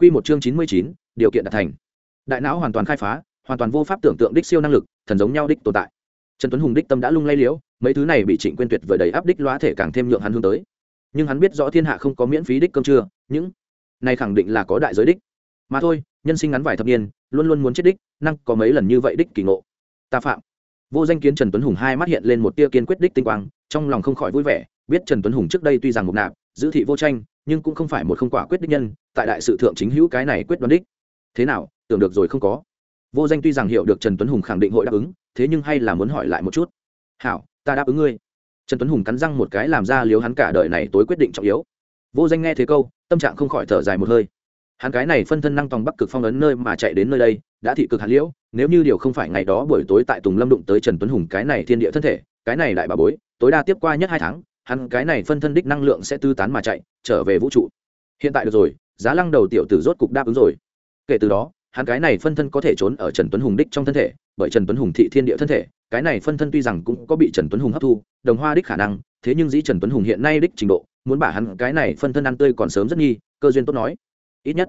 Quy một chương chín mươi chín, điều kiện đạt thành. Đại não hoàn toàn khai phá, hoàn toàn vô pháp tưởng tượng đích siêu năng lực, thần giống nhau đích tồn tại. Trần Tuấn Hùng đích tâm đã lung lay liễu, mấy thứ này bị Trịnh Quyên Tuyệt vừa đầy áp đích lóa thể càng thêm nhượng hắn hướng tới. Nhưng hắn biết rõ thiên hạ không có miễn phí đích cơm trưa, những này khẳng định là có đại giới đích. Mà thôi, nhân sinh ngắn vài thập niên, luôn luôn muốn chết đích, năng có mấy lần như vậy đích kỳ ngộ. Ta phạm. Vô danh kiến Trần Tuấn Hùng hai mắt hiện lên một tia kiên quyết đích tinh quang, trong lòng không khỏi vui vẻ, biết Trần Tuấn Hùng trước đây tuy rằng ngục nạp, giữ thị vô tranh, nhưng cũng không phải một không quả quyết đích nhân, tại đại sự thượng chính hữu cái này quyết đoán đích. Thế nào, tưởng được rồi không có? Vô danh tuy rằng hiểu được Trần Tuấn Hùng khẳng định hội đáp ứng, thế nhưng hay là muốn hỏi lại một chút. "Hảo, ta đáp ứng ngươi." Trần Tuấn Hùng cắn răng một cái làm ra liếu hắn cả đời này tối quyết định trọng yếu. Vô danh nghe thế câu, tâm trạng không khỏi thở dài một hơi. Hắn cái này phân thân năng tòng Bắc Cực phong ấn nơi mà chạy đến nơi đây, đã thị cực hạt liễu, nếu như điều không phải ngày đó buổi tối tại Tùng Lâm đụng tới Trần Tuấn Hùng cái này thiên địa thân thể, cái này đại bà bối, tối đa tiếp qua nhất hai tháng, hắn cái này phân thân đích năng lượng sẽ tư tán mà chạy, trở về vũ trụ. Hiện tại được rồi, giá lăng đầu tiểu tử rốt cục đáp ứng rồi. Kể từ đó, hắn cái này phân thân có thể trốn ở trần tuấn hùng đích trong thân thể, bởi trần tuấn hùng thị thiên địa thân thể, cái này phân thân tuy rằng cũng có bị trần tuấn hùng hấp thu, đồng hoa đích khả năng, thế nhưng dĩ trần tuấn hùng hiện nay đích trình độ, muốn bả hắn cái này phân thân ăn tươi còn sớm rất nghi, cơ duyên tốt nói. Ít nhất,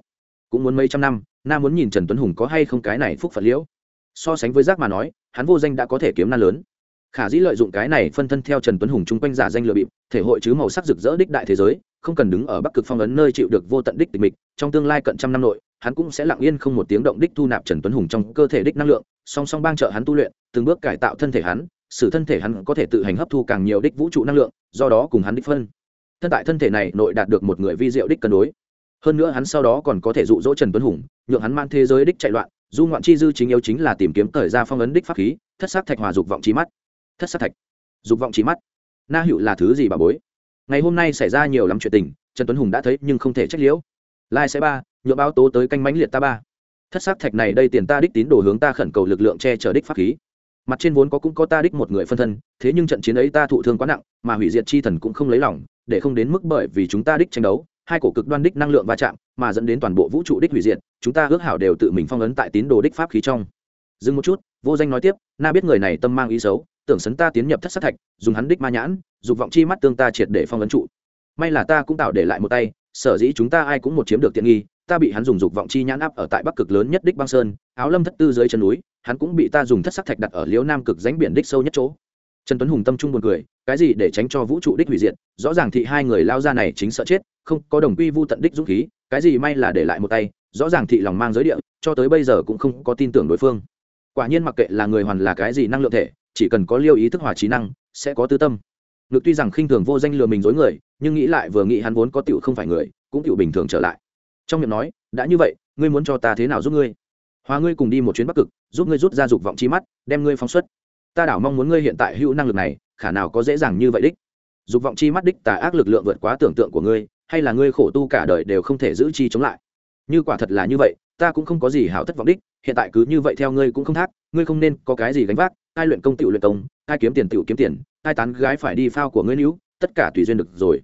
cũng muốn mấy trăm năm, na muốn nhìn trần tuấn hùng có hay không cái này phúc phật liễu. So sánh với giác mà nói, hắn vô danh đã có thể kiếm na lớn khả dĩ lợi dụng cái này phân thân theo trần tuấn hùng chung quanh giả danh lừa bịp, thể hội chứ màu sắc rực rỡ đích đại thế giới, không cần đứng ở bắc cực phong ấn nơi chịu được vô tận đích tịch mịch, trong tương lai cận trăm năm nội, hắn cũng sẽ lặng yên không một tiếng động đích thu nạp trần tuấn hùng trong cơ thể đích năng lượng, song song bang trợ hắn tu luyện, từng bước cải tạo thân thể hắn 使 thân thể hắn có thể tự hành hấp thu càng nhiều đích vũ trụ năng lượng, do đó cùng hắn đích phân. Thân tại thân thể này, nội đạt được một người vi diệu đích cân đối. Hơn nữa hắn sau đó còn có thể dụ dỗ trần tuấn hùng, nhượng hắn mang thế giới đích chạy loạn, du ngoạn chi dư chính yếu chính là tìm kiếm thời ra phong ấn đích pháp khí, thất sắc thạch hòa dục vọng trí mắt thất sát thạch. Dục vọng trí mắt. Na hữu là thứ gì bà bối? Ngày hôm nay xảy ra nhiều lắm chuyện tình, trần tuấn hùng đã thấy nhưng không thể trách liễu. Lai sẽ ba, nhựa báo tố tới canh mánh liệt ta ba. Thất sắc thạch này đây tiền ta đích tín đồ hướng ta khẩn cầu lực lượng che chở đích pháp khí. Mặt trên vốn có cũng có ta đích một người phân thân, thế nhưng trận chiến ấy ta thụ thương quá nặng, mà hủy diệt chi thần cũng không lấy lòng, để không đến mức bởi vì chúng ta đích tranh đấu, hai cổ cực đoan đích năng lượng va chạm, mà dẫn đến toàn bộ vũ trụ đích hủy diệt, chúng ta ước hảo đều tự mình phong ấn tại tín đồ đích pháp khí trong. Dừng một chút, vô danh nói tiếp, na biết người này tâm mang ý xấu tưởng sấn ta tiến nhập thất sát thạch, dùng hắn đích ma nhãn, dục vọng chi mắt tương ta triệt để phong ấn trụ. May là ta cũng tạo để lại một tay, sở dĩ chúng ta ai cũng một chiếm được tiện nghi, ta bị hắn dùng dục vọng chi nhãn áp ở tại bắc cực lớn nhất đích băng sơn, áo lâm thất tư dưới chân núi, hắn cũng bị ta dùng thất sắc thạch đặt ở liễu nam cực ránh biển đích sâu nhất chỗ. Trần tuấn hùng tâm trung buồn cười, cái gì để tránh cho vũ trụ đích hủy diệt, rõ ràng thị hai người lao ra này chính sợ chết, không có đồng quy vu tận đích dũng khí, cái gì may là để lại một tay, rõ ràng thị lòng mang giới địa, cho tới bây giờ cũng không có tin tưởng đối phương. Quả nhiên mặc kệ là người hoàn là cái gì năng lượng thể chỉ cần có liêu ý thức hòa trí năng, sẽ có tư tâm. Ngược tuy rằng khinh thường vô danh lừa mình dối người, nhưng nghĩ lại vừa nghĩ hắn vốn có tựu không phải người, cũng tựu bình thường trở lại. Trong miệng nói, đã như vậy, ngươi muốn cho ta thế nào giúp ngươi? Hòa ngươi cùng đi một chuyến bắc cực, giúp ngươi rút ra dục vọng chi mắt, đem ngươi phóng xuất. Ta đảo mong muốn ngươi hiện tại hữu năng lực này, khả nào có dễ dàng như vậy đích. Dục vọng chi mắt đích tà ác lực lượng vượt quá tưởng tượng của ngươi, hay là ngươi khổ tu cả đời đều không thể giữ chi chống lại? Như quả thật là như vậy, ta cũng không có gì hảo thất vọng đích, hiện tại cứ như vậy theo ngươi cũng không thác, ngươi không nên có cái gì gánh vác ai luyện công tiểu luyện công ai kiếm tiền tiểu kiếm tiền ai tán gái phải đi phao của ngươi níu, tất cả tùy duyên được rồi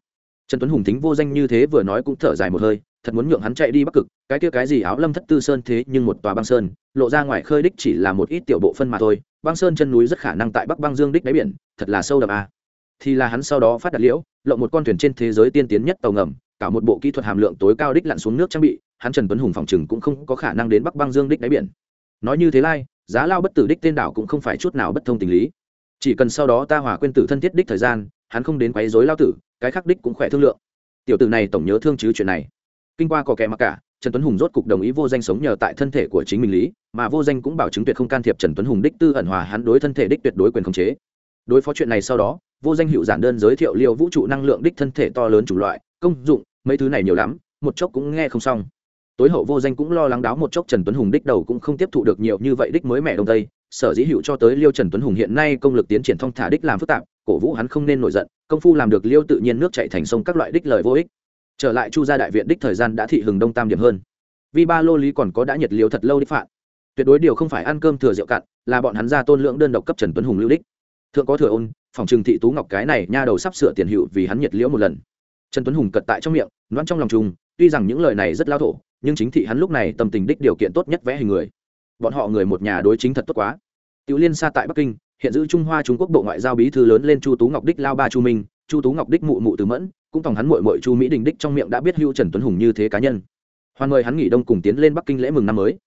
trần tuấn hùng thính vô danh như thế vừa nói cũng thở dài một hơi, thật muốn nhượng hắn chạy đi bắc cực, cái kia cái gì áo lâm thất tư sơn thế nhưng một tòa băng sơn, lộ ra ngoài khơi đích chỉ là một ít tiểu bộ phân mà thôi, băng sơn chân núi rất khả năng tại bắc băng dương đích đáy biển, thật là sâu đậm à. thì là hắn sau đó phát đạt liễu, lộng một con thuyền trên thế giới tiên tiến nhất tàu ngầm, cả một bộ kỹ thuật hàm lượng tối cao đích lặn xuống nước trang bị, hắn trần tuấn hùng phòng chừng cũng không có khả năng đến bắc băng dương đích đáy biển nói như thế lai giá lao bất tử đích tên đảo cũng không phải chút nào bất thông tình lý. Chỉ cần sau đó ta hòa quên tử thân thiết đích thời gian, hắn không đến quấy rối lao tử, cái khắc đích cũng khỏe thương lượng. Tiểu tử này tổng nhớ thương chứ chuyện này. Kinh qua có kẻ mặc cả, trần tuấn hùng rốt cục đồng ý vô danh sống nhờ tại thân thể của chính mình lý, mà vô danh cũng bảo chứng tuyệt không can thiệp trần tuấn hùng đích tư ẩn hòa hắn đối thân thể đích tuyệt đối quyền khống chế. Đối phó chuyện này sau đó, vô danh hiệu giản đơn giới thiệu liều vũ trụ năng lượng đích thân thể to lớn chủng loại, công dụng, mấy thứ này nhiều lắm, một chốc cũng nghe không xong tối hậu vô danh cũng lo lắng đáo một chốc trần tuấn hùng đích đầu cũng không tiếp thụ được nhiều như vậy đích mới mẹ đông tây. Sở dĩ hữu cho tới liêu trần tuấn hùng hiện nay công lực tiến triển thong thả đích làm phức tạp, cổ vũ hắn không nên nổi giận, công phu làm được liêu tự nhiên nước chạy thành sông các loại đích lời vô ích. Trở lại chu gia đại viện đích thời gian đã thị hừng đông tam điểm hơn. Vì ba lô lý còn có đã nhiệt liêu thật lâu đích phạt. Tuyệt đối điều không phải ăn cơm thừa rượu cạn, là bọn hắn ra tôn lượng đơn độc cấp trần tuấn hùng lưu đích. Thượng có thừa ôn, phòng trừng thị tú ngọc cái này nha đầu sắp sửa tiền hiệu vì hắn nhiệt liễu một lần. Trần tuấn hùng cật tại trong miệng loan trong lòng trùng tuy rằng những lời này rất lao thổ, nhưng chính thị hắn lúc này tâm tình đích điều kiện tốt nhất vẽ hình người. Bọn họ người một nhà đối chính thật tốt quá. Tiểu liên xa tại bắc kinh, hiện giữ trung hoa trung quốc bộ ngoại giao bí thư lớn lên chu tú ngọc đích lao ba chu minh, chu tú ngọc đích mụ mụ từ mẫn, cũng tòng hắn mội mội chu mỹ đình đích trong miệng đã biết hưu trần tuấn hùng như thế cá nhân. Hoan mời hắn nghỉ đông cùng tiến lên bắc kinh lễ mừng năm mới.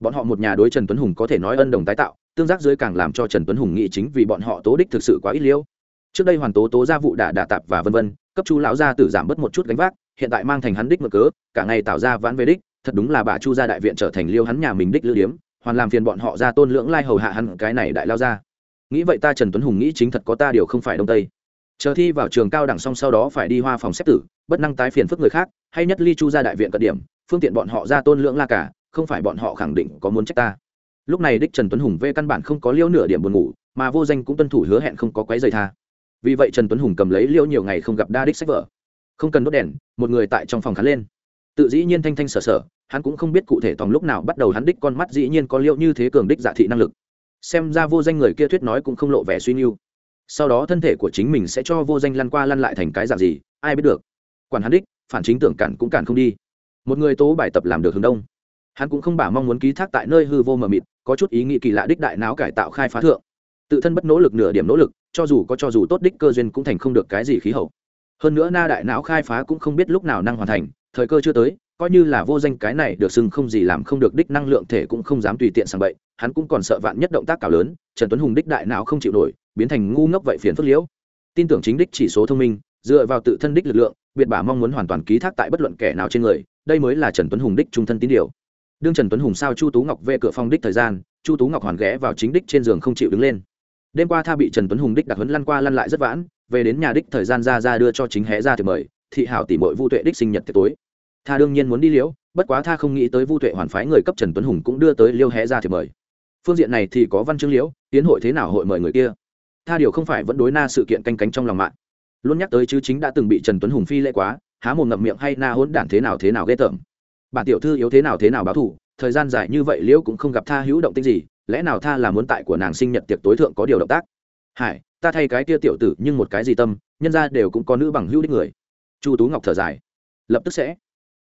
Bọn họ một nhà đối trần tuấn hùng có thể nói ân đồng tái tạo, tương giác dưới càng làm cho trần tuấn hùng nghĩ chính vì bọn họ tố đích thực sự quá ít liêu. Trước đây hoàn tố tố ra vụ đả đả tạp và vân vân cấp chu lão gia tử giảm bớt một chút gánh vác, hiện tại mang thành hắn đích mở cớ, cả ngày tạo ra vãn về đích, thật đúng là bà chu gia đại viện trở thành liêu hắn nhà mình đích lữ điếm, hoàn làm phiền bọn họ ra tôn lưỡng lai hầu hạ hắn cái này đại lao ra nghĩ vậy ta trần tuấn hùng nghĩ chính thật có ta điều không phải đông tây. Chờ thi vào trường cao đẳng xong sau đó phải đi hoa phòng xếp tử, bất năng tái phiền phức người khác, hay nhất ly chu ra đại viện cận điểm, phương tiện bọn họ ra tôn lưỡng la cả, không phải bọn họ khẳng định có muốn trách ta. Lúc này đích trần tuấn hùng về căn bản không có liêu nửa điểm buồn ngủ, mà vô danh cũng tuân thủ hứa hẹn không có quấy rầy tha vì vậy trần tuấn hùng cầm lấy liễu nhiều ngày không gặp đa đích sách vở. Không cần đốt đèn, một người tại trong phòng khán lên. Tự dĩ nhiên thanh thanh sở sở, hắn cũng không biết cụ thể tòng lúc nào bắt đầu hắn đích con mắt dĩ nhiên có liệu như thế cường đích giả thị năng lực. Xem ra vô danh người kia thuyết nói cũng không lộ vẻ suy nghiêu sau đó thân thể của chính mình sẽ cho vô danh lăn qua lăn lại thành cái dạng gì, ai biết được. Quản hắn đích, phản chính tưởng cản cũng cản không đi. Một người tố bài tập làm được hướng đông. Hắn cũng không bả mong muốn ký thác tại nơi hư vô mờ mịt, có chút ý nghĩ kỳ lạ đích đại não cải tạo khai phá thượng. Tự thân bất nỗ lực nửa điểm nỗ lực cho dù có cho dù tốt đích cơ duyên cũng thành không được cái gì khí hậu. Hơn nữa na đại não khai phá cũng không biết lúc nào năng hoàn thành, thời cơ chưa tới, coi như là vô danh cái này được xưng không gì làm không được đích năng lượng thể cũng không dám tùy tiện sang bậy, hắn cũng còn sợ vạn nhất động tác cào lớn, trần tuấn hùng đích đại não không chịu nổi, biến thành ngu ngốc vậy phiền phức liễu. Tin tưởng chính đích chỉ số thông minh, dựa vào tự thân đích lực lượng, biệt bả mong muốn hoàn toàn ký thác tại bất luận kẻ nào trên người, đây mới là trần tuấn hùng đích trung thân tín điều. Đương trần tuấn hùng sao chu tú ngọc về cửa phòng đích thời gian, chu tú ngọc hoàn ghé vào chính đích trên giường không chịu đứng lên đêm qua tha bị trần tuấn hùng đích đặc huấn lăn qua lăn lại rất vãn, về đến nhà đích thời gian ra ra đưa cho chính hé ra thì mời, thị hảo tỷ mội vu tuệ đích sinh nhật tiệc tối. Tha đương nhiên muốn đi liễu, bất quá tha không nghĩ tới vu tuệ hoàn phái người cấp trần tuấn hùng cũng đưa tới liêu hé ra thì mời. Phương diện này thì có văn chương liễu tiến hội thế nào hội mời người kia? Tha điều không phải vẫn đối na sự kiện canh cánh trong lòng mạng. Luôn nhắc tới chứ chính đã từng bị trần tuấn hùng phi lễ quá, há một ngậm miệng hay na hỗn đản thế nào thế nào ghê tởm. Bản tiểu thư yếu thế nào thế nào báo thủ, thời gian dài như vậy liễu cũng không gặp tha hữu động tích gì lẽ nào tha là muốn tại của nàng sinh nhật tiệc tối thượng có điều động tác? Hải, ta thay cái kia tiểu tử nhưng một cái gì tâm, nhân ra đều cũng có nữ bằng hữu đích người. Chu tú ngọc thở dài. Lập tức sẽ.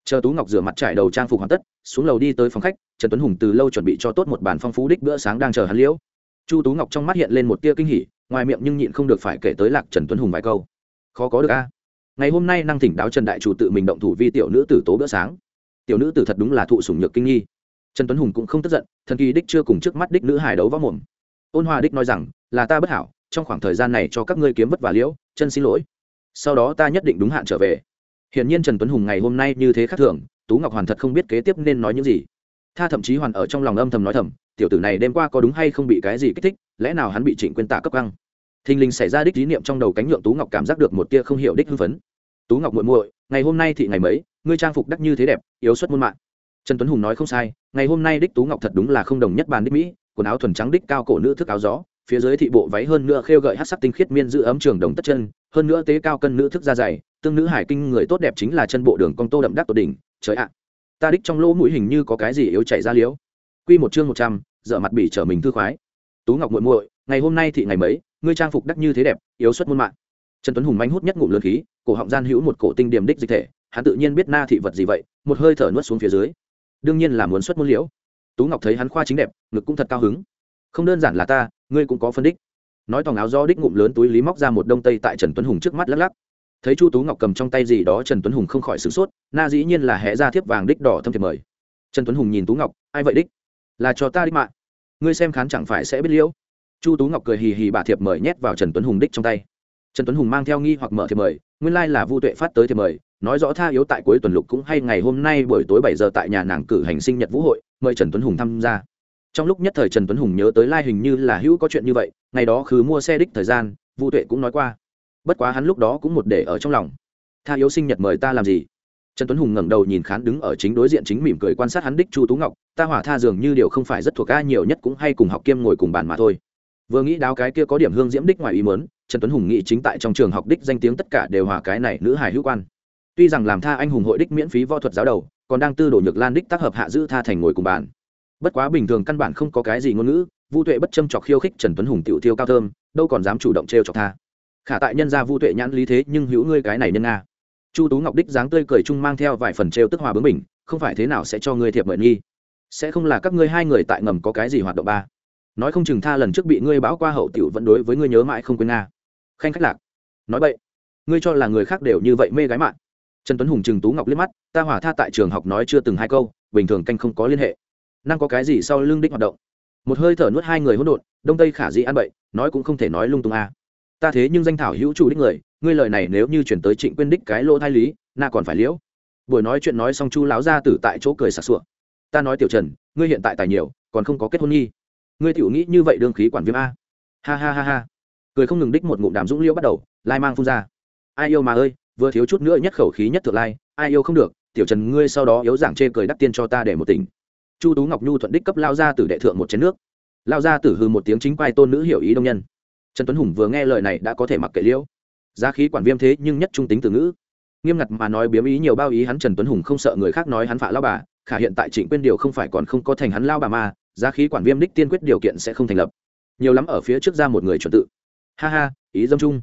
Chờ tú ngọc rửa mặt trải đầu trang phục hoàn tất, xuống lầu đi tới phòng khách, trần tuấn hùng từ lâu chuẩn bị cho tốt một bàn phong phú đích bữa sáng đang chờ hắn liễu. Chu tú ngọc trong mắt hiện lên một tia kinh hỉ, ngoài miệng nhưng nhịn không được phải kể tới lạc trần tuấn hùng vài câu. Khó có được a. Ngày hôm nay năng thỉnh đáo trần đại chủ tự mình động thủ vi tiểu nữ tử tố bữa sáng. Tiểu nữ tử thật đúng là thụ sủng nhược kinh nghi trần tuấn hùng cũng không tức giận, thần kỳ đích chưa cùng trước mắt đích nữ Hải đấu võ mồm. Ôn hòa đích nói rằng, là ta bất hảo, trong khoảng thời gian này cho các ngươi kiếm vất vả liễu, chân xin lỗi. Sau đó ta nhất định đúng hạn trở về. Hiển nhiên trần tuấn hùng ngày hôm nay như thế khác thường, tú ngọc hoàn thật không biết kế tiếp nên nói những gì. Tha thậm chí hoàn ở trong lòng âm thầm nói thầm, tiểu tử này đêm qua có đúng hay không bị cái gì kích thích, lẽ nào hắn bị trịnh quyên tạ cấp căng? Thình lình xảy ra đích ý niệm trong đầu cánh nhượng tú ngọc cảm giác được một tia không hiểu đích hưng phấn. Tú ngọc muội muội, ngày hôm nay thì ngày mấy, ngươi trang phục đắc như thế đẹp, yếu xuất muôn mạng. Trần tuấn hùng nói không sai ngày hôm nay đích tú ngọc thật đúng là không đồng nhất bàn đích mỹ, quần áo thuần trắng đích cao cổ nữ thức áo gió, phía dưới thị bộ váy hơn nữa khêu gợi hát sắc tinh khiết miên giữ ấm trường đồng tất chân, hơn nữa tế cao cân nữ thức da dày, tương nữ hải kinh người tốt đẹp chính là chân bộ đường cong tô đậm đắc tột đỉnh, trời ạ. Ta đích trong lỗ mũi hình như có cái gì yếu chảy ra liếu. Quy một chương một trăm, dở mặt bỉ trở mình thư khoái. Tú ngọc muội muội, ngày hôm nay thị ngày mấy, ngươi trang phục đắc như thế đẹp, yếu xuất muôn mạng. Trần tuấn hùng manh hút nhất ngụm lượn khí, cổ họng gian hữu một cổ tinh điểm đích dịch thể, hắn tự nhiên biết na thị vật gì vậy, một hơi thở nuốt xuống phía dưới đương nhiên là muốn xuất môn liễu. Tú ngọc thấy hắn khoa chính đẹp, ngực cũng thật cao hứng. Không đơn giản là ta, ngươi cũng có phân đích. Nói tòng áo do đích ngụm lớn túi lý móc ra một đông tây tại trần tuấn hùng trước mắt lắc lắc. Thấy chu tú ngọc cầm trong tay gì đó, trần tuấn hùng không khỏi sửng sốt, na dĩ nhiên là hẹ ra thiếp vàng đích đỏ thâm thiệp mời. Trần tuấn hùng nhìn tú ngọc, ai vậy đích? Là cho ta đích mạng ngươi xem khán chẳng phải sẽ biết liễu. Chu tú ngọc cười hì hì bà thiệp mời nhét vào trần tuấn hùng đích trong tay. Trần tuấn hùng mang theo nghi hoặc mở thiệp mời, nguyên lai là vu tuệ phát tới thiệp mời nói rõ tha yếu tại cuối tuần lục cũng hay ngày hôm nay buổi tối bảy giờ tại nhà nàng cử hành sinh nhật vũ hội, mời trần tuấn hùng tham gia. Trong lúc nhất thời trần tuấn hùng nhớ tới lai hình như là hữu có chuyện như vậy, ngày đó khứ mua xe đích thời gian vu tuệ cũng nói qua. Bất quá hắn lúc đó cũng một để ở trong lòng. Tha yếu sinh nhật mời ta làm gì? Trần tuấn hùng ngẩng đầu nhìn khán đứng ở chính đối diện chính mỉm cười quan sát hắn đích chu tú ngọc, ta hỏa tha dường như điều không phải rất thuộc ca nhiều nhất cũng hay cùng học kiêm ngồi cùng bàn mà thôi. Vừa nghĩ đáo cái kia có điểm hương diễm đích ngoài ý mớn trần tuấn hùng nghĩ chính tại trong trường học đích danh tiếng tất cả đều hòa cái này nữ hài hữu quan tuy rằng làm tha anh hùng hội đích miễn phí võ thuật giáo đầu, còn đang tư đổ nhược lan đích tác hợp hạ giữ tha thành ngồi cùng bàn. Bất quá bình thường căn bản không có cái gì ngôn ngữ, vu tuệ bất châm chọc khiêu khích trần tuấn hùng tiểu tiêu cao thơm, đâu còn dám chủ động trêu chọc tha. Khả tại nhân gia vu tuệ nhãn lý thế, nhưng hữu ngươi cái này nhân nga. Chu tú ngọc đích dáng tươi cười chung mang theo vài phần trêu tức hòa bướng mình không phải thế nào sẽ cho ngươi thiệp mượn nghi. Sẽ không là các ngươi hai người tại ngầm có cái gì hoạt động ba. Nói không chừng tha lần trước bị ngươi báo qua hậu tiểu vẫn đối với ngươi nhớ mãi không quên nga. Khanh khách lạc. Nói vậy ngươi cho là người khác đều như vậy mê gái mạng trần tuấn hùng trừng tú ngọc liếc mắt, ta hỏa tha tại trường học nói chưa từng hai câu, bình thường canh không có liên hệ. Năng có cái gì sau lưng đích hoạt động? Một hơi thở nuốt hai người hỗn độn, đông tây khả dĩ ăn bậy, nói cũng không thể nói lung tung a. Ta thế nhưng danh thảo hữu chủ đích người, ngươi lời này nếu như chuyển tới trịnh quyên đích cái lỗ thai lý, na còn phải liễu. Buổi nói chuyện nói xong chu láo ra tử tại chỗ cười sạc sụa. Ta nói tiểu trần, ngươi hiện tại tài nhiều, còn không có kết hôn nghi ngươi tiểu nghĩ như vậy đương khí quản viêm a. Ha ha ha ha. Cười không ngừng đích một ngụm đàm dũng liễu bắt đầu, lai mang phun ra. Ai yêu mà ơi vừa thiếu chút nữa nhất khẩu khí nhất thượng lai, ai yêu không được, tiểu trần ngươi sau đó yếu giảng chê cười đắc tiên cho ta để một tỉnh. Chu tú ngọc nhu thuận đích cấp lao ra tử đệ thượng một chén nước. Lao ra tử hư một tiếng chính quay tôn nữ hiểu ý đông nhân. Trần tuấn hùng vừa nghe lời này đã có thể mặc kệ liễu. Giá khí quản viêm thế nhưng nhất trung tính từ ngữ. Nghiêm ngặt mà nói biếm ý nhiều bao ý hắn trần tuấn hùng không sợ người khác nói hắn phạ lao bà, khả hiện tại trịnh quyên điều không phải còn không có thành hắn lao bà mà, giá khí quản viêm đích tiên quyết điều kiện sẽ không thành lập. Nhiều lắm ở phía trước ra một người chuẩn tự. Ha ha, ý dâm chung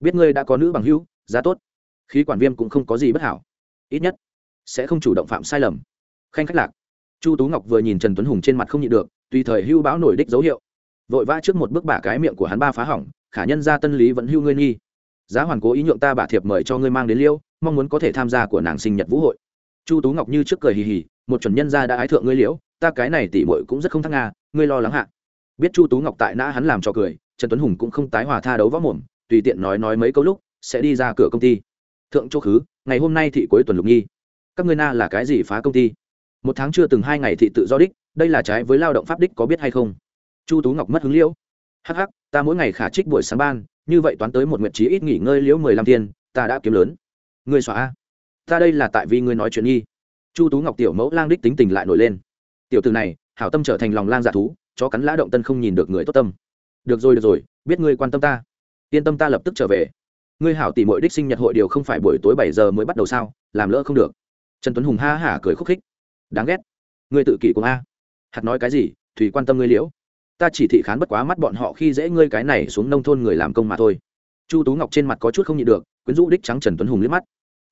biết ngươi đã có nữ bằng hữu, giá tốt khí quản viêm cũng không có gì bất hảo. Ít nhất, sẽ không chủ động phạm sai lầm. Khanh khách lạc. Chu tú ngọc vừa nhìn trần tuấn hùng trên mặt không nhịn được, tùy thời hưu báo nổi đích dấu hiệu. Vội vã trước một bước bả cái miệng của hắn ba phá hỏng, khả nhân ra tân lý vẫn hưu ngươi nghi. Giá hoàn cố ý nhượng ta bả thiệp mời cho ngươi mang đến liêu, mong muốn có thể tham gia của nàng sinh nhật vũ hội. Chu tú ngọc như trước cười hì hì, một chuẩn nhân gia đã ái thượng ngươi liễu ta cái này tỉ mội cũng rất không thăng nga, ngươi lo lắng hạ. Biết chu tú ngọc tại nã hắn làm cho cười, trần tuấn hùng cũng không tái hòa tha đấu võ mồm, tùy tiện nói nói mấy câu lúc, sẽ đi ra cửa công ty thượng chỗ khứ, ngày hôm nay thị cuối tuần lục nhi các ngươi na là cái gì phá công ty? Một tháng chưa từng hai ngày thị tự do đích, đây là trái với lao động pháp đích có biết hay không? Chu tú ngọc mất hứng liễu. Hh ta mỗi ngày khả trích buổi sáng ban, như vậy toán tới một nguyện trí ít nghỉ ngơi liễu mười lăm tiền ta đã kiếm lớn. Ngươi xóa. Ta đây là tại vì ngươi nói chuyện nghi. Chu tú ngọc tiểu mẫu lang đích tính tình lại nổi lên. Tiểu từ này, hảo tâm trở thành lòng lang dạ thú, chó cắn lã động tân không nhìn được người tốt tâm. Được rồi được rồi, biết ngươi quan tâm ta. Yên tâm ta lập tức trở về ngươi hảo tỷ muội đích sinh nhật hội điều không phải buổi tối bảy giờ mới bắt đầu sao, làm lỡ không được. Trần tuấn hùng ha hả cười khúc khích. Đáng ghét. Ngươi tự kỷ cùng a hạt nói cái gì thùy quan tâm ngươi liễu. Ta chỉ thị khán bất quá mắt bọn họ khi dễ ngươi cái này xuống nông thôn người làm công mà thôi. Chu tú ngọc trên mặt có chút không nhịn được, quyến rũ đích trắng trần tuấn hùng liếc mắt.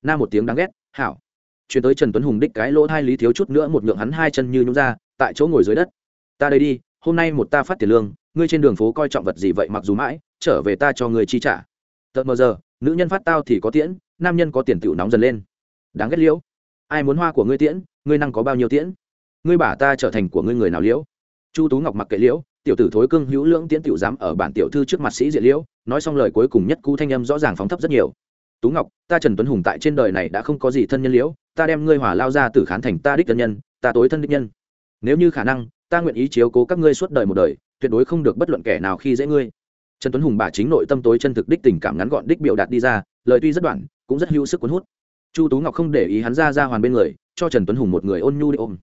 Na một tiếng đáng ghét, hảo. Chuyển tới trần tuấn hùng đích cái lỗ hai lý thiếu chút nữa một nhượng hắn hai chân như nhúng ra, tại chỗ ngồi dưới đất. Ta đây đi, hôm nay một ta phát tiền lương, ngươi trên đường phố coi trọng vật gì vậy mặc dù mãi, trở về ta cho ngươi chi trả tợt mờ giờ, nữ nhân phát tao thì có tiễn, nam nhân có tiền tựu nóng dần lên. Đáng ghét liễu. Ai muốn hoa của ngươi tiễn, ngươi năng có bao nhiêu tiễn? Ngươi bả ta trở thành của ngươi người nào liễu? Chu tú ngọc mặc kệ liễu, tiểu tử thối cưng hữu lưỡng tiễn tiểu dám ở bản tiểu thư trước mặt sĩ diện liễu, nói xong lời cuối cùng nhất cú thanh âm rõ ràng phóng thấp rất nhiều. Tú ngọc, ta trần tuấn hùng tại trên đời này đã không có gì thân nhân liễu, ta đem ngươi hỏa lao ra từ khán thành ta đích thân nhân, ta tối thân đích nhân. Nếu như khả năng, ta nguyện ý chiếu cố các ngươi suốt đời một đời, tuyệt đối không được bất luận kẻ nào khi dễ ngươi trần tuấn hùng bà chính nội tâm tối chân thực đích tình cảm ngắn gọn đích biểu đạt đi ra, lời tuy rất đoạn, cũng rất hữu sức cuốn hút. Chu tú ngọc không để ý hắn ra ra hoàn bên người, cho trần tuấn hùng một người ôn nhu đi ôm.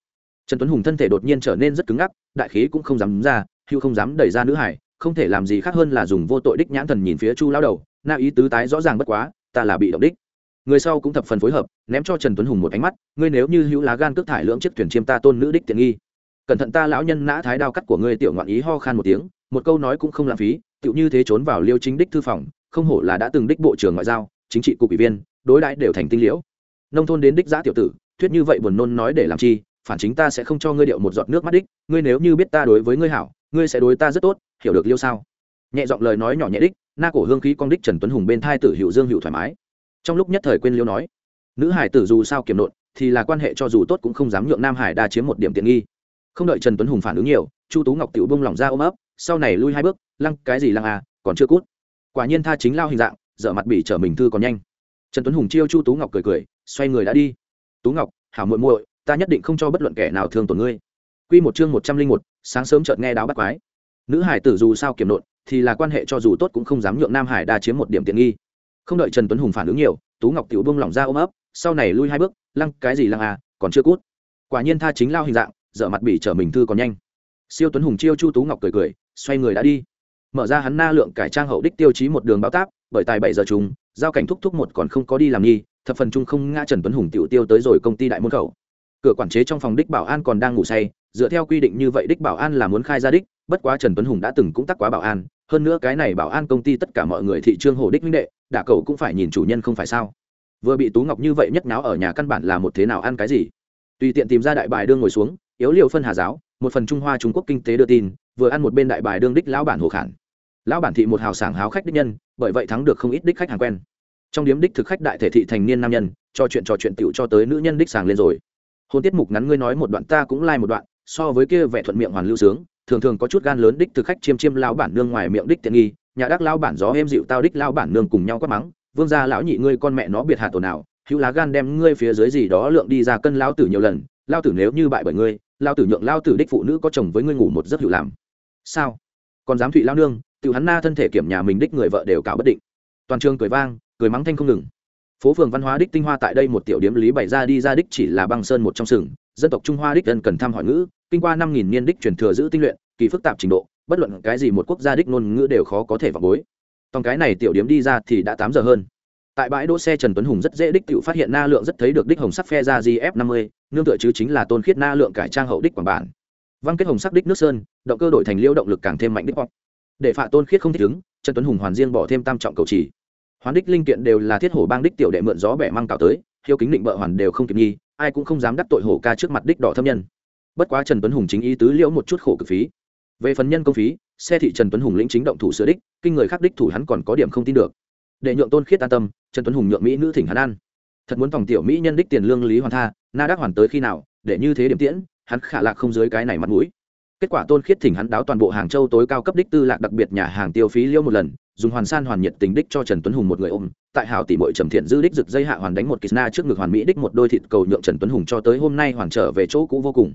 Trần tuấn hùng thân thể đột nhiên trở nên rất cứng ngắc, đại khí cũng không dám ra hữu không dám đẩy ra nữ hải, không thể làm gì khác hơn là dùng vô tội đích nhãn thần nhìn phía chu lao đầu, na ý tứ tái rõ ràng bất quá, ta là bị động đích. Người sau cũng thập phần phối hợp, ném cho trần tuấn hùng một ánh mắt, ngươi nếu như hữu lá gan cước thải lưỡng chiếc thuyền chiêm ta tôn nữ đích tiện nghi. Cẩn thận ta lão nhân nã thái đao cắt của ngươi, tiểu ngoạn ý ho khan một tiếng, một câu nói cũng không lãng phí tựu như thế trốn vào liêu chính đích thư phòng, không hổ là đã từng đích bộ trưởng ngoại giao, chính trị cục ủy viên, đối đãi đều thành tinh liễu. Nông thôn đến đích giã tiểu tử, thuyết như vậy buồn nôn nói để làm chi, phản chính ta sẽ không cho ngươi điệu một giọt nước mắt đích, ngươi nếu như biết ta đối với ngươi hảo, ngươi sẽ đối ta rất tốt, hiểu được liêu sao? Nhẹ giọng lời nói nhỏ nhẹ đích, na cổ hương khí con đích trần tuấn hùng bên thai tử hữu dương hữu thoải mái. Trong lúc nhất thời quên liêu nói, nữ hải tử dù sao kiểm nộn thì là quan hệ cho dù tốt cũng không dám nhượng nam hải đa chiếm một điểm tiện nghi. Không đợi trần tuấn hùng phản ứng nhiều, chu tú ngọc tiểu bông lỏng ra ôm ấp, sau này lui hai bước lăng, cái gì lăng à còn chưa cút. Quả nhiên tha chính lao hình dạng, dở mặt bị trở mình thư còn nhanh. Trần tuấn hùng chiêu chu tú ngọc cười cười, xoay người đã đi. Tú ngọc, hảo muội muội, ta nhất định không cho bất luận kẻ nào thương tổn ngươi. Quy một chương một trăm linh một, sáng sớm chợt nghe đáo bắt quái. Nữ hải tử dù sao kiểm nộn thì là quan hệ cho dù tốt cũng không dám nhượng nam hải đa chiếm một điểm tiện nghi. Không đợi trần tuấn hùng phản ứng nhiều, tú ngọc tiểu bông lỏng ra ôm ấp, sau này lui hai bước, lăng, cái gì lăng à còn chưa cút. Quả nhiên tha chính lao hình dạng, dở mặt bị trở mình thư còn nhanh. Siêu tuấn hùng chiêu chu tú ngọc cười cười, xoay người đã đi mở ra hắn na lượng cải trang hậu đích tiêu chí một đường báo táp, bởi tài bảy giờ chung giao cảnh thúc thúc một còn không có đi làm nghi, thập phần chung không ngã trần tuấn hùng tiểu tiêu tới rồi công ty đại môn khẩu. Cửa quản chế trong phòng đích bảo an còn đang ngủ say, dựa theo quy định như vậy đích bảo an là muốn khai ra đích, bất quá trần tuấn hùng đã từng cũng tắc quá bảo an, hơn nữa cái này bảo an công ty tất cả mọi người thị trương hồ đích minh đệ, đả cầu cũng phải nhìn chủ nhân không phải sao. Vừa bị tú ngọc như vậy nhất náo ở nhà căn bản là một thế nào ăn cái gì. Tùy tiện tìm ra đại bài đương ngồi xuống, yếu liều phân hà giáo, một phần trung hoa trung quốc kinh tế đưa tin, vừa ăn một bên đại bài đương đích lão bản hồ khản lão bản thị một hào sảng háo khách đích nhân, bởi vậy thắng được không ít đích khách hàng quen. Trong điếm đích thực khách đại thể thị thành niên nam nhân trò chuyện trò chuyện tiểu cho tới nữ nhân đích sàng lên rồi. Hôn tiết mục ngắn ngươi nói một đoạn ta cũng lai、like、một đoạn, so với kia vẻ thuận miệng hoàn lưu sướng, thường thường có chút gan lớn đích thực khách chiêm chiêm lao bản nương ngoài miệng đích tiện nghi, nhà đắc lao bản gió êm dịu tao đích lao bản nương cùng nhau quát mắng, vương gia lão nhị ngươi con mẹ nó biệt hạ tổ nào, hữu lá gan đem ngươi phía dưới gì đó lượng đi ra cân lao tử nhiều lần lao tử nếu như bại bởi ngươi lao tử nhượng lao tử đích phụ nữ có chồng với ngươi ngủ một giấc hữu làm. Sao? Còn dám thụy lao nương tự hắn na thân thể kiểm nhà mình đích người vợ đều cạo bất định. Toàn trường cười vang, cười mắng thanh không ngừng. Phố phường văn hóa đích tinh hoa tại đây một tiểu điểm lý bày ra đi ra đích chỉ là băng sơn một trong sừng. Dân tộc trung hoa đích dân cần thăm hỏi ngữ, kinh qua năm nghìn niên đích truyền thừa giữ tinh luyện, kỳ phức tạp trình độ, bất luận cái gì một quốc gia đích ngôn ngữ đều khó có thể vào bối. Tòng cái này tiểu điểm đi ra thì đã tám giờ hơn. Tại bãi đỗ xe trần tuấn hùng rất dễ đích tự phát hiện na lượng rất thấy được đích hồng sắc phe ra gf năm mươi, nương tựa chứ chính là tôn khiết na lượng cải trang hậu đích quảng bản. Văn kết hồng sắc đích nước sơn, động cơ đổi thành liêu động lực càng thêm mạnh đích hoặc để phạ tôn khiết không thích ứng trần tuấn hùng hoàn riêng bỏ thêm tam trọng cầu chỉ. Hoán đích linh kiện đều là thiết hổ bang đích tiểu đệ mượn gió bẻ mang cào tới hiếu kính định bợ hoàn đều không kịp nghi, ai cũng không dám đắc tội hổ ca trước mặt đích đỏ thâm nhân. Bất quá trần tuấn hùng chính ý tứ liễu một chút khổ cực phí. Về phần nhân công phí xe thị trần tuấn hùng lĩnh chính động thủ sửa đích kinh người khác đích thủ hắn còn có điểm không tin được. Để nhượng tôn khiết an tâm trần tuấn hùng nhượng mỹ nữ thỉnh hắn ăn thật muốn phòng tiểu mỹ nhân đích tiền lương lý hoàn tha na đắc hoàn tới khi nào để như thế điểm tiễn hắn khả lạc không dưới cái này mặt mũi kết quả tôn khiết thỉnh hắn đáo toàn bộ hàng châu tối cao cấp đích tư lạc đặc biệt nhà hàng tiêu phí liêu một lần, dùng hoàn san hoàn nhiệt tình đích cho trần tuấn hùng một người ôm. Tại hảo tỷ bội trầm thiện dư đích rực dây hạ hoàn đánh một kisna trước ngực hoàn mỹ đích một đôi thịt cầu nhượng trần tuấn hùng cho tới hôm nay hoàn trở về chỗ cũ vô cùng.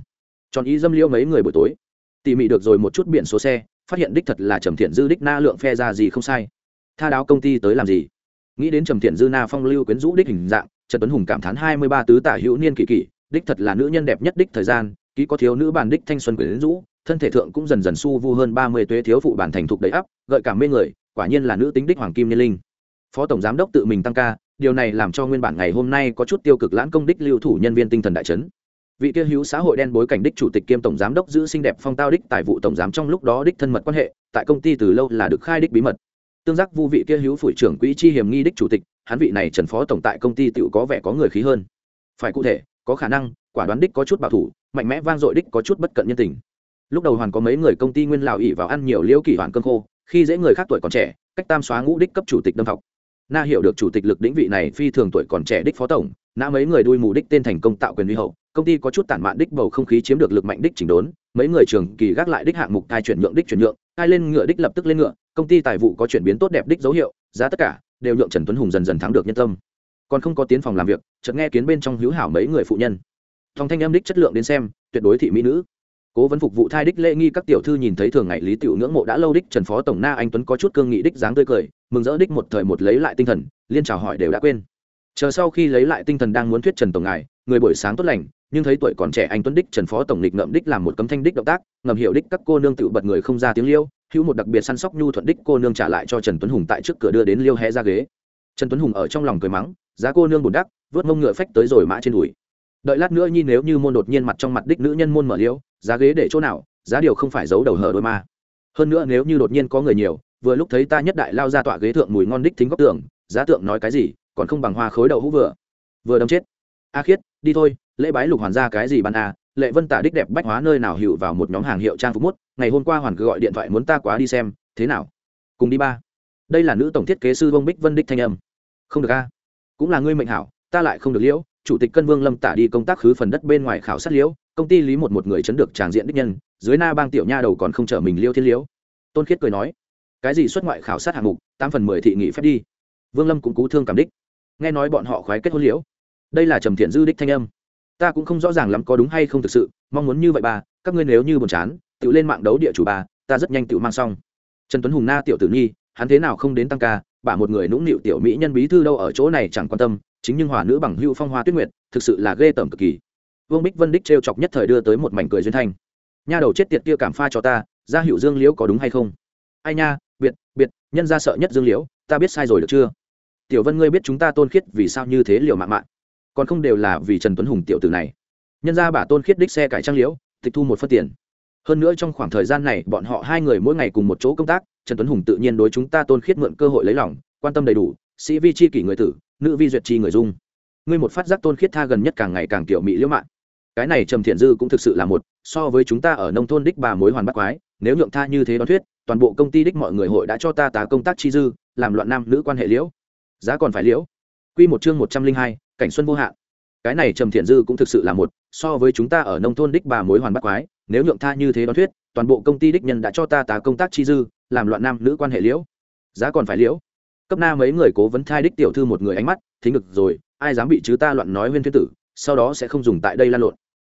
Tròn ý dâm liêu mấy người buổi tối. Tỉ mỉ được rồi một chút biển số xe, phát hiện đích thật là trầm thiện dư đích na lượng phe ra gì không sai. Tha đáo công ty tới làm gì? Nghĩ đến trầm thiện dư na phong lưu quyến rũ đích hình dạng, trần tuấn hùng cảm thán hai mươi ba tứ tả hữu niên kỳ kỳ đích thật là nữ nhân đẹp nhất đích thời gian, ký có thiếu nữ bản đích thanh xuân quyến rũ thân thể thượng cũng dần dần su vu hơn ba mươi tuế thiếu phụ bản thành thục đầy ắp, gợi cảm mê người, quả nhiên là nữ tính đích hoàng kim niên linh. Phó tổng giám đốc tự mình tăng ca, điều này làm cho nguyên bản ngày hôm nay có chút tiêu cực lãng công đích lưu thủ nhân viên tinh thần đại chấn. Vị kia hữu xã hội đen bối cảnh đích chủ tịch kiêm tổng giám đốc giữ xinh đẹp phong tao đích tại vụ tổng giám trong lúc đó đích thân mật quan hệ, tại công ty từ lâu là được khai đích bí mật. Tương giác vu vị kia hữu phủi trưởng quỹ chi hiểm nghi đích chủ tịch, hắn vị này trần phó tổng tại công ty tự có vẻ có người khí hơn. Phải cụ thể, có khả năng, quả đoán đích có chút bảo thủ, mạnh mẽ vang dội đích có chút bất cận nhân tình lúc đầu hoàn có mấy người công ty nguyên lào ỉ vào ăn nhiều liễu kỷ hoàn cơm khô, khi dễ người khác tuổi còn trẻ, cách tam xóa ngũ đích cấp chủ tịch đâm học na hiểu được chủ tịch lực đĩnh vị này phi thường tuổi còn trẻ đích phó tổng, na mấy người đuôi mù đích tên thành công tạo quyền huy hậu, công ty có chút tản mạn đích bầu không khí chiếm được lực mạnh đích chỉnh đốn, mấy người trường kỳ gác lại đích hạng mục thai chuyển nhượng đích chuyển nhượng ai lên ngựa đích lập tức lên ngựa, công ty tài vụ có chuyển biến tốt đẹp đích dấu hiệu, giá tất cả đều nhượng trần tuấn hùng dần dần thắng được nhân tâm. Còn không có tiến phòng làm việc, chợt nghe kiến bên trong hữu hảo mấy người phụ nhân. Thong thanh âm đích chất lượng đến xem, tuyệt đối thị mỹ nữ cố vấn phục vụ thai đích lễ nghi các tiểu thư nhìn thấy thường ngày lý tiểu ngưỡng mộ đã lâu đích trần phó tổng na anh tuấn có chút cương nghị đích dáng tươi cười, mừng rỡ đích một thời một lấy lại tinh thần, liên chào hỏi đều đã quên. Chờ sau khi lấy lại tinh thần đang muốn thuyết trần tổng ngài, người buổi sáng tốt lành, nhưng thấy tuổi còn trẻ anh tuấn đích trần phó tổng lịch ngậm đích làm một cấm thanh đích động tác, ngầm hiểu đích các cô nương tự bật người không ra tiếng liêu, hữu một đặc biệt săn sóc nhu thuận đích cô nương trả lại cho trần tuấn hùng tại trước cửa đưa đến liêu hé ra ghế. Trần tuấn hùng ở trong lòng cười mắng, giá cô nương bùn đắc, vớt mông ngựa phách tới rồi mã trên đùi. Đợi lát nữa nhi nếu như môn đột nhiên mặt trong mặt đích nữ nhân môn mở liêu giá ghế để chỗ nào, giá điều không phải giấu đầu hở đôi ma. Hơn nữa nếu như đột nhiên có người nhiều, vừa lúc thấy ta nhất đại lao ra tọa ghế thượng mùi ngon đích thính góc tường, giá tượng nói cái gì, còn không bằng hoa khối đậu hũ vừa. Vừa đâm chết. A khiết, đi thôi, lễ bái lục hoàn ra cái gì ban a à, lệ vân tả đích đẹp bách hóa nơi nào hiệu vào một nhóm hàng hiệu trang phục mốt, ngày hôm qua hoàn cứ gọi điện thoại muốn ta quá đi xem, thế nào? Cùng đi ba. Đây là nữ tổng thiết kế sư vông bích vân đích thanh âm. Không được a. Cũng là ngươi mệnh hảo, ta lại không được liễu, chủ tịch cân vương lâm tả đi công tác khứ phần đất bên ngoài khảo sát liễu công ty lý một một người chấn được tràng diện đích nhân, dưới na bang tiểu nha đầu còn không chở mình liêu thiên liễu tôn khiết cười nói, cái gì xuất ngoại khảo sát hạng mục, tám phần mười thị nghị phép đi. Vương lâm cũng cú thương cảm đích. Nghe nói bọn họ khoái kết hôn liễu. Đây là trầm thiện dư đích thanh âm. Ta cũng không rõ ràng lắm có đúng hay không thực sự, mong muốn như vậy ba các ngươi nếu như buồn chán, tự lên mạng đấu địa chủ ba ta rất nhanh tự mang xong. Trần tuấn hùng na, tiểu tử nhi, hắn thế nào không đến tăng ca bả một người nũng nịu tiểu mỹ nhân bí thư đâu ở chỗ này chẳng quan tâm, chính nhưng hòa nữ bằng hưu phong hoa tuyết nguyệt, thực sự là ghê tởm cực kỳ vương bích vân đích t chọc nhất thời đưa tới một mảnh cười duyên thanh. Nha đầu chết tiệt kia cảm pha cho ta, ra hiệu dương liễu có đúng hay không? Ai nha, biệt biệt, nhân ra sợ nhất dương liễu, ta biết sai rồi được chưa? Tiểu vân ngươi biết chúng ta tôn khiết vì sao như thế liều mạng mạng. Còn không đều là vì trần tuấn hùng tiểu tử này. Nhân ra bà tôn khiết đích xe cải trang liễu, tịch thu một phân tiền. Hơn nữa trong khoảng thời gian này, bọn họ hai người mỗi ngày cùng một chỗ công tác, trần tuấn hùng tự nhiên đối chúng ta tôn khiết mượn cơ hội lấy lòng, quan tâm đầy đủ, sĩ vi chi kỷ người tử, nữ vi duyệt chi người dung. Ngươi một phát giác tôn khiết tha gần nhất càng ngày càng kiểu mỹ liễu mạng cái này trầm thiện dư cũng thực sự là một, so với chúng ta ở nông thôn đích bà mối hoàn bắt quái, nếu nhượng tha như thế đoán thuyết, toàn bộ công ty đích mọi người hội đã cho ta tá công tác chi dư, làm loạn nam nữ quan hệ liễu. Giá còn phải liễu. Quy một chương một trăm linh hai, cảnh xuân vô hạn. Cái này trầm thiện dư cũng thực sự là một, so với chúng ta ở nông thôn đích bà mối hoàn bắt quái, nếu nhượng tha như thế đoán thuyết, toàn bộ công ty đích nhân đã cho ta tá công tác chi dư, làm loạn nam nữ quan hệ liễu. Giá còn phải liễu. Cấp na mấy người cố vấn thai đích tiểu thư một người ánh mắt, thính được rồi, ai dám bị chứ ta loạn nói huyên thuyết tử, sau đó sẽ không dùng tại đây lan lộn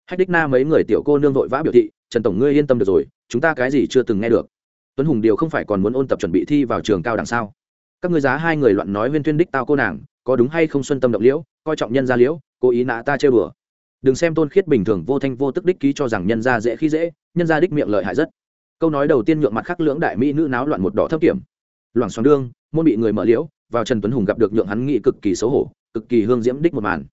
hách đích na mấy người tiểu cô nương vội vã biểu thị, trần tổng ngươi yên tâm được rồi, chúng ta cái gì chưa từng nghe được. Tuấn hùng điều không phải còn muốn ôn tập chuẩn bị thi vào trường cao đẳng sao? Các ngươi giá hai người loạn nói huyên thuyên đích tao cô nàng, có đúng hay không xuân tâm động liễu, coi trọng nhân gia liễu, cố ý nạ ta chơi bừa đừng xem tôn khiết bình thường vô thanh vô tức đích ký cho rằng nhân gia dễ khi dễ, nhân gia đích miệng lợi hại rất. Câu nói đầu tiên nhượng mặt khắc lưỡng đại mỹ nữ náo loạn một đỏ thấp kiểm. Loảng xoắn đương, môn bị người mở liễu, vào trần tuấn hùng gặp được nhượng hắn nghị cực kỳ xấu hổ, cực kỳ hương diễm đích một màn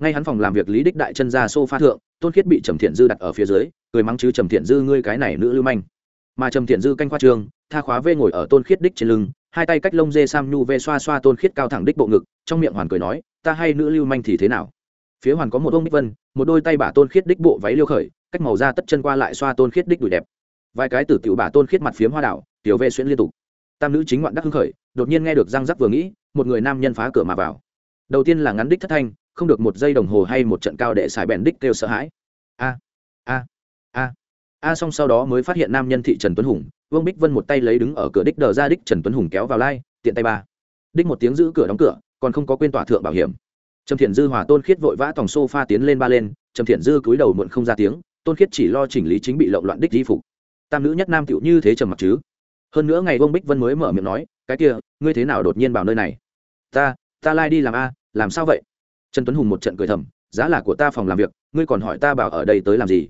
ngay hắn phòng làm việc lý đích đại chân ra sofa thượng, tôn khiết bị trầm thiện dư đặt ở phía dưới, cười mắng chứ trầm thiện dư ngươi cái này nữ lưu manh. Mà trầm thiện dư canh khoa trường, tha khóa vê ngồi ở tôn khiết đích trên lưng, hai tay cách lông dê sam nhu vê xoa xoa tôn khiết cao thẳng đích bộ ngực, trong miệng hoàn cười nói, ta hay nữ lưu manh thì thế nào? Phía hoàn có một ông bích vân, một đôi tay bả tôn khiết đích bộ váy liêu khởi, cách màu da tất chân qua lại xoa tôn khiết đích đùi đẹp. Vài cái tử tiểu bả tôn khiết mặt phiếm hoa đảo, tiểu vê xuyên liên tục. Tam nữ chính ngoạn đắc hưng khởi, đột nhiên nghe được răng rắc vừa nghĩ, một người nam nhân phá cửa mà vào. Đầu tiên là ngắn đích thất thanh không được một giây đồng hồ hay một trận cao để xài bèn đích kêu sợ hãi. A a a a xong sau đó mới phát hiện nam nhân thị trần tuấn hùng, vương bích vân một tay lấy đứng ở cửa đích đờ ra đích trần tuấn hùng kéo vào lai, tiện tay ba. Đích một tiếng giữ cửa đóng cửa, còn không có quên tỏa thượng bảo hiểm. Trầm thiện dư hòa tôn khiết vội vã tòng sofa tiến lên ba lên, trầm thiện dư cúi đầu muộn không ra tiếng, tôn khiết chỉ lo chỉnh lý chính bị lộn loạn đích di phục. Tam nữ nhất nam tựu như thế trầm mặc chứ? Hơn nữa ngày vương bích vân mới mở miệng nói, cái kia, ngươi thế nào đột nhiên vào nơi này? Ta ta lai đi làm a, làm sao vậy? Trần tuấn hùng một trận cười thầm, giá là của ta phòng làm việc, ngươi còn hỏi ta bảo ở đây tới làm gì?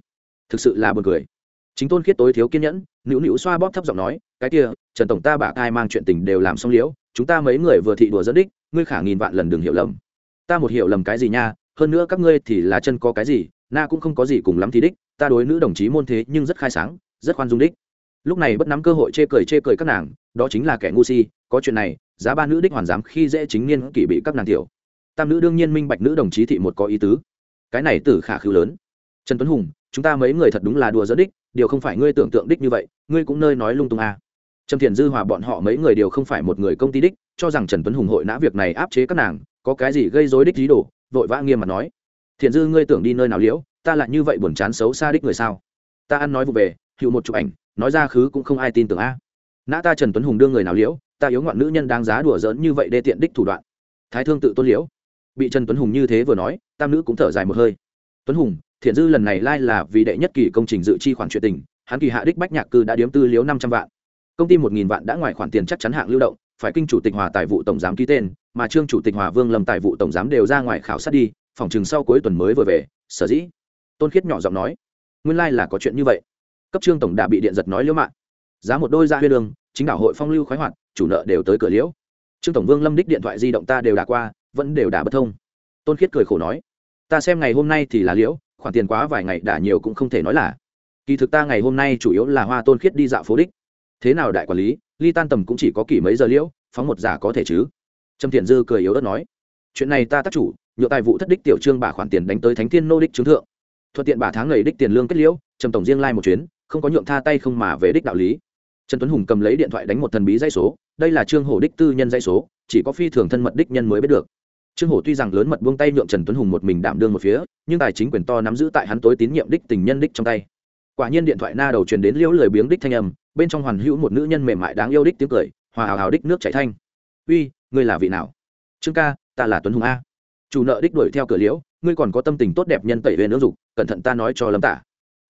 Thực sự là buồn cười. Chính tôn khiết tối thiếu kiên nhẫn, nữu nữu xoa bóp thấp giọng nói, cái kia, trần tổng ta bả thai mang chuyện tình đều làm xong liễu, chúng ta mấy người vừa thị đùa dẫn đích, ngươi khả nghìn vạn lần đừng hiểu lầm. Ta một hiểu lầm cái gì nha, hơn nữa các ngươi thì là chân có cái gì, na cũng không có gì cùng lắm thì đích, ta đối nữ đồng chí môn thế nhưng rất khai sáng, rất khoan dung đích. Lúc này bất nắm cơ hội chê cười chê cười các nàng, đó chính là kẻ ngu si, có chuyện này, giá ba nữ đích hoàn dám khi dễ chính niên kỷ bị các nàng tiểu tam nữ đương nhiên minh bạch nữ đồng chí thị một có ý tứ. Cái này tử khả khứ lớn. Trần tuấn hùng, chúng ta mấy người thật đúng là đùa dẫn đích, điều không phải ngươi tưởng tượng đích như vậy, ngươi cũng nơi nói lung tung à. trầm thiền dư hòa bọn họ mấy người đều không phải một người công ty đích, cho rằng trần tuấn hùng hội nã việc này áp chế các nàng, có cái gì gây dối đích dí đồ, vội vã nghiêm mặt nói. Thiền dư, ngươi tưởng đi nơi nào liễu, ta lại như vậy buồn chán xấu xa đích người sao? Ta ăn nói vụ về hiệu một chụp ảnh, nói ra khứ cũng không ai tin tưởng a. Nã ta trần tuấn hùng đưa người nào liễu, ta yếu ngoạn nữ nhân đáng giá đùa giỡn như vậy đê tiện đích thủ đoạn. Thái thương tự tôn liễu bị trần tuấn hùng như thế vừa nói, tam nữ cũng thở dài một hơi. Tuấn hùng, thiện dư lần này lai là vì đệ nhất kỳ công trình dự chi khoản chuyện tình, hắn kỳ hạ đích bách nhạc cư đã điếm tư liếu năm trăm vạn. Công ty một nghìn vạn đã ngoài khoản tiền chắc chắn hạng lưu động, phải kinh chủ tịch hòa tài vụ tổng giám ký tên, mà trương chủ tịch hòa vương lâm tài vụ tổng giám đều ra ngoài khảo sát đi, phòng chừng sau cuối tuần mới vừa về, sở dĩ. Tôn khiết nhỏ giọng nói, nguyên lai là có chuyện như vậy. Cấp trương tổng đã bị điện giật nói liễu mạng. Giá một đôi ra huyên đường, chính đảo hội phong lưu khoái hoạt, chủ nợ đều tới cửa liễu. Trương tổng vương lâm đích điện thoại di động ta đều đã qua vẫn đều đã bất thông. Tôn khiết cười khổ nói, ta xem ngày hôm nay thì là liễu, khoản tiền quá vài ngày đã nhiều cũng không thể nói là. Kỳ thực ta ngày hôm nay chủ yếu là hoa tôn khiết đi dạo phố đích. Thế nào đại quản lý, ly tan tầm cũng chỉ có kỷ mấy giờ liễu, phóng một giả có thể chứ? Trâm thiện dư cười yếu ớt nói, chuyện này ta tác chủ, nhựa tài vụ thất đích tiểu trương bà khoản tiền đánh tới thánh thiên nô đích trướng thượng. Thuận tiện bà tháng ngày đích tiền lương kết liễu trầm tổng riêng lai、like、một chuyến, không có nhượng tha tay không mà về đích đạo lý. Trần tuấn hùng cầm lấy điện thoại đánh một thần bí dây số, đây là trương hổ đích tư nhân dây số, chỉ có phi thường thân mật đích nhân mới biết được trương hổ tuy rằng lớn mật buông tay nhượng trần tuấn hùng một mình đảm đương một phía, nhưng tài chính quyền to nắm giữ tại hắn tối tín nhiệm đích tình nhân đích trong tay. Quả nhiên điện thoại na đầu truyền đến liễu lời biếng đích thanh âm, bên trong hoàn hữu một nữ nhân mềm mại đáng yêu đích tiếng cười, hòa hào hào đích nước chảy thanh. Uy, ngươi là vị nào? Trương ca, ta là tuấn hùng a. Chủ nợ đích đuổi theo cửa liễu, ngươi còn có tâm tình tốt đẹp nhân tẩy về nước dục, cẩn thận ta nói cho lâm tả.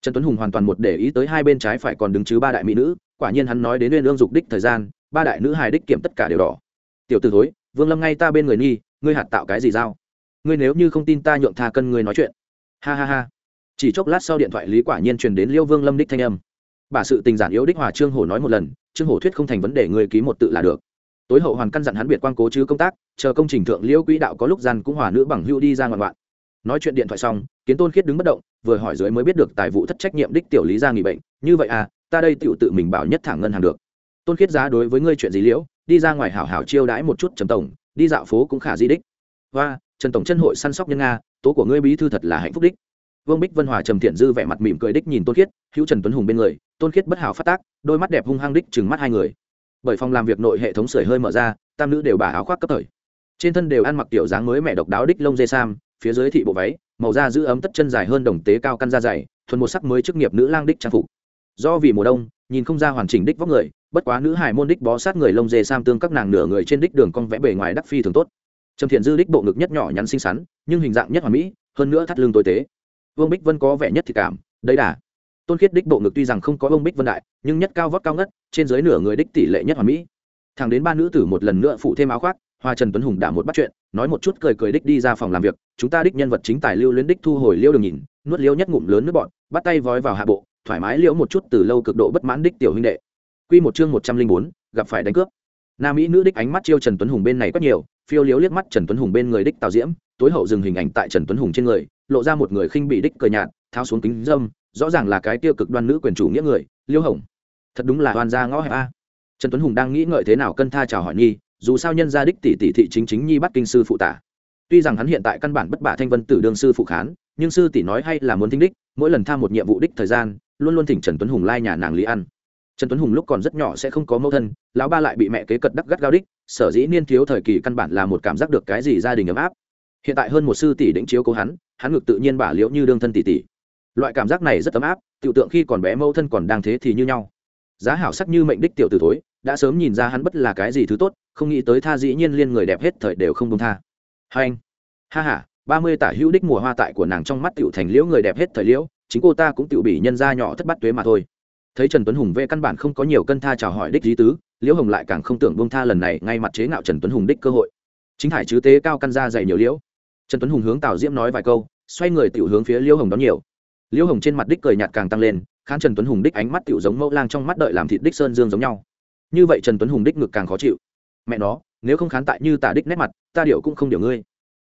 Trần tuấn hùng hoàn toàn một để ý tới hai bên trái phải còn đứng chứ ba đại mỹ nữ, quả nhiên hắn nói đến uyên ương dục đích thời gian, ba đại nữ hài đích kiểm tất cả đều đỏ. Tiểu t ử thối, vương lâm ngay ta bên người nghi ngươi hạt tạo cái gì giao? Ngươi nếu như không tin ta nhượng tha cân ngươi nói chuyện. Ha ha ha. Chỉ chốc lát sau điện thoại lý quả nhiên truyền đến liêu vương lâm đích thanh âm. Bà sự tình giản yếu đích hòa trương hổ nói một lần, trương hổ thuyết không thành vấn đề người ký một tự là được. Tối hậu hoàn căn dặn hắn biệt quan cố chứ công tác, chờ công trình thượng liêu quỹ đạo có lúc gian cũng hòa nữ bằng hưu đi ra ngoạn ngoạn. Nói chuyện điện thoại xong, kiến tôn khiết đứng bất động, vừa hỏi dưới mới biết được tài vụ thất trách nhiệm đích tiểu lý ra nghỉ bệnh. Như vậy à ta đây tiểu tự mình bảo nhất thẳng ngân hàng được. Tôn khiết giá đối với ngươi chuyện gì liễu, đi ra ngoài hảo hảo chiêu đãi một chút trầm tổng đi dạo phố cũng khả di đích. Và trần tổng chân hội săn sóc nhân nga, tố của ngươi bí thư thật là hạnh phúc đích. Vương bích vân hòa trầm thiện dư vẻ mặt mỉm cười đích nhìn tôn khiết, hữu trần tuấn hùng bên người, tôn khiết bất hảo phát tác, đôi mắt đẹp hung hăng đích chừng mắt hai người. Bởi phòng làm việc nội hệ thống sưởi hơi mở ra, tam nữ đều bà áo khoác cấp thời. Trên thân đều ăn mặc kiểu dáng mới mẹ độc đáo đích lông dê sam, phía dưới thị bộ váy, màu da giữ ấm tất chân dài hơn đồng tế cao căn da dày, thuần một sắc mới chức nghiệp nữ lang đích trang phục. Do vì mùa đông, nhìn không ra hoàn chỉnh đích vóc người bất quá nữ hải môn đích bó sát người lông dê sam tương các nàng nửa người trên đích đường cong vẽ bề ngoài đắc phi thường tốt. Trầm thiện dư đích bộ ngực nhất nhỏ nhắn xinh xắn, nhưng hình dạng nhất hoàn mỹ, hơn nữa thắt lưng tối tế. Vương bích vân có vẻ nhất thì cảm, đấy đà. Tôn khiết đích bộ ngực tuy rằng không có vương bích vân đại, nhưng nhất cao vóc cao ngất, trên dưới nửa người đích tỷ lệ nhất hoàn mỹ. Thằng đến ba nữ tử một lần nữa phụ thêm áo khoác, hoa trần tuấn hùng đã một bắt chuyện, nói một chút cười cười đích đi ra phòng làm việc, chúng ta đích nhân vật chính tài lưu luyến đích thu hồi liêu đường nhìn, nuốt liêu nhất ngụm lớn nước bọn bắt tay vói vào hạ bộ, thoải mái liễu một chút từ lâu cực độ bất mãn đích tiểu huynh đệ quy một chương một trăm linh bốn, gặp phải đánh cướp. Nam mỹ nữ đích ánh mắt chiêu trần tuấn hùng bên này quá nhiều, phiêu liếu liếc mắt trần tuấn hùng bên người đích tào diễm, tối hậu dừng hình ảnh tại trần tuấn hùng trên người, lộ ra một người khinh bị đích cờ nhạt, tháo xuống kính dâm, rõ ràng là cái tiêu cực đoan nữ quyền chủ nghĩa người, liêu hồng. Thật đúng là hoàn gia ngõ hẹp a. Trần tuấn hùng đang nghĩ ngợi thế nào cân tha chào hỏi nhi, dù sao nhân gia đích tỷ tỷ thị chính chính nhi bắt kinh sư phụ tả. Tuy rằng hắn hiện tại căn bản bất bả thanh vân tử đương sư phụ khán, nhưng sư tỷ nói hay là muốn thinh đích, mỗi lần tham một nhiệm vụ đích thời gian, luôn luôn thỉnh trần tuấn hùng lai nhà nàng lý ăn trần tuấn hùng lúc còn rất nhỏ sẽ không có mẫu thân, lão ba lại bị mẹ kế cật đắc gắt gao đích, sở dĩ niên thiếu thời kỳ căn bản là một cảm giác được cái gì gia đình ấm áp. Hiện tại hơn một sư tỷ đĩnh chiếu cố hắn hắn ngược tự nhiên bả liễu như đương thân tỷ tỷ. Loại cảm giác này rất ấm áp, tiểu tượng khi còn bé mẫu thân còn đang thế thì như nhau. Giá hảo sắc như mệnh đích tiểu từ thối, đã sớm nhìn ra hắn bất là cái gì thứ tốt, không nghĩ tới tha dĩ nhiên liên người đẹp hết thời đều không công tha. Hai anh. Ha ha, ba mươi tả hữu đích mùa hoa tại của nàng trong mắt tiểu thành liễu người đẹp hết thời liễu, chính cô ta cũng tiểu bị nhân ra nhỏ thất bát tuế mà thôi thấy trần tuấn hùng vê căn bản không có nhiều cân tha chào hỏi đích lý tứ, liễu hồng lại càng không tưởng bông tha lần này ngay mặt chế ngạo trần tuấn hùng đích cơ hội. Chính hải chứ tế cao căn ra dày nhiều liễu. Trần tuấn hùng hướng tào diễm nói vài câu, xoay người tiểu hướng phía liễu hồng đón nhiều. Liễu hồng trên mặt đích cười nhạt càng tăng lên, khán trần tuấn hùng đích ánh mắt tiểu giống mẫu lang trong mắt đợi làm thịt đích sơn dương giống nhau. Như vậy trần tuấn hùng đích ngực càng khó chịu. Mẹ nó, nếu không khán tại như tả đích nét mặt, ta điệu cũng không điều ngươi.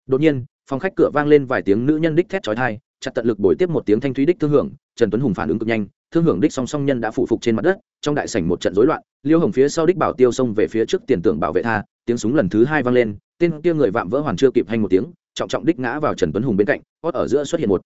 Đột nhiên, phòng khách cửa vang lên vài tiếng nữ nhân đích thét trói thai chặt tận lực bồi tiếp một tiếng thanh thúy đích thương hưởng, trần tuấn hùng phản ứng cực nhanh thương hưởng đích song song nhân đã phụ phục trên mặt đất, trong đại sảnh một trận rối loạn, liêu hồng phía sau đích bảo tiêu xông về phía trước tiền tưởng bảo vệ tha, tiếng súng lần thứ hai vang lên, tên kia người vạm vỡ hoàn chưa kịp hành một tiếng, trọng trọng đích ngã vào trần tuấn hùng bên cạnh, hót ở giữa xuất hiện một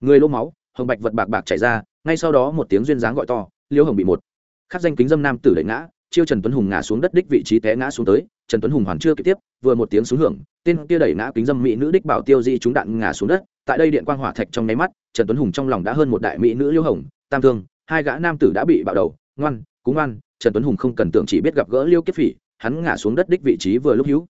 người lỗ máu, hồng bạch vật bạc bạc chảy ra, ngay sau đó một tiếng duyên dáng gọi to, liêu hồng bị một khắc danh kính dâm nam tử đẩy ngã, chiêu trần tuấn hùng ngã xuống đất đích vị trí té ngã xuống tới, trần tuấn hùng hoàn chưa kịp tiếp, vừa một tiếng xuống hưởng, tên kia đẩy ngã kính dâm mỹ nữ đích bảo tiêu di chúng đạn ngã xuống đất, tại đây điện quang hỏa thạch trong nháy mắt, trần tuấn hùng trong lòng đã hơn một đại mỹ nữ liêu hồng, tam thương hai gã nam tử đã bị bạo đầu, ngoan, cúng ngoan trần tuấn hùng không cần tưởng chỉ biết gặp gỡ liêu kiếp phỉ, hắn ngã xuống đất đích vị trí vừa lúc hữu.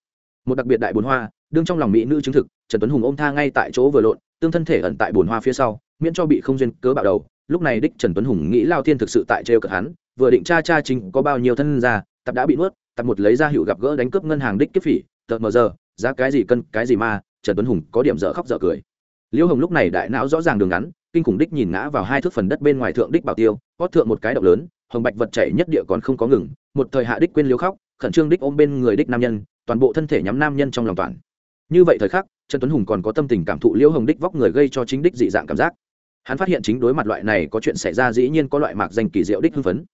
Một đặc biệt đại bồn hoa, đương trong lòng mỹ nữ chứng thực, trần tuấn hùng ôm tha ngay tại chỗ vừa lộn, tương thân thể ẩn tại bồn hoa phía sau, miễn cho bị không duyên cớ bạo đầu. Lúc này đích trần tuấn hùng nghĩ lao thiên thực sự tại trêu cợt hắn, vừa định cha cha chính có bao nhiêu thân ra, tập đã bị nuốt, tập một lấy ra hiệu gặp gỡ đánh cướp ngân hàng đích kiếp phỉ, tợt mờ giờ, giá cái gì cân, cái gì mà trần tuấn hùng có điểm dở khóc dở cười. Liêu hồng lúc này đại não rõ ràng đường ngắn kinh khủng đích nhìn ngã vào hai thước phần đất bên ngoài thượng đích bảo tiêu, hót thượng một cái động lớn, hồng bạch vật chảy nhất địa còn không có ngừng, một thời hạ đích quên liêu khóc, khẩn trương đích ôm bên người đích nam nhân, toàn bộ thân thể nhắm nam nhân trong lòng toàn. Như vậy thời khắc, trần tuấn hùng còn có tâm tình cảm thụ liêu hồng đích vóc người gây cho chính đích dị dạng cảm giác. Hắn phát hiện chính đối mặt loại này có chuyện xảy ra dĩ nhiên có loại mạc danh kỳ diệu đích hưng phấn.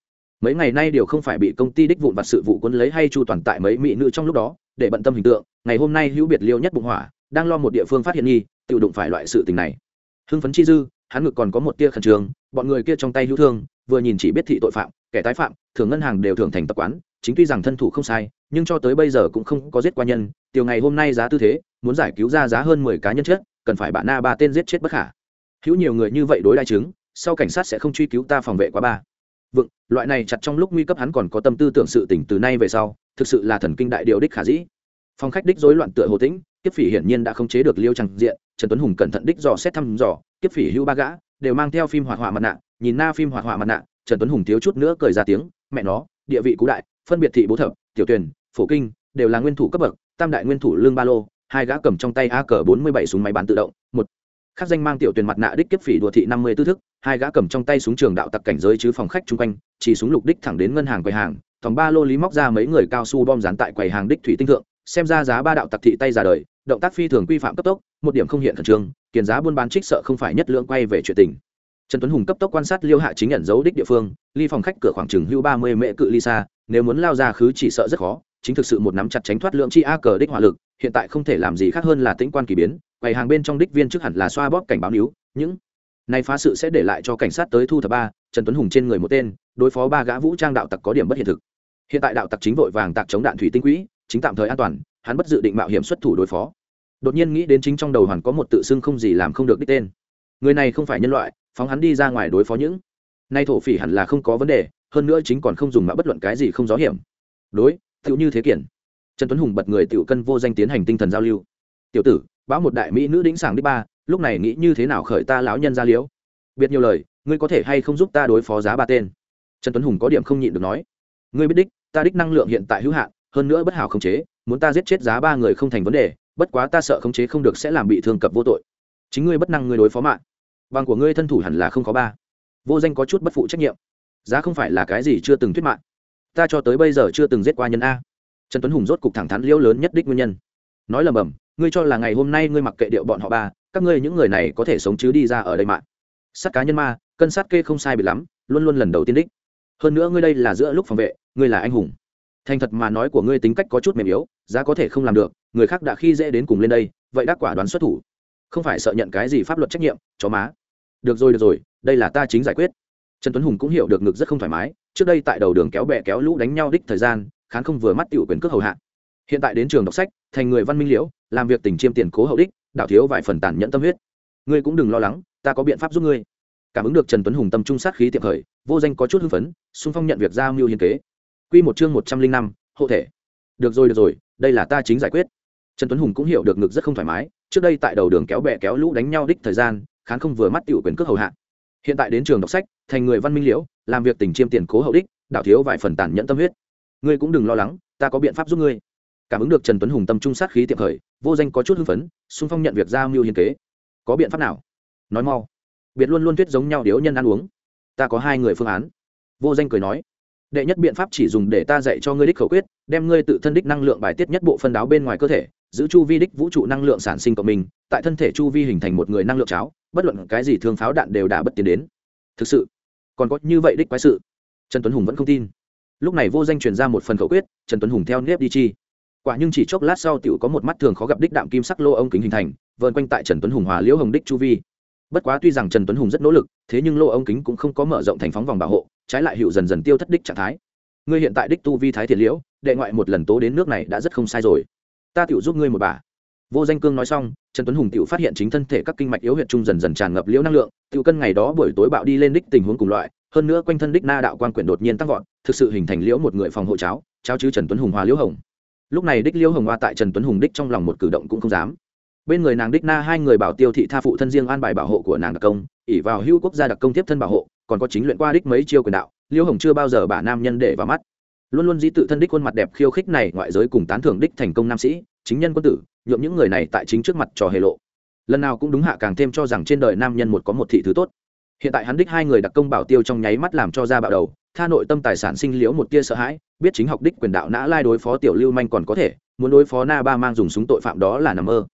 Mấy ngày nay đều không phải bị công ty đích vụn vặt sự vụ quân lấy hay chu toàn tại mấy mỹ nữ trong lúc đó, để bận tâm hình tượng, ngày hôm nay hữu biệt liêu nhất bụng hỏa, đang lo một địa phương phát hiện nghi tự đụng phải loại sự tình này. Hưng phấn chi dư hắn ngực còn có một tia khẩn trương, bọn người kia trong tay hữu thương, vừa nhìn chỉ biết thị tội phạm, kẻ tái phạm, thường ngân hàng đều thường thành tập quán, chính tuy rằng thân thủ không sai, nhưng cho tới bây giờ cũng không có giết qua nhân, tiểu ngày hôm nay giá tư thế, muốn giải cứu ra giá hơn mười cá nhân chết, cần phải bạn na ba tên giết chết bất khả. Hữu nhiều người như vậy đối đại chứng, sau cảnh sát sẽ không truy cứu ta phòng vệ quá ba. Vựng loại này chặt trong lúc nguy cấp hắn còn có tâm tư tưởng sự tỉnh từ nay về sau, thực sự là thần kinh đại điều đích khả dĩ phong khách đích rối loạn tựa hồ tĩnh, kiếp phỉ hiển nhiên đã không chế được liêu trăng diện, trần tuấn hùng cẩn thận đích dò xét thăm dò, kiếp phỉ hữu ba gã, đều mang theo phim hoạt họa mặt nạ, nhìn na phim hoạt họa mặt nạ, trần tuấn hùng thiếu chút nữa cười ra tiếng, mẹ nó, địa vị cú đại, phân biệt thị bố thập, tiểu tuyển phổ kinh, đều là nguyên thủ cấp bậc, tam đại nguyên thủ lương ba lô, hai gã cầm trong tay a cờ bốn mươi bảy súng máy bán tự động, một khắc danh mang tiểu tuyển mặt nạ đích kiếp phỉ đùa thị năm mươi tư thức, hai gã cầm trong tay súng trường đạo tặc cảnh giới chứ phòng khách chung quanh, chỉ súng lục đích thẳng đến ngân hàng quầy hàng, thòng ba lô lý móc ra mấy người cao su bom dán tại quầy hàng đích thủy tinh thượng xem ra giá ba đạo tặc thị tay ra đời, động tác phi thường quy phạm cấp tốc, một điểm không hiện khẩn trương, kiền giá buôn bán trích sợ không phải nhất lượng quay về chuyện tình. Trần tuấn hùng cấp tốc quan sát liêu hạ chính nhận dấu đích địa phương, ly phòng khách cửa khoảng chừng hưu ba mươi mễ cự ly xa, nếu muốn lao ra khứ chỉ sợ rất khó, chính thực sự một nắm chặt tránh thoát lượng chi a cờ đích hỏa lực, hiện tại không thể làm gì khác hơn là tĩnh quan kỳ biến, quầy hàng bên trong đích viên trước hẳn là xoa bóp cảnh báo níu, những này phá sự sẽ để lại cho cảnh sát tới thu thập ba, trần tuấn hùng trên người một tên, đối phó ba gã vũ trang đạo tặc có điểm bất hiện thực. Hiện tại đạo tặc chính vội vàng tạc chống đạn thủy tinh quỹ chính tạm thời an toàn, hắn bất dự định mạo hiểm xuất thủ đối phó. Đột nhiên nghĩ đến chính trong đầu hoàn có một tự xưng không gì làm không được đích tên. Người này không phải nhân loại, phóng hắn đi ra ngoài đối phó những. Nay thổ phỉ hẳn là không có vấn đề, hơn nữa chính còn không dùng mạo bất luận cái gì không gió hiểm. Đối, tựu như thế kiển trần tuấn hùng bật người tiểu cân vô danh tiến hành tinh thần giao lưu. Tiểu tử báo một đại mỹ nữ đĩnh sảng đích ba, lúc này nghĩ như thế nào khởi ta lão nhân ra liễu biệt nhiều lời, ngươi có thể hay không giúp ta đối phó giá ba tên? Trần tuấn hùng có điểm không nhịn được nói. Ngươi biết đích, ta đích năng lượng hiện tại hữu hạn hơn nữa bất hảo khống chế, muốn ta giết chết giá ba người không thành vấn đề, bất quá ta sợ khống chế không được sẽ làm bị thương cập vô tội. Chính ngươi bất năng ngươi đối phó mạng. Bằng của ngươi thân thủ hẳn là không có ba. Vô danh có chút bất phụ trách nhiệm. Giá không phải là cái gì chưa từng thuyết mạng. Ta cho tới bây giờ chưa từng giết qua nhân a. Trần tuấn hùng rốt cục thẳng thắn liễu lớn nhất đích nguyên nhân. Nói lầm bầm, ngươi cho là ngày hôm nay ngươi mặc kệ điệu bọn họ ba, các ngươi những người này có thể sống chứ đi ra ở đây mạng. Sát cá nhân ma, cân sát kê không sai bị lắm, luôn luôn lần đầu tiên đích. Hơn nữa ngươi đây là giữa lúc phòng vệ, ngươi là anh hùng thành thật mà nói của ngươi tính cách có chút mềm yếu, giá có thể không làm được, người khác đã khi dễ đến cùng lên đây, vậy đắc quả đoán xuất thủ. Không phải sợ nhận cái gì pháp luật trách nhiệm, chó má. Được rồi được rồi, đây là ta chính giải quyết. Trần tuấn hùng cũng hiểu được ngực rất không thoải mái, trước đây tại đầu đường kéo bè kéo lũ đánh nhau đích thời gian, khán không vừa mắt tiểu quyền cước hầu hạ. Hiện tại đến trường đọc sách, thành người văn minh liễu, làm việc tình chiêm tiền cố hậu đích, đảo thiếu vài phần tàn nhẫn tâm huyết. Ngươi cũng đừng lo lắng, ta có biện pháp giúp ngươi. Cảm ứng được trần tuấn hùng tâm trung sát khí tiệm khởi, vô danh có chút hưng phấn, xung phong nhận việc giao mưu hiên kế quy một chương một trăm linh năm, hộ thể. Được rồi được rồi, đây là ta chính giải quyết. Trần tuấn hùng cũng hiểu được ngực rất không thoải mái, trước đây tại đầu đường kéo bè kéo lũ đánh nhau đích thời gian, khán không vừa mắt tiểu quyền cước hầu hạ. Hiện tại đến trường đọc sách, thành người văn minh liễu, làm việc tình chiêm tiền cố hậu đích đạo thiếu vài phần tàn nhẫn tâm huyết. Ngươi cũng đừng lo lắng, ta có biện pháp giúp ngươi. Cảm ứng được trần tuấn hùng tâm trung sát khí tiệm khởi, vô danh có chút hưng phấn, xung phong nhận việc giao mưu hiên kế. Có biện pháp nào? Nói mau. Biệt luôn luôn tuyết giống nhau điếu nhân ăn uống. Ta có hai người phương án. Vô danh cười nói đệ nhất biện pháp chỉ dùng để ta dạy cho ngươi đích khẩu quyết, đem ngươi tự thân đích năng lượng bài tiết nhất bộ phân đáo bên ngoài cơ thể, giữ chu vi đích vũ trụ năng lượng sản sinh cộng mình, tại thân thể chu vi hình thành một người năng lượng cháo, bất luận cái gì thương pháo đạn đều đã bất tiến đến. Thực sự, còn có như vậy đích quái sự? Trần tuấn hùng vẫn không tin. Lúc này vô danh truyền ra một phần khẩu quyết, trần tuấn hùng theo nếp đi chi. Quả nhưng chỉ chốc lát sau t có một mắt thường khó gặp đích đạm kim sắc lô ông kính hình thành, vờn quanh tại trần tuấn hùng hòa liễu hồng đích chu vi. Bất quá tuy rằng trần tuấn hùng rất nỗ lực, thế nhưng lô ông kính cũng không có mở rộng thành phóng vòng bảo hộ trái lại hữu dần dần tiêu thất đích trạng thái. Ngươi hiện tại đích tu vi thái thiệt liễu, đệ ngoại một lần tố đến nước này đã rất không sai rồi. Ta tiểu giúp ngươi một bà. Vô danh cương nói xong, trần tuấn hùng tiểu phát hiện chính thân thể các kinh mạch yếu huyệt trung dần dần tràn ngập liễu năng lượng, tiểu cân ngày đó buổi tối bạo đi lên đích tình huống cùng loại, hơn nữa quanh thân đích na đạo quan quyển đột nhiên tăng vọt, thực sự hình thành liễu một người phòng hộ cháo cháo chứ trần tuấn hùng hòa liễu hồng. Lúc này đích liễu hồng hoa tại trần tuấn hùng đích trong lòng một cử động cũng không dám. Bên người nàng đích na hai người bảo tiêu thị tha phụ thân riêng an bài bảo hộ của nàng đặc công ỉ vào hữu quốc gia đặc công tiếp thân bảo hộ còn có chính luyện qua đích mấy chiêu quyền đạo, liêu hồng chưa bao giờ bả nam nhân để vào mắt. Luôn luôn dĩ tự thân đích khuôn mặt đẹp khiêu khích này ngoại giới cùng tán thưởng đích thành công nam sĩ, chính nhân quân tử, nhuộm những người này tại chính trước mặt trò hề lộ. Lần nào cũng đúng hạ càng thêm cho rằng trên đời nam nhân một có một thị thứ tốt. Hiện tại hắn đích hai người đặc công bảo tiêu trong nháy mắt làm cho ra bạo đầu, tha nội tâm tài sản sinh liễu một tia sợ hãi, biết chính học đích quyền đạo nã lai đối phó tiểu lưu manh còn có thể, muốn đối phó na ba mang dùng súng tội phạm đó là nằm mơ.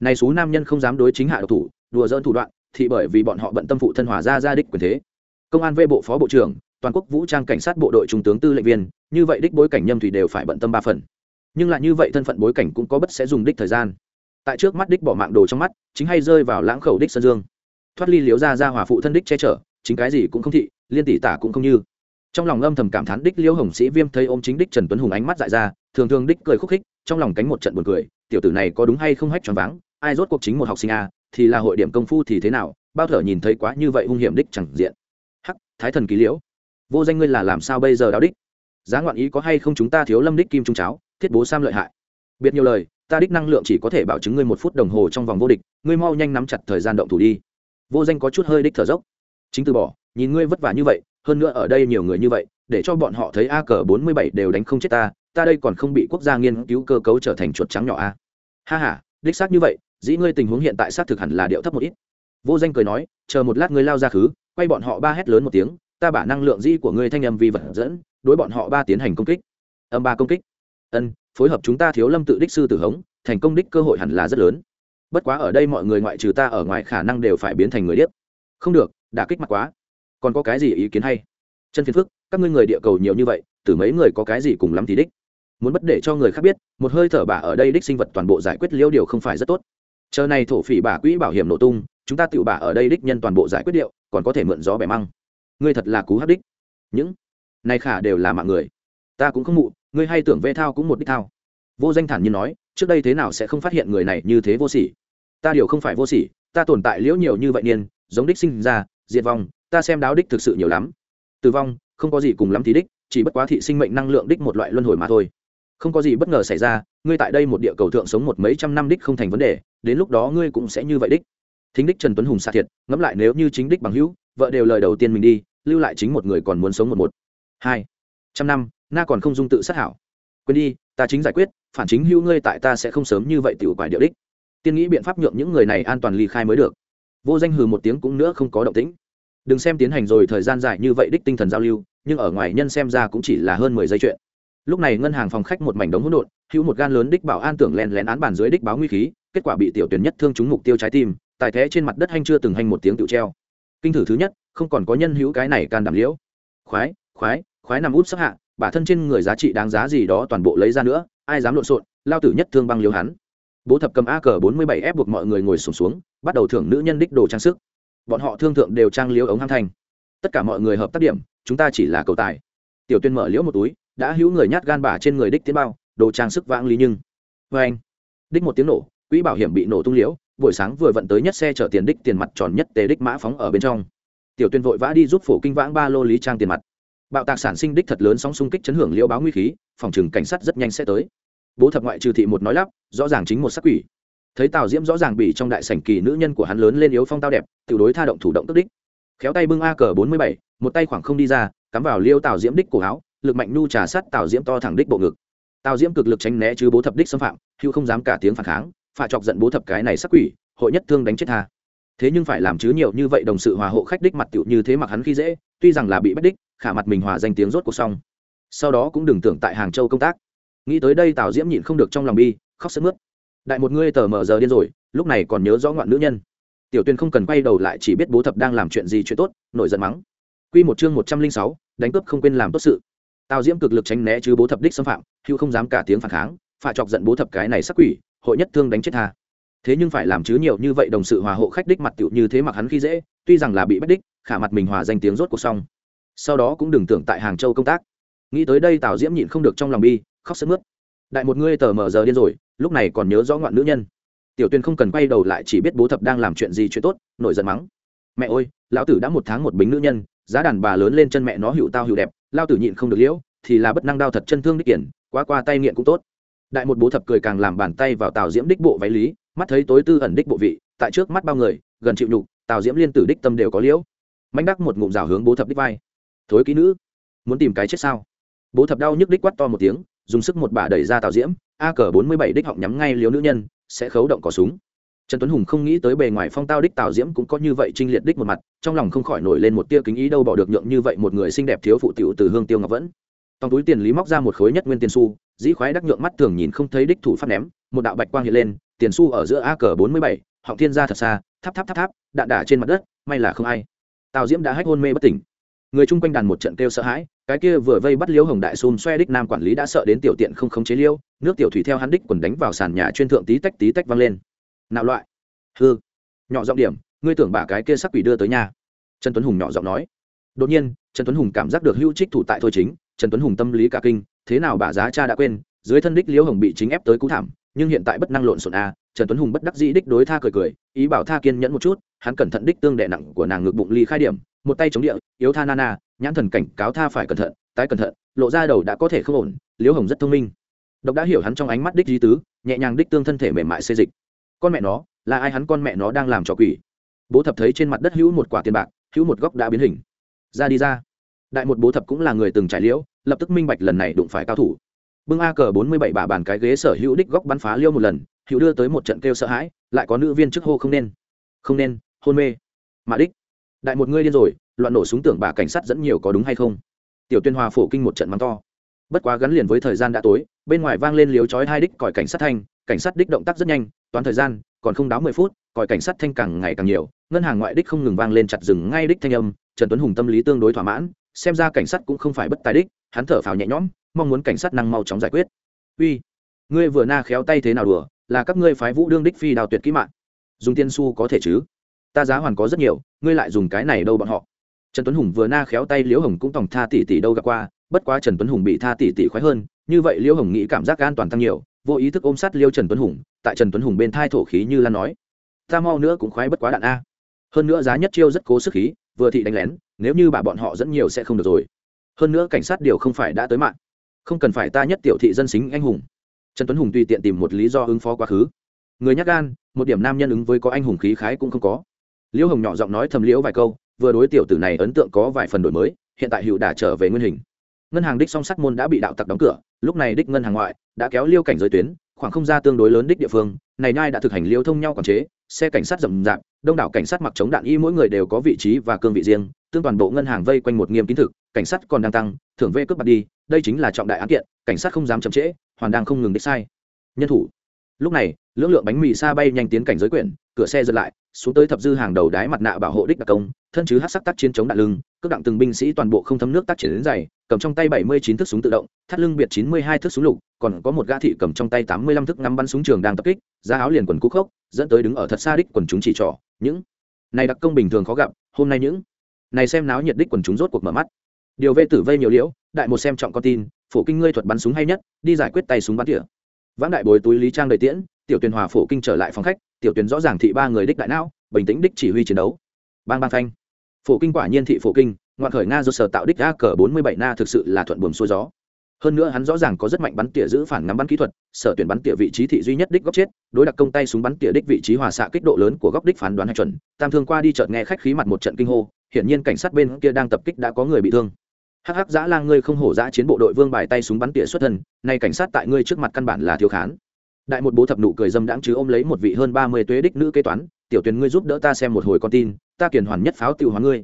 Này số nam nhân không dám đối chính hạ độc thủ, đùa dỡn thủ đoạn, thì bởi vì bọn họ bận tâm phụ thân hòa ra ra đích quyền thế công an vệ bộ phó bộ trưởng, toàn quốc vũ trang cảnh sát bộ đội trung tướng tư lệnh viên, như vậy đích bối cảnh nhâm thủy đều phải bận tâm ba phần. Nhưng lại như vậy thân phận bối cảnh cũng có bất sẽ dùng đích thời gian. Tại trước mắt đích bỏ mạng đồ trong mắt, chính hay rơi vào lãng khẩu đích sơn dương. Thoát ly liếu ra ra hòa phụ thân đích che chở, chính cái gì cũng không thị, liên tỷ tả cũng không như. Trong lòng âm thầm cảm thán đích liễu hồng sĩ viêm thấy ôm chính đích trần tuấn hùng ánh mắt dại ra, thường thường đích cười khúc khích, trong lòng cánh một trận buồn cười, tiểu tử này có đúng hay không hách choáng váng, ai rốt cuộc chính một học sinh a, thì là hội điểm công phu thì thế nào, bao thở nhìn thấy quá như vậy hung hiểm đích chẳng diện thái thần ký liễu. Vô danh ngươi là làm sao bây giờ đạo đích? Giá ngoạn ý có hay không chúng ta thiếu lâm đích kim trung cháo, thiết bố sam lợi hại? Biệt nhiều lời, ta đích năng lượng chỉ có thể bảo chứng ngươi một phút đồng hồ trong vòng vô địch, ngươi mau nhanh nắm chặt thời gian động thủ đi. Vô danh có chút hơi đích thở dốc. Chính từ bỏ, nhìn ngươi vất vả như vậy, hơn nữa ở đây nhiều người như vậy, để cho bọn họ thấy a cờ bốn mươi bảy đều đánh không chết ta ta đây còn không bị quốc gia nghiên cứu cơ cấu trở thành chuột trắng nhỏ a. Ha h a đích xác như vậy, dĩ ngươi tình huống hiện tại xác thực hẳn là điệu thấp một ít. Vô danh cười nói, chờ một lát ngươi lao ra khứ quay bọn họ ba hét lớn một tiếng, ta bả năng lượng di của ngươi thanh âm vi vật dẫn, đối bọn họ ba tiến hành công kích. Âm ba công kích. Ân, phối hợp chúng ta thiếu lâm tự đích sư tử hống, thành công đích cơ hội hẳn là rất lớn. Bất quá ở đây mọi người ngoại trừ ta ở ngoài khả năng đều phải biến thành người điếc. Không được đã kích mặt quá. Còn có cái gì ý kiến hay? Chân phiền phức, các ngươi người địa cầu nhiều như vậy, từ mấy người có cái gì cùng lắm thì đích. Muốn bất để cho người khác biết, một hơi thở bả ở đây đích sinh vật toàn bộ giải quyết liêu điều không phải rất tốt. Chờ này thổ phỉ bả quỹ bảo hiểm nổ tung chúng ta tự bả ở đây đích nhân toàn bộ giải quyết điệu, còn có thể mượn gió bẻ măng. Ngươi thật là cú hấp đích. Những này khả đều là mạng người. Ta cũng không mụ, ngươi hay tưởng vê thao cũng một đích thao. Vô danh thản như nói, trước đây thế nào sẽ không phát hiện người này như thế vô sỉ? Ta điều không phải vô sỉ, ta tồn tại liễu nhiều như vậy niên, giống đích sinh ra, diệt vong, ta xem đáo đích thực sự nhiều lắm. Tử vong, không có gì cùng lắm thì đích, chỉ bất quá thị sinh mệnh năng lượng đích một loại luân hồi mà thôi. Không có gì bất ngờ xảy ra, ngươi tại đây một địa cầu thượng sống một mấy trăm năm đích không thành vấn đề, đến lúc đó ngươi cũng sẽ như vậy đích thính đích trần tuấn hùng xa thiệt, ngẫm lại nếu như chính đích bằng hữu, vợ đều lời đầu tiên mình đi, lưu lại chính một người còn muốn sống một một. Hai. Trăm năm, na còn không dung tự sát hảo. Quên đi, ta chính giải quyết, phản chính hữu ngươi tại ta sẽ không sớm như vậy tiểu quải điệu đích. Tiên nghĩ biện pháp nhượng những người này an toàn ly khai mới được. Vô danh hừ một tiếng cũng nữa không có động tĩnh. Đừng xem tiến hành rồi thời gian dài như vậy đích tinh thần giao lưu, nhưng ở ngoài nhân xem ra cũng chỉ là hơn mười giây chuyện lúc này ngân hàng phòng khách một mảnh đống hỗn độn hữu một gan lớn đích bảo an tưởng lén lén án bàn dưới đích báo nguy khí kết quả bị tiểu tuyển nhất thương trúng mục tiêu trái tim tài thế trên mặt đất hanh chưa từng hành một tiếng tự treo. Kinh thử thứ nhất không còn có nhân hữu cái này can đảm liễu. Khoái khoái khoái nằm út sắp hạ bản thân trên người giá trị đáng giá gì đó toàn bộ lấy ra nữa ai dám lộn xộn lao tử nhất thương băng liếu hắn. Bố thập cầm a cờ bốn mươi bảy ép buộc mọi người ngồi sùng xuống, xuống bắt đầu thưởng nữ nhân đích đồ trang sức. Bọn họ thương thượng đều trang liếu ống hăng thành. Tất cả mọi người hợp tác điểm chúng ta chỉ là cầu tài. Tiểu tuyên mở liễu một túi đã hữu người nhát gan bả trên người đích tiến bao, đồ trang sức vãng lý nhưng. Vê anh, đích một tiếng nổ, quỹ bảo hiểm bị nổ tung liễu, buổi sáng vừa vận tới nhất xe chở tiền đích tiền mặt tròn nhất tề đích mã phóng ở bên trong. Tiểu tuyên vội vã đi giúp phổ kinh vãng ba lô lý trang tiền mặt. Bạo tạc sản sinh đích thật lớn sóng xung kích chấn hưởng liễu báo nguy khí, phòng trừng cảnh sát rất nhanh sẽ tới. Bố thập ngoại trừ thị một nói lắp, rõ ràng chính một sắc quỷ. Thấy tào diễm rõ ràng bị trong đại sảnh kỳ nữ nhân của hắn lớn lên yếu phong tao đẹp tự đối tha động thủ động tức đích. Khéo tay bưng a cờ bốn mươi bảy, một tay khoảng không đi ra, cắm vào liêu tào diễm đích cổ áo lực mạnh nu trà sát tào diễm to thẳng đích bộ ngực. Tào diễm cực lực tránh né chứ bố thập đích xâm phạm, hữu không dám cả tiếng phản kháng phà chọc giận bố thập cái này sắc quỷ, hội nhất thương đánh chết tha. Thế nhưng phải làm chứ nhiều như vậy đồng sự hòa hộ khách đích mặt tựu như thế mặc hắn khi dễ, tuy rằng là bị bắt đích, khả mặt mình hòa danh tiếng rốt cuộc xong. Sau đó cũng đừng tưởng tại hàng châu công tác. Nghĩ tới đây tào diễm nhịn không được trong lòng bi, khóc sướt mướt. Đại một ngươi tờ mờ giờ điên rồi, lúc này còn nhớ rõ ngoạn nữ nhân. Tiểu tuyên không cần quay đầu lại chỉ biết bố thập đang làm chuyện gì chuyện tốt, nổi giận mắng. Quy một chương một trăm linh sáu, đánh cướp không quên làm tốt sự tào diễm cực lực tránh né chứ bố thập đích xâm phạm hữu không dám cả tiếng phản kháng, phạ chọc giận bố thập cái này sắc quỷ, hội nhất thương đánh chết tha. Thế nhưng phải làm chứ nhiều như vậy đồng sự hòa hộ khách đích mặt tựu như thế mặc hắn khi dễ, tuy rằng là bị bắt đích, khả mặt mình hòa danh tiếng rốt cuộc xong. Sau đó cũng đừng tưởng tại hàng châu công tác. Nghĩ tới đây tào diễm nhịn không được trong lòng bi, khóc sức mướt. Đại một ngươi tờ mờ giờ điên rồi, lúc này còn nhớ rõ ngoạn nữ nhân. Tiểu tuyên không cần quay đầu lại chỉ biết bố thập đang làm chuyện gì chuyện tốt, nổi giận mắng. Mẹ ơi, lão tử đã một tháng một bính nữ nhân, giá đàn bà lớn lên chân mẹ nó hữu tao hữu đẹp lao tử nhịn không được liễu, thì là bất năng đao thật chân thương đích kiển, quá qua tay nghiện cũng tốt. Đại một bố thập cười càng làm bàn tay vào tào diễm đích bộ váy lý, mắt thấy tối tư ẩn đích bộ vị, tại trước mắt bao người, gần chịu nhục, tào diễm liên tử đích tâm đều có liễu. Mánh đắc một ngụm rào hướng bố thập đích vai. Thối kỹ nữ, muốn tìm cái chết sao? Bố thập đau nhức đích quát to một tiếng, dùng sức một bà đẩy ra tào diễm, a cờ bốn mươi bảy đích họng nhắm ngay liếu nữ nhân, sẽ khấu động cỏ súng trần tuấn hùng không nghĩ tới bề ngoài phong tao đích tào diễm cũng có như vậy trinh liệt đích một mặt, trong lòng không khỏi nổi lên một tia kính ý đâu bỏ được nhượng như vậy một người xinh đẹp thiếu phụ tiểu từ hương tiêu ngọc vẫn. Trong túi tiền lý móc ra một khối nhất nguyên tiền xu, dĩ khoái đắc nhượng mắt thường nhìn không thấy đích thủ phát ném, một đạo bạch quang hiện lên, tiền xu ở giữa a cờ bốn mươi bảy, họng thiên ra thật xa, tháp tháp tháp tháp, đạn đả trên mặt đất, may là không ai. Tào diễm đã hách hôn mê bất tỉnh. Người chung quanh đàn một trận kêu sợ hãi, cái kia vừa vây bắt liêu hồng đại xôn xoe đích nam quản lý đã sợ đến tiểu tiện không khống chế liêu, nước tiểu thủy theo hắn đích quần đánh vào sàn nhà chuyên thượng tí tách tí tách văng lên nạo loại. Hư nhỏ giọng điểm, ngươi tưởng bà cái kia sắc quỷ đưa tới nhà. Trần tuấn hùng nhỏ giọng nói. Đột nhiên, trần tuấn hùng cảm giác được hữu trích thủ tại thôi chính, trần tuấn hùng tâm lý cả kinh, thế nào bà giá cha đã quên, dưới thân đích Liễu hồng bị chính ép tới cú thảm, nhưng hiện tại bất năng lộn xộn a trần tuấn hùng bất đắc dĩ đích đối tha cười cười, ý bảo tha kiên nhẫn một chút, hắn cẩn thận đích tương đệ nặng của nàng ngực bụng ly khai điểm, một tay chống địa, yếu tha nana nhãn thần cảnh cáo tha phải cẩn thận, tái cẩn thận, lộ ra đầu đã có thể không ổn, liễu hồng rất thông minh. Độc đã hiểu hắn trong ánh mắt đích di tứ, nhẹ nhàng đích tương thân thể mềm mại xê dịch con mẹ nó, là ai hắn con mẹ nó đang làm trò quỷ? Bố thập thấy trên mặt đất hữu một quả tiền bạc, hữu một góc đã biến hình. Ra đi ra. Đại một bố thập cũng là người từng trải liễu, lập tức minh bạch lần này đụng phải cao thủ. Bưng a cờ bốn mươi bảy bà bàn cái ghế sở hữu đích góc bắn phá liêu một lần, hữu đưa tới một trận kêu sợ hãi, lại có nữ viên chức hô không nên. Không nên, hôn mê. Mà đích. Đại một ngươi điên rồi, loạn nổ súng tưởng bà cảnh sát dẫn nhiều có đúng hay không? Tiểu tuyên hòa phổ kinh một trận mắng to. Bất quá gắn liền với thời gian đã tối bên ngoài vang lên liếu chói hai đích còi cảnh sát thanh, cảnh sát đích động tác rất nhanh, toán thời gian, còn không đáo mười phút, còi cảnh sát thanh càng ngày càng nhiều, ngân hàng ngoại đích không ngừng vang lên chặt rừng ngay đích thanh âm, trần tuấn hùng tâm lý tương đối thỏa mãn, xem ra cảnh sát cũng không phải bất tài đích, hắn thở phào nhẹ nhõm, mong muốn cảnh sát năng mau chóng giải quyết. Uy, ngươi vừa na khéo tay thế nào đùa, là các ngươi phái vũ đương đích phi đào tuyệt kỹ mạng. Dùng tiên su có thể chứ? Ta giá hoàn có rất nhiều, ngươi lại dùng cái này đâu bọn họ. Trần tuấn hùng vừa na khéo tay liễu hồng cũng tòng tha tỷ tỷ đâu gặp qua bất quá trần tuấn hùng bị tha tỷ tỷ khoái hơn, như vậy liễu hồng nghĩ cảm giác an toàn tăng nhiều, vô ý thức ôm sát liêu trần tuấn hùng, tại trần tuấn hùng bên thai thổ khí như lan nói, ta mau nữa cũng khoái bất quá đạn a. Hơn nữa giá nhất chiêu rất cố sức khí, vừa thị đánh lén, nếu như bà bọn họ dẫn nhiều sẽ không được rồi. Hơn nữa cảnh sát điều không phải đã tới mạng, không cần phải ta nhất tiểu thị dân xính anh hùng. Trần tuấn hùng tùy tiện tìm một lý do ứng phó quá khứ. Người nhắc gan, một điểm nam nhân ứng với có anh hùng khí khái cũng không có. Liễu hồng nhỏ giọng nói thầm liễu vài câu, vừa đối tiểu tử này ấn tượng có vài phần đổi mới, hiện tại hữu đã trở về nguyên hình ngân hàng đích song sắt môn đã bị đạo tặc đóng cửa, lúc này đích ngân hàng ngoại đã kéo liêu cảnh giới tuyến, khoảng không ra tương đối lớn đích địa phương, này nai đã thực hành liêu thông nhau quản chế, xe cảnh sát rầm rạp, đông đảo cảnh sát mặc chống đạn y mỗi người đều có vị trí và cương vị riêng, tương toàn bộ ngân hàng vây quanh một nghiêm kín thực, cảnh sát còn đang tăng, thưởng vê cướp bạc đi, đây chính là trọng đại án kiện, cảnh sát không dám chậm trễ, hoàn đang không ngừng đích sai. Nhân thủ. Lúc này, lưỡng lượng bánh mì xa bay nhanh tiến cảnh giới quyển, cửa xe giật lại xuống tới thập dư hàng đầu đái mặt nạ bảo hộ đích đặc công, thân chứ hát sắc tác chiến chống đạn lưng, cước đặng từng binh sĩ toàn bộ không thấm nước tác chiến đến dày, cầm trong tay bảy mươi chín thước súng tự động, thắt lưng biệt chín mươi hai thước súng lục, còn có một gã thị cầm trong tay tám mươi lăm thước ngắm bắn súng trường đang tập kích, ra áo liền quần cúc khốc, dẫn tới đứng ở thật xa đích quần chúng chỉ trỏ, những này đặc công bình thường khó gặp, hôm nay những này xem náo nhiệt đích quần chúng rốt cuộc mở mắt. Điều vê tử vây nhiều liễu, đại một xem trọng con tin, phổ kinh ngươi thuật bắn súng hay nhất, đi giải quyết tay súng bắn tỉa vãng đại bồi túi lý trang đầy tiễn, tiểu tuyền hòa phổ kinh trở lại phòng khách, tiểu tuyền rõ ràng thị ba người đích đại não, bình tĩnh đích chỉ huy chiến đấu. Bang bang thanh phổ kinh quả nhiên thị phổ kinh, ngoạn khởi nga do sở tạo đích a cờ bốn mươi bảy na thực sự là thuận buồm xuôi gió. Hơn nữa hắn rõ ràng có rất mạnh bắn tỉa giữ phản ngắm bắn kỹ thuật, sở tuyển bắn tỉa vị trí thị duy nhất đích góc chết, đối đặc công tay súng bắn tỉa đích vị trí hòa xạ kích độ lớn của góc đích phán đoán hay chuẩn. Tam thương qua đi chợt nghe khách khí mặt một trận kinh hô, hiển nhiên cảnh sát bên kia đang tập kích đã có người bị thương hắc hắc giã lang, ngươi không hổ giã chiến bộ đội vương bài tay súng bắn tỉa xuất thân, nay cảnh sát tại ngươi trước mặt căn bản là thiếu khán. Đại một bố thập nụ cười dâm đãng chứ ôm lấy một vị hơn ba mươi tuế đích nữ kế toán, tiểu tuyền ngươi giúp đỡ ta xem một hồi con tin, ta kiền hoàn nhất pháo tiêu hóa ngươi.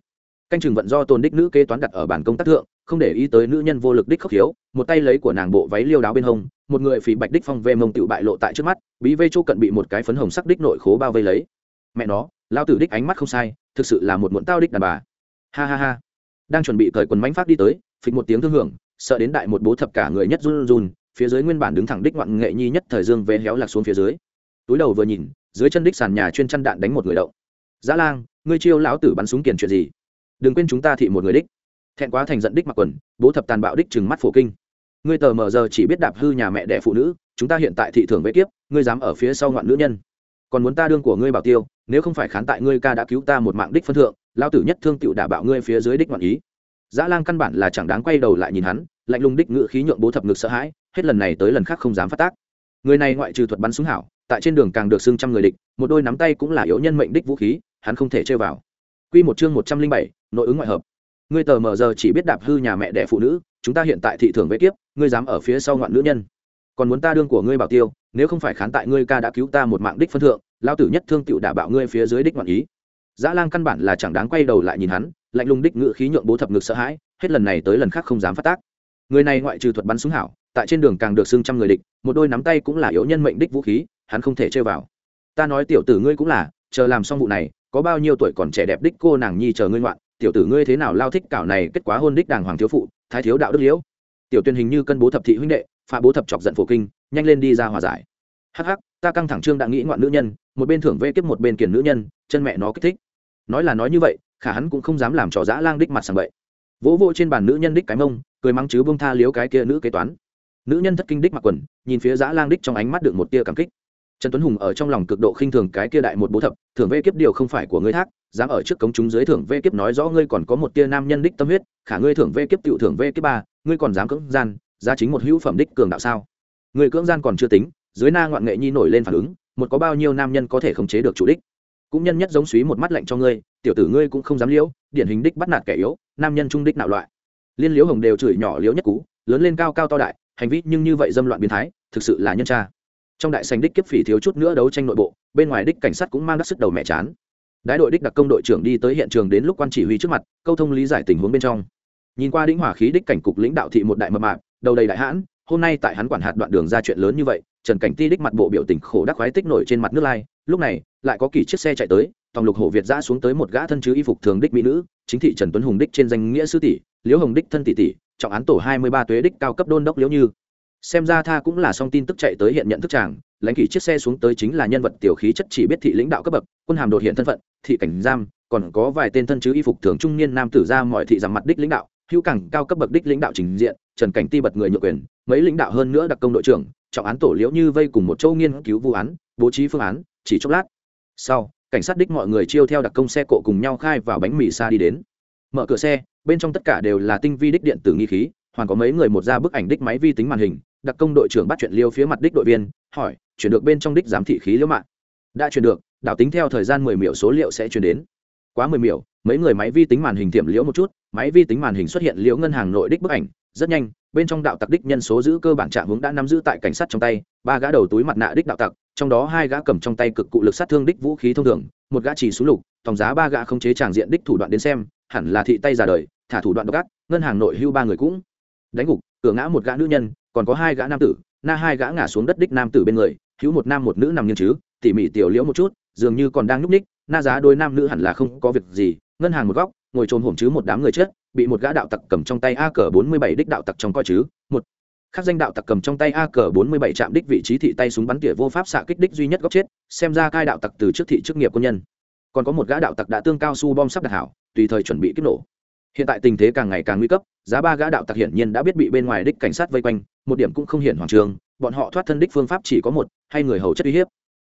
Canh chừng vận do tôn đích nữ kế toán đặt ở bản công tác thượng, không để ý tới nữ nhân vô lực đích khốc hiếu một tay lấy của nàng bộ váy liêu đáo bên hông, một người phỉ bạch đích phong về mông tựu bại lộ tại trước mắt, bí vây chỗ cận bị một cái phấn hồng sắc đích nội khố bao vây lấy. Mẹ nó lao tử đích ánh mắt không sai, thực sự là một muộn tao đích đàn bà. Ha ha ha đang chuẩn bị cởi quần mánh phát đi tới, phịch một tiếng thương hưởng, sợ đến đại một bố thập cả người nhất run run, phía dưới nguyên bản đứng thẳng đích ngoạn nghệ nhi nhất thời dương vé héo lạc xuống phía dưới. Túi đầu vừa nhìn, dưới chân đích sàn nhà chuyên chăn đạn đánh một người đậu. dã lang, ngươi chiêu lão tử bắn súng kiển chuyện gì? Đừng quên chúng ta thị một người đích. Thẹn quá thành giận đích mặc quần, bố thập tàn bạo đích trừng mắt phổ kinh. Ngươi tờ mờ giờ chỉ biết đạp hư nhà mẹ đẻ phụ nữ, chúng ta hiện tại thị thường vệ kiếp, ngươi dám ở phía sau ngoạn nữ nhân. Còn muốn ta đương của ngươi bảo tiêu, nếu không phải khán tại ngươi ca đã cứu ta một mạng đích phân thượng lao tử nhất thương tựu đả bạo ngươi phía dưới đích ngoạn ý dã lang căn bản là chẳng đáng quay đầu lại nhìn hắn lạnh lùng đích ngự khí nhượng bố thập ngực sợ hãi hết lần này tới lần khác không dám phát tác người này ngoại trừ thuật bắn súng hảo tại trên đường càng được xưng trăm người địch một đôi nắm tay cũng là yếu nhân mệnh đích vũ khí hắn không thể chơi vào Quy một chương một trăm linh bảy, nội ứng ngoại hợp. Ngươi tờ mờ giờ chỉ biết đạp hư nhà mẹ đẻ phụ nữ, chúng ta hiện tại thị thường vệ kiếp, ngươi dám ở phía sau ngoạn nữ nhân. Còn muốn ta đương của ngươi bảo tiêu, nếu không phải khán tại ngươi ca đã cứu ta một mạng đích phân thượng, lao tử nhất thương tựu đả bạo ngươi phía dưới đích ngoạn ý. Dã Lang căn bản là chẳng đáng quay đầu lại nhìn hắn, lạnh lùng đích ngự khí nhượng bố thập ngực sợ hãi, hết lần này tới lần khác không dám phát tác. Người này ngoại trừ thuật bắn súng hảo, tại trên đường càng được xưng trăm người địch, một đôi nắm tay cũng là yếu nhân mệnh đích vũ khí, hắn không thể chơi vào. Ta nói tiểu tử ngươi cũng là, chờ làm xong vụ này, có bao nhiêu tuổi còn trẻ đẹp đích cô nàng nhi chờ ngươi ngoạn tiểu tử ngươi thế nào lao thích cảo này kết quả hôn đích đàng hoàng thiếu phụ thái thiếu đạo đức liễu tiểu tuyên hình như cân bố thập thị huynh đệ pha bố thập chọc giận phổ kinh nhanh lên đi ra hòa giải hắc hắc ta căng thẳng trương đã nghĩ ngoạn nữ nhân một bên thưởng vê kiếp một bên kiền nữ nhân chân mẹ nó kích thích nói là nói như vậy, khả hắn cũng không dám làm trò dã lang đích mặt sàng bậy. Vỗ vỗ trên bàn nữ nhân đích cái mông, cười mắng chứ bông tha liếu cái kia nữ kế toán. Nữ nhân thất kinh đích mặc quần, nhìn phía dã lang đích trong ánh mắt được một tia cảm kích. Trần tuấn hùng ở trong lòng cực độ khinh thường cái kia đại một bố thập, thưởng vê kiếp điều không phải của ngươi thác, dám ở trước cống chúng dưới thưởng vê kiếp nói rõ ngươi còn có một tia nam nhân đích tâm huyết, khả ngươi thưởng vê kiếp tựu thưởng vê kiếp ba, ngươi còn dám cưỡng gian ra chính một hữu phẩm đích cường đạo sao? Người cưỡng gian còn chưa tính, dưới na ngoạn nghệ nhi nổi lên phản ứng, một có bao nhiêu nam nhân có thể khống chế được chủ đích? Cũng nhân nhất giống suý một mắt lạnh cho ngươi, tiểu tử ngươi cũng không dám liễu, điển hình đích bắt nạt kẻ yếu, nam nhân trung đích nạo loại. Liên liễu hồng đều chửi nhỏ liễu nhất cú, lớn lên cao cao to đại, hành vi nhưng như vậy dâm loạn biến thái, thực sự là nhân tra. trong đại sành đích kiếp phỉ thiếu chút nữa đấu tranh nội bộ, bên ngoài đích cảnh sát cũng mang đắc sức đầu mẹ chán. Đại đội đích đặc công đội trưởng đi tới hiện trường đến lúc quan chỉ huy trước mặt, câu thông lý giải tình huống bên trong. Nhìn qua đĩnh hỏa khí đích cảnh cục lãnh đạo thị một đại mập mạp, đầu đầy đại hãn, hôm nay tại hắn quản hạt đoạn đường ra chuyện lớn như vậy, trần cảnh ti đích mặt bộ biểu tình khổ đắc khoái tích nổi trên mặt nước lai lúc này, lại có kỳ chiếc xe chạy tới, tòng lục hổ việt giã xuống tới một gã thân chứ y phục thường đích mỹ nữ, chính thị trần tuấn hùng đích trên danh nghĩa sư tỷ, liễu hồng đích thân tỷ tỷ, trọng án tổ hai mươi ba tuế đích cao cấp đôn đốc liễu như. Xem ra tha cũng là song tin tức chạy tới hiện nhận thức chàng, lãnh kỷ chiếc xe xuống tới chính là nhân vật tiểu khí chất chỉ biết thị lãnh đạo cấp bậc, quân hàm đột hiện thân phận, thị cảnh giam, còn có vài tên thân chứ y phục thường trung niên nam tử ra mọi thị rằng mặt đích lãnh đạo, hữu cẳng cao cấp bậc đích lãnh đạo trình diện, trần cảnh ti bật người nhượng quyền, mấy lãnh đạo hơn nữa đặc công đội trưởng, trọng án tổ liễu như vây cùng một châu nghiên cứu vụ án, bố trí phương án chỉ chốc lát. Sau, cảnh sát đích mọi người chiêu theo đặc công xe cộ cùng nhau khai vào bánh mì xa đi đến. Mở cửa xe, bên trong tất cả đều là tinh vi đích điện tử nghi khí, hoàn có mấy người một ra bức ảnh đích máy vi tính màn hình, đặc công đội trưởng bắt chuyện liêu phía mặt đích đội viên, hỏi, chuyển được bên trong đích giám thị khí liễu mạng? Đã chuyển được, đảo tính theo thời gian mười miểu số liệu sẽ chuyển đến. Quá mười miểu, mấy người máy vi tính màn hình tiệm liễu một chút. Máy vi tính màn hình xuất hiện liễu ngân hàng nội đích bức ảnh, rất nhanh, bên trong đạo tặc đích nhân số giữ cơ bản trạng hướng đã nắm giữ tại cảnh sát trong tay, ba gã đầu túi mặt nạ đích đạo tặc trong đó hai gã cầm trong tay cực cụ lực sát thương đích vũ khí thông thường, một gã chỉ xuống lục tổng giá ba gã không chế tràng diện đích thủ đoạn đến xem, hẳn là thị tay già đời, thả thủ đoạn độc ác, ngân hàng nội hưu ba người cũng. Đánh gục, cửa ngã một gã nữ nhân, còn có hai gã nam tử, na hai gã ngã xuống đất đích nam tử bên người, hữu một nam một nữ nằm nghiêng chứ, tỉ mỉ tiểu liễu một chút, dường như còn đang nhúc ních na giá đôi nam nữ hẳn là không có việc gì, ngân hàng một góc, ngồi trồn hổm chứ một đám người chết, bị một gã đạo tặc cầm trong tay a cờ bốn mươi bảy đích đạo tặc trong coi chứ, một khác danh đạo tặc cầm trong tay a cờ bốn mươi bảy chạm đích vị trí thị tay súng bắn tỉa vô pháp xạ kích đích duy nhất góc chết, xem ra cai đạo tặc từ trước thị chức nghiệp quân nhân. Còn có một gã đạo tặc đã tương cao su bom sắp đặt hảo, tùy thời chuẩn bị kích nổ. Hiện tại tình thế càng ngày càng nguy cấp, giá ba gã đạo tặc hiển nhiên đã biết bị bên ngoài đích cảnh sát vây quanh, một điểm cũng không hiển hoàng trường, bọn họ thoát thân đích phương pháp chỉ có một, hay người hầu chất uy hiếp.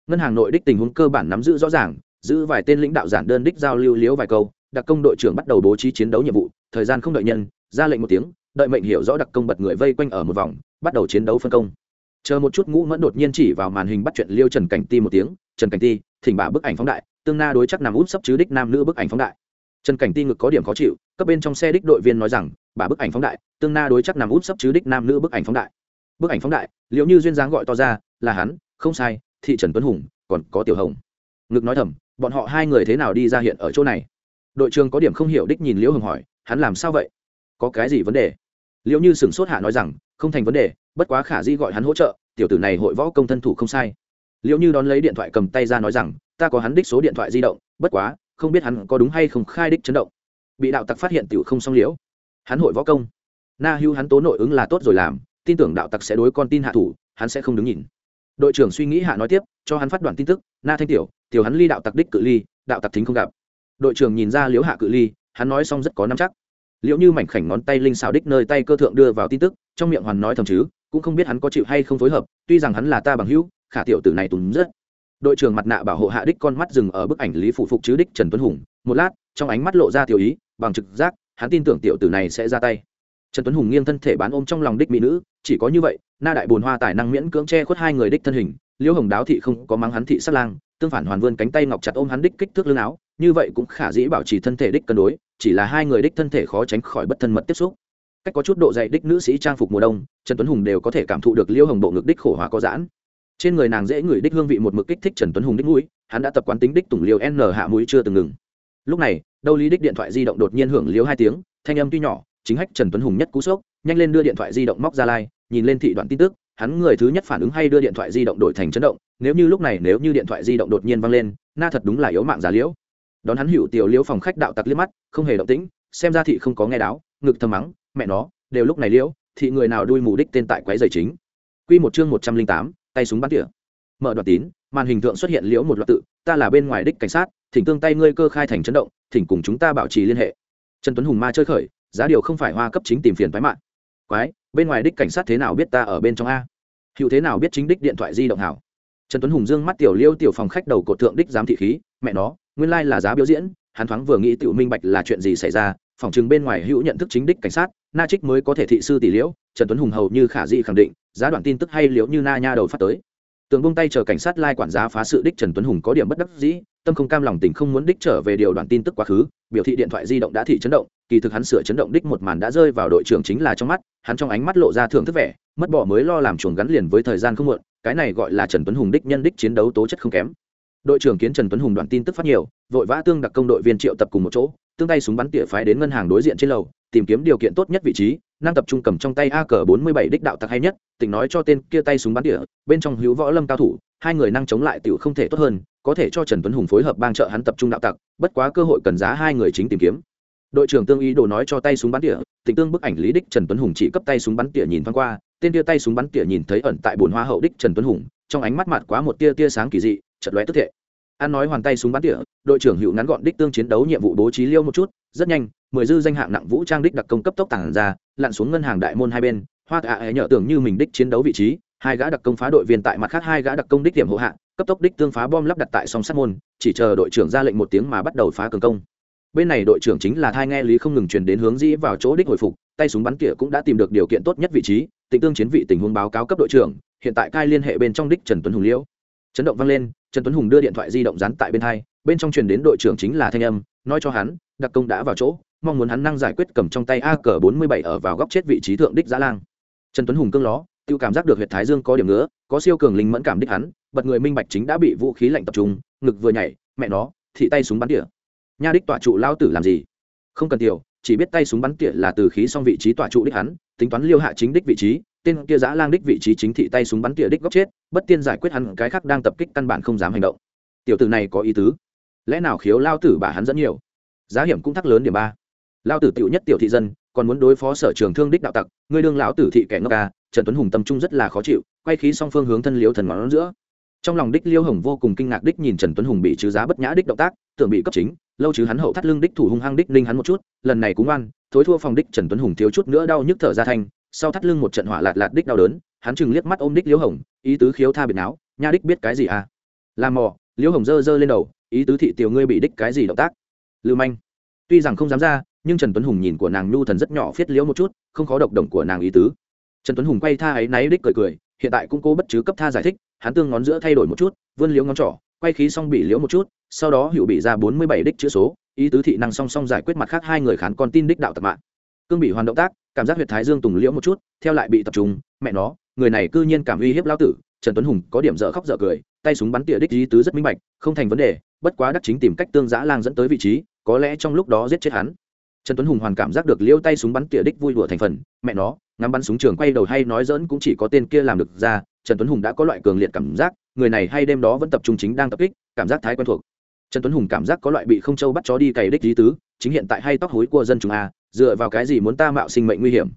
Ngân hàng nội đích tình huống cơ bản nắm giữ rõ ràng, giữ vài tên lãnh đạo giản đơn đích giao lưu liếu vài câu, đặc công đội trưởng bắt đầu bố trí chiến đấu nhiệm vụ, thời gian không đợi nhân, ra lệnh một tiếng đợi mệnh hiểu rõ đặc công bật người vây quanh ở một vòng, bắt đầu chiến đấu phân công. Chờ một chút ngũ mẫn đột nhiên chỉ vào màn hình bắt chuyện liêu trần cảnh ti một tiếng, trần cảnh ti, thỉnh bà bức ảnh phóng đại, tương na đối chắc nằm út sấp chứ đích nam nữ bức ảnh phóng đại. Trần cảnh ti ngực có điểm khó chịu, cấp bên trong xe đích đội viên nói rằng bà bức ảnh phóng đại, tương na đối chắc nằm út sấp chứ đích nam nữ bức ảnh phóng đại. Bức ảnh phóng đại, liệu như duyên dáng gọi to ra, là hắn, không sai, thị trần tuấn hùng, còn có tiểu hồng. Ngực nói thầm, bọn họ hai người thế nào đi ra hiện ở chỗ này? Đội trưởng có điểm không hiểu đích nhìn liễu hồng hỏi, hắn làm sao vậy? Có cái gì vấn đề? Liễu như sửng sốt hạ nói rằng, không thành vấn đề, bất quá khả di gọi hắn hỗ trợ, tiểu tử này hội võ công thân thủ không sai. Liễu như đón lấy điện thoại cầm tay ra nói rằng, ta có hắn đích số điện thoại di động, bất quá, không biết hắn có đúng hay không khai đích chấn động. Bị đạo tặc phát hiện tiểu không xong liễu. Hắn hội võ công. Na hưu hắn tố nội ứng là tốt rồi làm, tin tưởng đạo tặc sẽ đối con tin hạ thủ, hắn sẽ không đứng nhìn. Đội trưởng suy nghĩ hạ nói tiếp, cho hắn phát đoạn tin tức, na thanh tiểu tiểu hắn ly đạo tặc đích cự ly, đạo tặc thính không gặp. Đội trưởng nhìn ra liễu hạ cự ly, hắn nói xong rất có năm chắc liệu như mảnh khảnh ngón tay linh xào đích nơi tay cơ thượng đưa vào tin tức, trong miệng hoàn nói thầm chứ, cũng không biết hắn có chịu hay không phối hợp, tuy rằng hắn là ta bằng hữu, khả tiểu tử này tùng rất. Đội trưởng mặt nạ bảo hộ hạ đích con mắt dừng ở bức ảnh lý phụ phục chứ đích trần tuấn hùng, một lát, trong ánh mắt lộ ra tiểu ý, bằng trực giác, hắn tin tưởng tiểu tử này sẽ ra tay. Trần tuấn hùng nghiêng thân thể bán ôm trong lòng đích mỹ nữ, chỉ có như vậy, na đại bồn hoa tài năng miễn cưỡng che khuất hai người đích thân hình, liễu hồng đáo thị không có mắng hắn thị sát lang, tương phản hoàn vươn cánh tay ngọc chặt ôm hắn đích kích thước lưng áo, như vậy cũng khả dĩ bảo trì thân thể đích cân đối chỉ là hai người đích thân thể khó tránh khỏi bất thân mật tiếp xúc. Cách có chút độ dày đích nữ sĩ trang phục mùa đông, trần tuấn hùng đều có thể cảm thụ được liêu hồng bộ ngực đích khổ hóa có giãn. Trên người nàng dễ ngửi đích hương vị một mực kích thích trần tuấn hùng đích mũi, hắn đã tập quán tính đích tùng liều n hạ mũi chưa từng ngừng. Lúc này đâu lý đích điện thoại di động đột nhiên hưởng liếu hai tiếng, thanh âm tuy nhỏ, chính hách trần tuấn hùng nhất cú sốc, nhanh lên đưa điện thoại di động móc ra lai, nhìn lên thị đoạn tin tức, hắn người thứ nhất phản ứng hay đưa điện thoại di động đổi thành chấn động, nếu như lúc này nếu như điện thoại di động đột nhiên văng lên, na thật đúng là yếu mạng giả liễu đón hắn hữu tiểu liễu phòng khách đạo tặc liếc mắt, không hề động tĩnh, xem ra thị không có nghe đáo, ngực thầm mắng, mẹ nó, đều lúc này liễu, thị người nào đuôi mù đích tên tại quái giày chính. Quy một chương một trăm linh tám, tay súng bắn tỉa. Mở đoạn tín, màn hình tượng xuất hiện liễu một loạt tự, ta là bên ngoài đích cảnh sát, thỉnh tương tay ngươi cơ khai thành chấn động, thỉnh cùng chúng ta bảo trì liên hệ. Trần tuấn hùng ma chơi khởi, giá điều không phải hoa cấp chính tìm phiền phái mạng. Quái, bên ngoài đích cảnh sát thế nào biết ta ở bên trong a? Hữu thế nào biết chính đích điện thoại di động hảo? Trần tuấn hùng dương mắt tiểu liêu tiểu phòng khách đầu cột thượng đích giám thị khí, mẹ nó nguyên lai là giá biểu diễn, hắn thoáng vừa nghĩ tiểu minh bạch là chuyện gì xảy ra, phòng chừng bên ngoài hữu nhận thức chính đích cảnh sát, na trích mới có thể thị sư tỷ liễu, trần tuấn hùng hầu như khả dị khẳng định, giá đoạn tin tức hay liễu như na nha đầu phát tới. Tường bông tay chờ cảnh sát lai quản giá phá sự đích trần tuấn hùng có điểm bất đắc dĩ, tâm không cam lòng tình không muốn đích trở về điều đoạn tin tức quá khứ, biểu thị điện thoại di động đã thị chấn động, kỳ thực hắn sửa chấn động đích một màn đã rơi vào đội trưởng chính là trong mắt, hắn trong ánh mắt lộ ra thưởng thức vẻ, mất bỏ mới lo làm chuồng gắn liền với thời gian không muộn, cái này gọi là trần tuấn hùng đích nhân đích chiến đấu tố chất không kém đội trưởng kiến trần tuấn hùng đoạn tin tức phát nhiều, vội vã tương đặc công đội viên triệu tập cùng một chỗ, tương tay súng bắn tỉa phái đến ngân hàng đối diện trên lầu, tìm kiếm điều kiện tốt nhất vị trí, năng tập trung cầm trong tay a cờ bốn mươi bảy đích đạo tặc hay nhất, tỉnh nói cho tên kia tay súng bắn tỉa, bên trong hữu võ lâm cao thủ, hai người năng chống lại tiểu không thể tốt hơn, có thể cho trần tuấn hùng phối hợp bang trợ hắn tập trung đạo tặc, bất quá cơ hội cần giá hai người chính tìm kiếm. Đội trưởng tương ý đồ nói cho tay súng bắn tỉa, tỉnh tương bức ảnh lý đích trần tuấn hùng chỉ cấp tay súng bắn tỉa nhìn thoáng qua, tên tia tay súng bắn tỉa nhìn thấy ẩn tại bồn hoa hậu đích trần tuấn hùng, trong ánh mắt mặt quá một tia tia sáng kỳ dị chật lóe tức thệ. An nói hoàn tay súng bắn tỉa, đội trưởng hữu ngắn gọn đích tương chiến đấu nhiệm vụ bố trí liêu một chút, rất nhanh, mười dư danh hạng nặng vũ trang đích đặc công cấp tốc tàng ra, lặn xuống ngân hàng đại môn hai bên, hoa tạ à nhở tưởng như mình đích chiến đấu vị trí, hai gã đặc công phá đội viên tại mặt khác hai gã đặc công đích điểm hộ hạ, cấp tốc đích tương phá bom lắp đặt tại song sắt môn, chỉ chờ đội trưởng ra lệnh một tiếng mà bắt đầu phá cường công. Bên này đội trưởng chính là thai nghe lý không ngừng truyền đến hướng dĩ vào chỗ đích hồi phục, tay súng bắn tỉa cũng đã tìm được điều kiện tốt nhất vị trí, tịnh tương chiến vị tình huống báo cáo cấp đội trưởng, hiện tại cai liên hệ bên trong đích trần tuấn hùng liễu chấn động vang lên trần tuấn hùng đưa điện thoại di động dán tại bên hai, bên trong truyền đến đội trưởng chính là thanh âm, nói cho hắn, đặc công đã vào chỗ, mong muốn hắn năng giải quyết cầm trong tay a cờ bốn mươi bảy ở vào góc chết vị trí thượng đích giã lang. Trần tuấn hùng cương ló, tiêu cảm giác được huyện thái dương có điểm nữa có siêu cường linh mẫn cảm đích hắn, bật người minh bạch chính đã bị vũ khí lạnh tập trung, ngực vừa nhảy, mẹ nó, thị tay súng bắn tỉa. Nha đích tọa trụ lao tử làm gì? Không cần tiểu, chỉ biết tay súng bắn tỉa là từ khí xong vị trí tọa trụ đích hắn, tính toán liêu hạ chính đích vị trí tên kia giã lang đích vị trí chính thị tay súng bắn tỉa đích góc chết, bất tiên giải quyết hắn, cái khác đang tập kích căn bản không dám hành động. Tiểu tử này có ý tứ. Lẽ nào khiếu lao tử bà hắn dẫn nhiều? Giá hiểm cũng thắc lớn điểm ba. Lao tử tiểu nhất tiểu thị dân, còn muốn đối phó sở trường thương đích đạo tặc, ngươi đương lão tử thị kẻ ngốc ca trần tuấn hùng tâm trung rất là khó chịu, quay khí song phương hướng thân liêu thần ngón giữa. Trong lòng đích liêu hồng vô cùng kinh ngạc đích nhìn trần tuấn hùng bị trừ giá bất nhã đích động tác, tưởng bị cấp chính, lâu chứ hắn hậu thắt lưng đích thủ hung hăng đích ninh hắn một chút, lần này cũng ngoan thối thua phòng đích trần tuấn hùng thiếu chút nữa đau nhức thở ra thanh sau thắt lưng một trận hỏa lạt lạt đích đau đớn, hắn chừng liếc mắt ôm đích liễu hồng, ý tứ khiếu tha biệt não nha đích biết cái gì à? Làm mò, liễu hồng dơ dơ lên đầu, ý tứ thị tiểu ngươi bị đích cái gì động tác? Lưu manh. Tuy rằng không dám ra, nhưng trần tuấn hùng nhìn của nàng nhu thần rất nhỏ phiết liễu một chút, không khó độc động của nàng ý tứ. Trần tuấn hùng quay tha ấy náy đích cười cười, hiện tại cũng cố bất chứ cấp tha giải thích, hắn tương ngón giữa thay đổi một chút, vươn liễu ngón trỏ, quay khí xong bị liễu một chút, sau đó hữu bị ra bốn mươi bảy đích chữ số, ý tứ thị năng song song giải quyết mặt khác hai người khán con tin đích đạo tập mạng. Cương bị hoàn động tác cảm giác huyệt thái dương tùng liễu một chút, theo lại bị tập trung, mẹ nó, người này cư nhiên cảm uy hiếp lao tử, trần tuấn hùng có điểm dở khóc dở cười, tay súng bắn tỉa đích di tứ rất minh bạch, không thành vấn đề, bất quá đắc chính tìm cách tương giã lang dẫn tới vị trí, có lẽ trong lúc đó giết chết hắn. Trần tuấn hùng hoàn cảm giác được liêu tay súng bắn tỉa đích vui đùa thành phần, mẹ nó, ngắm bắn súng trường quay đầu hay nói dỡn cũng chỉ có tên kia làm được ra, trần tuấn hùng đã có loại cường liệt cảm giác, người này hay đêm đó vẫn tập trung chính đang tập kích, cảm giác thái quen thuộc. Trần tuấn hùng cảm giác có loại bị không châu bắt chó đi cày đích lý tứ, chính hiện tại hay tóc hối của dân chúng a dựa vào cái gì muốn ta mạo sinh mệnh nguy hiểm?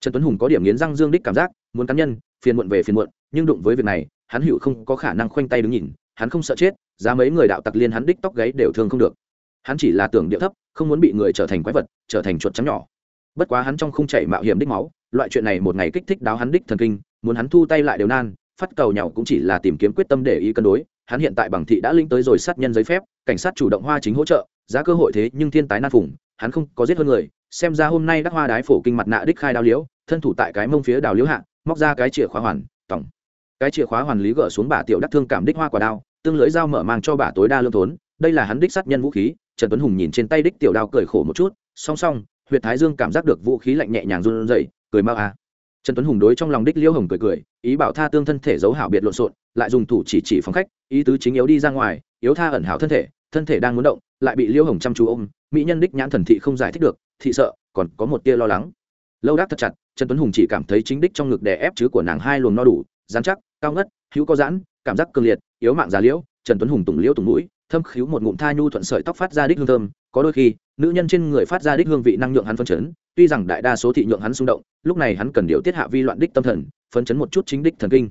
Trần tuấn hùng có điểm nghiến răng dương đích cảm giác, muốn cá nhân, phiền muộn về phiền muộn, nhưng đụng với việc này, hắn hữu không có khả năng khoanh tay đứng nhìn, hắn không sợ chết, giá mấy người đạo tặc liên hắn đích tóc gáy đều thương không được. Hắn chỉ là tưởng điệu thấp, không muốn bị người trở thành quái vật, trở thành chuột trắng nhỏ. Bất quá hắn trong không chạy mạo hiểm đích máu, loại chuyện này một ngày kích thích đáo hắn đích thần kinh, muốn hắn thu tay lại đều nan, phát cầu nhau cũng chỉ là tìm kiếm quyết tâm để ý cân đối, hắn hiện tại bằng thị đã linh tới rồi sát nhân giấy phép, cảnh sát chủ động hoa chính hỗ trợ, giá cơ hội thế nhưng thiên tái nan phủng hắn không có giết hơn người xem ra hôm nay đắc hoa đái phổ kinh mặt nạ đích khai đao liễu, thân thủ tại cái mông phía đào liễu hạ, móc ra cái chìa khóa hoàn tổng cái chìa khóa hoàn lý gỡ xuống bà tiểu đắc thương cảm đích hoa quả đao, tương lưỡi dao mở mang cho bà tối đa lương thốn, đây là hắn đích sát nhân vũ khí, trần tuấn hùng nhìn trên tay đích tiểu đao cười khổ một chút, song song, huyệt thái dương cảm giác được vũ khí lạnh nhẹ nhàng run rẩy, cười mau à. Trần tuấn hùng đối trong lòng đích liễu hồng cười cười, ý bảo tha tương thân thể giấu hảo biệt lộn xộn, lại dùng thủ chỉ chỉ phòng khách, ý tứ chính yếu đi ra ngoài, yếu tha ẩn hảo thân thể thân thể đang muốn động, lại bị liễu hồng chăm chú ôm mỹ nhân đích nhãn thần thị không giải thích được, thị sợ, còn có một tia lo lắng. Lâu đáp thật chặt, trần tuấn hùng chỉ cảm thấy chính đích trong ngực đè ép chứ của nàng hai luồng no đủ, dán chắc, cao ngất, hữu có giãn cảm giác cường liệt, yếu mạng già liễu, trần tuấn hùng tùng liễu tùng mũi, thâm khíu một ngụm tha nhu thuận sợi tóc phát ra đích hương thơm, có đôi khi, nữ nhân trên người phát ra đích hương vị năng nhượng hắn phân chấn, tuy rằng đại đa số thị nhượng hắn xung động, lúc này hắn cần điều tiết hạ vi loạn đích tâm thần, phấn chấn một chút chính đích thần kinh.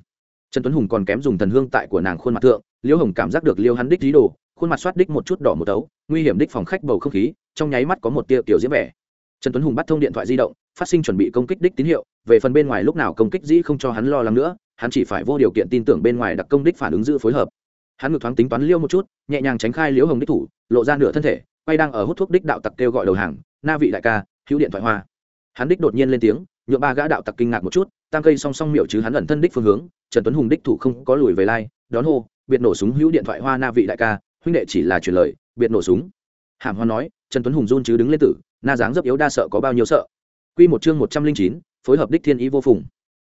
Trần tuấn hùng còn kém dùng thần hương tại của nàng khuôn mặt thượng, liễu hồng cảm giác được liêu hắn đích dí đồ, khuôn mặt soát đích một chút đỏ một tấu nguy hiểm đích phòng khách bầu không khí, trong nháy mắt có một tia tiểu diễm vẻ. Trần tuấn hùng bắt thông điện thoại di động, phát sinh chuẩn bị công kích đích tín hiệu, về phần bên ngoài lúc nào công kích dĩ không cho hắn lo lắng nữa, hắn chỉ phải vô điều kiện tin tưởng bên ngoài đặc công đích phản ứng giữ phối hợp. Hắn ngược thoáng tính toán liêu một chút, nhẹ nhàng tránh khai liễu hồng đích thủ, lộ ra nửa thân thể, quay đang ở hút thuốc đích đạo tặc kêu gọi đầu hàng, na vị đại ca, hữu điện thoại hoa. Hắn đích đột nhiên lên tiếng nhựa ba gã đạo tặc kinh ngạc một chút tam cây song song miệu chứ hắn ẩn thân đích phương hướng, trần tuấn hùng đích thủ không có lùi về lai, đón hô, biệt nổ súng hữu điện thoại hoa, na vị đại ca huynh đệ chỉ là truyền lời biệt nổ súng. Hàm Hoan nói trần tuấn hùng run chứ đứng lên tử na dáng dấp yếu đa sợ có bao nhiêu sợ. Q một chương một trăm linh chín phối hợp đích thiên ý vô phùng.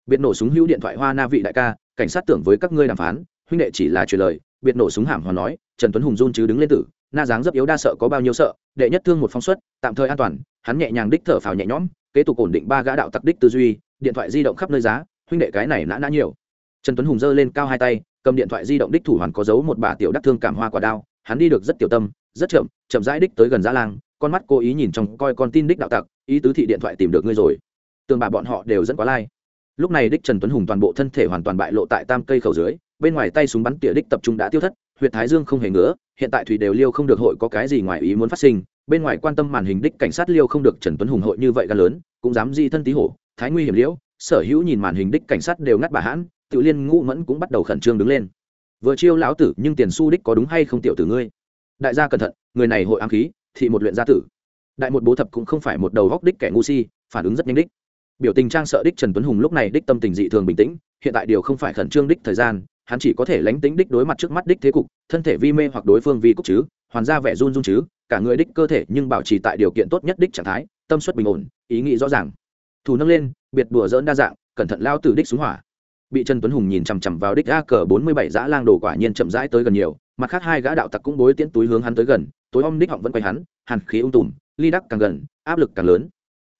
Biệt nổ súng hữu điện thoại hoa na vị đại ca cảnh sát tưởng với các ngươi đàm phán huynh đệ chỉ là truyền lời biệt nổ súng hàm Hoan nói trần tuấn hùng run chứ đứng lên tử na dáng dấp yếu đa sợ có bao nhiêu sợ đệ nhất thương một phóng suất, tạm thời an toàn hắn nhẹ nhàng đích thở phào nhẹ nhõm kế tục ổn định ba gã đạo tặc đích tư duy điện thoại di động khắp nơi giá huynh đệ cái này nã nã nhiều. Trần tuấn hùng giơ lên cao hai tay cầm điện thoại di động đích thủ hoàn có dấu một bà tiểu đắc thương cảm hoa quả đao, hắn đi được rất tiểu tâm, rất chậm chậm rãi đích tới gần giá lang, con mắt cố ý nhìn trong, coi con tin đích đạo tặc, ý tứ thị điện thoại tìm được ngươi rồi. Tường bà bọn họ đều dẫn quá lai. Lúc này đích trần tuấn hùng toàn bộ thân thể hoàn toàn bại lộ tại tam cây khẩu dưới, bên ngoài tay súng bắn tỉa đích tập trung đã tiêu thất huyện thái dương không hề ngứa, hiện tại thủy đều liêu không được hội có cái gì ngoài ý muốn phát sinh, bên ngoài quan tâm màn hình đích cảnh sát liêu không được trần tuấn hùng hội như vậy gan lớn, cũng dám di thân tí hổ, thái nguy hiểm liễu, sở hữu nhìn màn hình đích cảnh sát đều ngắt bà hãn tự liên ngũ mẫn cũng bắt đầu khẩn trương đứng lên. Vừa chiêu lão tử, nhưng tiền su đích có đúng hay không tiểu tử ngươi? Đại gia cẩn thận, người này hội ám khí, thị một luyện gia tử. Đại một bố thập cũng không phải một đầu góc đích kẻ ngu si, phản ứng rất nhanh đích. Biểu tình trang sợ đích trần tuấn hùng lúc này đích tâm tình dị thường bình tĩnh, hiện tại điều không phải khẩn trương đích thời gian, hắn chỉ có thể lánh tính đích đối mặt trước mắt đích thế cục, thân thể vi mê hoặc đối phương vi cúc chứ, hoàn ra vẻ run run chứ, cả người đích cơ thể nhưng bảo trì tại điều kiện tốt nhất đích trạng thái, tâm suất bình ổn, ý nghĩ rõ ràng. Thủ nâng lên, biệt đùa dỡn đa dạng, cẩn thận lao từ đích xuống hỏa bị trần tuấn hùng nhìn chằm chằm vào đích a cờ bốn mươi bảy giã lang đồ quả nhiên chậm rãi tới gần nhiều, mặt khác hai gã đạo tặc cũng bối tiễn túi hướng hắn tới gần, tối om đích họng vẫn quay hắn, hàn khí ung tùm, ly đắc càng gần, áp lực càng lớn.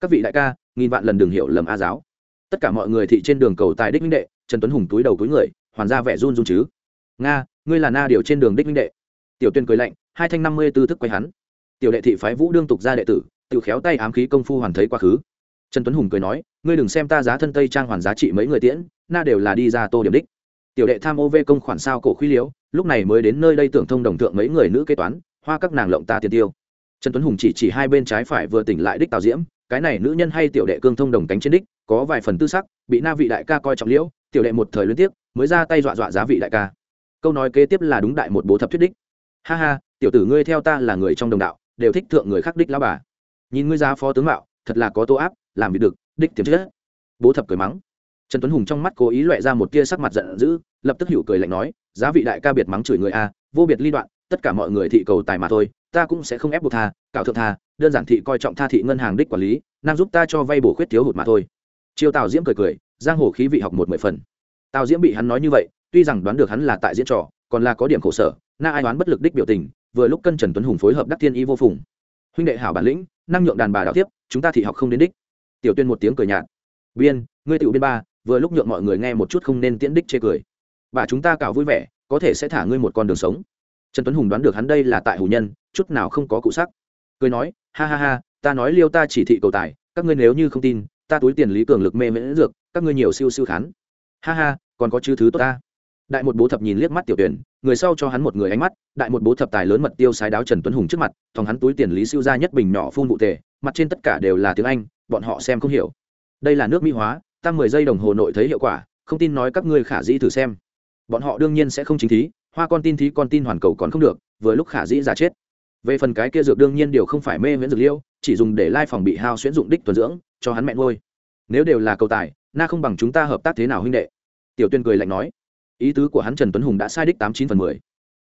Các vị đại ca, nghìn vạn lần đường hiệu lầm a giáo. Tất cả mọi người thị trên đường cầu tài đích minh đệ, trần tuấn hùng túi đầu túi người, hoàn ra vẻ run run chứ. Nga, ngươi là na điều trên đường đích minh đệ. Tiểu tuyên cười lạnh, hai thanh năm mươi tư thức quay hắn. Tiểu đệ thị phái vũ đương tục ra đệ tử, tự khéo tay ám khí công phu hoàn thấy quá khứ. Trần tuấn hùng cười nói, ngươi đừng xem ta giá thân tây trang hoàn giá trị mấy người tiễn na đều là đi ra tô điểm đích. Tiểu đệ tham ô vê công khoản sao cổ khuy liễu lúc này mới đến nơi đây tưởng thông đồng thượng mấy người nữ kế toán, hoa các nàng lộng ta tiền tiêu. Trần tuấn hùng chỉ chỉ hai bên trái phải vừa tỉnh lại đích tào diễm, cái này nữ nhân hay tiểu đệ cương thông đồng cánh trên đích, có vài phần tư sắc, bị na vị đại ca coi trọng liễu, tiểu đệ một thời liên tiếp mới ra tay dọa dọa giá vị đại ca. Câu nói kế tiếp là đúng đại một bố thập thuyết đích. Ha ha, tiểu tử ngươi theo ta là người trong đồng đạo, đều thích thượng người khác đích lao bà. Nhìn ngươi ra phó tướng mạo, thật là có tô áp, làm việc được, đích tiềm chất. Bố thập cười mắng trần tuấn hùng trong mắt cố ý loẹ ra một tia sắc mặt giận dữ, lập tức hiểu cười lạnh nói, giá vị đại ca biệt mắng chửi người a, vô biệt ly đoạn, tất cả mọi người thị cầu tài mà thôi, ta cũng sẽ không ép buộc tha, cạo thượng tha, đơn giản thị coi trọng tha thị ngân hàng đích quản lý, nam giúp ta cho vay bổ khuyết thiếu hụt mà thôi. Chiêu tào diễm cười cười, giang hồ khí vị học một mười phần. Tào diễm bị hắn nói như vậy, tuy rằng đoán được hắn là tại diễn trò, còn là có điểm khổ sở, na ai đoán bất lực đích biểu tình, vừa lúc cân trần tuấn hùng phối hợp đắc thiên y vô phùng. Huynh đệ hảo bản lĩnh, năng nhượng đàn bà đạo tiếp chúng ta thị học không đến đích. Tiểu tuyên một tiếng cười nhạt. Biên, ngươi tiểu biên ba vừa lúc nhượng mọi người nghe một chút không nên tiễn đích chê cười. Bà chúng ta cào vui vẻ, có thể sẽ thả ngươi một con đường sống. Trần tuấn hùng đoán được hắn đây là tại hủ nhân, chút nào không có cụ sắc. Cười nói, ha ha ha, ta nói liêu ta chỉ thị cầu tài, các ngươi nếu như không tin, ta túi tiền lý cường lực mê miễn dược, các ngươi nhiều siêu siêu khán. Ha ha, còn có chứ thứ tốt ta. Đại một bố thập nhìn liếc mắt tiểu tuyển, người sau cho hắn một người ánh mắt, đại một bố thập tài lớn mật tiêu sái đáo trần tuấn hùng trước mặt, thòng hắn túi tiền lý siêu ra nhất bình nhỏ phun vụ tề, mặt trên tất cả đều là tiếng anh, bọn họ xem không hiểu. Đây là nước mỹ hóa tăng mười giây đồng hồ nội thấy hiệu quả, không tin nói các ngươi khả dĩ thử xem. Bọn họ đương nhiên sẽ không chính thí, hoa con tin thí con tin hoàn cầu còn không được, vừa lúc khả dĩ giả chết. Về phần cái kia dược đương nhiên đều không phải mê miễn dược liêu, chỉ dùng để lai phòng bị hao xuyễn dụng đích tuần dưỡng, cho hắn mẹ ngôi nếu đều là cầu tài, na không bằng chúng ta hợp tác thế nào huynh đệ? Tiểu tuyên cười lạnh nói. Ý tứ của hắn trần tuấn hùng đã sai đích tám chín phần mười.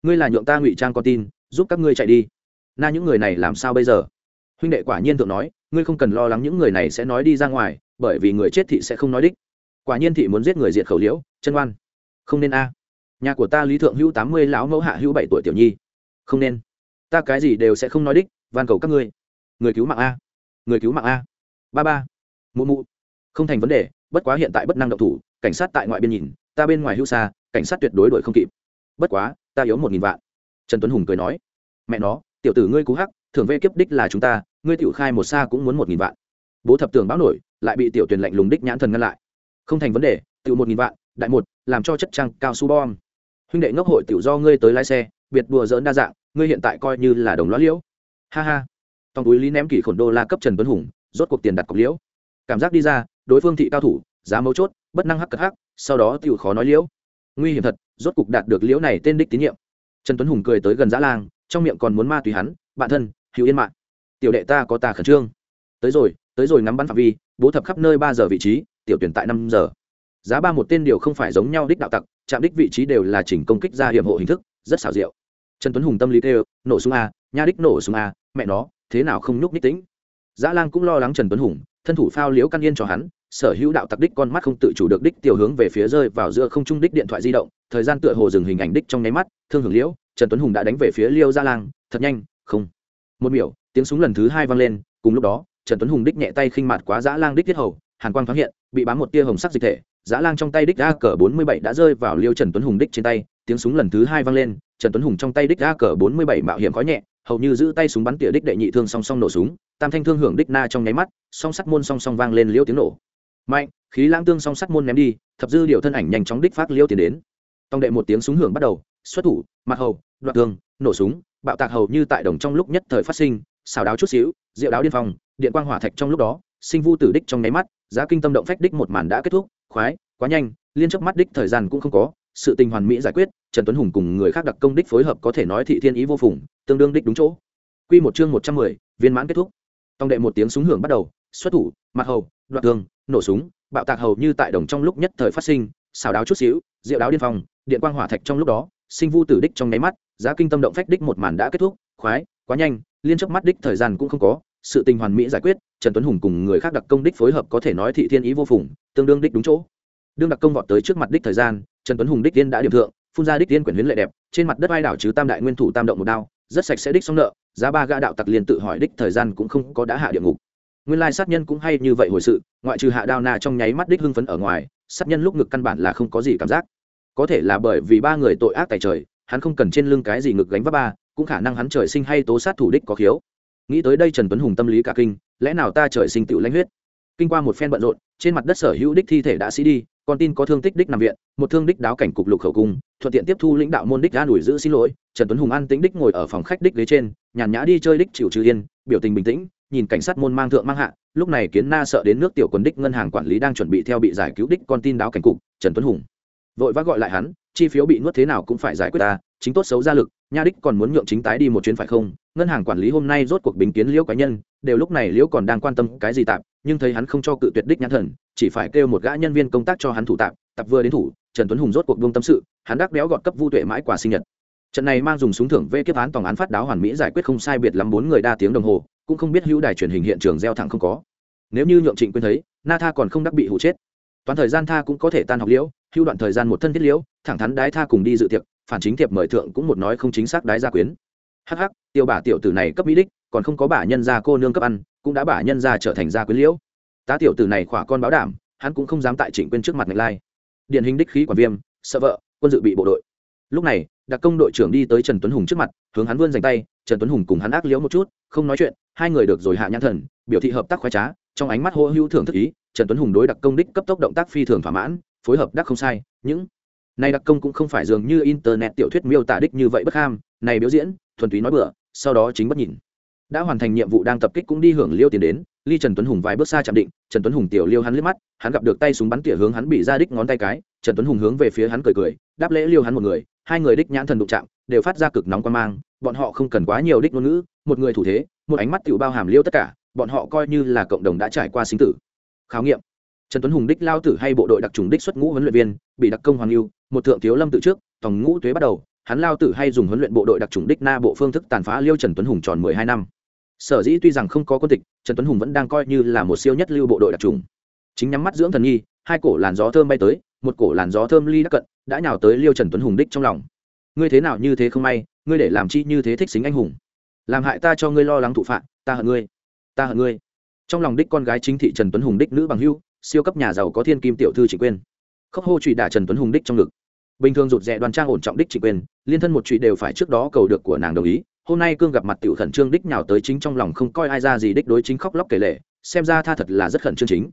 Ngươi là nhượng ta ngụy trang con tin, giúp các ngươi chạy đi. Na những người này làm sao bây giờ? Huynh đệ quả nhiên thượng nói, ngươi không cần lo lắng những người này sẽ nói đi ra ngoài bởi vì người chết thị sẽ không nói đích. Quả nhiên thị muốn giết người diệt khẩu liễu, chân oan. Không nên a. Nhà của ta lý thượng hữu tám mươi, lão mẫu hạ hữu bảy tuổi tiểu nhi. Không nên. Ta cái gì đều sẽ không nói đích, van cầu các ngươi. Người cứu mạng a. Người cứu mạng a. Ba ba. Mụ mụ. Không thành vấn đề, bất quá hiện tại bất năng động thủ, cảnh sát tại ngoại biên nhìn, ta bên ngoài hữu xa, cảnh sát tuyệt đối đuổi không kịp. Bất quá, ta yếu một nghìn vạn. Trần tuấn hùng cười nói, mẹ nó, tiểu tử ngươi cú hắc, thưởng vê kiếp đích là chúng ta, ngươi tiểu khai một xa cũng muốn một nghìn vạn. Bố thập tường báo nổi lại bị tiểu tuyển lạnh lùng đích nhãn thần ngăn lại. Không thành vấn đề tự một nghìn vạn, đại một, làm cho chất trăng cao su bom. Huynh đệ ngốc hội tiểu do ngươi tới lái xe, biệt đùa dỡn đa dạng, ngươi hiện tại coi như là đồng loá liễu. Ha ha. Tòng túi lý ném kỷ khổn đô la cấp trần tuấn hùng, rốt cuộc tiền đặt cọc liễu. Cảm giác đi ra, đối phương thị cao thủ, giá mấu chốt, bất năng hắc cất hắc, sau đó tiểu khó nói liễu. Nguy hiểm thật, rốt cục đạt được liễu này tên đích tín nhiệm. Trần tuấn hùng cười tới gần dã lang trong miệng còn muốn ma tùy hắn, bạn thân, hữu yên mạng. Tiểu đệ ta có ta khẩn trương. Tới rồi tới rồi ngắm bắn phạm vi bố thập khắp nơi ba giờ vị trí, tiểu tuyển tại năm giờ. Giá ba một tên điều không phải giống nhau đích đạo tặc, chạm đích vị trí đều là chỉnh công kích ra hiểm hộ hình thức, rất xảo diệu. Trần tuấn hùng tâm lý kêu, nổ súng a, nha đích nổ súng a, mẹ nó, thế nào không nhúc ních tĩnh dã lang cũng lo lắng trần tuấn hùng, thân thủ phao liễu căn yên cho hắn, sở hữu đạo tặc đích con mắt không tự chủ được đích tiểu hướng về phía rơi vào giữa không trung đích điện thoại di động, thời gian tựa hồ dừng hình ảnh đích trong nháy mắt, thương hưởng liễu, trần tuấn hùng đã đánh về phía liêu gia lang, thật nhanh, không. Một miểu, tiếng súng lần thứ hai vang lên, cùng lúc đó trần tuấn hùng đích nhẹ tay khinh mặt quá dã lang đích tiết hầu, hàn quang thoáng hiện, bị bám một tia hồng sắc dịch thể, dã lang trong tay đích a cờ bốn mươi bảy đã rơi vào liêu trần tuấn hùng đích trên tay, tiếng súng lần thứ hai vang lên, trần tuấn hùng trong tay đích a cờ bốn mươi bảy mạo hiểm khói nhẹ, hầu như giữ tay súng bắn tỉa đích đệ nhị thương song song nổ súng, tam thanh thương hưởng đích na trong nháy mắt, song sắt môn song song vang lên liêu tiếng nổ. Mạnh, khí lãng tương song sắt môn ném đi, thập dư điều thân ảnh nhanh chóng đích phát liêu tiến đến. Tông đệ một tiếng súng hưởng bắt đầu, xuất thủ, mặt hầu đoạn thương, nổ súng, bạo tạc hầu như tại đồng trong lúc nhất thời phát sinh, xào đáo chút xíu, rượu đáo điên phong điện quang hỏa thạch trong lúc đó, sinh vu tử đích trong nháy mắt, giá kinh tâm động phách đích một màn đã kết thúc, khoái, quá nhanh, liên chấp mắt đích thời gian cũng không có, sự tình hoàn mỹ giải quyết, trần tuấn hùng cùng người khác đặc công đích phối hợp có thể nói thị thiên ý vô phùng, tương đương đích đúng chỗ. Q một chương một trăm mười, viên mãn kết thúc. Tòng đệ một tiếng súng hưởng bắt đầu, xuất thủ, mặt hầu, đoạt tường nổ súng, bạo tạc hầu như tại đồng trong lúc nhất thời phát sinh, xào đáo chút xíu, rượu đáo điên phòng điện quang hỏa thạch trong lúc đó, sinh vu tử đích trong nháy mắt, giá kinh tâm động phách đích một màn đã kết thúc, khoái, quá nhanh, liên chấp mắt đích thời gian cũng không có sự tình hoàn mỹ giải quyết, trần tuấn hùng cùng người khác đặc công đích phối hợp có thể nói thị thiên ý vô phùng, tương đương đích đúng chỗ. Đương đặc công vọt tới trước mặt đích thời gian, trần tuấn hùng đích tiên đã điểm thượng, phun ra đích tiên quyển huyến lệ đẹp, trên mặt đất ai đảo chứ tam đại nguyên thủ tam động một đao, rất sạch sẽ đích xong nợ, giá ba gã đạo tặc liền tự hỏi đích thời gian cũng không có đã hạ địa ngục. Nguyên lai sát nhân cũng hay như vậy hồi sự, ngoại trừ hạ đao na trong nháy mắt đích hưng phấn ở ngoài, sát nhân lúc ngực căn bản là không có gì cảm giác. Có thể là bởi vì ba người tội ác tại trời, hắn không cần trên lưng cái gì ngực gánh vác ba, cũng khả năng hắn trời sinh hay tố sát thủ đích có khiếu nghĩ tới đây trần tuấn hùng tâm lý cả kinh, lẽ nào ta trời sinh tựu lãnh huyết? Kinh qua một phen bận rộn, trên mặt đất sở hữu đích thi thể đã sĩ đi, con tin có thương tích đích nằm viện, một thương đích đáo cảnh cục lục khẩu cung, thuận tiện tiếp thu lãnh đạo môn đích ga đuổi giữ xin lỗi, trần tuấn hùng an tĩnh đích ngồi ở phòng khách đích ghế trên, nhàn nhã đi chơi đích chịu trừ yên, biểu tình bình tĩnh, nhìn cảnh sát môn mang thượng mang hạ, lúc này kiến na sợ đến nước tiểu quần đích ngân hàng quản lý đang chuẩn bị theo bị giải cứu đích con tin đáo cảnh cục, trần tuấn hùng vội vã gọi lại hắn, chi phiếu bị nuốt thế nào cũng phải giải quyết ta, chính tốt xấu ra lực, nha đích còn muốn nhượng chính tái đi một chuyến phải không? Ngân hàng quản lý hôm nay rốt cuộc bình kiến liễu cá nhân, đều lúc này liễu còn đang quan tâm cái gì tạm nhưng thấy hắn không cho cự tuyệt đích nhãn thần, chỉ phải kêu một gã nhân viên công tác cho hắn thủ tạm tập vừa đến thủ, trần tuấn hùng rốt cuộc buông tâm sự, hắn đắc béo gọt cấp vu tuệ mãi quà sinh nhật. Trận này mang dùng súng thưởng vê kiếp án tổng án phát đáo hoàn mỹ giải quyết không sai biệt lắm bốn người đa tiếng đồng hồ, cũng không biết hữu đài truyền hình hiện trường gieo thẳng không có. Nếu như nhượng trịnh quên thấy, na tha còn không đắc bị hụ chết. Toàn thời gian tha cũng có thể tan học liễu hưu đoạn thời gian một thân thiết liễu, thẳng thắn đái tha cùng đi dự tiệc, phản chính thiệp mời thượng cũng một nói không chính xác đái gia quyến. Hắc hắc, tiêu bà tiểu tử này cấp mỹ đích, còn không có bà nhân gia cô nương cấp ăn, cũng đã bà nhân gia trở thành gia quyến liễu. Tá tiểu tử này khỏa con báo đảm, hắn cũng không dám tại trịnh quyên trước mặt ngạch lai. Điển hình đích khí quản viêm, sợ vợ, quân dự bị bộ đội. Lúc này, đặc công đội trưởng đi tới trần tuấn hùng trước mặt, hướng hắn vươn dành tay, trần tuấn hùng cùng hắn ác liễu một chút, không nói chuyện, hai người được rồi hạ nhãn thần, biểu thị hợp tác khoái trá, trong ánh mắt hô hữu thưởng thức ý, trần tuấn hùng đối đặc công đích cấp tốc động tác phi thường thỏa mãn phối hợp đắc không sai, những này đặc công cũng không phải dường như internet tiểu thuyết miêu tả đích như vậy bất ham, này biểu diễn, thuần túy nói bừa, sau đó chính bất nhìn. Đã hoàn thành nhiệm vụ đang tập kích cũng đi hưởng liêu tiền đến, ly trần tuấn hùng vài bước xa chạm định, trần tuấn hùng tiểu liêu hắn liếc mắt, hắn gặp được tay súng bắn tỉa hướng hắn bị ra đích ngón tay cái, trần tuấn hùng hướng về phía hắn cười cười, đáp lễ liêu hắn một người, hai người đích nhãn thần đụng chạm, đều phát ra cực nóng quan mang, bọn họ không cần quá nhiều đích ngôn ngữ, một người thủ thế, một ánh mắt tiểu bao hàm liêu tất cả, bọn họ coi như là cộng đồng đã trải qua sinh tử. Khảo nghiệm trần tuấn hùng đích lao tử hay bộ đội đặc trùng đích xuất ngũ huấn luyện viên, bị đặc công hoàng lưu một thượng thiếu lâm tự trước tổng ngũ thuế bắt đầu, hắn lao tử hay dùng huấn luyện bộ đội đặc trùng đích na bộ phương thức tàn phá liêu trần tuấn hùng tròn mười hai năm. Sở dĩ tuy rằng không có quân tịch, trần tuấn hùng vẫn đang coi như là một siêu nhất lưu bộ đội đặc trùng. Chính nhắm mắt dưỡng thần nhi hai cổ làn gió thơm bay tới, một cổ làn gió thơm ly đắc cận, đã nhào tới liêu trần tuấn hùng đích trong lòng. Ngươi thế nào như thế không may, ngươi để làm chi như thế thích xính anh hùng. Làm hại ta cho ngươi lo lắng thụ phạm, ta hận ngươi, ta hận ngươi. Trong lòng đích con gái chính thị trần tuấn hùng đích nữ bằng hưu siêu cấp nhà giàu có thiên kim tiểu thư trịnh quyên. Khóc hô trụy đả trần tuấn hùng đích trong ngực. Bình thường rụt rè đoàn trang ổn trọng đích trịnh quyên, liên thân một trụy đều phải trước đó cầu được của nàng đồng ý. Hôm nay cương gặp mặt tiểu khẩn trương đích nhào tới chính trong lòng không coi ai ra gì đích đối chính khóc lóc kể lệ xem ra tha thật là rất khẩn trương chính.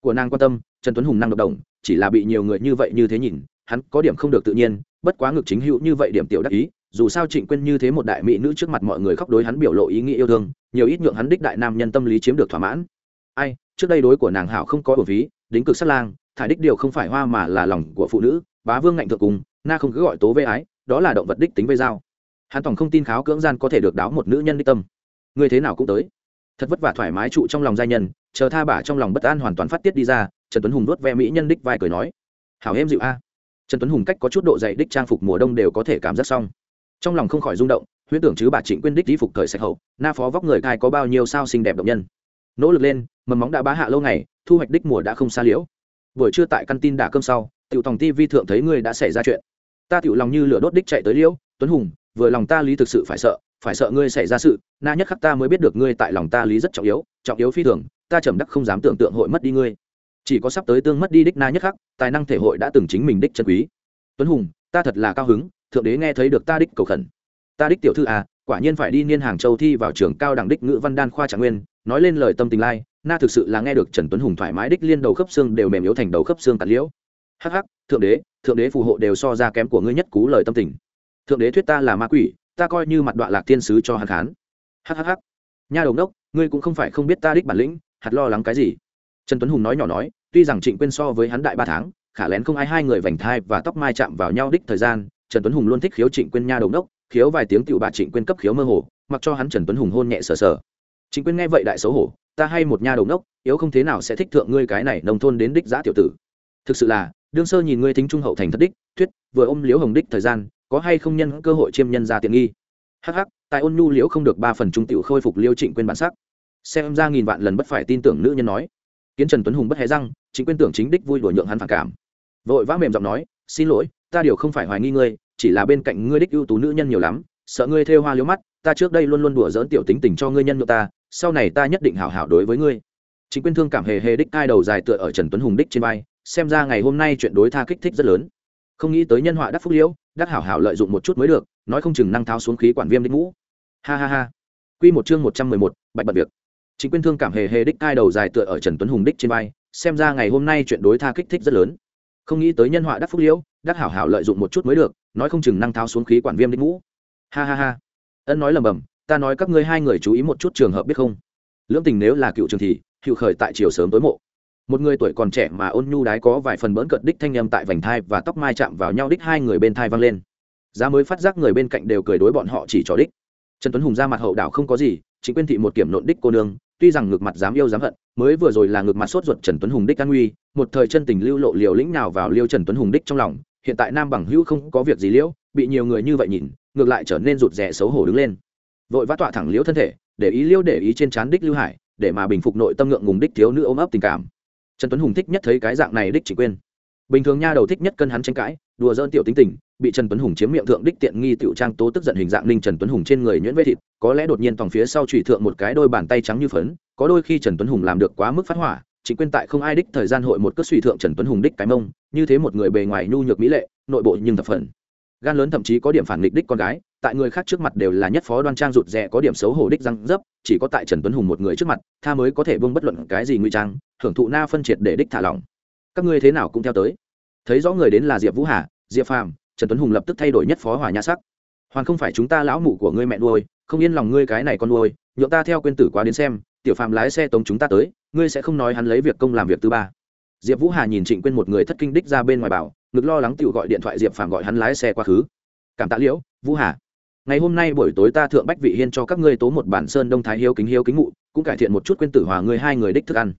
Của nàng quan tâm, trần tuấn hùng năng độc đồng chỉ là bị nhiều người như vậy như thế nhìn, hắn có điểm không được tự nhiên, bất quá ngực chính hữu như vậy điểm tiểu đắc ý, dù sao trịnh quyên như thế một đại mỹ nữ trước mặt mọi người khóc đối hắn biểu lộ ý nghĩa yêu thương, nhiều ít nhượng hắn đích đại nam nhân tâm lý chiếm được thỏa mãn. Ai trước đây đối của nàng hảo không có bổ ví, đính cực sát lang, thải đích điều không phải hoa mà là lòng của phụ nữ, bá vương ngạnh thượng cùng, na không cứ gọi tố vê ái, đó là động vật đích tính vây dao. Hắn tổng không tin kháo cưỡng gian có thể được đáo một nữ nhân đích tâm. Người thế nào cũng tới. Thật vất vả thoải mái trụ trong lòng giai nhân, chờ tha bả trong lòng bất an hoàn toàn phát tiết đi ra, trần tuấn hùng đốt ve mỹ nhân đích vai cười nói. Hảo hêm dịu a. Trần tuấn hùng cách có chút độ dày đích trang phục mùa đông đều có thể cảm giác xong. Trong lòng không khỏi rung động, huyễn tưởng chứ bà trịnh quyên đích đi phục thời sạch hậu, na phó vóc người cai có bao nhiêu sao xinh đẹp động nhân nỗ lực lên, mầm móng đã bá hạ lâu ngày, thu hoạch đích mùa đã không xa liễu. Buổi trưa tại căn tin đả cơm sau, tiểu tòng ti vi thượng thấy ngươi đã xảy ra chuyện. Ta tiểu lòng như lửa đốt đích chạy tới liễu, tuấn hùng, vừa lòng ta lý thực sự phải sợ phải sợ ngươi xảy ra sự, na nhất khắc ta mới biết được ngươi tại lòng ta lý rất trọng yếu trọng yếu phi thường, ta trầm đắc không dám tưởng tượng hội mất đi ngươi. Chỉ có sắp tới tương mất đi đích na nhất khắc, tài năng thể hội đã từng chính mình đích chân quý. Tuấn hùng, ta thật là cao hứng, thượng đế nghe thấy được ta đích cầu khẩn. Ta đích tiểu thư à quả nhiên phải đi niên hàng châu thi vào trường cao đẳng đích ngữ văn đan khoa trạng nguyên nói lên lời tâm tình lai, na thực sự là nghe được trần tuấn hùng thoải mái đích liên đầu khớp xương đều mềm yếu thành đầu khớp xương tạt liễu. Hắc hắc, thượng đế thượng đế phù hộ đều so ra kém của ngươi nhất cú lời tâm tình. Thượng đế thuyết ta là ma quỷ, ta coi như mặt đoạn lạc thiên sứ cho hàn khán. Hắc nha đồng đốc ngươi cũng không phải không biết ta đích bản lĩnh, hạt lo lắng cái gì? Trần tuấn hùng nói nhỏ nói, tuy rằng trịnh quyên so với hắn đại ba tháng, khả lén không ai hai người vành thai và tóc mai chạm vào nhau đích thời gian, trần tuấn hùng luôn thích khiếu trịnh quyên nha đầu đốc khiếu vài tiếng tựu bà trịnh quyên cấp khiếu mơ hồ, mặc cho hắn trần tuấn hùng hôn nhẹ sờ sờ. Chính Quyền nghe vậy đại xấu hổ ta hay một nha đầu nốc, yếu không thế nào sẽ thích thượng ngươi cái này nông thôn đến đích giã tiểu tử. Thực sự là đương sơ nhìn ngươi thính trung hậu thành thất đích thuyết vừa ôm liễu hồng đích thời gian có hay không nhân cơ hội chiêm nhân ra tiện nghi? Hắc hắc tại ôn nhu liễu không được ba phần trung tiểu khôi phục liêu trịnh quên bản sắc. Xem ra nghìn vạn lần bất phải tin tưởng nữ nhân nói. Kiến trần tuấn hùng bất hé răng chính quên tưởng chính đích vui đùa nhượng hắn phản cảm. Vội vã mềm giọng nói xin lỗi ta điều không phải hoài nghi ngươi chỉ là bên cạnh ngươi đích ưu tú nữ nhân nhiều lắm sợ ngươi thêu hoa liếu mắt ta trước đây luôn luôn đùa dỡn tiểu tính tình cho ngươi nhân nhượng ta sau này ta nhất định hảo hảo đối với ngươi. Chính quyên thương cảm hề hề đích hai đầu dài tựa ở trần tuấn hùng đích trên vai, xem ra ngày hôm nay chuyện đối tha kích thích rất lớn. Không nghĩ tới nhân họa đắc phúc liễu, đắc hảo hảo lợi dụng một chút mới được, nói không chừng năng tháo xuống khí quản viêm đích ngũ. Ha ha ha. Q một chương một trăm mười một, bạch bật việc. Chính quyên thương cảm hề hề đích hai đầu dài tựa ở trần tuấn hùng đích trên vai, xem ra ngày hôm nay chuyện đối tha kích thích rất lớn. Không nghĩ tới nhân họa đắc phúc liễu, đắc hảo hảo lợi dụng một chút mới được, nói không chừng năng tháo xuống khí quản viêm đích ngũ. Ha ha ha. Ân nói lầm bầm ta nói các ngươi hai người chú ý một chút trường hợp biết không? Lưỡng tình nếu là cựu trường thì hiệu khởi tại chiều sớm tối mộ. Một người tuổi còn trẻ mà ôn nhu đái có vài phần bỡn cợt đích thanh â m tại vành thai và tóc mai chạm vào nhau đích hai người bên thai văng lên. Giá mới phát giác người bên cạnh đều cười đối bọn họ chỉ trò đích. Trần tuấn hùng ra mặt hậu đảo không có gì, chính quyên thị một kiểm nộn đích cô nương, tuy rằng ngược mặt dám yêu dám hận, mới vừa rồi là ngược mặt sốt ruột trần tuấn hùng đích an nguy, một thời chân tình lưu lộ liều lĩnh nào vào liêu trần tuấn hùng đích trong lòng, hiện tại nam bằng hữu không có việc gì liễu, bị nhiều người như vậy nhìn, ngược lại trở nên rụt rè xấu hổ đứng lên vội vã tọa thẳng liễu thân thể, để ý liễu để ý trên trán đích lưu hải, để mà bình phục nội tâm ngượng ngùng đích thiếu nữ ôm ấp tình cảm. Trần tuấn hùng thích nhất thấy cái dạng này đích chỉ quên. Bình thường nha đầu thích nhất cân hắn tranh cãi, đùa dỡn tiểu tính tình, bị trần tuấn hùng chiếm miệng thượng đích tiện nghi tiểu trang tố tức giận hình dạng ninh trần tuấn hùng trên người nhuyễn vết thịt, có lẽ đột nhiên tòng phía sau trụy thượng một cái đôi bàn tay trắng như phấn, có đôi khi trần tuấn hùng làm được quá mức phát hỏa chính quên tại không ai đích thời gian hội một cất suy thượng trần tuấn hùng đích cái mông, như thế một người bề ngoài nhu nhược mỹ lệ, nội bộ nhưng thập phần gan lớn thậm chí có điểm phản nghịch đích con gái, tại người khác trước mặt đều là nhất phó đoan trang rụt rè có điểm xấu hổ đích răng dấp, chỉ có tại trần tuấn hùng một người trước mặt, tha mới có thể buông bất luận cái gì nguy trang hưởng thụ na phân triệt để đích thả lỏng. Các ngươi thế nào cũng theo tới. Thấy rõ người đến là diệp vũ hà, diệp phàm, trần tuấn hùng lập tức thay đổi nhất phó hòa nhã sắc. Hoàn không phải chúng ta lão mụ của ngươi mẹ nuôi, không yên lòng ngươi cái này con nuôi, nhượng ta theo quên tử quá đến xem, tiểu phàm lái xe tống chúng ta tới, ngươi sẽ không nói hắn lấy việc công làm việc thứ ba. Diệp vũ hà nhìn trịnh quên một người thất kinh đích ra bên ngoài bảo ngực lo lắng tự gọi điện thoại diệp phàm gọi hắn lái xe qua khứ. Cảm tạ liễu, vũ hà. Ngày hôm nay buổi tối ta thượng bách vị hiên cho các ngươi tố một bản sơn đông thái hiếu kính hiếu kính mụ, cũng cải thiện một chút quyên tử hòa ngươi hai người đích thức ăn.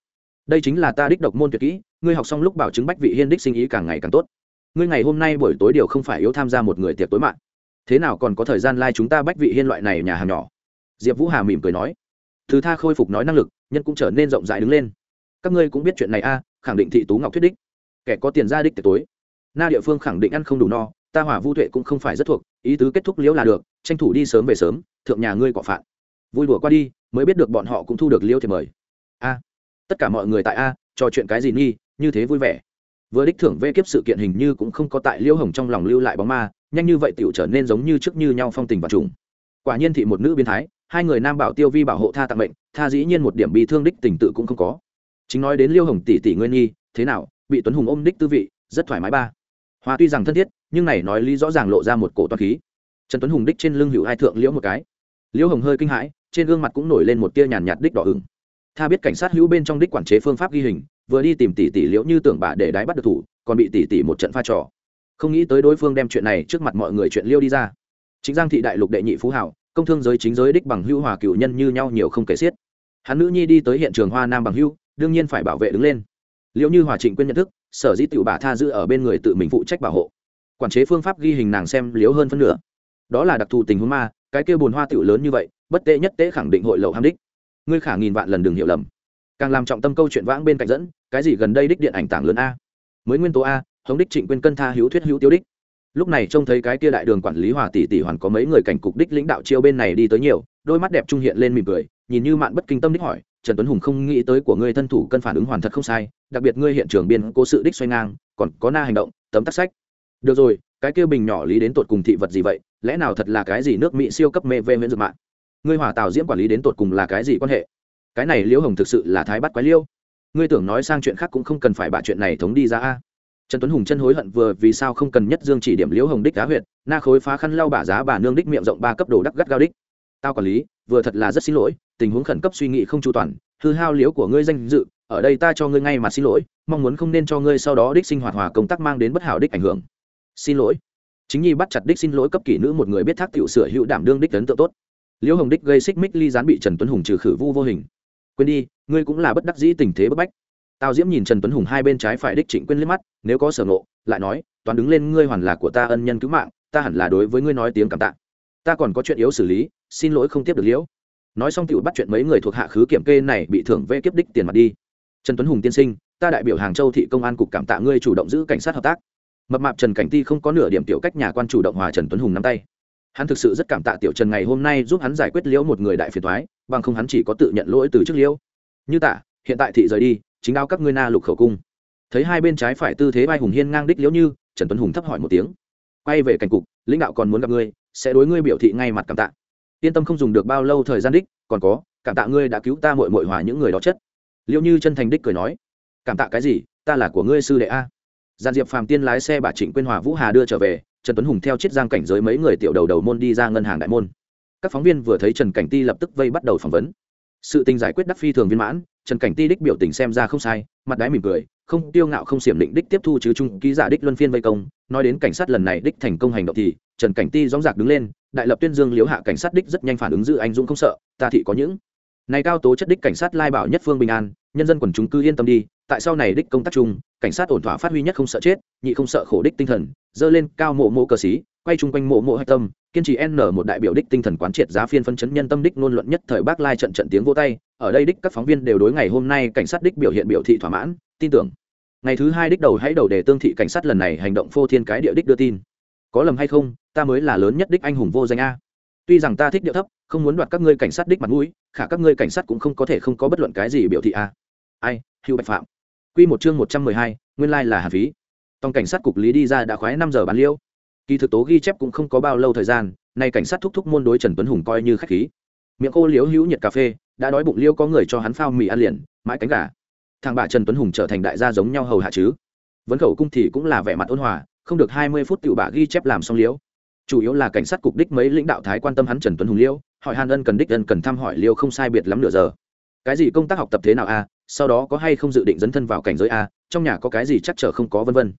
Đây chính là ta đích độc môn tuyệt kỹ, ngươi học xong lúc bảo chứng bách vị hiên đích sinh ý càng ngày càng tốt. Ngươi ngày hôm nay buổi tối điều không phải yếu tham gia một người tiệc tối mạng. Thế nào còn có thời gian lai、like、chúng ta bách vị hiên loại này nhà hàng nhỏ? Diệp vũ hà mỉm cười nói. Thứ tha khôi phục nói năng lực, nhân cũng trở nên rộng rãi đứng lên. Các ngươi cũng biết chuyện này a, khẳng định thị tú ngọc thuyết đích. Kẻ có tiền ra đích tiệc tối na địa phương khẳng định ăn không đủ no, ta hỏa vu tuệ cũng không phải rất thuộc, ý tứ kết thúc liễu là được, tranh thủ đi sớm về sớm, thượng nhà ngươi cọ phạn vui đùa qua đi, mới biết được bọn họ cũng thu được liêu thì mời. A, tất cả mọi người tại a, trò chuyện cái gì nghi, như thế vui vẻ. Vừa đích thưởng vê kiếp sự kiện hình như cũng không có tại liêu hồng trong lòng lưu lại bóng ma, nhanh như vậy tiểu trở nên giống như trước như nhau phong tình và trùng. Quả nhiên thị một nữ biến thái, hai người nam bảo tiêu vi bảo hộ tha tặng mệnh, tha dĩ nhiên một điểm bị thương đích tình tự cũng không có. Chính nói đến liêu hồng tỷ tỷ nguyên nghi, thế nào, bị tuấn hùng ôm đích tư vị, rất thoải mái ba hoa tuy rằng thân thiết, nhưng này nói lý rõ ràng lộ ra một cổ toan khí. Trần tuấn hùng đích trên lưng hữu hai thượng liễu một cái. Liễu hồng hơi kinh hãi, trên gương mặt cũng nổi lên một tia nhàn nhạt đích đỏ ửng. Tha biết cảnh sát hữu bên trong đích quản chế phương pháp ghi hình, vừa đi tìm tỷ tỷ liễu như tưởng bà để đái bắt được thủ, còn bị tỷ tỷ một trận pha trò. Không nghĩ tới đối phương đem chuyện này trước mặt mọi người chuyện liêu đi ra. Chính giang thị đại lục đệ nhị phú hảo, công thương giới chính giới đích bằng hữu hòa cựu nhân như nhau nhiều không kể xiết. Hắn nữ nhi đi tới hiện trường hoa nam bằng hữu, đương nhiên phải bảo vệ đứng lên liệu như hòa trịnh quyên nhận thức, sở dĩ tiểu bà tha giữ ở bên người tự mình phụ trách bảo hộ. Quản chế phương pháp ghi hình nàng xem liếu hơn phân nửa. Đó là đặc thù tình huống ma, cái kêu bồn hoa tiểu lớn như vậy, bất tệ nhất tế khẳng định hội lậu ham đích. Ngươi khả nghìn vạn lần đừng hiểu lầm. Càng làm trọng tâm câu chuyện vãng bên cạnh dẫn, cái gì gần đây đích điện ảnh tảng lớn a? Mới nguyên tố a hống đích trịnh quyên cân tha hữu thuyết hữu tiêu đích. Lúc này trông thấy cái kia đại đường quản lý hòa tỷ tỷ hoàn có mấy người cảnh cục đích lãnh đạo chiêu bên này đi tới nhiều, đôi mắt đẹp trung hiện lên mỉm cười, nhìn như mạn bất kinh tâm đích hỏi trần tuấn hùng không nghĩ tới của ngươi thân thủ cân phản ứng hoàn thật không sai, đặc biệt ngươi hiện trường biên cố sự đích xoay ngang, còn có na hành động, tấm tắc sách. Được rồi, cái kia bình nhỏ lý đến tột cùng thị vật gì vậy? Lẽ nào thật là cái gì nước mỹ siêu cấp mê vê miễn dược mạng? Ngươi hỏa tào diễm quản lý đến tột cùng là cái gì quan hệ? Cái này liễu hồng thực sự là thái bắt quái liêu. Ngươi tưởng nói sang chuyện khác cũng không cần phải bà chuyện này thống đi ra a. Trần tuấn hùng chân hối hận vừa vì sao không cần nhất dương chỉ điểm liễu hồng đích cá huyệt, na khối phá khăn lau bả giá bà nương đích miệng rộng ba cấp đồ đắc gắt gao đích. Tao quản lý vừa thật là rất xin lỗi, tình huống khẩn cấp suy nghĩ không chu toàn, hư hao liếu của ngươi danh dự, ở đây ta cho ngươi ngay mà xin lỗi, mong muốn không nên cho ngươi sau đó đích sinh hoạt hòa công tác mang đến bất hảo đích ảnh hưởng. Xin lỗi. Chính nhi bắt chặt đích xin lỗi cấp kỷ nữ một người biết thác tiểu sửa hữu đảm đương đích ấn tượng tốt. Liễu hồng đích gây xích mích ly gián bị trần tuấn hùng trừ khử vu vô hình. Quên đi, ngươi cũng là bất đắc dĩ tình thế bất bách. Tào diễm nhìn trần tuấn hùng hai bên trái phải đích trịnh quên liếc mắt, nếu có sở ngộ, lại nói toàn đứng lên, ngươi hoàn là của ta ân nhân cứu mạng, ta hẳn là đối với ngươi nói tiếng cảm tạ. Ta còn có chuyện yếu xử lý xin lỗi không tiếp được liễu. Nói xong tựu bắt chuyện mấy người thuộc hạ khứ kiểm kê này bị thưởng vê kiếp đích tiền mặt đi. Trần tuấn hùng tiên sinh, ta đại biểu hàng châu thị công an cục cảm tạ ngươi chủ động giữ cảnh sát hợp tác. Mập mạp trần cảnh ti không có nửa điểm tiểu cách nhà quan chủ động hòa trần tuấn hùng nắm tay. Hắn thực sự rất cảm tạ tiểu trần ngày hôm nay giúp hắn giải quyết liễu một người đại phiền thoái bằng không hắn chỉ có tự nhận lỗi từ trước liễu. Như tạ hiện tại thị rời đi, chính đao các ngươi na lục khẩu cung. Thấy hai bên trái phải tư thế vai hùng hiên ngang đích liễu như, trần tuấn hùng thấp hỏi một tiếng. Quay về cảnh cục, lãnh đạo còn muốn gặp ngươi, sẽ đối ngươi biểu thị ngay mặt cảm tạ yên tâm không dùng được bao lâu thời gian đích, còn có, cảm tạ ngươi đã cứu ta mội mội hòa những người đó chất. Liệu như chân thành đích cười nói, cảm tạ cái gì, ta là của ngươi sư đệ a. Giàn diệp phàm tiên lái xe bà trịnh quyên hòa vũ hà đưa trở về, trần tuấn hùng theo chiết giang cảnh giới mấy người tiểu đầu đầu môn đi ra ngân hàng đại môn. Các phóng viên vừa thấy trần cảnh ti lập tức vây bắt đầu phỏng vấn. Sự tình giải quyết đắc phi thường viên mãn, trần cảnh ti đích biểu tình xem ra không sai, mặt đáy mỉm cười không, tiêu ngạo không xiểm định đích tiếp thu chứ trung ký giả đích luân phiên vây công, nói đến cảnh sát lần này đích thành công hành động thì, trần cảnh ti dóng dạc đứng lên, đại lập tuyên dương liễu hạ cảnh sát đích rất nhanh phản ứng giữ anh dũng không sợ, ta thị có những. Này cao tố chất đích cảnh sát lai bảo nhất phương bình an, nhân dân quần chúng cư yên tâm đi, tại sau này đích công tác chung, cảnh sát ổn thỏa phát huy nhất không sợ chết, nhị không sợ khổ đích tinh thần, dơ lên cao mộ mộ cờ xí, quay chung quanh mộ mộ hạch tâm, kiên trì n một đại biểu đích tinh thần quán triệt giá phiên phân chấn nhân tâm đích ngôn luận nhất thời bác lai trận trận tiếng vô tay, ở đây đích các phóng viên đều đối ngày hôm nay cảnh sát đích biểu hiện biểu thị thỏa mãn, tin tưởng ngày thứ hai đích đầu hãy đầu để tương thị cảnh sát lần này hành động phô thiên cái địa đích đưa tin. Có lầm hay không, ta mới là lớn nhất đích anh hùng vô danh a. Tuy rằng ta thích điệu thấp, không muốn đoạt các ngươi cảnh sát đích mặt mũi, khả các ngươi cảnh sát cũng không có thể không có bất luận cái gì biểu thị a. Ai, hữu bạch phạm. Quy một chương một trăm mười hai, nguyên lai là hà phí. Tòng cảnh sát cục lý đi ra đã khoái năm giờ bán liêu. Kỳ thực tố ghi chép cũng không có bao lâu thời gian, nay cảnh sát thúc thúc môn đối trần tuấn hùng coi như khách khí. Miệng cô liếu hữu nhiệt cà phê, đã đói bụng liêu có người cho hắn phao mì ăn liền, mãi cánh gà thằng bà trần tuấn hùng trở thành đại gia giống nhau hầu hạ chứ. Vấn khẩu cung thì cũng là vẻ mặt ôn hòa, không được hai mươi phút tiểu bà ghi chép làm xong liễu. Chủ yếu là cảnh sát cục đích mấy lãnh đạo thái quan tâm hắn trần tuấn hùng liễu, hỏi hàn ân cần đích ân cần thăm hỏi liêu không sai biệt lắm nửa giờ. Cái gì công tác học tập thế nào a? Sau đó có hay không dự định dấn thân vào cảnh giới a? Trong nhà có cái gì chắc chở không có vân vân.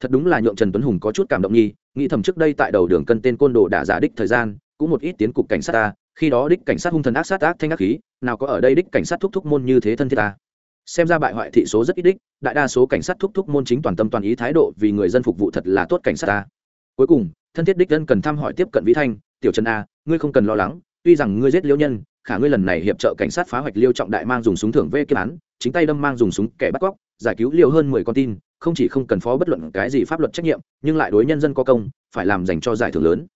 Thật đúng là nhượng trần tuấn hùng có chút cảm động nhi nghĩ thầm trước đây tại đầu đường cân tên côn đồ đã giả đích thời gian, cũng một ít tiến cục cảnh sát ta khi đó đích cảnh sát hung thần ác sát ác thanh ác khí, nào có ở đây đích cảnh sát thúc thúc môn như thế thân thiết ta xem ra bại hoại thị số rất ít đích, đại đa số cảnh sát thúc thúc môn chính toàn tâm toàn ý thái độ vì người dân phục vụ thật là tốt cảnh sát ta. Cuối cùng, thân thiết đích dân cần thăm hỏi tiếp cận vĩ thanh, tiểu trần a, ngươi không cần lo lắng, tuy rằng ngươi giết liêu nhân, khả ngươi lần này hiệp trợ cảnh sát phá hoạch liêu trọng đại mang dùng súng thưởng vê kiếp án, chính tay đâm mang dùng súng kẻ bắt cóc, giải cứu liều hơn mười con tin, không chỉ không cần phó bất luận cái gì pháp luật trách nhiệm, nhưng lại đối nhân dân có công, phải làm dành cho giải thưởng lớn.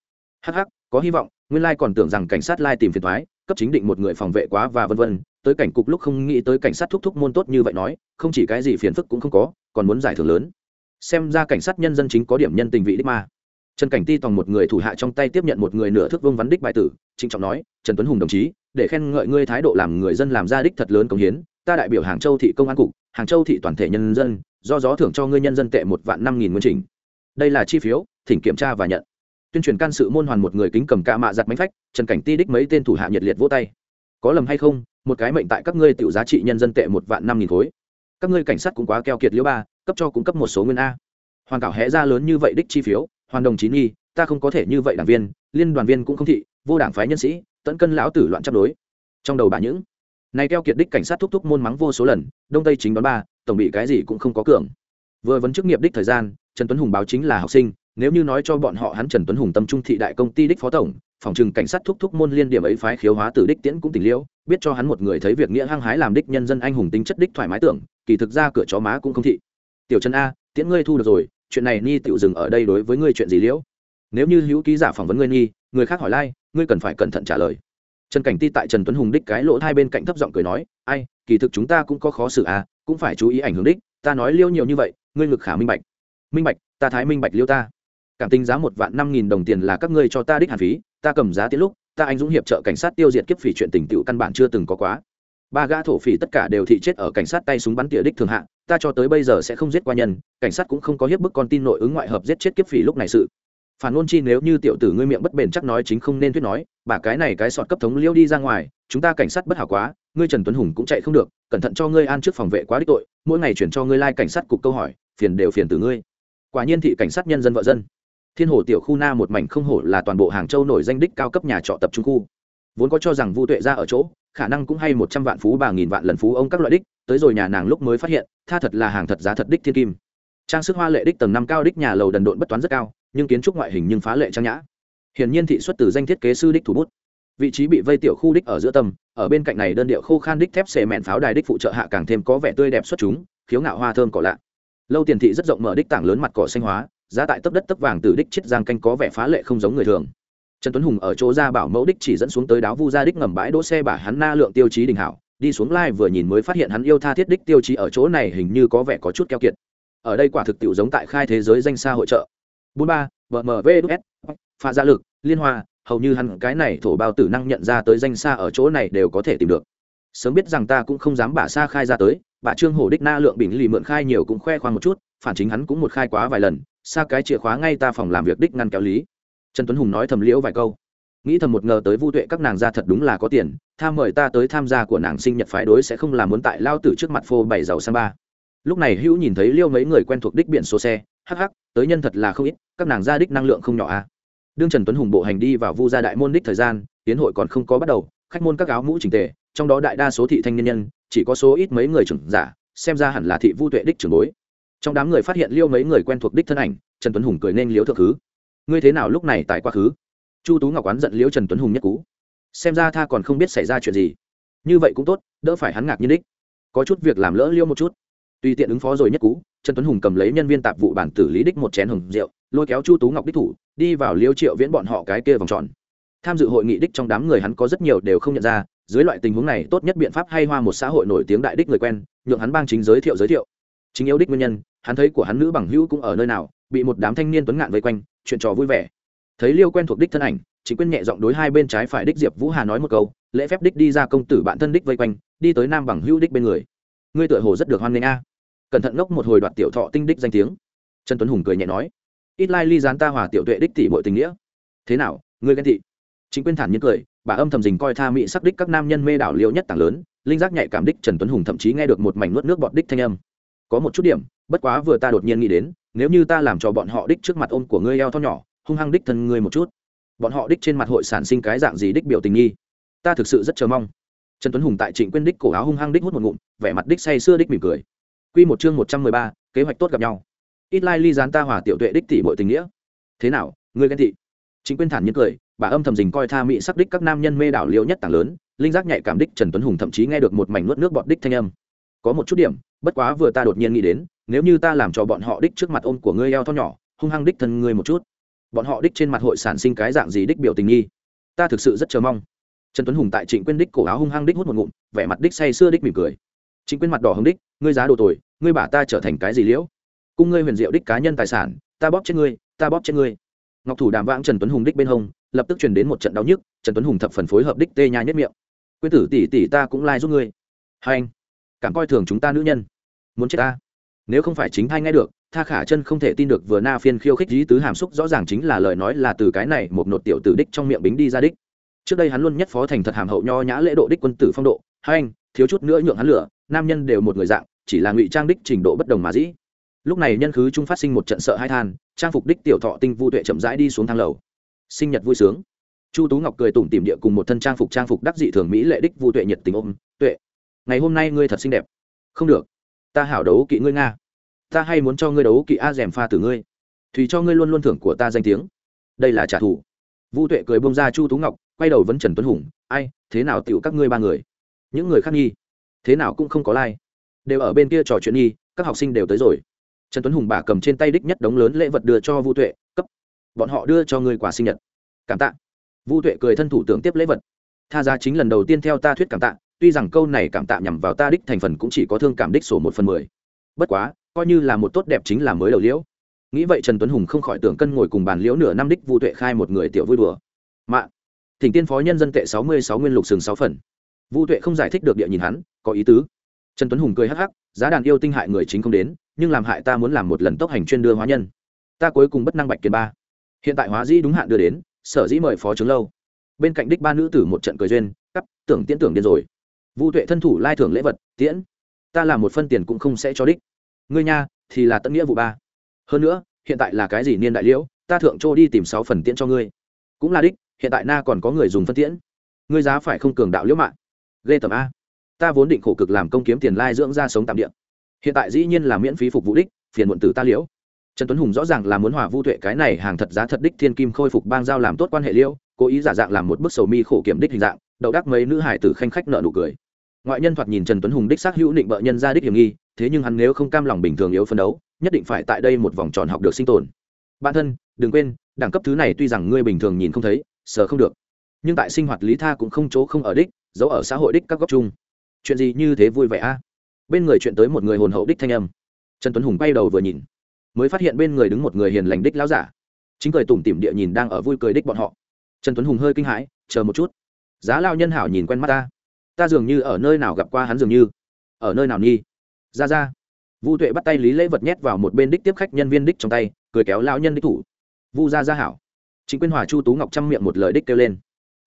Hh có hy vọng, nguyên lai còn tưởng rằng cảnh sát lai tìm phiền thoái cấp chính định một người phòng vệ quá và vân vân, tới cảnh cục lúc không nghĩ tới cảnh sát thúc thúc môn tốt như vậy nói, không chỉ cái gì phiền phức cũng không có, còn muốn giải thưởng lớn. Xem ra cảnh sát nhân dân chính có điểm nhân tình vị đích ma trần cảnh ti tòng một người thủ hạ trong tay tiếp nhận một người nửa thước vương vắn đích bài tử, trịnh trọng nói, trần tuấn hùng đồng chí, để khen ngợi ngươi thái độ làm người dân làm ra đích thật lớn công hiến, ta đại biểu hàng châu thị công an cục, hàng châu thị toàn thể nhân dân, do gió thưởng cho ngươi nhân dân tệ một vạn năm nghìn nguyên trình. Đây là chi phiếu, thỉnh kiểm tra và nhận tuyên truyền can sự môn hoàn một người kính cầm ca mạ giặt bánh phách, trần cảnh ti đích mấy tên thủ hạ nhiệt liệt vỗ tay. Có lầm hay không, một cái mệnh tại các ngươi tiểu giá trị nhân dân tệ một vạn năm nghìn khối. Các ngươi cảnh sát cũng quá keo kiệt liễu ba, cấp cho cũng cấp một số nguyên a. Hoàn cảo hẽ ra lớn như vậy đích chi phiếu, hoàn đồng chín nghi, ta không có thể như vậy đảng viên, liên đoàn viên cũng không thị, vô đảng phái nhân sĩ tận cân lão tử loạn chấp đối. Trong đầu bà những, này keo kiệt đích cảnh sát thúc thúc môn mắng vô số lần, đông tây chính đón ba, tổng bị cái gì cũng không có cường. Vừa vấn chức nghiệp đích thời gian, trần tuấn hùng báo chính là học sinh nếu như nói cho bọn họ hắn trần tuấn hùng tâm trung thị đại công ty đích phó tổng, phòng trừng cảnh sát thúc thúc môn liên điểm ấy phái khiếu hóa từ đích tiễn cũng tỉnh liễu biết cho hắn một người thấy việc nghĩa hăng hái làm đích nhân dân anh hùng tính chất đích thoải mái tưởng, kỳ thực ra cửa chó má cũng không thị. Tiểu Trần a, tiễn ngươi thu được rồi, chuyện này ni tiểu dừng ở đây đối với ngươi chuyện gì liễu nếu như hữu ký giả phỏng vấn ngươi nghi người khác hỏi lai, ngươi cần phải cẩn thận trả lời. Trần cảnh ti tại trần tuấn hùng đích cái lỗ hai bên cạnh thấp giọng cười nói, ai, kỳ thực chúng ta cũng có khó xử à cũng phải chú ý ảnh hưởng đích, ta nói liêu nhiều như vậy, ngươi ngực khả minh bạch. Minh bạch, ta thái minh bạch liêu ta cảm tính giá một vạn năm nghìn đồng tiền là các ngươi cho ta đích hàn phí, ta cầm giá tiến lúc, ta anh dũng hiệp trợ cảnh sát tiêu diệt kiếp phỉ chuyện tình tựu căn bản chưa từng có quá. Ba gã thổ phỉ tất cả đều thị chết ở cảnh sát tay súng bắn tỉa đích thường hạ, ta cho tới bây giờ sẽ không giết qua nhân, cảnh sát cũng không có hiếp bức con tin nội ứng ngoại hợp giết chết kiếp phỉ lúc này sự. Phản ngôn chi nếu như tiểu tử ngươi miệng bất bền chắc nói chính không nên thuyết nói, bà cái này cái sọt cấp thống liêu đi ra ngoài, chúng ta cảnh sát bất hảo quá, ngươi trần tuấn hùng cũng chạy không được, cẩn thận cho ngươi an trước phòng vệ quá đích tội, mỗi ngày chuyển cho ngươi lai cảnh sát cục câu hỏi, phiền đều phiền từ ngươi. Quả nhiên thị cảnh sát nhân dân vợ dân thiên hồ tiểu khu na một mảnh không hổ là toàn bộ hàng châu nổi danh đích cao cấp nhà trọ tập trung khu. Vốn có cho rằng vu tuệ ra ở chỗ, khả năng cũng hay một trăm vạn phú bà nghìn vạn lần phú ông các loại đích, tới rồi nhà nàng lúc mới phát hiện, tha thật là hàng thật giá thật đích thiên kim. Trang sức hoa lệ đích tầng năm cao đích nhà lầu đần độn bất toán rất cao, nhưng kiến trúc ngoại hình nhưng phá lệ trang nhã. Hiển nhiên thị xuất từ danh thiết kế sư đích thủ bút. Vị trí bị vây tiểu khu đích ở giữa tầm, ở bên cạnh này đơn điệu khô khan đích thép xề mẹn pháo đài đích phụ trợ hạ càng thêm có vẻ tươi đẹp xuất chúng, khiếu ngạo hoa thơm cỏ lạ. Lâu tiền thị rất rộng mở đích tảng lớn mặt cỏ xanh hóa giá tại tấp đất tấp vàng từ đích chiết giang canh có vẻ phá lệ không giống người thường. Trần tuấn hùng ở chỗ ra bảo mẫu đích chỉ dẫn xuống tới đáo vu gia đích ngầm bãi đỗ xe bả hắn na lượng tiêu chí đình hảo, đi xuống lai vừa nhìn mới phát hiện hắn yêu tha thiết đích tiêu chí ở chỗ này hình như có vẻ có chút keo kiệt. Ở đây quả thực tiểu giống tại khai thế giới danh xa hội trợ. Bốn ba vmvs pha gia lực, liên hoa, hầu như hắn cái này thổ bao tử năng nhận ra tới danh xa ở chỗ này đều có thể tìm được. Sớm biết rằng ta cũng không dám bả xa khai ra tới, bà trương hổ đích na lượng bình lì mượn khai nhiều cũng khoe khoang một chút phản chính hắn cũng một khai quá vài lần, xa cái chìa khóa ngay ta phòng làm việc đích ngăn kéo lý. Trần tuấn hùng nói thầm liễu vài câu. Nghĩ thầm một ngờ tới vu tuệ các nàng ra thật đúng là có tiền tham mời ta tới tham gia của nàng sinh nhật phái đối sẽ không làm muốn tại lao tử trước mặt phô bảy giàu sang ba. Lúc này hữu nhìn thấy liêu mấy người quen thuộc đích biển số xe, hắc hắc, tới nhân thật là không ít, các nàng ra đích năng lượng không nhỏ à. đương trần tuấn hùng bộ hành đi vào vu gia đại môn đích thời gian, tiến hội còn không có bắt đầu, khách môn các áo mũ trình tề, trong đó đại đa số thị thanh nhân nhân, chỉ có số ít mấy người trưởng giả, xem ra hẳn là thị vu tuệ đích trưởng bối trong đám người phát hiện liêu mấy người quen thuộc đích thân ảnh, trần tuấn hùng cười nên liếu thượng khứ. Ngươi thế nào lúc này tại quá khứ? Chu tú ngọc oán giận liễu trần tuấn hùng nhất cú. Xem ra tha còn không biết xảy ra chuyện gì. Như vậy cũng tốt, đỡ phải hắn ngạc nhiên đích. Có chút việc làm lỡ liêu một chút. Tùy tiện ứng phó rồi nhất cú, trần tuấn hùng cầm lấy nhân viên tạp vụ bản tử lý đích một chén hồng rượu, lôi kéo chu tú ngọc đích thủ, đi vào liêu triệu viễn bọn họ cái kia vòng tròn. Tham dự hội nghị đích trong đám người hắn có rất nhiều đều không nhận ra, dưới loại tình huống này tốt nhất biện pháp hay hoa một xã hội nổi tiếng đại đích người quen, nhượng hắn bang chính giới thiệu giới thiệu chính yêu đích nguyên nhân, hắn thấy của hắn nữ bằng hữu cũng ở nơi nào, bị một đám thanh niên tuấn ngạn vây quanh, chuyện trò vui vẻ. Thấy liêu quen thuộc đích thân ảnh chính quyên nhẹ giọng đối hai bên trái phải đích diệp vũ hà nói một câu, lễ phép đích đi ra công tử bạn thân đích vây quanh, đi tới nam bằng hữu đích bên người. Ngươi tựa hồ rất được hoan nghênh a. Cẩn thận ngốc một hồi đoạt tiểu thọ tinh đích danh tiếng. Trần tuấn hùng cười nhẹ nói, ít lai ly gián ta hòa tiểu tuệ đích tỷ bội tình nghĩa. Thế nào, ngươi ghen thị chính quyên thản nhiên cười, bà âm thầm dình coi tha mỹ sắc đích các nam nhân mê đảo liêu nhất tảng lớn, linh giác nhạy cảm đích trần tuấn hùng thậm chí nghe được một mảnh nuốt nước bọt đích thanh âm có một chút điểm, bất quá vừa ta đột nhiên nghĩ đến, nếu như ta làm cho bọn họ đích trước mặt ôm của ngươi eo tho nhỏ, hung hăng đích thân ngươi một chút. Bọn họ đích trên mặt hội sản sinh cái dạng gì đích biểu tình nghi? Ta thực sự rất chờ mong. Trần tuấn hùng tại trịnh quyên đích cổ áo hung hăng đích hút một ngụm, vẻ mặt đích say sưa đích mỉm cười. Q một chương một trăm mười ba, kế hoạch tốt gặp nhau. Ít lai ly gián ta hòa tiểu tuệ đích tỷ bội tình nghĩa. Thế nào, ngươi ghen thị chính quyên thản nhiên cười, bà âm thầm dình coi tha mỹ sắc đích các nam nhân mê đảo liêu nhất tảng lớn, linh giác nhạy cảm đích trần tuấn hùng thậm chí nghe được một mảnh nuốt nước bọt đích thanh âm có một chút điểm, bất quá vừa ta đột nhiên nghĩ đến, nếu như ta làm cho bọn họ đích trước mặt ôm của ngươi eo tho nhỏ, hung hăng đích thân ngươi một chút. Bọn họ đích trên mặt hội sản sinh cái dạng gì đích biểu tình nghi? Ta thực sự rất chờ mong. Trần tuấn hùng tại trịnh quyên đích cổ áo hung hăng đích hút một ngụm, vẻ mặt đích say sưa đích mỉm cười. Trịnh quyên mặt đỏ hứng đích, ngươi giá đồ tồi, ngươi bả ta trở thành cái gì liễu? Cung ngươi huyền diệu đích cá nhân tài sản, ta bóp chết ngươi, ta bóp chết ngươi. Ngọc thủ đàm vãng trần tuấn hùng đích bên hông, lập tức truyền đến một trận đau nhức, trần tuấn hùng thập phần phối hợp đích tê nhai nhất miệng. Quyên tử tỷ tỷ ta cũng lai giúp ngươi. Hai anh cảm coi thường chúng ta nữ nhân. Muốn chết ta? Nếu không phải chính thay nghe được, tha khả chân không thể tin được vừa na phiên khiêu khích dí tứ hàm xúc rõ ràng chính là lời nói là từ cái này một nột tiểu tử đích trong miệng bính đi ra đích. Trước đây hắn luôn nhất phó thành thật hàm hậu nho nhã lễ độ đích quân tử phong độ, hai anh, thiếu chút nữa nhượng hắn lửa, nam nhân đều một người dạng, chỉ là ngụy trang đích trình độ bất đồng mà dĩ. Lúc này nhân khứ trung phát sinh một trận sợ hai than, trang phục đích tiểu thọ tinh vu tuệ chậm rãi đi xuống thang lầu. Sinh nhật vui sướng. Chu tú ngọc cười tủm tìm địa cùng một thân trang phục trang phục đắc dị thường mỹ lệ đích vu tuệ nhiệt tình ôm, tuệ ngày hôm nay ngươi thật xinh đẹp. Không được. Ta hảo đấu kỵ ngươi nga. Ta hay muốn cho ngươi đấu kỵ a rèm pha từ ngươi. Thùy cho ngươi luôn luôn thưởng của ta danh tiếng. Đây là trả thù. Vu tuệ cười bông ra chu tú ngọc, quay đầu vấn trần tuấn hùng. Ai, thế nào tựu các ngươi ba người? Những người khác nghi. Thế nào cũng không có lai、like. đều ở bên kia trò chuyện nghi, các học sinh đều tới rồi. Trần tuấn hùng bà cầm trên tay đích nhất đống lớn lễ vật đưa cho vu tuệ, cấp. Bọn họ đưa cho ngươi quà sinh nhật. Cảm tạ. Vu tuệ cười thân thủ tưởng tiếp lễ vật. Tha ra chính lần đầu tiên theo ta thuyết cảm tạ tuy rằng câu này cảm tạ nhằm vào ta đích thành phần cũng chỉ có thương cảm đích sổ một phần mười. Bất quá, coi như là một tốt đẹp chính là mới đầu liễu. Nghĩ vậy trần tuấn hùng không khỏi tưởng cân ngồi cùng bàn liễu nửa năm đích vu tuệ khai một người tiểu vui đùa. Mạ, thỉnh tiên phó nhân dân tệ sáu mươi sáu nguyên lục sừng sáu phần. Vu tuệ không giải thích được địa nhìn hắn, có ý tứ. Trần tuấn hùng cười hắc hắc, giá đàn yêu tinh hại người chính không đến, nhưng làm hại ta muốn làm một lần tốc hành chuyên đưa hóa nhân. Ta cuối cùng bất năng bạch kiệt ba. Hiện tại hóa dĩ đúng hạn đưa đến, sở dĩ mời phó trướng lâu. Bên cạnh đích ba nữ tử một trận cười duyên, cắp, tưởng tiễn tưởng điên rồi vu tuệ thân thủ lai thưởng lễ vật, tiễn, ta làm một phân tiền cũng không sẽ cho đích. Ngươi nha, thì là tận nghĩa vụ ba. Hơn nữa, hiện tại là cái gì niên đại liễu, ta thượng trô đi tìm sáu phần tiễn cho ngươi. Cũng là đích, hiện tại na còn có người dùng phân tiễn. Ngươi giá phải không cường đạo liễu mạng. Ghê tầm a. Ta vốn định khổ cực làm công kiếm tiền lai dưỡng ra sống tạm điện hiện tại dĩ nhiên là miễn phí phục vụ đích, phiền muộn tử ta liễu. Trần tuấn hùng rõ ràng là muốn hòa vu tuệ cái này hàng thật giá thật đích thiên kim khôi phục bang giao làm tốt quan hệ liễu, cố ý giả dạng làm một bức sầu mi khổ kiểm đích hình dạng đậu đắc mấy nữ hải tử khanh khách nợ nụ cười. Ngoại nhân thoạt nhìn trần tuấn hùng đích xác hữu định bợ nhân ra đích hiểm nghi, thế nhưng hắn nếu không cam lòng bình thường yếu phân đấu, nhất định phải tại đây một vòng tròn học được sinh tồn. Bản thân, đừng quên, đẳng cấp thứ này tuy rằng ngươi bình thường nhìn không thấy, sờ không được. Nhưng tại sinh hoạt lý tha cũng không chỗ không ở đích, giấu ở xã hội đích các góc chung. Chuyện gì như thế vui vẻ a? Bên người chuyện tới một người hồn hậu đích thanh âm. Trần tuấn hùng bay đầu vừa nhìn, mới phát hiện bên người đứng một người hiền lành đích lão giả. Chính cười tủm tỉm địa nhìn đang ở vui cười đích bọn họ. Trần tuấn hùng hơi kinh hãi, chờ một chút giá lao nhân hảo nhìn quen mắt ta. Ta dường như ở nơi nào gặp qua hắn dường như. Ở nơi nào nghi? Ra ra. Vu tuệ bắt tay lý lễ vật nhét vào một bên đích tiếp khách nhân viên đích trong tay, cười kéo lao nhân đích thủ. Vu ra ra hảo. Chính quyên hòa chu tú ngọc chăm miệng một lời đích kêu lên.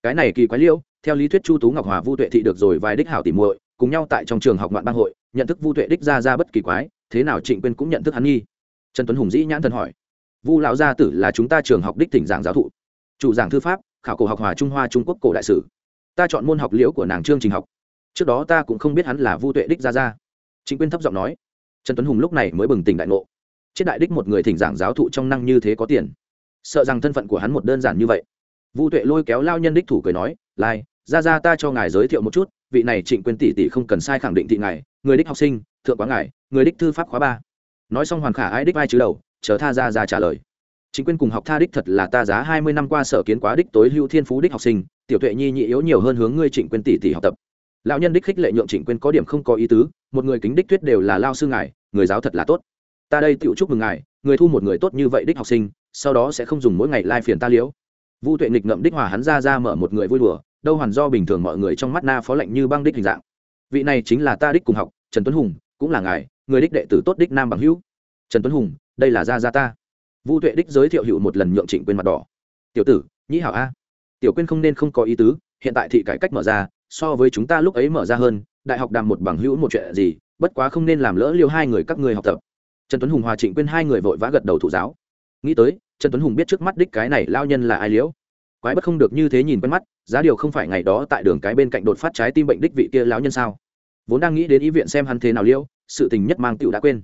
Cái này kỳ quái liêu, theo lý thuyết chu tú ngọc hòa vu tuệ thị được rồi vài đích hảo tỉ muội, cùng nhau tại trong trường học ngoạn bang hội, nhận thức vu tuệ đích ra ra bất kỳ quái, thế nào trịnh quyên cũng nhận thức hắn nghi. Trần tuấn hùng dĩ nhãn thần hỏi. Vu lão gia tử là chúng ta trường học đích tỉnh giảng giáo thụ. Chủ giảng thư pháp, khảo cổ học hòa trung hoa trung quốc cổ đại sử ta chọn môn học liễu của nàng trương trình học. Trước đó ta cũng không biết hắn là vu tuệ đích ra ra chính quyên thấp giọng nói. Trần tuấn hùng lúc này mới bừng tỉnh đại ngộ. Chết đại đích một người thỉnh giảng giáo thụ trong năng như thế có tiền. Sợ rằng thân phận của hắn một đơn giản như vậy. Vu tuệ lôi kéo lao nhân đích thủ cười nói, lai ra ra ta cho ngài giới thiệu một chút, vị này trịnh quyên tỷ tỷ không cần sai khẳng định thị ngài, người đích học sinh, thượng quá ngài, người đích thư pháp khóa ba. Nói xong hoàn khả ai đích vai chứ đầu, chờ tha ra ra trả lời. Chính quyên cùng học tha đích thật là ta giá hai mươi năm qua sở kiến quá đích tối hữu thiên phú đích học sinh tiểu tuệ nhi nhị yếu nhiều hơn hướng ngươi trịnh quyên tỷ tỷ học tập. Lão nhân đích khích lệ nhượng trịnh quyên có điểm không có ý tứ, một người kính đích tuyết đều là lao sư ngài, người giáo thật là tốt. Ta đây tựu chúc mừng ngài, người thu một người tốt như vậy đích học sinh, sau đó sẽ không dùng mỗi ngày lai phiền ta liễu vu tuệ nghịch ngậm đích hòa hắn ra ra mở một người vui đùa, đâu hoàn do bình thường mọi người trong mắt na phó lệnh như băng đích hình dạng. Vị này chính là ta đích cùng học, trần tuấn hùng, cũng là ngài, người đích đệ tử tốt đích nam bằng hữu. Trần tuấn hùng, đây là gia gia ta. Vu tuệ đích giới thiệu hữu một lần nhượng trịnh quên mặt đỏ. Tiểu tử nhĩ hảo a tiểu quyên không nên không có ý tứ, hiện tại thị cải cách mở ra, so với chúng ta lúc ấy mở ra hơn, đại học đàm một bằng hữu một chuyện gì, bất quá không nên làm lỡ liêu hai người các người học tập. Trần tuấn hùng, hòa trịnh quyên hai người vội vã gật đầu thụ giáo. Nghĩ tới, trần tuấn hùng biết trước mắt đích cái này lao nhân là ai liễu. Quái bất không được như thế nhìn quen mắt, giá điều không phải ngày đó tại đường cái bên cạnh đột phát trái tim bệnh đích vị kia lão nhân sao? Vốn đang nghĩ đến ý viện xem hắn thế nào liễu, sự tình nhất mang tựu đã quên.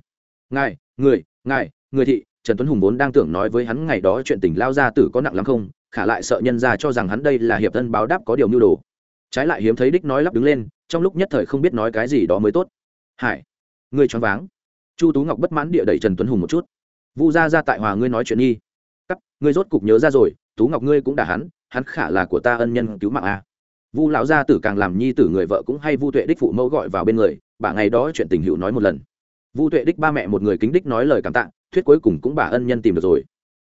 Ngài, người ngài, người thị, trần tuấn hùng vốn đang tưởng nói với hắn ngày đó chuyện tình lao ra tử có nặng lắm không khả lại sợ nhân ra cho rằng hắn đây là hiệp thân báo đáp có điều mưu đồ. Trái lại hiếm thấy đích nói lắp đứng lên, trong lúc nhất thời không biết nói cái gì đó mới tốt. Hải người choáng váng. Chu tú ngọc bất mãn địa đẩy trần tuấn hùng một chút. Vu ra ra tại hòa ngươi nói chuyện nghi cắt, ngươi rốt cục nhớ ra rồi, tú ngọc ngươi cũng đả hắn hắn khả là của ta ân nhân cứu mạng a. Vu lão gia tử càng làm nhi tử người vợ cũng hay vu tuệ đích phụ mẫu gọi vào bên người, bà ngày đó chuyện tình hữu nói một lần. Vu tuệ đích ba mẹ một người kính đích nói lời cảm tạ, thuyết cuối cùng cũng bà ân nhân tìm được rồi.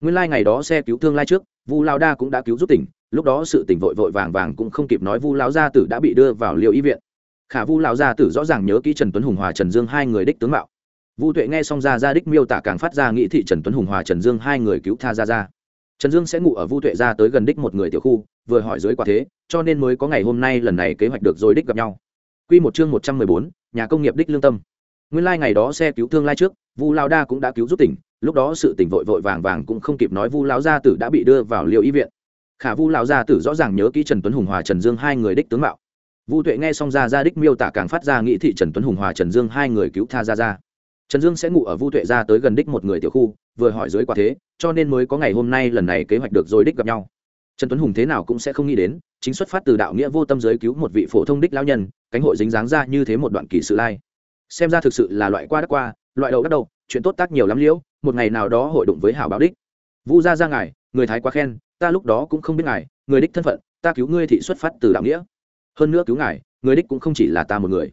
Nguyên lai ngày đó xe cứu thương lai trước vu lao đa cũng đã cứu giúp tỉnh, lúc đó sự tỉnh vội vội vàng vàng cũng không kịp nói vu lão gia tử đã bị đưa vào liệu y viện. Khả vu lão gia tử rõ ràng nhớ kỹ trần tuấn hùng, hòa trần dương hai người đích tướng mạo. Vu tuệ nghe xong ra ra đích miêu tả càng phát ra nghĩ thị trần tuấn hùng, hòa trần dương hai người cứu tha ra ra trần dương sẽ ngủ ở vu tuệ ra tới gần đích một người tiểu khu, vừa hỏi dưới quả thế, cho nên mới có ngày hôm nay lần này kế hoạch được rồi đích gặp nhau. Q một chương một trăm mười bốn, nhà công nghiệp đích lương tâm. Nguyên lai、like、ngày đó xe cứu thương lai trước, vu lao đa cũng đã cứu giúp tỉnh lúc đó sự tỉnh vội vội vàng vàng cũng không kịp nói vu lão gia tử đã bị đưa vào liệu y viện. Khả vu lão gia tử rõ ràng nhớ kỹ trần tuấn hùng, hòa trần dương hai người đích tướng mạo. Vu tuệ nghe xong ra ra đích miêu tả càng phát ra nghĩ thị trần tuấn hùng, hòa trần dương hai người cứu tha ra ra. Trần dương sẽ ngủ ở vu tuệ ra tới gần đích một người tiểu khu, vừa hỏi dưới quả thế, cho nên mới có ngày hôm nay lần này kế hoạch được rồi đích gặp nhau. Trần tuấn hùng thế nào cũng sẽ không nghĩ đến, chính xuất phát từ đạo nghĩa vô tâm giới cứu một vị phổ thông đích lão nhân, cánh hội dính dáng ra như thế một đoạn kỳ sự lai. Xem ra thực sự là loại qua đất qua, loại đầu đắc đầu, chuyện tốt tác nhiều lắm liễu một ngày nào đó hội đụng với hảo báo đích. Vu gia ra ngài, người thái quá khen, ta lúc đó cũng không biết ngài, người đích thân phận, ta cứu ngươi thị xuất phát từ đạo nghĩa. Hơn nữa cứu ngài, người đích cũng không chỉ là ta một người.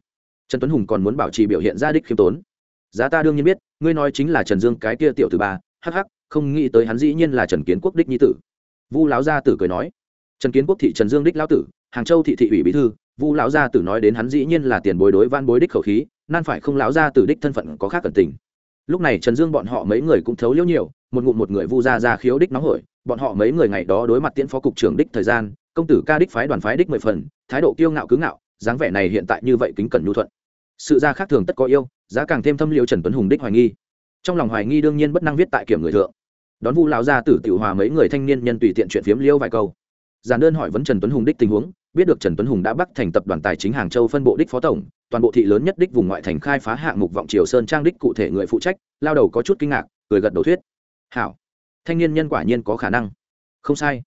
Trần tuấn hùng còn muốn bảo trì biểu hiện ra đích khiêm tốn. Giá ta đương nhiên biết, ngươi nói chính là trần dương cái kia tiểu thứ ba hh không nghĩ tới hắn dĩ nhiên là trần kiến quốc đích nhi tử. Vu lão gia tử cười nói. Trần kiến quốc thị trần dương đích lão tử, hàng châu thị thị ủy bí thư, vu lão gia tử nói đến hắn dĩ nhiên là tiền bối đối van bối đích khẩu khí, nan phải không lão gia tử đích thân phận có khác cẩn tình lúc này trần dương bọn họ mấy người cũng thấu liễu nhiều, một ngụm một người vu ra ra khiếu đích nóng hổi, bọn họ mấy người ngày đó đối mặt tiễn phó cục trưởng đích thời gian, công tử ca đích phái đoàn phái đích mười phần, thái độ kiêu ngạo cứng ngạo, dáng vẻ này hiện tại như vậy kính cẩn nhu thuận. Sự ra khác thường tất có yêu, giá càng thêm thâm liêu trần tuấn hùng đích hoài nghi. Trong lòng hoài nghi đương nhiên bất năng viết tại kiểm người thượng. Đón vu lão gia tử tiểu hòa mấy người thanh niên nhân tùy tiện chuyện phiếm liêu vài câu giản đơn hỏi vấn trần tuấn hùng đích tình huống, biết được trần tuấn hùng đã bắt thành tập đoàn tài chính hàng châu phân bộ đích phó tổng, toàn bộ thị lớn nhất đích vùng ngoại thành khai phá hạng mục vọng triều sơn trang đích cụ thể người phụ trách, lao đầu có chút kinh ngạc, cười gật đầu thuyết. Hảo. Thanh niên nhân quả nhiên có khả năng. Không sai.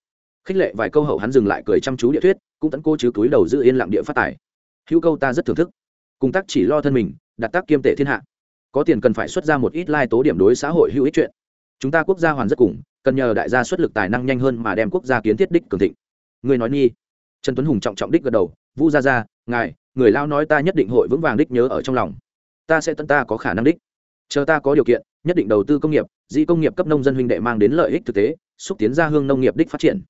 Khích lệ vài câu hậu hắn dừng lại cười chăm chú địa thuyết, cũng tẫn cô chứ túi đầu giữ yên lặng địa phát tài. Hữu câu ta rất thưởng thức. Cùng tác chỉ lo thân mình, đặt tác kiêm tệ thiên hạ. Có tiền cần phải xuất ra một ít lai tố điểm đối xã hội hữu ích chuyện. Chúng ta quốc gia hoàn rất cùng, cần nhờ đại gia xuất lực tài năng nhanh hơn mà đem quốc gia kiến thiết đích cường thịnh người nói nhi trần tuấn hùng trọng trọng đích gật đầu, vu gia gia, ngài, người lao nói ta nhất định hội vững vàng đích nhớ ở trong lòng. Ta sẽ tận ta có khả năng đích. Chờ ta có điều kiện, nhất định đầu tư công nghiệp, di công nghiệp cấp nông dân huynh đệ mang đến lợi ích thực tế, xúc tiến ra hương nông nghiệp đích phát triển.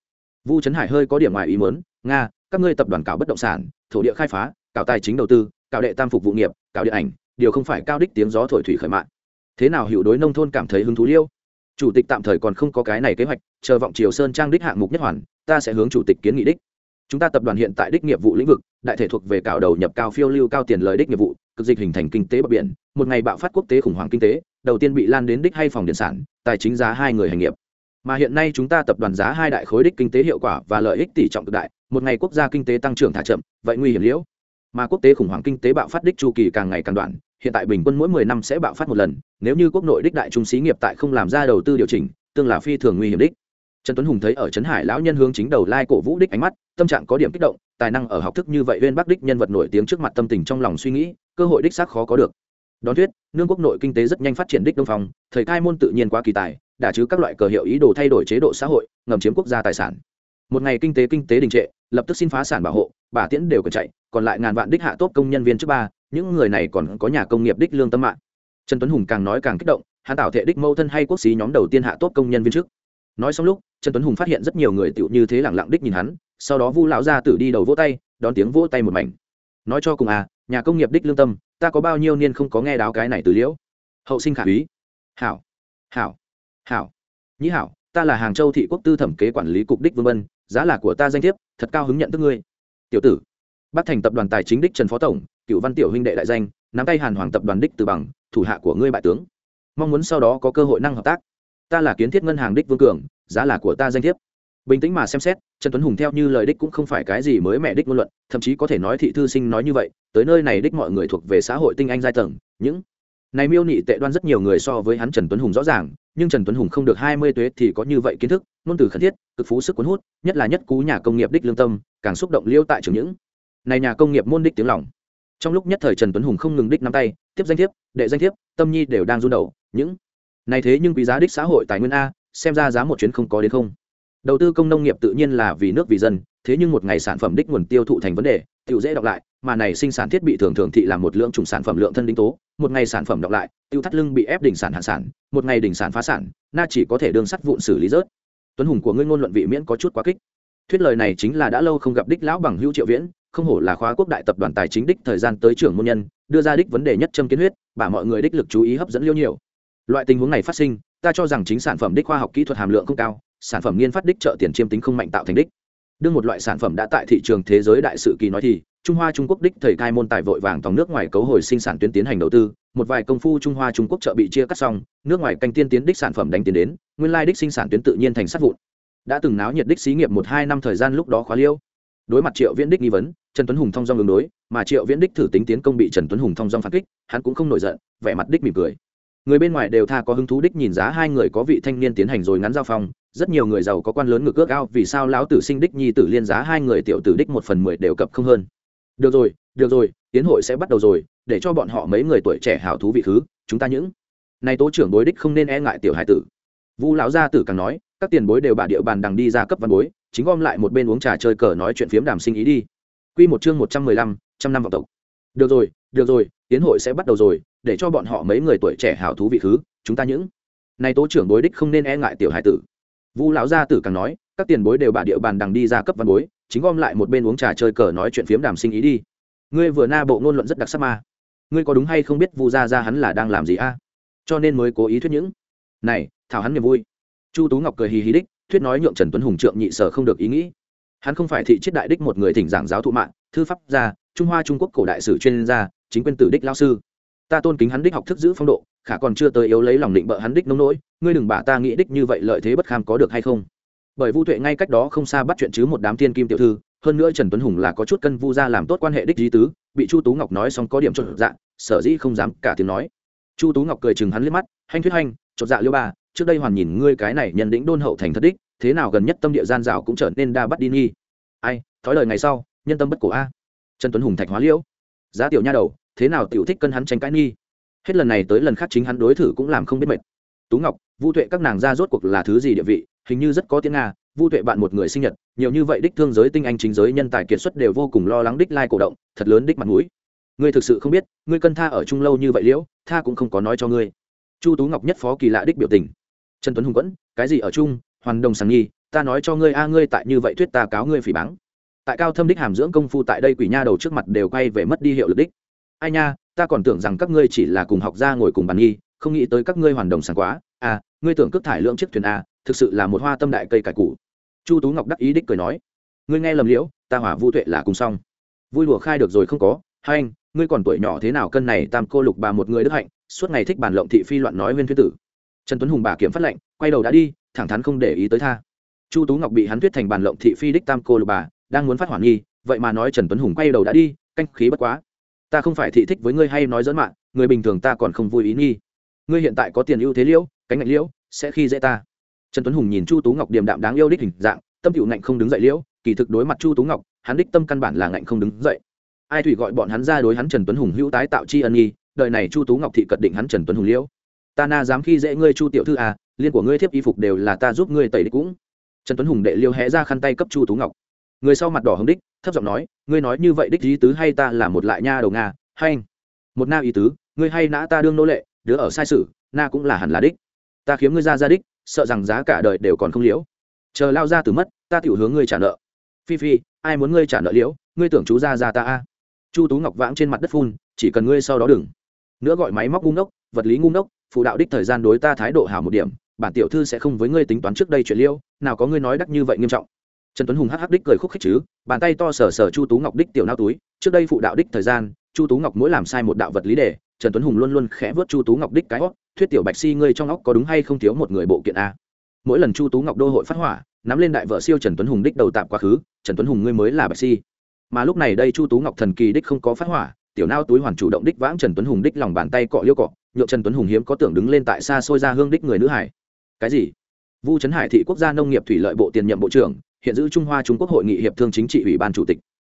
Vu trấn hải hơi có điểm ngoài ý mớn nga, các ngươi tập đoàn cảo bất động sản, thổ địa khai phá cảo tài chính đầu tư cảo đệ tam phục vụ nghiệp cảo điện ảnh, điều không phải cao đích tiếng gió thổi thủy khởi mạng. Thế nào hiệu đối nông thôn cảm thấy hứng thú liêu? Chủ tịch tạm thời còn không có cái này kế hoạch, chờ vọng triều sơn trang đích hạng mục nhất hoàn, ta sẽ hướng chủ tịch kiến nghị đích. Chúng ta tập đoàn hiện tại đích nghiệp vụ lĩnh vực, đại thể thuộc về cạo đầu nhập cao phiêu lưu cao tiền lời đích nghiệp vụ, cực dịch hình thành kinh tế bờ biển, một ngày bạo phát quốc tế khủng hoảng kinh tế, đầu tiên bị lan đến đích hay phòng điện sản, tài chính giá hai người hành nghiệp. Mà hiện nay chúng ta tập đoàn giá hai đại khối đích kinh tế hiệu quả và lợi ích tỷ trọng cực đại, một ngày quốc gia kinh tế tăng trưởng thả chậm, vậy nguy hiểm liễu. Mà quốc tế khủng hoảng kinh tế bạo phát đích chu kỳ càng ngày càng đoạn hiện tại bình quân mỗi 10 năm sẽ bạo phát một lần, nếu như quốc nội đích đại trung xí nghiệp tại không làm ra đầu tư điều chỉnh, tương là phi thường nguy hiểm đích. Trần tuấn hùng thấy ở trấn hải lão nhân hướng chính đầu lai cổ vũ đích ánh mắt, tâm trạng có điểm kích động, tài năng ở học thức như vậy uyên bác đích nhân vật nổi tiếng trước mặt tâm tình trong lòng suy nghĩ, cơ hội đích xác khó có được. Đón thuyết, nương quốc nội kinh tế rất nhanh phát triển đích đông phòng thời khai môn tự nhiên quá kỳ tài, đã chứ các loại cờ hiệu ý đồ thay đổi chế độ xã hội, ngầm chiếm quốc gia tài sản. Một ngày kinh tế kinh tế đình trệ, lập tức xin phá sản bảo hộ, bà tiễn đều cần chạy, còn lại ngàn vạn đích hạ tốt công nhân viên trước ba những người này còn có nhà công nghiệp đích lương tâm mạng. Trần tuấn hùng càng nói càng kích động, hắn tạo thể đích mâu thân hay quốc xí nhóm đầu tiên hạ tốt công nhân viên chức. nói xong lúc, trần tuấn hùng phát hiện rất nhiều người tựu như thế lẳng lặng đích nhìn hắn, sau đó vu lão gia tử đi đầu vỗ tay, đón tiếng vỗ tay một mảnh. Nói cho cùng à nhà công nghiệp đích lương tâm, ta có bao nhiêu niên không có nghe đáo cái này từ liễu. Hậu sinh khả úy. Hảo. Hảo. Hảo. Nhĩ hảo, ta là hàng châu thị quốc tư thẩm kế quản lý cục đích vương vân, giá là của ta danh thiếp, thật cao hứng nhận thức ngươi. Tiểu tử. Bắt thành tập đoàn tài chính đích trần phó tổng cựu văn tiểu huynh đệ đại danh, nắm tay hàn hoàng tập đoàn đích từ bằng, thủ hạ của ngươi bại tướng. Mong muốn sau đó có cơ hội năng hợp tác. Ta là kiến thiết ngân hàng đích vương cường, giá là của ta danh thiếp. Bình tĩnh mà xem xét, trần tuấn hùng theo như lời đích cũng không phải cái gì mới mẹ đích ngôn luận, thậm chí có thể nói thị thư sinh nói như vậy, tới nơi này đích mọi người thuộc về xã hội tinh anh giai tầng, những này miêu nị tệ đoan rất nhiều người so với hắn trần tuấn hùng rõ ràng, nhưng trần tuấn hùng không được hai mươi tuế thì có như vậy kiến thức, ngôn từ khẩn thiết, cực phú sức cuốn hút, nhất là nhất cú nhà công nghiệp đích lương tâm, càng xúc động liêu tại trường những này nhà công nghiệp môn đích tiếng lòng trong lúc nhất thời trần tuấn hùng không ngừng đích nắm tay, tiếp danh thiếp, đệ danh thiếp, tâm nhi đều đang run đầu, những này thế nhưng quý giá đích xã hội tài nguyên a, xem ra giá một chuyến không có đến không. Đầu tư công nông nghiệp tự nhiên là vì nước vì dân, thế nhưng một ngày sản phẩm đích nguồn tiêu thụ thành vấn đề tự dễ đọc lại, mà này sinh sản thiết bị thường thường thị là một lượng chủng sản phẩm lượng thân đính tố, một ngày sản phẩm đọc lại, tiêu thắt lưng bị ép đỉnh sản hạ sản, một ngày đỉnh sản phá sản, na chỉ có thể đương sắt vụn xử lý rớt. Tuấn hùng của ngươi ngôn luận vị miễn có chút quá kích. Thuyết lời này chính là đã lâu không gặp đích lão bằng hữu triệu viễn không hổ là khóa quốc đại tập đoàn tài chính đích thời gian tới trưởng môn nhân, đưa ra đích vấn đề nhất châm kiến huyết, bà mọi người đích lực chú ý hấp dẫn liêu nhiều. Loại tình huống này phát sinh, ta cho rằng chính sản phẩm đích khoa học kỹ thuật hàm lượng không cao, sản phẩm nghiên phát đích trợ tiền chiêm tính không mạnh tạo thành đích. Đương một loại sản phẩm đã tại thị trường thế giới đại sự kỳ nói thì, trung hoa trung quốc đích thời cai môn tài vội vàng tòng nước ngoài cấu hồi sinh sản tuyến tiến hành đầu tư, một vài công phu trung hoa trung quốc chợ bị chia cắt xong, nước ngoài canh tiên tiến đích sản phẩm đánh tiến đến, nguyên lai đích sinh sản tuyến tự nhiên thành sát vụn. Đã từng náo nhiệt đích xí nghiệp một hai năm thời gian lúc đó khóa liêu. Đối mặt triệu viễn đích nghi vấn trần tuấn hùng thong dong ứng đối mà triệu viễn đích thử tính tiến công bị trần tuấn hùng thong dong phản kích hắn cũng không nổi giận vẻ mặt đích mỉm cười. Người bên ngoài đều tha có hứng thú đích nhìn giá hai người có vị thanh niên tiến hành rồi ngắn giao phong rất nhiều người giàu có quan lớn ngược ước ao vì sao lão tử sinh đích nhi tử liên giá hai người tiểu tử đích một phần mười đều cập không hơn. Được rồi được rồi tiến hội sẽ bắt đầu rồi để cho bọn họ mấy người tuổi trẻ hảo thú vị thứ, chúng ta những này tố trưởng bối đích không nên e ngại tiểu hải tử. Vu lão gia tử càng nói các tiền bối đều bà địa bàn đằng đi ra cấp văn bối chính gom lại một bên uống trà chơi cờ nói chuyện phiếm đàm sinh ý đi quy một chương một trăm mười lăm trăm năm vọng tộc. Được rồi được rồi tiến hội sẽ bắt đầu rồi để cho bọn họ mấy người tuổi trẻ hảo thú vị thứ, chúng ta những. Này tố trưởng bối đích không nên e ngại tiểu hải tử. Vu lão gia tử càng nói các tiền bối đều bà địa bàn đằng đi ra cấp văn bối chính gom lại một bên uống trà chơi cờ nói chuyện phiếm đàm sinh ý đi. Ngươi vừa na bộ ngôn luận rất đặc sắc mà, ngươi có đúng hay không biết vu gia gia hắn là đang làm gì a? Cho nên mới cố ý thuyết những. Này thảo hắn niềm vui. Chu tú ngọc cười hì hì đích thuyết nói nhượng trần tuấn hùng trượng nhị sở không được ý nghĩ hắn không phải thị chiết đại đích một người thỉnh giảng giáo thụ mạng, thư pháp gia, trung hoa trung quốc cổ đại sử chuyên gia, chính quyền tử đích lao sư. Ta tôn kính hắn đích học thức giữ phong độ, khả còn chưa tới yếu lấy lòng định bợ hắn đích nông nỗi, ngươi đừng bà ta nghĩ đích như vậy lợi thế bất kham có được hay không? Bởi vu tuệ ngay cách đó không xa bắt chuyện chứ một đám thiên kim tiểu thư, hơn nữa trần tuấn hùng là có chút cân vu ra làm tốt quan hệ đích di tứ, bị chu tú ngọc nói xong có điểm chột dạ sở dĩ không dám cả tiếng nói. Chu tú ngọc cười chừng hắn liếc mắt, hanh thuyết hanh chột dạ liêu ba, trước đây hoàn nhìn ngươi cái này nhận đĩnh đôn hậu thành thất đích thế nào gần nhất tâm địa gian rào cũng trở nên đa bắt đi nghi. Ai, thói lời ngày sau, nhân tâm bất cổ a. Trần tuấn hùng thạch hóa liễu. Giá tiểu nha đầu, thế nào tiểu thích cân hắn tranh cãi nghi. Hết lần này tới lần khác chính hắn đối thử cũng làm không biết mệt. Tú ngọc, vu tuệ các nàng ra rốt cuộc là thứ gì địa vị? Hình như rất có tiếng nga, vu tuệ bạn một người sinh nhật, nhiều như vậy đích thương giới tinh anh chính giới nhân tài kiệt xuất đều vô cùng lo lắng đích lai cổ động, thật lớn đích mặt mũi. Ngươi thực sự không biết, ngươi cân tha ở chung lâu như vậy liễu, tha cũng không có nói cho ngươi. Chu tú ngọc nhất phó kỳ lạ đích biểu tình. Trần tuấn hùng quẫn, cái gì ở chung hoàn đồng sàng nghi, ta nói cho ngươi, a, ngươi tại như vậy thuyết ta cáo ngươi phỉ báng. Tại cao thâm đích hàm dưỡng công phu tại đây quỷ nha đầu trước mặt đều quay về mất đi hiệu lực đích. Ai nha, ta còn tưởng rằng các ngươi chỉ là cùng học ra ngồi cùng bàn nghi, không nghĩ tới các ngươi hoàn đồng sàng quá. À ngươi tưởng cướp thải lượng chiếc thuyền a, thực sự là một hoa tâm đại cây cải củ. Chu tú ngọc đắc ý đích cười nói, ngươi nghe lầm liễu, ta hỏa vu tuệ là cùng xong. Vui đùa khai được rồi không có. Hai anh, ngươi còn tuổi nhỏ thế nào cân này, tam cô lục bà một người đức hạnh, suốt ngày thích bàn lộng thị phi loạn nói viên thuyết tử. Trần tuấn hùng bà kiểm phát lệnh, quay đầu đã đi thẳng thắn không để ý tới tha. Chu tú ngọc bị hắn thuyết thành bàn lộng thị phi đích tam cô lục bà, đang muốn phát hoảng nghi, vậy mà nói trần tuấn hùng quay đầu đã đi, canh khí bất quá. Ta không phải thị thích với ngươi hay nói dẫn mạng, người bình thường ta còn không vui ý nghi. Ngươi hiện tại có tiền ưu thế liễu, cánh ngạnh liễu, sẽ khi dễ ta. Trần tuấn hùng nhìn chu tú ngọc điềm đạm đáng yêu đích hình dạng, tâm cựu ngạnh không đứng dậy liễu, kỳ thực đối mặt chu tú ngọc, hắn đích tâm căn bản là ngạnh không đứng dậy. Ai thủy gọi bọn hắn ra đối hắn trần tuấn hùng hữu tái tạo chi ân nghi, đời này chu tú ngọc thị cật định hắn trần tuấn hùng liễu. Ta na dám khi dễ ngươi chu tiểu thư à liên của ngươi thiếp y phục đều là ta giúp ngươi tẩy đích cũng. Trần tuấn hùng đệ liêu hé ra khăn tay cấp chu tú ngọc. Người sau mặt đỏ hứng đích thấp giọng nói ngươi nói như vậy đích ý tứ hay ta là một lại nha đầu nga hay anh. Một na ý tứ ngươi hay nã ta đương nô lệ đứa ở sai sử, na cũng là hẳn là đích. Ta khiếm ngươi ra ra đích sợ rằng giá cả đời đều còn không liễu. Chờ lao ra từ mất ta tiểu hướng ngươi trả nợ. Phi phi ai muốn ngươi trả nợ liễu ngươi tưởng chú ra ra ta a? Chu tú ngọc vãng trên mặt đất phun chỉ cần ngươi sau đó đừng. Nữa gọi máy móc ngu ngốc vật lý ngu ngốc phụ đạo đích thời gian đối ta thái độ hảo một điểm bản tiểu thư sẽ không với ngươi tính toán trước đây chuyện liêu, nào có ngươi nói đắc như vậy nghiêm trọng. Trần tuấn hùng hắc hắc đích cười khúc khích chứ, bàn tay to sờ sờ chu tú ngọc đích tiểu nao túi, trước đây phụ đạo đích thời gian, chu tú ngọc mỗi làm sai một đạo vật lý đề trần tuấn hùng luôn luôn khẽ vớt chu tú ngọc đích cái óc thuyết tiểu bạch si ngươi trong óc có đúng hay không thiếu một người bộ kiện a? Mỗi lần chu tú ngọc đô hội phát hỏa, nắm lên đại vợ siêu trần tuấn hùng đích đầu tạm quá khứ, trần tuấn hùng ngươi mới là bạch si. Mà lúc này đây chu tú ngọc thần kỳ đích không có phát hỏa, tiểu nao túi hoàn chủ động đích vãng trần tuấn hùng đích lòng bàn tay cọ liêu cọ nhựa trần tuấn hùng hiếm có tưởng đứng lên tại xa xôi ra hương đích người nữ hải cái gì? Vu trấn hải thị quốc gia nông nghiệp thủy lợi bộ tiền nhiệm bộ trưởng, hiện giữ trung hoa trung quốc hội nghị hiệp thương chính trị ủy ban chủ tịch.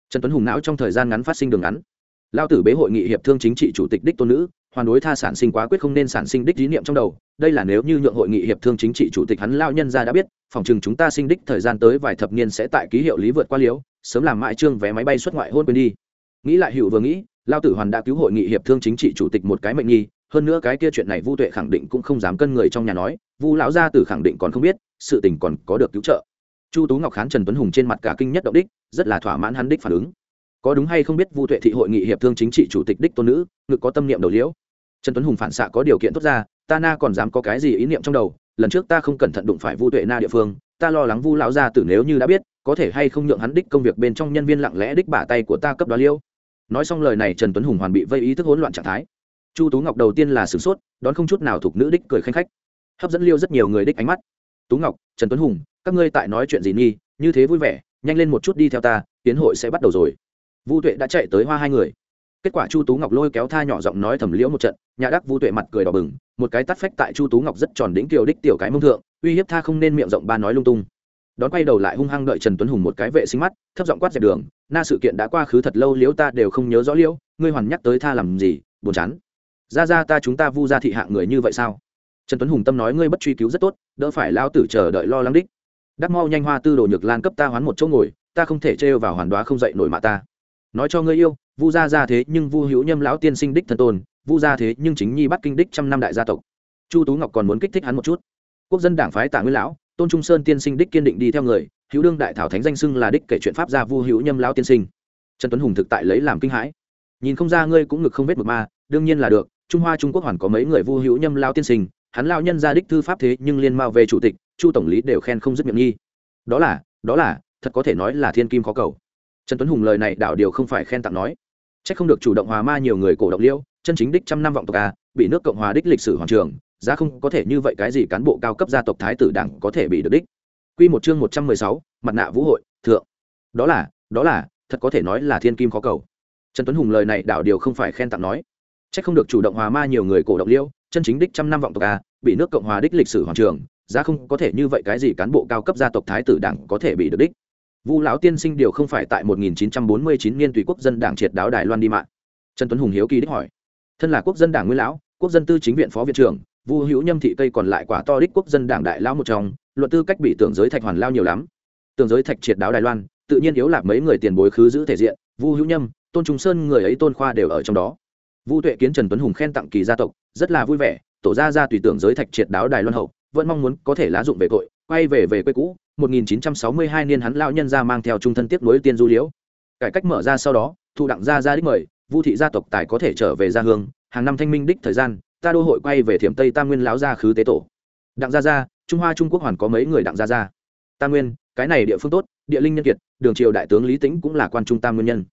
Trần tuấn hùng não trong thời gian ngắn phát sinh đường ngắn. Lao tử bế hội nghị hiệp thương chính trị chủ tịch đích tôn nữ, hoàn đối tha sản sinh quá quyết không nên sản sinh đích lý niệm trong đầu. Đây là nếu như nhượng hội nghị hiệp thương chính trị chủ tịch hắn lao nhân ra đã biết, phòng chừng chúng ta sinh đích thời gian tới vài thập niên sẽ tại ký hiệu lý vượt qua liếu, sớm làm mãi trương vé máy bay xuất ngoại hôn quên đi. Nghĩ lại hữu vừa nghĩ, lao tử hoàn đã cứu hội nghị hiệp thương chính trị chủ tịch một cái mệnh nghi hơn nữa cái kia chuyện này vu tuệ khẳng định cũng không dám cân người trong nhà nói, vu lão gia tử khẳng định còn không biết, sự tình còn có được cứu trợ. Chu tú ngọc khán trần tuấn hùng trên mặt cả kinh nhất động đích, rất là thỏa mãn hắn đích phản ứng. Có đúng hay không biết vu tuệ thị hội nghị hiệp thương chính trị chủ tịch đích tôn nữ, ngực có tâm niệm đầu liễu. Trần tuấn hùng phản xạ có điều kiện tốt ra, ta na còn dám có cái gì ý niệm trong đầu, lần trước ta không cẩn thận đụng phải vu tuệ na địa phương, ta lo lắng vu lão gia tử nếu như đã biết, có thể hay không nhượng hắn đích công việc bên trong nhân viên lặng lẽ đích bả tay của ta cấp đó liêu. Nói xong lời này trần tuấn hùng hoàn bị vây ý thức hỗn loạn trạng thái chu tú ngọc đầu tiên là sửng sốt, đón không chút nào thuộc nữ đích cười khanh khách. Hấp dẫn liêu rất nhiều người đích ánh mắt. Tú ngọc, trần tuấn hùng, các ngươi tại nói chuyện gì nghi? Như thế vui vẻ, nhanh lên một chút đi theo ta, tiến hội sẽ bắt đầu rồi. Vu tuệ đã chạy tới hoa hai người. Kết quả chu tú ngọc lôi kéo tha nhỏ giọng nói thầm liễu một trận, nhà đắc vu tuệ mặt cười đỏ bừng, một cái tắt phách tại chu tú ngọc rất tròn đỉnh kiều đích tiểu cái mông thượng, uy hiếp tha không nên miệng rộng ba nói lung tung. Đón quay đầu lại hung hăng đợi trần tuấn hùng một cái vệ sinh mắt, thấp giọng quát dẹp đường, na sự kiện đã qua khứ thật lâu, liễu ta đều không nhớ rõ liễu, ngươi hoàn nhắc tới tha làm gì, buồn chán ra ra ta chúng ta vu ra thị hạng người như vậy sao? Trần tuấn hùng tâm nói ngươi bất truy cứu rất tốt, đỡ phải lao tử chờ đợi lo lắng đích. Đắc mau nhanh hoa tư đồ nhược lan cấp ta hoán một chỗ ngồi, ta không thể trêu vào hoàn đoá không dậy nổi mạ ta. Nói cho ngươi yêu, vu gia ra thế nhưng vu hữu nhâm lão tiên sinh đích thân tôn, vu gia thế nhưng chính nhi bắt kinh đích trăm năm đại gia tộc. Chu tú ngọc còn muốn kích thích hắn một chút. Quốc dân đảng phái tạ nguyên lão, tôn trung sơn tiên sinh đích kiên định đi theo người, hữu đương đại thảo thánh danh xưng là đích kể chuyện pháp gia vu hữu nhâm lão tiên sinh. Trần tuấn hùng thực tại lấy làm kinh hãi. Nhìn không ra ngươi cũng ngực không vết mực ma, đương nhiên là được trung hoa trung quốc hoàn có mấy người vu hữu nhâm lao tiên sinh, hắn lao nhân ra đích thư pháp thế nhưng liên mao về chủ tịch, chu tổng lý đều khen không dứt miệng nghi. Đó là đó là, thật có thể nói là thiên kim khó cầu. Trần tuấn hùng lời này đảo điều không phải khen tặng nói. C h ắ c không được chủ động hòa ma nhiều người cổ động liêu, chân chính đích trăm năm vọng tộc a, bị nước cộng hòa đích lịch sử hoàng trường, giá không có thể như vậy cái gì cán bộ cao cấp gia tộc thái tử đảng có thể bị được đích. Q một chương một trăm mười sáu, mặt nạ vũ hội, thượng. Đó là đó là, thật có thể nói là thiên kim khó cầu. Trần tuấn hùng lời này đảo điều không phải khen tặng nói c h ắ c không được chủ động hòa ma nhiều người cổ động liêu chân chính đích trăm năm vọng tộc a, bị nước cộng hòa đích lịch sử hoàng trường, giá không có thể như vậy cái gì cán bộ cao cấp gia tộc thái tử đảng có thể bị được đích. Vu lão tiên sinh điều không phải tại 1949 niên tùy quốc dân đảng triệt đáo đài loan đi mạng trần tuấn hùng hiếu kỳ đích hỏi. Thân là quốc dân đảng nguyên lão, quốc dân tư chính viện phó viện trưởng, vu hữu nhâm thị cây còn lại quả to đích quốc dân đảng đại lão một trong, luận tư cách bị tưởng giới thạch hoàn lao nhiều lắm. Tưởng giới thạch triệt đáo đài loan, tự nhiên yếu lạc mấy người tiền bối khứ giữ thể diện, vu hữu nhâm, tôn trung sơn người ấy tôn khoa đều ở trong đó vu tuệ kiến trần tuấn hùng khen tặng kỳ gia tộc rất là vui vẻ tổ Gia Gia tùy tưởng giới thạch triệt đáo đài loan hậu vẫn mong muốn có thể lá dụng về cội, quay về về quê cũ 1962 niên hắn lão nhân gia mang theo trung thân tiếp nối tiên du liễu. Cải cách mở ra sau đó thu đặng gia gia đích mời vu thị gia tộc tài có thể trở về gia hương hàng năm thanh minh đích thời gian ta đô hội quay về thiểm tây tam nguyên lão gia khứ tế tổ. Đặng gia gia trung hoa trung quốc hoàn có mấy người đặng gia gia? Tam nguyên cái này địa phương tốt địa linh nhân kiệt đường triều đại tướng lý tĩnh cũng là quan trung tam nguyên nhân.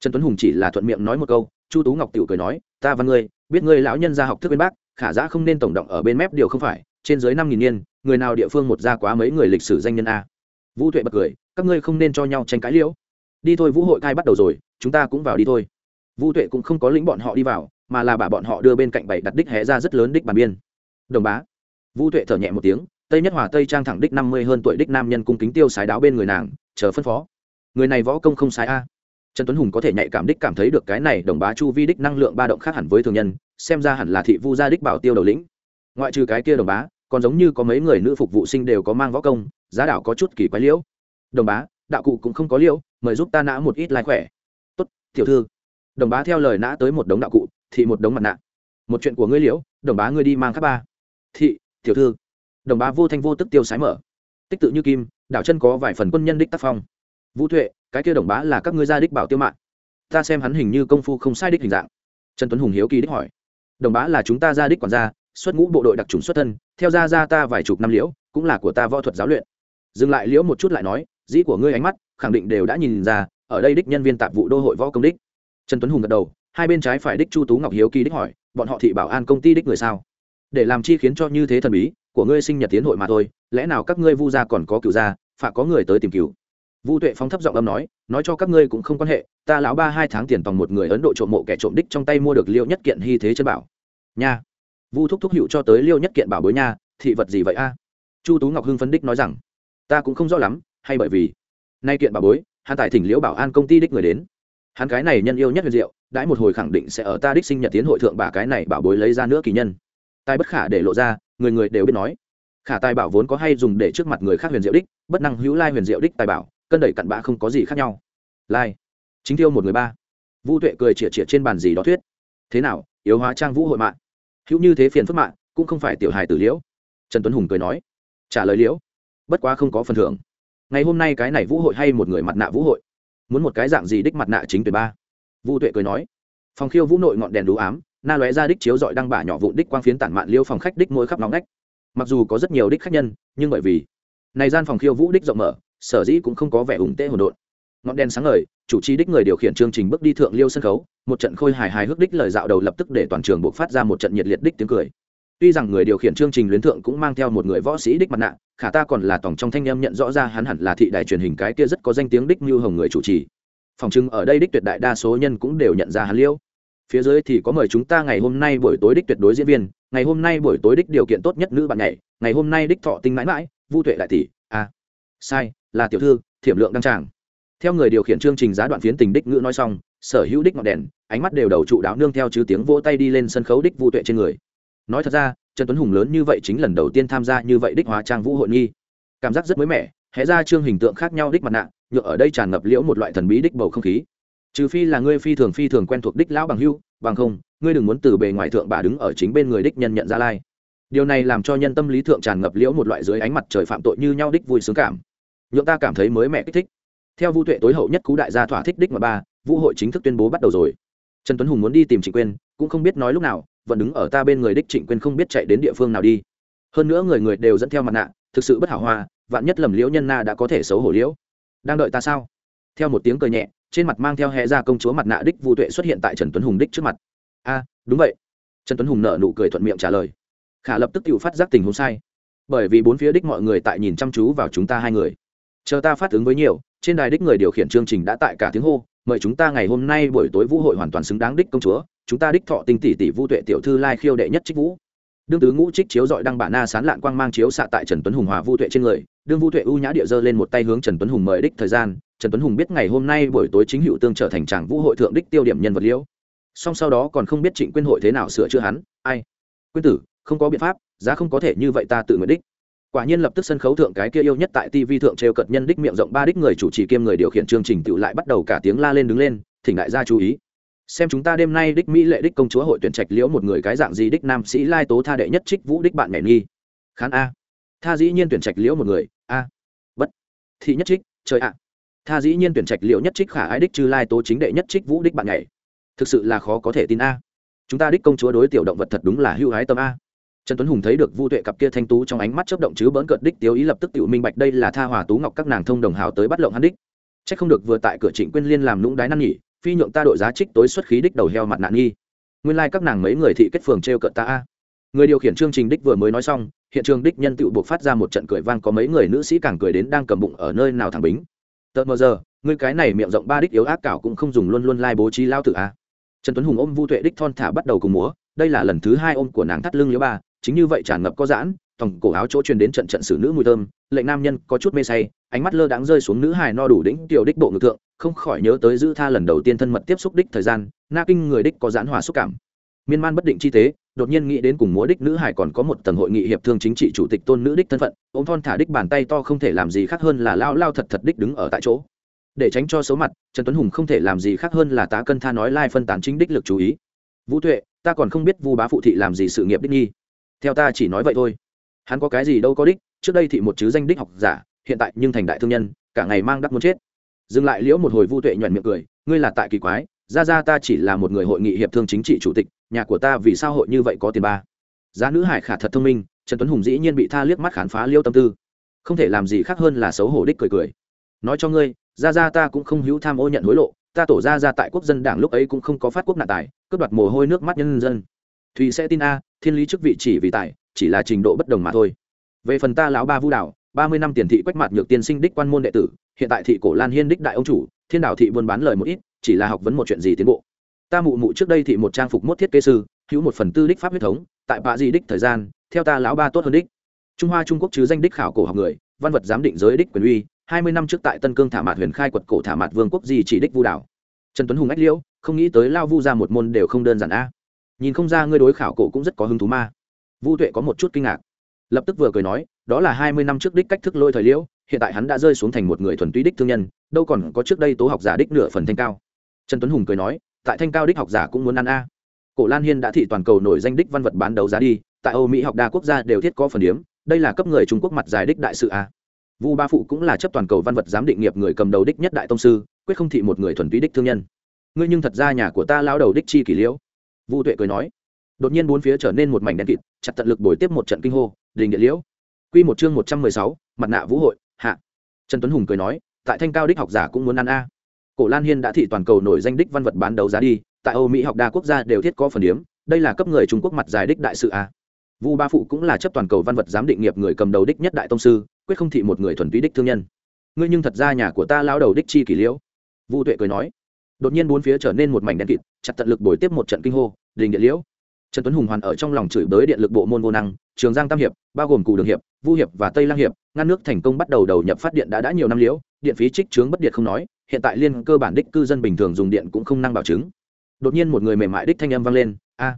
Trần tuấn hùng chỉ là thuận miệng nói một câu chu tú ngọc tiểu cười nói, ta và ngươi, biết ngươi lão nhân gia học thức bên bác khả giã không nên tổng động ở bên mép điều không phải, trên dưới năm nghìn niên, người nào địa phương một ra quá mấy người lịch sử danh nhân a. Vũ tuệ bật cười, các ngươi không nên cho nhau tranh cãi liễu. Đi thôi vũ hội cai bắt đầu rồi, chúng ta cũng vào đi thôi. Vũ tuệ cũng không có lĩnh bọn họ đi vào, mà là bà bọn họ đưa bên cạnh bảy đặt đích hé ra rất lớn đích bàn biên. Đồng bá. Vũ tuệ thở nhẹ một tiếng, tây nhất hòa tây trang thẳng đích năm mươi hơn tuổi đích nam nhân cung kính tiêu sái đáo bên người nàng, chờ phân phó. Người này võ công không sái a trần tuấn hùng có thể nhạy cảm đích cảm thấy được cái này đồng bá chu vi đích năng lượng ba động khác hẳn với thường nhân, xem ra hẳn là thị vu gia đích bảo tiêu đầu lĩnh. Ngoại trừ cái kia đồng bá, còn giống như có mấy người nữ phục vụ sinh đều có mang võ công, giá đảo có chút kỳ quái liễu. Đồng bá, đạo cụ cũng không có liễu, mời giúp ta nã một ít lai khỏe. Tốt, tiểu thư. Đồng bá theo lời nã tới một đống đạo cụ, thị một đống mặt nạ. Một chuyện của ngươi liễu, đồng bá ngươi đi mang khắp ba. Thị, tiểu thư. Đồng bá vô thanh vô tức tiêu sái mở. Tích tự như kim, đảo chân có vài phần quân nhân đích tác phong. Vũ tuệ cái kia đồng bá là các ngươi gia đích bảo tiêu mạng. Ta xem hắn hình như công phu không sai đích hình dạng. Trần tuấn hùng hiếu kỳ đích hỏi. Đồng bá là chúng ta gia đích quản gia, xuất ngũ bộ đội đặc trùng xuất thân, theo gia ra ta vài chục năm liễu, cũng là của ta võ thuật giáo luyện. Dừng lại liễu một chút lại nói, dĩ của ngươi ánh mắt, khẳng định đều đã nhìn ra, ở đây đích nhân viên tạp vụ đô hội võ công đích. Trần tuấn hùng gật đầu, hai bên trái phải đích chu tú ngọc hiếu kỳ đích hỏi, bọn họ thị bảo an công ty đích người sao? Để làm chi khiến cho như thế thần bí, của ngươi sinh nhật tiến hội mà thôi, lẽ nào các ngươi vu gia còn có cựu gia, phạ có người tới tìm cứu vu tuệ phóng thấp giọng âm nói nói cho các ngươi cũng không quan hệ, ta lão ba hai tháng tiền tòng một người ấn độ trộm mộ kẻ trộm đích trong tay mua được liêu nhất kiện hy thế chân bảo. Nha. Vu thúc thúc hiệu cho tới liêu nhất kiện bảo bối nha, thị vật gì vậy a? Chu tú ngọc hưng phân đích nói rằng, ta cũng không rõ lắm, hay bởi vì nay kiện bảo bối, hắn tại thỉnh liễu bảo an công ty đích người đến. Hắn cái này nhân yêu nhất huyền diệu, đãi một hồi khẳng định sẽ ở ta đích sinh nhật tiến hội thượng bà cái này bảo bối lấy ra nữa kỳ nhân. Tài bất khả để lộ ra, người người đều biết nói. Khả tài bảo vốn có hay dùng để trước mặt người khác huyền diệu đích, bất năng hữu lai huyền diệu đích tài bảo cân đẩy cặn bã không có gì khác nhau. Lai. Chính thiêu một người ba. Vu tuệ cười chĩa chĩa trên bàn gì đó thuyết. Thế nào, yếu hóa trang vũ hội mạng? Hữu như thế phiền phức mạng, cũng không phải tiểu hài tử liễu. Trần tuấn hùng cười nói. Trả lời liễu. Bất quá không có phần thưởng. Ngày hôm nay cái này vũ hội hay một người mặt nạ vũ hội? Muốn một cái dạng gì đích mặt nạ chính tuyệt ba? Vu tuệ cười nói. Phòng khiêu vũ nội ngọn đèn đũ ám, na lóe ra đích chiếu dọi đăng bả nhỏ vụn đích quang phiến tản mạn liêu phòng khách đích mỗi khắp nóng nách mặc dù có rất nhiều đích khách nhân, nhưng bởi vì này gian phòng khiêu vũ đích rộng mở sở dĩ cũng không có vẻ ủng tê hồn độn. Ngọn đèn sáng ngời chủ trì đích người điều khiển chương trình bước đi thượng liêu sân khấu một trận khôi hài hài hước đích lời dạo đầu lập tức để toàn trường buộc phát ra một trận nhiệt liệt đích tiếng cười. Tuy rằng người điều khiển chương trình luyến thượng cũng mang theo một người võ sĩ đích mặt nạ khả ta còn là tổng trong thanh em nhận rõ ra hắn hẳn là thị đài truyền hình cái kia rất có danh tiếng đích như hồng người chủ trì. Phòng trưng ở đây đích tuyệt đại đa số nhân cũng đều nhận ra hắn liêu. Phía dưới thì có mời chúng ta ngày hôm nay buổi tối đích tuyệt đối diễn viên ngày hôm nay buổi tối đích điều kiện tốt nhất nữ bạn nhảy ngày hôm nay đích thọ tinh mãi mãi vu tuệ đại tỷ a. À, sai là tiểu thư, thiểm lượng đăng tràng. Theo người điều khiển chương trình giá đoạn phiến tình đích ngữ nói xong, sở hữu đích ngọn đèn, ánh mắt đều đầu trụ đáo nương theo chứ tiếng vỗ tay đi lên sân khấu đích vũ tuệ trên người. Nói thật ra, trần tuấn hùng lớn như vậy chính lần đầu tiên tham gia như vậy đích hóa trang vũ hội nghi. Cảm giác rất mới mẻ, hé ra chương hình tượng khác nhau đích mặt nạ, nhựa ở đây tràn ngập liễu một loại thần bí đích bầu không khí. Trừ phi là ngươi phi thường phi thường quen thuộc đích lão bằng hưu, bằng không, ngươi đừng muốn từ bề ngoài thượng bà đứng ở chính bên người đích nhân nhận ra lai. Điều này làm cho nhân tâm lý thượng tràn ngập liễu một loại dưới ánh mặt trời phạm tội như nhau đích vui sướng cảm nhượng ta cảm thấy mới mẹ kích thích. Theo vu tuệ tối hậu nhất cú đại gia thỏa thích đích mà ba, vũ hội chính thức tuyên bố bắt đầu rồi. Trần tuấn hùng muốn đi tìm trịnh quyên, cũng không biết nói lúc nào, vẫn đứng ở ta bên người đích trịnh quyên không biết chạy đến địa phương nào đi. Hơn nữa người người đều dẫn theo mặt nạ, thực sự bất hảo hoa vạn nhất lầm liễu nhân na đã có thể xấu hổ liễu. Đang đợi ta sao? Theo một tiếng cười nhẹ, trên mặt mang theo hệ ra công chúa mặt nạ đích vu tuệ xuất hiện tại trần tuấn hùng đích trước mặt. A, đúng vậy. Trần tuấn hùng nợ nụ cười thuận miệng trả lời. Khả lập tức tự phát giác tình huống sai. Bởi vì bốn phía đích mọi người tại nhìn chăm chú vào chúng ta hai người chờ ta phát ứng với nhiều, trên đài đích người điều khiển chương trình đã tại cả tiếng hô, mời chúng ta ngày hôm nay buổi tối vũ hội hoàn toàn xứng đáng đích công chúa, chúng ta đích thọ tinh tỷ tỷ vu tuệ tiểu thư lai khiêu đệ nhất trích vũ. Đương tứ ngũ trích chiếu dọi đăng bản na sán lạn quang mang chiếu xạ tại trần tuấn hùng hòa vu tuệ trên người, đương vu tuệ ưu nhã địa dơ lên một tay hướng trần tuấn hùng mời đích thời gian, trần tuấn hùng biết ngày hôm nay buổi tối chính hữu tương trở thành tràng vũ hội thượng đích tiêu điểm nhân vật liễu. Song sau đó còn không biết trịnh quyên hội thế nào sửa chữa hắn, ai? Quyên tử, không có biện pháp, giá không có thể như vậy ta tự nguyện đích quả nhiên lập tức sân khấu thượng cái kia yêu nhất tại tv thượng trêu cận nhân đích miệng rộng ba đích người chủ trì kiêm người điều khiển chương trình tự lại bắt đầu cả tiếng la lên đứng lên, thỉnh đại gia chú ý. Xem chúng ta đêm nay đích mỹ lệ đích công chúa hội tuyển trạch liễu một người cái dạng gì đích nam sĩ lai tố tha đệ nhất trích vũ đích bạn mẹ nghi. Khán a. Tha dĩ nhiên tuyển trạch liễu một người, a. Bất. Thị nhất trích, trời ạ. Tha dĩ nhiên tuyển trạch liễu nhất trích khả ái đích chư lai tố chính đệ nhất trích vũ đích bạn nhảy. Thực sự là khó có thể tin a. Chúng ta đích công chúa đối tiểu động vật thật đúng là hưu hái tâm a trần tuấn hùng thấy được vu tuệ cặp kia thanh tú trong ánh mắt chớp động chứ bỡn cợt đích tiêu ý lập tức tự minh bạch đây là tha hòa tú ngọc các nàng thông đồng hào tới bắt lộng hắn đích. C không được vừa tại cửa trịnh quyên liên làm lũng đái năn nhỉ, phi nhượng ta đội giá trích tối xuất khí đích đầu heo mặt nạn nghi. Nguyên lai、like、các nàng mấy người thị kết phường t r e o cợt ta a. Người điều khiển chương trình đích vừa mới nói xong, hiện trường đích nhân tự buộc phát ra một trận cười vang có mấy người nữ sĩ càng cười đến đang cầm bụng ở nơi nào thẳng bính. Tợt mờ giờ người cái này miệng rộng ba đích yếu ác cảo cũng không dùng luôn luôn lai、like、bố trí lao tự a. Trần tuấn hùng ôm vu tuệ đích thon thả bắt đầu cùng múa, đây là lần thứ hai ôm của nàng thắt lưng liễu ba chính như vậy tràn ngập có giãn tổng cổ áo chỗ truyền đến trận trận xử nữ mùi thơm, lệnh nam nhân có chút mê say, ánh mắt lơ đáng rơi xuống nữ hài no đủ đỉnh tiểu đích bộ ngực thượng, không khỏi nhớ tới giữ tha lần đầu tiên thân mật tiếp xúc đích thời gian, na kinh người đích có giãn hòa xúc cảm. Miên man bất định chi tế đột nhiên nghĩ đến cùng múa đích nữ hải còn có một tầng hội nghị hiệp thương chính trị chủ tịch tôn nữ đích thân phận, ôm thon thả đích bàn tay to không thể làm gì khác hơn là lao lao thật thật đích đứng ở tại chỗ. Để tránh cho xấu mặt, trần tuấn hùng không thể làm gì khác hơn là tá cân tha nói lai phân tán chính đích lực chú ý. Vũ tuệ, ta còn không biết vu bá phụ thị làm gì sự nghiệp đích nghi theo ta chỉ nói vậy thôi. Hắn có cái gì đâu có đích, trước đây thị một chứ danh đích học giả, hiện tại nhưng thành đại thương nhân, cả ngày mang đắc muốn chết. Dừng lại liễu một hồi vu tuệ nhuận miệng cười, ngươi là tại kỳ quái, ra ra ta chỉ là một người hội nghị hiệp thương chính trị chủ tịch, nhà của ta vì sao hội như vậy có tiền ba? Giá nữ hải khả thật thông minh, trần tuấn hùng dĩ nhiên bị tha liếc mắt khán phá liêu tâm tư. Không thể làm gì khác hơn là xấu hổ đích cười cười. Nói cho ngươi, ra ra ta cũng không hữu tham ô nhận hối lộ, ta tổ ra ra tại quốc dân đảng lúc ấy cũng không có phát quốc nạn tài, cướp đoạt mồ hôi nước mắt nhân dân. Thùy sẽ tin a thiên lý chức vị chỉ vì tài chỉ là trình độ bất đồng mà thôi. Về phần ta lão ba vu Đảo, ba mươi năm tiền thị quách mặt nhược tiên sinh đích quan môn đệ tử hiện tại thị cổ lan hiên đích đại ông chủ thiên đảo thị buôn bán lời một ít chỉ là học vấn một chuyện gì tiến bộ. Ta mụ mụ trước đây thị một trang phục mốt thiết kế sư hữu một phần tư đích pháp huyết thống tại bạ di đích thời gian theo ta lão ba tốt hơn đích. Trung hoa trung quốc chứ danh đích khảo cổ học người văn vật giám định giới đích quyền uy hai mươi năm trước tại tân cương thả mạt huyền khai quật cổ thả mạt vương quốc di chỉ đích vu đảo. Trần tuấn hùng ách liễu không nghĩ tới lao vu ra một môn đều không đơn giản a nhìn không ra ngươi đối khảo cổ cũng rất có hứng thú ma vu tuệ có một chút kinh ngạc. Lập tức vừa cười nói, đó là hai mươi năm trước đích cách thức lôi thời liễu, hiện tại hắn đã rơi xuống thành một người thuần túy đích thương nhân, đâu còn có trước đây tố học giả đích nửa phần thanh cao. Trần tuấn hùng cười nói, tại thanh cao đích học giả cũng muốn ăn a. Cổ lan hiên đã thị toàn cầu nổi danh đích văn vật bán đấu giá đi, tại âu mỹ học đa quốc gia đều thiết có phần điếm đây là cấp người trung quốc mặt dài đích đại sự a. Vu ba phụ cũng là chấp toàn cầu văn vật giám định nghiệp người cầm đầu đích nhất đại tông sư, quyết không thị một người thuần túy đích thương nhân. Ngươi nhưng thật ra nhà của ta lao đầu đích chi kỷ liễu vu tuệ cười nói, đột nhiên bốn phía trở nên một mảnh đen kịt, chặt tận lực bồi tiếp một trận kinh hô, đình địa liễu! Q một chương một trăm mười sáu, mặt nạ vũ hội, hạ. Trần tuấn hùng cười nói, tại thanh cao đích học giả cũng muốn ăn a. Cổ lan hiên đã thị toàn cầu nổi danh đích văn vật bán đấu giá đi, tại âu mỹ học đa quốc gia đều thiết có phần điếm, đây là cấp người trung quốc mặt dài đích đại sự a. Vu ba phụ cũng là chấp toàn cầu văn vật giám định nghiệp người cầm đầu đích nhất đại tông sư, quyết không thị một người thuần túy đích thương nhân. Ngươi nhưng thật ra nhà của ta lao đầu đích chi kỷ liễu. Vu tuệ cười nói. Đột nhiên bốn phía trở nên một mảnh đen kịt, chặt tận lực bồi tiếp một trận kinh hô đình điện liễu. Trần tuấn hùng hoàn ở trong lòng chửi bới điện lực bộ môn vô năng, trường giang tam hiệp, bao gồm cù đường hiệp, vu hiệp và tây lang hiệp, ngăn nước thành công bắt đầu đầu nhập phát điện đã đã nhiều năm liễu, điện phí trích chướng bất điện không nói, hiện tại liên cơ bản đích cư dân bình thường dùng điện cũng không năng bảo chứng. Đột nhiên một người mềm mại đích thanh âm vang lên, a,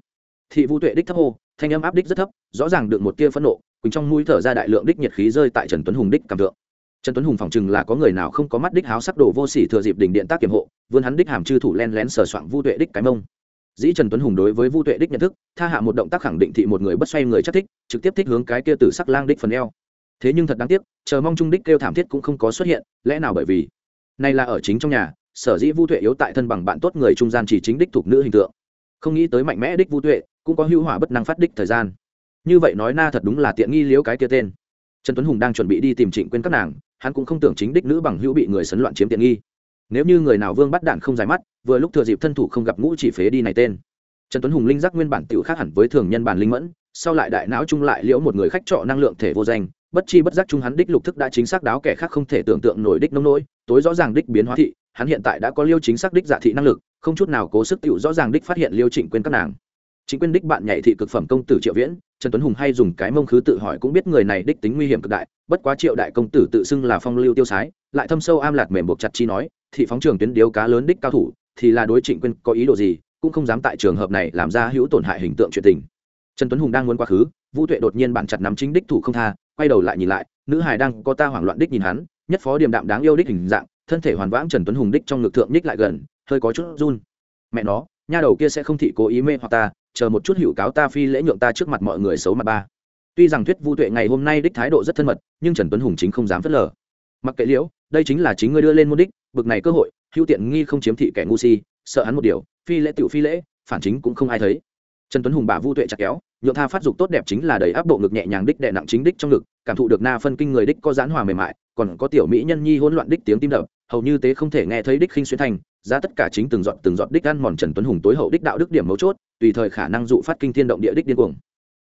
thị vu tuệ đích thấp hô, thanh âm áp đích rất thấp, rõ ràng được một tia phẫn nộ, quỳnh trong mũi thở ra đại lượng đích nhiệt khí rơi tại trần tuấn hùng đích cảm tượng trần tuấn hùng phỏng chừng là có người nào không có mắt đích háo sắc đồ vô sỉ thừa dịp đỉnh điện tác kiểm hộ, vươn hắn đích hàm chư thủ len lén sờ soạng vu tuệ đích cái mông dĩ trần tuấn hùng đối với vu tuệ đích nhận thức, tha hạ một động tác khẳng định thị một người bất xoay người chắc thích, trực tiếp thích hướng cái kia từ sắc lang đích phần eo. Thế nhưng thật đáng tiếc, chờ mong trung đích kêu thảm thiết cũng không có xuất hiện, lẽ nào bởi vì này là ở chính trong nhà, sở dĩ vu tuệ yếu tại thân bằng bạn tốt người trung gian chỉ chính đích thuộc nữ hình tượng. Không nghĩ tới mạnh mẽ đích vu tuệ cũng có hữu hỏa bất năng phát đích thời gian. Như vậy nói na thật đúng là tiện nghi liếu cái kia tên. Trần tuấn hùng đang chuẩn bị đi tìm trịnh quên các nàng, hắn cũng không tưởng chính đích nữ bằng hữu bị người sấn loạn chiếm tiện nghi nếu như người nào vương bắt đạn không dài mắt, vừa lúc thừa dịp thân thủ không gặp ngũ chỉ phế đi này tên. Trần tuấn hùng linh giác nguyên bản tự khác hẳn với thường nhân bản linh mẫn, sau lại đại não chung lại liễu một người khách trọ năng lượng thể vô danh, bất chi bất giác chung hắn đích lục thức đã chính xác đáo kẻ khác không thể tưởng tượng nổi đích nông nỗi, tối rõ ràng đích biến hóa thị, hắn hiện tại đã có liêu chính xác đích giả thị năng lực, không chút nào cố sức tựu rõ ràng đích phát hiện liêu trịnh quên các nàng. Chính quyền đích bạn nhảy thị cực phẩm công tử triệu viễn, trần tuấn hùng hay dùng cái mông khứ tự hỏi cũng biết người này đích tính nguy hiểm cực đại, bất quá triệu đại công tử tự xưng là phong lưu tiêu sái, lại thâm sâu am lạt mềm buộc chặt chi nói thị phóng trường tuyến điếu cá lớn đích cao thủ, thì là đối trịnh quyên có ý đồ gì, cũng không dám tại trường hợp này làm ra hữu tổn hại hình tượng chuyện tình. Trần tuấn hùng đang muốn quá khứ, vũ tuệ đột nhiên bản chặt nắm chính đích thủ không tha, quay đầu lại nhìn lại, nữ hài đang có ta hoảng loạn đích nhìn hắn, nhất phó điềm đạm đáng yêu đích hình dạng, thân thể hoàn vãng trần tuấn hùng đích trong ngực thượng ních lại gần, hơi có chút run. Mẹ nó, nha đầu kia sẽ không thị cố ý mê hoặc ta, chờ một chút hữu cáo ta phi lễ nhượng ta trước mặt mọi người xấu mặt ba. Tuy rằng thuyết vu tuệ ngày hôm nay đích thái độ rất thân mật, nhưng trần tuấn hùng chính không dám phớt lờ. Mặc kệ liễu, đây chính là chính ngươi đưa lên môn đích bực này cơ hội, hữu tiện nghi không chiếm thị kẻ ngu si, sợ hắn một điều, phi lễ tiểu phi lễ, phản chính cũng không ai thấy. Trần tuấn hùng bà vu tuệ chặt kéo, nhượng tha phát dục tốt đẹp chính là đầy áp bộ ngực nhẹ nhàng đích đệ nặng chính đích trong ngực, cảm thụ được na phân kinh người đích có giãn hòa mềm mại, còn có tiểu mỹ nhân nhi hỗn loạn đích tiếng tim đập, hầu như tế không thể nghe thấy đích khinh xuyên thành ra tất cả chính từng giọt từng giọt đích ăn mòn trần tuấn hùng tối hậu đích đạo đức điểm mấu chốt, tùy thời khả năng dụ phát kinh thiên động địa đích điên cuồng.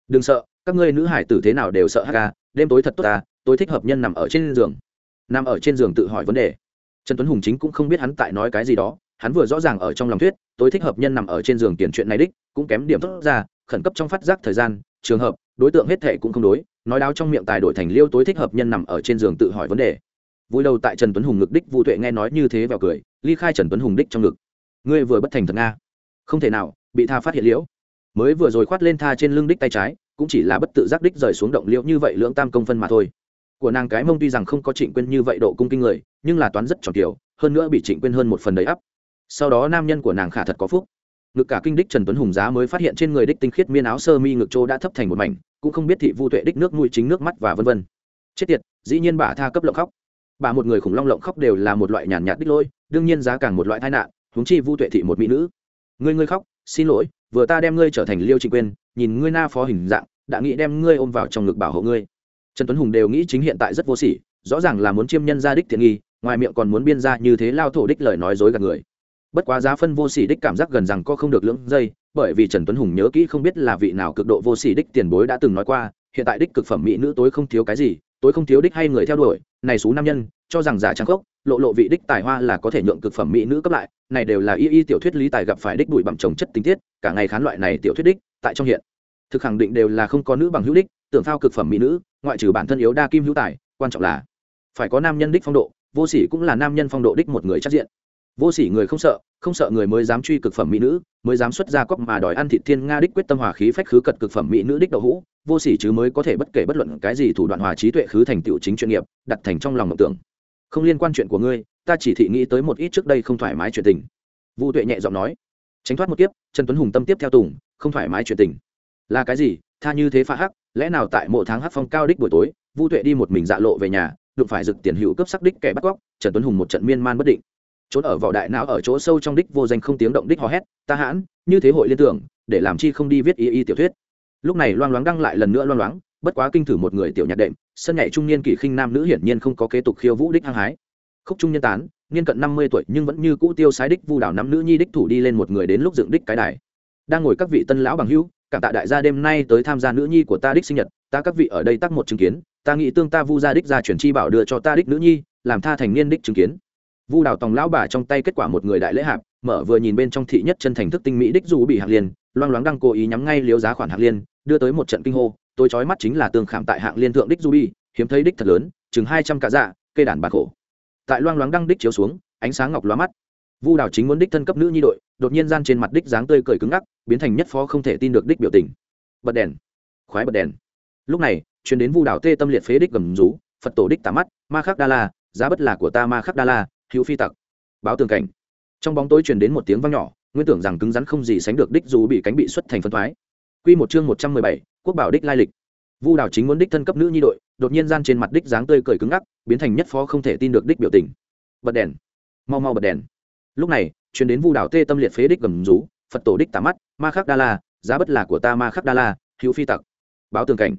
Đừng sợ, các ngươi nữ hải tử thế nào đều sợ hk đêm tối thật tốt ta, tôi thích hợp nhân nằm ở trên giường. Nằm ở trên giường tự hỏi vấn đề trần tuấn hùng chính cũng không biết hắn tại nói cái gì đó, hắn vừa rõ ràng ở trong lòng thuyết, tôi thích hợp nhân nằm ở trên giường tiền chuyện này đích, cũng kém điểm thốt ra, khẩn cấp trong phát giác thời gian, trường hợp, đối tượng hết thệ cũng không đối, nói đáo trong miệng tài đổi thành liêu tối thích hợp nhân nằm ở trên giường tự hỏi vấn đề. Vui đầu tại trần tuấn hùng ngực đích vu tuệ nghe nói như thế vào cười, ly khai trần tuấn hùng đích trong ngực. Ngươi vừa bất thành thật nga. Không thể nào, bị tha phát hiện liễu. Mới vừa rồi khoát lên tha trên lưng đích tay trái, cũng chỉ là bất tự giác đích rời xuống động liễu như vậy lưỡng tam công phân mà thôi. Của nàng cái mông tuy rằng không có trịnh quên như vậy độ cung kinh người nhưng là toán rất tròn kiểu, hơn nữa bị trịnh quyên hơn một phần đầy ắp. Sau đó nam nhân của nàng khả thật có phúc. Ngực cả kinh đích trần tuấn hùng giá mới phát hiện trên người đích tinh khiết miên áo sơ mi ngực trô đã thấp thành một mảnh, cũng không biết thị vu tuệ đích nước mũi chính nước mắt và vân vân. Chết tiệt, dĩ nhiên bà tha cấp lộng khóc. Bà một người khủng long lộng khóc đều là một loại nhàn nhạt đích lôi, đương nhiên giá càng một loại tai nạn, huống chi vu tuệ thị một mỹ nữ. Ngươi ngươi khóc, xin lỗi, vừa ta đem ngươi trở thành liêu trịnh quyên, nhìn ngươi na phó hình dạng, đã nghĩ đem ngươi ôm vào trong ngực bảo hộ ngươi. Trần tuấn hùng đều nghĩ chính hiện tại rất vô sỉ, rõ ràng là muốn chiêm nhân gia đích thiện nghi ngoài miệng còn muốn biên ra như thế lao thổ đích lời nói dối gạt người. Bất quá giá phân vô sỉ đích cảm giác gần rằng có không được lưỡng dây, bởi vì trần tuấn hùng nhớ kỹ không biết là vị nào cực độ vô sỉ đích tiền bối đã từng nói qua, hiện tại đích cực phẩm mỹ nữ tối không thiếu cái gì, tối không thiếu đích hay người theo đuổi, này số nam nhân, cho rằng giả trang khốc, lộ lộ vị đích tài hoa là có thể nhượng cực phẩm mỹ nữ cấp lại, này đều là y y tiểu thuyết lý tài gặp phải đích bụi bằng trồng chất tinh tiết, cả ngày khán loại này tiểu thuyết đích, tại trong hiện. Thực khẳng định đều là không có nữ bằng hữu đích, tưởng phao cực phẩm mỹ nữ, ngoại trừ bản thân yếu đa kim hữu tài, quan trọng là phải có nam nhân đích phong độ vô sỉ cũng là nam nhân phong độ đích một người chắc diện. Vô sỉ người không sợ không sợ người mới dám truy cực phẩm mỹ nữ, mới dám xuất ra cóc mà đòi ăn thịt thiên nga đích quyết tâm hòa khí phách khứ cật cực phẩm mỹ nữ đích đậu hũ, vô sỉ chứ mới có thể bất kể bất luận cái gì thủ đoạn hòa trí tuệ khứ thành tựu chính chuyên nghiệp, đặt thành trong lòng mộng tưởng. Không liên quan chuyện của ngươi, ta chỉ thị nghĩ tới một ít trước đây không thoải mái chuyện tình. Vu tuệ nhẹ giọng nói. Tránh thoát một kiếp, trần tuấn hùng tâm tiếp theo tùng, không thoải mái chuyện tình. Là cái gì? Tha như thế pha hắc, lẽ nào tại mộ tháng hắc phong cao đích buổi tối, vu tuệ đi một mình dạ lộ về nhà đụng phải rực tiền hữu cấp sắc đích kẻ bắt cóc, trần tuấn hùng một trận miên man bất định. Trốn ở vỏ đại não ở chỗ sâu trong đích vô danh không tiếng động đích hò hét, ta hãn, như thế hội liên tưởng, để làm chi không đi viết y y tiểu thuyết. Lúc này loang loáng đăng lại lần nữa loang loáng, bất quá kinh thử một người tiểu nhạc đệm, sân nhảy trung niên kỷ khinh nam nữ hiển nhiên không có kế tục khiêu vũ đích hăng hái. Khúc trung nhân tán, niên cận năm mươi tuổi nhưng vẫn như cũ tiêu sái đích vu đảo nắm nữ nhi đích thủ đi lên một người đến lúc dựng đích cái đài. Đang ngồi các vị tân lão bằng hữu, cảm tạ đại gia đêm nay tới tham gia nữ nhi của ta đích sinh nhật, ta các vị ở đây tắc một chứng kiến ta nghĩ tương ta vu gia đích ra chuyển chi bảo đưa cho ta đích nữ nhi, làm tha thành niên đích chứng kiến. Vu đào tòng lão bà trong tay kết quả một người đại lễ hạp, mở vừa nhìn bên trong thị nhất chân thành thức tinh mỹ đích dù bị hạng liên, loang loáng đang cố ý nhắm ngay liếu giá khoản hạng liên, đưa tới một trận kinh hô tôi chói mắt chính là tương khảm tại hạng liên thượng đích du bi hiếm thấy đích thật lớn, chừng hai trăm cả dạ cây đàn bạc khổ. Tại loang loáng đăng đích chiếu xuống, ánh sáng ngọc lóa mắt. Vu đào chính muốn đích thân cấp nữ nhi đội, đột nhiên gian trên mặt đích dáng tươi cười cứng ngắc, biến thành nhất phó không thể tin được đích biểu tình. Bật đèn. Khoái bật đèn. Lúc này chuyển đến vu Đảo tê tâm liệt phế đích gầm rú phật tổ đích tà mắt ma khắc đa la giá bất là của ta ma khắc đa la hữu phi tặc báo tường cảnh trong bóng tối truyền đến một tiếng vang nhỏ nguyên tưởng rằng cứng rắn không gì sánh được đích dù bị cánh bị xuất thành phân thoái Quy một chương một trăm mười bảy, quốc bảo đích lai lịch. Vu Đào chính muốn đích thân cấp nữ nhi đội, đột nhiên gian trên mặt đích dáng tươi cười cứng ngắc, biến thành nhất phó không thể tin được đích biểu tình. Bật đèn, mau mau bật đèn. Lúc này, truyền đến Vu Đào tê tâm liệt phế đích gầm rú, Phật tổ đích tà mắt, ma khắc đa la, giá bất là của ta ma khắc đa la, hữu phi tặc. Báo tường cảnh.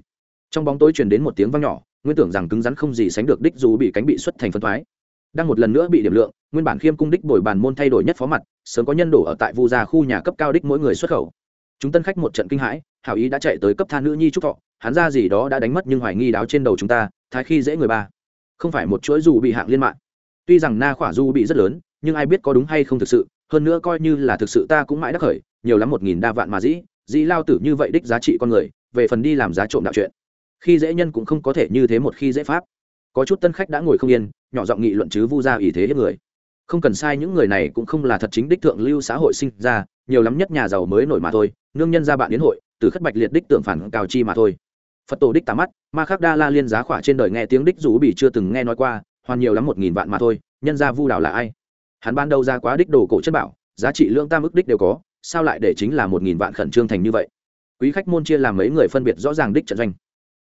Trong bóng tối truyền đến một tiếng vang nhỏ, nguyên tưởng rằng cứng rắn không gì sánh được đích dù bị cánh bị xuất thành phân thoái. Đang một lần nữa bị điểm lượng nguyên bản khiêm cung đích bồi bàn môn thay đổi nhất phó mặt sớm có nhân đổ ở tại vu gia khu nhà cấp cao đích mỗi người xuất khẩu. Chúng tân khách một trận kinh hãi hảo ý đã chạy tới cấp tha nữ nhi trúc thọ hắn ra gì đó đã đánh mất nhưng hoài nghi đáo trên đầu chúng ta thái khi dễ người ba. Không phải một chuỗi dù bị hạng liên mạng. Tuy rằng na khỏa du bị rất lớn nhưng ai biết có đúng hay không thực sự hơn nữa coi như là thực sự ta cũng mãi đắc khởi nhiều lắm một nghìn đa vạn mà dĩ dĩ lao tử như vậy đích giá trị con người về phần đi làm giá trộm đạo chuyện khi dễ nhân cũng không có thể như thế một khi dễ pháp. Có chút tân khách đã ngồi không yên, nhỏ giọng nghị luận chứ vu ra ý thế hết người. Không cần sai, những người này cũng không là thật chính đích thượng lưu xã hội sinh ra, nhiều lắm nhất nhà giàu mới nổi mà thôi, nương nhân ra bạn đến hội, từ khất bạch liệt đích tượng phản cao chi mà thôi. Phật tổ đích tà mắt, ma khắc đa la liên giá khỏa trên đời nghe tiếng đích rủ bị chưa từng nghe nói qua, hoàn nhiều lắm một nghìn vạn mà thôi, nhân ra vu đảo là ai? Hắn ban đầu ra quá đích đồ cổ chất bảo, giá trị lương tam ức đích đều có, sao lại để chính là một nghìn vạn khẩn trương thành như vậy? Quý khách môn chia làm mấy người phân biệt rõ ràng đích trận doanh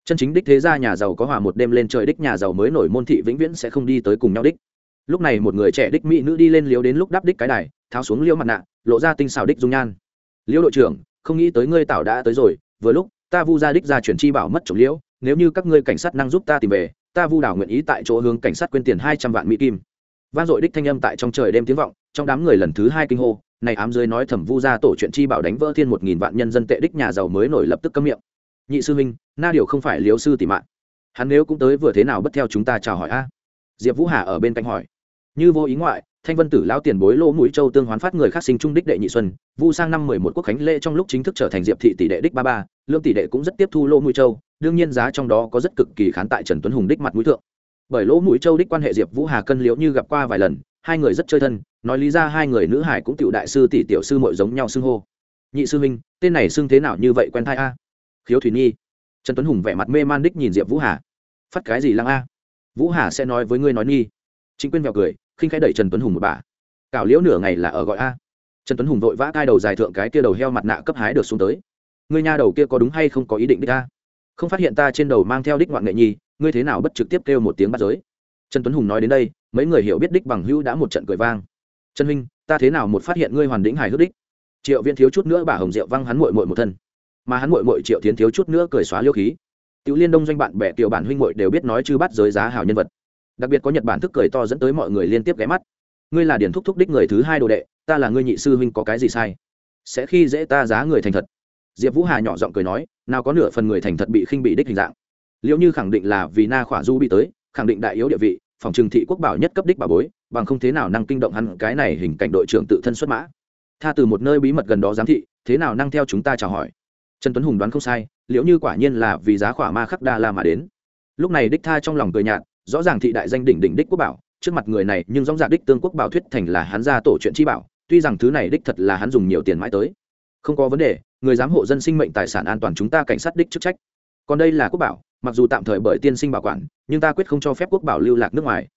chân chính đích thế gia nhà giàu có hòa một đêm lên trời đích nhà giàu mới nổi môn thị vĩnh viễn sẽ không đi tới cùng nhau đích. Lúc này một người trẻ đích mỹ nữ đi lên liếu đến lúc đắp đích cái đài, tháo xuống liêu mặt nạ, lộ ra tinh xào đích dung nhan. Liêu đội trưởng, không nghĩ tới ngươi tảo đã tới rồi, vừa lúc, ta vu ra đích ra chuyển chi bảo mất trộm liễu, nếu như các ngươi cảnh sát năng giúp ta tìm về, ta vu đảo nguyện ý tại chỗ hướng cảnh sát quyên tiền hai trăm vạn mỹ kim. Van dội đích thanh âm tại trong trời đêm tiếng vọng, trong đám người lần thứ hai kinh hô, này ám dưới nói thẩm vu ra tổ chuyện chi bảo đánh vỡ thiên một nghìn vạn nhân dân tệ đích nhà giàu mới nổi lập tức cấm miệng nhị sư minh na điều không phải liếu sư tỷ mạng hắn nếu cũng tới vừa thế nào bất theo chúng ta chào hỏi a? Diệp vũ hà ở bên cạnh hỏi. Như vô ý ngoại, thanh vân tử lão tiền bối lỗ mũi châu tương hoán phát người khác sinh trung đích đệ nhị xuân, vu sang năm mười một quốc khánh lễ trong lúc chính thức trở thành diệp thị tỷ đệ đích ba ba, lương tỷ đệ cũng rất tiếp thu lỗ mũi châu, đương nhiên giá trong đó có rất cực kỳ khán tại trần tuấn hùng đích mặt mũi thượng. Bởi lỗ mũi châu đích quan hệ diệp vũ hà cân liễu như gặp qua vài lần, hai người rất chơi thân, nói lý ra hai người nữ hải cũng tiểu đại sư tỷ tiểu sư mội giống nhau xưng hô. Nhị sư minh tên này xưng thế nào như vậy quen thai a? Khiếu thủy nhi trần tuấn hùng vẻ mặt mê man đích nhìn diệp vũ hà phát cái gì lăng a vũ hà sẽ nói với ngươi nói nhi chính quyên vẹo cười khinh khẽ đẩy trần tuấn hùng một bà cào liễu nửa ngày là ở gọi a trần tuấn hùng vội vã cai đầu dài thượng cái kia đầu heo mặt nạ cấp hái được xuống tới ngươi nha đầu kia có đúng hay không có ý định đích a không phát hiện ta trên đầu mang theo đích ngoạn nghệ nhi ngươi thế nào bất trực tiếp kêu một tiếng bắt giới trần tuấn hùng nói đến đây mấy người hiểu biết đích bằng hữu đã một trận cười vang trần huynh ta thế nào một phát hiện ngươi hoàn đĩnh hài hước đích triệu viên thiếu chút nữa bà hồng diệu văng hắn mội mội một thân mà hắn mội mội triệu tiến thiếu chút nữa cười xóa liêu khí. Tiểu liên đông doanh bạn bè, tiểu bản huynh mội đều biết nói chư bắt giới giá hảo nhân vật. Đặc biệt có nhật bản thức cười to dẫn tới mọi người liên tiếp ghé mắt. Ngươi là điển thúc thúc đích người thứ hai đồ đệ, ta là ngươi nhị sư huynh có cái gì sai? Sẽ khi dễ ta giá người thành thật. Diệp vũ hà nhỏ giọng cười nói, nào có nửa phần người thành thật bị khinh bị đích hình dạng. Liệu như khẳng định là vì na khỏa du bị tới, khẳng định đại yếu địa vị, phòng trừng thị quốc bảo nhất cấp đích bà bối, bằng không thế nào năng kinh động hắn cái này hình cảnh đội trưởng tự thân xuất mã. Tha từ một nơi bí mật gần đó giám thị, thế nào năng theo chúng ta chào hỏi? Trần tuấn hùng đoán không sai, liệu như quả nhiên là vì giá khỏa ma khắc đa la mà đến. Lúc này đích tha trong lòng cười nhạt, rõ ràng thị đại danh đỉnh đỉnh đích quốc bảo, trước mặt người này nhưng rõ ràng đích tương quốc bảo thuyết thành là hắn ra tổ chuyện chi bảo, tuy rằng thứ này đích thật là hắn dùng nhiều tiền mãi tới. Không có vấn đề, người giám hộ dân sinh mệnh tài sản an toàn chúng ta cảnh sát đích chức trách. Còn đây là quốc bảo, mặc dù tạm thời bởi tiên sinh bảo quản, nhưng ta quyết không cho phép quốc bảo lưu lạc nước ngoài.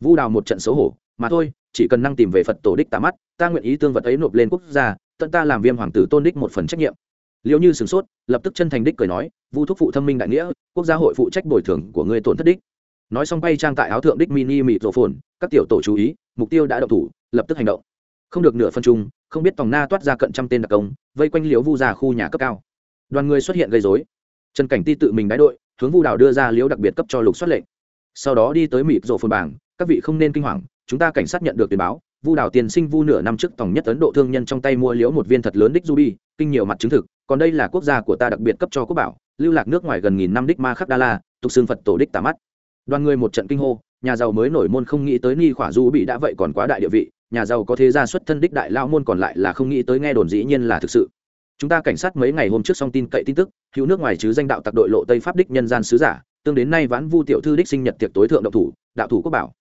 Vu đào một trận xấu hổ, mà thôi, chỉ cần năng tìm về phật tổ đích tà mắt, ta nguyện ý tương vật ấy nộp lên quốc gia, tận ta làm viêm hoàng tử tôn đích một phần trách nhiệm liệu như sửng sốt, lập tức chân thành đích cười nói, vu thúc phụ thâm minh đại nghĩa, quốc gia hội phụ trách bồi thường của người tổn thất đích. Nói xong bay trang tại áo thượng đích mini mịt rộ phồn các tiểu tổ chú ý, mục tiêu đã động thủ, lập tức hành động. Không được nửa phân trung không biết tòng na toát ra cận trăm tên đặc công, vây quanh liễu vu già khu nhà cấp cao. Đoàn người xuất hiện gây dối trần cảnh ti tự mình đái đội, hướng vu đào đưa ra liễu đặc biệt cấp cho lục xuất lệnh. Sau đó đi tới mịt rộ phồn bảng, các vị không nên kinh hoàng, chúng ta cảnh sát nhận được tiền báo, vu đào tiền sinh vu nửa năm trước tổng nhất ấn độ thương nhân trong tay mua liễu một viên thật lớn đích ruby, kinh nhiều mặt chứng thực còn đây là quốc gia của ta đặc biệt cấp cho quốc bảo, lưu lạc nước ngoài gần nghìn năm đích ma khắc đa la, tục xương phật tổ đích tà mắt. Đoàn người một trận kinh hô, nhà giàu mới nổi môn không nghĩ tới ni khỏa du bị đã vậy còn quá đại địa vị, nhà giàu có thế gia xuất thân đích đại lao môn còn lại là không nghĩ tới nghe đồn dĩ nhiên là thực sự. Chúng ta cảnh sát mấy ngày hôm trước xong tin cậy tin tức, hữu nước ngoài chứ danh đạo tặc đội lộ tây pháp đích nhân gian sứ giả, tương đến nay vãn vu tiểu thư đích sinh nhật tiệc tối thượng đạo thủ đạo thủ quốc bảo.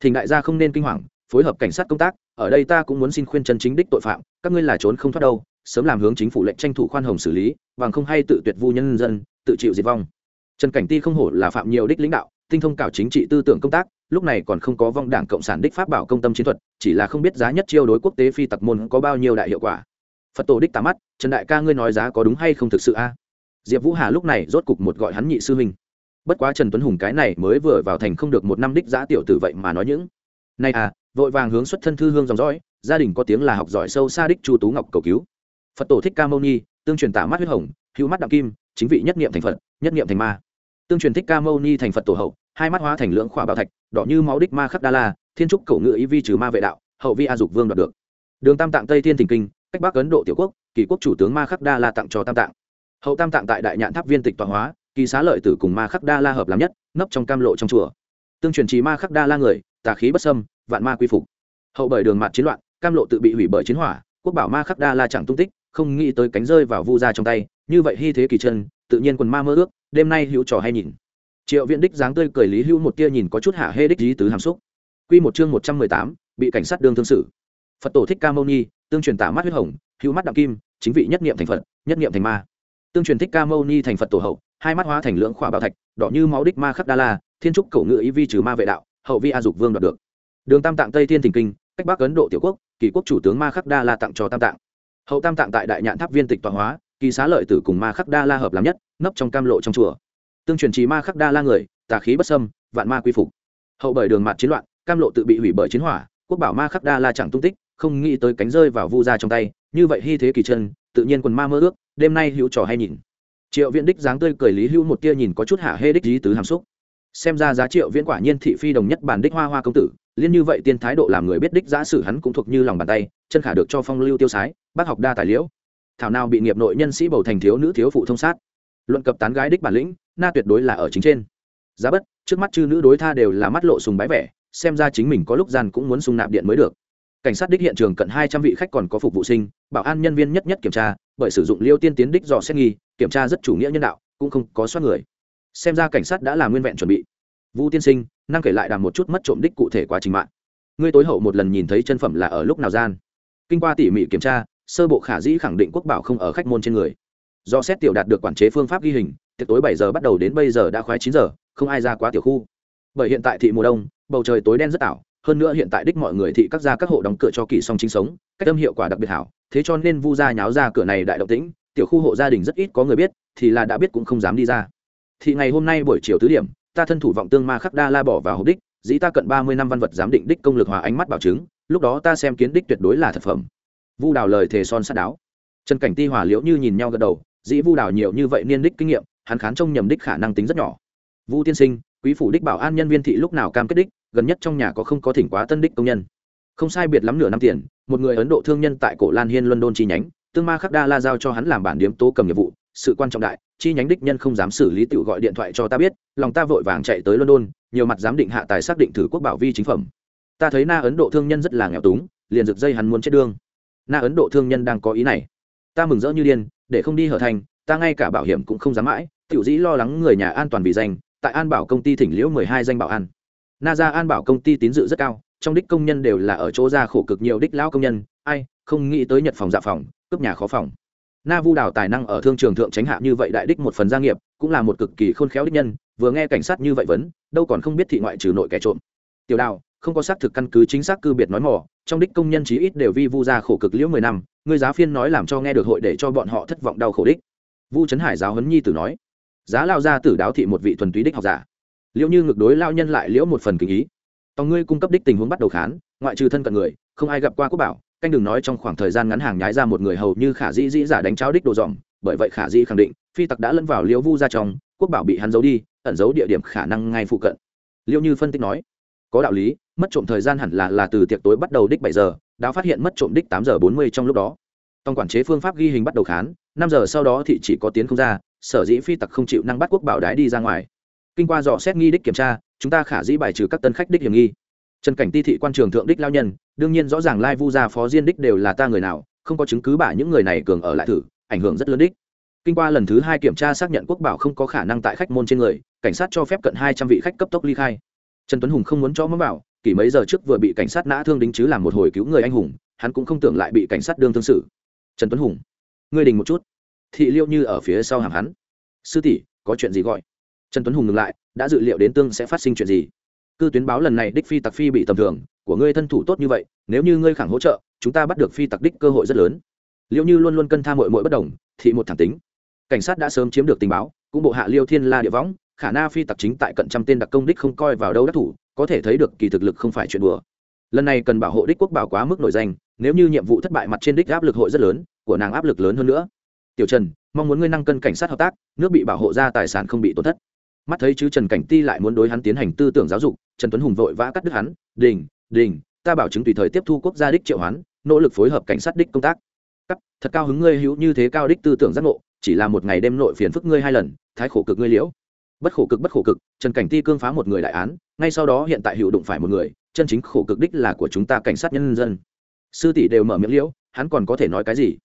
Thỉnh đại gia không nên kinh hoàng, phối hợp cảnh sát công tác, ở đây ta cũng muốn xin khuyên chân chính đích tội phạm, các ngươi là trốn không thoát đâu sớm làm hướng chính phủ lệnh tranh thủ khoan hồng xử lý, bằng không hay tự tuyệt vu nhân dân, tự chịu diệt vong. Trần cảnh ti không hổ là phạm nhiều đích lãnh đạo, tinh thông cảo chính trị tư tưởng công tác, lúc này còn không có vong đảng cộng sản đích pháp bảo công tâm chiến thuật, chỉ là không biết giá nhất chiêu đối quốc tế phi tặc môn có bao nhiêu đại hiệu quả. Phật tổ đích tà mắt, trần đại ca ngươi nói giá có đúng hay không thực sự a? Diệp vũ hà lúc này rốt cục một gọi hắn nhị sư huynh. Bất quá trần tuấn hùng cái này mới vừa vào thành không được một năm đích giá tiểu tử vậy mà nói những. Này à vội vàng hướng xuất thân thư hương dòng dõi, gia đình có tiếng là học giỏi sâu xa đích chu tú ngọc cầu cứu phật tổ thích ca mâu ni, tương truyền tả mắt huyết hồng, hữu mắt đạm kim, chính vị nhất niệm thành phật, nhất niệm thành ma. Tương truyền thích ca mâu ni thành phật tổ hậu, hai mắt hóa thành lưỡng khỏa bảo thạch, đỏ như máu đích ma khắc đa la, thiên trúc cầu ngự ý vi trừ ma vệ đạo, hậu vi a dục vương đoạt được. Đường tam tạng tây thiên thình kinh, cách bắc ấn độ tiểu quốc, kỳ quốc chủ tướng ma khắc đa la tặng cho tam tạng. Hậu tam tạng tại đại nhạn tháp viên tịch tọa hóa, kỳ xá lợi tử cùng ma khắc đa la hợp làm nhất, nấp trong cam lộ trong chùa. Tương truyền trì ma khắc đa la người, tà khí bất sâm vạn ma quy phục. Hậu bởi đường mạt chiến loạn, cam lộ tự bị hủy bởi chiến hỏa, quốc bảo ma khắc đa la chẳng tung tích không nghĩ tới cánh rơi vào vu gia trong tay, như vậy hy thế kỳ chân, tự nhiên quần ma mơ ước, đêm nay hữu trò hay nhìn. Triệu viện đích dáng tươi cười lý hữu một tia nhìn có chút hạ hê đích lý tứ hàm xúc. Quy một chương một trăm mười tám, bị cảnh sát đương thương xử. Phật tổ thích ca mâu ni, tương truyền tả mắt huyết hồng, hữu mắt đạm kim, chính vị nhất niệm thành phật, nhất niệm thành ma. Tương truyền thích ca mâu ni thành phật tổ hậu, hai mắt hóa thành lưỡng khỏa bảo thạch, đỏ như máu đích ma khắc đa la, thiên trúc cầu ngự ý vi trừ ma vệ đạo, hậu vi a dục vương đoạt được. Đường tam tạng tây thiên thình kinh, cách bắc ấn độ tiểu quốc, kỳ quốc chủ tướng ma khắc đa la tặng cho tam tạng hậu tam tạng tại đại nhạn tháp viên tịch tọa hóa, kỳ xá lợi tử cùng ma khắc đa la hợp làm nhất, nấp trong cam lộ trong chùa. Tương truyền trì ma khắc đa la người, tà khí bất sâm vạn ma quy phục. Hậu bởi đường mặt chiến loạn, cam lộ tự bị hủy bởi chiến hỏa, quốc bảo ma khắc đa la chẳng tung tích, không nghĩ tới cánh rơi vào vu gia trong tay, như vậy hy thế kỳ chân, tự nhiên quần ma mơ ước, đêm nay hữu trò hay nhìn. Triệu viễn đích dáng tươi cười lý hữu một tia nhìn có chút hạ hê đích dí tứ hàm xúc. Xem ra giá triệu viễn quả nhiên thị phi đồng nhất bản đích hoa hoa công tử, liên như vậy tiên thái độ làm người biết đích giã sử hắn cũng thuộc như lòng bàn tay, chân khả được cho phong lưu tiêu sái bác học đa tài liễu. Thảo nào bị nghiệp nội nhân sĩ bầu thành thiếu nữ thiếu phụ thông sát. Luận cập tán gái đích bản lĩnh, na tuyệt đối là ở chính trên. Giá bất, trước mắt chư nữ đối tha đều là mắt lộ sùng bái vẻ, xem ra chính mình có lúc gian cũng muốn sung nạp điện mới được. Cảnh sát đích hiện trường cận hai trăm vị khách còn có phục vụ sinh, bảo an nhân viên nhất nhất kiểm tra, bởi sử dụng liêu tiên tiến đích dò xét nghi, kiểm tra rất chủ nghĩa nhân đạo, cũng không có soát người. Xem ra cảnh sát đã làm nguyên vẹn chuẩn bị. Vu tiên sinh, năng kể lại đàm một chút mất trộm đích cụ thể quá trình mạng. Ngươi tối hậu một lần nhìn thấy chân phẩm là ở lúc nào gian? Kinh qua tỉ mỉ kiểm tra sơ bộ khả dĩ khẳng định quốc bảo không ở khách môn trên người. Do xét tiểu đạt được quản chế phương pháp ghi hình, tiệc tối bảy giờ bắt đầu đến bây giờ đã khoái chín giờ, không ai ra quá tiểu khu. Bởi hiện tại thị mùa đông, bầu trời tối đen rất ảo, hơn nữa hiện tại đích mọi người thị các gia các hộ đóng cửa cho kỳ song chính sống, cách âm hiệu quả đặc biệt hảo, thế cho nên vu gia nháo ra cửa này đại động tĩnh, tiểu khu hộ gia đình rất ít có người biết, thì là đã biết cũng không dám đi ra. Thì ngày hôm nay buổi chiều tứ điểm, ta thân thủ vọng tương ma khắc đa la bỏ vào hộp đích, dĩ ta cận ba mươi năm văn vật giám định đích công lực hòa ánh mắt bảo chứng, lúc đó ta xem kiến đích tuyệt đối là thật phẩm vu đào lời thề son sát đáo. Trần cảnh ti hòa liễu như nhìn nhau gật đầu, dĩ vu đào nhiều như vậy niên đích kinh nghiệm, hắn khán trông nhầm đích khả năng tính rất nhỏ. Vu tiên sinh, quý phủ đích bảo an nhân viên thị lúc nào cam kết đích, gần nhất trong nhà có không có thỉnh quá tân đích công nhân? Không sai biệt lắm nửa năm tiền, một người ấn độ thương nhân tại cổ lan hiên, london chi nhánh, tương ma khắc đa la giao cho hắn làm bản điếm tố cầm nhiệm vụ, sự quan trọng đại, chi nhánh đích nhân không dám xử lý tự gọi điện thoại cho ta biết, lòng ta vội vàng chạy tới london, nhiều mặt giám định hạ tài xác định thử quốc bảo vi chính phẩm. Ta thấy na ấn độ thương nhân rất là nghèo túng, liền rực dây hắn muốn chết đương na ấn độ thương nhân đang có ý này. Ta mừng rỡ như điên, để không đi hở thành, ta ngay cả bảo hiểm cũng không dám mãi, tiểu dĩ lo lắng người nhà an toàn vì danh, tại an bảo công ty thỉnh liễu mười hai danh bảo an. Na ra an bảo công ty tín dự rất cao, trong đích công nhân đều là ở chỗ ra khổ cực nhiều đích lão công nhân, ai, không nghĩ tới nhật phòng dạ phòng, cướp nhà khó phòng. Na vu đào tài năng ở thương trường thượng tránh hạ như vậy đại đích một phần gia nghiệp, cũng là một cực kỳ khôn khéo đích nhân, vừa nghe cảnh sát như vậy vấn, đâu còn không biết thị ngoại trừ nội kẻ trộm. Tiểu đào không có xác thực căn cứ chính xác cư biệt nói mỏ trong đích công nhân chí ít đều vi vu ra khổ cực liễu mười năm, người giá phiên nói làm cho nghe được hội để cho bọn họ thất vọng đau khổ đích. Vu trấn hải giáo huấn nhi tử nói, giá lao ra tử đáo thị một vị thuần túy đích học giả. Liệu như ngược đối lao nhân lại liễu một phần kinh ý. Tòng ngươi cung cấp đích tình huống bắt đầu khán, ngoại trừ thân cận người, không ai gặp qua quốc bảo, canh đừng nói trong khoảng thời gian ngắn hàng nhái ra một người hầu như khả dĩ dĩ giả đánh cháo đích đồ dòm bởi vậy khả dĩ khẳng định, phi tặc đã lẫn vào liễu vu ra trong, quốc bảo bị hắn giấu đi, ẩn giấu địa điểm khả năng ngay phụ cận. Liệu như phân tích nói, có đạo lý mất trộm thời gian hẳn là là từ tiệc tối bắt đầu đích bảy giờ, đã phát hiện mất trộm đích tám giờ bốn mươi trong lúc đó. Tòng quản chế phương pháp ghi hình bắt đầu khán, năm giờ sau đó thì chỉ có tiến không ra, sở dĩ phi tặc không chịu năng bắt quốc bảo đái đi ra ngoài. Kinh qua dò xét nghi đích kiểm tra, chúng ta khả dĩ bài trừ các tân khách đích hiểm nghi. Trần cảnh ti thị quan trường thượng đích lao nhân, đương nhiên rõ ràng lai vu gia phó diên đích đều là ta người nào, không có chứng cứ bả những người này cường ở lại thử, ảnh hưởng rất lớn đích. Kinh qua lần thứ hai kiểm tra xác nhận quốc bảo không có khả năng tại khách môn trên người, cảnh sát cho phép cận hai trăm vị khách cấp tốc ly khai. Trần tuấn hùng không muốn cho mắm bảo kỷ mấy giờ trước vừa bị cảnh sát nã thương đính chứ làm một hồi cứu người anh hùng, hắn cũng không tưởng lại bị cảnh sát đương thương xử. Trần tuấn hùng, ngươi đình một chút. Thị liêu như ở phía sau hàng hắn. Sư tỷ, có chuyện gì gọi? Trần tuấn hùng ngừng lại, đã dự liệu đến tương sẽ phát sinh chuyện gì. Cư tuyến báo lần này đích phi tặc phi bị tầm thường, của ngươi thân thủ tốt như vậy, nếu như ngươi khẳng hỗ trợ, chúng ta bắt được phi tặc đích cơ hội rất lớn. Liệu như luôn luôn cân tha mội mội bất đồng, thị một thẳng tính. Cảnh sát đã sớm chiếm được tình báo, cũng bộ hạ liêu thiên la địa võng, khả na phi tặc chính tại cận trăm tên đặc công đích không coi vào đâu đắc thủ có thể thấy được kỳ thực lực không phải chuyện đùa. Lần này cần bảo hộ đích quốc bảo quá mức nổi danh, nếu như nhiệm vụ thất bại mặt trên đích áp lực hội rất lớn, của nàng áp lực lớn hơn nữa. Tiểu trần, mong muốn ngươi năng cân cảnh sát hợp tác, nước bị bảo hộ ra tài sản không bị tổn thất. Mắt thấy chứ trần cảnh ti lại muốn đối hắn tiến hành tư tưởng giáo dục, trần tuấn hùng vội vã cắt đứt hắn, đình đình, ta bảo chứng tùy thời tiếp thu quốc gia đích triệu hoán, nỗ lực phối hợp cảnh sát đích công tác. Cắt, thật cao hứng ngươi hữu như thế cao đích tư tưởng giác ngộ, chỉ là một ngày đêm nội phiền phức ngươi hai lần, thái khổ cực ngươi liễu bất khổ cực bất khổ cực, trần cảnh ti cương phá một người đại án, ngay sau đó hiện tại hữu đụng phải một người, chân chính khổ cực đích là của chúng ta cảnh sát nhân dân. Sư tỷ đều mở miệng liễu, hắn còn có thể nói cái gì?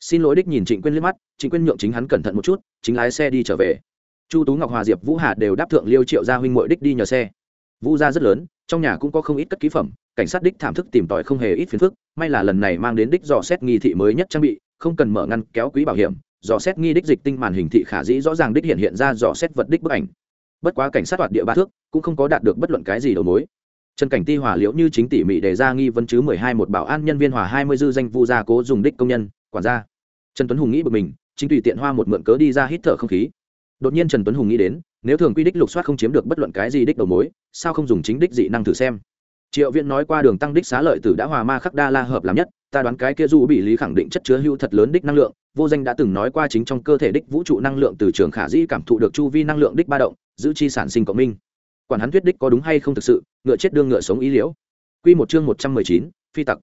Xin lỗi đích nhìn trịnh quyên liếc mắt, trịnh quyên nhượng chính hắn cẩn thận một chút, chính lái xe đi trở về. Chu tú ngọc hòa diệp vũ hà đều đáp thượng liêu triệu gia huynh mội đích đi nhờ xe. Vũ gia rất lớn, trong nhà cũng có không ít cất ký phẩm, cảnh sát đích thảm thức tìm tòi không hề ít phiền phức, may là lần này mang đến đích dò xét nghi thị mới nhất trang bị, không cần mở ngăn kéo quỹ bảo hiểm dò xét nghi đích dịch tinh màn hình thị khả dĩ rõ ràng đích hiện hiện ra dò xét vật đích bức ảnh. Bất quá cảnh sát hoạt địa ba thước, cũng không có đạt được bất luận cái gì đầu mối. Trần cảnh ti hòa liễu như chính tỉ mỉ đề ra nghi vấn chứ mười hai một bảo an nhân viên hòa hai mươi dư danh vu gia cố dùng đích công nhân, quản gia. Trần tuấn hùng nghĩ bực mình, chính tùy tiện hoa một mượn cớ đi ra hít thở không khí. Đột nhiên trần tuấn hùng nghĩ đến, nếu thường quy đích lục soát không chiếm được bất luận cái gì đích đầu mối, sao không dùng chính đích dị năng thử xem? Triệu viện nói qua đường tăng đích xá lợi tử đã hòa ma khắc đa la hợp làm nhất, ta đoán cái kia du bị lý khẳng định chất chứa hữu thật lớn đích năng lượng vô danh đã từng nói qua chính trong cơ thể đích vũ trụ năng lượng từ trường khả dĩ cảm thụ được chu vi năng lượng đích ba động, giữ chi sản sinh cộng minh. Quản hắn thuyết đích có đúng hay không thực sự, ngựa chết đương ngựa sống ý liễu. Q một chương một trăm mười chín, phi tặc.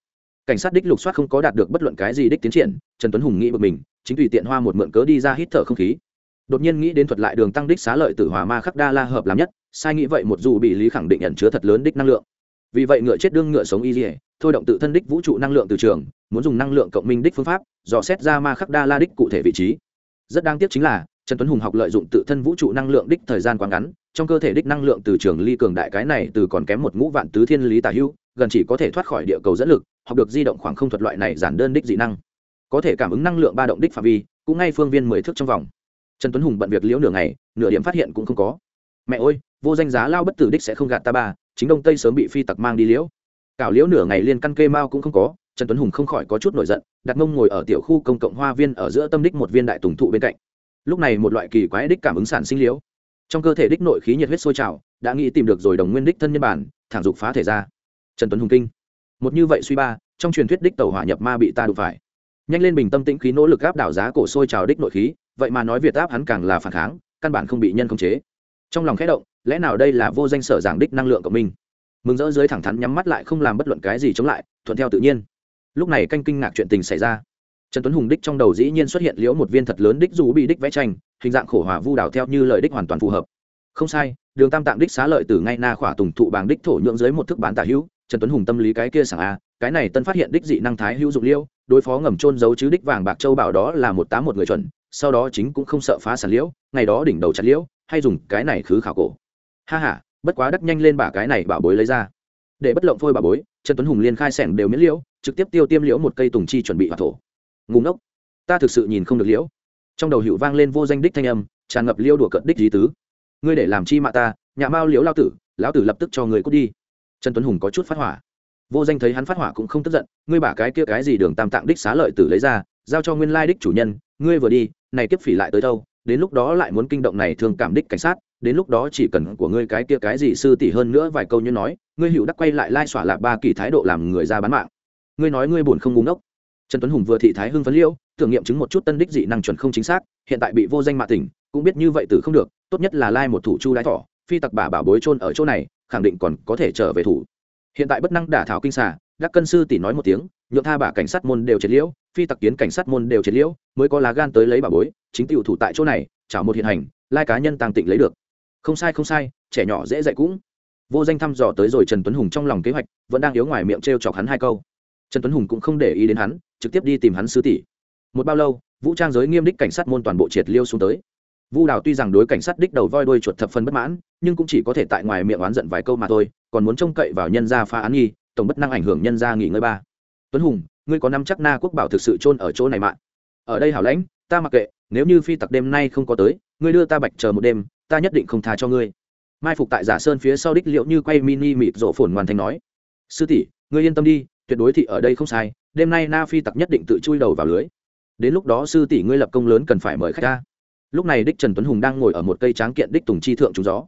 Cảnh sát đích lục soát không có đạt được bất luận cái gì đích tiến triển, trần tuấn hùng nghĩ bực mình, chính tùy tiện hoa một mượn cớ đi ra hít thở không khí. Đột nhiên nghĩ đến thuật lại đường tăng đích xá lợi tử hòa ma khắc đa la hợp làm nhất, sai nghĩ vậy một dù bị lý khẳng định nhận chứa thật lớn đích năng lượng. Vì vậy ngựa chết đương ngựa sống y dỉa thôi động tự thân đích vũ trụ năng lượng từ trường, muốn dùng năng lượng cộng minh đích phương pháp, dò xét ra ma khắc đa la đích cụ thể vị trí. Rất đáng tiếc chính là, trần tuấn hùng học lợi dụng tự thân vũ trụ năng lượng đích thời gian quá ngắn, trong cơ thể đích năng lượng từ trường ly cường đại cái này từ còn kém một ngũ vạn tứ thiên lý tả hữu, gần chỉ có thể thoát khỏi địa cầu dẫn lực, học được di động khoảng không thuật loại này giản đơn đích dị năng. Có thể cảm ứng năng lượng ba động đích phạm vi, cũng ngay phương viên mười thước trong vòng. Trần tuấn hùng bận việc liễu nửa ngày, nửa điểm phát hiện cũng không có. Mẹ ơi, vô danh giá lao bất tử đích sẽ không gạt ta ba, chính đông tây sớm bị phi tặc mang đi liễu cảo liễu nửa ngày liên căn kê mao cũng không có, trần tuấn hùng không khỏi có chút nổi giận, đặt mông ngồi ở tiểu khu công cộng hoa viên ở giữa tâm đích một viên đại tùng thụ bên cạnh. Lúc này một loại kỳ quái đích cảm ứng sản sinh liễu. Trong cơ thể đích nội khí nhiệt huyết sôi trào, đã nghĩ tìm được rồi đồng nguyên đích thân nhân bản, thẳng dục phá thể ra. Trần tuấn hùng kinh. Một như vậy suy ba, trong truyền thuyết đích tàu hỏa nhập ma bị ta đụng phải. Nhanh lên bình tâm tĩnh khí nỗ lực áp đảo giá cổ sôi trào đích nội khí, vậy mà nói việt áp hắn càng là phản kháng, căn bản không bị nhân khống chế. Trong lòng khẽ động, lẽ nào đây là vô danh sở giảng đích năng lượng của mình mừng rỡ dưới thẳng thắn nhắm mắt lại không làm bất luận cái gì chống lại, thuận theo tự nhiên. Lúc này canh kinh ngạc chuyện tình xảy ra. Trần tuấn hùng đích trong đầu dĩ nhiên xuất hiện liễu một viên thật lớn đích dù bị đích vẽ tranh, hình dạng khổ hòa vu đảo theo như lời đích hoàn toàn phù hợp. Không sai, đường tam tạm đích xá lợi từ ngay na khỏa tùng thụ bàng đích thổ nhượng dưới một thức bán tả hữu, trần tuấn hùng tâm lý cái kia sảng a, cái này tân phát hiện đích dị năng thái hữu dụng liêu, đối phó ngầm trôn giấu chứ đích vàng bạc châu bảo đó là một tám một người chuẩn, sau đó chính cũng không sợ phá sản liễu, ngày đó đỉnh đầu chặt liễu, hay dùng cái này khứ khảo cổ. Ha ha bất quá đắc nhanh lên bả cái này bảo bối lấy ra. Để bất lộng phôi bà bối, trần tuấn hùng liên khai sẻng đều miễn liễu, trực tiếp tiêu tiêm liễu một cây tùng chi chuẩn bị hòa thổ. Ngủ ngốc. Ta thực sự nhìn không được liễu. Trong đầu hiệu vang lên vô danh đích thanh âm, tràn ngập liêu đùa cận đích lý tứ. Ngươi để làm chi mạ ta nhà mao liễu lao tử, lão tử lập tức cho người cút đi. Trần tuấn hùng có chút phát hỏa. Vô danh thấy hắn phát hỏa cũng không tức giận, ngươi bả cái kia cái gì đường tam tạng đích xá lợi tử lấy ra, giao cho nguyên lai đích chủ nhân, ngươi vừa đi, này kiếp phỉ lại tới đâu, đến lúc đó lại muốn kinh động này thường cảm đích cảnh sát đến lúc đó chỉ cần của ngươi cái kia cái gì sư tỷ hơn nữa vài câu như nói, ngươi hữu đắc quay lại lai xỏa lạ ba kỳ thái độ làm người ra bán mạng. Ngươi nói ngươi buồn không ngu ốc trần tuấn hùng vừa thị thái hưng phấn liêu tưởng nghiệm chứng một chút tân đích dị năng chuẩn không chính xác, hiện tại bị vô danh mạ tỉnh, cũng biết như vậy tử không được, tốt nhất là lai một thủ chu đái thỏ, phi tặc bà bảo bối trôn ở chỗ này, khẳng định còn có thể trở về thủ. Hiện tại bất năng đả thảo kinh xà, đắc cân sư tỷ nói một tiếng, nhượng tha bà cảnh sát môn đều triệt liễu, phi tặc kiến cảnh sát môn đều triệt liễu, mới có lá gan tới lấy bà bối, chính tiểu thủ tại chỗ này, chảo một hiện hành, lai cá nhân tăng tịnh lấy được không sai không sai, trẻ nhỏ dễ dạy cũng. Vô danh thăm dò tới rồi trần tuấn hùng trong lòng kế hoạch, vẫn đang yếu ngoài miệng t r e o chọc hắn hai câu. Trần tuấn hùng cũng không để ý đến hắn, trực tiếp đi tìm hắn sư tỷ. Một bao lâu, vũ trang giới nghiêm đích cảnh sát môn toàn bộ triệt liêu xuống tới. Vu đào tuy rằng đối cảnh sát đích đầu voi đuôi chuột thập phân bất mãn, nhưng cũng chỉ có thể tại ngoài miệng oán giận vài câu mà thôi, còn muốn trông cậy vào nhân gia phá án nghi, tổng bất năng ảnh hưởng nhân gia nghỉ ngơi ba. Tuấn hùng, ngươi có năm chắc na quốc bảo thực sự chôn ở chỗ này mạng ở đây hảo lãnh, ta mặc kệ, nếu như phi tặc đêm nay không có tới, ngươi đưa ta bạch chờ một đêm ta nhất định không tha cho ngươi. Mai phục tại giả sơn phía sau đích liệu như quay mini mịt rộ phồn hoàn thành nói. Sư tỷ, ngươi yên tâm đi, tuyệt đối thị ở đây không sai, đêm nay na phi tặc nhất định tự chui đầu vào lưới. Đến lúc đó sư tỷ ngươi lập công lớn cần phải mời khách ta. Lúc này đích trần tuấn hùng đang ngồi ở một cây tráng kiện đích tùng chi thượng trúng gió.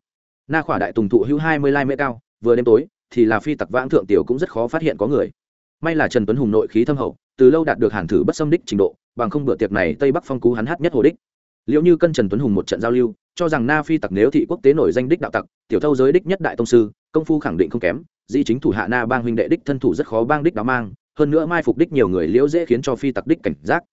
Na khỏa đại tùng thụ hữu hai mươi lai mễ cao, vừa đêm tối, thì là phi tặc vãng thượng tiểu cũng rất khó phát hiện có người. May là trần tuấn hùng nội khí thâm hậu, từ lâu đạt được hàn thử bất xâm đích trình độ, bằng không bữa tiệc này tây bắc phong cú hắn hát nhất hồ đích. Liệu như cân trần tuấn hùng một trận giao lưu cho rằng na phi tặc nếu thị quốc tế nổi danh đích đạo tặc, tiểu thâu giới đích nhất đại tông sư, công phu khẳng định không kém dĩ chính thủ hạ na bang huynh đệ đích thân thủ rất khó bang đích đáo mang, hơn nữa mai phục đích nhiều người liễu dễ khiến cho phi tặc đích cảnh giác.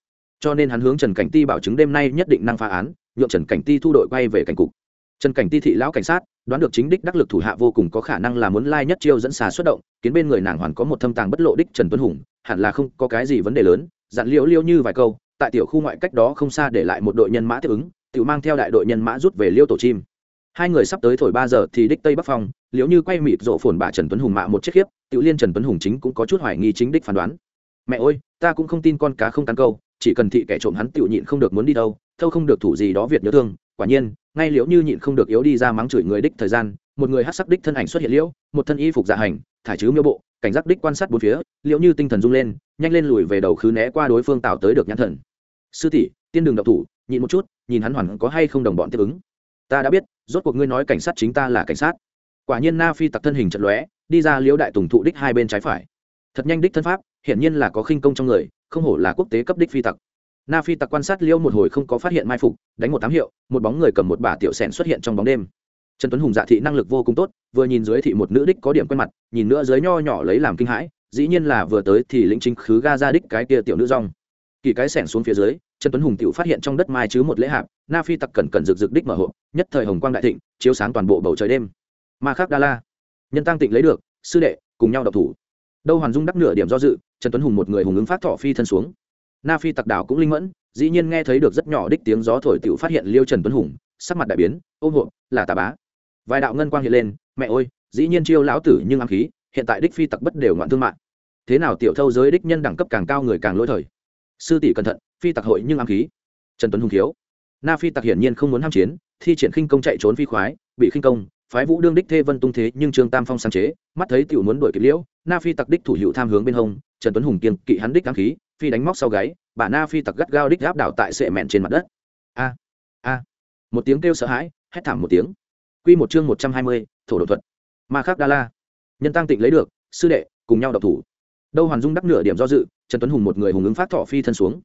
Cho nên hắn hướng trần cảnh ti bảo chứng đêm nay nhất định năng phá án, nhượng trần cảnh ti thu đội quay về cảnh cục. Trần cảnh ti thị lão cảnh sát, đoán được chính đích đắc lực thủ hạ vô cùng có khả năng là muốn lai nhất chiêu dẫn xà xuất động, kiến bên người nàng hoàn có một thâm tàng bất lộ đích trần tuấn hùng, hẳn là không có cái gì vấn đề lớn, dặn liễu liễu như vài câu, tại tiểu khu ngoại cách đó không xa để lại một đội nhân mã tiếp ứng tự mang theo đại đội nhân mã rút về liêu tổ chim. Hai người sắp tới thổi ba giờ thì đích tây bắc phong liễu như quay mịt rộ phồn bà trần tuấn hùng mạ một chiếc khiếp tự liên trần tuấn hùng chính cũng có chút hoài nghi chính đích phán đoán. Mẹ ơi, ta cũng không tin con cá không cắn câu, chỉ cần thị kẻ trộm hắn tự nhịn không được muốn đi đâu, thâu không được thủ gì đó việt nhớ thương, quả nhiên, ngay liễu như nhịn không được yếu đi ra mắng chửi người đích thời gian, một người hát sắc đích thân ảnh xuất hiện liễu, một thân y phục dạ hành, thải chứ miêu bộ, cảnh giác đích quan sát bốn phía liễu như tinh thần rung lên, nhanh lên lùi về đầu khứ né qua đối phương tạo tới được nhãn thần. Sư tỷ, tiên đường độc thủ nhịn một chút, nhìn hắn hoàn có hay không đồng bọn tiếp ứng. Ta đã biết, rốt cuộc ngươi nói cảnh sát chính ta là cảnh sát. Quả nhiên na phi tặc thân hình trận lóe, đi ra liễu đại tùng thụ đích hai bên trái phải. Thật nhanh đích thân pháp, hiển nhiên là có khinh công trong người, không hổ là quốc tế cấp đích phi tặc. Na phi tặc quan sát liễu một hồi không có phát hiện mai phục, đánh một tám hiệu, một bóng người cầm một bả tiểu sẻn xuất hiện trong bóng đêm. Trần tuấn hùng dạ thị năng lực vô cùng tốt, vừa nhìn dưới thị một nữ đích có điểm quen mặt, nhìn nữa dưới nho nhỏ lấy làm kinh hãi, dĩ nhiên là vừa tới thì lĩnh chính khứ ga ra đích cái kia tiểu nữ rong. Kỳ cái sẻn xuống phía dưới trần tuấn hùng tiểu phát hiện trong đất mai chứ một lễ hạp, na phi tặc cẩn cẩn rực rực đích mở hộp, nhất thời hồng quang đại thịnh, chiếu sáng toàn bộ bầu trời đêm. Ma Khắc đa la, nhân tăng tịnh lấy được, sư đệ, cùng nhau độc thủ. Đâu hoàn dung đắc nửa điểm do dự, trần tuấn hùng một người hùng ứng phát thọ phi thân xuống. Na phi tặc đảo cũng linh mẫn, dĩ nhiên nghe thấy được rất nhỏ đích tiếng gió thổi tiểu phát hiện liêu trần tuấn hùng, sắc mặt đại biến, ôm hộp, là tà bá. Vài đạo ngân quang hiện lên, mẹ ơi, dĩ nhiên chiêu lão tử nhưng ám khí, hiện tại đích phi tặc bất đều ngoạn thương mạng. Thế nào tiểu thâu giới đích nhân đẳng cấp càng cao người càng lỗi thời sư tỷ cẩn thận, phi tặc hội nhưng ám khí. Trần tuấn hùng thiếu na phi tặc hiển nhiên không muốn ham chiến, thi triển khinh công chạy trốn phi khoái, bị khinh công, phái vũ đương đích thê vân tung thế nhưng trương tam phong sáng chế, mắt thấy tiểu muốn đuổi kịp liễu, na phi tặc đích thủ hữu tham hướng bên hông, trần tuấn hùng kiên kỵ hắn đích ám khí, phi đánh móc sau gáy, bà na phi tặc gắt gao đích gáp đảo tại sệ mẹn trên mặt đất. A a. Một tiếng kêu sợ hãi, hét thảm một tiếng. Quy một chương một trăm hai mươi, thổ độ thuật. Ma khắc đa la. Nhân tăng tịnh lấy được, sư đệ, cùng nhau độc thủ. Đâu hoàn dung đắc nửa điểm do dự trần tuấn hùng một người hùng ứng phát thọ phi thân xuống.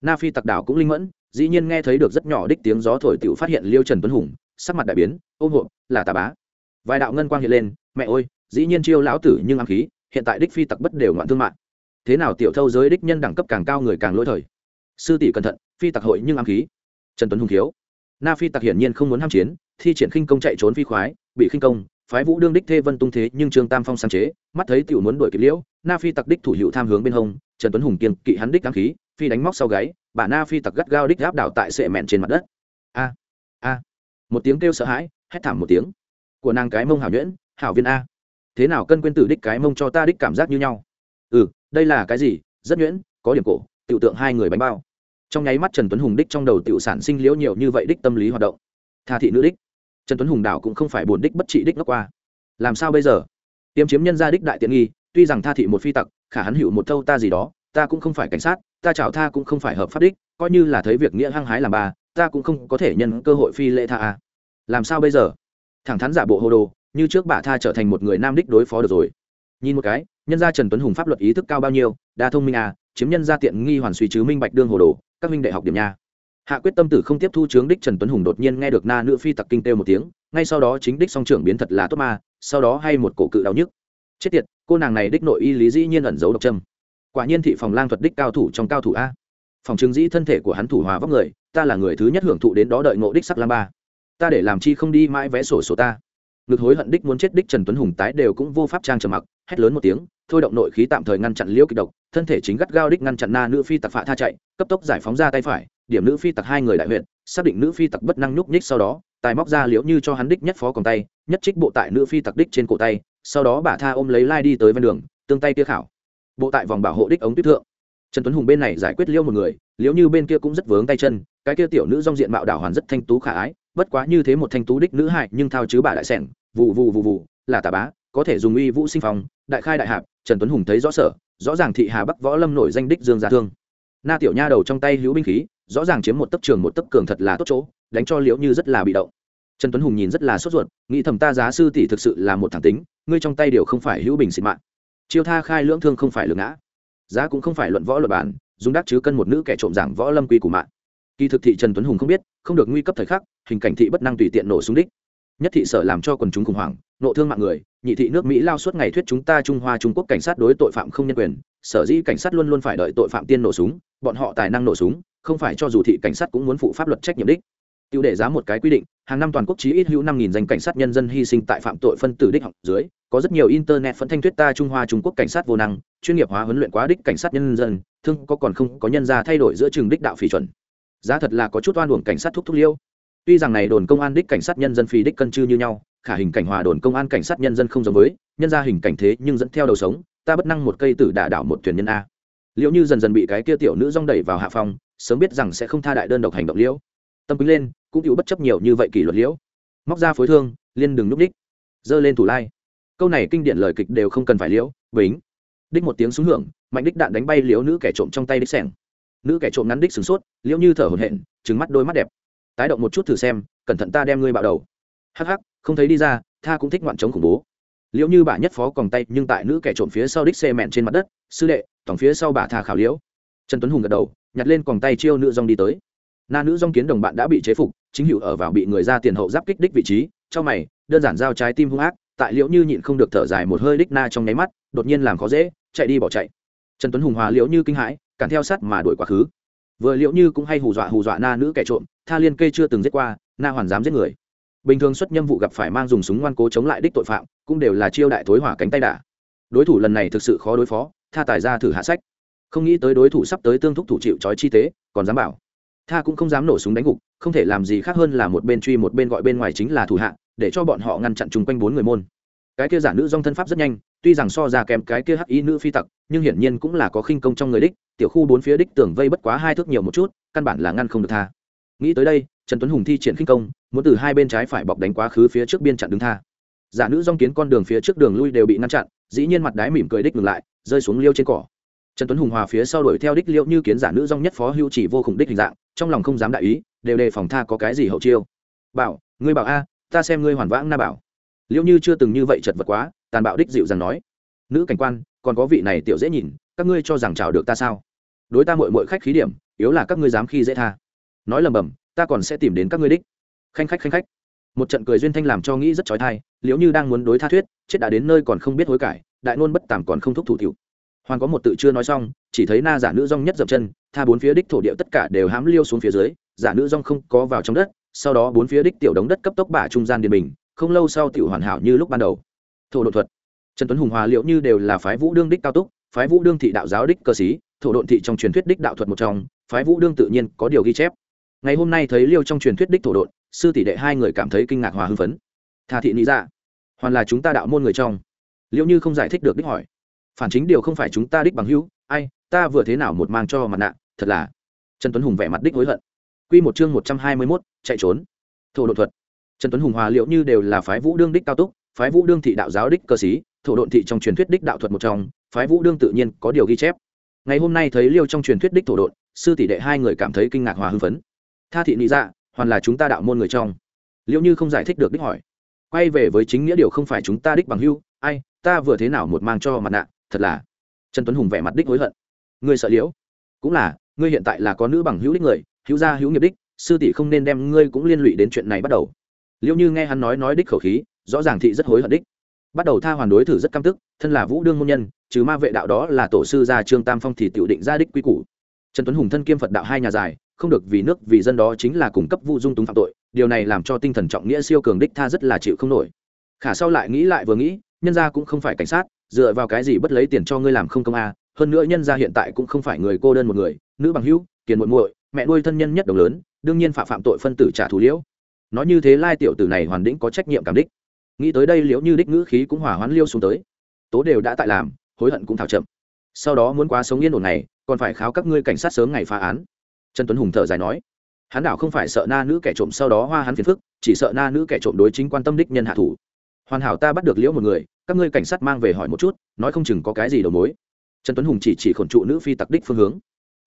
Na phi tặc đảo cũng linh mẫn, dĩ nhiên nghe thấy được rất nhỏ đích tiếng gió thổi tiểu phát hiện liêu trần tuấn hùng, sắc mặt đại biến ôm hộp là tà bá. Vài đạo ngân quang hiện lên, mẹ ơi, dĩ nhiên chiêu lão tử nhưng ám khí, hiện tại đích phi tặc bất đều ngoạn thương mạng. Thế nào tiểu thâu giới đích nhân đẳng cấp càng cao người càng lỗi thời. Sư tỷ cẩn thận, phi tặc hội nhưng ám khí. Trần tuấn hùng thiếu. Na phi tặc hiển nhiên không muốn ham chiến, thi triển khinh công chạy trốn phi khoái, bị khinh công phái vũ đương đích thê vân tung thế nhưng trương tam phong sáng chế, mắt thấy tiểu muốn đuổi kịp liễu, na phi tặc đích thủ hữu tham hướng bên hông, trần tuấn hùng kiên kỵ hắn đích ám khí, phi đánh móc sau gáy, bà na phi tặc gắt gao đích gáp đảo tại sệ mẹn trên mặt đất. A a, một tiếng kêu sợ hãi, hét thảm một tiếng. Của nàng cái mông hảo nhuyễn, hảo viên a. Thế nào cân quên tử đích cái mông cho ta đích cảm giác như nhau? Ừ đây là cái gì? Rất nhuyễn, có điểm cổ, tiểu tượng hai người bánh bao. Trong nháy mắt trần tuấn hùng đích trong đầu tiểu sản sinh liễu nhiều như vậy đích tâm lý hoạt động. Tha thị nữ đích trần tuấn hùng đảo cũng không phải buồn đích bất trị đích ngốc qua. Làm sao bây giờ? Tiêm chiếm nhân gia đích đại tiện nghi tuy rằng tha thị một phi tặc khả hắn hữu một thâu ta gì đó ta cũng không phải cảnh sát ta chảo tha cũng không phải hợp pháp đích coi như là thấy việc nghĩa hăng hái làm bà, ta cũng không có thể nhân cơ hội phi lễ tha à. làm sao bây giờ? Thẳng thắn giả bộ hồ đồ như trước bà tha trở thành một người nam đích đối phó được rồi. Nhìn một cái nhân gia trần tuấn hùng pháp luật ý thức cao bao nhiêu đa thông minh à chiếm nhân gia tiện nghi hoàn suy chứ minh bạch đương hồ đồ các minh đại học điểm nha hạ quyết tâm tử không tiếp thu chướng đích trần tuấn hùng đột nhiên nghe được na nữ phi tặc kinh têu một tiếng, ngay sau đó chính đích song trưởng biến thật là tốt ma, sau đó hay một cổ cự đau nhức. Chết tiệt, cô nàng này đích nội y lý dĩ nhiên ẩn giấu độc trâm quả nhiên thị phòng lang thuật đích cao thủ trong cao thủ a. Phòng chứng dĩ thân thể của hắn thủ hòa vóc người, ta là người thứ nhất hưởng thụ đến đó đợi ngộ đích sắc lam ba. Ta để làm chi không đi mãi vẽ sổ sổ ta. Ngực hối hận đích muốn chết đích trần tuấn hùng tái đều cũng vô pháp trang trầm mặc, hét lớn một tiếng, thôi động nội khí tạm thời ngăn chặn liễu kịch độc, thân thể chính gắt gao đích ngăn chặn na nữ phi tặc phạ tha chạy, cấp tốc giải phóng ra tay phải điểm nữ phi tặc hai người đại huyện xác định nữ phi tặc bất năng nhúc nhích sau đó, tài móc ra liễu như cho hắn đích nhất phó còn tay, nhất trích bộ tại nữ phi tặc đích trên cổ tay, sau đó bà tha ôm lấy lai đi tới ven đường, tương tay kia khảo. Bộ tại vòng bảo hộ đích ống tuyết thượng. Trần tuấn hùng bên này giải quyết liễu một người, liễu như bên kia cũng rất vướng tay chân, cái kia tiểu nữ dong diện mạo đảo hoàn rất thanh tú khả ái, bất quá như thế một thanh tú đích nữ hại nhưng thao chứ bà đại sẻng vụ vụ vụ vụ là tà bá, có thể dùng uy vũ sinh phong, đại khai đại hạp, trần tuấn hùng thấy rõ sở, rõ ràng thị hà bắc võ lâm nổi danh đích dương gia thương. Na tiểu nha đầu trong tay hữu binh khí rõ ràng chiếm một tấc trường một tấc cường thật là tốt chỗ, đánh cho liễu như rất là bị động. Trần tuấn hùng nhìn rất là sốt ruột, nghĩ thầm ta giá sư tỷ thực sự là một thẳng tính, ngươi trong tay đều không phải hữu bình xịt mạng chiêu tha khai lưỡng thương không phải lường ngã. Giá cũng không phải luận võ luật bản dùng đắc chứ cân một nữ kẻ trộm giảng võ lâm quy của mạng kỳ thực thị trần tuấn hùng không biết, không được nguy cấp thời khắc, hình cảnh thị bất năng tùy tiện nổ súng đích. Nhất thị sở làm cho quần chúng khủng hoảng nộ thương mạng người, nhị thị nước mỹ lao suốt ngày thuyết chúng ta trung hoa, trung quốc cảnh sát đối tội phạm không nhân quyền, sở dĩ cảnh sát luôn luôn phải đợi tội phạm tiên nổ súng, bọn họ tài năng nổ súng, không phải cho dù thị cảnh sát cũng muốn phụ pháp luật trách nhiệm đích. Tiêu đề giá một cái quy định, hàng năm toàn quốc chí ít hữu năm nghìn danh cảnh sát nhân dân hy sinh tại phạm tội phân tử đích học dưới, có rất nhiều internet phân thanh thuyết ta trung hoa, trung quốc cảnh sát vô năng, chuyên nghiệp hóa huấn luyện quá đích cảnh sát nhân dân, thương có còn không, có nhân ra thay đổi giữa trường đích đạo phỉ chuẩn. Giá thật là có chút oan uổng cảnh sát thúc thúc liêu. Tuy rằng này đồn công an đích cảnh sát nhân dân phỉ đích cân chư như nhau khả hình cảnh hòa đồn công an cảnh sát nhân dân không giống với, nhân ra hình cảnh thế nhưng dẫn theo đầu sống, ta bất năng một cây tử đả đảo một thuyền nhân a. Liệu như dần dần bị cái kia tiểu nữ rong đẩy vào hạ phòng sớm biết rằng sẽ không tha đại đơn độc hành động liễu. Tâm quý lên, cũng chịu bất chấp nhiều như vậy kỷ luật liễu. Móc ra phối thương, liên đừng núp đích. Giơ lên thủ lai. Câu này kinh điển lời kịch đều không cần phải liễu, bính. Đích một tiếng súng hưởng, mạnh đích đạn đánh bay liễu nữ kẻ trộm trong tay đích sẻng. Nữ kẻ trộm ngắn đích sửng sốt, liễu như thở hổn hển trứng mắt đôi mắt đẹp. Tái động một chút thử xem, cẩn thận ta đem ngươi bạo đầu. Hắc hắc không thấy đi ra, tha cũng thích ngoạn chống khủng bố. Liễu như bà nhất phó còn tay, nhưng tại nữ kẻ trộm phía sau đích xe mẹn trên mặt đất, sư đệ, tổng phía sau bà tha khảo liễu. Trần tuấn hùng gật đầu, nhặt lên còn tay chiêu nữ dong đi tới. Na nữ dong kiến đồng bạn đã bị chế phục, chính hữu ở vào bị người ra tiền hậu giáp kích đích vị trí trong mày, đơn giản giao trái tim hung ác, tại liễu như nhịn không được thở dài một hơi đích na trong nháy mắt, đột nhiên làm khó dễ, chạy đi bỏ chạy. Trần tuấn hùng hòa liễu như kinh hãi, cản theo sát mà đuổi quá khứ. Vừa liễu như cũng hay hù dọa hù dọa na nữ kẻ trộm, tha liên kê chưa từng giết qua, na hoàn dám giết người bình thường xuất nhâm vụ gặp phải mang dùng súng ngoan cố chống lại đích tội phạm, cũng đều là chiêu đại thối hỏa cánh tay đả. Đối thủ lần này thực sự khó đối phó, tha tài ra thử hạ sách. Không nghĩ tới đối thủ sắp tới tương thúc thủ chịu trói chi tế còn dám bảo. Tha cũng không dám nổ súng đánh gục, không thể làm gì khác hơn là một bên truy một bên gọi bên ngoài chính là thủ hạ, để cho bọn họ ngăn chặn chung quanh bốn người môn. Cái kia giả nữ dong thân pháp rất nhanh, tuy rằng so ra kém cái kia hắc y nữ phi tặc, nhưng hiển nhiên cũng là có khinh công trong người đích, tiểu khu bốn phía đích tưởng vây bất quá hai thước nhiều một chút, căn bản là ngăn không được tha. Nghĩ tới đây, trần tuấn hùng thi triển khinh công muốn từ hai bên trái phải bọc đánh quá khứ phía trước biên chặn đứng tha. Giả nữ dong kiến con đường phía trước đường lui đều bị ngăn chặn, dĩ nhiên mặt đáy mỉm cười đích ngừng lại, rơi xuống liêu trên cỏ. Trần tuấn hùng hòa phía sau đuổi theo đích liêu như kiến giả nữ dong nhất phó hưu chỉ vô khủng đích hình dạng, trong lòng không dám đại ý, đều đề phòng tha có cái gì hậu chiêu. Bảo, ngươi bảo a, ta xem ngươi hoàn vãng na bảo. Liêu như chưa từng như vậy chật vật quá, tàn bạo đích dịu rằng nói. Nữ cảnh quan, còn có vị này tiểu dễ nhìn, các ngươi cho rằng chào được ta sao? Đối ta mội mội khách khí điểm, yếu là các ngươi dám khi dễ tha. Nói lầm bầm, ta còn sẽ tìm đến các ngươi đích khanh khách khanh khách. Một trận cười duyên thanh làm cho nghĩ rất trói thai liễu như đang muốn đối tha thuyết, chết đã đến nơi còn không biết hối cải, đại nôn bất tàm còn không thúc thủ tiểu. Hoàn có một tự chưa nói xong, chỉ thấy na giả nữ rong nhất dập chân, tha bốn phía đích thổ địa tất cả đều hám liêu xuống phía dưới, giả nữ rong không có vào trong đất, sau đó bốn phía đích tiểu đống đất cấp tốc bả trung gian điền bình, không lâu sau tiểu hoàn hảo như lúc ban đầu. Thổ độ thuật. Trần tuấn hùng hòa liệu như đều là phái vũ đương đích cao túc, phái vũ đương thị đạo giáo đích cơ sĩ, thổ độn thị trong truyền thuyết đích đạo thuật một trong, phái vũ đương tự nhiên có điều ghi chép ngày hôm nay thấy liêu trong truyền thuyết đích thổ đột sư tỷ đệ hai người cảm thấy kinh ngạc hòa hưng phấn. Tha thị nghĩ ra dạ, hoàn là chúng ta đạo môn người trong. Liệu như không giải thích được đích hỏi. Phản chính điều không phải chúng ta đích bằng hữu, ai, ta vừa thế nào một mang cho mặt nạ, thật là. Trần tuấn hùng vẻ mặt đích hối hận. Q một chương một trăm hai mươi mốt, chạy trốn. Thổ đột thuật. Trần tuấn hùng hòa liệu như đều là phái vũ đương đích cao túc, phái vũ đương thị đạo giáo đích cơ sĩ, thổ độn thị trong truyền thuyết đích đạo thuật một trong, phái vũ đương tự nhiên có điều ghi chép. Ngày hôm nay thấy liêu trong truyền thuyết đích thổ độn, sư tỷ đệ hai người cảm thấy kinh ngạc hòa hưng phấn tha thị nị dạ hoàn là chúng ta đạo môn người trong. Liệu như không giải thích được đích hỏi. Quay về với chính nghĩa điều không phải chúng ta đích bằng hưu, ai, ta vừa thế nào một mang cho mặt nạ, thật là. Trần tuấn hùng vẻ mặt đích hối hận. Ngươi sợ liễu. Cũng là, ngươi hiện tại là có nữ bằng hữu đích người, hữu gia hữu nghiệp đích, sư tỷ không nên đem ngươi cũng liên lụy đến chuyện này bắt đầu. Liệu như nghe hắn nói nói đích khẩu khí, rõ ràng thị rất hối hận đích. Bắt đầu tha hoàn đối thử rất căm tức, thân là vũ đương môn nhân, trừ ma vệ đạo đó là tổ sư gia trương tam phong thì tiểu định ra đích quy củ trần tuấn hùng thân kiêm phật đạo hai nhà dài, không được vì nước vì dân đó chính là cung cấp vu dung túng phạm tội, điều này làm cho tinh thần trọng nghĩa siêu cường đích tha rất là chịu không nổi. Khả sau lại nghĩ lại vừa nghĩ, nhân gia cũng không phải cảnh sát, dựa vào cái gì bất lấy tiền cho ngươi làm không công a, hơn nữa nhân gia hiện tại cũng không phải người cô đơn một người, nữ bằng hữu, kiền muội muội, mẹ nuôi thân nhân nhất đồng lớn, đương nhiên phạm phạm tội phân tử trả thù liễu. Nói như thế lai tiểu tử này hoàn đĩnh có trách nhiệm cảm đích. Nghĩ tới đây liễu như đích ngữ khí cũng hòa hoãn liêu xuống tới. Tố đều đã tại làm, hối hận cũng thảo chậm sau đó muốn quá sống yên ổn này, còn phải kháo các ngươi cảnh sát sớm ngày phá án. Trần tuấn hùng thở dài nói. Hắn đảo không phải sợ na nữ kẻ trộm sau đó hoa hắn phiền phức, chỉ sợ na nữ kẻ trộm đối chính quan tâm đích nhân hạ thủ. Hoàn hảo ta bắt được liễu một người, các ngươi cảnh sát mang về hỏi một chút, nói không chừng có cái gì đầu mối. Trần tuấn hùng chỉ chỉ khổn trụ nữ phi tặc đích phương hướng.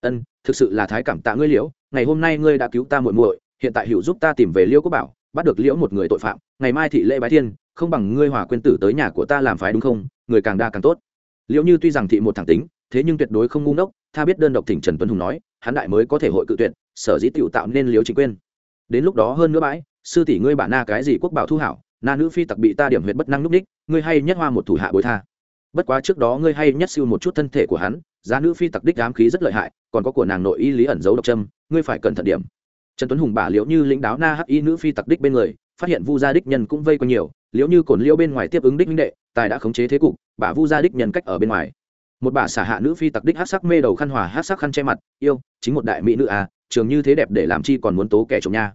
Ân, thực sự là thái cảm tạ ngươi, liễu, ngày hôm nay ngươi đã cứu ta muội muội, hiện tại hữu giúp ta tìm về liễu quốc bảo, bắt được liễu một người tội phạm, ngày mai thị lễ bái thiên, không bằng ngươi hòa quên tử tới nhà của ta làm phái đúng không? Người càng đa càng tốt liệu như tuy rằng thị một thẳng tính, thế nhưng tuyệt đối không ngu ngốc, tha biết đơn độc thỉnh trần tuấn hùng nói, hắn đại mới có thể hội cự tuyệt, sở dĩ tựu tạo nên liếu chính quên đến lúc đó hơn nữa bãi, sư tỷ ngươi bản na cái gì quốc bảo thu hảo, na nữ phi tặc bị ta điểm huyệt bất năng núp đích, ngươi hay nhất hoa một thủ hạ bối tha. Bất quá trước đó ngươi hay nhất siêu một chút thân thể của hắn, giá nữ phi tặc đích ám khí rất lợi hại, còn có của nàng nội y lý ẩn giấu độc trâm ngươi phải cẩn thận điểm. Trần tuấn hùng bả liễu như lĩnh đáo na hắc y nữ phi tặc đích bên người phát hiện vu gia đích nhân cũng vây quanh nhiều, liễu như cổn liễu bên ngoài tiếp ứng đích minh đệ, tài đã khống chế thế cục bà vu gia đích nhân cách ở bên ngoài. Một bà xả hạ nữ phi tặc đích hát sắc mê đầu khăn hòa hát sắc khăn che mặt, yêu, chính một đại mỹ nữ à trường như thế đẹp để làm chi còn muốn tố kẻ trộm nha.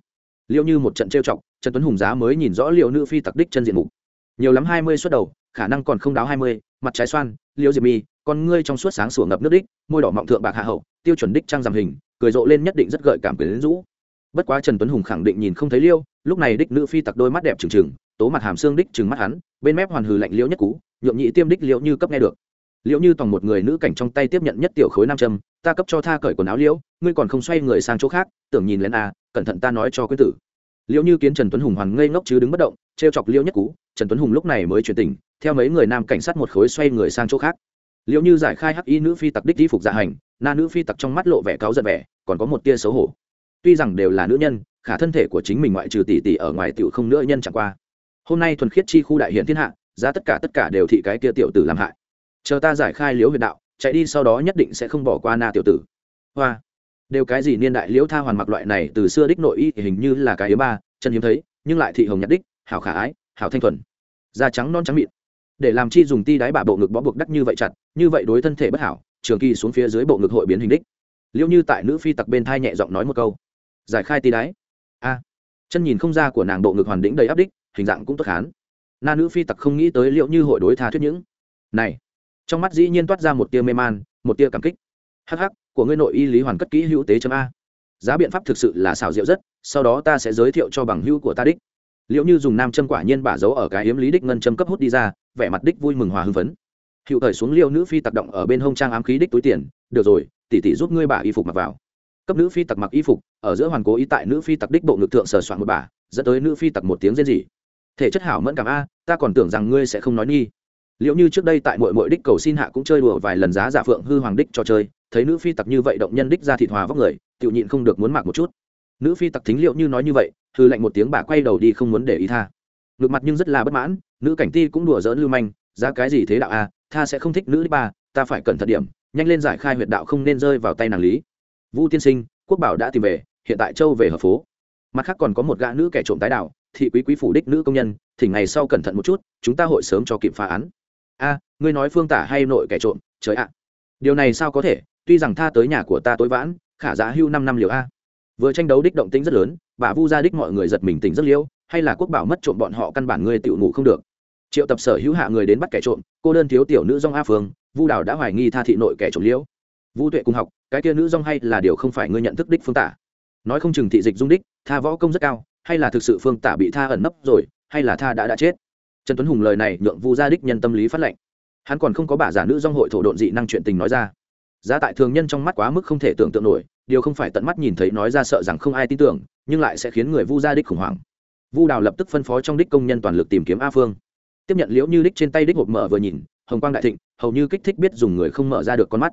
Liệu như một trận trêu chọc, trần tuấn hùng giá mới nhìn rõ liệu nữ phi tặc đích chân diện mục. Nhiều lắm hai mươi suất đầu, khả năng còn không đáo hai mươi, mặt trái xoan, liễu diệp mi, con ngươi trong suốt sáng sủa ngập nước đích, môi đỏ mọng thượng bạc hạ hậu, tiêu chuẩn đích trang giảm hình, cười rộ lên nhất định rất gợi cảm quyến rũ bất quá trần tuấn hùng khẳng định nhìn không thấy liêu lúc này đích nữ phi tặc đôi mắt đẹp trừng trừng tố mặt hàm xương đích trừng mắt hắn bên mép hoàn hừ lạnh liễu nhất cú nhượng nhị tiêm đích liễu như cấp nghe được. Liễu như toàn một người nữ cảnh trong tay tiếp nhận nhất tiểu khối nam châm ta cấp cho tha cởi quần áo liễu ngươi còn không xoay người sang chỗ khác tưởng nhìn lên à, cẩn thận ta nói cho quý tử. Liễu như kiến trần tuấn hùng hoàn ngây ngốc chứ đứng bất động trêu chọc liễu nhất cú trần tuấn hùng lúc này mới chuyển tỉnh theo mấy người nam cảnh sát một khối xoay người sang chỗ khác. Liễu như giải khai hắc y nữ phi tặc đích y phục dạ hành na nữ phi tặc trong mắt lộ vẻ cáo giận vẻ còn có một tia xấu hổ tuy rằng đều là nữ nhân, khả thân thể của chính mình ngoại trừ tỷ tỷ ở ngoài tiểu không nữa nhân chẳng qua. Hôm nay thuần khiết chi khu đại hiện thiên hạ, giá tất cả tất cả đều thị cái kia tiểu tử làm hại. Chờ ta giải khai liễu huyệt đạo, chạy đi sau đó nhất định sẽ không bỏ qua na tiểu tử. Hoa. Đều cái gì niên đại liễu tha hoàn mặc loại này từ xưa đích nội y hình như là cái yếu ba, chân hiếm thấy, nhưng lại thị hồng nhạt đích, hảo khả ái, hảo thanh thuần. Da trắng non trắng mịn. Để làm chi dùng ti đáy bả bộ ngực bó buộc đắt như vậy chặt, như vậy đối thân thể bất hảo, trường kỳ xuống phía dưới bộ ngực hội biến hình đích. Liễu như tại nữ phi tặc bên thai nhẹ giọng nói một câu giải khai tí đáy a. Chân nhìn không ra của nàng bộ ngực hoàn đĩnh đầy áp đích, hình dạng cũng tốt khán. Na nữ phi tặc không nghĩ tới liệu như hội đối tha thuyết những. Này. Trong mắt dĩ nhiên toát ra một tia mê man, một tia cảm kích. Hh của ngươi nội y lý hoàn cất kỹ hữu tế chấm a. Giá biện pháp thực sự là xảo diệu rất, sau đó ta sẽ giới thiệu cho bằng hữu của ta đích. Liệu như dùng nam châm quả nhiên bả dấu ở cái yếm lý đích ngân châm cấp hút đi ra, vẻ mặt đích vui mừng hòa hưng phấn. Hữu thời xuống liêu nữ phi tặc động ở bên hông trang ám khí đích túi tiền. Được rồi, tỷ tỷ giúp ngươi bả y phục mặc vào cấp nữ phi tặc mặc y phục, ở giữa hoàn cố ý tại nữ phi tặc đích bộ ngực thượng sờ soạn một bà, dẫn tới nữ phi tặc một tiếng rên rỉ. Thể chất hảo mẫn cảm a, ta còn tưởng rằng ngươi sẽ không nói nghi. Liệu như trước đây tại mỗi mỗi đích cầu xin hạ cũng chơi đùa vài lần giá giả phượng hư hoàng đích cho chơi, thấy nữ phi tặc như vậy động nhân đích ra thịt hòa vóc người tự nhịn không được muốn mặc một chút. Nữ phi tặc thính liệu như nói như vậy, hư lạnh một tiếng bà quay đầu đi không muốn để ý tha. Ngược mặt nhưng rất là bất mãn, nữ cảnh ti cũng đùa dỡn lưu manh, giá cái gì thế đạo a, tha sẽ không thích nữ đích ba, ta phải cẩn thận điểm, nhanh lên giải khai huyệt đạo không nên rơi vào tay nàng lý vu tiên sinh, quốc bảo đã tìm về, hiện tại châu về hợp phố. Mặt khác còn có một gã nữ kẻ trộm tái đạo thị quý quý phủ đích nữ công nhân, thì ngày sau cẩn thận một chút, chúng ta hội sớm cho kịp phá án. A, ngươi nói phương tả hay nội kẻ trộm, trời ạ. Điều này sao có thể, tuy rằng tha tới nhà của ta tối vãn, khả giá hưu năm năm liều a. Vừa tranh đấu đích động tĩnh rất lớn, bà vu gia đích mọi người giật mình tỉnh rất liêu, hay là quốc bảo mất trộm bọn họ căn bản ngươi tự ngủ không được. Triệu tập sở hữu hạ người đến bắt kẻ trộm, cô đơn thiếu tiểu nữ dong a phương, vu đào đã hoài nghi tha thị nội kẻ trộm liễu vu tuệ cùng học, cái kia nữ dong hay là điều không phải ngươi nhận thức đích phương tả. Nói không chừng thị dịch dung đích, tha võ công rất cao, hay là thực sự phương tả bị tha ẩn nấp rồi, hay là tha đã đã chết. Trần tuấn hùng lời này nhượng vu gia đích nhân tâm lý phát lệnh. Hắn còn không có bà giả nữ dong hội thổ độn dị năng chuyện tình nói ra. Giá tại thường nhân trong mắt quá mức không thể tưởng tượng nổi, điều không phải tận mắt nhìn thấy nói ra sợ rằng không ai tin tưởng, nhưng lại sẽ khiến người vu gia đích khủng hoảng. Vu đào lập tức phân phó trong đích công nhân toàn lực tìm kiếm a phương. Tiếp nhận liễu như đích trên tay đích hộp mở vừa nhìn, hồng quang đại thịnh, hầu như kích thích biết dùng người không mở ra được con mắt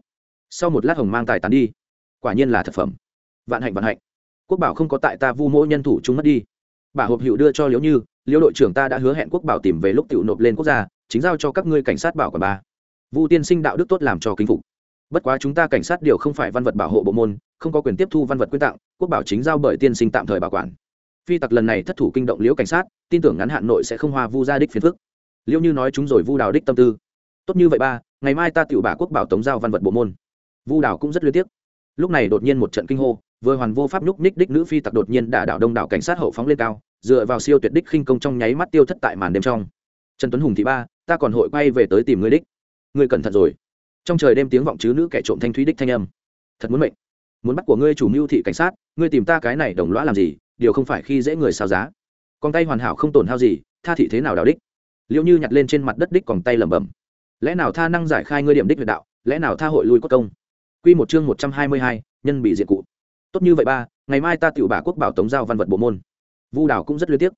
sau một lát hồng mang tài tán đi. Quả nhiên là thực phẩm. Vạn hạnh vạn hạnh. Quốc bảo không có tại ta vu mỗ nhân thủ chúng mất đi. Bà hộp hiệu đưa cho liễu như, liễu đội trưởng ta đã hứa hẹn quốc bảo tìm về lúc tiểu nộp lên quốc gia, chính giao cho các ngươi cảnh sát bảo quản ba. Vu tiên sinh đạo đức tốt làm cho kính phục. Bất quá chúng ta cảnh sát điều không phải văn vật bảo hộ bộ môn, không có quyền tiếp thu văn vật quyên tặng, quốc bảo chính giao bởi tiên sinh tạm thời bảo quản. Phi tặc lần này thất thủ kinh động liễu cảnh sát, tin tưởng ngắn hạn nội sẽ không hoa vu gia đích phiền phức. Liễu như nói chúng rồi vu đào đích tâm tư. Tốt như vậy ba, ngày mai ta tiểu bà quốc bảo tống giao văn vật bộ môn vu Đảo cũng rất liên tiếc. Lúc này đột nhiên một trận kinh hô, vừa hoàn vô pháp nhúc ních đích nữ phi tặc đột nhiên đả đảo đông đảo cảnh sát hậu phóng lên cao, dựa vào siêu tuyệt đích khinh công trong nháy mắt tiêu thất tại màn đêm trong. Trần tuấn hùng thị ba, ta còn hội quay về tới tìm ngươi đích. Ngươi cẩn thận rồi. Trong trời đêm tiếng vọng chứ nữ kẻ trộm thanh thúy đích thanh âm. Thật muốn mệnh. Muốn bắt của ngươi chủ mưu thị cảnh sát, ngươi tìm ta cái này đồng lõa làm gì, điều không phải khi dễ người sao giá. Con tay hoàn hảo không tổn hao gì, tha thị thế nào đạo đích? Liệu như nhặt lên trên mặt đất đích còn tay lẩm bẩm. Lẽ nào tha năng giải khai ngươi điểm đích huyệt đạo, lẽ nào tha hội lui cốt công? Quy một chương một trăm hai mươi hai, nhân bị diện cụ. Tốt như vậy ba, ngày mai ta tiểu bả quốc bảo tống giao văn vật bộ môn. Vu đảo cũng rất liên tiếc.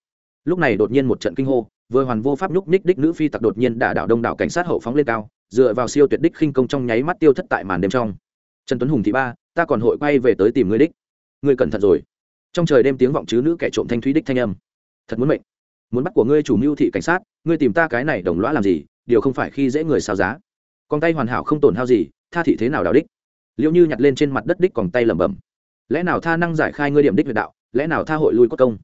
Lúc này đột nhiên một trận kinh hô, vừa hoàn vô pháp nhúc ních đích nữ phi tặc đột nhiên đả đảo đông đảo cảnh sát hậu phóng lên cao, dựa vào siêu tuyệt đích khinh công trong nháy mắt tiêu thất tại màn đêm trong. Trần tuấn hùng thị ba, ta còn hội quay về tới tìm ngươi đích. Ngươi cẩn thận rồi. Trong trời đêm tiếng vọng chứ nữ kẻ trộm thanh thúy đích thanh âm. Thật muốn mệnh. Muốn bắt của ngươi chủ mưu thị cảnh sát, ngươi tìm ta cái này đồng lõa làm gì, điều không phải khi dễ người sao giá. Con tay hoàn hảo không tổn hao gì, tha thị thế nào đạo đích? Liệu như nhặt lên trên mặt đất đích còn tay lẩm bẩm. Lẽ nào tha năng giải khai ngươi điểm đích huyệt đạo? Lẽ nào tha hội lui cốt công?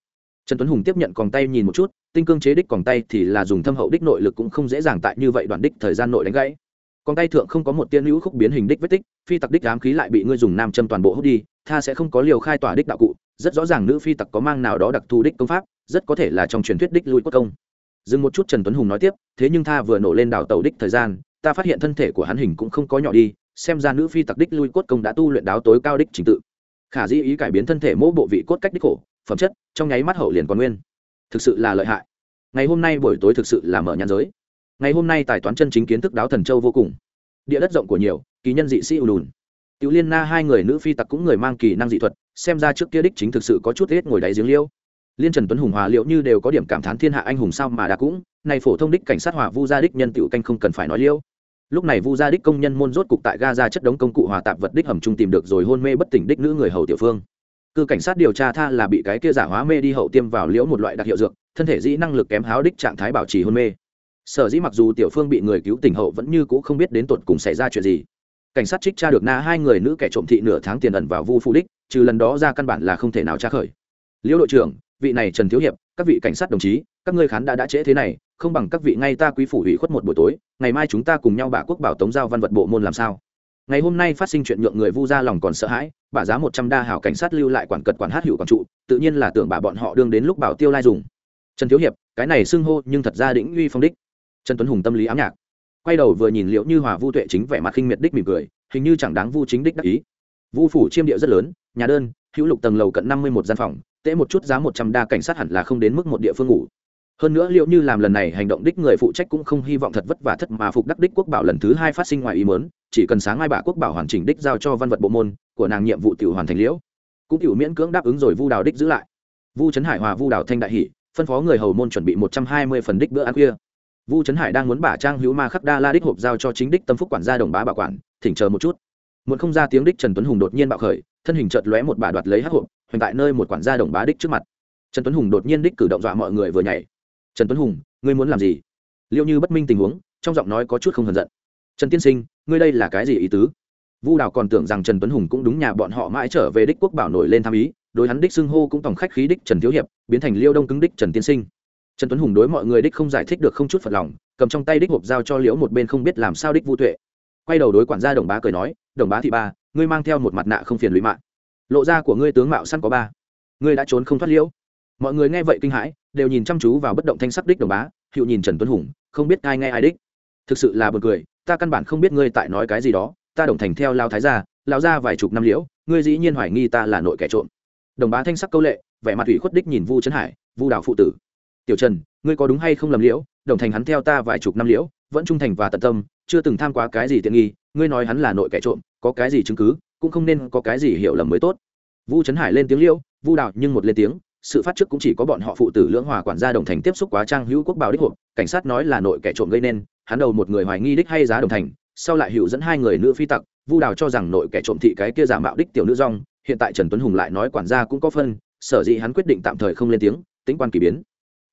Trần tuấn hùng tiếp nhận còn tay nhìn một chút, tinh cương chế đích còn tay thì là dùng thâm hậu đích nội lực cũng không dễ dàng tại như vậy đoạn đích thời gian nội đánh gãy. Còn tay thượng không có một tiên hữu khúc biến hình đích vết tích, phi tặc đích ám khí lại bị ngươi dùng nam châm toàn bộ hút đi, tha sẽ không có liều khai tỏa đích đạo cụ, rất rõ ràng nữ phi tặc có mang nào đó đặc thù đích công pháp, rất có thể là trong truyền thuyết đích lui cốt công. Dừng một chút trần tuấn hùng nói tiếp, thế nhưng tha vừa nổ lên đảo tàu đích thời gian, ta phát hiện thân thể của hắn hình cũng không có nhỏ đi xem ra nữ phi tặc đích lui cốt công đã tu luyện đáo tối cao đích trình tự. Khả dĩ ý cải biến thân thể mỗi bộ vị cốt cách đích khổ, phẩm chất, trong nháy mắt hậu liền còn nguyên. Thực sự là lợi hại. Ngày hôm nay buổi tối thực sự là mở nhãn giới. Ngày hôm nay tài toán chân chính kiến thức đáo thần châu vô cùng. Địa đất rộng của nhiều, kỳ nhân dị sĩ ưu lùn tiểu liên na hai người nữ phi tặc cũng người mang kỳ năng dị thuật, xem ra trước kia đích chính thực sự có chút hết ngồi đáy giếng liêu. Liên trần tuấn hùng hòa liệu như đều có điểm cảm thán thiên hạ anh hùng sao mà đã cũng này phổ thông đích cảnh sát hòa vu gia đích nhân tiểu canh không cần phải nói liêu lúc này vu gia đích công nhân môn rốt cục tại ga ra chất đống công cụ hòa tạp vật đích hầm trung tìm được rồi hôn mê bất tỉnh đích nữ người hầu tiểu phương. Cư cảnh sát điều tra tha là bị cái kia giả hóa mê đi hậu tiêm vào liễu một loại đặc hiệu dược, thân thể dĩ năng lực kém háo đích trạng thái bảo trì hôn mê. Sở dĩ mặc dù tiểu phương bị người cứu tỉnh hậu vẫn như cũ không biết đến tột cùng xảy ra chuyện gì. Cảnh sát trích tra được na hai người nữ kẻ trộm thị nửa tháng tiền ẩn vào vu phụ đích, trừ lần đó ra căn bản là không thể nào tra khởi. Liễu đội trưởng vị này trần thiếu hiệp, các vị cảnh sát đồng chí, các ngươi khán đã đã trễ thế này, không bằng các vị ngay ta quý phủ ủy khuất một buổi tối, ngày mai chúng ta cùng nhau bà quốc bảo tống giao văn vật bộ môn làm sao? Ngày hôm nay phát sinh chuyện nhượng người vu ra lòng còn sợ hãi bà giá một trăm đa hảo cảnh sát lưu lại quản cật quản hát hữu quản trụ, tự nhiên là tưởng bà bọn họ đương đến lúc bảo tiêu lai dùng. Trần thiếu hiệp, cái này xưng hô nhưng thật ra đĩnh uy phong đích. Trần tuấn hùng tâm lý ám nhạc. Quay đầu vừa nhìn liệu như hòa vu tuệ chính vẻ mặt khinh miệt đích mỉm cười, hình như chẳng đáng vu chính đích đắc ý. Vu phủ chiêm địa rất lớn, nhà đơn, hữu lục tầng lầu cận năm mươi một gian phòng tễ một chút giá một trăm đa cảnh sát hẳn là không đến mức một địa phương ngủ. Hơn nữa liệu như làm lần này hành động đích người phụ trách cũng không hy vọng thật vất vả thất mà phục đắc đích quốc bảo lần thứ hai phát sinh ngoài ý mớn chỉ cần sáng mai bà quốc bảo hoàn chỉnh đích giao cho văn vật bộ môn, của nàng nhiệm vụ tiểu hoàn thành liễu. Cũng tiểu miễn cưỡng đáp ứng rồi vu đào đích giữ lại. Vu trấn hải hòa vu đào thanh đại hỷ, phân phó người hầu môn chuẩn bị một trăm hai mươi phần đích bữa ăn khuya. Vu trấn hải đang muốn bả trang hữu ma khắc đa la đích hộp giao cho chính đích tâm phúc quản gia đồng bá bảo quản, thỉnh chờ một chút. Muốn không ra tiếng đích trần tuấn hùng đột nhiên bạo khởi, thân hình chợt lóe một bà đoạt lấy hắc hộp hoành tại nơi một quản gia đồng bá đích trước mặt. Trần tuấn hùng đột nhiên đích cử động dọa mọi người vừa nhảy. Trần tuấn hùng, ngươi muốn làm gì? Liệu như bất minh tình huống, trong giọng nói có chút không hờn giận. Trần tiên sinh, ngươi đây là cái gì ý tứ? Vu đào còn tưởng rằng trần tuấn hùng cũng đúng nhà bọn họ mãi trở về đích quốc bảo nổi lên tham ý, đối hắn đích xưng hô cũng tổng khách khí đích trần thiếu hiệp, biến thành liêu đông cứng đích trần tiên sinh. Trần tuấn hùng đối mọi người đích không giải thích được không chút phật lòng, cầm trong tay đích hộp giao cho liễu một bên không biết làm sao đích vu tuệ. Quay đầu đối quản gia đồng bá cười nói, đồng bá thị ba, ngươi mang theo một mặt nạ không phiền lụy mạng lộ ra của ngươi tướng mạo săn có ba. Ngươi đã trốn không thoát liễu. Mọi người nghe vậy kinh hãi, đều nhìn chăm chú vào bất động thanh sắc đích đồng bá hiệu nhìn trần tuấn hùng, không biết ai nghe ai đích. Thực sự là b u ồ n cười, ta căn bản không biết ngươi tại nói cái gì đó, ta đồng thành theo lao thái gia, lao ra vài chục năm liễu, ngươi dĩ nhiên hoài nghi ta là nội kẻ trộm. Đồng bá thanh sắc câu lệ, vẻ mặt ủy khuất đích nhìn vu trấn hải, vu đào phụ tử. Tiểu trần, ngươi có đúng hay không lầm liễu? Đồng thành hắn theo ta vài chục năm liễu, vẫn trung thành và tận tâm, chưa từng tham quá cái gì tiện nghi, ngươi nói hắn là nội kẻ trộm, có cái gì chứng cứ? Cũng không nên có cái gì hiểu lầm mới tốt. Vu trấn hải lên tiếng liêu, vu đào nhưng một lên tiếng sự phát trước cũng chỉ có bọn họ phụ tử lưỡng hòa quản gia đồng thành tiếp xúc quá trang hữu quốc bảo đích hộp cảnh sát nói là nội kẻ trộm gây nên hắn đầu một người hoài nghi đích hay giá đồng thành sau lại hữu dẫn hai người nữ phi tặc vu đào cho rằng nội kẻ trộm thị cái kia giả mạo đích tiểu nữ rong hiện tại trần tuấn hùng lại nói quản gia cũng có phân sở dĩ hắn quyết định tạm thời không lên tiếng tính quan kỳ biến.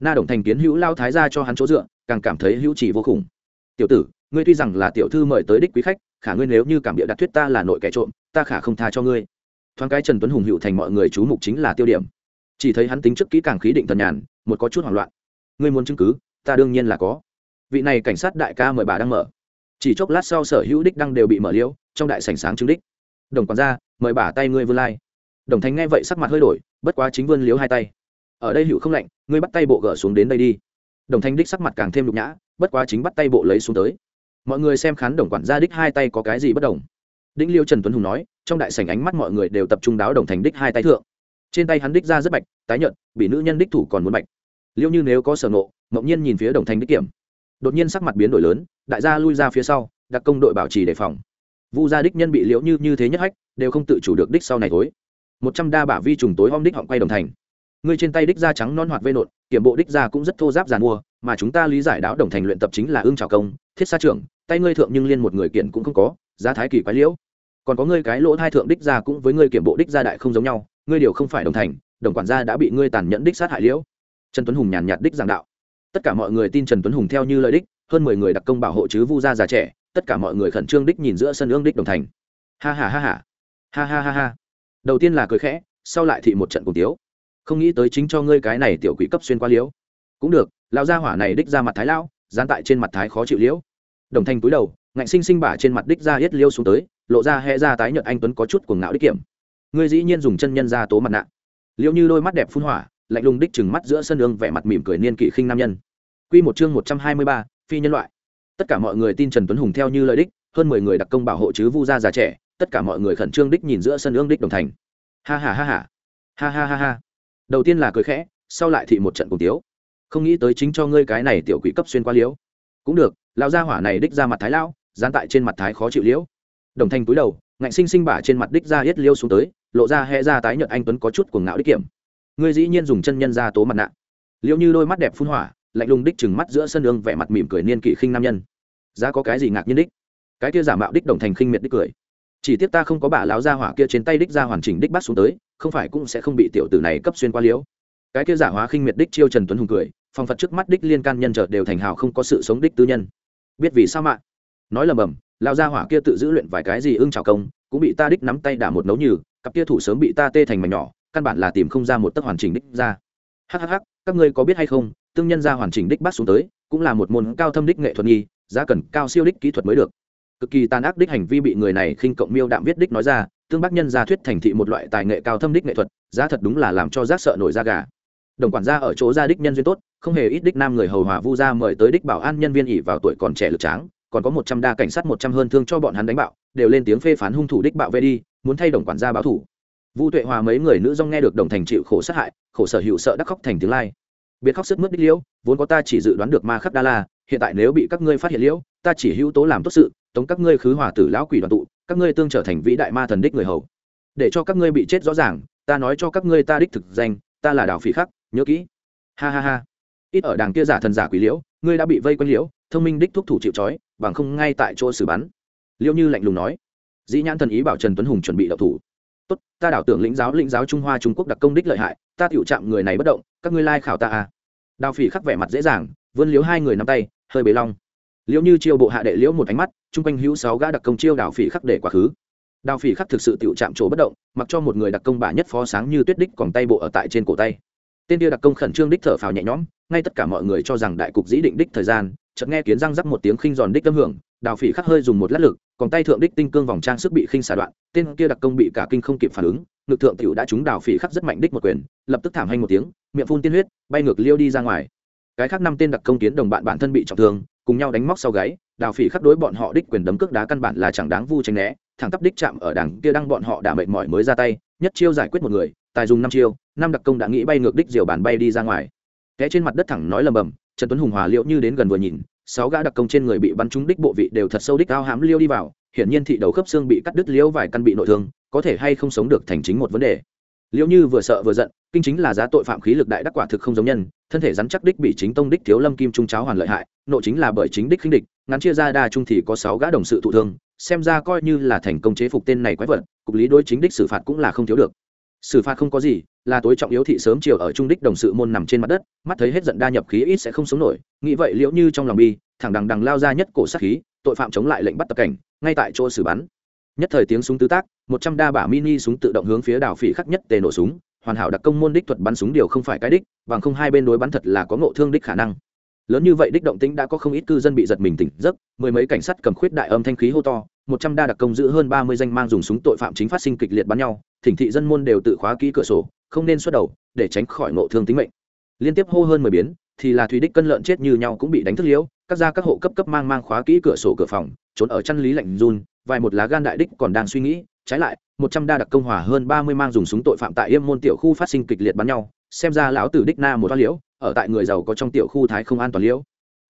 Na đồng thành kiến hữu lao thái ra cho hắn chỗ dựa càng cảm thấy hữu chỉ vô khủng. Tiểu tử ngươi tuy rằng là tiểu thư mời tới đích quý khách, khả ngươi nếu như cảm địa đặt thuyết ta là nội kẻ trộm, ta khả không tha cho ngươi. Thoáng cái trần tuấn hùng hữu thành mọi người chú mục chính là tiêu điểm. Chỉ thấy hắn tính trước kỹ càng khí định thần nhàn, một có chút hoảng loạn. Ngươi muốn chứng cứ, ta đương nhiên là có. Vị này cảnh sát đại ca mời bà đang mở. Chỉ chốc lát sau sở hữu đích đăng đều bị mở liễu, trong đại sảnh sáng chứng đích. Đồng quản gia, mời bà tay ngươi vươn lai. Đồng thanh nghe vậy sắc mặt hơi đổi, bất quá chính vươn liếu hai tay. Ở đây hữu không lạnh, ngươi bắt tay bộ gỡ xuống đến đây đi. Đồng thanh đích sắc mặt càng thêm nhục nhã, bất quá chính bắt tay bộ lấy xuống tới mọi người xem khán đồng quản gia đích hai tay có cái gì bất đồng? Đĩnh liêu trần tuấn hùng nói, trong đại sảnh ánh mắt mọi người đều tập trung đáo đồng thành đích hai tay thượng. Trên tay hắn đích ra rất bạch, tái nhợt, bị nữ nhân đích thủ còn muốn bạch. Liêu như nếu có sở ngộ mộng nhiên nhìn phía đồng thành đích kiểm. Đột nhiên sắc mặt biến đổi lớn, đại gia lui ra phía sau, đặc công đội bảo trì đề phòng. Vu gia đích nhân bị liễu như như thế nhất hách, đều không tự chủ được đích sau này tối một trăm đa bả vi trùng tối om đích họng quay đồng thành. Người trên tay đích da trắng non hoạt vây nộn kiểm bộ đích da cũng rất thô giáp giàn mua, mà chúng ta lý giải đáo đồng thành luyện tập chính là ương trào công, thiết xa trưởng tay ngươi thượng nhưng liên một người kiện cũng không có, giá thái kỳ quái liễu. Còn có ngươi cái lỗ hai thượng đích ra cũng với ngươi kiểm bộ đích gia đại không giống nhau, ngươi điều không phải đồng thành, đồng quản gia đã bị ngươi tàn nhẫn đích sát hại liễu. Trần tuấn hùng nhàn nhạt đích giảng đạo. Tất cả mọi người tin trần tuấn hùng theo như lời đích, hơn mười người đặc công bảo hộ chứ vu gia già trẻ, tất cả mọi người khẩn trương đích nhìn giữa sân ương đích đồng thành. Ha ha ha ha. Ha ha ha ha. Đầu tiên là cười khẽ, sau lại thị một trận cùng tiếu. Không nghĩ tới chính cho ngươi cái này tiểu quỷ cấp xuyên qua liễu. Cũng được, lão gia hỏa này đích ra mặt thái lão, dán tại trên mặt thái khó chịu liễu đồng thanh túi đầu, ngạnh sinh sinh bả trên mặt đích ra hết liêu xuống tới, lộ ra hẹ ra tái nhợt anh tuấn có chút cuồng ngạo đích kiểm. Ngươi dĩ nhiên dùng chân nhân ra tố mặt nạ. Liêu như đôi mắt đẹp phun hỏa, lạnh lùng đích chừng mắt giữa sân đường vẻ mặt mỉm cười niên kỵ khinh nam nhân. Quy một chương một trăm hai mươi ba, phi nhân loại. Tất cả mọi người tin trần tuấn hùng theo như lời đích, hơn mười người đặc công bảo hộ chứ vu gia già trẻ, tất cả mọi người khẩn trương đích nhìn giữa sân ương đích đồng thành. Ha ha ha ha. Ha ha ha ha. Đầu tiên là cười khẽ, sau lại thị một trận cùng tiếu. Không nghĩ tới chính cho ngươi cái này tiểu quỷ cấp xuyên qua liễu cũng được lão gia hỏa này đích ra mặt thái lão, dán tại trên mặt thái khó chịu liễu. Đồng thanh túi đầu, ngạnh sinh sinh bả trên mặt đích ra yết liêu xuống tới, lộ ra hẹ ra tái nhợt anh tuấn có chút cuồng ngạo đích kiểm ngươi dĩ nhiên dùng chân nhân ra tố mặt nạ. Liễu như đôi mắt đẹp phun hỏa, lạnh lùng đích chừng mắt giữa sân đường vẻ mặt mỉm cười niên kỵ khinh nam nhân. Giá có cái gì ngạc nhiên đích? Cái kia giả mạo đích đồng thành khinh miệt đích cười. Chỉ tiếc ta không có bả lão gia hỏa kia trên tay đích ra hoàn chỉnh đích bắt xuống tới, không phải cũng sẽ không bị tiểu tử này cấp xuyên qua liễu. Cái kia giả hóa khinh miệt đích chiêu trần tuấn hùng cười, phong phật trước mắt đích liên can nhân chợt đều thành hào không có sự sống đích tư nhân biết vì sao mà. Nói lầm bầm lao gia hỏa kia tự giữ luyện vài cái gì ưng trào công, cũng bị ta đích nắm tay đả một nấu như cặp kia thủ sớm bị ta tê thành mảnh nhỏ, căn bản là tìm không ra một tấc hoàn chỉnh đích ra. Hhh các ngươi có biết hay không, tương nhân ra hoàn chỉnh đích bắt xuống tới, cũng là một môn cao thâm đích nghệ thuật nghi giá cần cao siêu đích kỹ thuật mới được. Cực kỳ tàn ác đích hành vi bị người này khinh cộng miêu đạm viết đích nói ra, tương bác nhân gia thuyết thành thị một loại tài nghệ cao thâm đích nghệ thuật, giá thật đúng là làm cho giác sợ nổi da gà đồng quản gia ở chỗ gia đích nhân duyên tốt, không hề ít đích nam người hầu hòa vu gia mời tới đích bảo an nhân viên ỉ vào tuổi còn trẻ lực tráng, còn có một trăm đa cảnh sát một trăm hơn thương cho bọn hắn đánh bạo, đều lên tiếng phê phán hung thủ đích bạo về đi, muốn thay đồng quản gia báo thủ. Vu tuệ hòa mấy người nữ dong nghe được đồng thành chịu khổ sát hại, khổ sở hữu sợ đắc khóc thành tiếng lai. Biệt khóc sức mướt đích liễu, vốn có ta chỉ dự đoán được ma khắp đa la, hiện tại nếu bị các ngươi phát hiện liễu, ta chỉ hữu tố làm tốt sự, tống các ngươi khứ hòa tử lão quỷ đoàn tụ, các ngươi tương trở thành vĩ đại ma thần đích người hầu. Để cho các ngươi bị chết rõ ràng, ta nói cho các ngươi ta đích thực danh, ta là đào phỉ khắc nhớ kỹ. Ha ha ha. Ít ở đàng kia giả thần giả quỷ liễu, ngươi đã bị vây quanh liễu, thông minh đích thúc thủ chịu trói, bằng không ngay tại chỗ xử bắn. Liễu như lạnh lùng nói. Dĩ nhãn thần ý bảo trần tuấn hùng chuẩn bị đậu thủ. Tốt, ta đảo tưởng lĩnh giáo lĩnh giáo trung hoa trung quốc đặc công đích lợi hại, ta tiểu chạm người này bất động, các ngươi lai khảo ta à. Đào phỉ khắc vẻ mặt dễ dàng, vươn liếu hai người nắm tay, hơi bế long. Liễu như chiêu bộ hạ đệ liễu một ánh mắt, chung quanh hữu sáu gã đặc công chiêu đào phỉ khắc để quá khứ. Đào phỉ khắc thực sự tiểu chạm chỗ bất động, mặc cho một người đặc công bả nhất phó sáng như tuyết đích còn tay bộ ở tại trên cổ tay tên kia đặc công khẩn trương đích thở phào nhẹ nhõm, ngay tất cả mọi người cho rằng đại cục dĩ định đích thời gian, chợt nghe kiến răng rắc một tiếng khinh giòn đích âm hưởng, đào phỉ khắc hơi dùng một lát lực, còn tay thượng đích tinh cương vòng trang sức bị khinh xả đoạn, tên kia đặc công bị cả kinh không kịp phản ứng, ngực thượng tiểu đã trúng đào phỉ khắc rất mạnh đích một quyền, lập tức thảm hay một tiếng, miệng phun tiên huyết, bay ngược liêu đi ra ngoài. Cái khác năm tên đặc công kiến đồng bạn bản thân bị trọng thương, cùng nhau đánh móc sau gáy, đào phỉ khắc đối bọn họ đích quyền đấm cước đá căn bản là chẳng đáng vu tranh né, thẳng tắp đích chạm ở đằng kia đang bọn họ đã mệt mỏi mới ra tay, nhất chiêu giải quyết một người tài dùng năm chiêu, năm đặc công đã nghĩ bay ngược đích diều bàn bay đi ra ngoài. Té trên mặt đất thẳng nói lầm bầm, trần tuấn hùng hòa liệu như đến gần vừa nhìn, sáu gã đặc công trên người bị bắn trúng đích bộ vị đều thật sâu đích ao hãm liêu đi vào, hiển nhiên thị đầu khớp xương bị cắt đứt liễu vài căn bị nội thương, có thể hay không sống được thành chính một vấn đề. Liễu như vừa sợ vừa giận, kinh chính là giá tội phạm khí lực đại đắc quả thực không giống nhân, thân thể rắn chắc đích bị chính tông đích thiếu lâm kim trung cháo hoàn lợi hại, nộ chính là bởi chính đích khinh địch, ngắn chia ra đa trung thì có sáu gã đồng sự thụ thương, xem ra coi như là thành công chế phục tên này quái vật, cục lý đối chính đích xử phạt cũng là không thiếu được xử phạt không có gì, là tối trọng yếu thị sớm chiều ở trung đích đồng sự môn nằm trên mặt đất, mắt thấy hết giận đa nhập khí ít sẽ không sống nổi, nghĩ vậy liễu như trong lòng bi, thẳng đằng đằng lao ra nhất cổ sát khí, tội phạm chống lại lệnh bắt tập cảnh, ngay tại chỗ xử bắn. Nhất thời tiếng súng tứ tác, một trăm đa bả mini súng tự động hướng phía đảo phỉ khắc nhất tề nổ súng, hoàn hảo đặc công môn đích thuật bắn súng điều không phải cái đích, bằng không hai bên đối bắn thật là có ngộ thương đích khả năng. Lớn như vậy đích động tĩnh đã có không ít cư dân bị giật mình tỉnh giấc, mười mấy cảnh sát cầm khuyết đại âm thanh khí hô to, một trăm đa đặc công giữ hơn ba mươi danh mang dùng súng tội phạm chính phát sinh kịch liệt bắn nhau thỉnh thị dân môn đều tự khóa kỹ cửa sổ, không nên xuất đầu, để tránh khỏi ngộ thương tính mệnh. Liên tiếp hô hơn mười biến, thì là thủy đích cân lợn chết như nhau cũng bị đánh thức liễu, các gia các hộ cấp cấp mang mang khóa kỹ cửa sổ cửa phòng, trốn ở chăn lý lạnh run, vài một lá gan đại đích còn đang suy nghĩ, trái lại, một trăm đa đặc công hòa hơn ba mươi mang dùng súng tội phạm tại yêm môn tiểu khu phát sinh kịch liệt bắn nhau, xem ra lão tử đích na một toa liễu, ở tại người giàu có trong tiểu khu thái không an toàn liễu.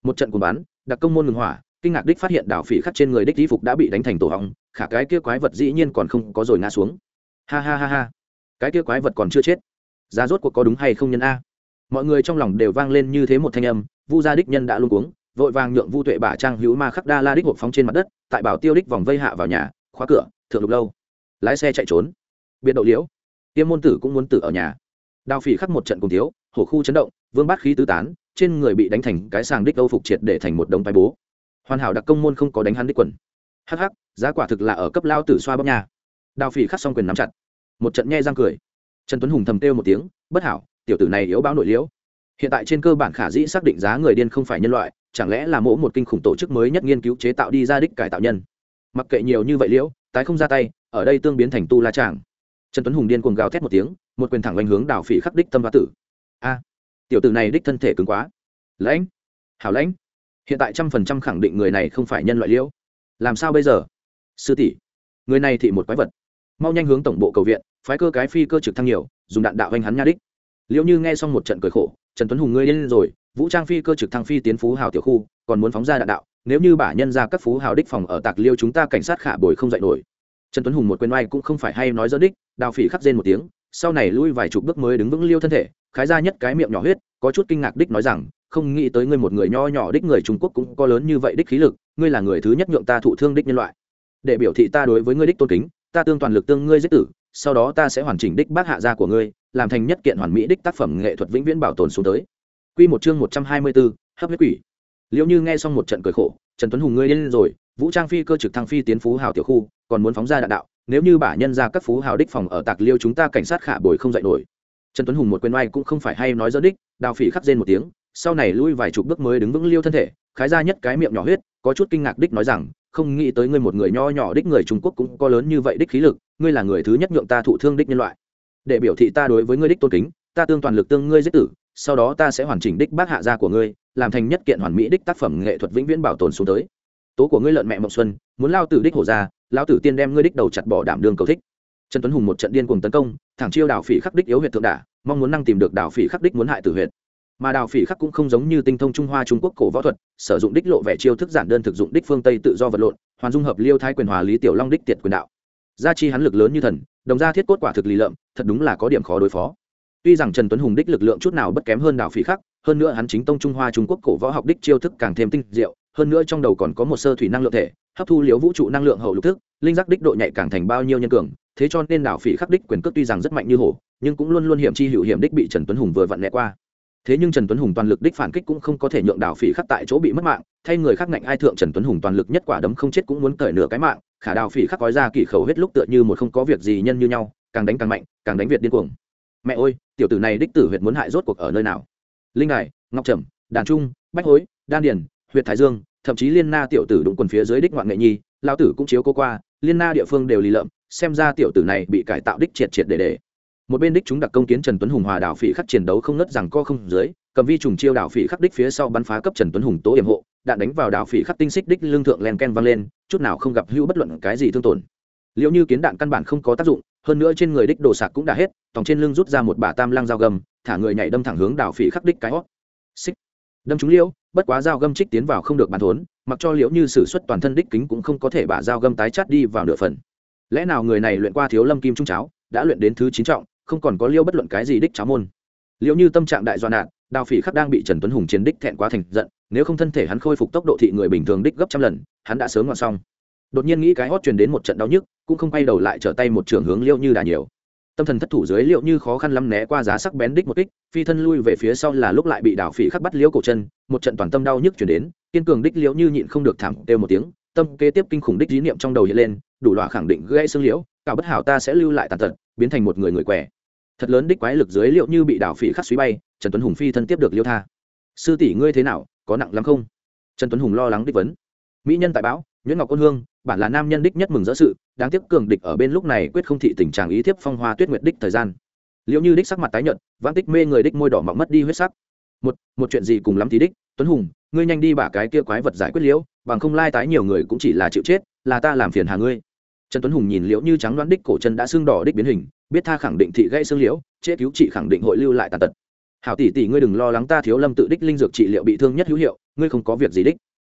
Một trận cuộc bắn, đặc công môn ngừng hỏa, kinh ngạc đích phát hiện đảo phỉ khắc trên người đích di phục đã bị đánh thành tổ hỏng khả cái kia quái vật dĩ nhiên còn không có rồi ngã xuống ha ha ha ha. Cái kia quái vật còn chưa chết. Giá rốt cuộc có đúng hay không nhân a? Mọi người trong lòng đều vang lên như thế một thanh âm, vu gia đích nhân đã luôn cuống, vội vàng nhượng vu tuệ bả trang hữu ma khắc đa la đích hộp phóng trên mặt đất, tại bảo tiêu đích vòng vây hạ vào nhà, khóa cửa, thượng lục lâu. Lái xe chạy trốn. Biệt đậu liễu. Tiêm môn tử cũng muốn tử ở nhà. Đào phỉ khắc một trận cùng thiếu, hổ khu chấn động, vương bát khí tứ tán, trên người bị đánh thành cái sàng đích âu phục triệt để thành một đống tay bố. Hoàn hảo đặc công môn không có đánh hắn đích quần. Hắc hắc, giá quả thực là ở cấp lao tử xoa bóc nhà đào phỉ khắc xong quyền nắm chặt. Một trận nhe răng cười. Trần tuấn hùng thầm kêu một tiếng, bất hảo, tiểu tử này yếu báo nội liễu. Hiện tại trên cơ bản khả dĩ xác định giá người điên không phải nhân loại, chẳng lẽ là mỗ một kinh khủng tổ chức mới nhất nghiên cứu chế tạo đi ra đích cải tạo nhân? Mặc kệ nhiều như vậy liễu, tái không ra tay, ở đây tương biến thành tu la tràng trần tuấn hùng điên cuồng gào thét một tiếng, một quyền thẳng lanh hướng đào phỉ khắc đích tâm hoa tử. A, tiểu tử này đích thân thể cứng quá. Lãnh, hảo lãnh. Hiện tại trăm phần trăm khẳng định người này không phải nhân loại liễu. Làm sao bây giờ? Sư tỷ, người này thị một quái vật mau nhanh hướng tổng bộ cầu viện, phái cơ cái phi cơ trực thăng nhiều, dùng đạn đạo hoành hắn nha đích. Liệu như nghe xong một trận cười khổ, trần tuấn hùng ngươi lên rồi, vũ trang phi cơ trực thăng phi tiến phú hào tiểu khu, còn muốn phóng ra đạn đạo, nếu như bả nhân ra các phú hào đích phòng ở tạc liêu chúng ta cảnh sát khả bồi không dạy nổi. Trần tuấn hùng một quên oai cũng không phải hay nói dỡ đích, đào phỉ khắc rên một tiếng, sau này lui vài chục bước mới đứng vững liêu thân thể, khái ra nhất cái miệng nhỏ huyết, có chút kinh ngạc đích nói rằng, không nghĩ tới ngươi một người nho nhỏ đích người trung quốc cũng có lớn như vậy đích khí lực, ngươi là người thứ nhất nhượng ta thụ thương đích nhân loại. Để biểu thị ta đối với ngươi đích tôn kính ta tương toàn lực tương ngươi giết tử sau đó ta sẽ hoàn chỉnh đích bác hạ gia của ngươi làm thành nhất kiện hoàn mỹ đích tác phẩm nghệ thuật vĩnh viễn bảo tồn xuống tới Quy một chương một trăm hai mươi 124, hấp huyết quỷ. Liệu Như nghe xong một trận cười khổ, Trần Tuấn Hùng ngươi lên rồi, Vũ Trang phi cơ trực thăng phi tiến phú hào tiểu khu, còn muốn phóng ra đạn đạo, nếu như bả nhân ra các phú hào đích phòng ở tạc liêu chúng ta cảnh sát khả bồi không dạy nổi. Trần Tuấn Hùng một quên oai cũng không phải hay nói dỡ đích, đào phỉ khắc rên một tiếng, sau này lui vài chục bước mới đứng vững liêu thân thể, khái ra nhất cái miệng nhỏ huyết, có chút kinh ngạc đích nói rằng, không nghĩ tới ngươi một người nho nhỏ đích người Trung Quốc cũng có lớn như vậy đích khí lực, ngươi là người thứ nhất nhượng ta thụ thương đích nhân loại. Để biểu thị ta đối với ngươi đích tôn kính, ta tương toàn lực tương ngươi giết tử, sau đó ta sẽ hoàn chỉnh đích bác hạ gia của ngươi làm thành nhất kiện hoàn mỹ đích tác phẩm nghệ thuật vĩnh viễn bảo tồn xuống tới. Tố của ngươi lợn mẹ mộng xuân muốn lao tử đích hổ ra lao tử tiên đem ngươi đích đầu chặt bỏ đảm đường cầu thích. Trần tuấn hùng một trận điên cuồng tấn công thẳng chiêu đảo phỉ khắc đích yếu huyệt thượng đả mong muốn năng tìm được đảo phỉ khắc đích muốn hại tử huyệt mà đào phỉ khắc cũng không giống như tinh thông trung hoa trung quốc cổ võ thuật, sử dụng đích lộ vẻ chiêu thức giản đơn thực dụng đích phương tây tự do vật lộn, hoàn dung hợp liêu thái quyền hòa lý tiểu long đích tiệt quyền đạo. Gia chi hắn lực lớn như thần, đồng gia thiết cốt quả thực lý lợm, thật đúng là có điểm khó đối phó. Tuy rằng trần tuấn hùng đích lực lượng chút nào bất kém hơn đào phỉ khắc, hơn nữa hắn chính tông trung hoa trung quốc cổ võ học đích chiêu thức càng thêm tinh diệu, hơn nữa trong đầu còn có một sơ thủy năng lượng thể, hấp thu liễu vũ trụ năng lượng hậu lục thức, linh giác đích độ nhạy càng thành bao nhiêu nhân cường, thế cho nên đào phỉ khắc đích quyền cước tuy rằng rất mạnh như hổ, nhưng cũng luôn luôn hiểm chi hữu hiểm đích bị trần tuấn hùng vừa vặn né qua thế nhưng trần tuấn hùng toàn lực đích phản kích cũng không có thể nhượng đào phỉ khắc tại chỗ bị mất mạng, thay người khác ngạnh ai thượng trần tuấn hùng toàn lực nhất quả đấm không chết cũng muốn cởi nửa cái mạng, khả đào phỉ khắc gói ra kỷ khẩu hết lúc tựa như một không có việc gì nhân như nhau, càng đánh càng mạnh, càng đánh việt điên cuồng. Mẹ ơi, tiểu tử này đích tử huyệt muốn hại rốt cuộc ở nơi nào? Linh đài, ngọc trầm, đàn trung, bách hối, đan điền, huyệt thái dương, thậm chí liên na tiểu tử đụng quần phía dưới đích ngoạn nghệ nhi lao tử cũng chiếu cô qua, liên na địa phương đều lì lợm, xem ra tiểu tử này bị cải tạo đích triệt triệt để để một bên đích chúng đặc công kiến trần tuấn hùng hòa đảo phỉ khắc chiến đấu không nứt rằng co không dưới, cầm vi trùng chiêu đảo phỉ khắc đích phía sau bắn phá cấp trần tuấn hùng tố hiểm hộ, đạn đánh vào đảo phỉ khắc tinh xích đích lương thượng len ken văng lên, chút nào không gặp hữu bất luận cái gì thương tổn. Liệu như kiến đạn căn bản không có tác dụng, hơn nữa trên người đích đồ sạc cũng đã hết, tòng trên lưng rút ra một bả tam lăng dao gầm, thả người nhảy đâm thẳng hướng đảo phỉ khắc đích cái hót. Xích. Đâm trúng liễu, bất quá dao găm trích tiến vào không được bàn thốn, mặc cho liễu như sử xuất toàn thân đích kính cũng không có thể bả dao găm tái chát đi vào nửa phần. Lẽ nào người này luyện qua thiếu lâm kim trung cháo, đã luyện đến thứ chín trọng không còn có liêu bất luận cái gì đích cháo môn. Liệu như tâm trạng đại doạn nạn đào phỉ khắc đang bị trần tuấn hùng chiến đích thẹn quá thành giận, nếu không thân thể hắn khôi phục tốc độ thị người bình thường đích gấp trăm lần, hắn đã sớm ngoạn xong. Đột nhiên nghĩ cái hót truyền đến một trận đau nhức, cũng không quay đầu lại trở tay một trường hướng liêu như đà nhiều. Tâm thần thất thủ dưới liệu như khó khăn lắm né qua giá sắc bén đích một kích, phi thân lui về phía sau là lúc lại bị đào phỉ khắc bắt liễu cổ chân, một trận toàn tâm đau nhức chuyển đến, kiên cường đích liễu như nhịn không được thảm kêu một tiếng, tâm kế tiếp kinh khủng đích dí niệm trong đầu hiện lên, đủ loại khẳng định gây xương liễu cả bất hảo ta sẽ lưu lại tàn tật, biến thành một người người què. Thật lớn đích quái lực dưới liệu như bị đảo phỉ khắc suy bay, trần tuấn hùng phi thân tiếp được liêu tha. Sư tỷ ngươi thế nào, có nặng lắm không? Trần tuấn hùng lo lắng đích vấn. Mỹ nhân tại bão nhuyễn ngọc ôn hương, bản là nam nhân đích nhất mừng dỡ sự, đáng tiếc cường địch ở bên lúc này quyết không thị tình trạng ý thiếp phong hoa tuyết nguyệt đích thời gian. Liệu như đích sắc mặt tái nhợt vãng tích mê người đích môi đỏ mọng mất đi huyết sắc. Một một chuyện gì cùng lắm thì đích, tuấn hùng, ngươi nhanh đi bả cái kia quái vật giải quyết liễu, bằng không lai tái nhiều người cũng chỉ là chịu chết, là ta làm phiền hà ngươi trần tuấn hùng nhìn liễu như trắng đoán đích cổ chân đã xương đỏ đích biến hình, biết tha khẳng định thị gây xương liễu, chế cứu trị khẳng định hội lưu lại tàn tật. Hảo tỷ tỷ, ngươi đừng lo lắng ta thiếu lâm tự đích linh dược trị liệu bị thương nhất hữu hiệu, ngươi không có việc gì đích.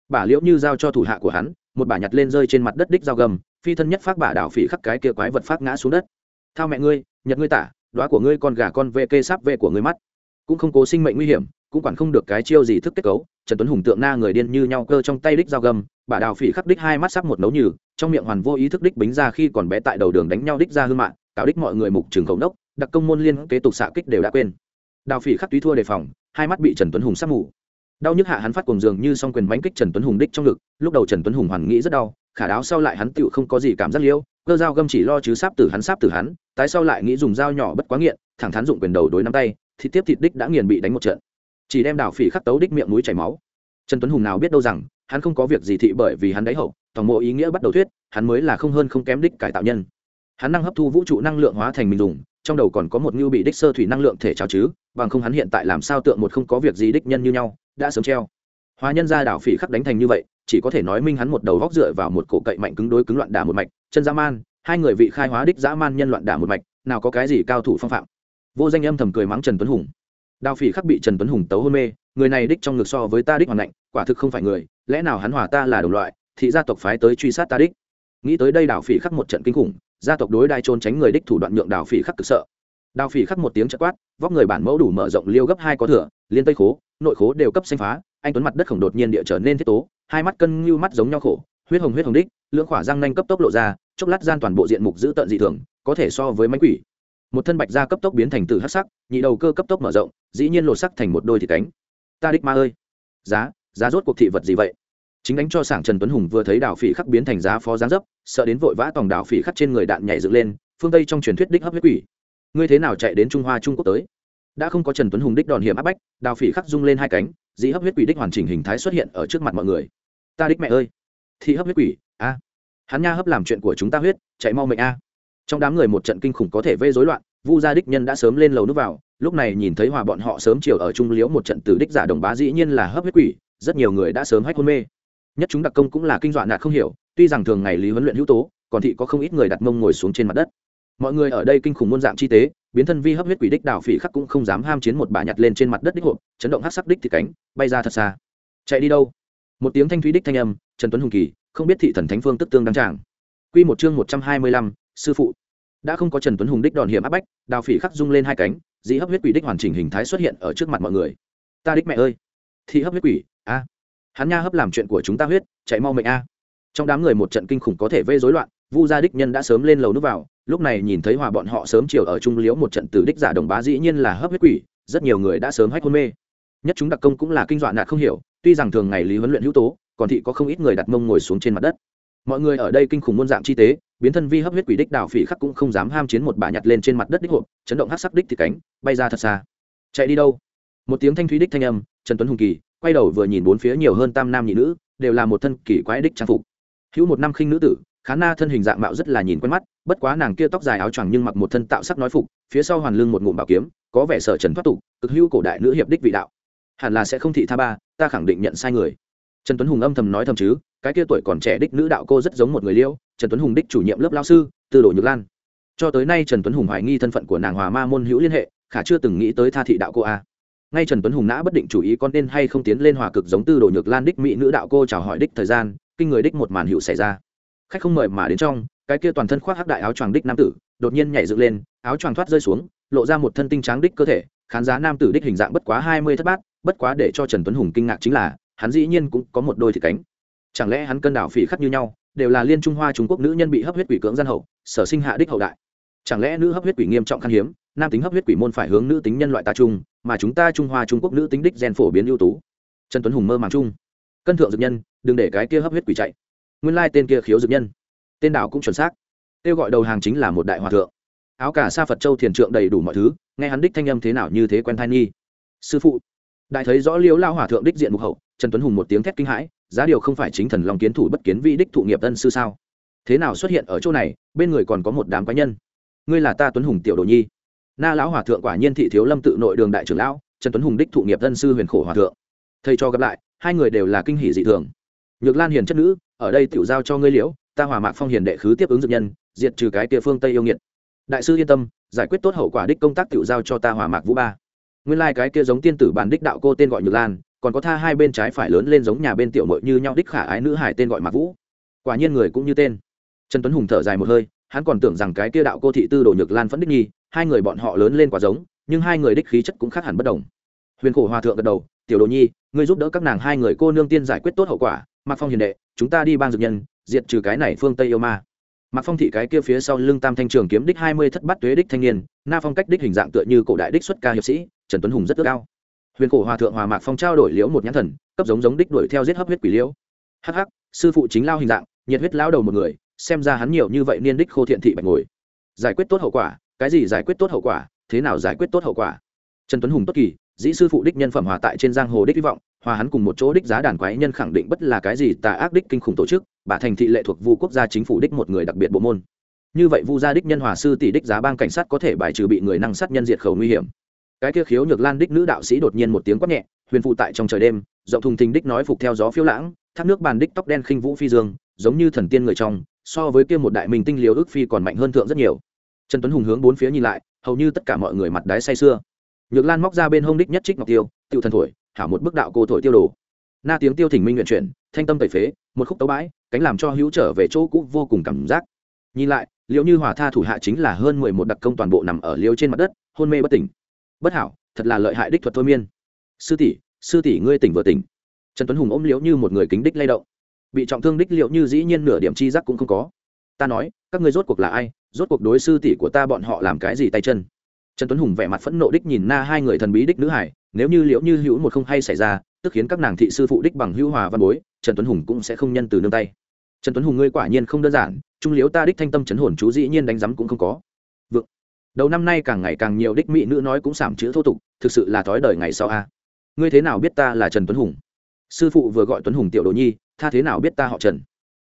Bà liễu như giao cho thủ hạ của hắn, một bà nhặt lên rơi trên mặt đất đích dao gầm, phi thân nhất phát bà đảo phỉ khắc cái kia quái vật phát ngã xuống đất. Thao mẹ ngươi nhật ngươi tả đoá của ngươi con gà con vệ kê sáp vệ của ngươi mắt. Cũng không cố sinh mệnh nguy hiểm cũng quản không được cái chiêu gì thức kết cấu, trần tuấn hùng tượng na người điên như nhau cơ trong tay đích dao gầm bà đào phỉ khắc đích hai mắt sắp một nấu nhừ, trong miệng hoàn vô ý thức đích bính ra khi còn bé tại đầu đường đánh nhau đích ra hư mạng, cáo đích mọi người mục trường khẩu đốc đặc công môn liên kế tục xạ kích đều đã quên. Đào phỉ khắc túy thua đề phòng, hai mắt bị trần tuấn hùng sắp mù. Đau nhức hạ hắn phát cùng giường như s o n g quyền bánh kích trần tuấn hùng đích trong ngực, lúc đầu trần tuấn hùng hoàn nghĩ rất đau, khả đáo sau lại hắn tựu không có gì cảm giác liêu, cơ dao găm chỉ lo chứ sáp tử hắn sáp tử hắn, tái sau lại nghĩ dùng dao nhỏ bất quá nghiện, thẳng thắn dụng quyền đầu đối nắm tay thì tiếp thịt đích đã nghiền bị đánh một trận chỉ đem đào phỉ khắc tấu đích miệng núi chảy máu. Trần tuấn hùng nào biết đâu rằng, hắn không có việc gì thị bởi vì hắn đáy hậu tổng mộ ý nghĩa bắt đầu thuyết, hắn mới là không hơn không kém đích cải tạo nhân. Hắn năng hấp thu vũ trụ năng lượng hóa thành mình dùng, trong đầu còn có một ngưu bị đích sơ thủy năng lượng thể trao chứ, bằng không hắn hiện tại làm sao tượng một không có việc gì đích nhân như nhau, đã sớm treo. Hóa nhân ra đảo phỉ khắc đánh thành như vậy, chỉ có thể nói minh hắn một đầu góc dựa vào một cổ cậy mạnh cứng đối cứng loạn đả một mạch, chân dã man, hai người vị khai hóa đích dã man nhân loạn đả một mạch, nào có cái gì cao thủ phong phạm. Vô danh âm thầm cười mắng trần tuấn hùng đào phỉ khắc bị trần tuấn hùng tấu hôn mê, người này đích trong ngực so với ta đích hoàn lạnh, quả thực không phải người, lẽ nào hắn hòa ta là đồng loại thị gia tộc phái tới truy sát ta đích. Nghĩ tới đây đào phỉ khắc một trận kinh khủng, gia tộc đối đai trôn tránh người đích thủ đoạn nhượng đào phỉ khắc cực sợ. Đào phỉ khắc một tiếng chất quát, vóc người bản mẫu đủ mở rộng liêu gấp hai có thửa liên tây khố, nội khố đều cấp xanh phá, anh tuấn mặt đất khổng đột nhiên địa trở nên thiết tố, hai mắt cân như mắt giống nhau khổ, huyết hồng huyết hồng đích, lưỡng khỏa răng nanh cấp tốc lộ ra, chốc lát gian toàn bộ diện mục giữ tận dị thường, có thể so với mánh quỷ một thân bạch da cấp tốc biến thành từ hắc sắc, nhị đầu cơ cấp tốc mở rộng, dĩ nhiên lột sắc thành một đôi thịt cánh. Ta đích ma ơi. Giá giá rốt cuộc thị vật gì vậy? Chính đánh cho sảng trần tuấn hùng vừa thấy đào phỉ khắc biến thành giá phó giáng dấp, sợ đến vội vã tòng đào phỉ khắc trên người đạn nhảy dựng lên, phương tây trong truyền thuyết đích hấp huyết quỷ. Ngươi thế nào chạy đến trung hoa trung quốc tới? Đã không có trần tuấn hùng đích đòn hiểm áp bách đào phỉ khắc rung lên hai cánh, dĩ hấp huyết quỷ đích hoàn chỉnh hình thái xuất hiện ở trước mặt mọi người. Ta đích mẹ ơi. Thị hấp huyết quỷ, a. Hắn nha hấp làm chuyện của chúng ta huyết, chạy mau mệnh a trong đám người một trận kinh khủng có thể vây rối loạn, vu gia đích nhân đã sớm lên lầu núp vào, lúc này nhìn thấy hòa bọn họ sớm chiều ở trung liễu một trận từ đích giả đồng bá dĩ nhiên là hấp huyết quỷ, rất nhiều người đã sớm hách hôn mê. Nhất chúng đặc công cũng là kinh dọa nạt không hiểu, tuy rằng thường ngày lý huấn luyện hữu tố, còn thị có không ít người đặt mông ngồi xuống trên mặt đất. Mọi người ở đây kinh khủng muôn dạng chi tế, biến thân vi hấp huyết quỷ đích đảo phỉ khắc cũng không dám ham chiến một bà nhặt lên trên mặt đất đích hộp, chấn động hắc sắc đích thì cánh, bay ra thật xa. Chạy đi đâu? Một tiếng thanh thúy đích thanh âm, trần tuấn hùng kỳ, không biết thị thần thánh phương tức tương đăng tràng. Quy một chương một trăm hai mươi lăm sư phụ. Đã không có trần tuấn hùng đích đòn hiểm áp bách, đào phỉ khắc rung lên hai cánh, dĩ hấp huyết quỷ đích hoàn chỉnh hình thái xuất hiện ở trước mặt mọi người. Ta đích mẹ ơi! Thị hấp huyết quỷ, a! Hắn nha hấp làm chuyện của chúng ta huyết, chạy mau mệnh a! Trong đám người một trận kinh khủng có thể vây rối loạn, vu gia đích nhân đã sớm lên lầu nước vào, lúc này nhìn thấy hòa bọn họ sớm chiều ở trung liễu một trận tử đích giả đồng bá dĩ nhiên là hấp huyết quỷ, rất nhiều người đã sớm hách hôn mê. Nhất chúng đặc công cũng là kinh dọa nạt không hiểu, tuy rằng thường ngày lý huấn luyện hữu tố, còn thị có không ít người đặt mông ngồi xuống trên mặt đất mọi người ở đây kinh khủng muôn dạng chi tế, biến thân vi hấp huyết quỷ đích đào phỉ khắc cũng không dám ham chiến một bà nhặt lên trên mặt đất đích hộp, chấn động hát sắc đích thì cánh, bay ra thật xa. Chạy đi đâu? Một tiếng thanh thúy đích thanh âm, trần tuấn hùng kỳ, quay đầu vừa nhìn bốn phía nhiều hơn tam nam nhị nữ, đều là một thân kỳ quái đích trang phục. Hữu một năm khinh nữ tử khán na thân hình dạng mạo rất là nhìn quen mắt, bất quá nàng kia tóc dài áo choàng nhưng mặc một thân tạo sắc nói phục, phía sau hoàn lưng một ngụm bảo kiếm, có vẻ sở trần thoát tục, cực hữu cổ đại nữ hiệp đích vị đạo. Hẳn là sẽ không thị tha ba, ta khẳng định nhận sai người. Trần tuấn hùng âm thầm nói thầm chứ cái kia tuổi còn trẻ đích nữ đạo cô rất giống một người liêu, trần tuấn hùng đích chủ nhiệm lớp lao sư tư đồ nhược lan. Cho tới nay trần tuấn hùng hoài nghi thân phận của nàng hòa ma môn hữu liên hệ, khả chưa từng nghĩ tới tha thị đạo cô a. Ngay trần tuấn hùng nã bất định chủ ý con nên hay không tiến lên hòa cực giống tư đồ nhược lan đích mỹ nữ đạo cô chào hỏi đích thời gian, kinh người đích một màn hữu xảy ra. Khách không mời mà đến trong, cái kia toàn thân khoác hắc đại áo choàng đích nam tử, đột nhiên nhảy dựng lên, áo choàng thoát rơi xuống, lộ ra một thân tinh trắng đích cơ thể, khán giá nam tử đích hình dạng bất quá hai mươi thất bát, bất quá để cho trần tuấn hùng kinh ngạc chính là, hắn dĩ nhiên cũng có một đôi thịt cánh chẳng lẽ hắn cân đảo phỉ khắc như nhau, đều là liên trung hoa trung quốc nữ nhân bị hấp huyết quỷ cưỡng gian hậu, sở sinh hạ đích hậu đại. Chẳng lẽ nữ hấp huyết quỷ nghiêm trọng khan hiếm, nam tính hấp huyết quỷ môn phải hướng nữ tính nhân loại ta trung mà chúng ta trung hoa trung quốc nữ tính đích gen phổ biến ưu tú. Trần tuấn hùng mơ màng chung. Cân thượng dược nhân, đừng để cái kia hấp huyết quỷ chạy. Nguyên lai tên kia khiếu dược nhân. Tên đảo cũng chuẩn xác. Kêu gọi đầu hàng chính là một đại hòa thượng. Áo cả sa phật châu thiền trượng đầy đủ mọi thứ, nghe hắn đích thanh âm thế nào như thế quen thai nghi. Sư phụ. Đại thấy rõ liễu lao hòa thượng đích diện mục hậu, trần tuấn hùng một tiếng thét kinh hãi giá điều không phải chính thần long kiến thủ bất kiến vi đích thụ nghiệp tân sư sao? Thế nào xuất hiện ở chỗ này, bên người còn có một đám cá nhân? Ngươi là ta tuấn hùng tiểu đồ nhi. Na lão hòa thượng quả nhiên thị thiếu lâm tự nội đường đại trưởng lão, trần tuấn hùng đích thụ nghiệp tân sư huyền khổ hòa thượng. Thầy cho gặp lại, hai người đều là kinh hỷ dị thường. Nhược lan hiền chất nữ, ở đây tiểu giao cho ngươi liễu, ta hòa mạc phong hiền đệ khứ tiếp ứng dược nhân, diệt trừ cái tia phương tây yêu nghiệt. Đại sư yên tâm, giải quyết tốt hậu quả đích công tác tiểu giao cho ta hòa mạc vũ ba. Nguyên lai、like、cái kia giống tiên tử bản đích đạo cô tên gọi nhược lan còn có tha hai bên trái phải lớn lên giống nhà bên tiểu mội như nhau đích khả ái nữ hải tên gọi mạc vũ quả nhiên người cũng như tên trần tuấn hùng thở dài một hơi hắn còn tưởng rằng cái kia đạo cô thị tư đồ nhược lan phẫn đích nhi hai người bọn họ lớn lên quả giống nhưng hai người đích khí chất cũng khác hẳn bất đồng huyền khổ hòa thượng gật đầu tiểu đồ nhi ngươi giúp đỡ các nàng hai người cô nương tiên giải quyết tốt hậu quả mạc phong hiền đệ chúng ta đi bang dược nhân diệt trừ cái này phương tây yêu ma mạc phong thị cái kia phía sau lưng tam thanh trường kiếm đích hai mươi thất bát tuế đích thanh niên na phong cách đích hình dạng tựa như cổ đại đích xuất ca hiệp sĩ trần tuấn hùng rất ước cao huyền cổ hòa thượng hòa mạc phong trao đổi liễu một nhãn thần, cấp giống giống đích đuổi theo giết hấp huyết quỷ liễu. Hắc, sư phụ chính lao hình dạng, nhiệt huyết lao đầu một người, xem ra hắn nhiều như vậy niên đích khô thiện thị bạch ngồi. Giải quyết tốt hậu quả, cái gì giải quyết tốt hậu quả, thế nào giải quyết tốt hậu quả? Trần tuấn hùng tốt kỳ, dĩ sư phụ đích nhân phẩm hòa tại trên giang hồ đích hy vọng, hòa hắn cùng một chỗ đích giá đàn quái nhân khẳng định bất là cái gì tà ác đích kinh khủng tổ chức, bà thành thị lệ thuộc vu quốc gia chính phủ đích một người đặc biệt bộ môn. Như vậy vu gia đích nhân hòa sư tỷ đích giá bang cảnh sát có thể bài trừ bị người năng sát nhân diệt khẩu nguy hiểm cái kia khiếu nhược lan đích nữ đạo sĩ đột nhiên một tiếng quát nhẹ, huyền phụ tại trong trời đêm, rộng thùng thình đích nói phục theo gió phiêu lãng, thác nước bàn đích tóc đen khinh vũ phi dương, giống như thần tiên người trong, so với kia một đại minh tinh liều ước phi còn mạnh hơn thượng rất nhiều. Trần tuấn hùng hướng bốn phía nhìn lại, hầu như tất cả mọi người mặt đái say sưa. Nhược lan móc ra bên hông đích nhất trích ngọc tiêu tiêu thần thổi, hảo một bức đạo cô thổi tiêu đồ. Na tiếng tiêu thỉnh minh nguyện chuyển, thanh tâm tẩy phế, một khúc tấu bãi, cánh làm cho hữu trở về chỗ cũ vô cùng cảm giác. Nhìn lại, liệu như hòa tha thủ hạ chính là hơn mười một đặc công toàn bộ nằm ở liêu trên mặt đất, hôn mê bất tỉnh bất hảo, thật là lợi hại đích thuật thôi miên. Sư tỷ sư tỷ ngươi tỉnh vừa tỉnh. Trần tuấn hùng ôm liễu như một người kính đích lay động. Bị trọng thương đích liệu như dĩ nhiên nửa điểm chi giác cũng không có. Ta nói, các ngươi rốt cuộc là ai? Rốt cuộc đối sư tỷ của ta bọn họ làm cái gì tay chân? Trần tuấn hùng vẻ mặt phẫn nộ đích nhìn na hai người thần bí đích nữ hải, nếu như liễu như hữu một không hay xảy ra, tức khiến các nàng thị sư phụ đích bằng hữu hòa văn bối, trần tuấn hùng cũng sẽ không nhân từ nương tay. Trần tuấn hùng ngươi quả nhiên không đơn giản, trung liễu ta đích thanh tâm chấn hồn chú dĩ nhiên đánh giám cũng không có đầu năm nay càng ngày càng nhiều đích mỹ nữ nói cũng sảm chữ thô tục, thực sự là thói đời ngày sau a. Ngươi thế nào biết ta là trần tuấn hùng? Sư phụ vừa gọi tuấn hùng tiểu đồ nhi, tha thế nào biết ta họ trần?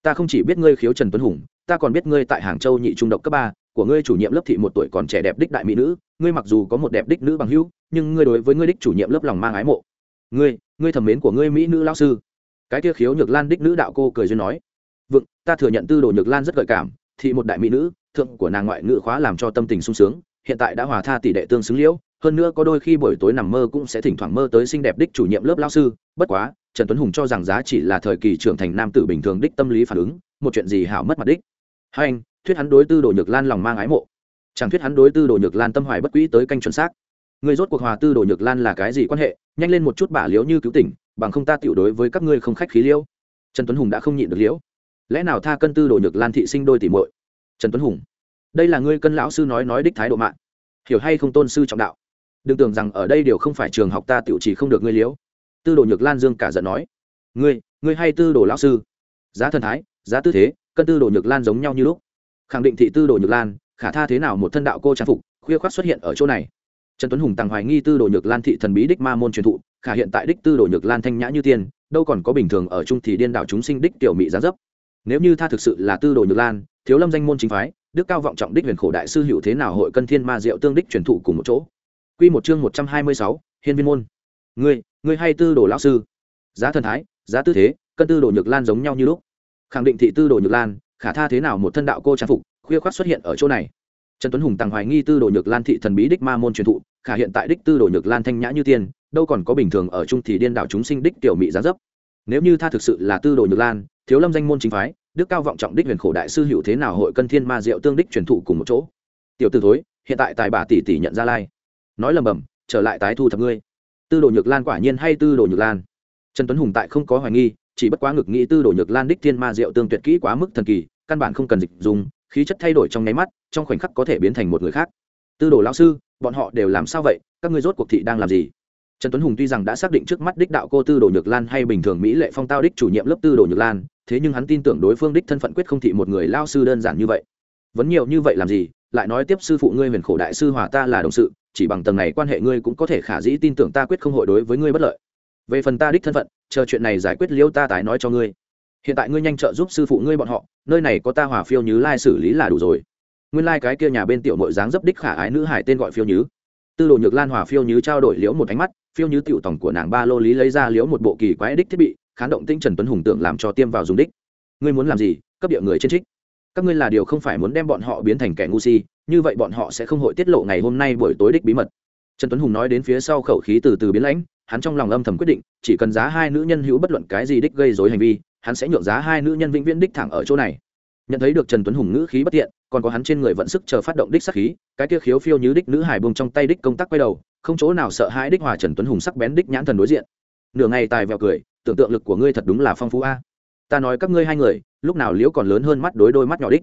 Ta không chỉ biết ngươi khiếu trần tuấn hùng, ta còn biết ngươi tại hàng châu nhị trung độc cấp ba, của ngươi chủ nhiệm lớp thị một tuổi còn trẻ đẹp đích đại mỹ nữ, ngươi mặc dù có một đẹp đích nữ bằng hữu, nhưng ngươi đối với ngươi đích chủ nhiệm lớp lòng mang ái mộ. Ngươi ngươi thẩm mến của ngươi mỹ nữ lao sư. Cái kia khiếu nhược lan đích nữ đạo cô cười duyên nói. Vựng ta thừa nhận tư đồ nhược lan rất gợi cảm thị một đại mỹ nữ, thượng của nàng ngoại ngữ khóa làm cho tâm tình sung sướng, hiện tại đã hòa tha tỷ đệ tương xứng liễu, hơn nữa có đôi khi buổi tối nằm mơ cũng sẽ thỉnh thoảng mơ tới xinh đẹp đích chủ nhiệm lớp lao sư, bất quá, trần tuấn hùng cho rằng giá chỉ là thời kỳ trưởng thành nam tử bình thường đích tâm lý phản ứng, một chuyện gì hảo mất mặt đích. Hai anh, thuyết hắn đối tư đồ nhược lan lòng mang ái mộ. Chẳng thuyết hắn đối tư đồ nhược lan tâm hoài bất quỹ tới canh chuẩn xác. Người rốt cuộc hòa tư đồ nhược lan là cái gì quan hệ, nhanh lên một chút bả liễu như cứu tỉnh, bằng không ta tiểu đối với các ngươi không khách khí liễu. Trần tuấn hùng đã không nhịn được liễu lẽ nào tha cân tư đồ nhược lan thị sinh đôi tỷ muội? Trần tuấn hùng, đây là ngươi cân lão sư nói nói đích thái độ mạng. Hiểu hay không tôn sư trọng đạo? Đừng tưởng rằng ở đây đều không phải trường học ta tiểu chỉ không được ngươi liếu. Tư đồ nhược lan dương cả giận nói. Ngươi ngươi hay tư đồ lão sư? Giá thần thái, giá tư thế, cân tư đồ nhược lan giống nhau như lúc. Khẳng định thị tư đồ nhược lan, khả tha thế nào một thân đạo cô trang phục, khuya khoát xuất hiện ở chỗ này. Trần tuấn hùng tàng hoài nghi tư đồ nhược lan thị thần bí đích ma môn truyền thụ, khả hiện tại đích tư đồ nhược lan thanh nhã như tiên, đâu còn có bình thường ở trung thì điên đạo chúng sinh đích tiểu mỹ giá dấp nếu như tha thực sự là tư đồ nhược lan, thiếu lâm danh môn chính phái, đức cao vọng trọng đích huyền khổ đại sư hữu thế nào hội cân thiên ma diệu tương đích truyền thụ cùng một chỗ? Quy một chương một trăm hai mươi sáu, hiên viên môn. Ngươi ngươi hay tư đồ lão sư? Giá thần thái, giá tư thế, cân tư đồ nhược lan giống nhau như lúc. Khẳng định thị tư đồ nhược lan, khả tha thế nào một thân đạo cô trang phục, khuya khoác xuất hiện ở chỗ này. Trần tuấn hùng tàng hoài nghi tư đồ nhược lan thị thần bí đích ma môn truyền thụ, khả hiện tại đích tư đồ nhược lan thanh nhã như tiên, đâu còn có bình thường ở trung thì điên đạo chúng sinh đích tiểu mỹ giá dấp. Nếu như tha thực sự là tư đồ nhược lan thiếu lâm danh môn chính phái, đức cao vọng trọng đích huyền khổ đại sư hữu thế nào hội cân thiên ma diệu tương đích truyền thụ cùng một chỗ? Tiểu t thối, hiện tại tài bà tỷ tỷ nhận ra lai. Nói lầm bầm, trở lại tái thu thập ngươi. Tư đồ nhược lan quả nhiên hay tư đồ nhược lan. Trần tuấn hùng tại không có hoài nghi, chỉ bất quá ngực nghĩ tư đồ nhược lan đích thiên ma diệu tương tuyệt kỹ quá mức thần kỳ, căn bản không cần dịch dùng, khí chất thay đổi trong nháy mắt, trong khoảnh khắc có thể biến thành một người khác. Tư đồ lão sư, bọn họ đều làm sao vậy? Các ngươi rốt cuộc thị đang làm gì? Trần tuấn hùng tuy rằng đã xác định trước mắt đích đạo cô tư đồ nhược lan hay bình thường mỹ lệ phong tao đích chủ nhiệm lớp tư đồ nhược lan thế nhưng hắn tin tưởng đối phương đích thân phận quyết không thị một người lao sư đơn giản như vậy. Vẫn nhiều như vậy làm gì, lại nói tiếp sư phụ ngươi huyền khổ đại sư hòa ta là đồng sự, chỉ bằng tầng này quan hệ ngươi cũng có thể khả dĩ tin tưởng ta quyết không hội đối với ngươi bất lợi. Về phần ta đích thân phận, chờ chuyện này giải quyết liêu ta tái nói cho ngươi. Hiện tại ngươi nhanh trợ giúp sư phụ ngươi bọn họ, nơi này có ta hòa phiêu nhứ lai xử lý là đủ rồi. Nguyên lai、like、cái kia nhà bên tiểu mội dáng dấp đích khả ái nữ hải tên gọi phiêu nhứ. Tư đồ nhược lan hòa phiêu nhứ trao đổi liễu một ánh mắt, phiêu nhứ tiểu tổng của nàng ba lô lý lấy ra liễu một bộ kỳ quái đích thiết bị khán động tinh trần tuấn hùng tượng làm cho tiêm vào dùng đích. Ngươi muốn làm gì? Cấp địa người trên trích. Các ngươi là điều không phải muốn đem bọn họ biến thành kẻ ngu si, như vậy bọn họ sẽ không hội tiết lộ ngày hôm nay buổi tối đích bí mật. Trần tuấn hùng nói đến phía sau khẩu khí từ từ biến lãnh, hắn trong lòng âm thầm quyết định, chỉ cần giá hai nữ nhân hữu bất luận cái gì đích gây dối hành vi, hắn sẽ nhượng giá hai nữ nhân vĩnh viễn đích thẳng ở chỗ này. Nhận thấy được trần tuấn hùng ngữ khí bất tiện, còn có hắn trên người vận sức chờ phát động đích sắc khí, cái kia khiếu phiêu như đích nữ hải buông trong tay đích công tác quay đầu, không chỗ nào sợ hãi đích hòa trần tuấn hùng sắc bén đích nhãn thần đối diện nửa ngày tài vẹo cười, tưởng tượng lực của ngươi thật đúng là phong phú a. Ta nói các ngươi hai người, lúc nào liễu còn lớn hơn mắt đối đôi mắt nhỏ đích.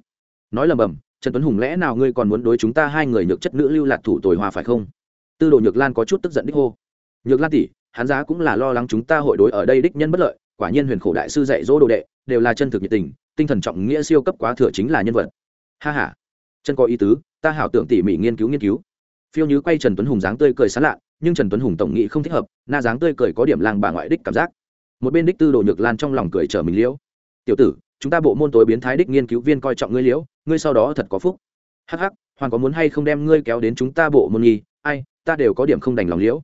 Nói lầm bầm, trần tuấn hùng lẽ nào ngươi còn muốn đối chúng ta hai người nhược chất nữ lưu lạc thủ tồi hòa phải không? Tư đồ nhược lan có chút tức giận đích hô. Nhược lan tỷ, hắn giá cũng là lo lắng chúng ta hội đối ở đây đích nhân bất lợi, quả nhiên huyền khổ đại sư dạy dỗ đồ đệ, đều là chân thực nhiệt tình, tinh thần trọng nghĩa siêu cấp quá thừa chính là nhân vật. Ha ha. Chân có ý tứ, ta hảo tưởng tỉ mỉ nghiên cứu nghiên cứu. Phiêu như quay trần tuấn hùng dáng tươi cười sán lạ nhưng trần tuấn hùng tổng nghị không thích hợp na dáng tươi cười có điểm làng bà ngoại đích cảm giác một bên đích tư đồ nhược lan trong lòng cười trở mình liễu tiểu tử chúng ta bộ môn tối biến thái đích nghiên cứu viên coi trọng ngươi liễu ngươi sau đó thật có phúc hắc hắc hoàng có muốn hay không đem ngươi kéo đến chúng ta bộ môn nghi ai ta đều có điểm không đành lòng liễu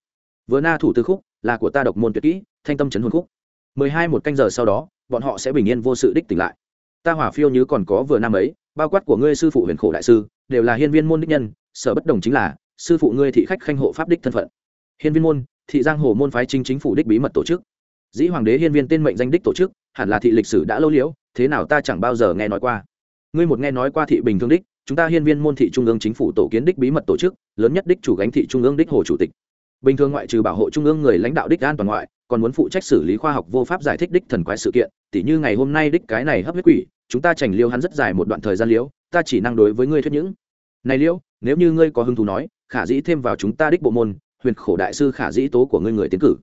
vừa na thủ tư khúc là của ta độc môn tuyệt kỹ thanh tâm chấn hồn khúc mười hai một canh giờ sau đó bọn họ sẽ bình yên vô sự đích tỉnh lại ta hỏa phiêu như còn có vừa năm ấy bao quát của ngươi sư phụ huyền khổ đại sư đều là hiên viên môn đích nhân sở bất đồng chính là sư phụ ngươi thị khách khanh hộ pháp đích thân phận hiên viên môn, thị giang hồ môn phái chính chính phủ đích bí mật tổ chức. Dĩ hoàng đế hiên viên tên mệnh danh đích tổ chức, hẳn là thị lịch sử đã lâu liễu, thế nào ta chẳng bao giờ nghe nói qua. Ngươi một nghe nói qua thị bình thường đích, chúng ta hiên viên môn thị trung ương chính phủ tổ kiến đích bí mật tổ chức, lớn nhất đích chủ gánh thị trung ương đích hồ chủ tịch. Bình thường ngoại trừ bảo hộ trung ương người lãnh đạo đích an toàn ngoại, còn muốn phụ trách xử lý khoa học vô pháp giải thích đích thần quái sự kiện, tỉ như ngày hôm nay đích cái này hấp huyết quỷ, chúng ta chành liêu hắn rất dài một đoạn thời gian liễu, ta chỉ năng đối với ngươi thuyết những. Này liễu, nếu như ngươi có hứng thú nói, khả dĩ thêm vào chúng ta đích bộ môn huyền khổ đại sư khả dĩ tố của ngươi người tiến cử.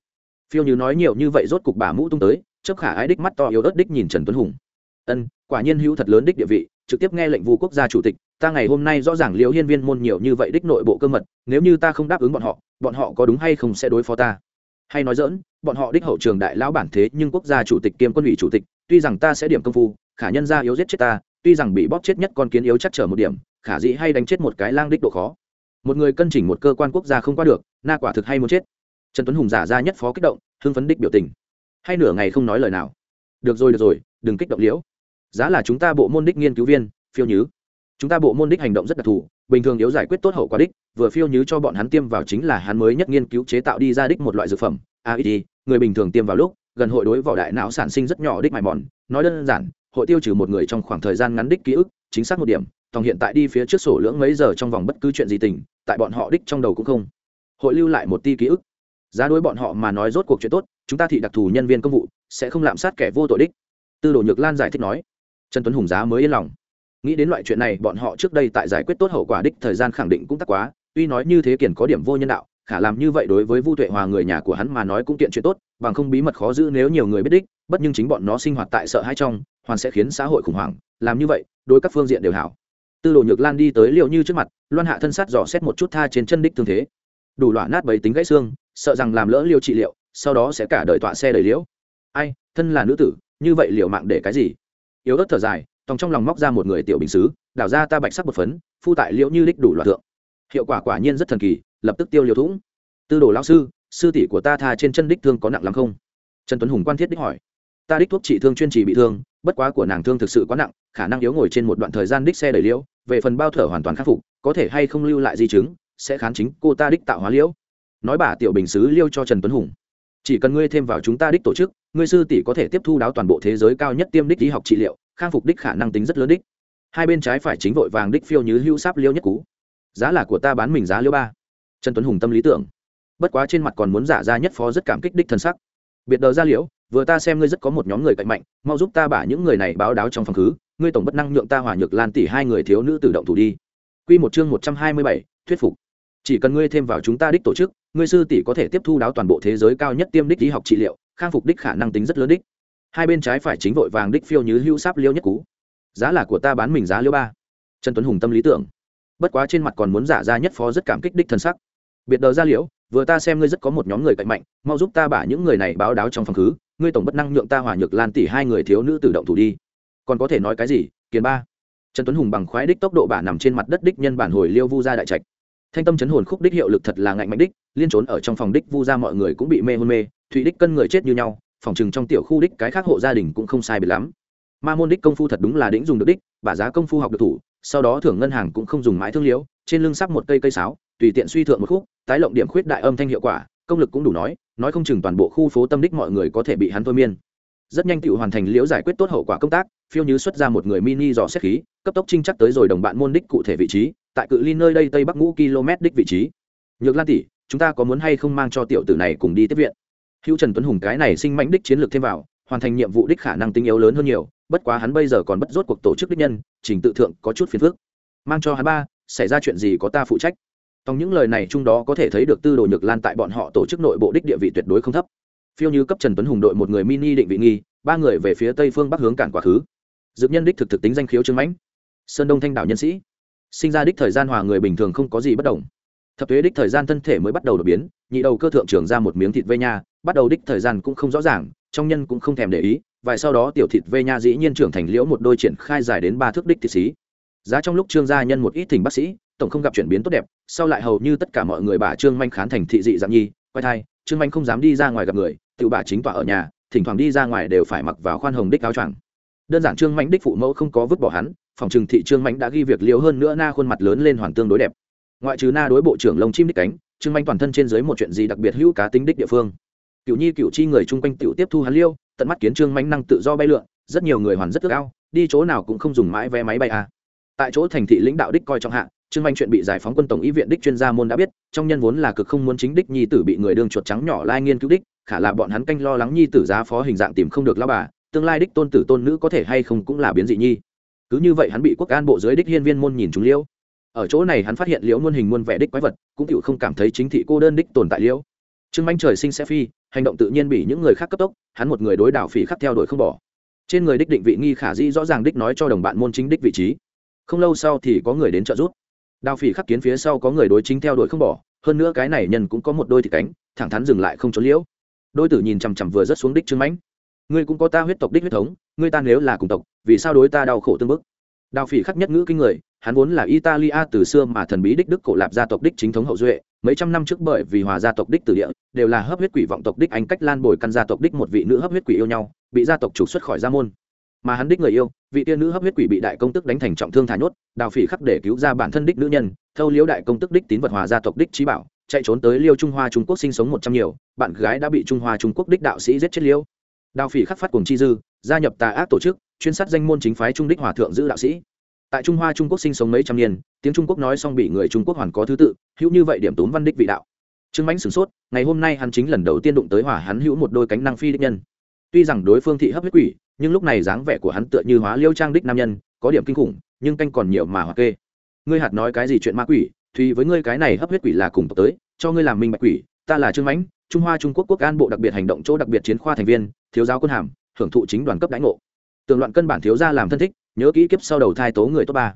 Phiêu như nói nhiều như vậy rốt cục bà mũ tung tới chấp khả ái đích mắt to yếu ớt đích nhìn trần tuấn hùng. Ân, quả nhiên hữu thật lớn đích địa vị, trực tiếp nghe lệnh vu quốc gia chủ tịch, ta ngày hôm nay rõ ràng liễu hiên viên môn nhiều như vậy đích nội bộ cơ mật, nếu như ta không đáp ứng bọn họ bọn họ có đúng hay không sẽ đối phó ta? Hay nói dỡn bọn họ đích hậu trường đại lão bản thế nhưng quốc gia chủ tịch kiêm quân ủy chủ tịch, tuy rằng ta sẽ điểm công phu, khả nhân ra yếu giết chết ta, tuy rằng bị bóp chết nhất con kiến yếu chắc trở một điểm, khả dĩ hay đánh chết một cái lang đích độ khó một người cân chỉnh một cơ quan quốc gia không qua được, na quả thực hay muốn chết. Trần tuấn hùng giả ra nhất phó kích động, hưng phấn đích biểu tình. Hay nửa ngày không nói lời nào. Được rồi được rồi, đừng kích động liễu. Giá là chúng ta bộ môn đích nghiên cứu viên, phiêu nhứ. Chúng ta bộ môn đích hành động rất đặc thù, bình thường yếu giải quyết tốt hậu quả đích, vừa phiêu nhứ cho bọn hắn tiêm vào chính là hắn mới nhất nghiên cứu chế tạo đi ra đích một loại dược phẩm aid người bình thường tiêm vào lúc, gần hội đối vỏ đại não sản sinh rất nhỏ đích mài mòn. Nói đơn giản, hội tiêu trừ một người trong khoảng thời gian ngắn đích ký ức, chính xác một điểm thòng hiện tại đi phía trước sổ lưỡng mấy giờ trong vòng bất cứ chuyện gì tình, tại bọn họ đích trong đầu cũng không. Hội lưu lại một ti ký ức. Giá đối bọn họ mà nói rốt cuộc chuyện tốt, chúng ta thị đặc thù nhân viên công vụ, sẽ không lạm sát kẻ vô tội đích. Tư đồ nhược lan giải thích nói. Trần tuấn hùng giá mới yên lòng. Nghĩ đến loại chuyện này, bọn họ trước đây tại giải quyết tốt hậu quả đích thời gian khẳng định cũng tắc quá, tuy nói như thế kiển có điểm vô nhân đạo, khả làm như vậy đối với vu tuệ hòa người nhà của hắn mà nói cũng kiện chuyện tốt, bằng không bí mật khó giữ nếu nhiều người biết đích, bất nhưng chính bọn nó sinh hoạt tại sợ hãi trong, hoàn sẽ khiến xã hội khủng hoảng. Làm như vậy, đối các phương diện đều hảo tư đồ nhược lan đi tới liệu như trước mặt, loan hạ thân sát dò xét một chút tha trên chân đích thương thế. Đủ loạn nát bấy tính gãy xương, sợ rằng làm lỡ liêu trị liệu, sau đó sẽ cả đời tọa xe đầy liễu. Ai, thân là nữ tử, như vậy liệu mạng để cái gì? Yếu ớt thở dài, tòng trong lòng móc ra một người tiểu bình xứ, đảo ra ta bạch sắc một phấn, phu tại liễu như đích đủ loạn thượng. Hiệu quả quả nhiên rất thần kỳ, lập tức tiêu liều thủng. Tư đồ lão sư sư tỷ của ta tha trên chân đích thương có nặng lắm không? Trần tuấn hùng quan thiết đích hỏi. Ta đích thuốc trị thương chuyên trì bị thương, bất quá của nàng thương thực sự quá nặng, khả năng yếu ngồi trên một đoạn thời gian đích xe đẩy liễu về phần bao thở hoàn toàn khắc phục, có thể hay không lưu lại di chứng, sẽ khán chính cô ta đích tạo hóa liễu. Nói bà tiểu bình sứ liêu cho trần tuấn hùng. Chỉ cần ngươi thêm vào chúng ta đích tổ chức, ngươi sư tỷ có thể tiếp thu đáo toàn bộ thế giới cao nhất tiêm đích y học trị liệu, khang phục đích khả năng tính rất lớn đích. Hai bên trái phải chính vội vàng đích phiêu như hưu sáp liêu nhất cú. Giá là của ta bán mình giá liêu ba. Trần tuấn hùng tâm lý tưởng. Bất quá trên mặt còn muốn giả ra nhất phó rất cảm kích đích thân sắc. Biệt đờ ra liễu, vừa ta xem ngươi rất có một nhóm người cạnh mạnh, mau giúp ta bả những người này báo đáo trong phòng khứ ngươi tổng bất năng nhượng ta hòa nhược lan tỷ hai người thiếu nữ tự động thủ đi Quy một chương một trăm hai mươi bảy, thuyết phục. Chỉ cần ngươi thêm vào chúng ta đích tổ chức, ngươi sư tỷ có thể tiếp thu đáo toàn bộ thế giới cao nhất tiêm đích lý học trị liệu, khang phục đích khả năng tính rất lớn đích. Hai bên trái phải chính vội vàng đích phiêu như hưu sáp liêu nhất cú. Giá là của ta bán mình giá liêu ba. Trần Tuấn Hùng tâm lý tưởng. Bất quá trên mặt còn muốn giả ra nhất phó rất cảm kích đích thần sắc. Biệt đờ ra liễu, vừa ta xem ngươi rất có một nhóm người cạnh mạnh, mau giúp ta bả những người này báo đáo trong phòng khứ, ngươi tổng bất năng nhượng ta hòa nhược lan tỷ hai người thiếu nữ tự động thủ đi còn có thể nói cái gì kiến ba? Trần tuấn hùng bằng khoái đích tốc độ bả nằm trên mặt đất đích nhân bản hồi liêu vu gia đại trạch. Thanh tâm chấn hồn khúc đích hiệu lực thật là ngạnh mạnh đích, liên trốn ở trong phòng đích vu gia mọi người cũng bị mê hôn mê thụy đích cân người chết như nhau, phòng chừng trong tiểu khu đích cái khác hộ gia đình cũng không sai biệt lắm. Ma môn đích công phu thật đúng là đĩnh dùng được đích, bả giá công phu học được thủ, sau đó thưởng ngân hàng cũng không dùng mãi thương liễu, trên lưng sắp một cây cây sáo, tùy tiện suy thượng một khúc, tái lộng điểm khuyết đại âm thanh hiệu quả, công lực cũng đủ nói nói không chừng toàn bộ khu phố tâm đích mọi người có thể bị hắn thôi miên rất nhanh tự hoàn thành liễu giải quyết tốt hậu quả công tác, phiêu như xuất ra một người mini dò xét khí, cấp tốc trinh chắc tới rồi đồng bạn môn đích cụ thể vị trí, tại cự ly nơi đây tây bắc ngũ km đích vị trí. Nhược lan tỷ, chúng ta có muốn hay không mang cho tiểu tử này cùng đi tiếp viện? Hữu trần tuấn hùng cái này sinh mãnh đích chiến lược thêm vào, hoàn thành nhiệm vụ đích khả năng tinh yếu lớn hơn nhiều, bất quá hắn bây giờ còn bất rốt cuộc tổ chức đích nhân, trình tự thượng có chút phiền phức. Mang cho hắn ba, xảy ra chuyện gì có ta phụ trách? Trong những lời này chung đó có thể thấy được tư đồ nhược lan tại bọn họ tổ chức nội bộ đích địa vị tuyệt đối không thấp phiêu như cấp trần tuấn hùng đội một người mini định vị nghi, ba người về phía tây phương bắc hướng cản quá khứ. Dược nhân đích thực thực tính danh khiếu trương mãnh. Sơn đông thanh đạo nhân sĩ. Sinh ra đích thời gian hòa người bình thường không có gì bất đồng. Thập thuế đích thời gian thân thể mới bắt đầu đột biến, nhị đầu cơ thượng trưởng ra một miếng thịt vây nha, bắt đầu đích thời gian cũng không rõ ràng, trong nhân cũng không thèm để ý và sau đó tiểu thịt vây nha dĩ nhiên trưởng thành liễu một đôi triển khai dài đến ba thước đích thịt xí. Giá trong lúc trương gia nhân một ít thỉnh bác sĩ, tổng không gặp chuyển biến tốt đẹp, sau lại hầu như tất cả mọi người bà trương manh khán thành thị dị dạng nhi, quay thai trương manh không dám đi ra ngoài gặp người tự bà chính tọa ở nhà, thỉnh thoảng đi ra ngoài đều phải mặc vào khoan hồng đích áo choàng. Đơn giản trương manh đích phụ mẫu không có vứt bỏ hắn, phòng trừng thị trương manh đã ghi việc liều hơn nữa na khuôn mặt lớn lên hoàn tương đối đẹp. Ngoại trừ na đối bộ trưởng lông chim đích cánh, trương manh toàn thân trên dưới một chuyện gì đặc biệt hữu cá tính đích địa phương. Cựu nhi cựu chi người chung quanh tiểu tiếp thu hắn liêu, tận mắt kiến trương manh năng tự do bay lượn, rất nhiều người hoàn rất ước ao, đi chỗ nào cũng không dùng mãi vé máy bay à. tại chỗ thành thị lãnh đạo đích coi trọng hạ trương anh chuyện bị giải phóng quân tổng y viện đích chuyên gia môn đã biết, trong nhân vốn là cực không muốn chính đích nhi tử bị người đương chuột trắng nhỏ lai nghiên cứu đích, khả là bọn hắn canh lo lắng nhi tử giá phó hình dạng tìm không được lao bà, tương lai đích tôn tử tôn nữ có thể hay không cũng là biến dị nhi. Cứ như vậy hắn bị quốc an bộ dưới đích hiên viên môn nhìn chúng liễu. Ở chỗ này hắn phát hiện liễu muôn hình muôn vẻ đích quái vật, cũng chịu không cảm thấy chính thị cô đơn đích tồn tại liễu. Trương minh trời sinh sẽ phi, hành động tự nhiên bị những người khác cấp tốc, hắn một người đối đảo phỉ khắc theo đuổi không bỏ. Trên người đích định vị nghi khả dĩ rõ ràng đích nói cho đồng bạn môn chính đích vị trí. Không lâu sau thì có người đến trợ giúp đào phỉ khắc kiến phía sau có người đối chính theo đuổi không bỏ, hơn nữa cái này nhân cũng có một đôi thì cánh, thẳng thắn dừng lại không trốn liễu. Đôi tử nhìn chằm chằm vừa rất xuống đích trương mãnh. Ngươi cũng có ta huyết tộc đích huyết thống, ngươi ta nếu là cùng tộc, vì sao đối ta đau khổ tương bức? Đào phỉ khắc nhất ngữ kinh người, hắn vốn là italia từ xưa mà thần bí đích đức cổ lạp gia tộc đích chính thống hậu duệ, mấy trăm năm trước bởi vì hòa gia tộc đích từ địa, đều là hấp huyết quỷ vọng tộc đích anh cách lan bồi căn gia tộc đích một vị nữ hấp huyết quỷ yêu nhau, bị gia tộc trục xuất khỏi gia môn mà hắn đích người yêu, vị tiên nữ hấp huyết quỷ bị đại công tức đánh thành trọng thương thả nhốt, đào phỉ khắc để cứu ra bản thân đích nữ nhân, thâu liễu đại công tức đích tín vật hòa gia tộc đích trí bảo, chạy trốn tới liêu trung hoa trung quốc sinh sống một trăm nhiều, bạn gái đã bị trung hoa trung quốc đích đạo sĩ giết chết liêu. Đào phỉ khắc phát cùng chi dư, gia nhập tà ác tổ chức, chuyên sát danh môn chính phái trung đích hòa thượng giữ đạo sĩ. Tại trung hoa trung quốc sinh sống mấy trăm niên, tiếng trung quốc nói xong bị người trung quốc hoàn có thứ tự, hữu như vậy điểm tốn văn đích vị đạo. Trương mãnh sửng sốt, ngày hôm nay hắn chính lần đầu tiên đụng tới hỏa hắn hữu một đôi cánh năng phi đích nhân. Tuy rằng đối phương thị hấp huyết quỷ nhưng lúc này dáng vẻ của hắn tựa như hóa liêu trang đích nam nhân, có điểm kinh khủng, nhưng canh còn nhiều mà hoặc kê. Ngươi hạt nói cái gì chuyện ma quỷ thùy với ngươi cái này hấp huyết quỷ là cùng tộc tới, cho ngươi làm minh bạch quỷ, ta là trương mãnh, trung hoa trung quốc quốc an bộ đặc biệt hành động chỗ đặc biệt chiến khoa thành viên, thiếu giáo quân hàm, hưởng thụ chính đoàn cấp đánh ngộ. Tường loạn cân bản thiếu gia làm thân thích, nhớ kỹ kiếp sau đầu thai tố người top ba.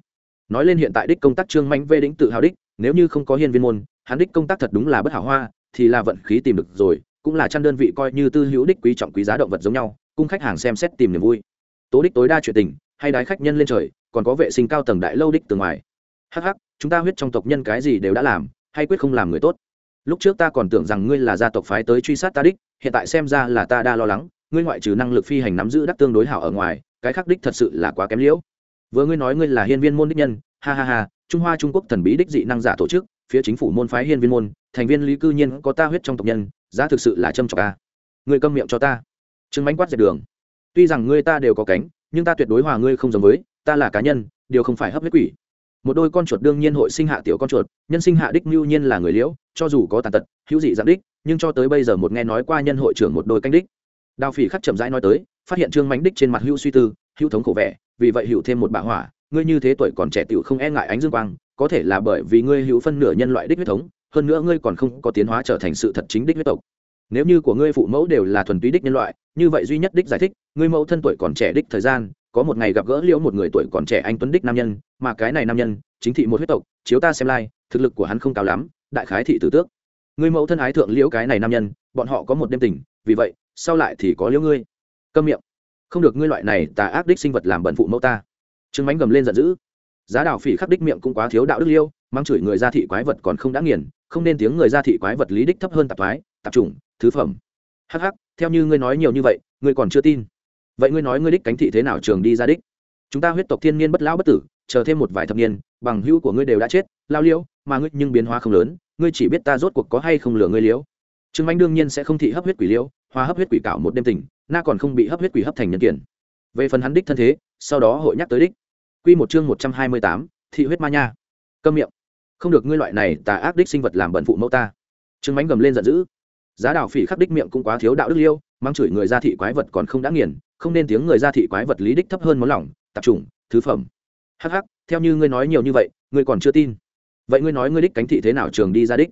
Nói lên hiện tại đích công tác trương mãnh vê đĩnh tự hào đích, nếu như không có hiên viên môn, hắn đích công tác thật đúng là bất hảo hoa, thì là vận khí tìm được rồi, cũng là chăn đơn vị coi như tư hữu đích quý trọng quý giá động vật giống nhau cung khách hàng xem xét tìm niềm vui. Tố đích tối đa chuyện tình, hay đái khách nhân lên trời, còn có vệ sinh cao tầng đại lâu đích từ ngoài. Hắc hắc, chúng ta huyết trong tộc nhân cái gì đều đã làm, hay quyết không làm người tốt. Lúc trước ta còn tưởng rằng ngươi là gia tộc phái tới truy sát ta đích, hiện tại xem ra là ta đa lo lắng, ngươi ngoại trừ năng lực phi hành nắm giữ đắc tương đối hảo ở ngoài, cái khác đích thật sự là quá kém liễu. Vừa ngươi nói ngươi là hiên viên môn đích nhân, ha ha ha, trung hoa trung quốc thần bí đích dị năng giả tổ chức, phía chính phủ môn phái hiên viên môn, thành viên lý cư nhiên có ta huyết trong tộc nhân, giá thực sự là trâm trọc ta ngươi câm miệng cho ta. Trương bánh quát dẹp đường. Tuy rằng ngươi ta đều có cánh, nhưng ta tuyệt đối hòa ngươi không giống với, ta là cá nhân, điều không phải hấp huyết quỷ. Một đôi con chuột đương nhiên hội sinh hạ tiểu con chuột, nhân sinh hạ đích mưu nhiên là người liễu, cho dù có tàn tật, hữu dị dạng đích, nhưng cho tới bây giờ một nghe nói qua nhân hội trưởng một đôi canh đích. Đào phỉ khắc chậm rãi nói tới, phát hiện trương mánh đích trên mặt hữu suy tư, hữu thống khổ vẻ, vì vậy hữu thêm một bạ hỏa, ngươi như thế tuổi còn trẻ tiểu không e ngại ánh dương quang, có thể là bởi vì ngươi hữu phân nửa nhân loại đích huyết thống, hơn nữa ngươi còn không có tiến hóa trở thành sự thật chính đích huyết tộc nếu như của ngươi phụ mẫu đều là thuần túy đích nhân loại, như vậy duy nhất đích giải thích, ngươi mẫu thân tuổi còn trẻ đích thời gian, có một ngày gặp gỡ liễu một người tuổi còn trẻ anh tuấn đích nam nhân, mà cái này nam nhân chính thị một huyết tộc, chiếu ta xem lai thực lực của hắn không cao lắm, đại khái thị tử tước. Ngươi mẫu thân ái thượng liễu cái này nam nhân, bọn họ có một đêm tình, vì vậy, sau lại thì có liễu ngươi. Câm miệng. Không được ngươi loại này tà ác đích sinh vật làm bận phụ mẫu ta. Trương mánh gầm lên giận dữ. Giá đào phỉ khắc đích miệng cũng quá thiếu đạo đức liêu, mang chửi người ra thị quái vật còn không đã nghiền, không nên tiếng người ra thị quái vật lý đích thấp hơn tạp thoái, tạp chủng thứ phẩm. Hắc hắc, theo như ngươi nói nhiều như vậy, ngươi còn chưa tin. Vậy ngươi nói ngươi đích cánh thị thế nào trường đi ra đích? Chúng ta huyết tộc thiên niên bất lão bất tử, chờ thêm một vài thập niên, bằng hữu của ngươi đều đã chết, lao liêu mà ngươi nhưng biến hóa không lớn, ngươi chỉ biết ta rốt cuộc có hay không lừa ngươi liếu trương anh đương nhiên sẽ không thị hấp huyết quỷ liễu hoa hấp huyết quỷ cạo một đêm tình na còn không bị hấp huyết quỷ hấp thành nhân kiển về phần hắn đích thân thế, sau đó hội nhắc tới đích. Quy một chương một trăm hai mươi tám, thị huyết ma nha. Câm miệng. Không được ngươi loại này tà ác đích sinh vật làm bận phụ mẫu ta. Trương mánh gầm lên giận dữ giá đào phỉ khắc đích miệng cũng quá thiếu đạo đức liêu mang chửi người ra thị quái vật còn không đã nghiền không nên tiếng người ra thị quái vật lý đích thấp hơn món lỏng tạp chủng thứ phẩm. Hắc hắc, theo như ngươi nói nhiều như vậy ngươi còn chưa tin. Vậy ngươi nói ngươi đích cánh thị thế nào trường đi ra đích?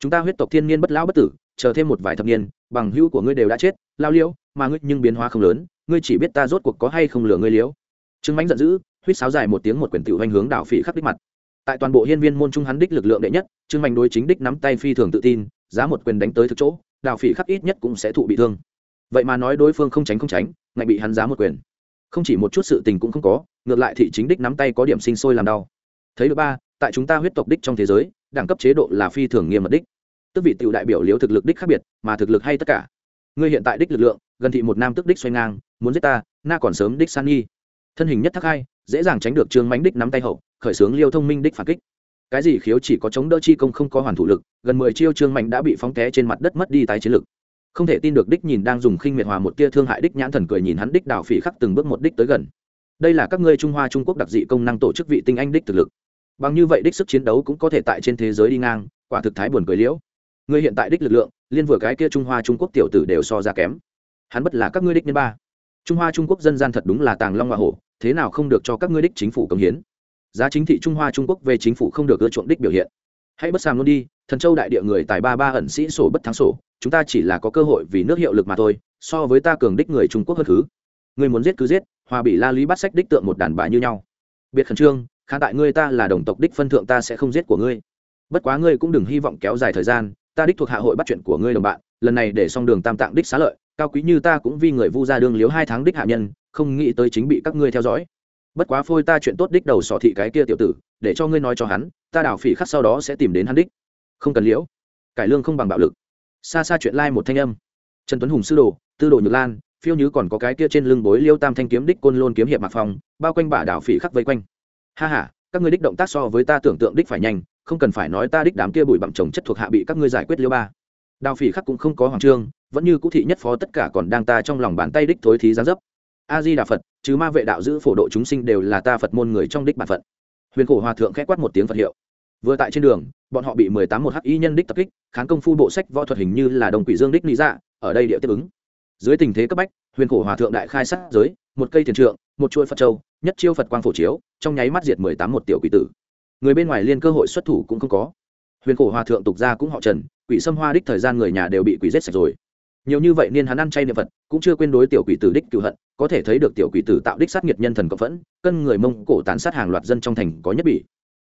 Chúng ta huyết tộc thiên niên bất lão bất tử chờ thêm một vài thập niên bằng hữu của ngươi đều đã chết lao liêu, mà ngươi nhưng biến hóa không lớn ngươi chỉ biết ta rốt cuộc có hay không lừa ngươi liêu. trương mãnh giận dữ huýt sáo dài một tiếng một quyển tiểu hành hướng đảo phỉ khắc đích mặt. Tại toàn bộ hiên viên môn trung hắn đích lực lượng đệ nhất trương mạnh đối chính đích nắm tay phi thường tự tin giá một quyền đánh tới thực chỗ, đào phỉ khắc ít nhất cũng sẽ thụ bị thương. Vậy mà nói đối phương không tránh không tránh ngạnh bị hắn giá một quyền. Không chỉ một chút sự tình cũng không có, ngược lại thị chính đích nắm tay có điểm sinh sôi làm đau. Thấy được ba, tại chúng ta huyết tộc đích trong thế giới, đẳng cấp chế độ là phi thường nghiêm mật đích. Tức vị tiểu đại biểu liếu thực lực đích khác biệt, mà thực lực hay tất cả. Ngươi hiện tại đích lực lượng, gần thị một nam tức đích xoay ngang, muốn giết ta, na còn sớm đích san nghi thân hình nhất thắc hai, dễ dàng tránh được trương mánh đích nắm tay hậu, khởi xướng liêu thông minh đích phản kích cái gì khiếu chỉ có chống đỡ chi công không có hoàn thủ lực, gần mười chiêu trương mạnh đã bị phóng té trên mặt đất mất đi tái chiến lực. Không thể tin được đích nhìn đang dùng khinh miệt hòa một tia thương hại đích nhãn thần cười nhìn hắn đích đào phỉ khắc từng bước một đích tới gần. Đây là các ngươi trung hoa trung quốc đặc dị công năng tổ chức vị tinh anh đích thực lực. Bằng như vậy đích sức chiến đấu cũng có thể tại trên thế giới đi ngang, quả thực thái buồn cười liễu. Ngươi hiện tại đích lực lượng, liên vừa cái kia trung hoa trung quốc tiểu tử đều so ra kém. Hắn bất là các ngươi đích nhân ba. Trung hoa trung quốc dân gian thật đúng là tàng long hoa hổ, thế nào không được cho các ngươi đích chính phủ công hiến giá chính thị trung hoa trung quốc về chính phủ không được ưa chuộng đích biểu hiện. Hãy bất sàng luôn đi, thần châu đại địa người tài ba ba ẩn sĩ sổ bất thắng sổ, chúng ta chỉ là có cơ hội vì nước hiệu lực mà thôi, so với ta cường đích người trung quốc hơn thứ. Người muốn giết cứ giết, hòa bị la lý bắt sách đích tượng một đàn bà như nhau. Biệt khẩn trương, khá tại ngươi ta là đồng tộc đích phân thượng ta sẽ không giết của ngươi. Bất quá ngươi cũng đừng hy vọng kéo dài thời gian, ta đích thuộc hạ hội bắt chuyện của ngươi đồng bạn, lần này để xong đường tam tạng đích xá lợi, cao quý như ta cũng vì người vu ra đường liếu hai tháng đích hạ nhân, không nghĩ tới chính bị các ngươi theo dõi bất quá phôi ta chuyện tốt đích đầu sọ thị cái kia tiểu tử, để cho ngươi nói cho hắn, ta đảo phỉ khắc sau đó sẽ tìm đến hắn đích. Không cần liễu. Cải lương không bằng bạo lực. Xa xa chuyện lai、like、một thanh âm. Trần tuấn hùng sư đồ, tư đồ nhược lan, phiêu như còn có cái kia trên lưng bối liêu tam thanh kiếm đích côn lôn kiếm hiệp mạc phòng bao quanh bả đảo phỉ khắc vây quanh. Ha h a các ngươi đích động tác so với ta tưởng tượng đích phải nhanh, không cần phải nói ta đích đám kia bụi bặm trồng chất thuộc hạ bị các ngươi giải quyết liêu ba. Đào phỉ khắc cũng không có hoàng trương, vẫn như cũ thị nhất phó tất cả còn đang ta trong lòng bàn tay đích thối thí gián dấp a di đà phật, chứ ma vệ đạo giữ phổ độ chúng sinh đều là ta phật môn người trong đích bản phận huyền cổ hòa thượng k h ẽ quát một tiếng phật hiệu. Vừa tại trên đường, bọn họ bị mười tám một hắc y nhân đích tập kích, kháng công phu bộ sách võ thuật hình như là đồng quỷ dương đích lý dạ ở đây địa tiếp ứng. Dưới tình thế cấp bách, huyền cổ hòa thượng đại khai sát giới, một cây thiền trượng, một chuỗi phật châu, nhất chiêu phật quang phổ chiếu, trong nháy mắt diệt mười tám một tiểu quỷ tử. Người bên ngoài liên cơ hội xuất thủ cũng không có. Huyền cổ hòa thượng tục ra cũng họ trần, quỷ xâm hoa đích thời gian người nhà đều bị quỷ giết sạch rồi nhiều như vậy nên hắn ăn chay niệm phật, cũng chưa quên đối tiểu quỷ tử đích cựu hận, có thể thấy được tiểu quỷ tử tạo đích sát nghiệt nhân thần cộng phẫn, cân người mông cổ tàn sát hàng loạt dân trong thành có nhất bỉ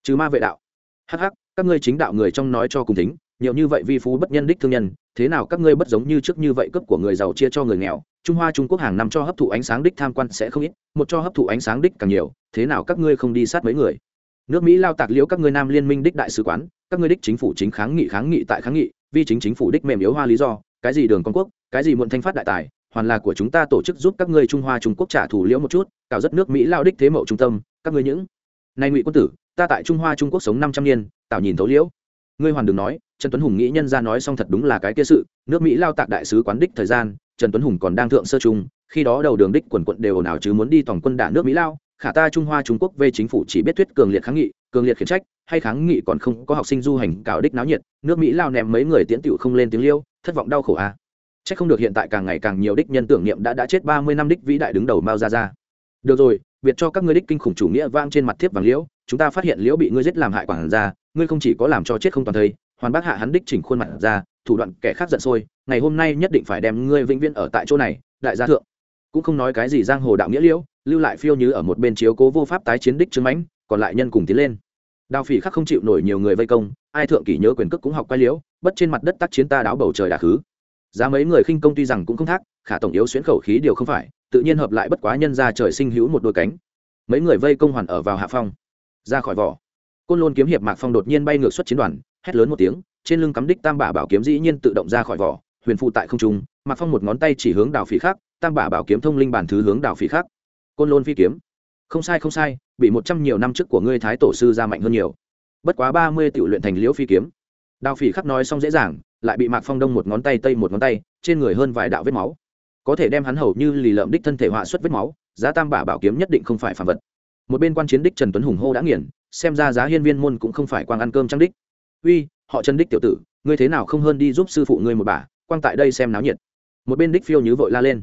trừ ma vệ đạo. Hắc hắc, các ngươi chính đạo người trong nói cho cùng tính nhiều như vậy vi phú bất nhân đích thương nhân, thế nào các ngươi bất giống như trước như vậy cấp của người giàu chia cho người nghèo, trung hoa trung quốc hàng năm cho hấp thụ ánh sáng đích tham quan sẽ không ít, một cho hấp thụ ánh sáng đích càng nhiều, thế nào các ngươi không đi sát mấy người? Nước mỹ lao tạc liễu các ngươi nam liên minh đích đại sứ quán, các ngươi đích chính phủ chính kháng nghị kháng nghị tại kháng nghị vì chính chính phủ đích mềm yếu hoa lý do cái gì đường con quốc, cái gì muộn thanh phát đại tài, hoàn là của chúng ta tổ chức giúp các ngươi trung hoa trung quốc trả thù liễu một chút, cào rất nước mỹ lao đích thế mậu trung tâm, các ngươi những nay ngụy quân tử, ta tại trung hoa trung quốc sống năm trăm niên tạo nhìn thấu liễu. Ngươi hoàn đừng nói, trần tuấn hùng nghĩ nhân ra nói xong thật đúng là cái kia sự, nước mỹ lao tạc đại sứ quán đích thời gian, trần tuấn hùng còn đang thượng sơ trung, khi đó đầu đường đích quần quận đều ồn ào chứ muốn đi tổng quân đả nước mỹ lao, khả ta trung hoa trung quốc về chính phủ chỉ biết thuyết cường liệt kháng nghị, cường liệt khiển trách, hay kháng nghị còn không có học sinh du hành cào đích náo nhiệt, nước mỹ lao ném mấy người tiễn tựu không lên tiếng liêu thất vọng đau khổ a à. Chắc không được hiện tại càng ngày càng nhiều đích nhân tưởng niệm đã đã chết ba mươi năm đích vĩ đại đứng đầu Mao ra ra. Được rồi, biệt cho các ngươi đích kinh khủng chủ nghĩa vang trên mặt thiếp vàng liễu, chúng ta phát hiện liễu bị ngươi giết làm hại quản gia, ngươi không chỉ có làm cho chết không toàn thây, hoàn bác hạ hắn đích chỉnh khuôn mặt ra, thủ đoạn kẻ khác giận sôi, ngày hôm nay nhất định phải đem ngươi vĩnh viễn ở tại chỗ này, đại gia thượng. Cũng không nói cái gì giang hồ đạo nghĩa liễu, lưu lại phiêu như ở một bên chiếu cố vô pháp tái chiến đích chứng mãnh, còn lại nhân cùng tiến lên. Đào Phỉ khắc không chịu nổi nhiều người vây công, ai thượng kỷ nhớ quyền cước cũng học quay liễu, bất trên mặt đất tác chiến ta đáo bầu trời đà khứ. Giá mấy người khinh công tuy rằng cũng không thác khả tổng yếu xuyến khẩu khí điều không phải tự nhiên hợp lại bất quá nhân ra trời sinh hữu một đôi cánh. Mấy người vây công hoàn ở vào hạ phong. Ra khỏi vỏ. Côn lôn kiếm hiệp mạc phong đột nhiên bay ngược xuất chiến đoàn hét lớn một tiếng trên lưng cắm đích tam bả bảo kiếm dĩ nhiên tự động ra khỏi vỏ huyền phụ tại không trung mạc phong một ngón tay chỉ hướng đảo phỉ khác tam bả bảo kiếm thông linh bản thứ hướng đảo phỉ khác côn lôn phi kiếm. Không sai không sai bị một trăm nhiều năm trước của ngươi thái tổ sư ra mạnh hơn nhiều. Bất quá ba mươi tự luyện thành liễu phi kiếm. Đào phỉ khắc nói xong dễ dàng, lại bị mạc phong đông một ngón tay tây một ngón tay, trên người hơn vài đạo vết máu. Có thể đem hắn hầu như lì lợm đích thân thể họa xuất vết máu, giá tam bả bảo kiếm nhất định không phải phản vật. Một bên quan chiến đích trần tuấn hùng hô đã nghiền, xem ra giá hiên viên môn cũng không phải quang ăn cơm trang đích. Uy, họ trần đích tiểu tử, ngươi thế nào không hơn đi giúp sư phụ ngươi một bà quang tại đây xem náo nhiệt. Một bên đích phiêu nhứ vội la lên.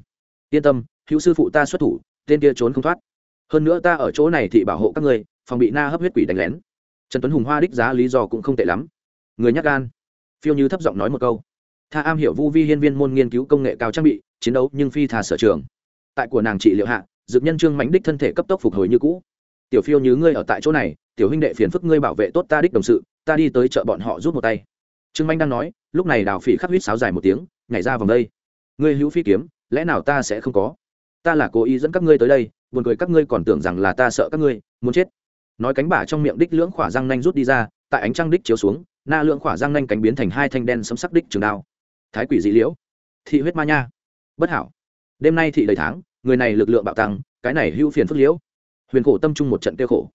Yên tâm, hữu sư phụ ta xuất thủ, tên kia trốn không thoát hơn nữa ta ở chỗ này thì bảo hộ các ngươi, phòng bị na hấp huyết quỷ đánh lén. Trần tuấn hùng hoa đích giá lý do cũng không tệ lắm. Người nhắc gan. Phiêu như thấp giọng nói một câu. Tha am hiểu vu vi hiên viên môn nghiên cứu công nghệ cao trang bị, chiến đấu nhưng phi thà sở trường. Tại của nàng trị liệu hạ, dược nhân trương mãnh đích thân thể cấp tốc phục hồi như cũ. Tiểu phiêu như ngươi ở tại chỗ này, tiểu huynh đệ phiền phức ngươi bảo vệ tốt ta đích đồng sự, ta đi tới chợ bọn họ rút một tay. Trương mãnh đang nói, lúc này đào phỉ khắc huýt sáo dài một tiếng, nhảy ra vòng đây. Ngươi hữu phi kiếm, lẽ nào ta sẽ không có? Ta là cố ý dẫn các ngươi tới đây buồn cười các ngươi còn tưởng rằng là ta sợ các ngươi, muốn chết. Nói cánh bả trong miệng đích lưỡng khỏa răng nanh rút đi ra, tại ánh trăng đích chiếu xuống, na lưỡng khỏa răng nanh cánh biến thành hai thanh đen sấm sắc đích trường đao. Thái quỷ dị liễu, thị huyết ma nha, bất hảo. Đêm nay thị đầy tháng, người này lực lượng bạo tăng, cái này hưu phiền phức liễu. Huyền cổ tâm trung một trận tiêu khổ.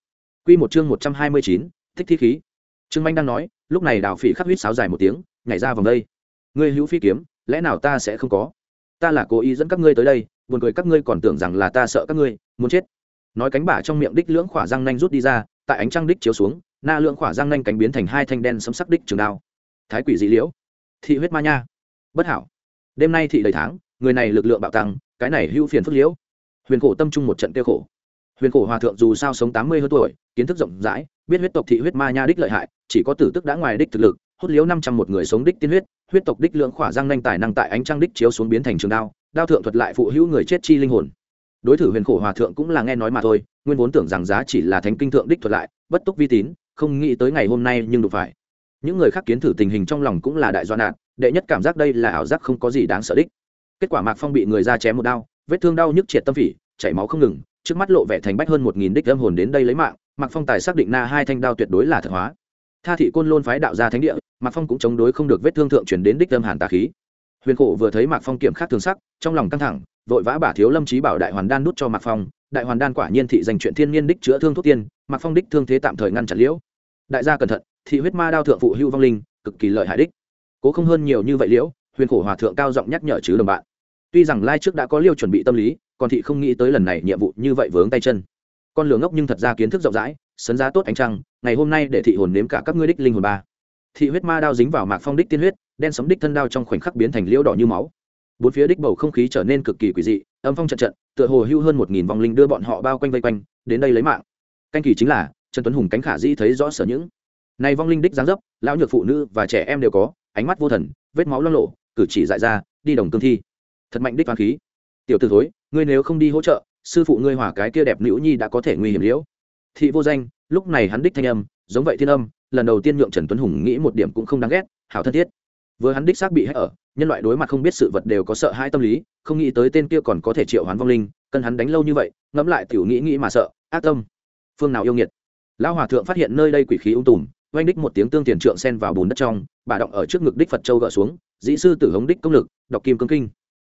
Quy một chương một trăm hai mươi chín, thích thi khí. Trương manh đang nói, lúc này đào phỉ khắc huyết sáo dài một tiếng, nhảy ra vòng đây. Ngươi hữu phi kiếm, lẽ nào ta sẽ không có? Ta là cố ý dẫn các ngươi tới đây, buồn cười các ngươi còn tưởng rằng là ta sợ các ngươi, muốn chết. Nói cánh bả trong miệng đích lưỡng khỏa răng nanh rút đi ra, tại ánh trăng đích chiếu xuống, na lưỡng khỏa răng nanh cánh biến thành hai thanh đen sấm sắc đích trường đao. Thái quỷ dị liễu, thị huyết ma nha, bất hảo. Đêm nay thị đầy tháng, người này lực lượng bạo tăng, cái này hưu phiền phức liễu. Huyền cổ tâm trung một trận tiêu khổ. Huyền cổ hòa thượng dù sao sống tám mươi hơn tuổi, kiến thức rộng rãi, biết huyết tộc thị huyết ma nha đích lợi hại, chỉ có tử tức đã ngoài đích thực lực hút liếu năm trăm một người sống đích tiên huyết huyết tộc đích lượng khỏa răng nanh tài năng tại ánh trăng đích chiếu xuống biến thành trường đao đao thượng thuật lại phụ hữu người chết chi linh hồn. Đối thủ huyền khổ hòa thượng cũng là nghe nói mà thôi, nguyên vốn tưởng rằng giá chỉ là thánh kinh thượng đích thuật lại, bất túc vi tín, không nghĩ tới ngày hôm nay nhưng đụng phải. Những người khác kiến thử tình hình trong lòng cũng là đại do nạn, đệ nhất cảm giác đây là ảo giác không có gì đáng sợ đích. Kết quả mạc phong bị người ra chém một đao, vết thương đau nhức triệt tâm phỉ, chảy máu không ngừng, trước mắt lộ vẻ thành bách hơn một nghìn đích âm hồn đến đây lấy mạng, mạc phong tài xác định na hai thanh đao tuyệt đối là thật hóa tha thị côn lôn phái đạo gia thánh địa, mạc phong cũng chống đối không được vết thương thượng chuyển đến đích âm hàn tà khí. Huyền khổ vừa thấy mạc phong kiểm khác thường sắc, trong lòng căng thẳng, vội vã bả thiếu lâm trí bảo đại hoàn đan nút cho mạc phong, đại hoàn đan quả nhiên thị dành chuyện thiên nhiên đích chữa thương thuốc tiên, mạc phong đích thương thế tạm thời ngăn chặn liễu. Đại gia cẩn thận, thị huyết ma đao thượng phụ hưu vong linh, cực kỳ lợi hại đích. Cố không hơn nhiều như vậy liễu, huyền khổ hòa thượng cao giọng nhắc nhở chứ đồng bạn. Tuy rằng lai trước đã có liêu chuẩn bị tâm lý, còn thị không nghĩ tới lần này nhiệm vụ như vậy vướng tay chân. Con lửa ngốc nhưng thật ra kiến thức rộng rãi, sấn giá tốt ánh trăng ngày hôm nay để thị hồn nếm cả các ngươi đích linh hồn ba. Thị huyết ma đao dính vào mạc phong đích tiên huyết, đen sấm đích thân đao trong khoảnh khắc biến thành liễu đỏ như máu. Bốn phía đích bầu không khí trở nên cực kỳ quỷ dị, âm phong trận trận, tựa hồ hưu hơn một nghìn vòng linh đưa bọn họ bao quanh vây quanh, đến đây lấy mạng. Canh kỳ chính là, trần tuấn hùng cánh khả dĩ thấy rõ sở những. Này vong linh đích dáng dấp, lão nhược phụ nữ và trẻ em đều có, ánh mắt vô thần, vết máu lo lộ cử chỉ dại ra, đi đồng cương thi. Thật mạnh đích toán khí. Tiểu t ử thối, ngươi nếu không đi hỗ trợ, sư phụ ngươi hỏa cái kia đẹp nữ nhi đã có thể nguy hiểm liễu thị vô danh lúc này hắn đích thanh âm giống vậy thiên âm lần đầu tiên nhượng trần tuấn hùng nghĩ một điểm cũng không đáng ghét hảo thân thiết. Vừa hắn đích xác bị hết ở nhân loại đối mặt không biết sự vật đều có sợ hãi tâm lý không nghĩ tới tên kia còn có thể triệu hoán vong linh cần hắn đánh lâu như vậy ngẫm lại tiểu nghĩ nghĩ mà sợ ác tâm. Phương nào yêu nghiệt? Lão hòa thượng phát hiện nơi đây quỷ khí ung tùm oanh đích một tiếng tương tiền trượng sen vào bùn đất trong bà động ở trước ngực đích phật châu gỡ xuống dĩ sư tử hống đích công lực đọc kim cương kinh.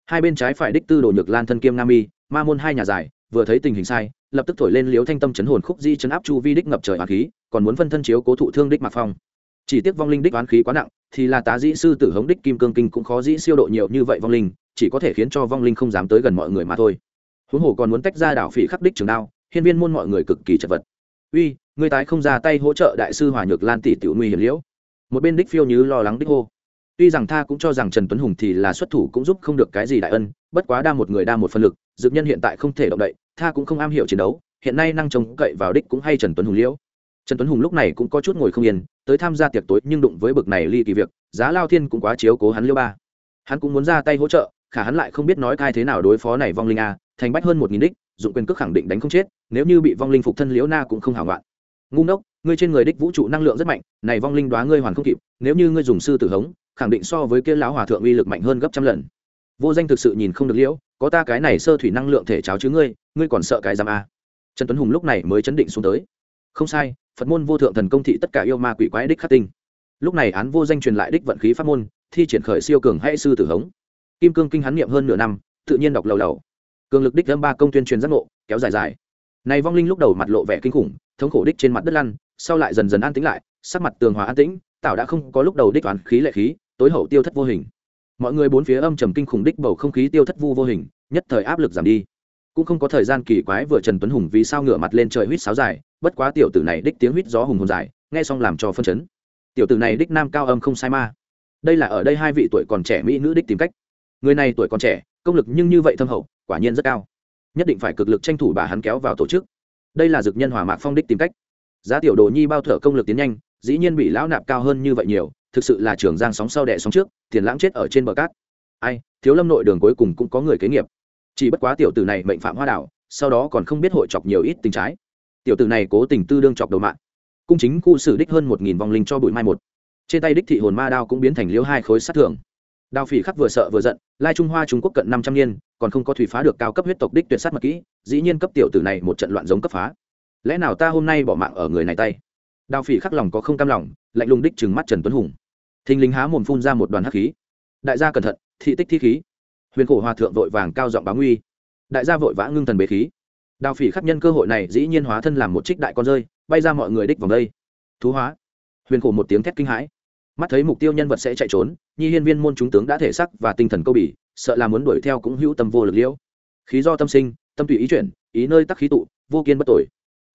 Hai bên trái phải đích tư đồ nhược lan thân kiêm nam y, ma môn hai nhà dài vừa thấy tình hình sai lập tức thổi lên liếu thanh tâm chấn hồn khúc di chấn áp chu vi đích ngập trời hoàng khí, còn muốn phân thân chiếu cố thụ thương đích mạc phong. Chỉ tiếc vong linh đích oán khí quá nặng, thì là tá dĩ sư tử hống đích kim cương kinh cũng khó dĩ siêu độ nhiều như vậy vong linh, chỉ có thể khiến cho vong linh không dám tới gần mọi người mà thôi. Huống hồ còn muốn tách ra đảo phỉ khắc đích trường đao, hiên viên môn mọi người cực kỳ chật vật. Uy người tái không ra tay hỗ trợ đại sư hòa nhược lan tỷ tiểu nguy hiểm liễu. Một bên đích phiêu như lo lắng đích hô. Tuy rằng tha cũng cho rằng trần tuấn hùng thì là xuất thủ cũng giúp không được cái gì đại ân, bất quá đa một người đa một phân lực, dược nhân hiện tại không thể động đậy tha cũng không am hiểu chiến đấu, hiện nay năng trông cậy vào đích cũng hay trần tuấn hùng liễu. Trần tuấn hùng lúc này cũng có chút ngồi không yên, tới tham gia tiệc tối nhưng đụng với bực này ly kỳ việc, giá lao thiên cũng quá chiếu cố hắn liêu ba. Hắn cũng muốn ra tay hỗ trợ, khả hắn lại không biết nói thai thế nào đối phó này vong linh a, thành bách hơn một nghìn đích, dụng quyền cước khẳng định đánh không chết, nếu như bị vong linh phục thân liễu na cũng không hảo loạn ngu ngốc, ngươi trên người đích vũ trụ năng lượng rất mạnh, này vong linh đoá ngươi hoàn không kịp, nếu như ngươi dùng sư tử hống, khẳng định so với kia lão hòa thượng uy lực mạnh hơn gấp trăm lần vô danh thực sự nhìn không được liễu, có ta cái này sơ thủy năng lượng thể cháo chứ ngươi ngươi còn sợ cái giam a à? trần tuấn hùng lúc này mới chấn định xuống tới. Không sai, phật môn vô thượng thần công thị tất cả yêu ma quỷ quái đích khắc tinh. Lúc này án vô danh truyền lại đích vận khí pháp môn, thi triển khởi siêu cường hay sư tử hống. Kim cương kinh hắn niệm hơn nửa năm, tự nhiên đọc lầu lầu. Cường lực đích lâm ba công tuyên truyền giác ngộ, kéo dài dài. Này vong linh lúc đầu mặt lộ vẻ kinh khủng, thống khổ đích trên mặt đất lăn, sau lại dần dần an tĩnh lại, sắc mặt tường hòa an tĩnh, tạo đã không có lúc đầu đích toán khí lệ khí, tối hậu tiêu thất vô hình mọi người bốn phía âm trầm kinh khủng đích bầu không khí tiêu thất vu vô hình, nhất thời áp lực giảm đi. Cũng không có thời gian kỳ quái vừa trần tuấn hùng vì sao ngửa mặt lên trời huýt sáo dài, bất quá tiểu tử này đích tiếng huýt gió hùng hồn dài, nghe xong làm cho phân chấn. Tiểu tử này đích nam cao âm không sai ma. Đây là ở đây hai vị tuổi còn trẻ mỹ nữ đích tìm cách. Người này tuổi còn trẻ, công lực nhưng như vậy thâm hậu, quả nhiên rất cao. Nhất định phải cực lực tranh thủ bà hắn kéo vào tổ chức. Đây là dực nhân hòa mạc phong đích tìm cách. Giá tiểu đồ nhi bao thở công lực tiến nhanh dĩ nhiên bị lão nạp cao hơn như vậy nhiều, thực sự là trường giang sóng sau đẻ sóng trước, tiền lãng chết ở trên bờ cát. Ai, thiếu lâm nội đường cuối cùng cũng có người kế nghiệp. Chỉ bất quá tiểu tử này mệnh phạm hoa đảo, sau đó còn không biết hội chọc nhiều ít tình trái. Tiểu tử này cố tình tư đương chọc đầu mạng. Cung chính khu xử đích hơn một nghìn vong linh cho bụi mai một. Trên tay đích thị hồn ma đao cũng biến thành liếu hai khối sát thưởng đao phỉ khắc vừa sợ vừa giận, lai trung hoa trung quốc cận năm trăm niên, còn không có thủy phá được cao cấp huyết tộc đích tuyệt sát mật kỹ, dĩ nhiên cấp tiểu tử này một trận loạn giống cấp phá. Lẽ nào ta hôm nay bỏ mạng ở người này tay? Đao phỉ khắc lòng có không cam lòng, lạnh lùng đích trừng mắt trần tuấn hùng. Thình lính há mồm phun ra một đoàn hắc khí. Đại gia cẩn thận, thị tích thi khí. Huyền cổ hòa thượng vội vàng cao giọng báo nguy. Đại gia vội vã ngưng thần bế khí. Đào phỉ khắc nhân cơ hội này dĩ nhiên hóa thân làm một trích đại con rơi, bay ra mọi người đích vòng đây. Thú hóa. Huyền cổ một tiếng thét kinh hãi. Mắt thấy mục tiêu nhân vật sẽ chạy trốn, nhi hiên viên môn chúng tướng đã thể sắc và tinh thần câu bỉ, sợ là muốn đuổi theo cũng hữu tâm vô lực liễu. Khí do tâm sinh, tâm tùy ý chuyển, ý nơi tắc khí tụ, vô kiên bất tội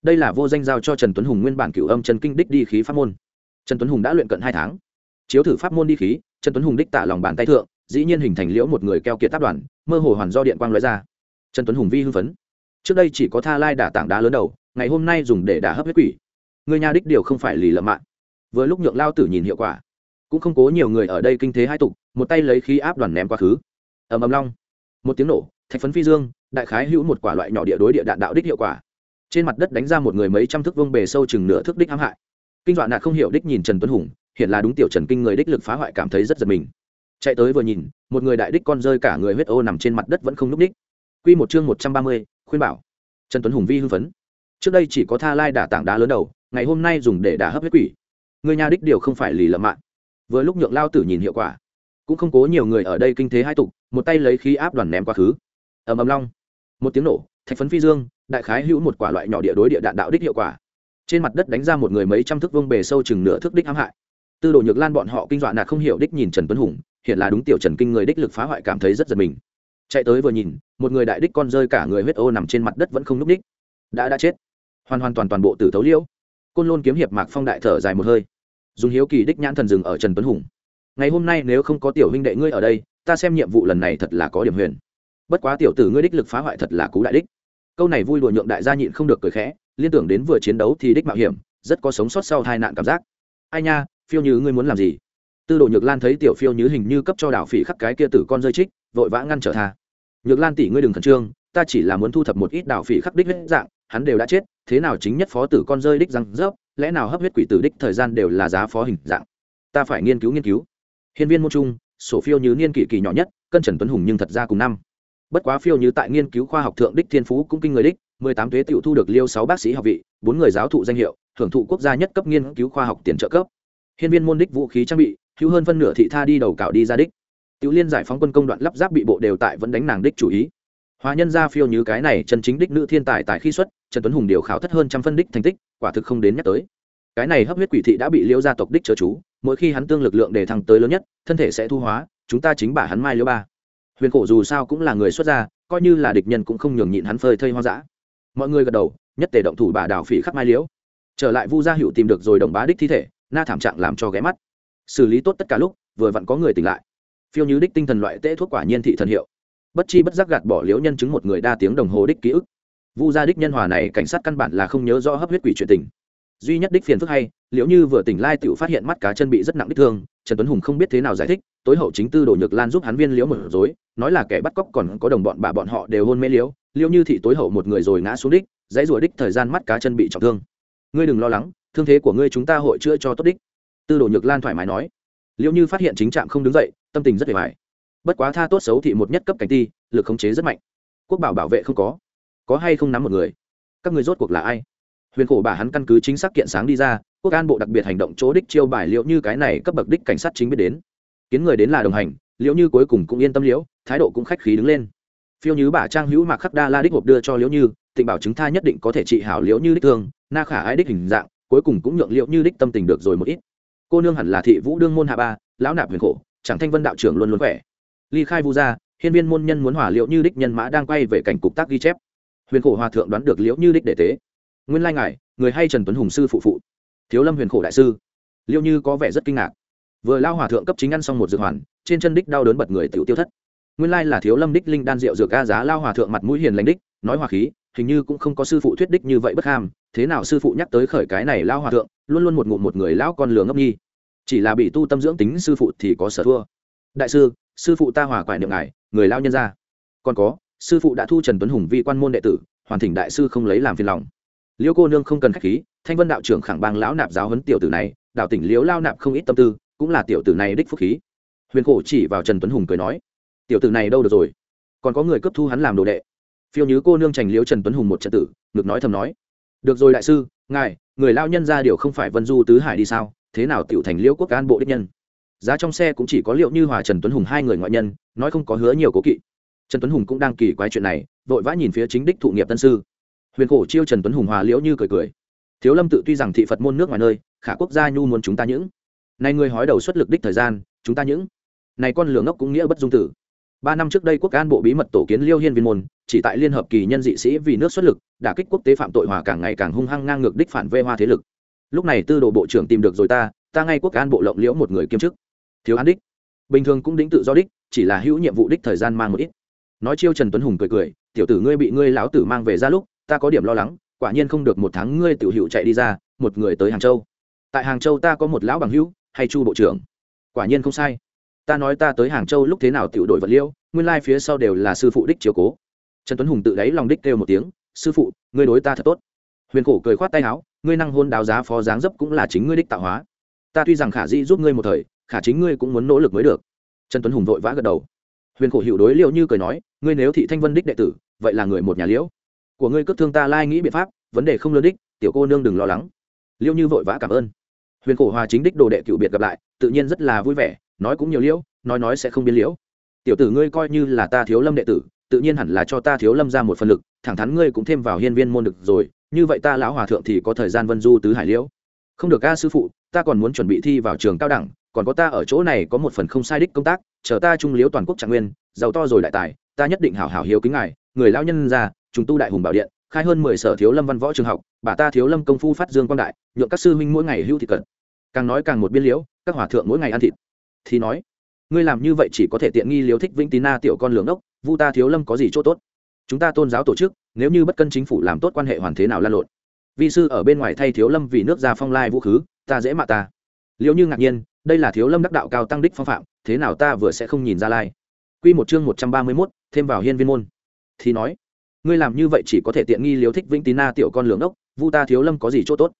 đây là vô danh giao cho trần tuấn hùng nguyên bản cửu âm trần kinh đích đi khí pháp môn. Trần tuấn hùng đã luyện cận hai tháng. Chiếu thử pháp môn đi khí, trần tuấn hùng đích tạ lòng bàn tay thượng, dĩ nhiên hình thành liễu một người keo kiệt tác đoàn, mơ hồ hoàn do điện quang lóe ra. Trần tuấn hùng vi hưng phấn. Trước đây chỉ có tha lai đả tảng đá lớn đầu, ngày hôm nay dùng để đả hấp huyết quỷ. Người nhà đích điều không phải lì lợm mạng. Vừa lúc nhượng lao tử nhìn hiệu quả, cũng không cố nhiều người ở đây kinh thế hai tục, một tay lấy khí áp đoàn ném quá khứ. Ầm ầm long. Một tiếng nổ, thạch phấn phi dương, đại khái hữu một quả loại nhỏ địa đối địa đạn đạo đích hiệu quả trên mặt đất đánh ra một người mấy trăm thước vương bề sâu chừng nửa thước đích hãm hại. Kinh dọa nạt không hiểu đích nhìn trần tuấn hùng, hiện là đúng tiểu trần kinh người đích lực phá hoại cảm thấy rất giật mình. Chạy tới vừa nhìn, một người đại đích con rơi cả người huyết ô nằm trên mặt đất vẫn không núp đích. Quy một chương một trăm ba mươi, khuyên bảo. Trần tuấn hùng vi hưng phấn. Trước đây chỉ có tha lai đả tảng đá lớn đầu, ngày hôm nay dùng để đả hấp huyết quỷ. Người nhà đích điều không phải lì lợm mạng vừa lúc nhượng lao tử nhìn hiệu quả, cũng không cố nhiều người ở đây kinh thế hai tục, một tay lấy khí áp đoàn ném quá khứ. Ầm ầm long. Một tiếng nổ, thạch phấn phi dương đại khái hữu một quả loại nhỏ địa đối địa đạn đạo đích hiệu quả. Trên mặt đất đánh ra một người mấy trăm thước vương bề sâu chừng nửa thước đích ám hại. Tư đồ nhược lan bọn họ kinh dọa nạt không hiểu đích nhìn trần tuấn hùng, hiện là đúng tiểu trần kinh người đích lực phá hoại cảm thấy rất giật mình. Chạy tới vừa nhìn, một người đại đích con rơi cả người huyết ô nằm trên mặt đất vẫn không núp đích. Đã đã chết. Hoàn hoàn toàn toàn bộ tử thấu liêu côn lôn kiếm hiệp mạc phong đại thở dài một hơi. Dùng hiếu kỳ đích nhãn thần dừng ở trần tuấn hùng. Ngày hôm nay nếu không có tiểu huynh đệ ngươi ở đây, ta xem nhiệm vụ lần này thật là có điểm huyền. Bất quá tiểu tử ngươi đích lực phá hoại thật là cú đại đích câu này vui đùa nhượng đại gia nhịn không được cười khẽ, liên tưởng đến vừa chiến đấu thì đích mạo hiểm, rất có sống sót sau tai nạn cảm giác. Ai nha, phiêu như ngươi muốn làm gì? Tư đồ nhược lan thấy tiểu phiêu như hình như cấp cho đảo phỉ khắc cái kia tử con rơi trích, vội vã ngăn trở tha. Nhược lan tỷ ngươi đừng khẩn trương, ta chỉ là muốn thu thập một ít đảo phỉ khắc đích huyết dạng, hắn đều đã chết, thế nào chính nhất phó tử con rơi đích răng rớp, lẽ nào hấp huyết quỷ tử đích thời gian đều là giá phó hình dạng? Ta phải nghiên cứu nghiên cứu. Hiên viên môn trung, sổ phiêu như niên kỷ kỳ nhỏ nhất, cân trần tuấn hùng nhưng thật ra cùng năm bất quá phiêu như tại nghiên cứu khoa học thượng đích thiên phú cũng kinh người đích, mười tám thuế tiểu thu được liêu sáu bác sĩ học vị, bốn người giáo thụ danh hiệu hưởng thụ quốc gia nhất cấp nghiên cứu khoa học tiền trợ cấp. Hiên viên môn đích vũ khí trang bị, hữu hơn phân nửa thị tha đi đầu cạo đi ra đích. Tiểu liên giải phóng quân công đoạn lắp ráp bị bộ đều tại vẫn đánh nàng đích chủ ý. Hóa nhân gia phiêu như cái này chân chính đích nữ thiên tài tại khi xuất, trần tuấn hùng điều khảo thất hơn trăm phân đích thành tích, quả thực không đến nhắc tới. Cái này hấp huyết quỷ thị đã bị liêu gia tộc đích chớ chú, mỗi khi hắn tương lực lượng để thăng tới lớn nhất, thân thể sẽ thu hóa, chúng ta chính bả hắn mai liêu ba huyền khổ dù sao cũng là người xuất gia, coi như là địch nhân cũng không nhường nhịn hắn phơi thây hoang dã. Mọi người gật đầu, nhất tề động thủ bà đào phỉ khắp mai liễu. Trở lại vu gia hữu tìm được rồi đồng bá đích thi thể, na thảm trạng làm cho ghé mắt. Xử lý tốt tất cả lúc, vừa vặn có người tỉnh lại. Phiêu như đích tinh thần loại tễ thuốc quả nhiên thị thần hiệu. Bất chi bất giác gạt bỏ liễu nhân chứng một người đa tiếng đồng hồ đích ký ức. Vu gia đích nhân hòa này cảnh sát căn bản là không nhớ rõ hấp huyết quỷ chuyện tình. Duy nhất đích phiền phức hay, liễu như vừa tỉnh lai tựu phát hiện mắt cá chân bị rất nặng đích thương trần tuấn hùng không biết thế nào giải thích, tối hậu chính tư đồ nhược lan giúp hắn viên liễu một dối nói là kẻ bắt cóc còn có đồng bọn bà bọn họ đều hôn mê liễu liễu như thị tối hậu một người rồi ngã xuống đích, dãy rủa đích thời gian mắt cá chân bị trọng thương. Ngươi đừng lo lắng, thương thế của ngươi chúng ta hội chữa cho tốt đích. Tư đồ nhược lan thoải mái nói. Liễu như phát hiện chính trạm không đứng dậy, tâm tình rất hề hoài bất quá tha tốt xấu thị một nhất cấp cảnh ti, lực khống chế rất mạnh. Quốc bảo bảo vệ không có. Có hay không nắm một người? Các người rốt cuộc là ai? Huyền khổ bà hắn căn cứ chính xác kiện sáng đi ra quốc an bộ đặc biệt hành động chỗ đích chiêu bài liệu như cái này cấp bậc đích cảnh sát chính biết đến. Kiến người đến là đồng hành, liệu như cuối cùng cũng yên tâm liễu, thái độ cũng khách khí đứng lên. Phiêu như bà trang hữu mạc khắc đa la đích hộp đưa cho liễu như, tịnh bảo chứng tha nhất định có thể trị hảo liễu như đích thương, na khả ai đích hình dạng, cuối cùng cũng nhượng liễu như đích tâm tình được rồi một ít. Cô nương hẳn là thị vũ đương môn hạ ba, lão nạp huyền khổ, chẳng thanh vân đạo trưởng luôn luôn khỏe. Ly khai vu gia, hiên viên môn nhân muốn hỏa liễu như đích nhân mã đang quay về cảnh cục tác ghi chép. Huyền khổ hòa thượng đoán được liễu như đích để tế. Nguyên lai ngài, người hay trần tuấn hùng sư phụ phụ thiếu lâm huyền khổ đại sư. Liêu như có vẻ rất kinh ngạc. Vừa lao hòa thượng cấp chính ăn xong một dược hoàn, trên chân đích đau đớn bật người tiểu tiêu thất. Nguyên lai là thiếu lâm đích linh đan rượu dược ca giá lao hòa thượng mặt mũi hiền lành đích, nói hòa khí, hình như cũng không có sư phụ thuyết đích như vậy bất ham, thế nào sư phụ nhắc tới khởi cái này lao hòa thượng, luôn luôn một ngụm một người lão con lừa ngốc nhi. Chỉ là bị tu tâm dưỡng tính sư phụ thì có sở thua. Đại sư sư phụ ta hòa quải niệm ngài, người lao nhân ra còn có, sư phụ đã thu trần tuấn hùng vi quan môn đệ tử, hoàn thỉnh đại sư không lấy làm phiền lòng. Liêu cô nương không cần khách khí thanh vân đạo trưởng khẳng bang lão nạp giáo huấn tiểu tử này đạo tỉnh liễu lao nạp không ít tâm tư, cũng là tiểu tử này đích phúc khí. Huyền khổ chỉ vào trần tuấn hùng cười nói, tiểu tử này đâu được rồi? Còn có người cấp thu hắn làm đồ đệ. Phiêu nhứ cô nương trành liễu trần tuấn hùng một trận tử ngược nói thầm nói, được rồi đại sư, ngài, người lao nhân ra điều không phải vân du tứ hải đi sao? Thế nào tiểu thành liễu quốc an bộ đích nhân? Giá trong xe cũng chỉ có liệu như hòa, trần tuấn hùng hai người ngoại nhân, nói không có hứa nhiều cố kỵ. Trần tuấn hùng cũng đang kỳ quái chuyện này, vội vã nhìn phía chính đích thụ nghiệp tân sư. Huyền khổ chiêu trần tuấn hùng hòa liễu như cười cười thiếu lâm tự tuy rằng thị phật môn nước ngoài nơi, khả quốc gia nhu muốn chúng ta những. Này người hói đầu xuất lực đích thời gian, chúng ta những. Này con lửa ngốc cũng nghĩa bất dung tử. Ba năm trước đây quốc an bộ bí mật tổ kiến liêu hiên viên môn, chỉ tại liên hợp kỳ nhân dị sĩ vì nước xuất lực, đả kích quốc tế phạm tội hòa càng ngày càng hung hăng ngang ngược đích phản vê hoa thế lực. Lúc này tư đồ bộ trưởng tìm được rồi ta ta ngay quốc an bộ lộng liễu một người kiêm chức. Thiếu an đích. Bình thường cũng đính tự do đích, chỉ là hữu nhiệm vụ đích thời gian mang một ít. Nói chiêu trần tuấn hùng cười cười, tiểu tử ngươi bị ngươi lão tử mang về ra lúc, ta có điểm lo lắng quả nhiên không được một tháng ngươi tiểu hữu chạy đi ra, một người tới hàng châu. Tại hàng châu ta có một lão bằng hữu, hay chu bộ trưởng. Quả nhiên không sai. Ta nói ta tới hàng châu lúc thế nào tiểu đội vật liêu nguyên lai phía sau đều là sư phụ đích chiều cố. Trần tuấn hùng tự đáy lòng đích kêu một tiếng, sư phụ, ngươi đối ta thật tốt. Huyền cổ cười khoát tay áo, ngươi năng hôn đào giá phó dáng dấp cũng là chính ngươi đích tạo hóa. Ta tuy rằng khả di giúp ngươi một thời, khả chính ngươi cũng muốn nỗ lực mới được. Trần tuấn hùng vội vã gật đầu. Huyền cổ hiệu đối liệu như cười nói, ngươi nếu thị thanh vân đích đệ tử, vậy là người một nhà liễu của ngươi cướp thương ta lai nghĩ biện pháp, vấn đề không lớn đích, tiểu cô nương đừng lo lắng. Liêu như vội vã cảm ơn. Huyền cổ hòa chính đích đồ đệ cựu biệt gặp lại, tự nhiên rất là vui vẻ, nói cũng nhiều liễu, nói nói sẽ không biến liễu. Tiểu tử ngươi coi như là ta thiếu lâm đệ tử, tự nhiên hẳn là cho ta thiếu lâm ra một phần lực, thẳng thắn ngươi cũng thêm vào hiên viên môn được rồi, như vậy ta lão hòa thượng thì có thời gian vân du tứ hải liễu. Không được ca sư phụ, ta còn muốn chuẩn bị thi vào trường cao đẳng, còn có ta ở chỗ này có một phần không sai đích công tác, chờ ta trung liếu toàn quốc trạng nguyên, giàu to rồi đại tài, ta nhất định hảo hảo hiếu kính ngài người lao nhân ra chúng tu đại hùng bảo điện, khai hơn mười sở thiếu lâm văn võ trường học, bà ta thiếu lâm công phu phát dương quang đại, nhượng các sư huynh mỗi ngày hưu thị cận càng nói càng một biên liễu, các hòa thượng mỗi ngày ăn thịt. Thì nói, ngươi làm như vậy chỉ có thể tiện nghi liếu thích vĩnh tín na tiểu con lường ốc, vu ta thiếu lâm có gì chỗ tốt? Chúng ta tôn giáo tổ chức, nếu như bất cân chính phủ làm tốt quan hệ hoàn thế nào lan lộn? Vi sư ở bên ngoài thay thiếu lâm vì nước ra phong lai vũ khứ, ta dễ mạ ta. Liệu như ngạc nhiên, đây là thiếu lâm đắc đạo cao tăng đích phong phạm, thế nào ta vừa sẽ không nhìn ra lai? Q một chương một trăm ba mươi mốt, thêm vào hiên viên môn thì nói, ngươi làm như vậy chỉ có thể tiện nghi liếu thích vĩnh tín na tiểu con lường ốc, vu ta thiếu lâm có gì chỗ tốt?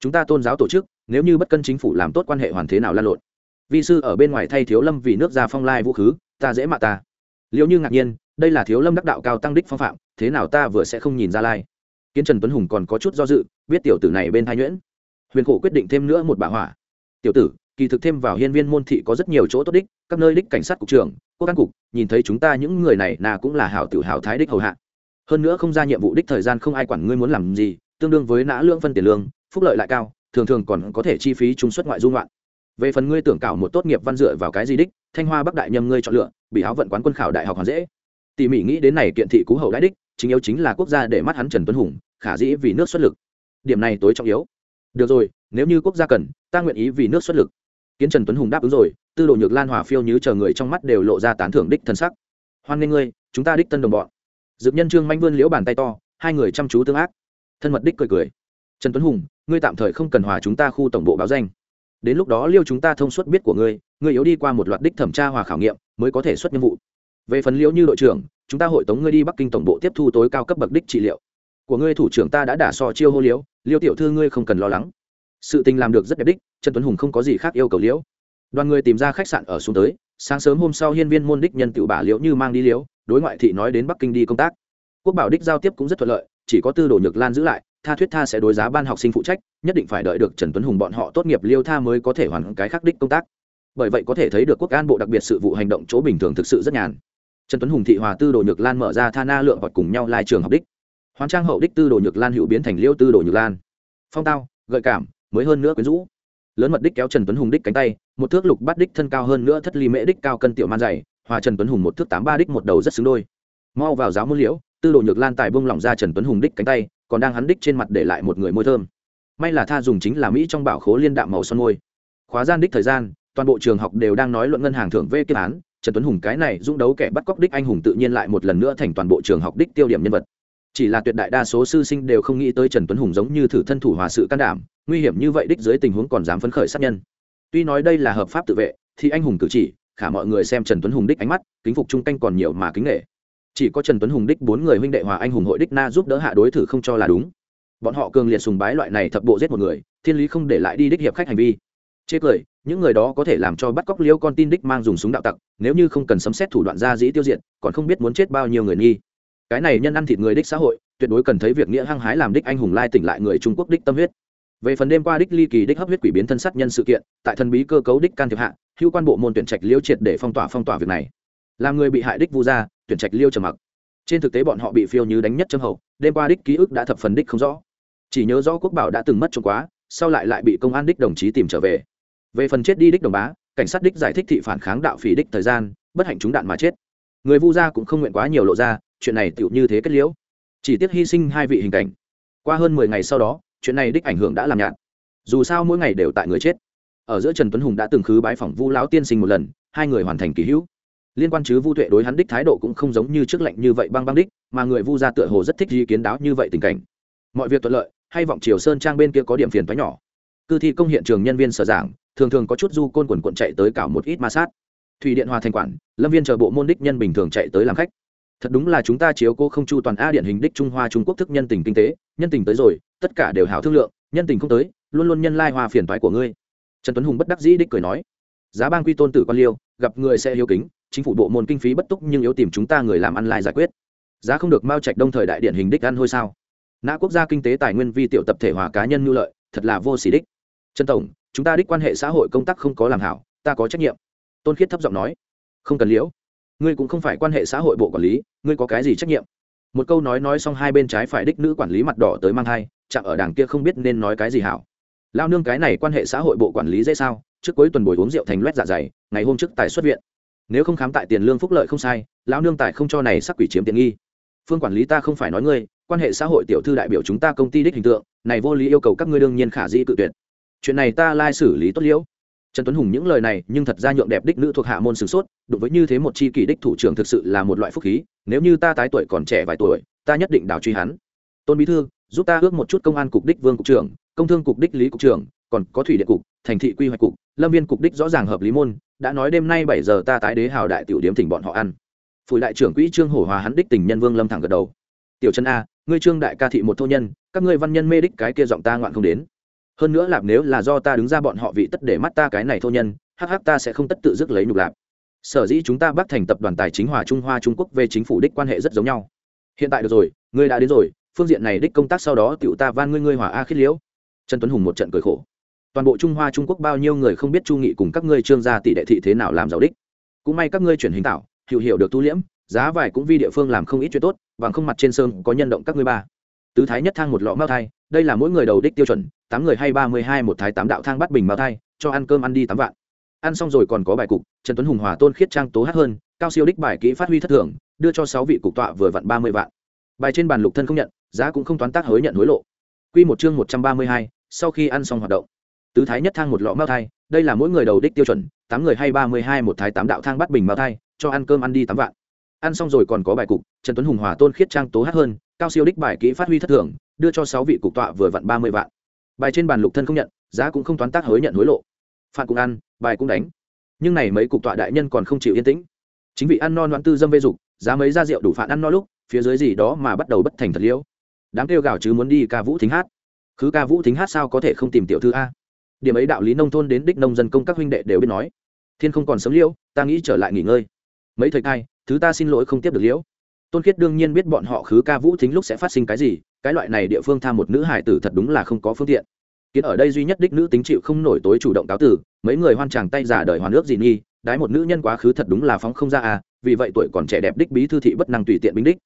Chúng ta tôn giáo tổ chức, nếu như bất cân chính phủ làm tốt quan hệ hoàn thế nào lan lộn? Vi sư ở bên ngoài thay thiếu lâm vì nước ra phong lai vũ khứ, ta dễ mạ ta. Liệu như ngạc nhiên, đây là thiếu lâm đắc đạo cao tăng đích phong phạm, thế nào ta vừa sẽ không nhìn ra lai? Kiến trần tuấn hùng còn có chút do dự, biết tiểu tử này bên thái nhuyễn. Huyền khổ quyết định thêm nữa một bả hỏa. Tiểu tử, kỳ thực thêm vào hiên viên môn thị có rất nhiều chỗ tốt đích, các nơi đích cảnh sát cục trưởng quốc an cục, nhìn thấy chúng ta những người này, nà cũng là hảo tiểu hảo thái đích hầu hạ. Hơn nữa không ra nhiệm vụ đích thời gian không ai quản ngươi muốn làm gì, tương đương với nã lương phân tiền lương, phúc lợi lại cao, thường thường còn có thể chi phí trung xuất ngoại dung loạn về phần ngươi tưởng cảo một tốt nghiệp văn dựa vào cái gì đích, thanh hoa bắc đại nhâm ngươi chọn lựa, bị áo vận quán quân khảo đại học hoàn dễ. Tỉ mỉ nghĩ đến này kiện thị cú hậu đại đích, chính yếu chính là quốc gia để mắt hắn trần tuấn hùng, khả dĩ vì nước xuất lực. Điểm này tối trọng yếu. Được rồi, nếu như quốc gia cần, ta nguyện ý vì nước xuất lực. Kiến trần tuấn hùng đáp ứng rồi tư đồ nhược lan hòa phiêu như chờ người trong mắt đều lộ ra tán thưởng đích thân sắc. Hoan nghênh ngươi, chúng ta đích tân đồng bọn. Dược nhân trương manh vươn liễu bàn tay to, hai người chăm chú tương ác. Thân mật đích cười cười. Trần tuấn hùng, ngươi tạm thời không cần hòa chúng ta khu tổng bộ báo danh. Đến lúc đó liêu chúng ta thông suất biết của ngươi ngươi yếu đi qua một loạt đích thẩm tra hòa khảo nghiệm, mới có thể xuất nhiệm vụ. Về phần liễu như đội trưởng, chúng ta hội tống ngươi đi bắc kinh tổng bộ tiếp thu tối cao cấp bậc đích trị liệu. Của ngươi thủ trưởng ta đã đả so chiêu hô liễu liêu tiểu thư ngươi không cần lo lắng. Sự tình làm được rất đẹp đích, trần tuấn hùng không có gì khác yêu cầu liễu đoàn người tìm ra khách sạn ở xuống tới, sáng sớm hôm sau hiên viên môn đích nhân tự bả liễu như mang đi liễu đối ngoại thị nói đến bắc kinh đi công tác. Quốc bảo đích giao tiếp cũng rất thuận lợi, chỉ có tư đồ nhược lan giữ lại, tha thuyết tha sẽ đối giá ban học sinh phụ trách, nhất định phải đợi được trần tuấn hùng bọn họ tốt nghiệp liêu tha mới có thể hoàn cái khắc đích công tác. Bởi vậy có thể thấy được quốc an bộ đặc biệt sự vụ hành động chỗ bình thường thực sự rất nhàn. Trần tuấn hùng thị hòa tư đồ nhược lan mở ra tha na lượng hoặc cùng nhau lai trường học đích. Hoàn trang hậu đích tư đồ nhược lan hữu biến thành liêu tư đồ nhược lan. Phong tao, gợi cảm, mới hơn nữa quyến rũ lớn mật đích kéo trần tuấn hùng đích cánh tay, một thước lục bắt đích thân cao hơn nữa thất ly mễ đích cao cân tiểu man dày, hòa trần tuấn hùng một thước tám ba đích một đầu rất xứng đôi. Mau vào giáo môn liễu, tư đồ nhược lan tài bông lỏng ra trần tuấn hùng đích cánh tay, còn đang hắn đích trên mặt để lại một người môi thơm. May là tha dùng chính là mỹ trong bảo khố liên đạm màu son môi. Khóa gian đích thời gian, toàn bộ trường học đều đang nói luận ngân hàng thưởng vê kết án, trần tuấn hùng cái này dũng đấu kẻ bắt cóc đích anh hùng tự nhiên lại một lần nữa thành toàn bộ trường học đích tiêu điểm nhân vật chỉ là tuyệt đại đa số sư sinh đều không nghĩ tới trần tuấn hùng giống như thử thân thủ hòa sự can đảm, nguy hiểm như vậy đích dưới tình huống còn dám phấn khởi sát nhân. Tuy nói đây là hợp pháp tự vệ, thì anh hùng cử chỉ, khả mọi người xem trần tuấn hùng đích ánh mắt, kính phục trung canh còn nhiều mà kính nghệ chỉ có trần tuấn hùng đích bốn người huynh đệ hòa anh hùng hội đích na giúp đỡ hạ đối thử không cho là đúng. Bọn họ cường liệt sùng bái loại này thập bộ giết một người, thiên lý không để lại đi đích hiệp khách hành vi. Chê cười, những người đó có thể làm cho bắt cóc liêu con tin đích mang dùng súng đạo tặc, nếu như không cần sấm xét thủ đoạn ra dĩ tiêu diệt, còn không biết muốn chết bao nhiêu người nghi cái này nhân ăn thịt người đích xã hội, tuyệt đối cần thấy việc nghĩa hăng hái làm đích anh hùng lai tỉnh lại người trung quốc đích tâm huyết. Về phần đêm qua đích ly kỳ đích hấp huyết quỷ biến thân sát nhân sự kiện, tại thần bí cơ cấu đích can thiệp hạ, hữu quan bộ môn tuyển trạch liêu triệt để phong tỏa phong tỏa việc này. Làm người bị hại đích vu gia, tuyển trạch liêu trầm mặc. Trên thực tế bọn họ bị phiêu như đánh nhất châm hậu, đêm qua đích ký ức đã thập phần đích không rõ. Chỉ nhớ rõ quốc bảo đã từng mất trộm quá, sau lại lại bị công an đích đồng chí tìm trở về. Về phần chết đi đích đồng bá, cảnh sát đích giải thích thị phản kháng đạo phỉ đích thời gian, bất hạnh chúng đạn mà chết. Người vu gia cũng không nguyện quá nhiều lộ ra chuyện này tựu như thế kết liễu. Chỉ tiếc hy sinh hai vị hình cảnh. Qua hơn mười ngày sau đó, chuyện này đích ảnh hưởng đã làm nhạt. Dù sao mỗi ngày đều tại người chết. Ở giữa trần tuấn hùng đã từng khứ bái phỏng vu lão tiên sinh một lần, hai người hoàn thành kỳ hữu. Liên quan chứ vu tuệ đối hắn đích thái độ cũng không giống như trước lệnh như vậy băng băng đích, mà người vu gia tựa hồ rất thích ý kiến đáo như vậy tình cảnh. Mọi việc thuận lợi, hay vọng triều sơn trang bên kia có điểm phiền toái nhỏ. Cư thi công hiện trường nhân viên sở giảng, thường thường có chút du côn quần quận chạy tới cả một ít ma sát. Thủy điện hòa thành quản, lâm viên chờ bộ môn đích nhân bình thường chạy tới làm khách thật đúng là chúng ta chiếu cô không chu toàn a điện hình đích trung hoa trung quốc thức nhân tình kinh tế, nhân tình tới rồi, tất cả đều hảo thương lượng, nhân tình không tới, luôn luôn nhân lai hoa phiền toái của ngươi. Trần tuấn hùng bất đắc dĩ đích cười nói. Giá bang quy tôn tử quan liêu, gặp người sẽ hiếu kính, chính phủ bộ môn kinh phí bất túc nhưng yếu tìm chúng ta người làm ăn lai giải quyết. Giá không được mao trạch đông thời đại điện hình đích ăn hôi sao. Nã quốc gia kinh tế tài nguyên vi tiểu tập thể hòa cá nhân nhu lợi, thật là vô xỉ đích. Trần tổng, chúng ta đích quan hệ xã hội công tác không có làm hảo, ta có trách nhiệm. Tôn khiết thấp giọng nói. Không cần liễu ngươi cũng không phải quan hệ xã hội bộ quản lý, ngươi có cái gì trách nhiệm? Một câu nói nói xong hai bên trái phải đích nữ quản lý mặt đỏ tới mang thai, chạm ở đằng kia không biết nên nói cái gì hảo. Lao nương cái này quan hệ xã hội bộ quản lý dễ sao? Trước cuối tuần buổi uống rượu thành loét dạ dày, ngày hôm trước tài xuất viện. Nếu không khám tại tiền lương phúc lợi không sai lão nương tài không cho này sắc quỷ chiếm tiện nghi. Phương quản lý ta không phải nói ngươi, quan hệ xã hội tiểu thư đại biểu chúng ta công ty đích hình tượng, này vô lý yêu cầu các ngươi đương nhiên khả dĩ cự tuyệt. Chuyện này ta lai xử lý tốt liễu trần tuấn hùng những lời này, nhưng thật ra nhượng đẹp đích nữ thuộc hạ môn sửng sốt đối với như thế một chi kỷ đích thủ trưởng thực sự là một loại phúc khí, nếu như ta tái tuổi còn trẻ vài tuổi, ta nhất định đào truy hắn. Tôn bí thư, giúp ta ước một chút công an cục đích vương cục trưởng, công thương cục đích lý cục trưởng, còn có thủy điện cục, thành thị quy hoạch cục, lâm viên cục đích rõ ràng hợp lý môn, đã nói đêm nay bảy giờ ta tái đế hào đại tiểu điếm thỉnh bọn họ ăn. Phủi đại trưởng quỹ trương hổ hòa hắn đích tình nhân vương lâm thẳng gật đầu. Tiểu chân a, ngươi trương đại ca thị một thô nhân, các ngươi văn nhân mê đích cái kia giọng ta ngoạn không đến hơn nữa lạp nếu là do ta đứng ra bọn họ vị tất để mắt ta cái này thô nhân, hắc hắc ta sẽ không tất tự dứt lấy nhục lạp. Sở dĩ chúng ta bắt thành tập đoàn tài chính hòa trung hoa trung quốc về chính phủ đích quan hệ rất giống nhau. Hiện tại được rồi, ngươi đã đến rồi, phương diện này đích công tác sau đó tựu ta van ngươi ngươi hòa a khít liễu. Trần tuấn hùng một trận cười khổ. Toàn bộ trung hoa trung quốc bao nhiêu người không biết chu nghị cùng các ngươi trương gia tỷ đệ thị thế nào làm giàu đích. Cũng may các ngươi chuyển hình tạo, hiểu hiểu được tu liễm, giá vải cũng vi địa phương làm không ít chuyện tốt và không mặt trên sơn có nhân động các ngươi ba. Tứ thái nhất thang một lọ mao thai đây là mỗi người đầu đích tiêu chuẩn, tám người hay ba mươi hai một thái tám đạo thang bắt bình mao thai, cho ăn cơm ăn đi tám vạn. Ăn xong rồi còn có bài cục, trần tuấn hùng hòa tôn khiết trang tố hát hơn, cao siêu đích bài kỹ phát huy thất thường, đưa cho sáu vị cục tọa vừa vặn ba mươi vạn. Bài trên bàn lục thân không nhận, giá cũng không toán tác hối nhận hối lộ. Quy một chương một trăm ba mươi hai, sau khi ăn xong hoạt động. Tứ thái nhất thang một lọ mao thai, đây là mỗi người đầu đích tiêu chuẩn, tám người hay ba mươi hai một thái tám đạo thang bắt bình mao thai, cho ăn cơm ăn đi tám vạn. Ăn xong rồi còn có bài cục, trần tuấn hùng hòa tôn khiết trang tố hát hơn, cao siêu đích bài kỹ phát huy thất thường đưa cho sáu vị cục tọa vừa vặn ba mươi vạn. Bài trên bàn lục thân không nhận, giá cũng không toán tác hối nhận hối lộ. Phạt cũng ăn, bài cũng đánh. Nhưng này mấy cục tọa đại nhân còn không chịu yên tĩnh. Chính vị ăn no ngoãn tư dâm vê dục, giá mấy ra rượu đủ phạt ăn no lúc, phía dưới gì đó mà bắt đầu bất thành thật liễu. Đám kêu gào chứ muốn đi ca vũ thính hát. Cứ ca vũ thính hát sao có thể không tìm tiểu thư a? Điểm ấy đạo lý nông thôn đến đích nông dân công các huynh đệ đều biết nói. Thiên không còn sớm liễu, ta nghĩ trở lại nghỉ ngơi. Mấy thời cai thứ ta xin lỗi không tiếp được liễu tôn khiết đương nhiên biết bọn họ khứ ca vũ thính lúc sẽ phát sinh cái gì, cái loại này địa phương tham một nữ hải tử thật đúng là không có phương tiện. Kiến ở đây duy nhất đích nữ tính chịu không nổi tối chủ động cáo tử mấy người hoan tràng tay giả đời hoàn ước gì nghi đái một nữ nhân quá khứ thật đúng là phóng không ra à vì vậy tuổi còn trẻ đẹp đích bí thư thị bất năng tùy tiện binh đích.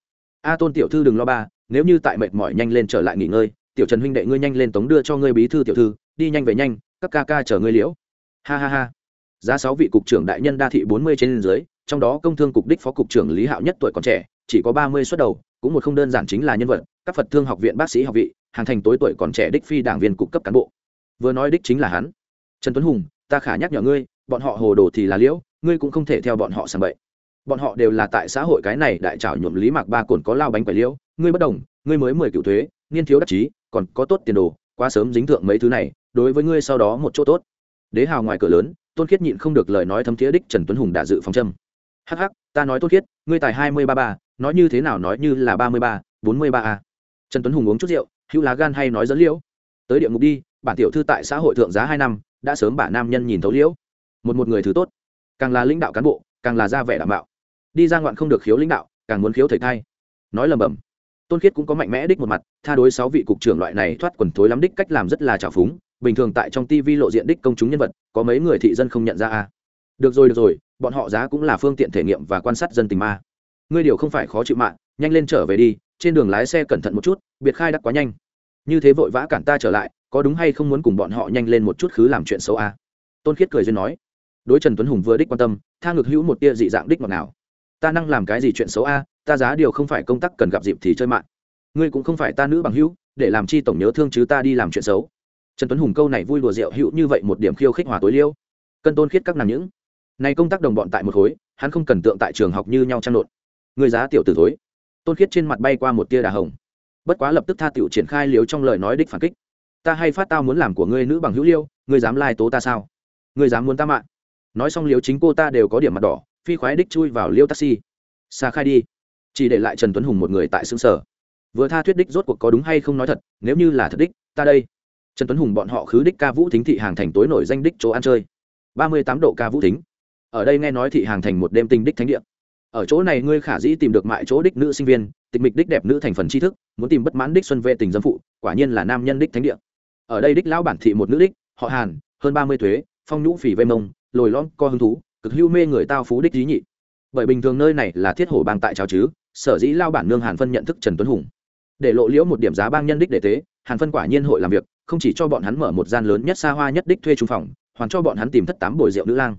A tôn tiểu thư đừng lo ba, nếu như tại mệt mỏi nhanh lên trở lại nghỉ ngơi, tiểu trần huynh đệ ngươi nhanh lên tống đưa cho ngươi bí thư tiểu thư, đi nhanh về nhanh, các ca ca chờ ngươi liễu. Ha ha ha. Giá sáu vị cục trưởng đại nhân đa thị bốn mươi trên dưới, trong đó công thương cục đích phó cục trưởng lý hạo nhất tuổi còn trẻ chỉ có ba mươi suất đầu, cũng một không đơn giản chính là nhân vật, các phật thương học viện bác sĩ học vị, hàng thành tối tuổi còn trẻ đích phi đảng viên cục cấp cán bộ. Vừa nói đích chính là hắn. Trần tuấn hùng, ta khả nhắc nhở ngươi, bọn họ hồ đồ thì là liễu, ngươi cũng không thể theo bọn họ sang bậy. Bọn họ đều là tại xã hội cái này đại trảo nhuộm lý mạc ba cồn có lao bánh quẩy liễu, ngươi bất đồng, ngươi mới mười cựu thuế, niên thiếu đắc chí, còn có tốt tiền đồ, quá sớm dính thượng mấy thứ này, đối với ngươi sau đó một chỗ tốt. Đế hào ngoài cửa lớn, tôn khiết nhịn không được lời nói thấm thiế đích trần tuấn hùng đã dự phòng châm. Hắc hắc, ta nói tôn khiết, ngươi tài hai mươi ba ba nói như thế nào nói như là ba mươi ba, bốn mươi ba a. Trần tuấn hùng uống chút rượu, hữu lá gan hay nói dẫn liễu. Tới địa ngục đi, bản tiểu thư tại xã hội thượng giá hai năm, đã sớm bả nam nhân nhìn thấu liễu. Một một người thứ tốt. Càng là lãnh đạo cán bộ, càng là ra vẻ đảm bảo. Đi ra ngoạn không được khiếu lãnh đạo, càng muốn khiếu thầy thay. nói lầm bầm. Tôn khiết cũng có mạnh mẽ đích một mặt, tha đối sáu vị cục trưởng loại này thoát quần thối lắm đích cách làm rất là trào phúng. Bình thường tại trong tv lộ diện đích công chúng nhân vật, có mấy người thị dân không nhận ra a. Được rồi được rồi, bọn họ giá cũng là phương tiện thể nghiệm và quan sát dân tình ma ngươi điều không phải khó chịu mạng, nhanh lên trở về đi, trên đường lái xe cẩn thận một chút, biệt khai đắc quá nhanh. Như thế vội vã cản ta trở lại, có đúng hay không muốn cùng bọn họ nhanh lên một chút khứ làm chuyện xấu à? tôn khiết cười duyên nói. Đối trần tuấn hùng vừa đích quan tâm, tha ngực hữu một tia dị dạng đích ngọt nào ta năng làm cái gì chuyện xấu a ta giá điều không phải công tác cần gặp dịp thì chơi mạng. Ngươi cũng không phải ta nữ bằng hữu, để làm chi tổng nhớ thương chứ ta đi làm chuyện xấu. Trần tuấn hùng câu này vui đùa rượu hữu như vậy một điểm khiêu khích hòa tối liêu. Cân tôn khiết các nàng những. Này công tác đồng bọn tại một khối, hắn không cần tượng tại trường học như nhau trang nộn người giá tiểu tử thối. Tôn khiết trên mặt bay qua một tia đà hồng. Bất quá lập tức tha tiểu triển khai liếu trong lời nói đích phản kích. Ta hay phát tao muốn làm của ngươi nữ bằng hữu liêu, ngươi dám lai tố ta sao? Ngươi dám muốn ta mạng? Nói xong liếu chính cô ta đều có điểm mặt đỏ, phi khoái đích chui vào liêu taxi. Xa khai đi. Chỉ để lại trần tuấn hùng một người tại xương sở. Vừa tha thuyết đích rốt cuộc có đúng hay không nói thật, nếu như là thật đích, ta đây. Trần tuấn hùng bọn họ khứ đích ca vũ thính thị hàng thành tối nổi danh đích chỗ ăn chơi. ba mươi tám độ ca vũ thính. Ở đây nghe nói thị hàng thành một đêm tinh đích thánh địa ở chỗ này ngươi khả dĩ tìm được mại chỗ đích nữ sinh viên, tịch mịch đích đẹp nữ thành phần tri thức, muốn tìm bất mãn đích xuân vệ tình dân phụ, quả nhiên là nam nhân đích thánh địa. Ở đây đích lão bản thị một nữ đích, họ hàn, hơn ba mươi thuế phong nhũ phỉ vây mông, lồi lon co hứng thú, cực hưu mê người tao phú đích dí nhị. Bởi bình thường nơi này là thiết hổ bang tại cháo chứ, sở dĩ lao bản nương hàn phân nhận thức trần tuấn hùng. Để lộ liễu một điểm giá bang nhân đích để tế, hàn phân quả nhiên hội làm việc, không chỉ cho bọn hắn mở một gian lớn nhất xa hoa nhất đích thuê trung phòng, hoàn cho bọn hắn tìm thất tám bồi rượu nữ lang.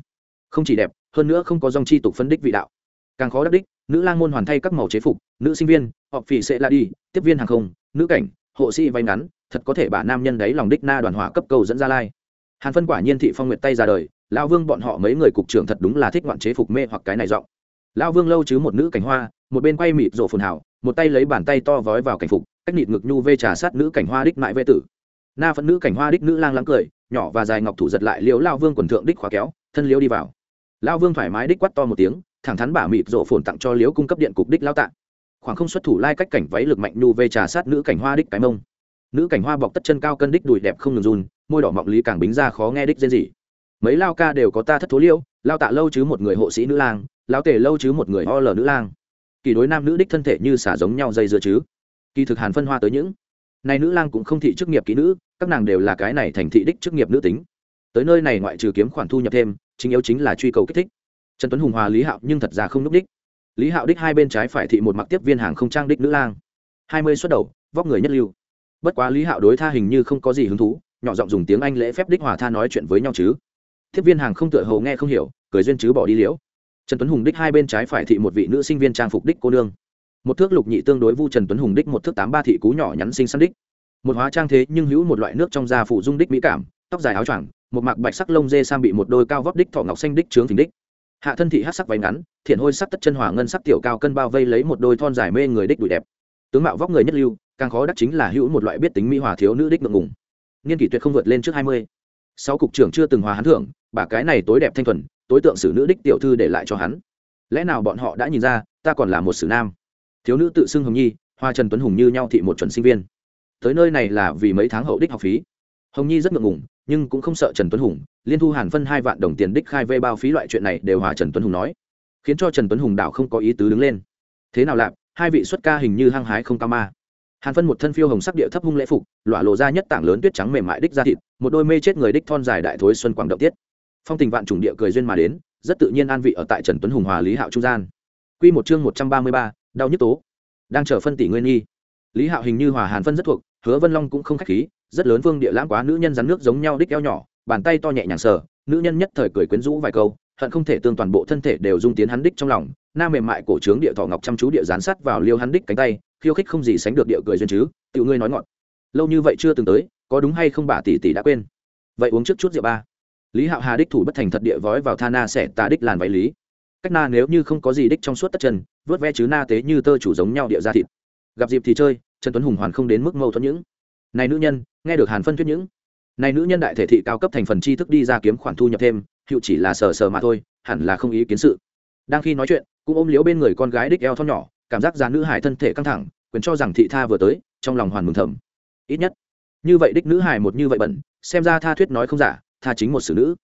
Không chỉ đẹp, hơn nữa không có dòng chi tục phân đích vị đạo càng khó đắc đích, nữ lang môn hoàn thay các màu chế phục, nữ sinh viên, họ phỉ sẽ là đi, tiếp viên hàng không, nữ cảnh, hộ sĩ vay ngắn, thật có thể bà nam nhân đấy lòng đích na đoàn hỏa cấp cầu dẫn ra lai. Hàn phân quả nhiên thị phong nguyệt tay ra đời, lão vương bọn họ mấy người cục trưởng thật đúng là thích ngoạn chế phục mê hoặc cái này giọng. Lão vương lâu chứ một nữ cảnh hoa, một bên quay mịt rổ phồn hảo một tay lấy bàn tay to vói vào cảnh phục, cách nịt ngực nhu vê trà sát nữ cảnh hoa đích mại vệ tử. Na phận nữ cảnh hoa đích nữ lang lắng cười, nhỏ và dài ngọc thủ giật lại liếu lao vương quần thượng đích khóa kéo, thân liếu đi vào. Lao vương thoải mái đích quắt to một tiếng thẳng thắn bả mịt rộ phồn tặng cho liếu cung cấp điện cục đích lao tạ. Khoảng không xuất thủ lai cách cảnh váy lực mạnh nhu về trà sát nữ cảnh hoa đích cái mông. Nữ cảnh hoa bọc tất chân cao cân đích đùi đẹp không ngừng run, môi đỏ mọng lý càng bính ra khó nghe đích dên gì mấy lao ca đều có ta thất thố liêu lao tạ lâu chứ một người hộ sĩ nữ lang, lao tề lâu chứ một người o lờ nữ lang. Kỳ đối nam nữ đích thân thể như xả giống nhau dây dưa chứ. Kỳ thực hàn phân hoa tới những này nữ lang cũng không thị chức nghiệp kỹ nữ, các nàng đều là cái này thành thị đích chức nghiệp nữ tính. Tới nơi này ngoại trừ kiếm khoản thu nhập thêm, chính yếu chính là truy cầu kích thích trần tuấn hùng hòa lý hạo nhưng thật ra không núp đích. Lý hạo đích hai bên trái phải thị một mặc tiếp viên hàng không trang đích nữ lang. Hai mươi xuất đầu, vóc người nhất lưu. Bất quá lý hạo đối tha hình như không có gì hứng thú, nhỏ giọng dùng tiếng anh lễ phép đích hòa tha nói chuyện với nhau chứ. Tiếp viên hàng không tựa hầu nghe không hiểu, cười duyên chứ bỏ đi liễu. Trần tuấn hùng đích hai bên trái phải thị một vị nữ sinh viên trang phục đích cô nương. Một thước lục nhị tương đối vu trần tuấn hùng đích một thước tám ba thị cú nhỏ nhắn sinh săn đích. Một hóa trang thế nhưng hữu một loại nước trong da phụ dung đích mỹ cảm, tóc dài áo choàng, một mặc bạch sắc lông dê sang bị một đôi cao vóc đích thọ ngọc xanh đích trướng phình đích hạ thân thị hát sắc váy ngắn, thiện hôi sắc tất chân hỏa ngân sắc tiểu cao cân bao vây lấy một đôi thon dài mê người đích đùi đẹp. Tướng mạo vóc người nhất lưu, càng khó đắc chính là hữu một loại biết tính mỹ hòa thiếu nữ đích ngượng ngùng. Niên kỷ tuyệt không vượt lên trước hai mươi. Sáu cục trưởng chưa từng hòa hắn thưởng, bà cái này tối đẹp thanh thuần, tối tượng sử nữ đích tiểu thư để lại cho hắn. Lẽ nào bọn họ đã nhìn ra, ta còn là một sử nam? Thiếu nữ tự xưng hồng nhi, hoa trần tuấn hùng như nhau thị một chuẩn sinh viên. Tới nơi này là vì mấy tháng hậu đích học phí. Hồng nhi rất ngượng ngùng nhưng cũng không sợ trần tuấn hùng, liên thu hàn phân hai vạn đồng tiền đích khai vê bao phí loại chuyện này đều hòa trần tuấn hùng nói, khiến cho trần tuấn hùng đảo không có ý tứ đứng lên. Thế nào lạp, hai vị xuất ca hình như hăng hái không cao ma. Hàn phân một thân phiêu hồng sắc địa thấp hung lễ phục lọa lộ ra nhất tảng lớn tuyết trắng mềm mại đích ra thịt, một đôi mê chết người đích thon dài đại thối xuân quảng động tiết. Phong tình vạn trùng địa cười duyên mà đến, rất tự nhiên an vị ở tại trần tuấn hùng hòa lý hạo trung gian. Q một chương một trăm ba mươi ba, đau nhức tố. Đang chờ phân tỷ nguyên nghi. Lý hạo hình như hòa hàn phân rất thuộc, hứa vân long cũng không k h á c h khí rất lớn vương địa lãng quá nữ nhân rắn nước giống nhau đích eo nhỏ, bàn tay to nhẹ nhàng sờ, nữ nhân nhất thời cười quyến rũ vài câu, hận không thể tương toàn bộ thân thể đều dung tiến hắn đích trong lòng, na mềm mại cổ trướng địa thọ ngọc chăm chú địa gián sắt vào liêu hắn đích cánh tay, khiêu khích không gì sánh được địa cười duyên chứ, tiểu ngươi nói ngọn. Lâu như vậy chưa từng tới, có đúng hay không bà tỷ tỷ đã quên. Vậy uống trước chút rượu ba. Lý hạo hà đích thủ bất thành thật địa vói vào tha na sẽ tà đích làn váy lý. Cách na nếu như không có gì đích trong suốt tất chân, vớt ve chứ na tế như tơ chủ giống nhau địa ra thịt. Gặp dịp thì chơi, trần tuấn hùng hoàn không đến mức mâu thuẫn những. Này nữ nhân nghe được hàn phân thuyết những này nữ nhân đại thể thị cao cấp thành phần tri thức đi ra kiếm khoản thu nhập thêm, hiệu chỉ là sờ sờ mà thôi, hẳn là không ý kiến sự. Đang khi nói chuyện, cũng ôm liếu bên người con gái đích eo thon nhỏ, cảm giác giá nữ hải thân thể căng thẳng, quyền cho rằng thị tha vừa tới, trong lòng hoàn mừng thầm. Ít nhất, như vậy đích nữ hải một như vậy bẩn, xem ra tha thuyết nói không giả, tha chính một xử nữ.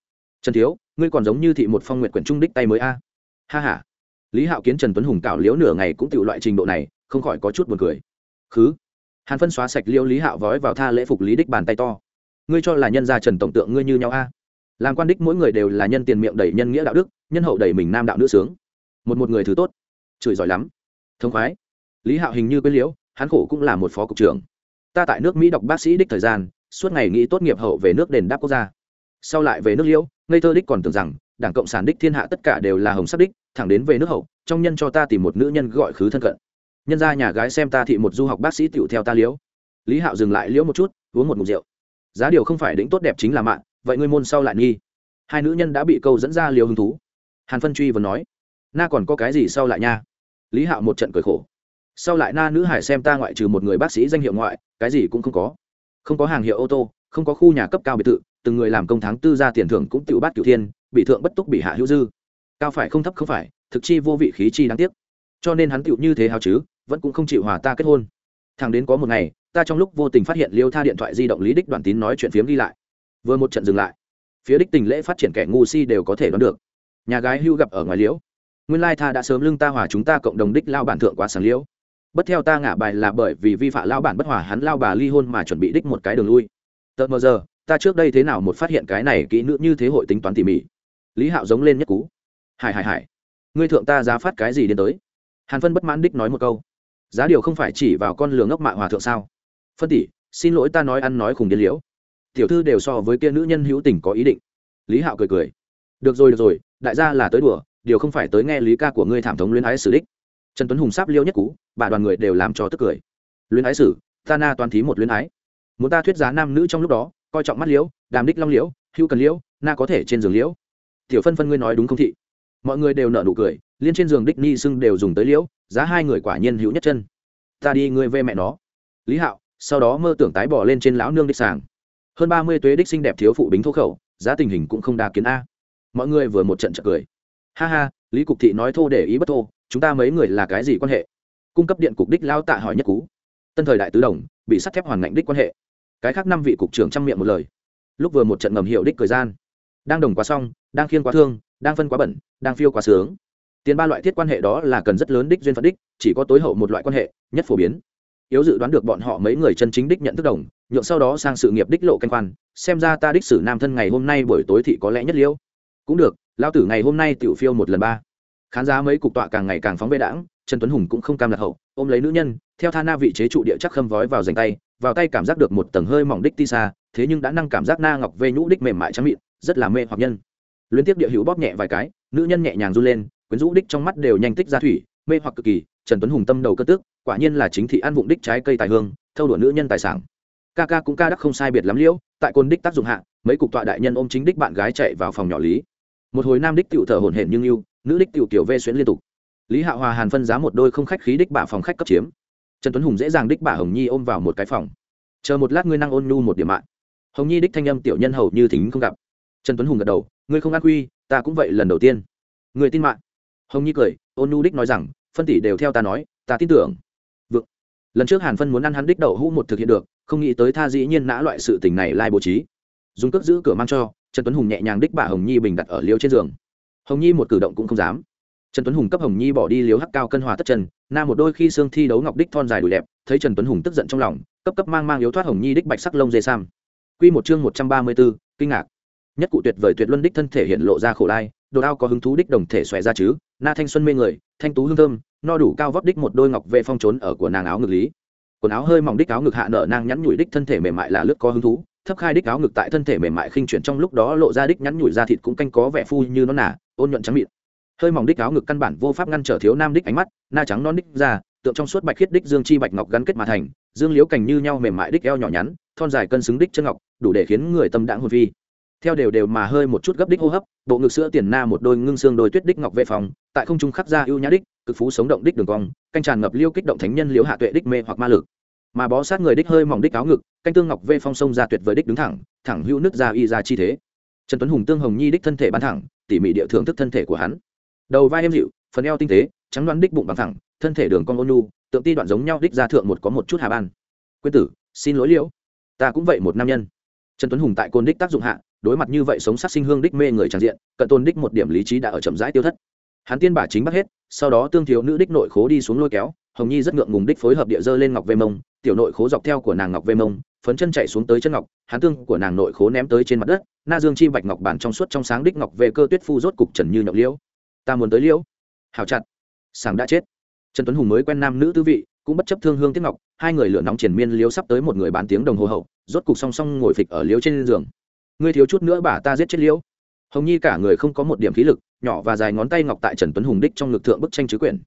Trần thiếu, ngươi còn giống như thị một phong nguyện quyển trung đích tay mới a. Ha ha. Lý hạo kiến, trần tuấn hùng cạo liếu nửa ngày cũng tự loại trình độ này, không khỏi có chút buồn cười. Khứ hàn phân xóa sạch liêu lý hạo vói vào tha lễ phục lý đích bàn tay to. Ngươi cho là nhân gia trần tổng tượng ngươi như nhau a? Làm quan đích mỗi người đều là nhân tiền miệng đẩy nhân nghĩa đạo đức, nhân hậu đẩy mình nam đạo nữ sướng. Một một người thứ tốt. Chửi giỏi lắm. Thông khoái. Lý hạo hình như quên liễu, hắn khổ cũng là một phó cục trưởng. Ta tại nước mỹ đọc bác sĩ đích thời gian, suốt ngày nghĩ tốt nghiệp hậu về nước đền đáp quốc gia. Sau lại về nước liễu, ngây thơ đích còn tưởng rằng, đảng cộng sản đích thiên hạ tất cả đều là hồng sắc đích, thẳng đến về nước hậu, trong nhân cho ta tìm một nữ nhân gọi khứ thân cận nhân ra nhà gái xem ta thị một du học bác sĩ tựu theo ta liễu. Lý hạo dừng lại liễu một chút, uống một mục rượu. Giá điều không phải đỉnh tốt đẹp chính là mạng, vậy ngươi môn sau lại nghi. Hai nữ nhân đã bị câu dẫn ra liều hứng thú. Hàn phân truy vừa nói, na còn có cái gì sau lại nha? Lý hạo một trận cười khổ, sau lại na nữ hải xem ta ngoại trừ một người bác sĩ danh hiệu ngoại, cái gì cũng không có. Không có hàng hiệu ô tô, không có khu nhà cấp cao biệt thự, từng người làm công tháng tư ra tiền thưởng cũng tự bát cửu thiên, bị thượng bất túc bị hạ hữu dư. Cao phải không thấp không phải, thực chi vô vị khí chi đáng tiếc. Cho nên hắn tựu như thế hào chứ vẫn cũng không chịu hòa ta kết hôn. Thằng đến có một ngày, ta trong lúc vô tình phát hiện liêu tha điện thoại di động lý đích đoàn tín nói chuyện phiếm ghi lại. Vừa một trận dừng lại, phía đích tình lễ phát triển kẻ ngu si đều có thể đoán được. Nhà gái hưu gặp ở ngoài liễu nguyên lai tha đã sớm lưng ta hòa chúng ta cộng đồng đích lao bản thượng quá sáng liễu bất theo ta ngả bài là bởi vì vi phạm lao bản bất hòa hắn lao bà ly hôn mà chuẩn bị đích một cái đường lui. Tợt mờ giờ, ta trước đây thế nào một phát hiện cái này kỹ nữ như thế hội tính toán tỉ mỉ. Lý hạo giống lên nhất cú. Hải hải hải. Ngươi thượng ta giá phát cái gì đến tới? Hàn phân bất mãn đích nói một câu giá điều không phải chỉ vào con lường ngốc mạ hòa thượng sao? Phân tỷ, xin lỗi ta nói ăn nói khùng điên liễu. Tiểu thư đều so với kia nữ nhân hữu tình có ý định. Lý hạo cười cười. Được rồi được rồi, đại gia là tới đùa, điều không phải tới nghe lý ca của ngươi thảm thống luyến ái sử đích. Trần tuấn hùng sáp liêu nhất cú, bà đoàn người đều làm cho tức cười. Luyến ái sử ta na toàn thí một luyến ái. Muốn ta thuyết giá nam nữ trong lúc đó, coi trọng mắt liễu, đàm đích long liễu hữu cần liễu, na có thể trên giường liễu. Tiểu phân phân ngươi nói đúng không thị? Mọi người đều nợ nụ cười liên trên giường đích ni sưng đều dùng tới liễu, giá hai người quả nhiên hữu nhất chân. Ta đi, ngươi về mẹ nó. Lý hạo, sau đó mơ tưởng tái bỏ lên trên lão nương đích sàng. Hơn ba mươi tuế đích xinh đẹp thiếu phụ bính thô khẩu, giá tình hình cũng không đa kiến a. Mọi người vừa một trận chợt cười. Ha ha, lý cục thị nói thô để ý bất thô, chúng ta mấy người là cái gì quan hệ? Cung cấp điện cục đích lao tạ hỏi nhất cú. Tân thời đại tứ đồng, bị sắt thép hoàn ngạnh đích quan hệ. Cái khác năm vị cục trưởng chăm miệng một lời. Lúc vừa một trận ngầm hiệu đích thời gian. Đang đồng quá xong, đang khiên quá thương, đang phân quá bẩn, đang phiêu quá sướng tiền ba loại thiết quan hệ đó là cần rất lớn đích duyên phận đích, chỉ có tối hậu một loại quan hệ, nhất phổ biến. Yếu dự đoán được bọn họ mấy người chân chính đích nhận thức đồng, nhượng sau đó sang sự nghiệp đích lộ canh quan, xem ra ta đích sử nam thân ngày hôm nay buổi tối thị có lẽ nhất liễu. Cũng được lao tử ngày hôm nay tiểu phiêu một lần ba. Khán giá mấy cục tọa càng ngày càng phóng bê đãng, trần tuấn hùng cũng không cam lạc hậu, ôm lấy nữ nhân, theo tha na vị chế trụ địa chắc khâm vói vào dành tay, vào tay cảm giác được một tầng hơi mỏng đích ti xa thế nhưng đã năng cảm giác na ngọc vê nhũ đích mềm mại trắng mịn, rất là mê hoặc nhân. Liên tiếp địa hữu bóp nhẹ vài cái, nữ nhân nhẹ nhàng run lên quyến rũ đích trong mắt đều nhanh tích ra thủy, mê hoặc cực kỳ, trần tuấn hùng tâm đầu cơ tước quả nhiên là chính thị ăn vụng đích trái cây tài hương, thâu đùa nữ nhân tài sản. Ca ca cũng ca đắc không sai biệt lắm liễu, tại côn đích tác dụng hạ, mấy cục tọa đại nhân ôm chính đích bạn gái chạy vào phòng nhỏ lý. Một hồi nam đích tiểu thở hổn hển nhưng yêu nữ đích tiểu kiểu vê xuyến liên tục. Lý hạ hòa hàn phân giá một đôi không khách khí đích bả phòng khách cấp chiếm. Trần tuấn hùng dễ dàng đích bả hồng nhi ôm vào một cái phòng. Chờ một lát ngươi năng ôn nhu một điểm mạng hồng nhi đích thanh âm tiểu nhân hầu như thính không gặp. Trần tuấn hùng gật đầu, ngươi không ăn quy, ta cũng vậy lần đầu tiên. Người tin mạng hồng nhi cười, ôn Nu đích nói rằng, phân tỷ đều theo ta nói, ta tin tưởng. Vượng. Lần trước hàn phân muốn ăn hắn đích đậu hũ một thực hiện được, không nghĩ tới tha dĩ nhiên nã loại sự tình này lai bố trí. Dùng cước giữ cửa mang cho, trần tuấn hùng nhẹ nhàng đích bà hồng nhi bình đặt ở liêu trên giường. Hồng nhi một cử động cũng không dám. Trần tuấn hùng cấp hồng nhi bỏ đi liếu hắc cao cân hòa tất trần na một đôi khi xương thi đấu ngọc đích thon dài đùi đẹp, thấy trần tuấn hùng tức giận trong lòng, cấp cấp mang mang yếu thoát hồng nhi đích bạch sắc lông dê sam. Q một chương một trăm ba mươi b ố kinh ngạc. Nhất cụ tuyệt vời tuyệt luân đích thân thể hiện lộ ra khổ lai đồ đao có hứng thú đích đồng thể xòe ra chứ, na thanh xuân mê người, thanh tú hương thơm, no đủ cao vóc đích một đôi ngọc vệ phong trốn ở của nàng áo ngực lý. Quần áo hơi mỏng đích áo ngực hạ nở nàng nhắn nhủi đích thân thể mềm mại là lướt có hứng thú, thấp khai đích áo ngực tại thân thể mềm mại khinh chuyển trong lúc đó lộ ra đích nhắn nhủi ra thịt cũng canh có vẻ phu như nó nả ôn nhuận trắng mịn. Hơi mỏng đích áo ngực căn bản vô pháp ngăn trở thiếu nam đích ánh mắt, na trắng non đích ra tượng trong suốt bạch khiết đích dương chi bạch ngọc gắn kết mà thành, dương liễu cành như nhau mềm mại đích eo nhỏ nhắn, thon dài cân xứng đích chân ngọc, đủ để khiến người tâm đãng hồn phi theo đều đều mà hơi một chút gấp đích hô hấp, bộ ngực sữa tiền na một đôi ngưng xương đôi tuyết đích ngọc vệ phòng, tại không trung khắc ra ưu nhã đích, cực phú sống động đích đường cong, canh tràn ngập liêu kích động thánh nhân liễu hạ tuệ đích mê hoặc ma lực. Mà bó sát người đích hơi mỏng đích áo ngực, canh tương ngọc vệ phong sông ra tuyệt vời đích đứng thẳng thẳng hữu nước ra y ra chi thế. Trần tuấn hùng tương hồng nhi đích thân thể ban thẳng, tỉ mỉ địa thưởng thức thân thể của hắn. Đầu vai êm dịu, phần eo tinh tế, trắng đoán đích bụng bằng thẳng, thân thể đường cong ôn nu tượng ti đoạn giống nhau đích ra thượng một có một chút hà ban. Quyên tử, xin lỗi liễu, ta cũng vậy một nam nhân. Trần tuấn hùng tại côn đích tác dụng hạ đối mặt như vậy sống sát sinh hương đích mê người tràn diện, cận tôn đích một điểm lý trí đã ở chậm rãi tiêu thất. Hắn tiên bà chính bắt hết, sau đó tương thiếu nữ đích nội khố đi xuống lôi kéo, hồng nhi rất ngượng ngùng đích phối hợp địa dơ lên ngọc vê mông, tiểu nội khố dọc theo của nàng ngọc vê mông, phấn chân chạy xuống tới chân ngọc, hắn tương của nàng nội khố ném tới trên mặt đất, na dương chi bạch ngọc bản trong suốt trong sáng đích ngọc về cơ tuyết phu rốt cục trần như nhậu liễu. Ta muốn tới liễu. Hào chặt. Sàng đã chết. Trần tuấn hùng mới quen nam nữ tư vị, cũng bất chấp thương hương tiếc ngọc, hai người lửa nóng triển miên liếu sắp tới một người bán tiếng đồng hồ hậu, rốt cục song song ngồi phịch ở liếu trên giường ngươi thiếu chút nữa bà ta giết chết liễu. Hồng nhi cả người không có một điểm khí lực, nhỏ và dài ngón tay ngọc tại trần tuấn hùng đích trong ngực thượng bức tranh chứ quyển.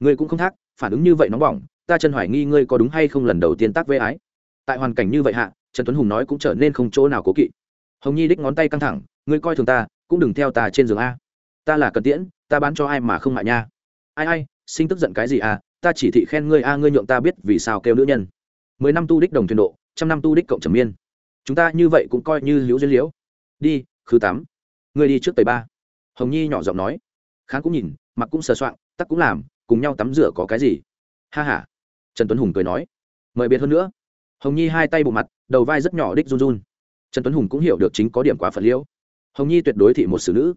Ngươi cũng không thác, phản ứng như vậy nóng bỏng, ta chân hoài nghi ngươi có đúng hay không lần đầu tiên tác với ái. Tại hoàn cảnh như vậy hạ, trần tuấn hùng nói cũng trở nên không chỗ nào cố kỵ. Hồng nhi đích ngón tay căng thẳng, ngươi coi thường ta, cũng đừng theo ta trên giường a. Ta là cần tiễn, ta bán cho ai mà không ngại nha. Ai ai, sinh tức giận cái gì à? Ta chỉ thị khen ngươi a, ngươi nhượng ta biết vì sao kêu nữ nhân. Mười năm tu đích đồng thuyền độ, trăm năm tu đích cộng trầm miên chúng ta như vậy cũng coi như liễu duyên liễu. Đi, khứ tám người đi trước tầy ba. Hồng nhi nhỏ giọng nói. Khán cũng nhìn mặc cũng sờ soạng, tắc cũng làm, cùng nhau tắm rửa có cái gì? Ha h a trần tuấn hùng cười nói. Mời biệt hơn nữa. Hồng nhi hai tay bộ mặt, đầu vai rất nhỏ đích run run. Trần tuấn hùng cũng hiểu được chính có điểm quá phật liễu. Hồng nhi tuyệt đối thị một xử nữ.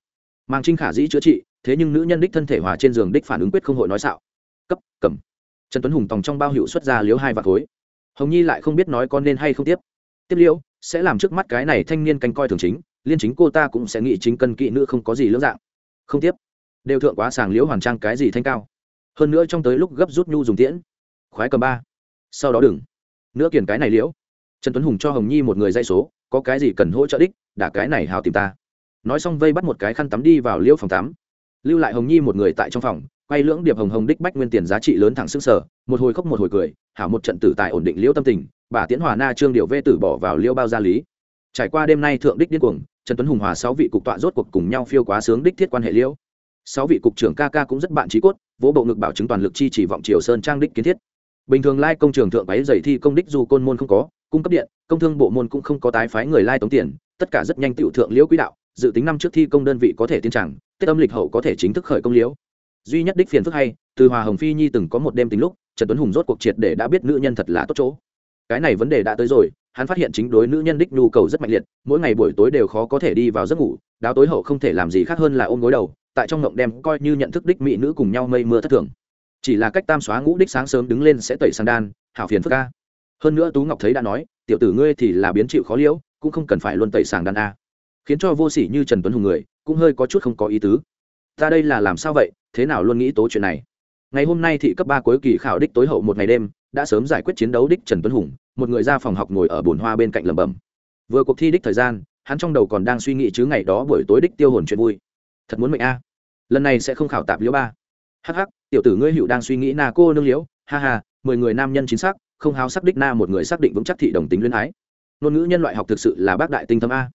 Mang trinh khả dĩ chữa trị, thế nhưng nữ nhân đích thân thể hòa trên giường đích phản ứng quyết không hội nói xạo. Cấp, cầm. Trần tuấn hùng tòng trong bao hiệu xuất ra liếu hai vạt khối hồng nhi lại không biết nói con nên hay không tiếp. Tiếp liễu sẽ làm trước mắt cái này thanh niên canh coi thường chính, liên chính cô ta cũng sẽ nghĩ chính cân kỵ nữ không có gì lưỡng dạng. Không tiếp. Đều thượng quá sàng liễu hoàn trang cái gì thanh cao. Hơn nữa trong tới lúc gấp rút nhu dùng tiễn. Khoái cầm ba. Sau đó đừng. Nữa kiển cái này liễu. Trần tuấn hùng cho hồng nhi một người dây số, có cái gì cần hỗ trợ đích, đả cái này hào tìm ta. Nói xong vây bắt một cái khăn tắm đi vào liễu phòng tắm. Lưu lại hồng nhi một người tại trong phòng, quay lưỡng điệp hồng hồng đích bách nguyên tiền giá trị lớn thẳng xương sở một hồi khóc một hồi cười, hảo một trận tử tài ổn định liễu tâm tình bà tiễn hòa na trương điều vê tử bỏ vào liêu bao gia lý. Trải qua đêm nay thượng đích điên cuồng, trần tuấn hùng hòa sáu vị cục tọa rốt cuộc cùng nhau phiêu quá sướng đích thiết quan hệ liễu sáu vị cục trưởng ca ca cũng rất bạn trí cốt, vỗ bộ ngực bảo chứng toàn lực chi chỉ vọng triều sơn trang đích kiến thiết. Bình thường lai công trường thượng váy dày thi công đích dù côn môn không có, cung cấp điện, công thương bộ môn cũng không có tái phái người lai tống tiền, tất cả rất nhanh tiểu thượng liễu quỹ đạo, dự tính năm trước thi công đơn vị có thể tiến tràng, tết âm lịch hậu có thể chính thức khởi công liễu duy nhất đích phiền phức hay, từ hòa hồng phi nhi từng có một đêm tính lúc, trần tuấn hùng rốt cuộc triệt để đã biết nữ nhân thật là tốt chỗ cái này vấn đề đã tới rồi, hắn phát hiện chính đối nữ nhân đích nhu cầu rất mạnh liệt, mỗi ngày buổi tối đều khó có thể đi vào giấc ngủ, đáo tối hậu không thể làm gì khác hơn là ôm gối đầu, tại trong ngộng đem coi như nhận thức đích mỹ nữ cùng nhau mây mưa thất thường. Chỉ là cách tam xóa ngũ đích sáng sớm đứng lên sẽ tẩy sang đan, hảo phiền phức ca hơn nữa tú ngọc thấy đã nói, tiểu tử ngươi thì là biến chịu khó liễu, cũng không cần phải luôn tẩy sàng đan a. Khiến cho vô sỉ như trần tuấn hùng người, cũng hơi có chút không có ý tứ. Ta đây là làm sao vậy, thế nào luôn nghĩ tố chuyện này? Ngày hôm nay thị cấp ba cuối kỳ khảo đích tối hậu một ngày đêm đã sớm giải quyết chiến đấu đích trần tuấn hùng một người ra phòng học ngồi ở bồn hoa bên cạnh lẩm bẩm. Vừa cuộc thi đích thời gian hắn trong đầu còn đang suy nghĩ chứ ngày đó buổi tối đích tiêu hồn chuyện vui. Thật muốn mệnh a. Lần này sẽ không khảo tạp liễu ba. Hắc hắc, tiểu tử ngươi hữu đang suy nghĩ na cô nương liễu. Ha ha mười người nam nhân chính xác không háo sắc đích na một người xác định vững chắc thị đồng tính luyến ái. Ngôn ngữ nhân loại học thực sự là bác đại tinh thâm a.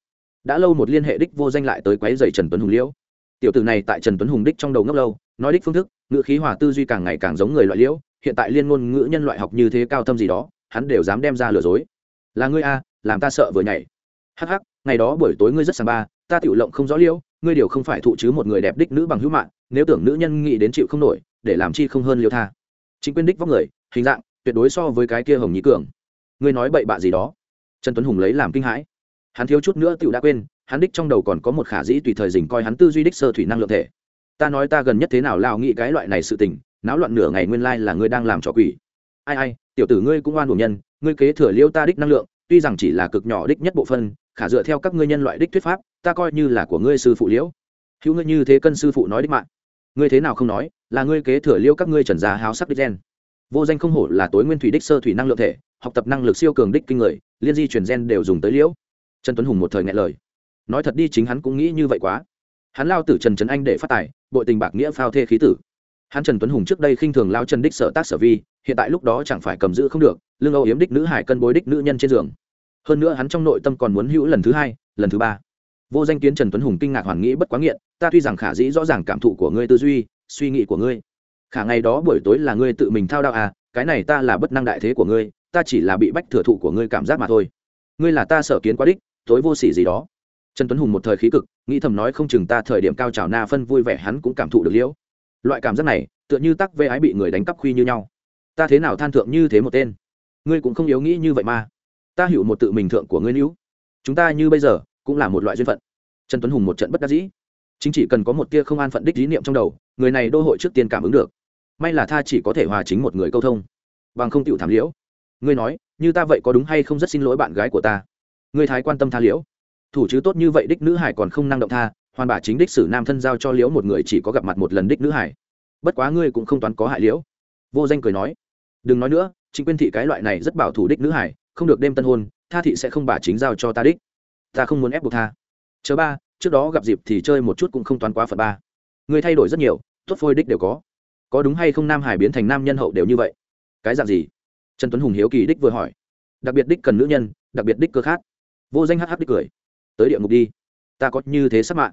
Đã lâu một liên hệ đích vô danh lại tới quấy dày trần tuấn hùng liễu. Tiểu tử này tại trần tuấn hùng đích trong đầu ngốc lâu nói đích phương thức ngữ khí hòa tư duy càng ngày càng giống người loại liễu hiện tại liên ngôn ngữ nhân loại học như thế cao thâm gì đó, hắn đều dám đem ra lừa dối. Là ngươi a, làm ta sợ vừa nhảy. Hắc hắc, ngày đó buổi tối ngươi rất sàng ba, ta tiểu lộng không rõ liêu, ngươi điều không phải thụ chứ một người đẹp đích nữ bằng hữu mạng, nếu tưởng nữ nhân nghĩ đến chịu không nổi, để làm chi không hơn liêu tha. Chính quyền đích vóc người, hình dạng, tuyệt đối so với cái kia hồng nhí cường. Ngươi nói bậy bạ gì đó? Trần tuấn hùng lấy làm kinh hãi. Hắn thiếu chút nữa tiểu đã quên, hắn đích trong đầu còn có một khả dĩ tùy thời dình coi hắn tư duy đích sơ thủy năng lượng thể. Ta nói ta gần nhất thế nào lao nghĩ cái loại này sự tình náo loạn nửa ngày nguyên lai là ngươi đang làm trò quỷ. Ai ai, tiểu tử ngươi cũng oan đủ nhân, ngươi kế thừa liêu ta đích năng lượng, tuy rằng chỉ là cực nhỏ đích nhất bộ phân, khả dựa theo các ngươi nhân loại đích thuyết pháp, ta coi như là của ngươi sư phụ liễu. Hữu ngươi như thế cân sư phụ nói đích mạng. Ngươi thế nào không nói, là ngươi kế thừa liêu các ngươi trần giá háo sắc đích gen. Vô danh không hổ là tối nguyên thủy đích sơ thủy năng lượng thể, học tập năng lực siêu cường đích kinh người, liên di truyền gen đều dùng tới liễu. Trần tuấn hùng một thời ngại lời. Nói thật đi chính hắn cũng nghĩ như vậy quá. Hắn lao tử trần trấn anh để phát tài, bội tình bạc nghĩa phao thê khí tử hắn trần tuấn hùng trước đây khinh thường lao trần đích sở tác sở vi, hiện tại lúc đó chẳng phải cầm giữ không được lương âu yếm đích nữ hải cân bối đích nữ nhân trên giường. Hơn nữa hắn trong nội tâm còn muốn hữu lần thứ hai, lần thứ ba. Vô danh kiến trần tuấn hùng kinh ngạc hoàn nghĩ bất quá nghiện, ta tuy rằng khả dĩ rõ ràng cảm thụ của ngươi tư duy, suy nghĩ của ngươi. Khả ngày đó buổi tối là ngươi tự mình thao đạo à cái này ta là bất năng đại thế của ngươi, ta chỉ là bị bách thừa thụ của ngươi cảm giác mà thôi. Ngươi là ta sở kiến quá đích, tối vô sỉ gì đó. Trần tuấn hùng một thời khí cực, nghĩ thầm nói không chừng ta thời điểm cao trào na phân vui vẻ hắn cũng cảm thụ được liễu loại cảm giác này, tựa như tắc vê ái bị người đánh cắp khuy như nhau. Ta thế nào than thượng như thế một tên? Ngươi cũng không yếu nghĩ như vậy mà. Ta hiểu một tự mình thượng của ngươi nữ chúng ta như bây giờ, cũng là một loại duyên phận. Trần tuấn hùng một trận bất đắc dĩ. Chính chỉ cần có một tia không an phận đích lý niệm trong đầu, người này đô hội trước tiên cảm ứng được. May là tha chỉ có thể hòa chính một người câu thông. Bằng không tựu thảm liễu. Ngươi nói, như ta vậy có đúng hay không rất xin lỗi bạn gái của ta? Ngươi thái quan tâm tha liễu. Thủ chứ tốt như vậy đích nữ hải còn không năng động tha hoàn bà chính đích sử nam thân giao cho liễu một người chỉ có gặp mặt một lần đích nữ hải. Bất quá ngươi cũng không toán có hại liễu. Vô danh cười nói, đừng nói nữa chính quyên thị cái loại này rất bảo thủ đích nữ hải, không được đêm tân hôn, tha thị sẽ không bà chính giao cho ta đích. Ta không muốn ép buộc tha. Chớ ba, trước đó gặp dịp thì chơi một chút cũng không toán quá phật ba. Ngươi thay đổi rất nhiều, tốt phôi đích đều có. Có đúng hay không nam hải biến thành nam nhân hậu đều như vậy? Cái dạng gì? Trần tuấn hùng hiếu kỳ đích vừa hỏi. Đặc biệt đích cần nữ nhân, đặc biệt đích cơ khát vô danh hh đích cười. Tới địa ngục đi, ta có như thế sắp mạng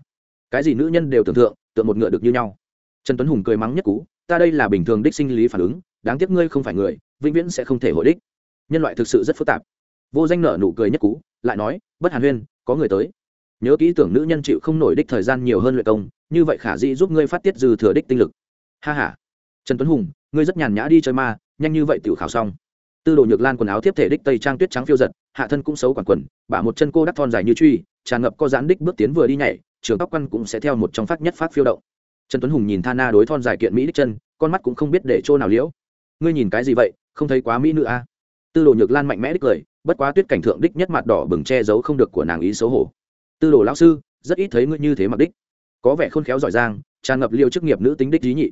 cái gì nữ nhân đều tưởng tượng tượng một ngựa được như nhau. Trần tuấn hùng cười mắng nhất cú, ta đây là bình thường đích sinh lý phản ứng, đáng tiếc ngươi không phải người, vĩnh viễn sẽ không thể hội đích. Nhân loại thực sự rất phức tạp. Vô danh nở nụ cười nhất cú, lại nói, bất hàn huyên, có người tới. Nhớ kỹ tưởng nữ nhân chịu không nổi đích thời gian nhiều hơn luyện công, như vậy khả dĩ giúp ngươi phát tiết dư thừa đích tinh lực. Ha h a trần tuấn hùng, ngươi rất nhàn nhã đi chơi ma, nhanh như vậy tự khảo xong. Tư đồ nhược lan quần áo tiếp thể đích tây trang tuyết trắng phiêu giật, hạ thân cũng xấu quản quần, bả một chân cô đắc thon dài như truy, tràn ngập có giãn đích bước tiến vừa đi nhảy trường tóc quăn cũng sẽ theo một trong phát nhất phát phiêu động. Trần tuấn hùng nhìn tha na đối thon dài kiện mỹ đích chân, con mắt cũng không biết để chỗ nào liễu. Ngươi nhìn cái gì vậy? Không thấy quá mỹ nữ a à? tư đồ nhược lan mạnh mẽ đích cười bất quá tuyết cảnh thượng đích nhất mặt đỏ bừng che giấu không được của nàng ý xấu hổ. Tư đồ lão sư, rất ít thấy ngươi như thế mặc đích. Có vẻ khôn khéo giỏi giang, tràn ngập liêu chức nghiệp nữ tính đích dí nhị.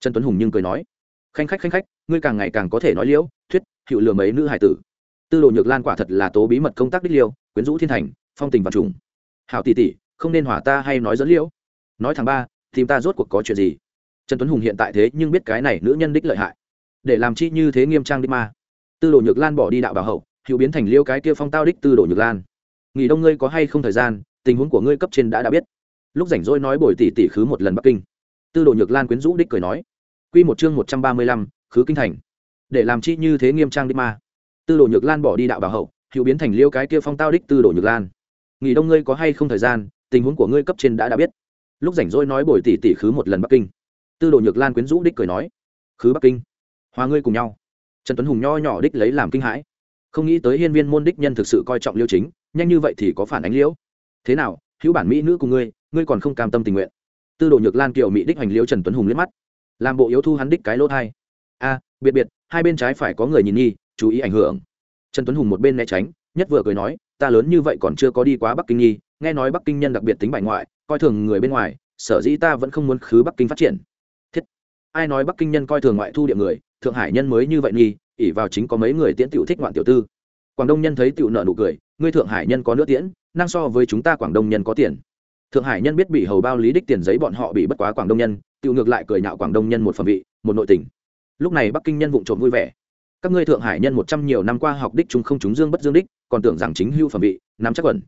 Trần tuấn hùng nhưng cười nói, khanh khách khanh khách, ngươi càng ngày càng có thể nói liễu, thuyết hiệu lừa mấy nữ hải tử. Tư đồ nhược lan quả thật là tố bí mật công tác đích liêu, quyến rũ thiên thành, phong tình và trùng. Hảo tỷ tỷ không nên hỏa ta hay nói dẫn liễu. Nói thằng ba, tìm ta rốt cuộc có chuyện gì? Trần tuấn hùng hiện tại thế nhưng biết cái này nữ nhân đích lợi hại. Để làm chi như thế nghiêm trang đích ma. Tư đồ nhược lan bỏ đi đạo bảo hậu, hữu biến thành liêu cái kia phong tao đích tư đồ nhược lan. Nghỉ đông ngươi có hay không thời gian, tình huống của ngươi cấp trên đã đã biết. Lúc rảnh rỗi nói bồi tỷ tỷ khứ một lần bắc kinh. Tư đồ nhược lan quyến rũ đích cười nói. Q một chương một trăm ba mươi lăm, khứ kinh thành. Để làm chi như thế nghiêm trang đích ma. Tư đồ nhược lan bỏ đi đạo bảo hậu, hữu biến thành liêu cái kia phong tao đích tư đồ nhược lan. Nghỉ đông ngươi có hay không thời gian tình huống của ngươi cấp trên đã đã biết. Lúc rảnh rỗi nói bồi tỷ tỷ khứ một lần bắc kinh. Tư đồ nhược lan quyến rũ đích cười nói, khứ bắc kinh? Hòa ngươi cùng nhau. Trần tuấn hùng nho nhỏ đích lấy làm kinh hãi. Không nghĩ tới hiên viên môn đích nhân thực sự coi trọng liêu chính, nhanh như vậy thì có phản ánh liễu thế nào, hữu bản mỹ nữ cùng ngươi ngươi còn không cam tâm tình nguyện? Tư đồ nhược lan kiều mỹ đích hoành liễu trần tuấn hùng liếc mắt. Làm bộ yếu thu hắn đích cái lỗ thai. A, biệt biệt, hai bên trái phải có người nhìn nhi chú ý ảnh hưởng. Trần tuấn hùng một bên né tránh, nhất vừa cười nói ta lớn như vậy còn chưa có đi quá bắc kinh nhi nghe nói bắc kinh nhân đặc biệt tính bài ngoại, coi thường người bên ngoài, sở dĩ ta vẫn không muốn khứ bắc kinh phát triển. Thiết. Ai nói bắc kinh nhân coi thường ngoại thu địa người, thượng hải nhân mới như vậy nhi ỉ vào chính có mấy người tiễn tiểu thích ngoạn tiểu tư. Quảng đông nhân thấy tiểu nợ nụ cười, ngươi thượng hải nhân có nữa tiễn, năng so với chúng ta quảng đông nhân có tiền. Thượng hải nhân biết bị hầu bao lý đích tiền giấy bọn họ bị bất quá quảng đông nhân, tiểu ngược lại cười nhạo quảng đông nhân một phẩm vị, một nội tình. Lúc này bắc kinh nhân vụng trộm vui vẻ các ngươi thượng hải nhân một trăm nhiều năm qua học đích chúng không chúng dương bất dương đích, còn tưởng rằng chính hưu phẩm vị, nắm chắc quẩn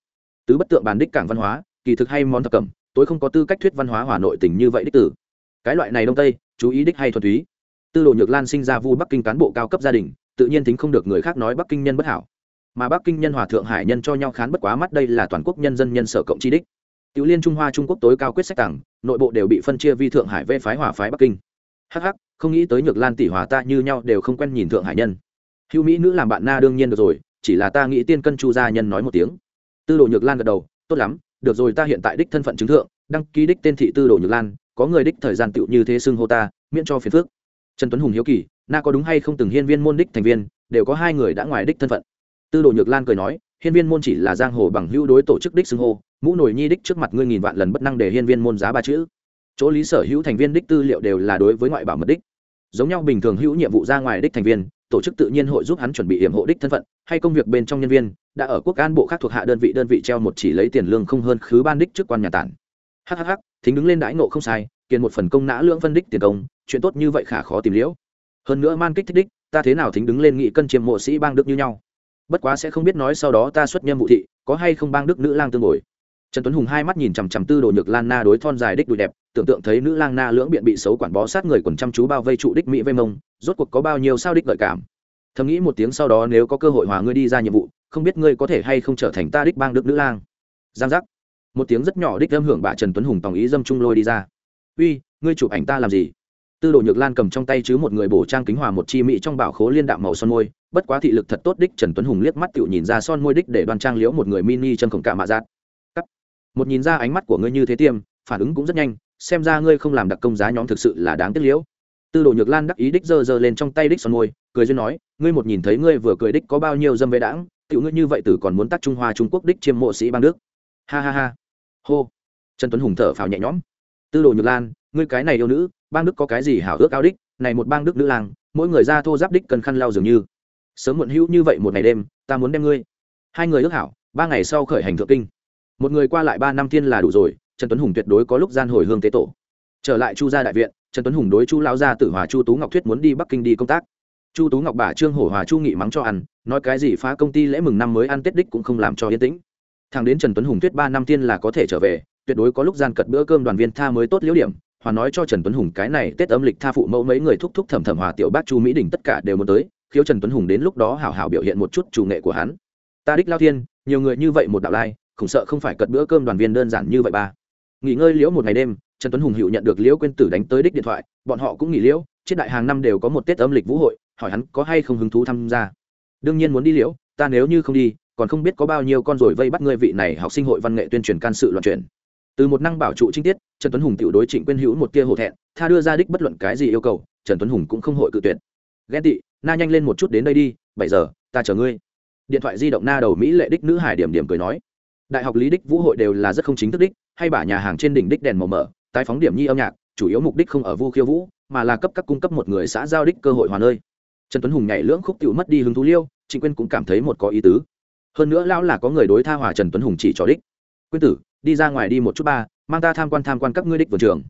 tứ bất tượng bàn đích cảng văn hóa, kỳ thực hay món thập cẩm tôi không có tư cách thuyết văn hóa hòa nội tình như vậy đích tử. Cái loại này đông tây, chú ý đích hay thuần túy. Tư đồ nhược lan sinh ra vu bắc kinh cán bộ cao cấp gia đình, tự nhiên tính không được người khác nói bắc kinh nhân bất hảo. Mà bắc kinh nhân hòa thượng hải nhân cho nhau khán bất quá mắt đây là toàn quốc nhân dân nhân sở cộng chi đích. Tiểu liên trung hoa trung quốc tối cao quyết sách tặng nội bộ đều bị phân chia vi thượng hải vê phái hòa phái bắc kinh. Hh không nghĩ tới nhược lan tỷ hòa ta như nhau đều không quen nhìn thượng hải nhân. Hữu mỹ nữ làm bạn na đương nhiên được rồi, chỉ là ta nghĩ tiên cân chu gia nhân nói một tiếng. Tư đồ nhược lan gật đầu, tốt lắm, được rồi ta hiện tại đích thân phận chứng thượng, đăng ký đích tên thị tư đồ nhược lan, có người đích thời gian tựu như thế xưng hô ta, miễn cho phiền phước trần tuấn hùng hiếu kỳ, na có đúng hay không từng hiên viên môn đích thành viên, đều có hai người đã ngoài đích thân phận. Tư đồ nhược lan cười nói, hiên viên môn chỉ là giang hồ bằng hữu đối tổ chức đích xưng hô, mũ nổi nhi đích trước mặt ngươi nghìn vạn lần bất năng để hiên viên môn giá ba chữ. Chỗ lý sở hữu thành viên đích tư liệu đều là đối với ngoại bảo mật đích giống nhau bình thường hữu nhiệm vụ ra ngoài đích thành viên, tổ chức tự nhiên hội giúp hắn chuẩn bị hiểm hộ đích thân phận, hay công việc bên trong nhân viên, đã ở quốc an bộ khác thuộc hạ đơn vị đơn vị treo một chỉ lấy tiền lương không hơn khứ ban đích trước quan nhà tản. Hhh thính đứng lên đãi nộ không sai, kiên một phần công nã lưỡng phân đích tiền công, chuyện tốt như vậy khả khó tìm liễu. Hơn nữa man kích thích đích, ta thế nào thính đứng lên nghị cân chiêm mộ sĩ bang đức như nhau. Bất quá sẽ không biết nói sau đó ta xuất nhâm vụ thị, có hay không bang đức nữ lang tương ngồi trần tuấn hùng hai mắt nhìn chằm chằm tư đồ nhược lan na đối thon dài đích đùi đẹp, tưởng tượng thấy nữ lang na lưỡng biện bị xấu quản bó sát người quần chăm chú bao vây trụ đích mỹ vây mông, rốt cuộc có bao nhiêu sao đích gợi cảm. Thầm nghĩ một tiếng sau đó nếu có cơ hội hòa ngươi đi ra nhiệm vụ, không biết ngươi có thể hay không trở thành ta đích bang đức nữ lang. Giang giác. Một tiếng rất nhỏ đích âm hưởng bà trần tuấn hùng tòng ý dâm trung lôi đi ra. Uy, ngươi chụp ảnh ta làm gì? Tư đồ nhược lan cầm trong tay chứ một người bổ trang kính hòa một chi mỹ trong bảo khố liên đạo màu son môi, bất quá thị lực thật tốt đích trần tuấn hùng liếc mắt tựu nhìn ra son môi đích để đoan trang liễu một người mini chân khổng cả mạ giác một nhìn ra ánh mắt của ngươi như thế tiêm phản ứng cũng rất nhanh xem ra ngươi không làm đặc công giá nhóm thực sự là đáng tiếc liễu. Tư đồ nhược lan đắc ý đích giơ giơ lên trong tay đích son môi cười duyên nói ngươi một nhìn thấy ngươi vừa cười đích có bao nhiêu dâm vệ đảng, tiểu ngươi như vậy tử còn muốn tắt trung hoa trung quốc đích chiêm mộ sĩ bang đức ha ha ha. Hô. Trần tuấn hùng thở phào nhẹ nhõm. Tư đồ nhược lan ngươi cái này yêu nữ bang đức có cái gì hảo ước ao đích? Này một bang đức nữ lang mỗi người ra thô giáp đích cần khăn lau dường như. Sớm muộn hữu như vậy một ngày đêm ta muốn đem ngươi. Hai người ước hảo ba ngày sau khởi hành thượng kinh một người qua lại ba năm thiên là đủ rồi, trần tuấn hùng tuyệt đối có lúc gian hồi hương tế tổ. Trở lại chu gia đại viện, trần tuấn hùng đối chu lao gia tử hòa chu tú ngọc thuyết muốn đi bắc kinh đi công tác. Chu tú ngọc bà trương hổ hòa chu nghị mắng cho ăn, nói cái gì phá công ty lễ mừng năm mới ăn tết đích cũng không làm cho yên tĩnh. Thằng đến trần tuấn hùng thuyết ba năm tiên là có thể trở về, tuyệt đối có lúc gian cật bữa cơm đoàn viên tha mới tốt liễu điểm, hòa nói cho trần tuấn hùng cái này tết âm lịch tha phụ mẫu mấy người thúc thúc thầm thầm hòa tiểu bác chu mỹ đình tất cả đều muốn tới, khiếu trần tuấn hùng đến lúc đó hảo hảo biểu hiện một chút chủ nghệ của hắn. Ta đích lao thiên, nhiều người như vậy một đạo lai khủng sợ không phải cật bữa cơm đoàn viên đơn giản như vậy ba. Nghỉ ngơi liễu một ngày đêm, trần tuấn hùng hữu nhận được liễu quên tử đánh tới đích điện thoại, bọn họ cũng nghỉ liễu trên đại hàng năm đều có một tết âm lịch vũ hội, hỏi hắn có hay không hứng thú tham gia. Đương nhiên muốn đi liễu, ta nếu như không đi, còn không biết có bao nhiêu con rồi vây bắt ngươi vị này học sinh hội văn nghệ tuyên truyền can sự loạn chuyển. Từ một năng bảo trụ trinh tiết, trần tuấn hùng tiểu đối trịnh quyên hữu một tia hổ thẹn, tha đưa ra đích bất luận cái gì yêu cầu, trần tuấn hùng cũng không hội cự tuyệt. Ghen tị, na nhanh lên một chút đến đây đi, bảy giờ, ta chờ ngươi. Điện thoại di động na đầu mỹ lệ đích nữ hải điểm điểm cười nói đại học lý đích vũ hội đều là rất không chính thức đích, hay bả nhà hàng trên đỉnh đích đèn màu mở tái phóng điểm nhi âm nhạc, chủ yếu mục đích không ở vu khiêu vũ, mà là cấp các cung cấp một người xã giao đích cơ hội hòa nơi. Trần tuấn hùng nhảy lưỡng khúc tiểu mất đi hứng thú liêu, trịnh quyên cũng cảm thấy một có ý tứ. Hơn nữa lão là có người đối tha hòa trần tuấn hùng chỉ cho đích. Quyên tử, đi ra ngoài đi một chút ba, mang ta tham quan tham quan các ngươi đích vườn trường.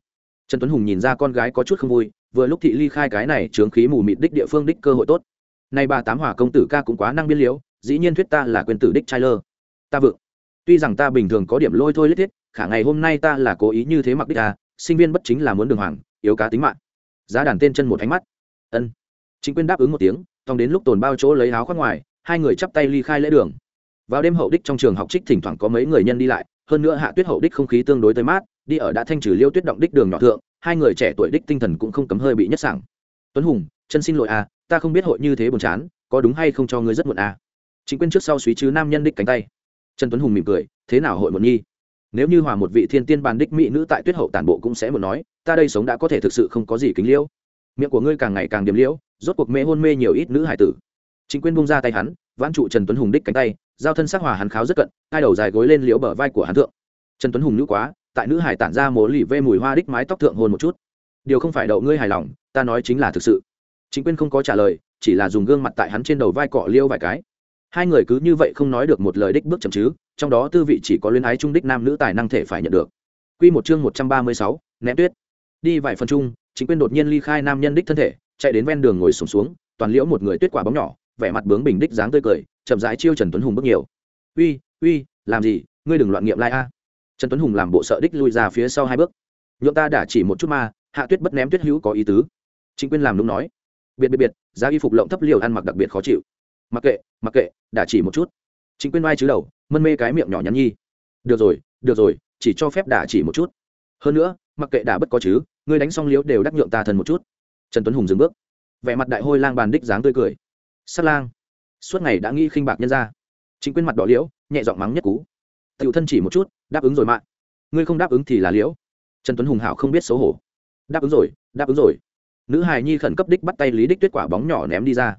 Trần tuấn hùng nhìn ra con gái có chút không vui, vừa lúc thị ly khai cái này trướng khí mù mịt đích địa phương đích cơ hội tốt. Nay bà tám hòa công tử ca cũng quá năng biên liễu dĩ nhiên thuyết ta là quyền tử đích trai lơ. Ta vượng tuy rằng ta bình thường có điểm lôi thôi lết thiết, khả ngày hôm nay ta là cố ý như thế mặc đích à sinh viên bất chính là muốn đường hoàng, yếu cá tính mạng. Giá đàn tên chân một ánh mắt. Ân. Chính quyền đáp ứng một tiếng thong đến lúc tồn bao chỗ lấy áo khoác ngoài, hai người chắp tay ly khai lễ đường. Vào đêm hậu đích trong trường học trích thỉnh thoảng có mấy người nhân đi lại, hơn nữa hạ tuyết hậu đích không khí tương đối tới mát, đi ở đã thanh trừ liêu tuyết động đích đường nhỏ thượng, hai người trẻ tuổi đích tinh thần cũng không cấm hơi bị nhất sảng. Tuấn hùng, chân xin lỗi à ta không biết hội như thế buồn chán, có đúng hay không cho ngươi rất muộn à? Chính quyền trước sau suý chứ nam nhân đích cánh tay trần tuấn hùng mỉm cười, thế nào hội một nhi? Nếu như hòa một vị thiên tiên bàn đích mỹ nữ tại tuyết hậu tản bộ cũng sẽ một nói, ta đây sống đã có thể thực sự không có gì kính liễu. Miệng của ngươi càng ngày càng điểm liễu, rốt cuộc mê hôn mê nhiều ít nữ hải tử. Chính quyền bung ra tay hắn, vãn trụ trần tuấn hùng đích cánh tay, giao thân sắc hòa hắn kháo rất cận, hai đầu dài gối lên liễu bờ vai của hắn thượng. Trần tuấn hùng nữ quá, tại nữ hải tản ra mố lì vê mùi hoa đích mái tóc thượng hôn một chút. Điều không phải đậu ngươi hài lòng, ta nói chính là thực sự. Chính quyền không có trả lời, chỉ là dùng gương mặt tại hắn trên đầu vai cọ liêu vài cái hai người cứ như vậy không nói được một lời đích bước chậm chứ trong đó tư vị chỉ có luyến ái trung đích nam nữ tài năng thể phải nhận được Quy một chương một trăm ba mươi sáu, ném tuyết. Đi vài phần chung, chính quyền đột nhiên ly khai nam nhân đích thân thể, chạy đến ven đường ngồi sùng xuống, toàn liễu một người tuyết quả bóng nhỏ, vẻ mặt bướng bình đích dáng tươi cười, chậm rãi chiêu Trần Tuấn Hùng bước nhiều. "Uy, uy, làm gì? Ngươi đừng loạn nghiệm lai a." Trần Tuấn Hùng làm bộ sợ đích lui ra phía sau hai bước. "Nhượng ta đã chỉ một chút mà, hạ tuyết bất ném tuyết hữu có ý tứ." Chính quyền làm đúng nói. "Biệt biệt biệt, giá y phục lộng thấp liều ăn mặc đặc biệt khó chịu." "Mặc kệ, mặc kệ, đã chỉ một chút." Chính Quyên vai chứ đầu, mân mê cái miệng nhỏ nhắn nhi. Được rồi được rồi chỉ cho phép đả chỉ một chút. Hơn nữa mặc kệ đả bất có chứ ngươi đánh xong liếu đều đắc nhượng ta thần một chút. Trần tuấn hùng dừng bước. Vẻ mặt đại hôi lang bàn đích dáng tươi cười. Sát lang. Suốt ngày đã nghĩ khinh bạc nhân ra chính quyên mặt đỏ liễu nhẹ giọng mắng nhất cú. Tiểu thân chỉ một chút đáp ứng rồi mạng ngươi không đáp ứng thì là liễu. Trần tuấn hùng hảo không biết xấu hổ. Đáp ứng rồi đáp ứng rồi. Nữ hài nhi khẩn cấp đích bắt tay lý đích tuyết quả bóng nhỏ ném đi ra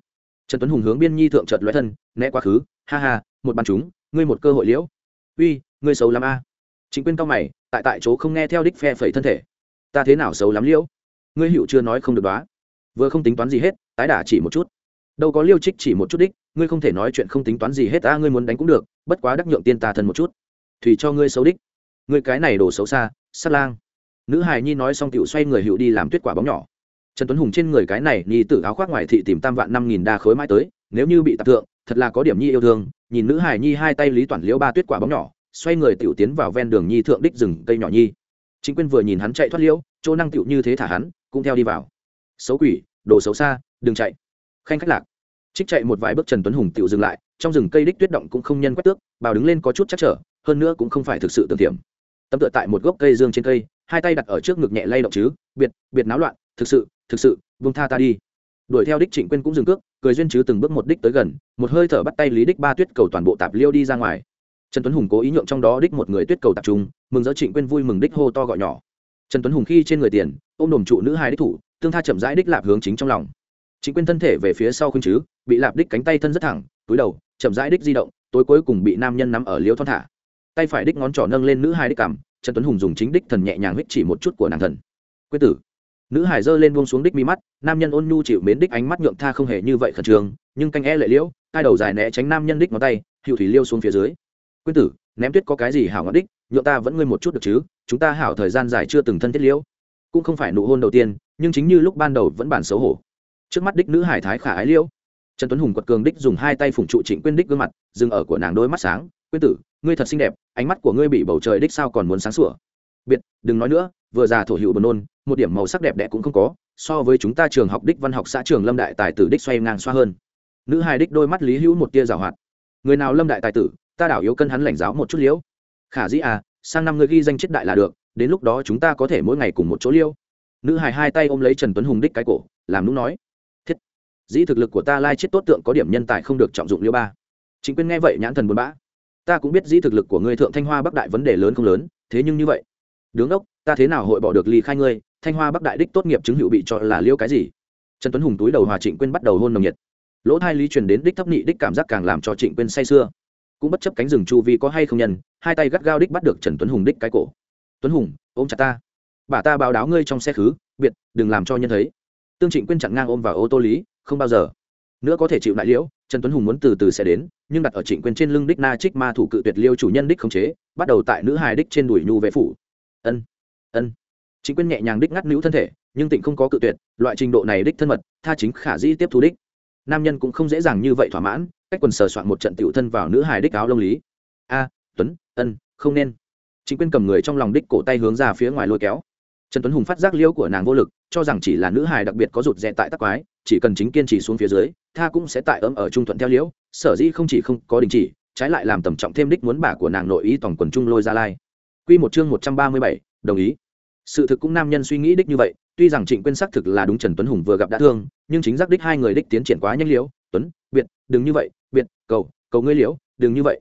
trần tuấn hùng hướng biên nhi thượng trợt loại thân, né quá khứ, ha ha, một bàn chúng, ngươi một cơ hội liễu. Uy, ngươi xấu lắm a. À. chính quyền cao mày, tại tại chỗ không nghe theo đích phe phẩy thân thể. Ta thế nào xấu lắm liễu? Ngươi hiệu chưa nói không được đoá. Vừa không tính toán gì hết, tái đả chỉ một chút. Đâu có liêu trích chỉ một chút đích, ngươi không thể nói chuyện không tính toán gì hết ta ngươi muốn đánh cũng được, bất quá đắc nhượng tiên ta thân một chút. Thùy cho ngươi xấu đích. Ngươi cái này đồ xấu xa, sát lang. Nữ hài nhi nói xong tựu xoay người hiệu đi làm tuyết quả bóng nhỏ trần tuấn hùng trên người cái này nhi tử áo khoác ngoài thị tìm tam vạn năm nghìn đa khối mãi tới, nếu như bị tạp thượng, thật là có điểm nhi yêu thương, nhìn nữ hải nhi hai tay lý toàn liễu ba tuyết quả bóng nhỏ, xoay người tiểu tiến vào ven đường nhi thượng đích rừng cây nhỏ nhi. Chính quyền vừa nhìn hắn chạy thoát liễu, chỗ năng tiểu như thế thả hắn, cũng theo đi vào. Xấu quỷ, đồ xấu xa, đừng chạy. Khanh khách lạc. Trích chạy một vài bước trần tuấn hùng tiểu dừng lại, trong rừng cây đích tuyết động cũng không nhân quét tước, bào đứng lên có chút chắc trở, hơn nữa cũng không phải thực sự tưởng tiệm tấm tựa tại một gốc cây dương trên cây, hai tay đặt ở trước ngực nhẹ lay động chứ, biệt biệt náo loạn thực sự thực sự vung tha ta đi. Đuổi theo đích trịnh quyên cũng dừng cước, cười duyên chứ từng bước một đích tới gần, một hơi thở bắt tay lý đích ba tuyết cầu toàn bộ tạp liêu đi ra ngoài. Trần tuấn hùng cố ý nhượng trong đó đích một người tuyết cầu tập trung, mừng dỡ trịnh quyên vui mừng đích hô to gọi nhỏ. Trần tuấn hùng khi trên người tiền, ôm đồm trụ nữ hai đích thủ, tương tha chậm rãi đích lạp hướng chính trong lòng. Trịnh quyên thân thể về phía sau khuyên chứ, bị lạp đích cánh tay thân rất thẳng, túi đầu, chậm rãi đích di động, tối cuối cùng bị nam nhân nắm ở liêu thon thả. Tay phải đích ngón trỏ nâng lên nữ hai đích cằm, trần tuấn hùng dùng chính đích thần nhẹ nhàng hít chỉ một chút của nàng thần. Quyết tử nữ hải giơ lên buông xuống đích mi mắt, nam nhân ôn nhu chịu mến đích ánh mắt nhượng tha không hề như vậy khẩn trương, nhưng canh e lệ liễu, hai đầu dài né tránh nam nhân đích ngón tay, hiệu thủy liêu xuống phía dưới. Quyết tử, ném tuyết có cái gì hảo ngọt đích, nhượng ta vẫn ngươi một chút được chứ, chúng ta hảo thời gian dài chưa từng thân thiết liễu. Cũng không phải nụ hôn đầu tiên, nhưng chính như lúc ban đầu vẫn bản xấu hổ. Trước mắt đích nữ hải thái khả ái liễu. Trần tuấn hùng quật cường đích dùng hai tay phủng trụ trịnh quyên đích gương mặt, dừng ở của nàng đôi mắt sáng. Quyên tử, ngươi thật xinh đẹp, ánh mắt của ngươi bị bầu trời đích sao còn muốn sáng sủa? Biệt, đừng nói nữa vừa già thổ hữu buồn nôn, một điểm màu sắc đẹp đẽ cũng không có, so với chúng ta trường học đích văn học xã trường lâm đại tài tử đích xoay ngang xoa hơn. Nữ hài đích đôi mắt lý hữu một tia rào hoạt. Người nào lâm đại tài tử, ta đảo yếu cân hắn lãnh giáo một chút liễu. Khả dĩ à sang năm ngươi ghi danh chết đại là được, đến lúc đó chúng ta có thể mỗi ngày cùng một chỗ liêu. Nữ hài hai tay ôm lấy trần tuấn hùng đích cái cổ, làm nũng nói. Thiết. Dĩ thực lực của ta lai chết tốt tượng có điểm nhân tài không được trọng dụng liêu ba. Chính quyên nghe vậy nhãn thần buồn bã. Ta cũng biết dĩ thực lực của ngươi thượng thanh hoa bắc đại vấn đề lớn không lớn, thế nhưng như vậy. Đứng đốc ta thế nào hội bỏ được ly khai ngươi, thanh hoa bắc đại đích tốt nghiệp chứng hữu bị cho là liêu cái gì? Trần tuấn hùng túi đầu hòa trịnh quyên bắt đầu hôn nồng nhiệt. Lỗ thai lý truyền đến đích thấp nị đích cảm giác càng làm cho trịnh quyên say sưa. Cũng bất chấp cánh rừng chu vi có hay không nhân, hai tay gắt gao đích bắt được trần tuấn hùng đích cái cổ. Tuấn hùng, ôm chặt ta. Bà ta báo đáo ngươi trong xe khứ, biệt, đừng làm cho nhân thấy. Tương trịnh quyên chặn ngang ôm vào ô tô lý, không bao giờ. Nữa có thể chịu đại liễu, trần tuấn hùng muốn từ từ sẽ đến, nhưng đặt ở trịnh quyên trên lưng đích na trích ma thủ cự tuyệt liêu chủ nhân đích khống chế, bắt đầu tại nữ hài đích trên đùi nhu vệ phủ. Ân ân. Chính quyên nhẹ nhàng đích ngắt nữ thân thể nhưng tịnh không có cự tuyệt loại trình độ này đích thân mật tha chính khả dĩ tiếp thu đích. Nam nhân cũng không dễ dàng như vậy thỏa mãn cách quần sờ soạn một trận tiểu thân vào nữ hài đích áo lông lý. A tuấn ân không nên. Chính quyên cầm người trong lòng đích cổ tay hướng ra phía ngoài lôi kéo. Trần tuấn hùng phát giác liễu của nàng vô lực cho rằng chỉ là nữ hài đặc biệt có rụt rẽ tại tắc quái chỉ cần chính kiên trì xuống phía dưới tha cũng sẽ tại ấm ở trung thuận theo liễu sở dĩ không chỉ không có đình chỉ trái lại làm tầm trọng thêm đích muốn bả của nàng nội ý tổng quần trung lôi ra lai. Quy một chương một trăm ba mươi bảy, đồng ý. Sự thực cũng nam nhân suy nghĩ đích như vậy, tuy rằng Trịnh Quyên xác thực là đúng Trần Tuấn Hùng vừa gặp đã thương, nhưng chính giác đích hai người đích tiến triển quá nhanh liễu, Tuấn, biệt, đừng như vậy, biệt, cầu, cầu ngươi liễu, đừng như vậy.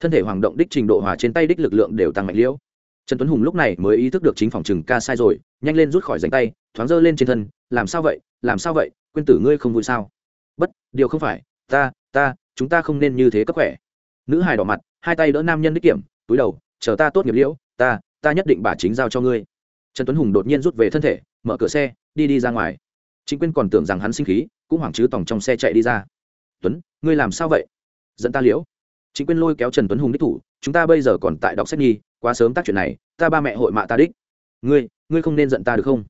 Thân thể hoàng động đích trình độ hòa trên tay đích lực lượng đều tăng mạnh liễu. Trần Tuấn Hùng lúc này mới ý thức được chính phòng trừng ca sai rồi, nhanh lên rút khỏi dành tay, thoáng dơ lên trên thân, làm sao vậy, làm sao vậy, Quyên tử ngươi không vui sao? Bất, điều không phải, ta, ta, chúng ta không nên như thế cấp khỏe. Nữ hài đỏ mặt, hai tay đỡ nam nhân đích kiểm, túi đầu, chờ ta tốt nghiệp liễu, ta, ta nhất định bà chính giao cho ngươi. Trần tuấn hùng đột nhiên rút về thân thể, mở cửa xe, đi đi ra ngoài. Chính quyên còn tưởng rằng hắn sinh khí, cũng hoảng chứ tòng trong xe chạy đi ra. Tuấn, ngươi làm sao vậy? Dẫn ta liễu. Chính quyên lôi kéo trần tuấn hùng đích thủ, chúng ta bây giờ còn tại đọc sách nhi, quá sớm tác chuyện này, ta ba mẹ hội mạ ta đích. Ngươi ngươi không nên giận ta được không?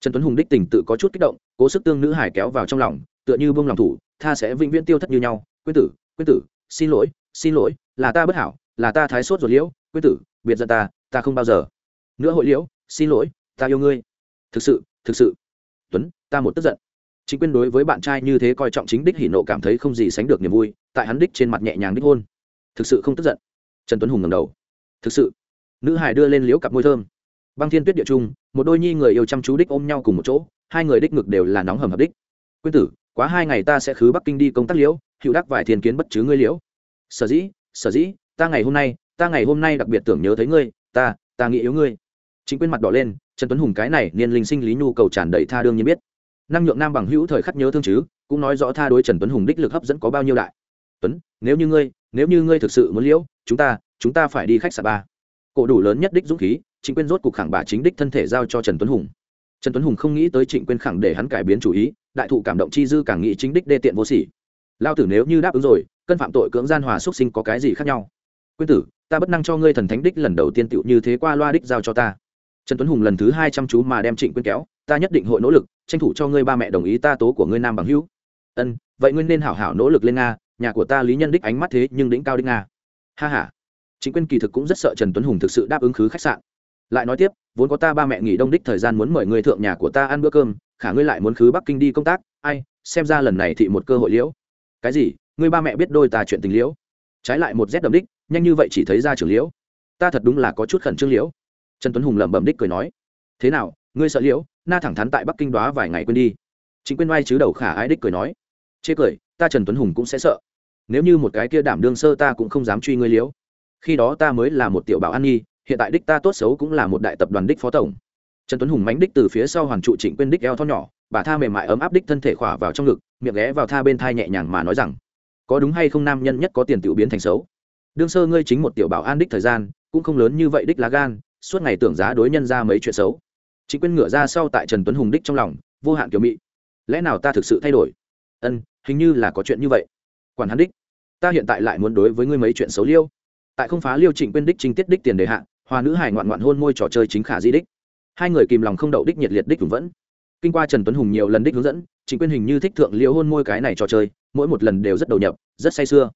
Trần tuấn hùng đích tình tự có chút kích động, cố sức tương nữ hải kéo vào trong lòng, tựa như bông lòng thủ, tha sẽ vĩnh viễn tiêu thất như nhau Quyết tử quyết tử, xin lỗi xin lỗi, là ta bất hảo, là ta thái sốt rồi liễu Quyết tử, biệt giận ta ta không bao giờ. Nữa hội liễu, xin lỗi, ta yêu ngươi. Thực sự thực sự. Tuấn, ta một tức giận. Chính quyên đối với bạn trai như thế coi trọng chính đích hỉ nộ cảm thấy không gì sánh được niềm vui, tại hắn đích trên mặt nhẹ nhàng đích hôn. Thực sự không tức giận. Trần tuấn hùng ngầm đầu. Thực sự. Nữ hải đưa lên liễu cặp môi thơm. Băng thiên tuyết địa trung, một đôi nhi người yêu chăm chú đích ôm nhau cùng một chỗ, hai người đích ngực đều là nóng hầm hập đích. Quyên tử, quá hai ngày ta sẽ khứ bắc kinh đi công tác liễu, hữu đắc vài thiên kiến bất chứ ngươi liễu. Sở dĩ sở dĩ, ta ngày hôm nay, ta ngày hôm nay đặc biệt tưởng nhớ thấy ngươi ta ta nghĩ yếu ngươi. Chính quyên mặt đỏ lên, trần tuấn hùng cái này niên linh sinh lý nhu cầu tràn đầy tha đương nhiên biết. Năng nhượng nam bằng hữu thời khắc nhớ thương chứ, cũng nói rõ tha đối trần tuấn hùng đích lực hấp dẫn có bao nhiêu đại. Tuấn, nếu như ngươi, nếu như ngươi thực sự muốn liễu, chúng ta chúng ta phải đi khách sạn ba. Cổ đủ lớn nhất đích dũng khí chính quyên rốt cuộc khẳng bà chính đích thân thể giao cho trần tuấn hùng. Trần tuấn hùng không nghĩ tới trịnh quyên khẳng để hắn cải biến chủ ý, đại thụ cảm động chi dư càng nghĩ chính đích đê tiện vô sỉ. Lao tử nếu như đáp ứng rồi, cân phạm tội cưỡng gian hòa xuất sinh có cái gì khác nhau? Quyên tử ta bất năng cho ngươi thần thánh đích lần đầu tiên tựu như thế qua loa đích giao cho ta. Trần tuấn hùng lần thứ hai chăm chú mà đem trịnh quyên kéo, ta nhất định hội nỗ lực, tranh thủ cho ngươi ba mẹ đồng ý ta tố của ngươi nam bằng hữu. Ân, vậy ngươi nên hảo hảo nỗ lực lên nga, nhà của ta lý nhân đích ánh mắt thế nhưng đỉnh cao đích nga. Ha ha. Chính quyền kỳ thực cũng rất sợ trần tuấn hùng thực sự đáp ứng khứ khách sạn. Lại nói tiếp, vốn có ta ba mẹ nghỉ đông đích thời gian muốn mời người thượng nhà của ta ăn bữa cơm, khả ngươi lại muốn khứ bắc kinh đi công tác, ai, xem ra lần này thị một cơ hội liễu. Cái gì, ngươi ba mẹ biết đôi ta chuyện tình liễu. Trái lại một rét đậm đích nhanh như vậy chỉ thấy ra trưởng liễu. Ta thật đúng là có chút khẩn trương liễu. Trần tuấn hùng lẩm bẩm đích cười nói. Thế nào, ngươi sợ liễu? Na thẳng thắn tại bắc kinh đoá vài ngày quên đi. Chính quyên oai chứ đầu khả ái đích cười nói. Chê cười, ta trần tuấn hùng cũng sẽ sợ. Nếu như một cái kia đảm đương sơ ta cũng không dám truy ngươi liễu. Khi đó ta mới là một tiểu bảo an nhi, hiện tại đích ta tốt xấu cũng là một đại tập đoàn đích phó tổng. Trần tuấn hùng mánh đích từ phía sau hoàn trụ trịnh quyên đích eo thon nhỏ, bà tha mềm mại ấm áp đích thân thể khỏa vào trong ngực, miệng ghé vào tha bên thai nhẹ nhàng mà nói rằng, có đúng hay không nam nhân nhất có tiền tiểu biến thành xấu? Đương sơ ngươi chính một tiểu bảo an đích thời gian, cũng không lớn như vậy đích lá gan, suốt ngày tưởng giá đối nhân ra mấy chuyện xấu. Chính quyên ngửa ra sau tại trần tuấn hùng đích trong lòng, vô hạn kiểu mị. Lẽ nào ta thực sự thay đổi? Ân, hình như là có chuyện như vậy. Quản hắn đích, ta hiện tại lại muốn đối với ngươi mấy chuyện xấu liêu. Tại không phá liêu trịnh quyên đích trinh tiết đích tiền đề hạ, hòa nữ hải ngoạn ngoạn hôn môi trò chơi chính khả di đích. Hai người kìm lòng không đậu đích nhiệt liệt đích cũng vẫn. Kinh qua trần tuấn hùng nhiều lần đích hướng dẫn, trịnh quyên hình như thích thượng liêu hôn môi cái này trò chơi, mỗi một lần đều rất đầu nhập, rất say sưa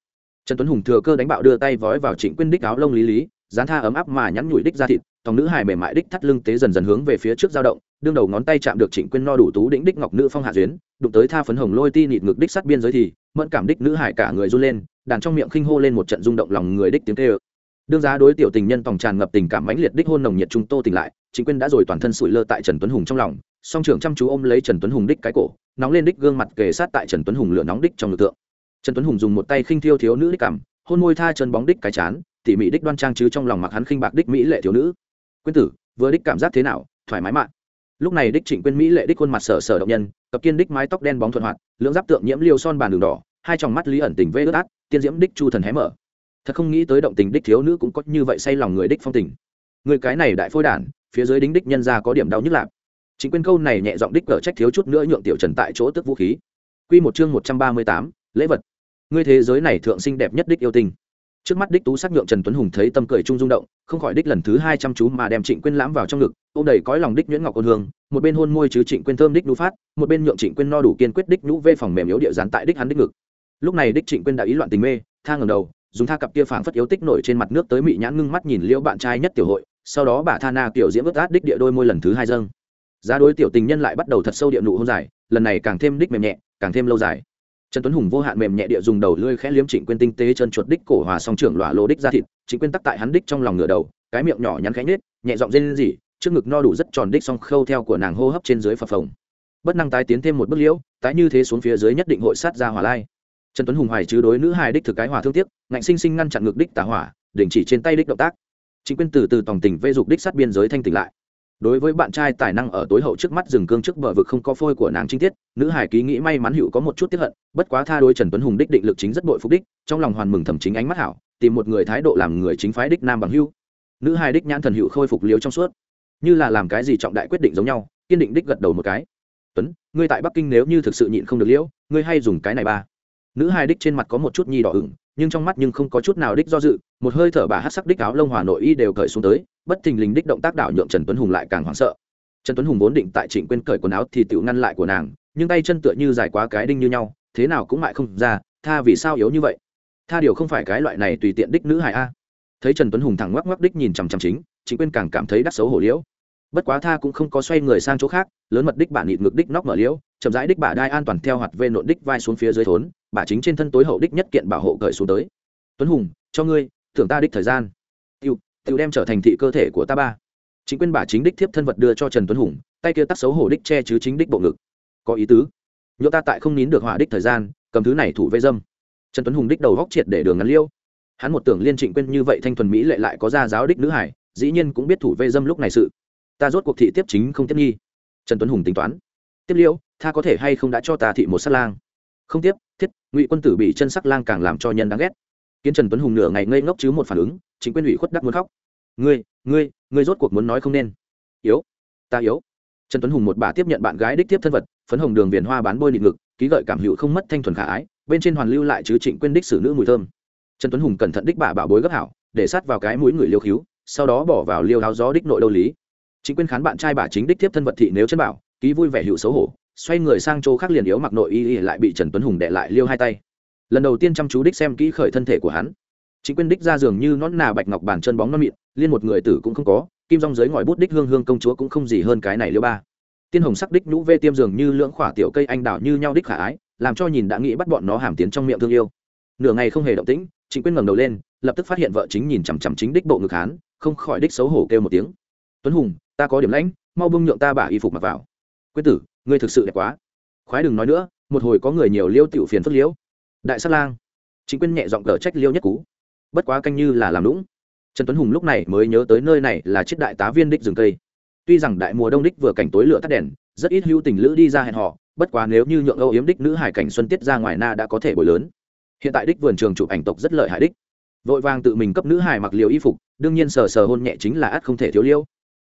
trần tuấn hùng thừa cơ đánh bạo đưa tay vói vào trịnh quyên đích áo lông lý lý, dán tha ấm áp mà nhắn nhủi đích ra thịt, tòng nữ hài mềm mại đích thắt lưng tế dần dần hướng về phía trước dao động, đương đầu ngón tay chạm được trịnh quyên no đủ tú đĩnh đích ngọc nữ phong hạ duyến, đụng tới tha phấn hồng lôi ti nịt ngực đích sát biên giới thì, mẫn cảm đích nữ hải cả người run lên, đàn trong miệng khinh hô lên một trận rung động lòng người đích tiếng tê ơ đương giá đối tiểu tình nhân tòng tràn ngập tình cảm mãnh liệt đích hôn nồng nhiệt trung tô tỉnh lại, trịnh quyên đã rồi toàn thân sủi lơ tại trần tuấn hùng trong lòng, song trưởng chăm chú ôm lấy trần tuấn hùng đích cái cổ, nóng lên đích gương mặt kề sát tại trần tuấn hùng lửa nóng đích trong lực tượng trần tuấn hùng dùng một tay khinh thiêu thiếu nữ đích cảm, hôn môi tha chân bóng đích cái chán, tỉ mỉ đích đoan trang chứ trong lòng mặc hắn khinh bạc đích mỹ lệ thiếu nữ. Quyên tử, vừa đích cảm giác thế nào? Thoải mái mạng lúc này đích trịnh quyên mỹ lệ đích khuôn mặt sở sở động nhân, cặp kiên đích mái tóc đen bóng thuận hoạt, lưỡng giáp tượng nhiễm liêu son bàn đường đỏ, hai tròng mắt lý ẩn tình vê ướt át, tiên diễm đích chu thần hé mở. Thật không nghĩ tới động tình đích thiếu nữ cũng có như vậy say lòng người đích phong tình. Người cái này đại phôi đản, phía dưới đính đích nhân ra có điểm đau nhức lạc. Chính quyên câu này nhẹ giọng đích cờ trách thiếu chút nữa nhượng tiểu trần tại chỗ tức vũ khí. Quy một chương một trăm ba mươi tám, lễ vật ngươi thế giới này thượng sinh đẹp nhất đích yêu tình trước mắt đích tú sắc nhượng trần tuấn hùng thấy tâm cười trung rung động, không khỏi đích lần thứ hai trăm chú mà đem trịnh quyên lãm vào trong ngực ô m đầy cõi lòng đích nhuyễn ngọc ôn hương, một bên hôn môi chứ trịnh quyên thơm đích đu phát, một bên nhượng trịnh quyên no đủ kiên quyết đích nhũ vê phòng mềm yếu địa gián tại đích hắn đích ngực. Lúc này đích trịnh quyên đã ý loạn tình mê, tha ngầm đầu, dùng tha cặp kia phảng phất yếu tích nổi trên mặt nước tới mị nhãn ngưng mắt nhìn liễu bạn trai nhất tiểu hội, sau đó bà tha na tiểu diễm vớt át đích địa đôi môi lần thứ hai dâng. Giá đối tiểu tình nhân lại bắt đầu thật sâu địa nụ hôn dài, lần này càng thêm đích mềm nhẹ, càng thêm lâu dài trần tuấn hùng vô hạn mềm nhẹ địa dùng đầu lưỡi khẽ liếm trịnh quyên tinh tế chân chuột đích cổ hòa song trưởng lọa lô đích ra thịt, trịnh quyên tắc tại hắn đích trong lòng ngửa đầu, cái miệng nhỏ nhắn khẽ nhết nhẹ giọng rên rỉ, trước ngực no đủ rất tròn đích song khâu theo của nàng hô hấp trên dưới phập phồng. Bất năng tái tiến thêm một bước liễu, tái như thế xuống phía dưới nhất định hội sát ra hỏa lai. Trần tuấn hùng hoài chứ đối nữ hài đích thực cái hòa thương tiếc, ngạnh sinh sinh ngăn chặn ngực đích tả hỏa, đình chỉ trên tay đích động tác. Trịnh quyên từ từ tòng tình vê dục đích sát biên giới thanh tỉnh lại đối với bạn trai tài năng ở tối hậu trước mắt rừng cương trước bờ vực không có phôi của nàng trinh tiết, nữ hải ký nghĩ may mắn hữu có một chút tiếp hận, bất quá tha đôi trần tuấn hùng đích định lực chính rất bội phúc đích, trong lòng hoàn mừng thẩm chính ánh mắt hảo, tìm một người thái độ làm người chính phái đích nam bằng hưu nữ hải đích nhãn thần hữu khôi phục liếu trong suốt. Như là làm cái gì trọng đại quyết định giống nhau, kiên định đích gật đầu một cái. Tuấn, ngươi tại bắc kinh nếu như thực sự nhịn không được liễu, ngươi hay dùng cái này ba. Nữ hai đích trên mặt có một chút nhi đỏ ửng, nhưng trong mắt nhưng không có chút nào đích do dự, một hơi thở bà hát sắc đích áo lông hòa nội y đều cởi xuống tới bất thình lình đích động tác đảo nhượng trần tuấn hùng lại càng hoảng sợ. Trần tuấn hùng vốn định tại trịnh quên cởi quần áo thì tự ngăn lại của nàng, nhưng tay chân tựa như dài quá cái đinh như nhau, thế nào cũng mại không ra, tha vì sao yếu như vậy? Tha điều không phải cái loại này tùy tiện đích nữ hài a. Thấy trần tuấn hùng thẳng ngoắc ngoắc đích nhìn chằm chằm chính, trịnh quên càng cảm thấy đắc xấu hổ liễu. Bất quá tha cũng không có xoay người sang chỗ khác, lớn mật đích bản nhịn ngực đích nóc mở liễu, chậm rãi đích bà đai an toàn theo hoạt vê nộn đích vai xuống phía dưới thốn, bà chính trên thân tối hậu đích nhất kiện bảo hộ cởi xuống tới. Tuấn hùng, cho ngươi, thưởng ta đích thời gian. Tiêu tự đem trở thành thị cơ thể của ta ba. Chính quyền bà chính đích thiếp thân vật đưa cho trần tuấn hùng, tay kia tắt xấu hổ đích che chứ chính đích bộ ngực. Có ý tứ. Nhỡ ta tại không nín được hỏa đích thời gian, cầm thứ này thủ vây dâm. Trần tuấn hùng đích đầu góc triệt để đường ngắn liêu. Hắn một tưởng liên trịnh quyên như vậy thanh thuần mỹ lệ lại có gia giáo đích nữ hải, dĩ nhiên cũng biết thủ vây dâm lúc này sự. Ta rốt cuộc thị tiếp chính không tiếp nghi. Trần tuấn hùng tính toán. Tiếp liêu, tha có thể hay không đã cho ta thị một sát lang? Không tiếp, thiết, ngụy quân tử bị chân sắc lang càng làm cho nhân đáng ghét. Kiến trần tuấn hùng nửa ngày ngây ngốc chứ một phản ứng chính quyền ủy khuất đắc muốn khóc. Ngươi ngươi ngươi rốt cuộc muốn nói không nên. Yếu, ta yếu. Trần tuấn hùng một bà tiếp nhận bạn gái đích tiếp thân vật, phấn hồng đường viền hoa bán bôi nịt ngực, ký gợi cảm hữu không mất thanh thuần khả ái, bên trên hoàn lưu lại chứ trịnh quyên đích xử nữ mùi thơm. Trần tuấn hùng cẩn thận đích bà bảo bối gấp hảo, để sát vào cái mũi người liêu khíu, sau đó bỏ vào liêu áo gió đích nội đâu lý. Chính quyên khán bạn trai bà chính đích tiếp thân vật thị nếu chân bảo, ký vui vẻ hữu xấu hổ, xoay người sang chỗ khác liền yếu mặc nội y lại bị trần tuấn hùng đệ lại liêu hai tay. Lần đầu tiên chăm chú đích xem kỹ khởi thân thể của hắn chính quyền đích ra giường như nón nà bạch ngọc bàn chân bóng non mịn, liên một người tử cũng không có, kim rong dưới ngòi bút đích hương hương công chúa cũng không gì hơn cái này liêu ba. Tiên hồng sắc đích nhũ vê tiêm giường như lưỡng khỏa tiểu cây anh đào như nhau đích khả ái, làm cho nhìn đã nghĩ bắt bọn nó hàm tiến trong miệng thương yêu. Nửa ngày không hề động tĩnh, chính quyền ngẩng đầu lên, lập tức phát hiện vợ chính nhìn chằm chằm chính đích bộ ngực hán, không khỏi đích xấu hổ kêu một tiếng. Tuấn hùng, ta có điểm lãnh, mau bưng nhượng ta bả y phục mặc vào. Quyết tử, ngươi thực sự đẹp quá. Khoái đừng nói nữa, một hồi có người nhiều liêu tiểu phiền phức liễu đại sát lang. Chính quyền nhẹ giọng cờ trách liêu nhất cú bất quá canh như là làm lũng. Trần tuấn hùng lúc này mới nhớ tới nơi này là chiếc đại tá viên đích rừng cây. Tuy rằng đại mùa đông đích vừa cảnh tối lửa tắt đèn, rất ít hữu tình lữ đi ra hẹn họ bất quá nếu như nhượng âu yếm đích nữ hải cảnh xuân tiết ra ngoài na đã có thể bồi lớn. Hiện tại đích vườn trường chụp ảnh tộc rất lợi hại đích. Vội vàng tự mình cấp nữ hải mặc liều y phục, đương nhiên sờ sờ hôn nhẹ chính là ắt không thể thiếu liêu.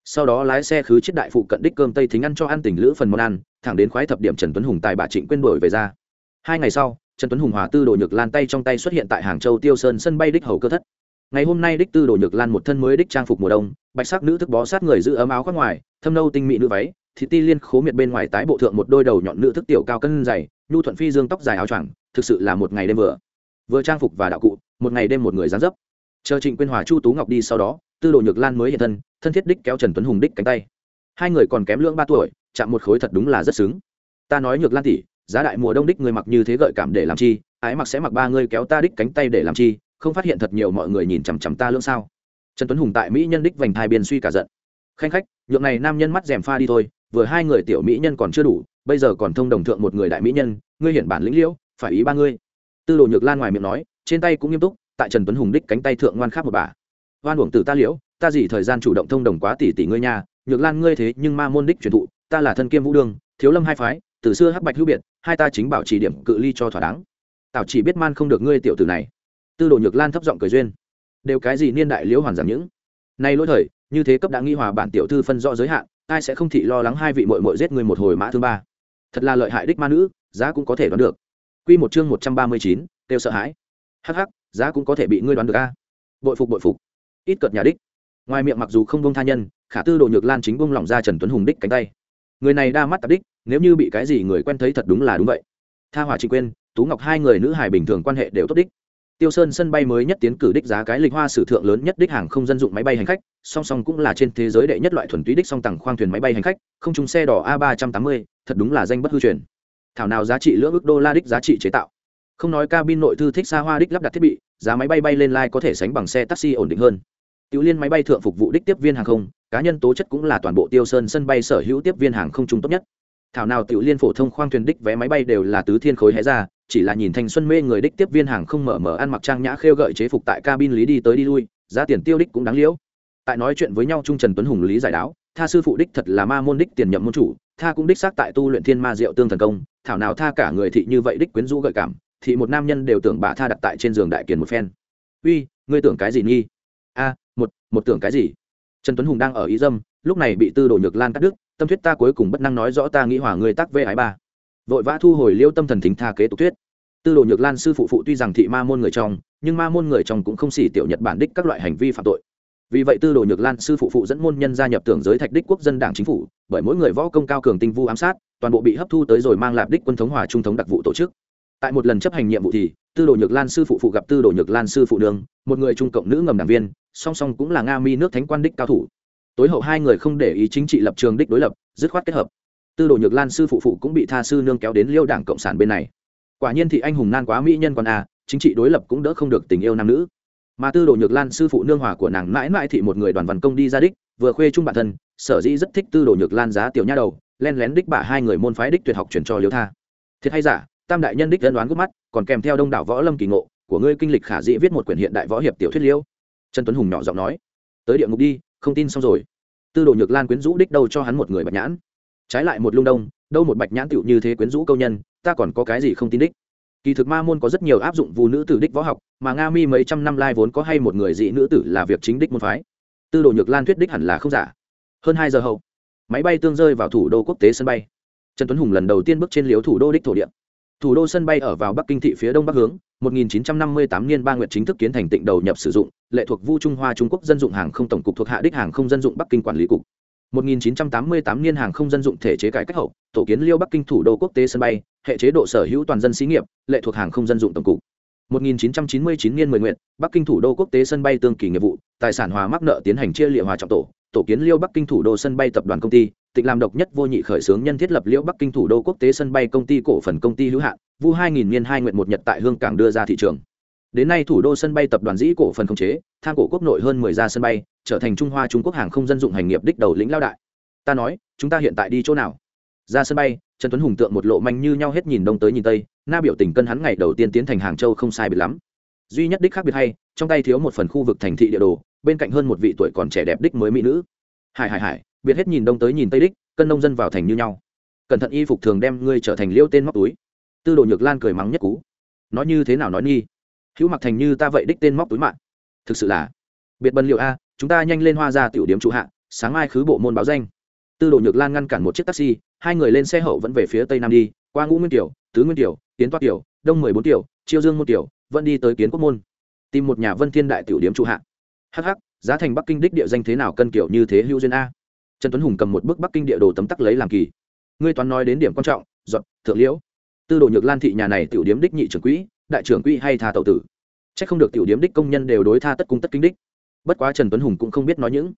Sau đó lái xe khứ chiếc đại phụ cận đích cơm tây thính ăn cho ăn tỉnh lữ phần món ăn, thẳng đến khoái thập điểm trần tuấn hùng tài bà trịnh quên đổi về ra. Hai ngày sau trần tuấn hùng hòa tư đồ nhược lan tay trong tay xuất hiện tại hàng châu tiêu sơn sân bay đích hầu cơ thất. Ngày hôm nay đích tư đồ nhược lan một thân mới đích trang phục mùa đông, bạch sắc nữ thức bó sát người giữ ấm áo khoác ngoài, thâm nâu tinh mỹ nữ váy thị ti liên khố miệt bên ngoài tái bộ thượng một đôi đầu nhọn nữ thức tiểu cao cân dày, nhu thuận phi dương tóc dài áo choàng, thực sự là một ngày đêm vừa. Vừa trang phục và đạo cụ, một ngày đêm một người dán dấp. Chờ trịnh quyên hòa, chu tú ngọc đi sau đó, tư đồ nhược lan mới hiện thân thân thiết đích kéo trần tuấn hùng đích cánh tay. Hai người còn kém lưỡng ba tuổi, chạm một khối thật đúng là rất xứng. Ta nói nhược lan tỷ giá đại mùa đông đích người mặc như thế gợi cảm để làm chi, ái mặc sẽ mặc ba người kéo ta đích cánh tay để làm chi, không phát hiện thật nhiều mọi người nhìn chằm chằm ta lưỡng sao. Trần tuấn hùng tại mỹ nhân đích vành thai biên suy cả giận. Khanh khách, nhượng này nam nhân mắt dèm pha đi thôi, vừa hai người tiểu mỹ nhân còn chưa đủ, bây giờ còn thông đồng thượng một người đại mỹ nhân, ngươi hiển bản lĩnh liễu, phải ý ba ngươi. Tư đồ nhược lan ngoài miệng nói, trên tay cũng nghiêm túc, tại trần tuấn hùng đích cánh tay thượng ngoan khác một bà. Oan uổng từ ta liễu, ta gì thời gian chủ động thông đồng quá tỷ tỷ ngươi nhà nhược lan ngươi thế nhưng ma môn đích truyền thụ, ta là thân kiêm vũ đương, thiếu lâm hai phái, từ xưa hắc bạch hữu biệt hai ta chính bảo trì điểm cự ly cho thỏa đáng. Tào chỉ biết man không được ngươi tiểu tử này. Tư đồ nhược lan thấp giọng cười duyên. Đều cái gì niên đại liễu hoàn giảm những. Nay lỗi thời, như thế cấp đã nghi hòa bản tiểu thư phân rõ giới hạn, ai sẽ không thị lo lắng hai vị mội mội giết người một hồi mã thương ba. Thật là lợi hại đích ma nữ, giá cũng có thể đoán được. Q một chương một trăm ba mươi chín, kêu sợ hãi. Hh giá cũng có thể bị ngươi đoán được a. Bội phục bội phục. Ít cợt nhà đích. Ngoài miệng mặc dù không bông tha nhân, khả tư đồ nhược lan chính bông lỏng ra trần tuấn hùng đích cánh tay người này đa mắt tạp đích, nếu như bị cái gì người quen thấy thật đúng là đúng vậy. Tha hỏa trịnh quên tú ngọc hai người nữ hài bình thường quan hệ đều tốt đích. Tiêu sơn sân bay mới nhất tiến cử đích giá cái lịch hoa sử thượng lớn nhất đích hàng không dân dụng máy bay hành khách, song song cũng là trên thế giới đệ nhất loại thuần túy đích song tầng khoang thuyền máy bay hành khách, không chung xe đỏ a ba trăm tám mươi, thật đúng là danh bất hư truyền. Thảo nào giá trị lưỡng ước đô la đích giá trị chế tạo. Không nói cabin nội thư thích xa hoa đích lắp đặt thiết bị, giá máy bay bay lên lai có thể sánh bằng xe taxi ổn định hơn. Tiểu liên máy bay thượng phục vụ đích tiếp viên hàng không cá nhân tố chất cũng là toàn bộ tiêu sơn sân bay sở hữu tiếp viên hàng không trung tốt nhất. Thảo nào tiểu liên phổ thông khoang thuyền đích vé máy bay đều là tứ thiên khối hé ra, chỉ là nhìn thanh xuân mê người đích tiếp viên hàng không mở mở ăn mặc trang nhã khêu gợi chế phục tại cabin lý đi tới đi lui, giá tiền tiêu đích cũng đáng liễu. Tại nói chuyện với nhau trung trần tuấn hùng lý giải đáo, tha sư phụ đích thật là ma môn đích tiền nhậm môn chủ, tha cũng đích xác tại tu luyện thiên ma diệu tương thần công, thảo nào tha cả người thị như vậy đích quyến rũ gợi cảm thì một nam nhân đều tưởng bà tha đặt tại trên giường đại kiền một phen. Uy, ngươi tưởng cái gì nghi? A, một một tưởng cái gì? Trần tuấn hùng đang ở ý dâm, lúc này bị tư đồ nhược lan cắt đứt, tâm thuyết ta cuối cùng bất năng nói rõ ta nghĩ hỏa người tắc vê ái ba. Vội vã thu hồi liêu tâm thần thính tha kế tục thuyết. Tư đồ nhược lan sư phụ phụ tuy rằng thị ma môn người trong, nhưng ma môn người trong cũng không xỉ tiểu nhật bản đích các loại hành vi phạm tội. Vì vậy tư đồ nhược lan sư phụ phụ dẫn môn nhân gia nhập tưởng giới thạch đích quốc dân đảng chính phủ, bởi mỗi người võ công cao cường tinh vu ám sát, toàn bộ bị hấp thu tới rồi mang lạp đích quân thống hòa trung thống đặc vụ tổ chức. Tại một lần chấp hành nhiệm vụ thì tư đồ nhược lan sư phụ phụ gặp tư đồ nhược lan sư phụ nương một người trung cộng nữ ngầm đảng viên, song song cũng là nga mi nước thánh quan đích cao thủ. Tối hậu hai người không để ý chính trị lập trường đích đối lập, dứt khoát kết hợp. Tư đồ nhược lan sư phụ phụ cũng bị tha sư nương kéo đến liêu đảng cộng sản bên này. Quả nhiên thì anh hùng nan quá mỹ nhân còn a à, chính trị đối lập cũng đỡ không được tình yêu nam nữ. Mà tư đồ nhược lan sư phụ nương hòa của nàng mãi mãi thị một người đoàn văn công đi ra đích, vừa khuê chung bản thân, sở dĩ rất thích tư đồ nhược lan giá tiểu nha đầu, len lén đích bả hai người môn phái đích tuyệt học chuyển cho liêu tha. Thiệt hay giả tam đại nhân đích dân đoán gút mắt, còn kèm theo đông đảo võ lâm kỳ ngộ, của ngươi kinh lịch khả dĩ viết một quyển hiện đại võ hiệp tiểu thuyết liêu. Trần tuấn hùng nhỏ giọng nói, tới địa ngục đi, không tin xong rồi. Tư đồ nhược lan quyến rũ đích đâu cho hắn một người bạch nhãn. Trái lại một lung đông, đâu một bạch nhãn tựu như thế quyến rũ câu nhân, ta còn có cái gì không tin đích? Kỳ thực ma môn có rất nhiều áp dụng vụ nữ tử đích võ học, mà nga mi mấy trăm năm lai vốn có hay một người dị nữ tử là việc chính đích môn phái. Tư đồ nhược lan thuyết đích hẳn là không giả. Hơn hai giờ hậu, máy bay tương rơi vào thủ đô quốc tế sân bay. Trần tuấn hùng lần đầu tiên bước trên liếu thủ đô đích thổ điện thủ đô sân bay ở vào bắc kinh thị phía đông bắc hướng 1958 niên ba nguyệt chính thức kiến thành tịnh đầu nhập sử dụng lệ thuộc vu trung hoa trung quốc dân dụng hàng không tổng cục thuộc hạ đích hàng không dân dụng bắc kinh quản lý cục. 1988 niên hàng không dân dụng thể chế cải cách hậu tổ kiến liêu bắc kinh thủ đô quốc tế sân bay hệ chế độ sở hữu toàn dân xí nghiệp lệ thuộc hàng không dân dụng tổng cục. 1999 niên 10 nguyện, Bắc Kinh thủ đô quốc tế sân bay tương kỳ nghiệp vụ, tài sản hòa mắc nợ tiến hành chia liệm hòa trọng tổ, tổ kiến Liêu Bắc Kinh thủ đô sân bay tập đoàn công ty, tịnh làm độc nhất vô nhị khởi xướng nhân thiết lập Liễu Bắc Kinh thủ đô quốc tế sân bay công ty cổ phần công ty hữu hạn, vu 2000 niên hai nguyện một nhật tại Hương Cảng đưa ra thị trường. Đến nay thủ đô sân bay tập đoàn dĩ cổ phần khống chế, tham cổ quốc nội hơn 10 gia sân bay, trở thành Trung Hoa Trung Quốc hàng không dân dụng hành nghiệp đích đầu lĩnh lao đại. Ta nói, chúng ta hiện tại đi chỗ nào? Ra sân bay, Trần Tuấn Hùng tượng một lộ manh như nhau hết nhìn đông tới nhìn tây, na biểu tình cân hắn ngày đầu tiên tiến thành Hàng Châu không sai biệt lắm duy nhất đích khác biệt hay trong tay thiếu một phần khu vực thành thị địa đồ bên cạnh hơn một vị tuổi còn trẻ đẹp đích mới mỹ nữ hải hải hải biệt hết nhìn đông tới nhìn tây đích, cân nông dân vào thành như nhau. Cẩn thận y phục thường đem ngươi trở thành liêu tên móc túi. Tư đồ nhược lan cười mắng nhất cú. Nói như thế nào nói nghi? Hữu mặc thành như ta vậy đích tên móc túi mạng. Thực sự là, biệt bần liệu a, chúng ta nhanh lên hoa ra tiểu điểm trụ hạ, sáng mai khứ bộ môn báo danh. Tư đồ nhược lan ngăn cản một chiếc taxi, hai người lên xe hậu vẫn về phía tây nam đi, qua ngũ nguyên tiểu, tứ nguyên tiểu, tiến toa tiểu, đông mười bốn tiểu, chiêu dương một tiểu, vẫn đi tới kiến quốc môn. Tìm một nhà vân thiên đại tiểu điếm trụ hạ. Hh giá thành bắc kinh đích địa danh thế nào cân kiểu như thế hữu duyên a? Trần tuấn hùng cầm một bức bắc kinh địa đồ tấm tắc lấy làm kỳ. Ngươi toán nói đến điểm quan trọng dọn thượng liễu. Tư đồ nhược lan thị nhà này tiểu điếm đích nhị trưởng quỹ, đại trưởng quỹ hay tha tậu tử? C h ắ c không được tiểu điếm đích công nhân đều đối tha tất cung tất kinh đích. Bất quá trần tuấn hùng cũng không biết nói những.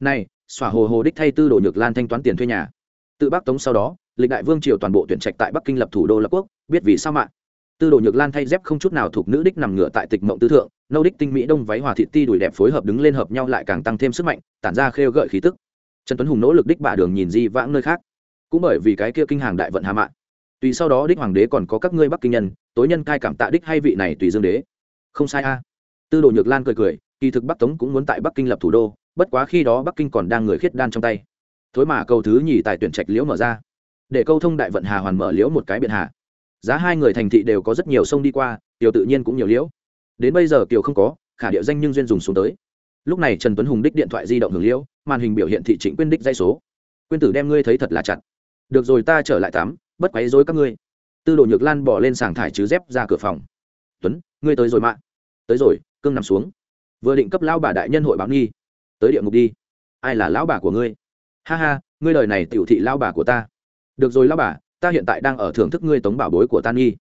Này xỏa hồ hồ đích thay tư đồ nhược lan thanh toán tiền thuê nhà. Tự bắc tống sau đó, lịch đại vương triều toàn bộ tuyển trạch tại bắc kinh lập thủ đô lập quốc, biết vì sao mạng tư đồ nhược lan thay dép không chút nào thuộc nữ đích nằm ngửa tại tịch mộng tư thượng, nâu đích tinh mỹ đông váy hòa thị ti đùi đẹp phối hợp đứng lên hợp nhau lại càng tăng thêm sức mạnh, tản ra khêu gợi khí tức trần tuấn hùng nỗ lực đích bạ đường nhìn di vãng nơi khác. Cũng bởi vì cái kia kinh hàng đại vận hà mạn. Tùy sau đó đích hoàng đế còn có các ngươi bắc kinh nhân, tối nhân cai cảm tạ đích hay vị này tùy dương đế. Không sai a. Tư đồ nhược lan cười cười, kỳ thực bắc tống cũng muốn tại bắc kinh lập thủ đô, bất quá khi đó bắc kinh còn đang người khiết đan trong tay. Thối mà cầu thứ nhì tài tuyển trạch liễu mở ra. Để câu thông đại vận hà hoàn mở liễu một cái biện hà. Giá hai người thành thị đều có rất nhiều sông đi qua, tiểu tự nhiên cũng nhiều liễu. Đến bây giờ kiều không có, khả địa danh nhưng duyên dùng xuống tới. Lúc này trần tuấn hùng đích điện thoại di động hưởng liễu màn hình biểu hiện thị trịnh quyên đích dây số. Quyên tử đem ngươi thấy thật là chặt. Được rồi, ta trở lại tắm, bất quấy dối các ngươi. Tư đồ nhược lan bỏ lên sàng thải chứ dép ra cửa phòng. Tuấn, ngươi tới rồi mạng tới rồi, cương nằm xuống. Vừa định cấp lão bà đại nhân hội báo nghi. Tới địa ngục đi. Ai là lão bà của ngươi? Ha ha, ngươi lời này tiểu thị lão bà của ta. Được rồi lão bà, ta hiện tại đang ở thưởng thức ngươi tống bảo bối của ta nghi.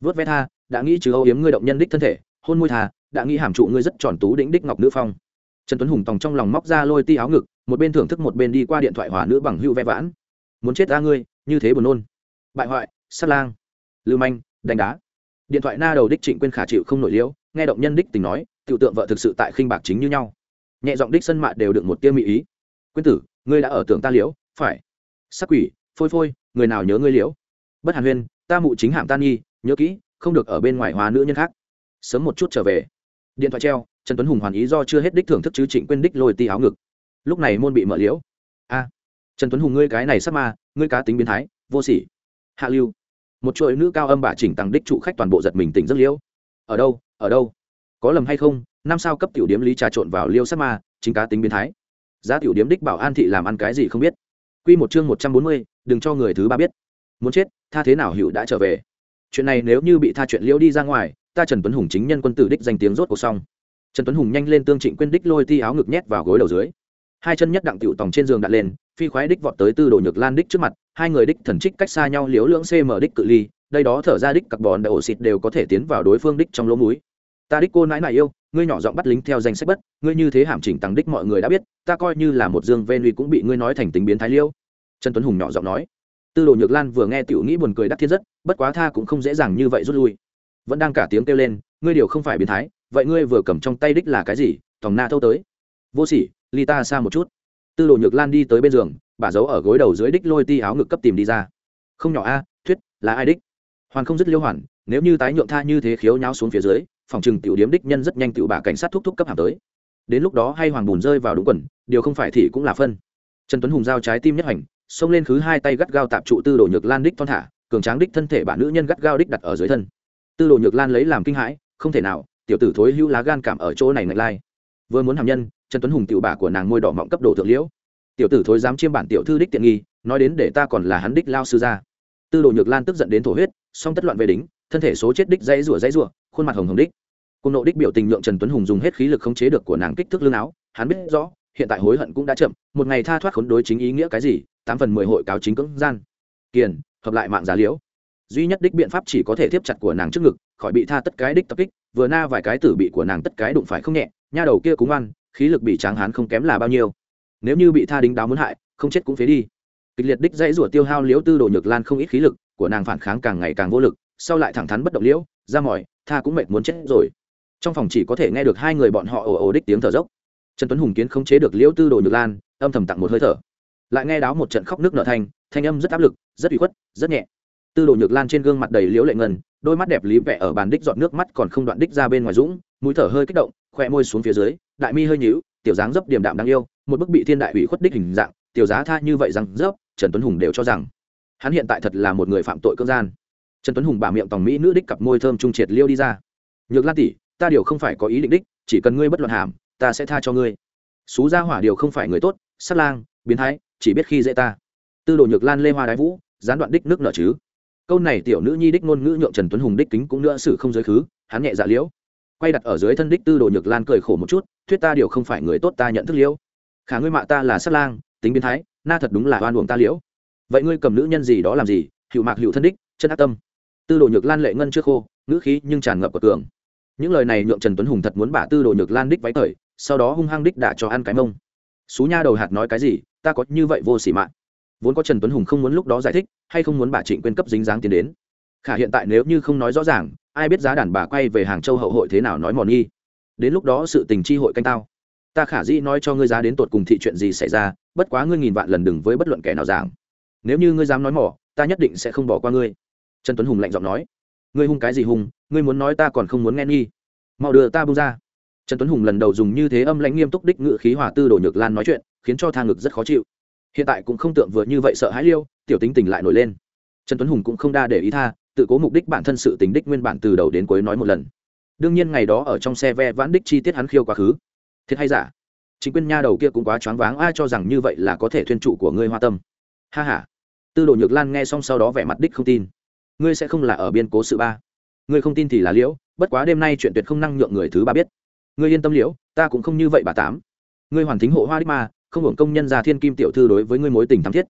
Vớt vé tha, đã nghĩ trừ âu yếm ngươi động nhân đích thân thể. Hôn môi tha, đã nghĩ hàm trụ ngươi rất tròn tú đĩnh đích ngọc nữ phong. Trần tuấn hùng tòng trong lòng móc ra lôi ti áo ngực một bên thưởng thức một bên đi qua điện thoại hòa nữ bằng hữu ve vãn. Muốn chết ra ngươi, như thế buồn nôn. Bại hoại, sát lang. Lưu manh, đánh đá. Điện thoại na đầu đích trịnh quên khả chịu không nổi liễu, nghe động nhân đích tình nói, tiểu tượng vợ thực sự tại khinh bạc chính như nhau. Nhẹ giọng đích sân mạ đều được một tiêu mỹ ý. Quyên tử, ngươi đã ở tưởng ta liễu, phải. Sắc quỷ, phôi phôi, người nào nhớ ngươi liễu? Bất hàn huyên ta mụ chính hạng tan nhi, nhớ kỹ, không được ở bên ngoài hóa nữ nhân khác. Sớm một chút trở về. Điện thoại treo, trần tuấn hùng hoàn ý do chưa hết đích thưởng thức chứ trịnh quên đích lôi ti áo ngực lúc này môn bị mở liễu a trần tuấn hùng ngươi cái này sắp ma ngươi cá tính biến thái vô sỉ hạ lưu một chuỗi nữ cao âm bả chỉnh tăng đích trụ khách toàn bộ giật mình tỉnh rất liễu ở đâu ở đâu có lầm hay không năm sao cấp tiểu điếm lý trà trộn vào liêu sắp ma chính cá tính biến thái giá tiểu điếm đích bảo an thị làm ăn cái gì không biết Quy một chương 140, đừng cho người thứ ba biết. Muốn chết, tha thế nào hữu đã trở về. Chuyện này nếu như bị tha chuyện liễu đi ra ngoài, ta Trần Tuấn Hùng chính nhân quân tử đích danh tiếng rốt cuộc xong. Trần Tuấn Hùng nhanh lên tương Trịnh quên đích lôi ti áo ngực nhét vào gối đầu dưới. Hai chân nhất đặng tiểu tòng trên giường đặt lên, phi khoái đích vọt tới tư đồ nhược lan đích trước mặt, hai người đích thần trích cách xa nhau liếu lưỡng cm đích cự ly, đây đó thở ra đích carbon dioxide đều có thể tiến vào đối phương đích trong lỗ mũi. Ta đích cô nãi nãi yêu, ngươi nhỏ giọng bắt lính theo danh sách bất, ngươi như thế hàm chỉnh tăng đích mọi người đã biết, ta coi như là một dương ven uy cũng bị ngươi nói thành tính biến thái liêu. Trần tuấn hùng nhỏ giọng nói. Tư đồ nhược lan vừa nghe tiểu nghĩ buồn cười đắc thiên rất bất quá tha cũng không dễ dàng như vậy rút lui. Vẫn đang cả tiếng kêu lên ngươi điều không phải biến thái vậy ngươi vừa cầm trong tay đích là cái gì tòng na thâu tới. Vô sỉ ly ta xa một chút. Tư đồ nhược lan đi tới bên giường, bà giấu ở gối đầu dưới đích lôi ti áo ngực cấp tìm đi ra. Không nhỏ a, thuyết, là ai đích? Hoàn không dứt liêu hoàn, nếu như tái nhượng tha như thế khiếu nháo xuống phía dưới, phòng trừng tiểu điếm đích nhân rất nhanh tiểu bà cảnh sát thúc thúc cấp hàm tới. Đến lúc đó hay hoàng bùn rơi vào đúng quần, điều không phải thì cũng là phân. Trần tuấn hùng giao trái tim nhất hành, xông lên khứ hai tay gắt gao tạp trụ tư đồ nhược lan đích thon thả, cường tráng đích thân thể bản nữ nhân gắt gao đích đặt ở dưới thân. Tư đồ nhược lan lấy làm kinh hãi, không thể nào, tiểu tử thối hữu lá gan cảm ở chỗ này ngạch lai. Vừa muốn hàm nhân trần tuấn hùng tiểu bà của nàng môi đỏ mọng cấp đồ thượng liễu. Tiểu tử thối dám chiêm bản tiểu thư đích tiện nghi, nói đến để ta còn là hắn đích lao sư gia. Tư đồ nhược lan tức giận đến thổ huyết, song tất loạn về đính, thân thể số chết đích dãy rủa dãy rủa, khuôn mặt hồng hồng đích. Cùng nộ đích biểu tình nhượng trần tuấn hùng dùng hết khí lực khống chế được của nàng kích thước lưng áo, hắn biết rõ, hiện tại hối hận cũng đã chậm, một ngày tha thoát khốn đối chính ý nghĩa cái gì, tám phần mười hội cáo chính cưỡng gian. Kiền, hợp lại mạng giá liễu. Duy nhất đích biện pháp chỉ có thể tiếp chặt của nàng trước ngực, khỏi bị tha tất cái đích tập kích, vừa na vài cái tử bị của nàng tất cái đụng phải không nhẹ, nha đầu kia cũng ăn khí lực bị tráng hán không kém là bao nhiêu. Nếu như bị tha đính đáo muốn hại, không chết cũng phế đi. Kịch liệt đích dãy rủa tiêu hao liễu tư đồ nhược lan không ít khí lực, của nàng phản kháng càng ngày càng vô lực, sau lại thẳng thắn bất động liễu, ra mỏi, tha cũng mệt muốn chết rồi. Trong phòng chỉ có thể nghe được hai người bọn họ ồ ồ đích tiếng thở dốc. Trần tuấn hùng kiến không chế được liễu tư đồ nhược lan, âm thầm tặng một hơi thở. Lại nghe đáo một trận khóc nước nở thanh thanh âm rất áp lực, rất ủy khuất, rất nhẹ. Tư đồ nhược lan trên gương mặt đầy liễu lệ ngân, đôi mắt đẹp lý vẽ ở bàn đích dọn nước mắt còn không đoạn đích ra bên ngoài dũng, mũi thở hơi kích động, khoe môi xuống phía dưới đại mi hơi nhíu, tiểu dáng dấp điềm đạm đáng yêu, một bức bị thiên đại ủy khuất đích hình dạng, tiểu giá tha như vậy rằng dấp, trần tuấn hùng đều cho rằng, hắn hiện tại thật là một người phạm tội cưỡng gian. Trần tuấn hùng bà miệng tòng mỹ nữ đích cặp môi thơm trung triệt liêu đi ra. Nhược lan tỷ, ta điều không phải có ý định đích, chỉ cần ngươi bất luận hàm, ta sẽ tha cho ngươi. Xú gia hỏa điều không phải người tốt, sát lang, biến thái, chỉ biết khi dễ ta. Tư đồ nhược lan lê hoa đái vũ, gián đoạn đích nước nợ chứ. Câu này tiểu nữ nhi đích ngôn ngữ nhượng trần tuấn hùng đích kính cũng nữa xử không giới khứ, hắn nhẹ dạ liễu quay đặt ở dưới thân đích tư đồ nhược lan cười khổ một chút, thuyết ta điều không phải người tốt ta nhận thức liễu. Khả ngươi mạ ta là sát lang, tính biến thái, na thật đúng là oan uổng ta liễu. Vậy ngươi cầm nữ nhân gì đó làm gì? Hiệu mạc hiệu thân đích, chân ác tâm. Tư đồ nhược lan lệ ngân chưa khô, ngữ khí nhưng tràn ngập của cường. Những lời này nhượng trần tuấn hùng thật muốn bả tư đồ nhược lan đích váy thời sau đó hung hăng đích đả cho ăn cái mông. Xú nha đầu hạt nói cái gì, ta có như vậy vô xỉ mạng vốn có trần tuấn hùng không muốn lúc đó giải thích, hay không muốn bà trịnh quyên cấp dính dáng tiến đến khả hiện tại nếu như không nói rõ ràng, ai biết giá đàn bà quay về hàng châu hậu hội thế nào nói mòn nghi đến lúc đó sự tình chi hội canh tao. Ta khả dĩ nói cho ngươi giá đến tột cùng thị chuyện gì xảy ra, bất quá ngươi nghìn vạn lần đừng với bất luận kẻ nào giảng. Nếu như ngươi dám nói mỏ ta nhất định sẽ không bỏ qua ngươi. Trần tuấn hùng lạnh giọng nói. Ngươi hung cái gì hung, ngươi muốn nói ta còn không muốn nghe nghi. Mau đưa ta bung ra. Trần tuấn hùng lần đầu dùng như thế âm lãnh nghiêm túc đích ngự khí hòa tư đổ nhược lan nói chuyện, khiến cho thang ngực rất khó chịu. Hiện tại cũng không tượng vừa như vậy sợ hãi liêu, tiểu tính tình lại nổi lên. Trần tuấn hùng cũng không đa để ý tha tự cố mục đích bản thân sự tính đích nguyên bản từ đầu đến cuối nói một lần. Đương nhiên ngày đó ở trong xe ve vãn đích chi tiết hắn khiêu quá khứ. Thiệt hay giả? Chính quyền nha đầu kia cũng quá choáng váng, ai cho rằng như vậy là có thể thuyên trụ của ngươi hoa tâm? Ha h a tư đồ nhược lan nghe xong sau đó vẻ mặt đích không tin. Ngươi sẽ không là ở biên cố sự ba. Ngươi không tin thì là liễu, bất quá đêm nay chuyện tuyệt không năng nhượng người thứ ba biết. Ngươi yên tâm liễu, ta cũng không như vậy bà tám. Ngươi hoàn thính hộ hoa đích ma, không hưởng công nhân gia thiên kim tiểu thư đối với ngươi mối tình thắm thiết.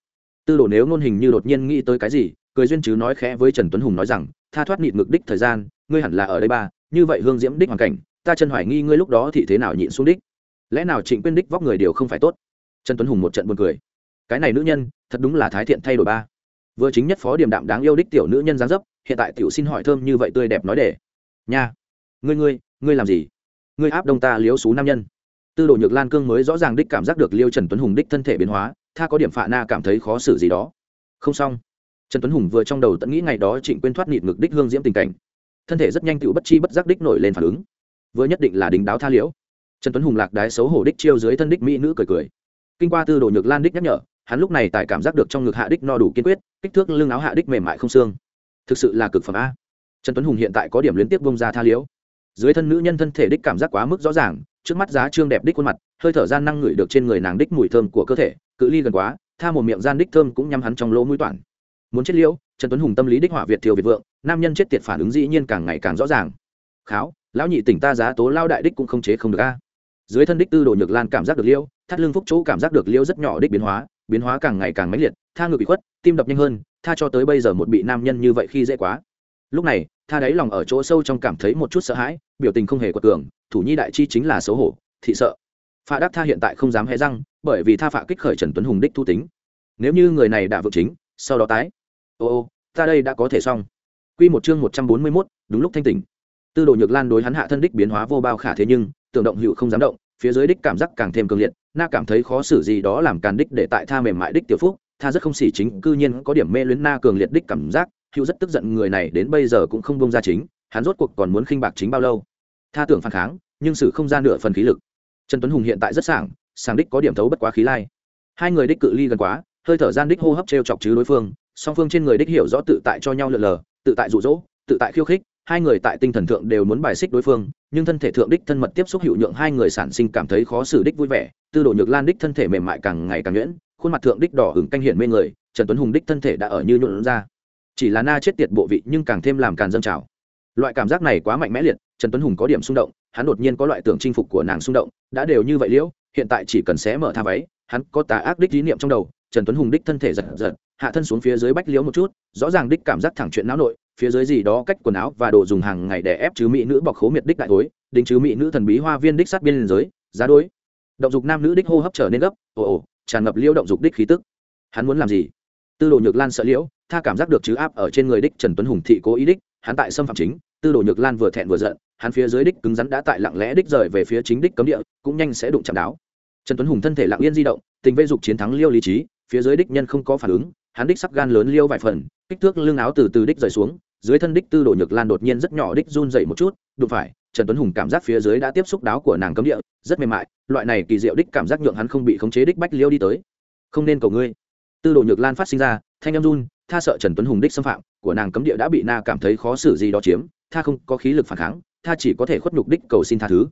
Tư đồ nếu ngôn hình như đột nhiên nghĩ tới cái gì cười duyên chứ nói khẽ với trần tuấn hùng nói rằng, tha thoát nịt ngực đích thời gian, ngươi hẳn là ở đây ba, như vậy hương diễm đích hoàn cảnh, ta chân hoài nghi ngươi lúc đó thì thế nào nhịn xuống đích. Lẽ nào trịnh quyên đích vóc người đều không phải tốt? Trần tuấn hùng một trận buồn cười. Cái này nữ nhân, thật đúng là thái thiện thay đổi ba. Vừa chính nhất phó điểm đạm đáng yêu đích tiểu nữ nhân giáng dấp, hiện tại tiểu xin hỏi thơm như vậy tươi đẹp nói để. Nha, ngươi ngươi ngươi làm gì? Ngươi áp đông ta liếu xú nam nhân. Tư đồ nhược lan cương mới rõ ràng đích cảm giác được liêu trần tuấn hùng đích thân thể biến hóa, tha có điểm phạ na cảm thấy khó xử gì đó. Không xong trần tuấn hùng vừa trong đầu tận nghĩ ngày đó trịnh Quyên thoát nịt ngực đích hương diễm tình cảnh. Thân thể rất nhanh tự bất chi bất giác đích nổi lên phản ứng. Vừa nhất định là đính đáo tha liễu. Trần tuấn hùng lạc đái xấu hổ đích chiêu dưới thân đích mỹ nữ cười cười. Kinh qua tư đồ nhược lan đích nhắc nhở, hắn lúc này tại cảm giác được trong ngực hạ đích no đủ kiên quyết, kích thước lưng áo hạ đích mềm mại không xương. Thực sự là cực phẩm a. Trần tuấn hùng hiện tại có điểm liên tiếp bông ra tha liễu. Dưới thân nữ nhân thân thể đích cảm giác quá mức rõ ràng, trước mắt giá trương đẹp đích khuôn mặt, hơi thở gian năng ngửi được trên người nàng đích mùi thơm của cơ thể, cự ly gần quá, tha một miệng gian đích thơm cũng nhắm hắn trong lỗ mũi toản muốn chết liễu, trần tuấn hùng tâm lý đích hỏa việt thiều việt vượng, nam nhân chết tiệt phản ứng dĩ nhiên càng ngày càng rõ ràng. Kháo, lão nhị tỉnh ta giá tố lao đại đích cũng không chế không được a. Dưới thân đích tư đồ nhược lan cảm giác được liêu thắt lưng phúc chỗ cảm giác được liêu rất nhỏ đích biến hóa biến hóa càng ngày càng mãnh liệt, tha ngực bị khuất, tim đập nhanh hơn, tha cho tới bây giờ một bị nam nhân như vậy khi dễ quá. Lúc này, tha đáy lòng ở chỗ sâu trong cảm thấy một chút sợ hãi, biểu tình không hề quật cường, thủ nhi đại chi chính là xấu hổ, thị sợ. Pha đắc tha hiện tại không dám hé răng, bởi vì tha phạ kích khởi trần tuấn hùng đích thu tính. Nếu như người này đã vượng chính, sau đó tái ô ô ta đây đã có thể xong. Quy một chương một trăm bốn mươi 141, đúng lúc thanh tỉnh. Tư đồ nhược lan đối hắn hạ thân đích biến hóa vô bao khả thế nhưng tưởng động hữu không dám động phía dưới đích cảm giác càng thêm cường liệt na cảm thấy khó xử gì đó làm càn đích để tại tha mềm mại đích tiểu phúc tha rất không xỉ chính cư nhiên có điểm mê luyến na cường liệt đích cảm giác hữu rất tức giận người này đến bây giờ cũng không bông ra chính hắn rốt cuộc còn muốn khinh bạc chính bao lâu. Tha tưởng phản kháng nhưng sự không ra nửa phần khí lực. Trần tuấn hùng hiện tại rất sảng sảng đích có điểm thấu bất quá khí lai. Hai người đích cự ly gần quá hơi thở gian đích hô hấp t chọc chứ đối phương song phương trên người đích hiểu rõ tự tại cho nhau lượn lờ, tự tại rụ rỗ tự tại khiêu khích, hai người tại tinh thần thượng đều muốn bài xích đối phương, nhưng thân thể thượng đích thân mật tiếp xúc hiệu nhượng hai người sản sinh cảm thấy khó xử đích vui vẻ, tư đồ nhược lan đích thân thể mềm mại càng ngày càng nhuyễn, khuôn mặt thượng đích đỏ hứng canh hiển mê người, trần tuấn hùng đích thân thể đã ở như nhuộn ra. Chỉ là na chết tiệt bộ vị nhưng càng thêm làm càng dâng trào. Loại cảm giác này quá mạnh mẽ liệt, trần tuấn hùng có điểm xung động, hắn đột nhiên có loại tưởng chinh phục của nàng xung động, đã đều như vậy liễu, hiện tại chỉ cần xé mở tha váy, hắn có tà ác đích ý niệm trong đầu trần tuấn hùng đích thân thể giật giật, hạ thân xuống phía dưới bách liễu một chút, rõ ràng đích cảm giác thẳng chuyện não nội, phía dưới gì đó cách quần áo và đồ dùng hàng ngày để ép chứ mỹ nữ bọc khố miệt đích đại thối, đính chứ mỹ nữ thần bí hoa viên đích sát biên giới, giá đối động dục nam nữ đích hô hấp trở nên gấp, ồ ồ, tràn ngập liêu động dục đích khí tức. Hắn muốn làm gì? Tư đồ nhược lan sợ liễu, tha cảm giác được chứ áp ở trên người đích trần tuấn hùng thị cố ý đích, hắn tại xâm phạm chính, tư đồ nhược lan vừa thẹn vừa giận, hắn phía dưới đích cứng rắn đã tại lặng lẽ đích rời về phía chính đích cấm địa, cũng nhanh sẽ đụng chạm đáo. Trần tuấn hùng thân thể lặng yên di động, tình vây dục chiến thắng liêu lý trí phía dưới đích nhân không có phản ứng, hắn đích sắc gan lớn liêu vài phần, kích thước lưng áo từ từ đích rời xuống, dưới thân đích tư đồ nhược lan đột nhiên rất nhỏ đích run dậy một chút, đụng phải, trần tuấn hùng cảm giác phía dưới đã tiếp xúc đáo của nàng cấm địa, rất mềm mại, loại này kỳ diệu đích cảm giác nhượng hắn không bị khống chế đích bách liêu đi tới. Không nên cầu ngươi. Tư đồ nhược lan phát sinh ra, thanh em run, tha sợ trần tuấn hùng đích xâm phạm, của nàng cấm địa đã bị na cảm thấy khó xử gì đó chiếm, tha không có khí lực phản kháng, tha chỉ có thể khuất nhục đích cầu xin tha thứ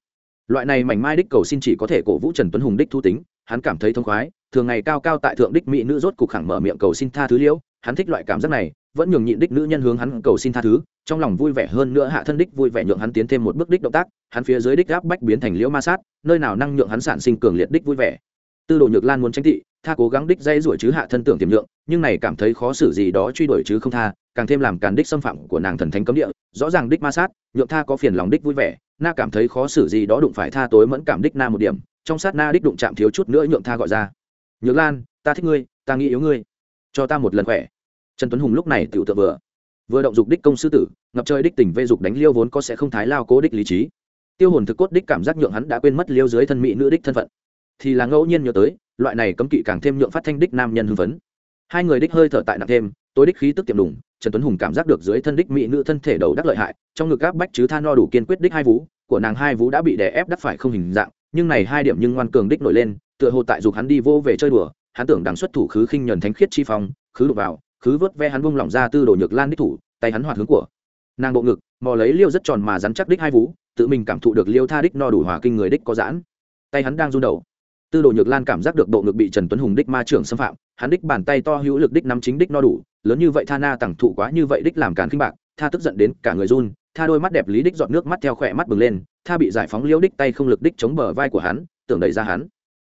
loại này mảnh mai đích cầu xin chỉ có thể cổ vũ trần tuấn hùng đích thu tính, hắn cảm thấy thông khoái, thường ngày cao cao tại thượng đích mỹ nữ rốt cục khẳng mở miệng cầu xin tha thứ liễu, hắn thích loại cảm giác này, vẫn nhường nhịn đích nữ nhân hướng hắn cầu xin tha thứ, trong lòng vui vẻ hơn nữa hạ thân đích vui vẻ nhượng hắn tiến thêm một bước đích động tác, hắn phía dưới đích áp bách biến thành liễu ma sát, nơi nào năng nhượng hắn sản sinh cường liệt đích vui vẻ. Tư đồ nhược lan muốn tránh thị, tha cố gắng đích dây ruổi chứ hạ thân tưởng tiềm nhượng, nhưng này cảm thấy khó xử gì đó truy đuổi chứ không tha, càng thêm làm càn đích xâm phạm của nàng thần thánh cấm địa, rõ ràng đích ma sát, nhượng tha có phiền lòng đích vui vẻ na cảm thấy khó xử gì đó đụng phải tha tối mẫn cảm đích na một điểm, trong sát na đích đụng chạm thiếu chút nữa nhượng tha gọi ra. Nhược lan, ta thích ngươi, ta nghĩ yếu ngươi. Cho ta một lần khỏe. Trần tuấn hùng lúc này tiểu tự vừa. Vừa động dục đích công sư tử, ngập trời đích tình vê dục đánh liêu vốn có sẽ không thái lao cố đích lý trí. Tiêu hồn thực cốt đích cảm giác nhượng hắn đã quên mất liêu dưới thân mỹ nữ đích thân phận. Thì là ngẫu nhiên nhớ tới, loại này cấm kỵ càng thêm nhượng phát thanh đích nam nhân hưng phấn. Hai người đích hơi thở tại nặng thêm, tối đích khí tức tiệm đủng trần tuấn hùng cảm giác được dưới thân đích mỹ nữ thân thể đầu đắc lợi hại, trong ngực áp bách chứ than no đủ kiên quyết đích hai vú, của nàng hai vú đã bị đè ép đắc phải không hình dạng, nhưng này hai điểm nhưng ngoan cường đích nổi lên, tựa hồ tại dục hắn đi vô về chơi đùa, hắn tưởng đằng xuất thủ khứ khinh nhẫn thánh khiết chi phong, khứ đục vào, khứ vớt ve hắn bung lỏng ra tư đồ nhược lan đích thủ, tay hắn hoạt hướng của nàng bộ ngực, mò lấy liêu rất tròn mà rắn chắc đích hai vú, tự mình cảm thụ được liêu tha đích no đủ hòa kinh người đích có giãn. Tay hắn đang run đầu. Tư đồ nhược lan cảm giác được bộ ngực bị trần tuấn hùng đích ma trưởng xâm phạm, hắn đích bàn tay to hữu lực đích nắm chính đích no đủ lớn như vậy tha na tặng thụ quá như vậy đích làm càn khinh bạc, tha tức giận đến cả người run, tha đôi mắt đẹp lý đích dọn nước mắt theo khỏe mắt bừng lên, tha bị giải phóng liễu đích tay không lực đích chống bờ vai của hắn, tưởng đẩy ra hắn.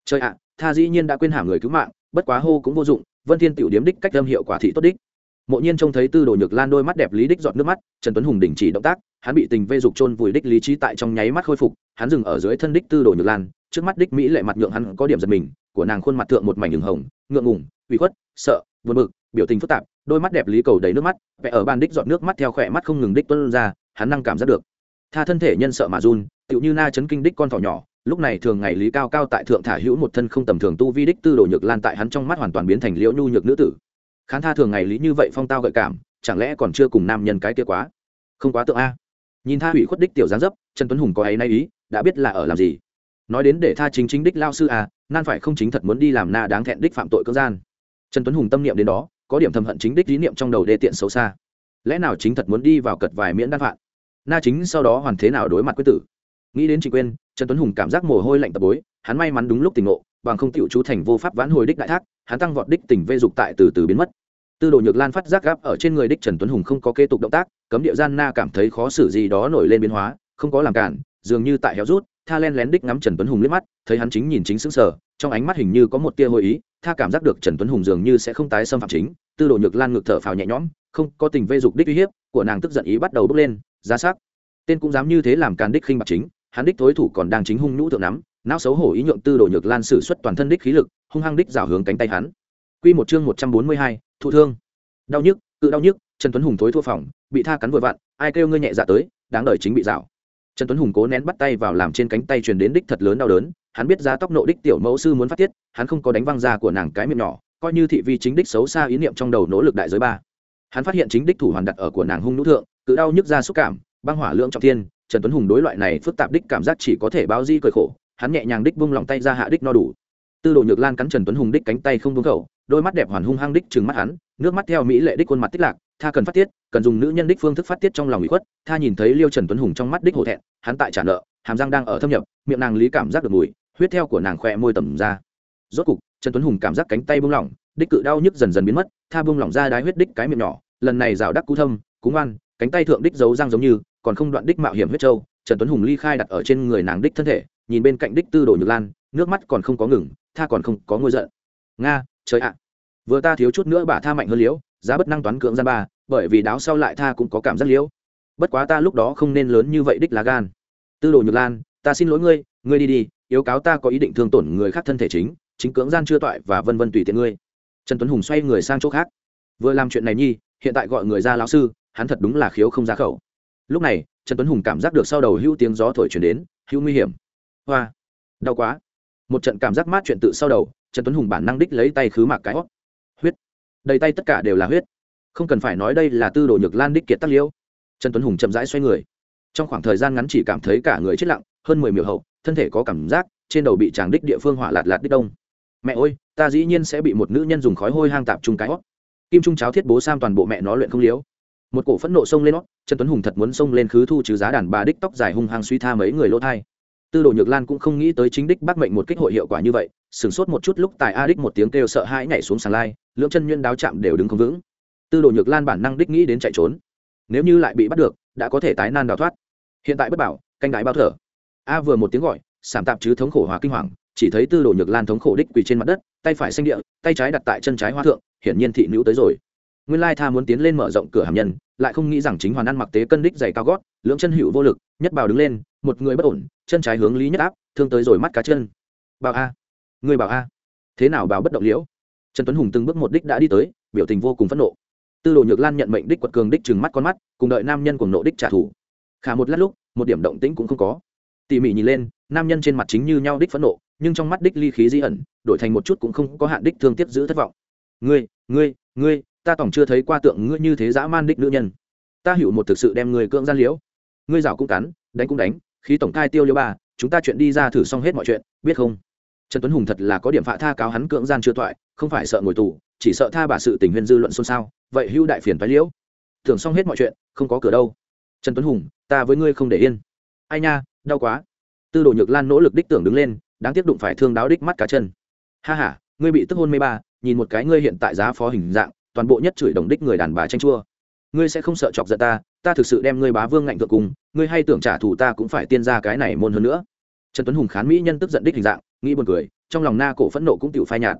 Chơi ạ, tha dĩ nhiên đã quên hàm người cứu mạng, bất quá hô cũng vô dụng, vân thiên tiểu điếm đích cách âm hiệu quả thị tốt đích. Mộ nhiên trông thấy tư đồ nhược lan đôi mắt đẹp lý đích dọn nước mắt, trần tuấn hùng đình chỉ động tác, hắn bị tình vê dục trôn vùi đích lý trí tại trong nháy mắt khôi phục, hắn dừng ở dưới thân đích tư đồ nhược lan, trước mắt đích mỹ lệ mặt nhượng hắn có điểm giật mình, của nàng khuôn mặt thượng một mảnh đường hồng, ngượng ngùng, ủy khuất, sợ, buồn bực, biểu tình phức tạp đôi mắt đẹp lý cầu đầy nước mắt vẽ ở bàn đích dọn nước mắt theo khỏe mắt không ngừng đích tuân ra, hắn năng cảm giác được. Tha thân thể nhân sợ mà run, tựu như na chấn kinh đích con thỏ nhỏ, lúc này thường ngày lý cao cao tại thượng thả hữu một thân không tầm thường tu vi đích tư đồ nhược lan tại hắn trong mắt hoàn toàn biến thành liễu nhu nhược nữ tử. Khán tha thường ngày lý như vậy phong tao gợi cảm, chẳng lẽ còn chưa cùng nam nhân cái kia quá? Không quá tượng a. Nhìn tha hủy khuất đích tiểu gián dấp, trần tuấn hùng có ấy nay ý, đã biết là ở làm gì. Nói đến để tha chính chính đích lao sư a, nan phải không chính thật muốn đi làm na đáng thẹn đích phạm tội cưỡng gian. Trần tuấn hùng tâm niệm đến đó có điểm thầm hận chính đích lý niệm trong đầu đê tiện xấu xa. Lẽ nào chính thật muốn đi vào cật vài miễn đan phạn na chính sau đó hoàn thế nào đối mặt quyết tử? Nghĩ đến chị quên trần tuấn hùng cảm giác mồ hôi lạnh tập bối, hắn may mắn đúng lúc tỉnh ngộ, bằng không tiệu chú thành vô pháp vãn hồi đích đại thác, hắn tăng vọt đích tỉnh vê dục tại từ từ biến mất. Tư đồ nhược lan phát giác gáp ở trên người đích trần tuấn hùng không có kế tục động tác, cấm địa gian na cảm thấy khó xử gì đó nổi lên biến hóa, không có làm cản, dường như tại héo rút, tha len lén đích ngắm trần tuấn hùng liếc mắt, thấy hắn chính nhìn chính xứng sở trong ánh mắt hình như có một tia hồi ý tha cảm giác được trần tuấn hùng dường như sẽ không tái xâm phạm chính tư đồ nhược lan ngược thở phào nhẹ nhõm không có tình vê dục đích uy hiếp của nàng tức giận ý bắt đầu bước lên ra sắc. Tên cũng dám như thế làm càn đích khinh bạc chính hắn đích thối thủ còn đang chính hung nhũ thượng nắm não xấu hổ ý nhượng tư đồ nhược lan sử xuất toàn thân đích khí lực hung hăng đích rào hướng cánh tay hắn. Quy một chương một trăm bốn mươi hai, thụ thương. Đau nhức tự đau nhức trần tuấn hùng thối thua phòng bị tha cắn vừa vặn ai kêu ngươi nhẹ dạ tới đáng đời chính bị rào trần tuấn hùng cố nén bắt tay vào làm trên cánh tay truyền đến đích thật lớn đau đớn, hắn biết giá tốc nộ đích tiểu mẫu sư muốn phát tiết, hắn không có đánh văng ra của nàng cái miệng nhỏ, coi như thị vi chính đích xấu xa ý niệm trong đầu nỗ lực đại giới ba. Hắn phát hiện chính đích thủ hoàn đặt ở của nàng hung nũ thượng, cự đau nhức ra xúc cảm, băng hỏa lượng trọng thiên, trần tuấn hùng đối loại này phức tạp đích cảm giác chỉ có thể báo di cười khổ, hắn nhẹ nhàng đích bung lòng tay ra hạ đích no đủ. Tư đồ nhược lan cắn trần tuấn hùng đích cánh tay không đúng khẩu đôi mắt đẹp hoàn hung hăng đích trừng mắt hắn, nước mắt theo mỹ lệ đích khuôn mặt tích lạc, tha cần phát tiết, cần dùng nữ nhân đích phương thức phát tiết trong lòng bị khuất, tha nhìn thấy liêu trần tuấn hùng trong mắt đích hổ thẹn, hắn tại trả nợ, hàm răng đang ở thâm nhập, miệng nàng lý cảm giác được mùi, huyết theo của nàng khoe môi tầm ra. Rốt cục, trần tuấn hùng cảm giác cánh tay bung lỏng, đích cự đau nhức dần dần biến mất, tha bung lỏng ra đái huyết đích cái miệng nhỏ, lần này rào đắc cú thâm, cúng oan, cánh tay thượng đích giấu răng giống như, còn không đoạn đích mạo hiểm huyết trâu, trần tuấn hùng ly khai đặt ở trên người nàng đích thân thể, nhìn bên cạnh đích tư đồ nhược lan, nước mắt còn không có ngừng, tha còn không có ngôi giận. Nga trời ạ. Vừa ta thiếu chút nữa bà tha mạnh hơn liễu, giá bất năng toán cưỡng gian ba, bởi vì đáo sau lại tha cũng có cảm giác liễu. Bất quá ta lúc đó không nên lớn như vậy đích lá gan. Tư đồ nhược lan, ta xin lỗi ngươi ngươi đi đi, yếu cáo ta có ý định thương tổn người khác thân thể chính chính cưỡng gian chưa toại và vân vân tùy tiện ngươi. Trần tuấn hùng xoay người sang chỗ khác. Vừa làm chuyện này nhi, hiện tại gọi người ra lão sư, hắn thật đúng là khiếu không ra khẩu. Lúc này, trần tuấn hùng cảm giác được sau đầu hữu tiếng gió thổi chuyển đến, hữu nguy hiểm. Hoa. Đau quá một trận cảm giác mát chuyện tự sau đầu, trần tuấn hùng bản năng đích lấy tay khứ mạc cái hót huyết. Đầy tay tất cả đều là huyết. Không cần phải nói đây là tư đồ nhược lan đích kiệt tắc liễu. Trần tuấn hùng chậm rãi xoay người. Trong khoảng thời gian ngắn chỉ cảm thấy cả người chết lặng, hơn mười miểu hậu, thân thể có cảm giác, trên đầu bị tràng đích địa phương hỏa lạt lạt đích đông. Mẹ ơi, ta dĩ nhiên sẽ bị một nữ nhân dùng khói hôi hang tạp chung cái hót kim trung cháo thiết bố sam toàn bộ mẹ nó luyện không liếu một cổ phẫn nộ xông lên nó trần tuấn hùng thật muốn xông lên khứ thu trừ giá đàn bà đích tóc dài hung hăng suy tha mấy người lỗ thai tư đồ nhược lan cũng không nghĩ tới chính đích bác mệnh một kích hội hiệu quả như vậy, sửng sốt một chút lúc tài a đích một tiếng kêu sợ hãi nhảy xuống sàn lai, lưỡng chân nguyên đáo chạm đều đứng không vững. Tư đồ nhược lan bản năng đích nghĩ đến chạy trốn. Nếu như lại bị bắt được, đã có thể tái nan đào thoát. Hiện tại bất bảo, canh đái bao thở. A vừa một tiếng gọi, sảm tạp chứ thống khổ hóa kinh hoàng, chỉ thấy tư đồ nhược lan thống khổ đích quỳ trên mặt đất, tay phải xanh địa, tay trái đặt tại chân trái hoa thượng, hiển nhiên thị nữ tới rồi. Nguyên lai tha muốn tiến lên mở rộng cửa hàm nhân, lại không nghĩ rằng chính hoàn ăn mặc tế cân đích dày cao gót, lưỡng chân hữu vô lực, nhất bào đứng lên một người bất ổn, chân trái hướng lý nhất áp, thương tới rồi mắt cá chân. Bảo a. Người bảo a. Thế nào bảo bất động liễu? Trần tuấn hùng từng bước một đích đã đi tới, biểu tình vô cùng phẫn nộ. Tư đồ nhược lan nhận mệnh đích quật cường đích trừng mắt con mắt, cùng đợi nam nhân cùng nộ đích trả thù. Khả một lát lúc, một điểm động tĩnh cũng không có. Tỉ mỉ nhìn lên, nam nhân trên mặt chính như nhau đích phẫn nộ, nhưng trong mắt đích ly khí di ẩn, đổi thành một chút cũng không có hạn đích thương tiếc giữ thất vọng. Ngươi ngươi ngươi, ta tổng chưa thấy qua tượng ngươi như thế dã man đích nữ nhân. Ta hiểu một thực sự đem người cưỡng gian liễu. Ngươi rào cũng cắn, đánh cũng đánh khí tổng cai tiêu liêu ba chúng ta chuyện đi ra thử xong hết mọi chuyện biết không? Trần tuấn hùng thật là có điểm phạ tha cáo hắn cưỡng gian chưa toại không phải sợ ngồi tù chỉ sợ tha bà sự tình huyên dư luận xôn xao vậy hưu đại phiền phái liễu. Tưởng xong hết mọi chuyện không có cửa đâu. Trần tuấn hùng ta với ngươi không để yên. Ai nha đau quá. Tư đồ nhược lan nỗ lực đích tưởng đứng lên đáng tiếc đụng phải thương đáo đích mắt cá chân. Ha ha, ngươi bị tức hôn mê ba nhìn một cái ngươi hiện tại giá phó hình dạng toàn bộ nhất chửi đồng đích người đàn bà tranh chua. Ngươi sẽ không sợ chọc giận ta ta thực sự đem ngươi bá vương ngạnh thượng cùng, ngươi hay tưởng trả thù ta cũng phải tiên ra cái này môn hơn nữa. Trần tuấn hùng khán mỹ nhân tức giận đích hình dạng, nghĩ buồn cười, trong lòng na cổ phẫn nộ cũng tự phai nhạt.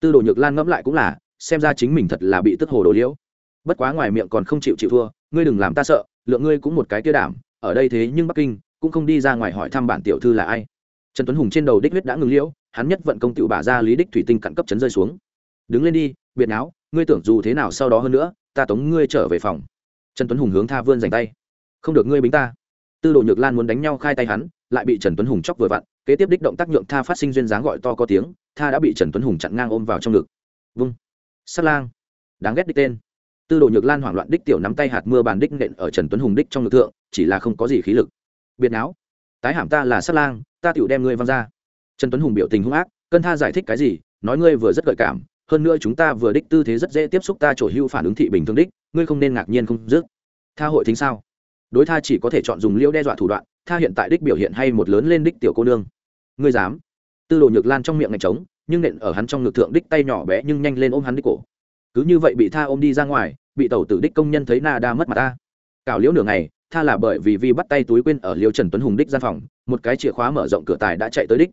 Tư đồ nhược lan ngẫm lại cũng là, xem ra chính mình thật là bị tức hồ đồ liễu. Bất quá ngoài miệng còn không chịu chịu thua, ngươi đừng làm ta sợ, lượng ngươi cũng một cái tiêu đảm, ở đây thế nhưng bắc kinh, cũng không đi ra ngoài hỏi thăm bản tiểu thư là ai. Trần tuấn hùng trên đầu đích huyết đã ngừng liễu, hắn nhất vận công tiểu bả ra lý đích thủy tinh cặn cấp chấn rơi xuống. Đứng lên đi, biệt não ngươi tưởng dù thế nào sau đó hơn nữa, ta tống ngươi trở về phòng trần tuấn hùng hướng tha vươn dành tay. Không được ngươi bính ta. Tư đồ nhược lan muốn đánh nhau khai tay hắn, lại bị trần tuấn hùng chóc vừa vặn, kế tiếp đích động tác nhượng tha phát sinh duyên dáng gọi to có tiếng, tha đã bị trần tuấn hùng chặn ngang ôm vào trong ngực. Vung. Sắt lang. Đáng ghét đích tên. Tư đồ nhược lan hoảng loạn đích tiểu nắm tay hạt mưa bàn đích nện ở trần tuấn hùng đích trong ngực thượng, chỉ là không có gì khí lực. Biệt não tái hàm ta là sắt lang, ta tiểu đem ngươi văng ra. Trần tuấn hùng biểu tình hung ác cân tha giải thích cái gì, nói ngươi vừa rất gợi cảm hơn nữa chúng ta vừa đích tư thế rất dễ tiếp xúc ta chỗ hưu phản ứng thị bình thường đích, ngươi không nên ngạc nhiên không dứt. Tha hội thính sao? Đối tha chỉ có thể chọn dùng liễu đe dọa thủ đoạn, tha hiện tại đích biểu hiện hay một lớn lên đích tiểu cô nương. Ngươi dám? Tư đồ nhược lan trong miệng ngạch trống, nhưng nện ở hắn trong ngực thượng đích tay nhỏ bé nhưng nhanh lên ôm hắn đích cổ. Cứ như vậy bị tha ôm đi ra ngoài, bị tẩu tử đích công nhân thấy na đa mất mặt ta. Cào liễu nửa ngày, tha là bởi vì vi bắt tay túi quên ở liêu trần tuấn hùng đích gian phòng, một cái chìa khóa mở rộng cửa tài đã chạy tới đích.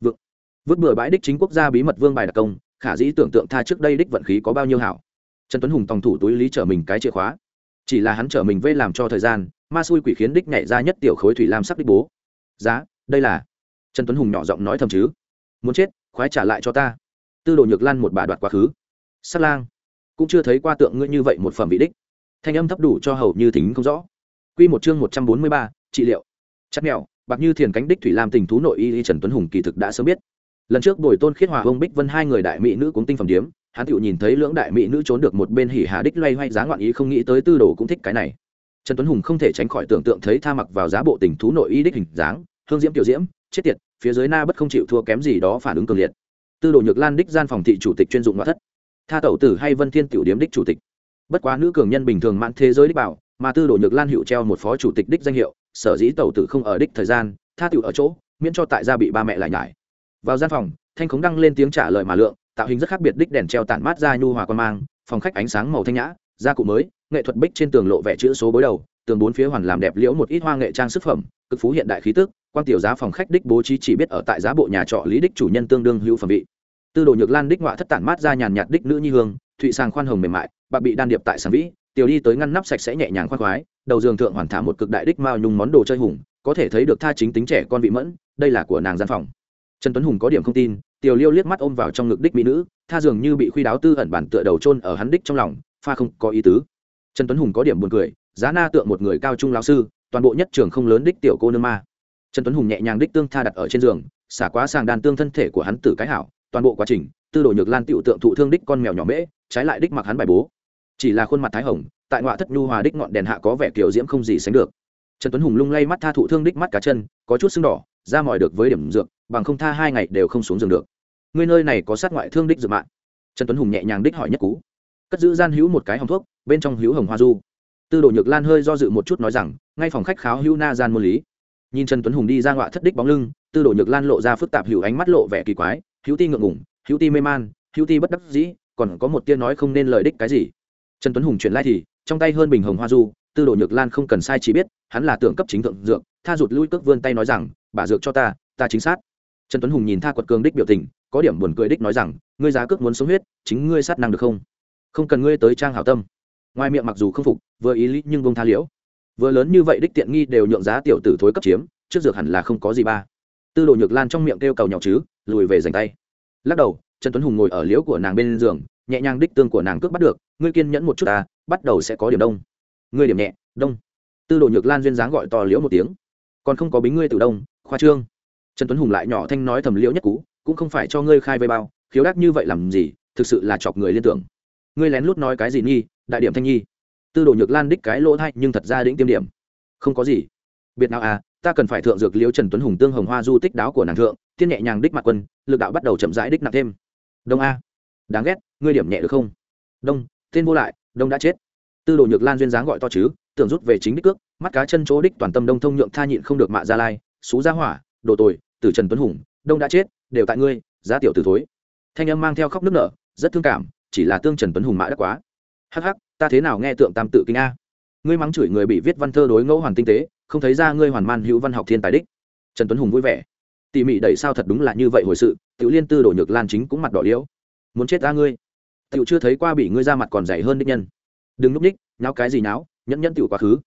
Vượng vứt bừa bãi đích chính quốc gia bí mật vương bài đặc công khả dĩ tưởng tượng tha trước đây đích vận khí có bao nhiêu hảo. Trần tuấn hùng tòng thủ túi lý trở mình cái chìa khóa. Chỉ là hắn trở mình vây làm cho thời gian ma xui quỷ khiến đích nhảy ra nhất tiểu khối thủy lam sắc đích bố. Giá đây là trần tuấn hùng nhỏ giọng nói thầm chứ. Muốn chết khoái trả lại cho ta. Tư đồ nhược lan một bà đoạt quá khứ. Sát lang cũng chưa thấy qua tượng ngươi như vậy một phẩm vị đích. Thanh âm thấp đủ cho hầu như thính không rõ. Q một chương một trăm bốn mươi ba trị liệu. Chắc nghèo, bạc như thiền cánh đích thủy lam tình thú nội y trần tuấn hùng kỳ thực đã sớm biết lần trước bồi tôn khiết hòa ông bích vân hai người đại mỹ nữ cũng tinh phẩm điếm, hắn tựu nhìn thấy lưỡng đại mỹ nữ trốn được một bên hỉ hà đích loay hoay giá ngoạn ý không nghĩ tới tư đồ cũng thích cái này. Trần tuấn hùng không thể tránh khỏi tưởng tượng thấy tha mặc vào giá bộ tình thú nội y đích hình dáng, hương diễm tiểu diễm, chết tiệt, phía dưới na bất không chịu thua kém gì đó phản ứng cường liệt. Tư đồ nhược lan đích gian phòng thị chủ tịch chuyên dụng ngoại thất. Tha tẩu tử hay vân thiên tiểu điếm đích chủ tịch. Bất quá nữ cường nhân bình thường mãn thế giới đích bảo, mà tư đồ nhược lan hiệu treo một phó chủ tịch đích danh hiệu, sở dĩ tẩu tử không ở đích thời gian, tha tiểu ở chỗ, miễn cho tại gia bị ba mẹ lại nhải vào gian phòng, thanh khống đăng lên tiếng trả lời mà lượng, tạo hình rất khác biệt đích đèn treo tản mát ra nhu hòa quan mang, phòng khách ánh sáng màu thanh nhã, gia cụ mới, nghệ thuật bích trên tường lộ vẽ chữ số bối đầu, tường bốn phía hoàn làm đẹp liễu một ít hoa nghệ trang sức phẩm, cực phú hiện đại khí tức quan tiểu giá phòng khách đích bố trí chỉ biết ở tại giá bộ nhà trọ lý đích chủ nhân tương đương hữu phẩm vị. Tư đồ nhược lan đích ngoại thất tản mát ra nhàn nhạt đích nữ nhi hương, thụy sàng khoan hồng mềm mại, bạc bị đan điệp tại sàn vĩ, tiểu đi tới ngăn nắp sạch sẽ nhẹ nhàng khoan khoái, đầu giường thượng hoàn thả một cực đại đích mao nhung món đồ chơi hùng, có thể thấy được tha chính tính trẻ con vị mẫn, đây là của nàng gian phòng trần tuấn hùng có điểm không tin, tiểu liêu liếc mắt ôm vào trong ngực đích mỹ nữ, tha dường như bị khuy đáo tư ẩn bản tựa đầu trôn ở hắn đích trong lòng, pha không có ý tứ. Trần tuấn hùng có điểm buồn cười, giá na tượng một người cao trung lão sư, toàn bộ nhất trường không lớn đích tiểu cô nương ma. Trần tuấn hùng nhẹ nhàng đích tương tha đặt ở trên giường, xả quá sàng đàn tương thân thể của hắn tử cái hảo, toàn bộ quá trình, tư đồ nhược lan tựu tượng thụ thương đích con mèo nhỏ mễ, trái lại đích mặc hắn bài bố. Chỉ là khuôn mặt thái hồng, tại ngoại thất nhu hòa đích ngọn đèn hạ có vẻ kiểu diễm không gì sánh được. Trần tuấn hùng lung lay mắt tha thụ thương đích mắt cá chân, có chút sưng đỏ ra mỏi được với điểm dược bằng không tha hai ngày đều không xuống giường được. Ngươi nơi này có sát ngoại thương đích dược mạng. Trần tuấn hùng nhẹ nhàng đích hỏi nhất cú. Cất giữ gian hữu một cái hồng thuốc, bên trong hữu hồng hoa du. Tư đồ nhược lan hơi do dự một chút nói rằng, ngay phòng khách kháo hữu na gian môn lý. Nhìn trần tuấn hùng đi ra ngoại thất đích bóng lưng, tư đồ nhược lan lộ ra phức tạp hữu ánh mắt lộ vẻ kỳ quái, hữu ti ngượng ngủng hữu ti mê man, hữu ti bất đắc dĩ, còn có một tia nói không nên lời đích cái gì. Trần tuấn hùng chuyển lai thì, trong tay hơn bình hồng hoa du, tư đồ nhược lan không cần sai chỉ biết, hắn là tưởng cấp chính thượng dược, tha rụt lui cước vươn tay nói rằng, bà dược cho ta ta chính xác trần tuấn hùng nhìn tha quật cường đích biểu tình, có điểm buồn cười đích nói rằng, ngươi giá cước muốn sống huyết, chính ngươi sát năng được không? Không cần ngươi tới trang hảo tâm. Ngoài miệng mặc dù không phục, vừa ý lý nhưng bông tha liễu. Vừa lớn như vậy đích tiện nghi đều nhượng giá tiểu tử thối cấp chiếm, trước dược hẳn là không có gì ba. Tư đồ nhược lan trong miệng kêu cầu nhỏ chứ, lùi về dành tay. Lắc đầu, trần tuấn hùng ngồi ở liễu của nàng bên giường, nhẹ nhàng đích tương của nàng cướp bắt được, ngươi kiên nhẫn một chút ta, bắt đầu sẽ có điểm đông. Ngươi điểm nhẹ, đông. Tư đồ nhược lan duyên dáng gọi to liễu một tiếng. Còn không có bính ngươi từ đông, khoa trương trần tuấn hùng lại nhỏ thanh nói thầm liễu nhất cú cũng không phải cho ngươi khai vây bao, khiếu đắc như vậy làm gì, thực sự là chọc người liên tưởng. Ngươi lén lút nói cái gì nghi đại điểm thanh nhi. Tư đồ nhược lan đích cái lỗ thay nhưng thật ra đĩnh tiêm điểm. Không có gì. Biệt nào à ta cần phải thượng dược liễu trần tuấn hùng tương hồng hoa du tích đáo của nàng thượng tiên nhẹ nhàng đích mặt quân, lực đạo bắt đầu chậm rãi đích nặng thêm. Đông a. Đáng ghét, ngươi điểm nhẹ được không? Đông, tên vô lại, đông đã chết. Tư đồ nhược lan duyên dáng gọi to chứ, tưởng rút về chính đích cước, mắt cá chân chỗ đích toàn tâm đông thông nhượng tha nhịn không được mạ gia lai, xú gia hỏa, đồ tồi tử trần tuấn hùng, đông đã chết, đều tại ngươi, giá tiểu tử thối. Thanh âm mang theo khóc nước nở, rất thương cảm, chỉ là tương trần tuấn hùng mã đã quá. Hắc hắc, ta thế nào nghe tượng tam tự kinh a? Ngươi mắng chửi người bị viết văn thơ đối ngẫu hoàn tinh tế, không thấy ra ngươi hoàn man hữu văn học thiên tài đích. Trần tuấn hùng vui vẻ. Tỉ mỉ đẩy sao thật đúng là như vậy hồi sự, tiểu liên tư đổ nhược lan chính cũng mặt đỏ liễu. Muốn chết ra ngươi? Tiểu chưa thấy qua bị ngươi ra mặt còn dày hơn đích nhân. Đừng núp ních nháo cái gì nháo, nhẫn nhẫn tiểu quá khứ.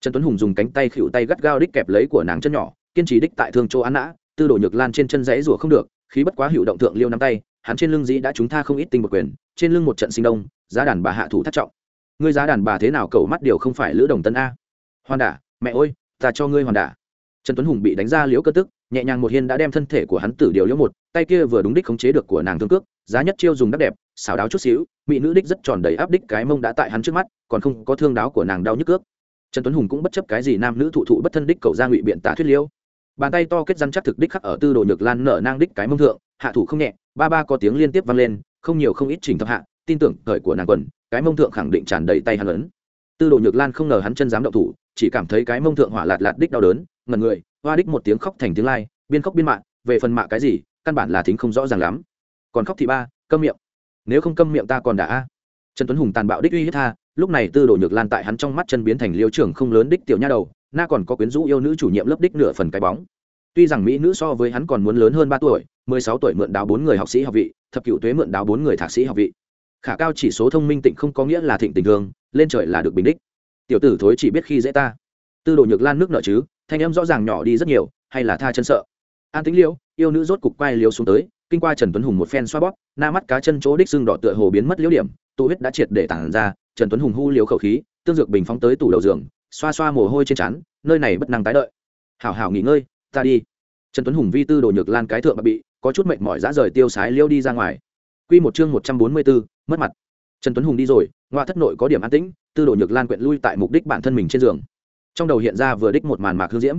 Trần tuấn hùng dùng cánh tay khỉu tay gắt gao đích kẹp lấy của nàng chân nhỏ, kiên trì đích tại thương chỗ án nã tư đổ nhược lan trên chân dãy rủa không được, khí bất quá hữu động thượng liêu nắm tay, hắn trên lưng dĩ đã chúng tha không ít tinh một quyền, trên lưng một trận sinh đông, giá đàn bà hạ thủ thất trọng. Ngươi giá đàn bà thế nào cầu mắt điều không phải lữ đồng tân a. Hoàn đả, mẹ ơi, ta cho ngươi hoàn đả. Trần tuấn hùng bị đánh ra liễu cơ tức, nhẹ nhàng một hiên đã đem thân thể của hắn tử điều liễu một, tay kia vừa đúng đích khống chế được của nàng thương cước, giá nhất chiêu dùng đắc đẹp xào đáo chút xíu, mỹ nữ đích rất tròn đầy áp đích cái mông đã tại hắn trước mắt, còn không có thương đáo của nàng đau nhức cước. Trần tuấn hùng cũng bất chấp cái gì nam nữ thụ thụ bất thân đích cầu ra ngụy biện tả thuyết liễu bàn tay to kết răn chắc thực đích khắc ở tư đồ nhược lan nở nang đích cái mông thượng, hạ thủ không nhẹ, ba ba có tiếng liên tiếp vang lên, không nhiều không ít chỉnh thập hạ, tin tưởng khởi của nàng quần, cái mông thượng khẳng định tràn đầy tay hắn lớn. Tư đồ nhược lan không ngờ hắn chân dám động thủ, chỉ cảm thấy cái mông thượng hỏa lạt lạt đích đau đớn ngần người, hoa đích một tiếng khóc thành tiếng lai, biên khóc biên mạng về phần mạ cái gì, căn bản là thính không rõ ràng lắm. Còn khóc thì ba, câm miệng. Nếu không câm miệng ta còn đã. A trần tuấn hùng tàn bạo đích uy hiếp tha, lúc này tư đồ nhược lan tại hắn trong mắt chân biến thành liêu trưởng không lớn đích tiểu nha đầu na còn có quyến rũ yêu nữ chủ nhiệm lớp đích nửa phần cái bóng. Tuy rằng mỹ nữ so với hắn còn muốn lớn hơn ba tuổi, mười sáu tuổi mượn đáo bốn người học sĩ học vị, thập cựu tuế mượn đáo bốn người thạc sĩ học vị. Khả cao chỉ số thông minh tịnh không có nghĩa là thịnh tình thương, lên trời là được bình đích. Tiểu tử thối chỉ biết khi dễ ta. Tư đồ nhược lan nước nợ chứ, thanh em rõ ràng nhỏ đi rất nhiều, hay là tha chân sợ. An tính liêu, yêu nữ rốt cục quay liêu xuống tới, kinh qua trần tuấn hùng một phen xoa bóp, na mắt cá chân chỗ đích xương đỏ tựa hồ biến mất liễu điểm, tụ huyết đã triệt để tản ra, trần tuấn hùng hu liều khẩu khí, tương dược bình phóng tới tủ đầu giường xoa xoa mồ hôi trên trán, nơi này bất năng tái đợi. Hảo hảo nghỉ ngơi, ta đi. Trần tuấn hùng vi tư đồ nhược lan cái thượng bị, có chút mệt mỏi dã rời tiêu sái liêu đi ra ngoài. Quy một chương một trăm bốn mươi bốn, mất mặt. Trần tuấn hùng đi rồi ngoại thất nội có điểm an tĩnh, tư đồ nhược lan quyện lui tại mục đích bản thân mình trên giường. Trong đầu hiện ra vừa đích một màn mạc hương diễm.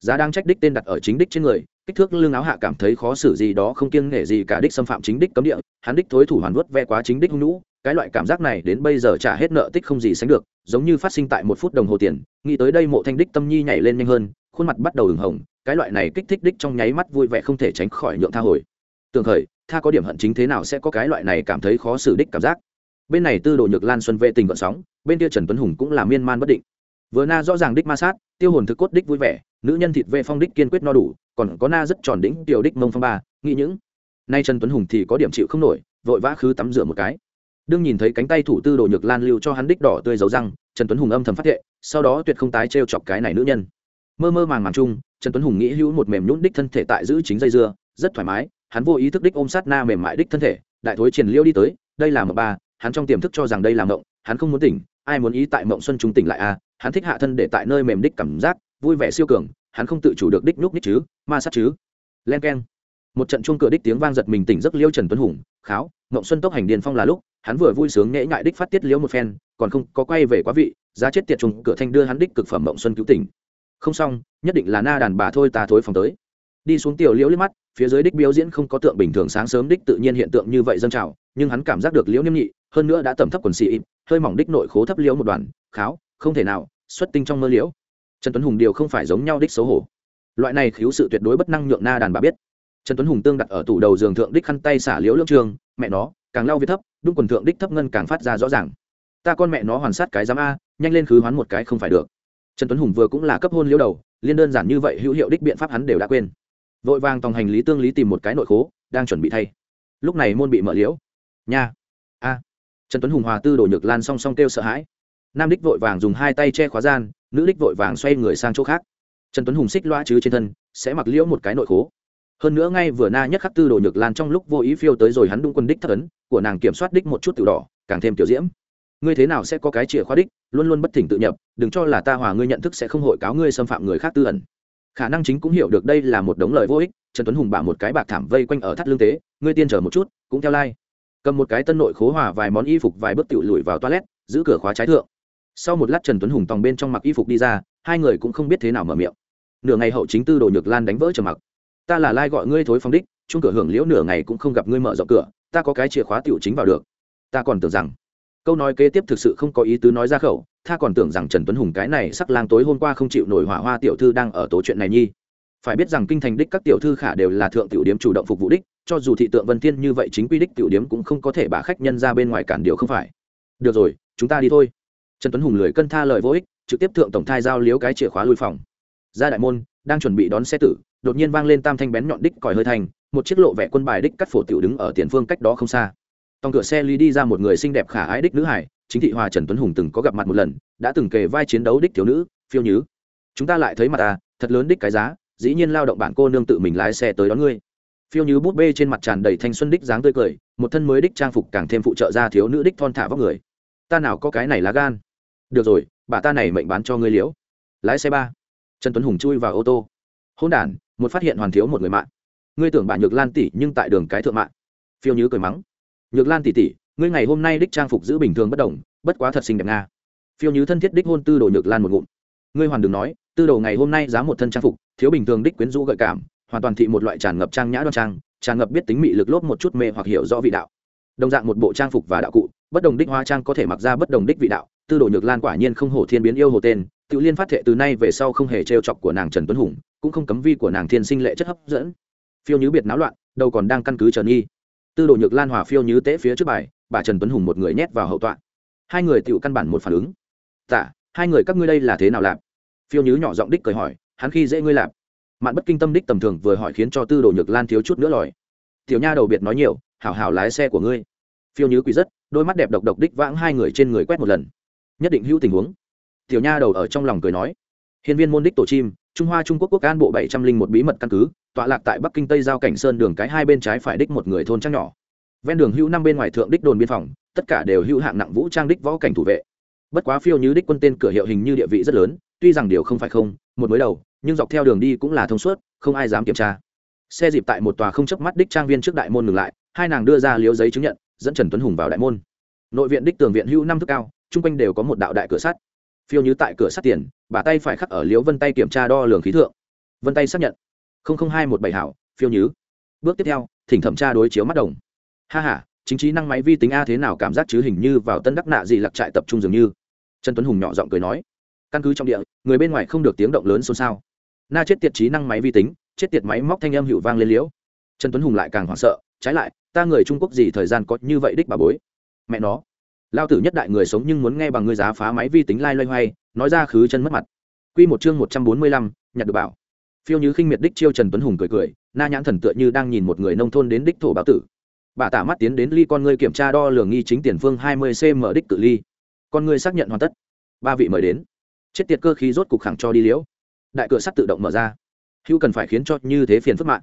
Giá đang trách đích tên đặt ở chính đích trên người, kích thước lưng áo hạ cảm thấy khó xử gì đó không kiêng nể gì cả đích xâm phạm chính đích cấm địa, hắn đích thối thủ hoàn vớt ve quá chính đích hung nũ cái loại cảm giác này đến bây giờ trả hết nợ tích không gì sánh được, giống như phát sinh tại một phút đồng hồ tiền, nghĩ tới đây mộ thanh đích tâm nhi nhảy lên nhanh hơn, khuôn mặt bắt đầu ửng hồng, cái loại này kích thích đích trong nháy mắt vui vẻ không thể tránh khỏi nhượng tha hồi. Tường khởi, tha có điểm hận chính thế nào sẽ có cái loại này cảm thấy khó xử đích cảm giác. Bên này tư đồ nhược lan xuân vệ tình gọn sóng, bên kia trần tuấn hùng cũng là miên man bất định. Vừa na rõ ràng đích ma sát, tiêu hồn thực cốt đích vui vẻ, nữ nhân thịt vệ phong đích kiên quyết no đủ, còn có na rất tròn đỉnh tiểu đích mông phong ba, nghĩ những. Nay trần tuấn hùng thì có điểm chịu không nổi, vội vã khứ tắm rửa một cái đương nhìn thấy cánh tay thủ tư đồ nhược lan lưu cho hắn đích đỏ tươi dấu răng, trần tuấn hùng âm thầm phát hiện sau đó tuyệt không tái trêu chọc cái này nữ nhân mơ mơ màng màng chung, trần tuấn hùng nghĩ hữu một mềm nhún đích thân thể tại giữ chính dây dưa, rất thoải mái, hắn vô ý thức đích ôm sát na mềm mại đích thân thể, đại thối triển liêu đi tới, đây là mộng ba, hắn trong tiềm thức cho rằng đây là mộng, hắn không muốn tỉnh, ai muốn ý tại mộng xuân chúng tỉnh lại a à? hắn thích hạ thân để tại nơi mềm đích cảm giác, vui vẻ siêu cường, hắn không tự chủ được đích nhúc nhích chứ, ma sát chứ len keng một trận chuông cửa đích tiếng vang giật mình tỉnh giấc liêu trần tuấn hùng, kháo mộng xuân tốc hành điền phong là lúc, hắn vừa vui sướng nhễ ngại đích phát tiết liễu một phen, còn không có quay về quá vị, giá chết tiệt trùng, cửa thanh đưa hắn đích cực phẩm mộng xuân cứu tỉnh. Không xong, nhất định là na đàn bà thôi, ta thối phòng tới. Đi xuống tiểu liễu liếc mắt, phía dưới đích biểu diễn không có tượng bình thường sáng sớm đích tự nhiên hiện tượng như vậy dâng trào, nhưng hắn cảm giác được liễu niêm nhị, hơn nữa đã tầm thấp quần xị hơi mỏng đích nội khố thấp liễu một đoàn kháo, không thể nào, xuất tinh trong mơ liễu. Trần tuấn hùng điều không phải giống nhau đích xấu hổ. Loại này khiếu sự tuyệt đối bất năng nhượng na đàn bà biết. Trần tuấn hùng tương đặt ở tủ đầu giường thượng đích khăn tay xả liễu lương trường mẹ nó, càng lau việt thấp, đúng quần thượng đích thấp ngân càng phát ra rõ ràng. Ta con mẹ nó hoàn sát cái giám a, nhanh lên khứ hoán một cái không phải được. Trần tuấn hùng vừa cũng là cấp hôn liễu đầu, liên đơn giản như vậy hữu hiệu đích biện pháp hắn đều đã quên. Vội vàng tòng hành lý tương lý tìm một cái nội khố, đang chuẩn bị thay. Lúc này môn bị mở liễu. Nha. A. Trần tuấn hùng hòa tư đổ nhược lan song song kêu sợ hãi. Nam đích vội vàng dùng hai tay che khóa gian, nữ đích vội vàng xoay người sang chỗ khác. Trần tuấn hùng xích loa chứ trên thân, sẽ mặc liễu một cái nội khố hơn nữa ngay vừa na nhất khắc tư đồ nhược lan trong lúc vô ý phiêu tới rồi hắn đung quân đích thất ấn, của nàng kiểm soát đích một chút tự đỏ, càng thêm tiểu diễm. Ngươi thế nào sẽ có cái chìa khóa đích, luôn luôn bất thỉnh tự nhập, đừng cho là ta hòa ngươi nhận thức sẽ không hội cáo ngươi xâm phạm người khác tư ẩn. Khả năng chính cũng hiểu được đây là một đống lời vô ích, trần tuấn hùng bả một cái bạc thảm vây quanh ở thắt lương tế, ngươi tiên chờ một chút, cũng theo lai、like. cầm một cái tân nội khố hòa vài món y phục vài bước tự lùi vào toilet, giữ cửa khóa trái thượng. Sau một lát trần tuấn hùng tòng bên trong mặc y phục đi ra, hai người cũng không biết thế nào mở miệng. Nửa ngày hậu chính tư đồ nhược lan đánh vỡ trầm mặc ta là lai gọi ngươi thối phong đích, chung cửa hưởng liễu nửa ngày cũng không gặp ngươi mở rộng cửa, ta có cái chìa khóa tiểu chính vào được. Ta còn tưởng rằng, câu nói kế tiếp thực sự không có ý tứ nói ra khẩu, ta còn tưởng rằng trần tuấn hùng cái này sắc lang tối hôm qua không chịu nổi hỏa hoa tiểu thư đang ở tố chuyện này nhi. Phải biết rằng kinh thành đích các tiểu thư khả đều là thượng tiểu điếm chủ động phục vụ đích, cho dù thị tượng vân thiên như vậy chính quy đích tiểu điếm cũng không có thể bả khách nhân ra bên ngoài cản điều không phải. Được rồi, chúng ta đi thôi. Trần tuấn hùng lười cân tha lời vô ích, trực tiếp thượng tổng thai giao liếu cái chìa khóa lui phòng. Ra đại môn, đang chuẩn bị đón xe tử đột nhiên vang lên tam thanh bén nhọn đích còi hơi thành, một chiếc lộ vẻ quân bài đích cắt phổ tiểu đứng ở tiền phương cách đó không xa. Tòng cửa xe lý đi ra một người xinh đẹp khả ái đích nữ hải, chính thị hòa trần tuấn hùng từng có gặp mặt một lần, đã từng kề vai chiến đấu đích thiếu nữ, phiêu nhứ. Chúng ta lại thấy mặt ta, thật lớn đích cái giá, dĩ nhiên lao động bản cô nương tự mình lái xe tới đón ngươi. Phiêu nhứ bút bê trên mặt tràn đầy thanh xuân đích dáng tươi cười, một thân mới đích trang phục càng thêm phụ trợ ra thiếu nữ đích thon thả vóc người. Ta nào có cái này lá gan. Được rồi, bà ta này mệnh bán cho ngươi liễu. Lái xe ba. Trần tuấn hùng chui vào ô tô. Hôn đ một phát hiện hoàn thiếu một người mạng. Ngươi tưởng bà nhược lan tỷ nhưng tại đường cái thượng mạng. Phiêu nhứ cười mắng. Nhược lan tỷ tỷ, ngươi ngày hôm nay đích trang phục giữ bình thường bất đồng, bất quá thật xinh đẹp nga. Phiêu nhứ thân thiết đích hôn tư đồ nhược lan một ngụm. Ngươi hoàn đừng nói, tư đồ ngày hôm nay giá một thân trang phục, thiếu bình thường đích quyến rũ gợi cảm, hoàn toàn thị một loại tràn ngập trang nhã đoan trang, tràn ngập biết tính mị lực lốp một chút mê hoặc hiểu rõ vị đạo. Đồng dạng một bộ trang phục và đạo cụ, bất đồng đích hoa trang có thể mặc ra bất đồng đích vị đạo, tư đồ nhược lan quả nhiên không hổ thiên biến yêu hồ tên, tự liên phát thệ từ nay về sau không hề trêu chọc của nàng trần tuấn hùng cũng không cấm vi của nàng thiên sinh lệ chất hấp dẫn. Phiêu nhứ biệt náo loạn đâu còn đang căn cứ trần nghi. Tư đồ nhược lan hòa phiêu nhứ tễ phía trước bài, bà trần tuấn hùng một người nhét vào hậu tọa. Hai người tựu căn bản một phản ứng. Tạ, hai người các ngươi đây là thế nào lạp? Phiêu nhứ nhỏ giọng đích cười hỏi, hắn khi dễ ngươi lạp. Mạn bất kinh tâm đích tầm thường vừa hỏi khiến cho tư đồ nhược lan thiếu chút nữa lòi. Tiểu nha đầu biệt nói nhiều, hảo hảo lái xe của ngươi. Phiêu nhứ quỳ rất, đôi mắt đẹp độc độc đích vãng hai người trên người quét một lần. Nhất định hữu tình huống. Tiểu nha đầu ở trong lòng cười nói. Hiên viên môn đích tổ chim trung hoa trung quốc quốc an bộ bảy trăm linh một bí mật căn cứ, tọa lạc tại bắc kinh tây giao cảnh sơn đường cái hai bên trái phải đích một người thôn trang nhỏ. Ven đường hữu năm bên ngoài thượng đích đồn biên phòng, tất cả đều hữu hạng nặng vũ trang đích võ cảnh thủ vệ. Bất quá phiêu như đích quân tên cửa hiệu hình như địa vị rất lớn, tuy rằng điều không phải không, một mới đầu, nhưng dọc theo đường đi cũng là thông suốt, không ai dám kiểm tra. Xe dịp tại một tòa không chấp mắt đích trang viên trước đại môn ngừng lại, hai nàng đưa ra liếu giấy chứng nhận, dẫn trần tuấn hùng vào đại môn. Nội viện đích tường viện hữu năm thước cao, chung quanh đều có một đạo đại cửa sắt. Phiêu như tại cửa sắt tiền bà tay phải khắc ở liếu vân tay kiểm tra đo lường khí thượng. Vân tay xác nhận. Hai một bảy hảo, phiêu nhứ. Bước tiếp theo, thỉnh thẩm tra đối chiếu mắt đồng. Ha h a chính trí năng máy vi tính a thế nào cảm giác chứ hình như vào tân đắc nạ gì lặc trại tập trung dường như. Trần tuấn hùng nhỏ giọng cười nói. Căn cứ trong địa, người bên ngoài không được tiếng động lớn xôn xao. Na chết tiệt trí năng máy vi tính, chết tiệt máy móc thanh âm hiệu vang lên liễu. Trần tuấn hùng lại càng hoảng sợ. Trái lại, ta người trung quốc gì thời gian có như vậy đích bà bối? Mẹ nó lao tử nhất đại người sống nhưng muốn nghe bằng người giá phá máy vi tính lai loay hoay, nói ra khứ chân mất mặt. Q một chương một trăm bốn mươi lăm, nhặt được bảo. Phiêu như khinh miệt đích chiêu trần tuấn hùng cười cười, na nhãn thần tựa như đang nhìn một người nông thôn đến đích thổ báo tử. Bà tả mắt tiến đến ly con ngươi kiểm tra đo lường nghi chính tiền phương hai mươi cm đích cự ly. Con ngươi xác nhận hoàn tất. Ba vị mời đến. Chết tiệt cơ khí rốt cục khẳng cho đi liễu. Đại cửa sắt tự động mở ra. Hữu cần phải khiến cho như thế phiền phức mạng.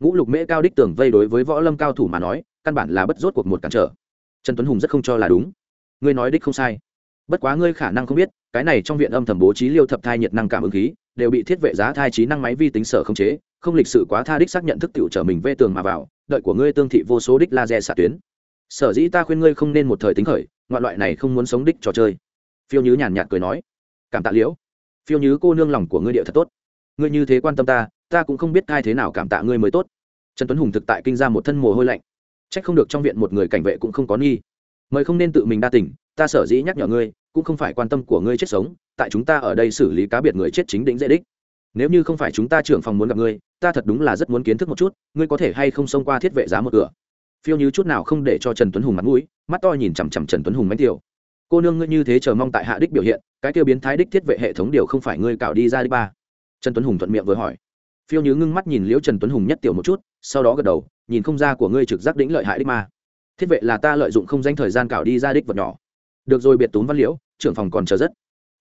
Ngũ lục mễ cao đích tưởng vây đối với võ lâm cao thủ mà nói, căn bản là bất rốt cuộc một cản trở. Trần tuấn hùng rất không cho là đúng ngươi nói đích không sai. Bất quá ngươi khả năng không biết, cái này trong viện âm thầm bố trí liêu thập thai nhiệt năng cảm ứng khí, đều bị thiết vệ giá thai trí năng máy vi tính sở không chế, không lịch sự quá tha đích xác nhận thức tiểu trở mình vê tường mà vào, đợi của ngươi tương thị vô số đích laser xạ tuyến. Sở dĩ ta khuyên ngươi không nên một thời tính khởi ngoại loại này không muốn sống đích trò chơi. Phiêu nhứ nhàn nhạt cười nói. Cảm tạ liễu. Phiêu nhứ cô nương lòng của ngươi điệu thật tốt. Ngươi như thế quan tâm ta ta cũng không biết ai thế nào cảm tạ ngươi mới tốt. Trần tuấn hùng thực tại kinh ra một thân mồ hôi lạnh. Trách không được trong viện một người cảnh vệ cũng không có nghi mời không nên tự mình đa tình, ta sở dĩ nhắc nhở ngươi cũng không phải quan tâm của ngươi chết sống tại chúng ta ở đây xử lý cá biệt người chết chính định dễ đích. Nếu như không phải chúng ta trưởng phòng muốn gặp ngươi ta thật đúng là rất muốn kiến thức một chút ngươi có thể hay không xông qua thiết vệ giá một cửa. Phiêu như chút nào không để cho trần tuấn hùng mặt mũi mắt to nhìn chằm chằm trần tuấn hùng bánh tiểu. Cô nương ngươi như thế chờ mong tại hạ đích biểu hiện cái tiêu biến thái đích thiết vệ hệ thống điều không phải ngươi cạo đi ra đích ba. Trần tuấn hùng thuận miệng vừa hỏi. Phiêu Như ngưng mắt nhìn liễu trần tuấn hùng nhất tiểu một chút sau đó gật đầu nhìn không ra của ngươi trực giác đĩnh lợi hại đích ma thiết vệ là ta lợi dụng không danh thời gian cạo đi ra đích vật nhỏ. Được rồi biệt túm văn liễu, trưởng phòng còn chờ rất.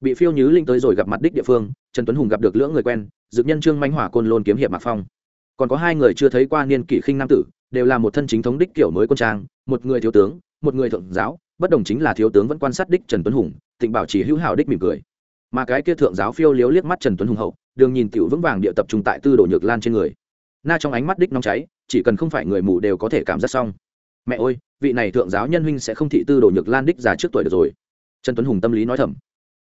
Bị phiêu nhứ linh tới rồi gặp mặt đích địa phương, trần tuấn hùng gặp được lưỡng người quen, dược nhân trương manh hỏa côn lôn kiếm hiệp mạc phong. Còn có hai người chưa thấy qua niên kỷ khinh nam tử, đều là một thân chính thống đích kiểu mới quân trang, một người thiếu tướng, một người thượng giáo, bất đồng chính là thiếu tướng vẫn quan sát đích trần tuấn hùng tịnh bảo chỉ hữu hảo đích mỉm cười. Mà cái kia thượng giáo phiêu liếu liếc mắt trần tuấn hùng hậu, đường nhìn tiểu vững vàng địa tập trung tại tư đồ nhược lan trên người. Na trong ánh mắt đích nóng cháy, chỉ cần không phải người mù đều có thể cảm giác xong mẹ ơi vị này thượng giáo nhân huynh sẽ không thị tư đồ nhược lan đích già trước tuổi được rồi. Trần tuấn hùng tâm lý nói thầm.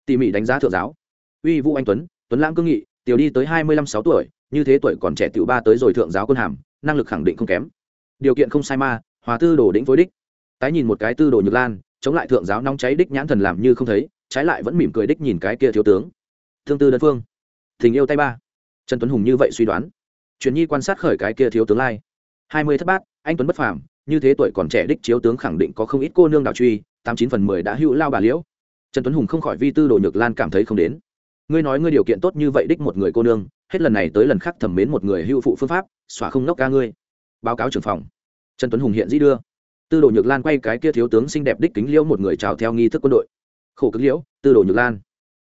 Tỉ mỉ đánh giá thượng giáo. Uy vũ anh tuấn tuấn lãng cương nghị, tiểu đi tới hai mươi lăm sáu tuổi, như thế tuổi còn trẻ tiểu ba tới rồi thượng giáo quân hàm, năng lực khẳng định không kém. Điều kiện không sai ma, hòa tư đồ đĩnh phối đích. Tái nhìn một cái tư đồ nhược lan, chống lại thượng giáo nóng cháy đích nhãn thần làm như không thấy, trái lại vẫn mỉm cười đích nhìn cái kia thiếu tướng. Thương tư đơn phương. Tình yêu tay ba. Trần tuấn hùng như vậy suy đoán. Truyền nhi quan sát khởi cái kia thiếu tướng lai. Hai mươi thất bát, anh tuấn bất phàm như thế tuổi còn trẻ đích chiếu tướng khẳng định có không ít cô nương đào truy, tám chín phần mười đã hữu lao bà liễu. Trần tuấn hùng không khỏi vi tư đồ nhược lan cảm thấy không đến. Ngươi nói ngươi điều kiện tốt như vậy đích một người cô nương, hết lần này tới lần khác thẩm mến một người hữu phụ phương pháp, xóa không nốc ca ngươi. Báo cáo trưởng phòng. Trần tuấn hùng hiện dĩ đưa. Tư đồ nhược lan quay cái kia thiếu tướng xinh đẹp đích kính liễu một người chào theo nghi thức quân đội. Khổ cực liễu, tư đồ nhược lan.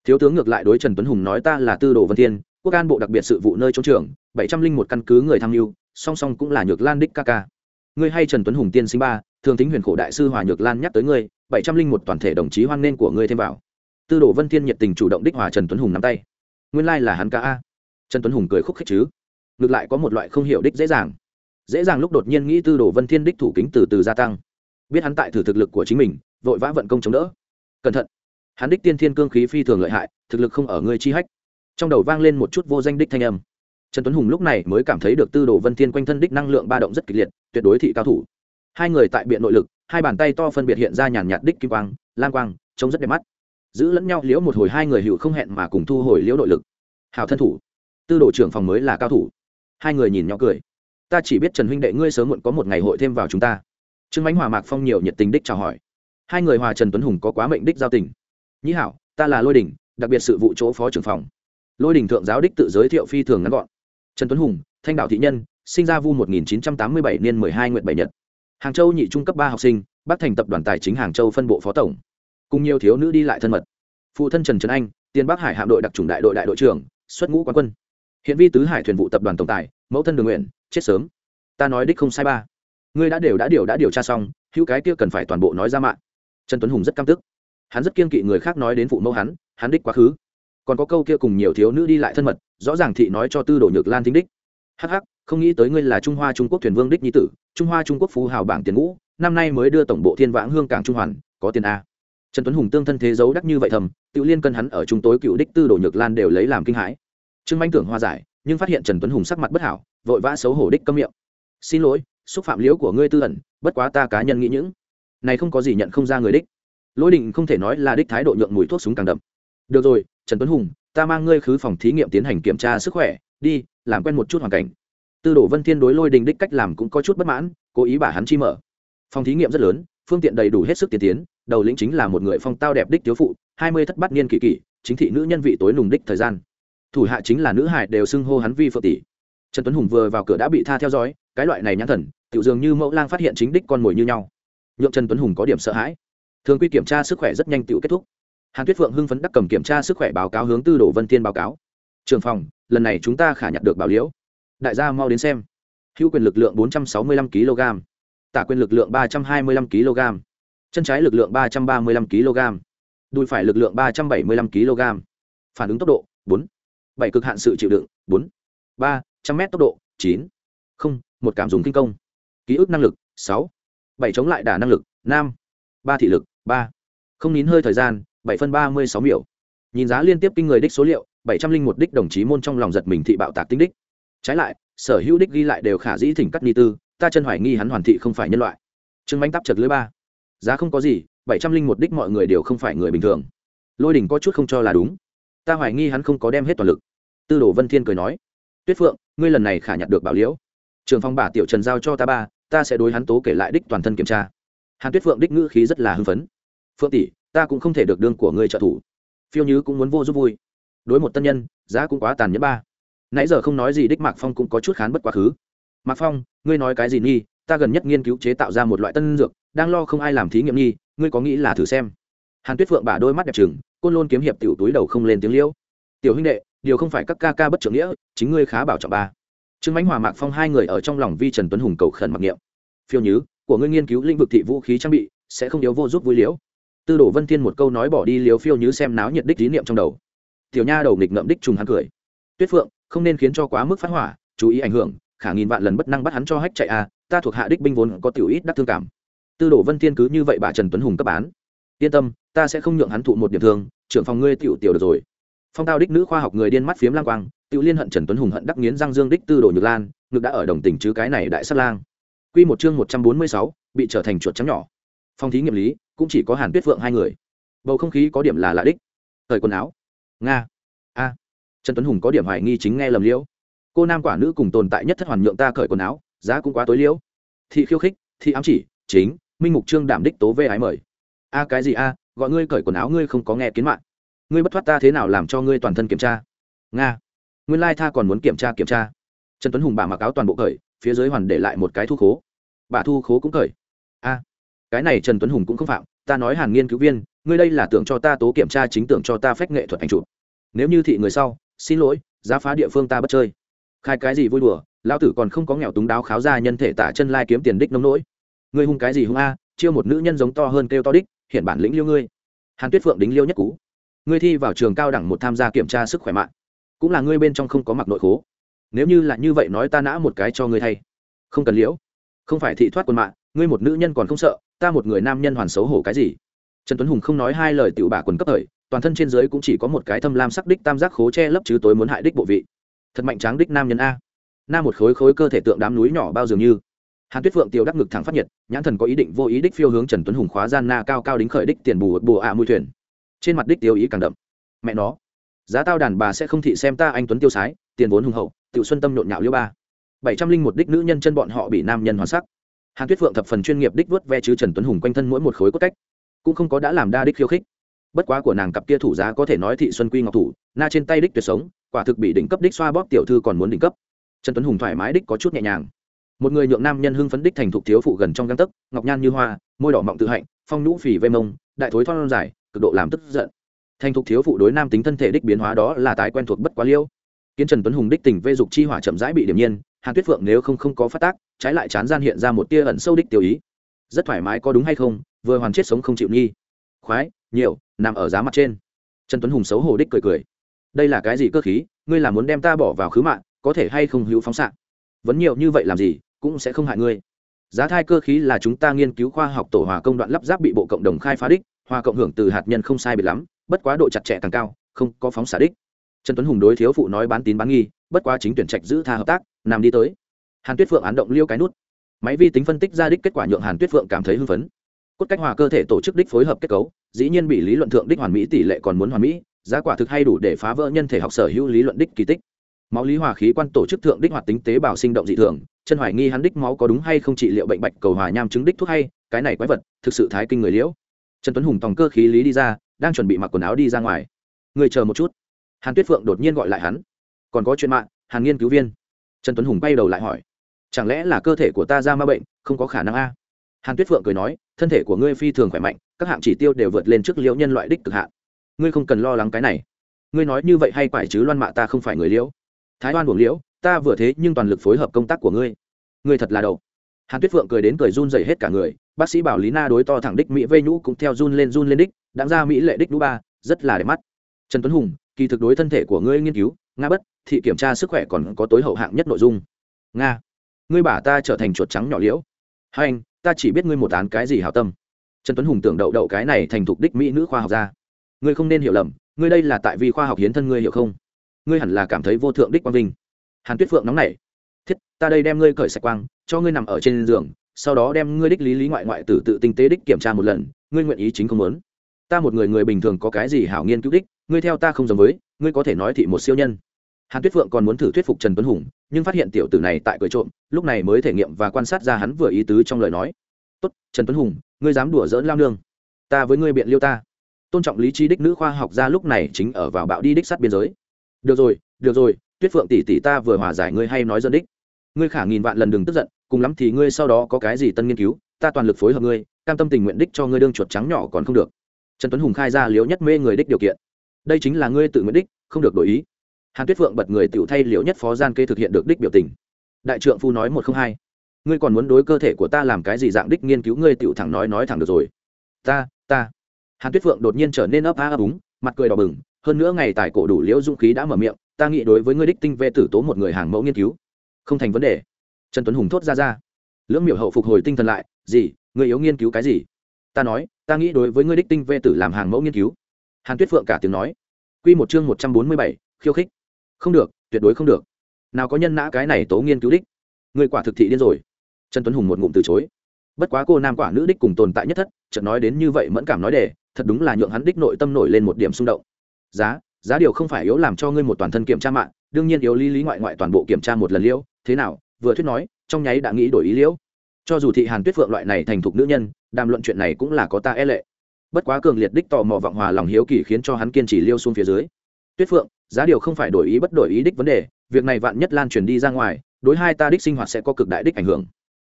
Thiếu tướng ngược lại đối trần tuấn hùng nói ta là tư đồ vân thiên, quốc an bộ đặc biệt sự vụ nơi trốn trưởng, bảy trăm linh một căn cứ người tham mưu, song song cũng là nhược lan đích ca ca ngươi hay trần tuấn hùng tiên sinh ba, thường tính huyền khổ đại sư hòa nhược lan nhắc tới ngươi, bảy trăm linh một toàn thể đồng chí hoan nên của ngươi thêm vào. Tư đồ vân thiên nhiệt tình chủ động đích hòa trần tuấn hùng nắm tay. Nguyên lai là hắn ca a. Trần tuấn hùng cười khúc khích chứ. Ngược lại có một loại không hiểu đích dễ dàng. Dễ dàng lúc đột nhiên nghĩ tư đồ vân thiên đích thủ kính từ từ gia tăng. Biết hắn tại thử thực lực của chính mình, vội vã vận công chống đỡ. Cẩn thận. Hắn đích tiên thiên cương khí phi thường lợi hại, thực lực không ở ngươi chi hách. Trong đầu vang lên một chút vô danh đích thanh âm trần tuấn hùng lúc này mới cảm thấy được tư đồ vân thiên quanh thân đích năng lượng ba động rất kịch liệt, tuyệt đối thị cao thủ. Hai người tại biện nội lực, hai bàn tay to phân biệt hiện ra nhàn nhạt đích kim quang lan quang, trông rất đẹp mắt. Giữ lẫn nhau liễu một hồi hai người hữu không hẹn mà cùng thu hồi liễu nội lực. Hào thân thủ. Tư đồ trưởng phòng mới là cao thủ. Hai người nhìn nhau cười. Ta chỉ biết trần huynh đệ ngươi sớm muộn có một ngày hội thêm vào chúng ta. Trương mánh hòa mạc phong nhiều nhiệt tình đích chào hỏi. Hai người hòa trần tuấn hùng có quá mệnh đích giao tình. Nhĩ hảo, ta là lôi đình, đặc biệt sự vụ chỗ phó trưởng phòng. Lôi đình thượng giáo đích tự giới thiệu phi thường ngắn gọn trần tuấn hùng, thanh đạo thị nhân, sinh ra vu một nghìn chín trăm tám mươi bảy niên mười hai nguyện bảy nhật. Hàng châu nhị trung cấp ba học sinh, bắc thành tập đoàn tài chính hàng châu phân bộ phó tổng. Cùng nhiều thiếu nữ đi lại thân mật. Phụ thân trần trấn anh, tiền bắc hải hạm đội đặc trùng đại đội đại đội trưởng, xuất ngũ quán quân. Hiện vi tứ hải thuyền vụ tập đoàn tổng tài, mẫu thân đường nguyện, chết sớm. Ta nói đích không sai ba. Ngươi đã đều đã điều đã điều tra xong, hữu cái kia cần phải toàn bộ nói ra mạng. Trần tuấn hùng rất căm tức. Hắn rất kiên kỵ người khác nói đến phụ mẫu hắn hắn đích quá khứ. Còn có câu kia cùng nhiều thiếu nữ đi lại thân mật rõ ràng thị nói cho tư đồ nhược lan thính đích. Hắc hắc, không nghĩ tới ngươi là trung hoa trung quốc thuyền vương đích nhi tử trung hoa trung quốc phú hào bảng tiền ngũ năm nay mới đưa tổng bộ thiên vãng hương cảng trung hoàn có tiền a. Trần tuấn hùng tương thân thế giấu đắc như vậy thầm tự liên cân hắn ở trung tối cựu đích tư đồ nhược lan đều lấy làm kinh hãi. Trương manh tưởng hoa giải nhưng phát hiện trần tuấn hùng sắc mặt bất hảo vội vã xấu hổ đích câm miệng. Xin lỗi xúc phạm liễu của ngươi tư ẩn bất quá ta cá nhân nghĩ những này không có gì nhận không ra người đích. Lỗi định không thể nói là đích thái độ nhượng mùi thuốc súng càng đậm. Được rồi trần tuấn hùng ta mang ngươi khứ phòng thí nghiệm tiến hành kiểm tra sức khỏe, đi, làm quen một chút hoàn cảnh. Tư đồ vân thiên đối lôi đình đích cách làm cũng có chút bất mãn, cố ý bả hắn chi mở. Phòng thí nghiệm rất lớn, phương tiện đầy đủ hết sức tiên tiến, đầu lĩnh chính là một người phong tao đẹp đích thiếu phụ, hai mươi thất bát niên kỳ kỳ chính thị nữ nhân vị tối nùng đích thời gian. Thủ hạ chính là nữ hải đều xưng hô hắn vi phượng tỷ. Trần tuấn hùng vừa vào cửa đã bị tha theo dõi, cái loại này nhãn thần, tiểu dường như mẫu lang phát hiện chính đích con mồi như nhau. Nhượng trần tuấn hùng có điểm sợ hãi. Thường quy kiểm tra sức khỏe rất nhanh tiểu kết thúc hàn tuyết phượng hưng phấn đắc cầm kiểm tra sức khỏe báo cáo hướng tư đồ vân tiên báo cáo trường phòng, lần này chúng ta khả nhặt được bảo liễu đại gia mau đến xem hữu quyền lực lượng 465 kg tả quyền lực lượng 325 kg chân trái lực lượng 335 kg đùi phải lực lượng 375 kg phản ứng tốc độ 4. bảy cực hạn sự chịu đựng 4. 3. trăm mét tốc độ 9. không, một cảm dùng kinh công ký ức năng lực 6. bảy chống lại đả năng lực nam ba thị lực, ba không nín hơi thời gian bảy phân ba mươi sáu miểu. Nhìn giá liên tiếp kinh người đích số liệu, bảy trăm linh một đích đồng chí môn trong lòng giật mình thị bạo tạc tinh đích. Trái lại, sở hữu đích ghi lại đều khả dĩ thỉnh cắt ni tư, ta chân hoài nghi hắn hoàn thị không phải nhân loại. Trương bánh tắp chật lưới ba. Giá không có gì, bảy trăm linh một đích mọi người đều không phải người bình thường. Lôi đình có chút không cho là đúng. Ta hoài nghi hắn không có đem hết toàn lực. Tư đồ vân thiên cười nói. Tuyết phượng, ngươi lần này khả nhặt được bảo liễu. Trường phong bả tiểu trần giao cho ta ba, ta sẽ đối hắn tố kể lại đích toàn thân kiểm tra. Hàn tuyết phượng đích ngữ khí rất là hưng phấn. Phượng tỷ ta cũng không thể được đương của ngươi trợ thủ. Phiêu nhứ cũng muốn vô giúp vui. Đối một tân nhân giá cũng quá tàn nhẫn ba. Nãy giờ không nói gì đích mạc phong cũng có chút khán bất quá khứ. Mạc phong ngươi nói cái gì nghi? Ta gần nhất nghiên cứu chế tạo ra một loại tân dược đang lo không ai làm thí nghiệm nghi ngươi có nghĩ là thử xem? Hàn tuyết phượng bả đôi mắt đẹp trừng, côn lôn kiếm hiệp tiểu túi đầu không lên tiếng liễu tiểu huynh đệ điều không phải các ca ca bất trưởng nghĩa chính ngươi khá bảo trọng ba. Trương mãnh hòa mạc phong hai người ở trong lòng vi trần tuấn hùng cầu khẩn mặc niệm. Phiêu nhứ của ngươi nghiên cứu lĩnh vực thị vũ khí trang bị sẽ không yếu vô giúp vui liễu tư đồ vân thiên một câu nói bỏ đi liều phiêu như xem náo nhiệt đích tín niệm trong đầu. Tiểu nha đầu nghịch ngậm đích trùng hắn cười. Tuyết phượng, không nên khiến cho quá mức phát hỏa, chú ý ảnh hưởng, khả nghìn vạn lần bất năng bắt hắn cho hách chạy à ta thuộc hạ đích binh vốn có tiểu ít đắc thương cảm. Tư đồ vân thiên cứ như vậy bà trần tuấn hùng cấp bán yên tâm, ta sẽ không nhượng hắn thụ một điểm thương, trưởng phòng ngươi tiểu tiểu được rồi. Phong tao đích nữ khoa học người điên mắt phiếm lang quang, tiểu liên hận trần tuấn hùng hận đắc nghiến răng dương đích tư đồ nhược lan, ngực đã ở đồng tình chứ cái này đại sát lang. Quy một chương một trăm bốn mươi sáu, bị trở thành chuột trắng nhỏ. Phong thí nghiệm lý cũng chỉ có hàn tuyết phượng hai người. Bầu không khí có điểm là lạ đích. Thời quần áo. Nga. A. Trần tuấn hùng có điểm hoài nghi chính nghe lầm liễu. Cô nam quả nữ cùng tồn tại nhất thất hoàn nhượng ta cởi quần áo, giá cũng quá tối liễu. Thị khiêu khích, thị ám chỉ, chính, minh mục trương đảm đích tố vê ái mời. A cái gì a, gọi ngươi cởi quần áo ngươi không có nghe kiến mạng. Ngươi bất thoát ta thế nào làm cho ngươi toàn thân kiểm tra? Nga. Nguyên lai tha còn muốn kiểm tra kiểm tra. Trần tuấn hùng bà mặc áo toàn bộ cởi, phía dưới hoàn để lại một cái thu khố. Bà thu khố cũng cởi. A cái này trần tuấn hùng cũng không phạm, ta nói hàn nghiên cứu viên, ngươi đây là tưởng cho ta tố kiểm tra chính tưởng cho ta phép nghệ thuật ảnh chụp. Nếu như thị người sau, xin lỗi, giá phá địa phương ta bất chơi. Khai cái gì vui đùa, lão tử còn không có nghèo túng đáo kháo ra nhân thể tả chân lai kiếm tiền đích nông nỗi. Ngươi hung cái gì hung a, chiêu một nữ nhân giống to hơn kêu to đích, hiện bản lĩnh liêu ngươi. Hàn tuyết phượng đính liêu nhất cú. Ngươi thi vào trường cao đẳng một tham gia kiểm tra sức khỏe mạng. Cũng là ngươi bên trong không có mặc nội khố. Nếu như là như vậy nói ta nã một cái cho ngươi thay. Không cần liễu. Không phải thị thoát quân mạng, ngươi một nữ nhân còn không sợ ta một người nam nhân hoàn xấu hổ cái gì? Trần tuấn hùng không nói hai lời tiểu bả quần cấp thời, toàn thân trên dưới cũng chỉ có một cái thâm lam sắc đích tam giác khố che lấp chứ tối muốn hại đích bộ vị. Thật mạnh tráng đích nam nhân a. Nam một khối khối cơ thể tượng đám núi nhỏ bao dường như. Hàn tuyết phượng tiêu đắc ngực thẳng phát nhiệt, nhãn thần có ý định vô ý đích phiêu hướng trần tuấn hùng khóa gian na cao cao đính khởi đích tiền bù bù ạ à mùi thuyền. Trên mặt đích tiêu ý càng đậm. Mẹ nó, giá tao đàn bà sẽ không thị xem ta anh tuấn tiêu sái, tiền vốn hùng hậu, tiểu xuân tâm nhộn nhạo liêu ba. Bảy trăm linh một đích nữ nhân chân bọn họ bị nam nhân hoàn sắc hàn tuyết phượng thập phần chuyên nghiệp đích vớt ve chứ trần tuấn hùng quanh thân mỗi một khối cốt cách, cũng không có đã làm đa đích khiêu khích. Bất quá của nàng cặp kia thủ giá có thể nói thị xuân quy ngọc thủ, na trên tay đích tuyệt sống, quả thực bị đỉnh cấp đích xoa bóp tiểu thư còn muốn đỉnh cấp. Trần tuấn hùng thoải mái đích có chút nhẹ nhàng. Một người nhượng nam nhân hưng phấn đích thành thục thiếu phụ gần trong găng tấc, ngọc nhan như hoa, môi đỏ mọng tự hạnh, phong nhũ phì vây mông, đại thối thon dài, cực độ làm tức giận. Thành thục thiếu phụ đối nam tính thân thể đích biến hóa đó là tái quen thuộc bất quá liêu. Kiến trần tuấn hùng đích tình vê dục chi hỏa chậm rãi bị điểm nhiên hàn tuyết phượng nếu không không có phát tác, trái lại chán gian hiện ra một tia ẩn sâu đích tiêu ý. Rất thoải mái có đúng hay không, vừa hoàn chết sống không chịu nghi. Khoái, nhiều, nằm ở giá mặt trên. Trần tuấn hùng xấu hổ đích cười cười. Đây là cái gì cơ khí, ngươi là muốn đem ta bỏ vào khứ mạng, có thể hay không hữu phóng xạ? Vấn nhiều như vậy làm gì, cũng sẽ không hại ngươi. Giá thai cơ khí là chúng ta nghiên cứu khoa học tổ hòa công đoạn lắp ráp bị bộ cộng đồng khai phá đích, hòa cộng hưởng từ hạt nhân không sai biệt lắm, bất quá độ chặt chẽ càng cao, không có phóng xạ đích trần tuấn hùng đối thiếu phụ nói bán tín bán nghi, bất quá chính tuyển trạch giữ tha hợp tác, nằm đi tới. Hàn tuyết phượng án động liêu cái nút. Máy vi tính phân tích ra đích kết quả nhượng hàn tuyết phượng cảm thấy hưng phấn. Cốt cách hòa cơ thể tổ chức đích phối hợp kết cấu, dĩ nhiên bị lý luận thượng đích hoàn mỹ tỷ lệ còn muốn hoàn mỹ, giá quả thực hay đủ để phá vỡ nhân thể học sở hữu lý luận đích kỳ tích. Máu lý hòa khí quan tổ chức thượng đích hoạt tính tế bào sinh động dị thường, chân hoài nghi hắn đích máu có đúng hay không trị liệu bệnh bạch cầu hòa nham chứng đích thuốc hay, cái này quái vật, thực sự thái kinh người liễu. Trần tuấn hùng tòng cơ khí lý đi ra, đang chuẩn bị mặc quần áo đi ra ngoài. Người chờ một chút hàn tuyết phượng đột nhiên gọi lại hắn. Còn có chuyện mạng, hàn nghiên cứu viên. Trần tuấn hùng bay đầu lại hỏi. Chẳng lẽ là cơ thể của ta ra ma bệnh, không có khả năng a? Hàn tuyết phượng cười nói, thân thể của ngươi phi thường khỏe mạnh, các hạng chỉ tiêu đều vượt lên trước liễu nhân loại đích cực hạn. Ngươi không cần lo lắng cái này. Ngươi nói như vậy hay phải chứ loan mạ ta không phải người liễu. Thái oan buồng liễu, ta vừa thế nhưng toàn lực phối hợp công tác của ngươi. Ngươi thật là đầu. Hàn tuyết phượng cười đến cười run dày hết cả người, bác sĩ bảo lý na đối to thẳng đích mỹ vây nhũ cũng theo run lên run lên đích, đáng ra mỹ lệ đích nhũ ba, rất là đẹp mắt. Trần tuấn hùng kỳ thực đối thân thể của ngươi nghiên cứu, nga bất, thị kiểm tra sức khỏe còn có tối hậu hạng nhất nội dung. Nga, ngươi bả ta trở thành chuột trắng nhỏ liễu. Hai anh, ta chỉ biết ngươi một án cái gì hảo tâm. Trần tuấn hùng tưởng đậu đậu cái này thành thục đích mỹ nữ khoa học gia ngươi không nên hiểu lầm, ngươi đây là tại vì khoa học hiến thân ngươi hiểu không? Ngươi hẳn là cảm thấy vô thượng đích quang vinh. Hàn tuyết phượng nóng nảy. Thiết, ta đây đem ngươi cởi sạch quang, cho ngươi nằm ở trên giường, sau đó đem ngươi đích lý lý ngoại ngoại tử tự tinh tế đích kiểm tra một lần, ngươi nguyện ý chính không muốn. Ta một người người bình thường có cái gì hảo nghiên cứu đích? Ngươi theo ta không giống với, ngươi có thể nói thị một siêu nhân. Hàn tuyết phượng còn muốn thử thuyết phục trần tuấn hùng, nhưng phát hiện tiểu tử này tại cười trộm, lúc này mới thể nghiệm và quan sát ra hắn vừa ý tứ trong lời nói. Tốt, trần tuấn hùng, ngươi dám đùa dỡn lao nương. Ta với ngươi biện liêu ta. Tôn trọng lý trí đích nữ khoa học gia lúc này chính ở vào bạo đi đích sát biên giới. Được rồi được rồi, tuyết phượng tỷ tỷ ta vừa hòa giải ngươi hay nói dân đích. Ngươi khả nghìn vạn lần đừng tức giận, cùng lắm thì ngươi sau đó có cái gì tân nghiên cứu, ta toàn lực phối hợp ngươi, cam tâm tình nguyện đích cho ngươi đương chuột trắng nhỏ còn không được. Trần tuấn hùng khai ra liếu nhất mê người đích điều kiện đây chính là ngươi tự nguyện đích, không được đổi ý. Hàn tuyết phượng bật người tự thay liễu nhất phó gian kê thực hiện được đích biểu tình. Đại trượng phu nói một không hai. Ngươi còn muốn đối cơ thể của ta làm cái gì dạng đích nghiên cứu ngươi tự thẳng nói nói thẳng được rồi. Ta ta. Hàn tuyết phượng đột nhiên trở nên ấp á ấp úng, mặt cười đỏ bừng, hơn nữa ngày tài cổ đủ liễu dung khí đã mở miệng, ta nghĩ đối với ngươi đích tinh vệ tử tố một người hàng mẫu nghiên cứu, không thành vấn đề. Trần tuấn hùng thốt ra ra. Lưỡng miểu hậu phục hồi tinh thần lại, gì, ngươi yếu nghiên cứu cái gì? Ta nói, ta nghĩ đối với ngươi đích tinh vệ tử làm hàng mẫu nghiên cứu hàn tuyết phượng cả tiếng nói. Q một chương một trăm bốn mươi bảy, khiêu khích. Không được, tuyệt đối không được. Nào có nhân nã cái này tố nghiên cứu đích. Người quả thực thị điên rồi. Trần tuấn hùng một ngụm từ chối. Bất quá cô nam quả nữ đích cùng tồn tại nhất thất, chợt nói đến như vậy mẫn cảm nói đề, thật đúng là nhượng hắn đích nội tâm nổi lên một điểm xung động. Giá giá điều không phải yếu làm cho ngươi một toàn thân kiểm tra mạng, đương nhiên yếu lý lý ngoại ngoại toàn bộ kiểm tra một lần liễu thế nào? Vừa thuyết nói, trong nháy đã nghĩ đổi ý liễu cho dù thị hàn tuyết phượng loại này thành thục nữ nhân, đàm luận chuyện này cũng là có ta e lệ bất quá cường liệt đích tò mò vọng hòa lòng hiếu kỳ khiến cho hắn kiên trì liêu xuống phía dưới. Tuyết phượng, giá điều không phải đổi ý bất đổi ý đích vấn đề, việc này vạn nhất lan truyền đi ra ngoài, đối hai ta đích sinh hoạt sẽ có cực đại đích ảnh hưởng.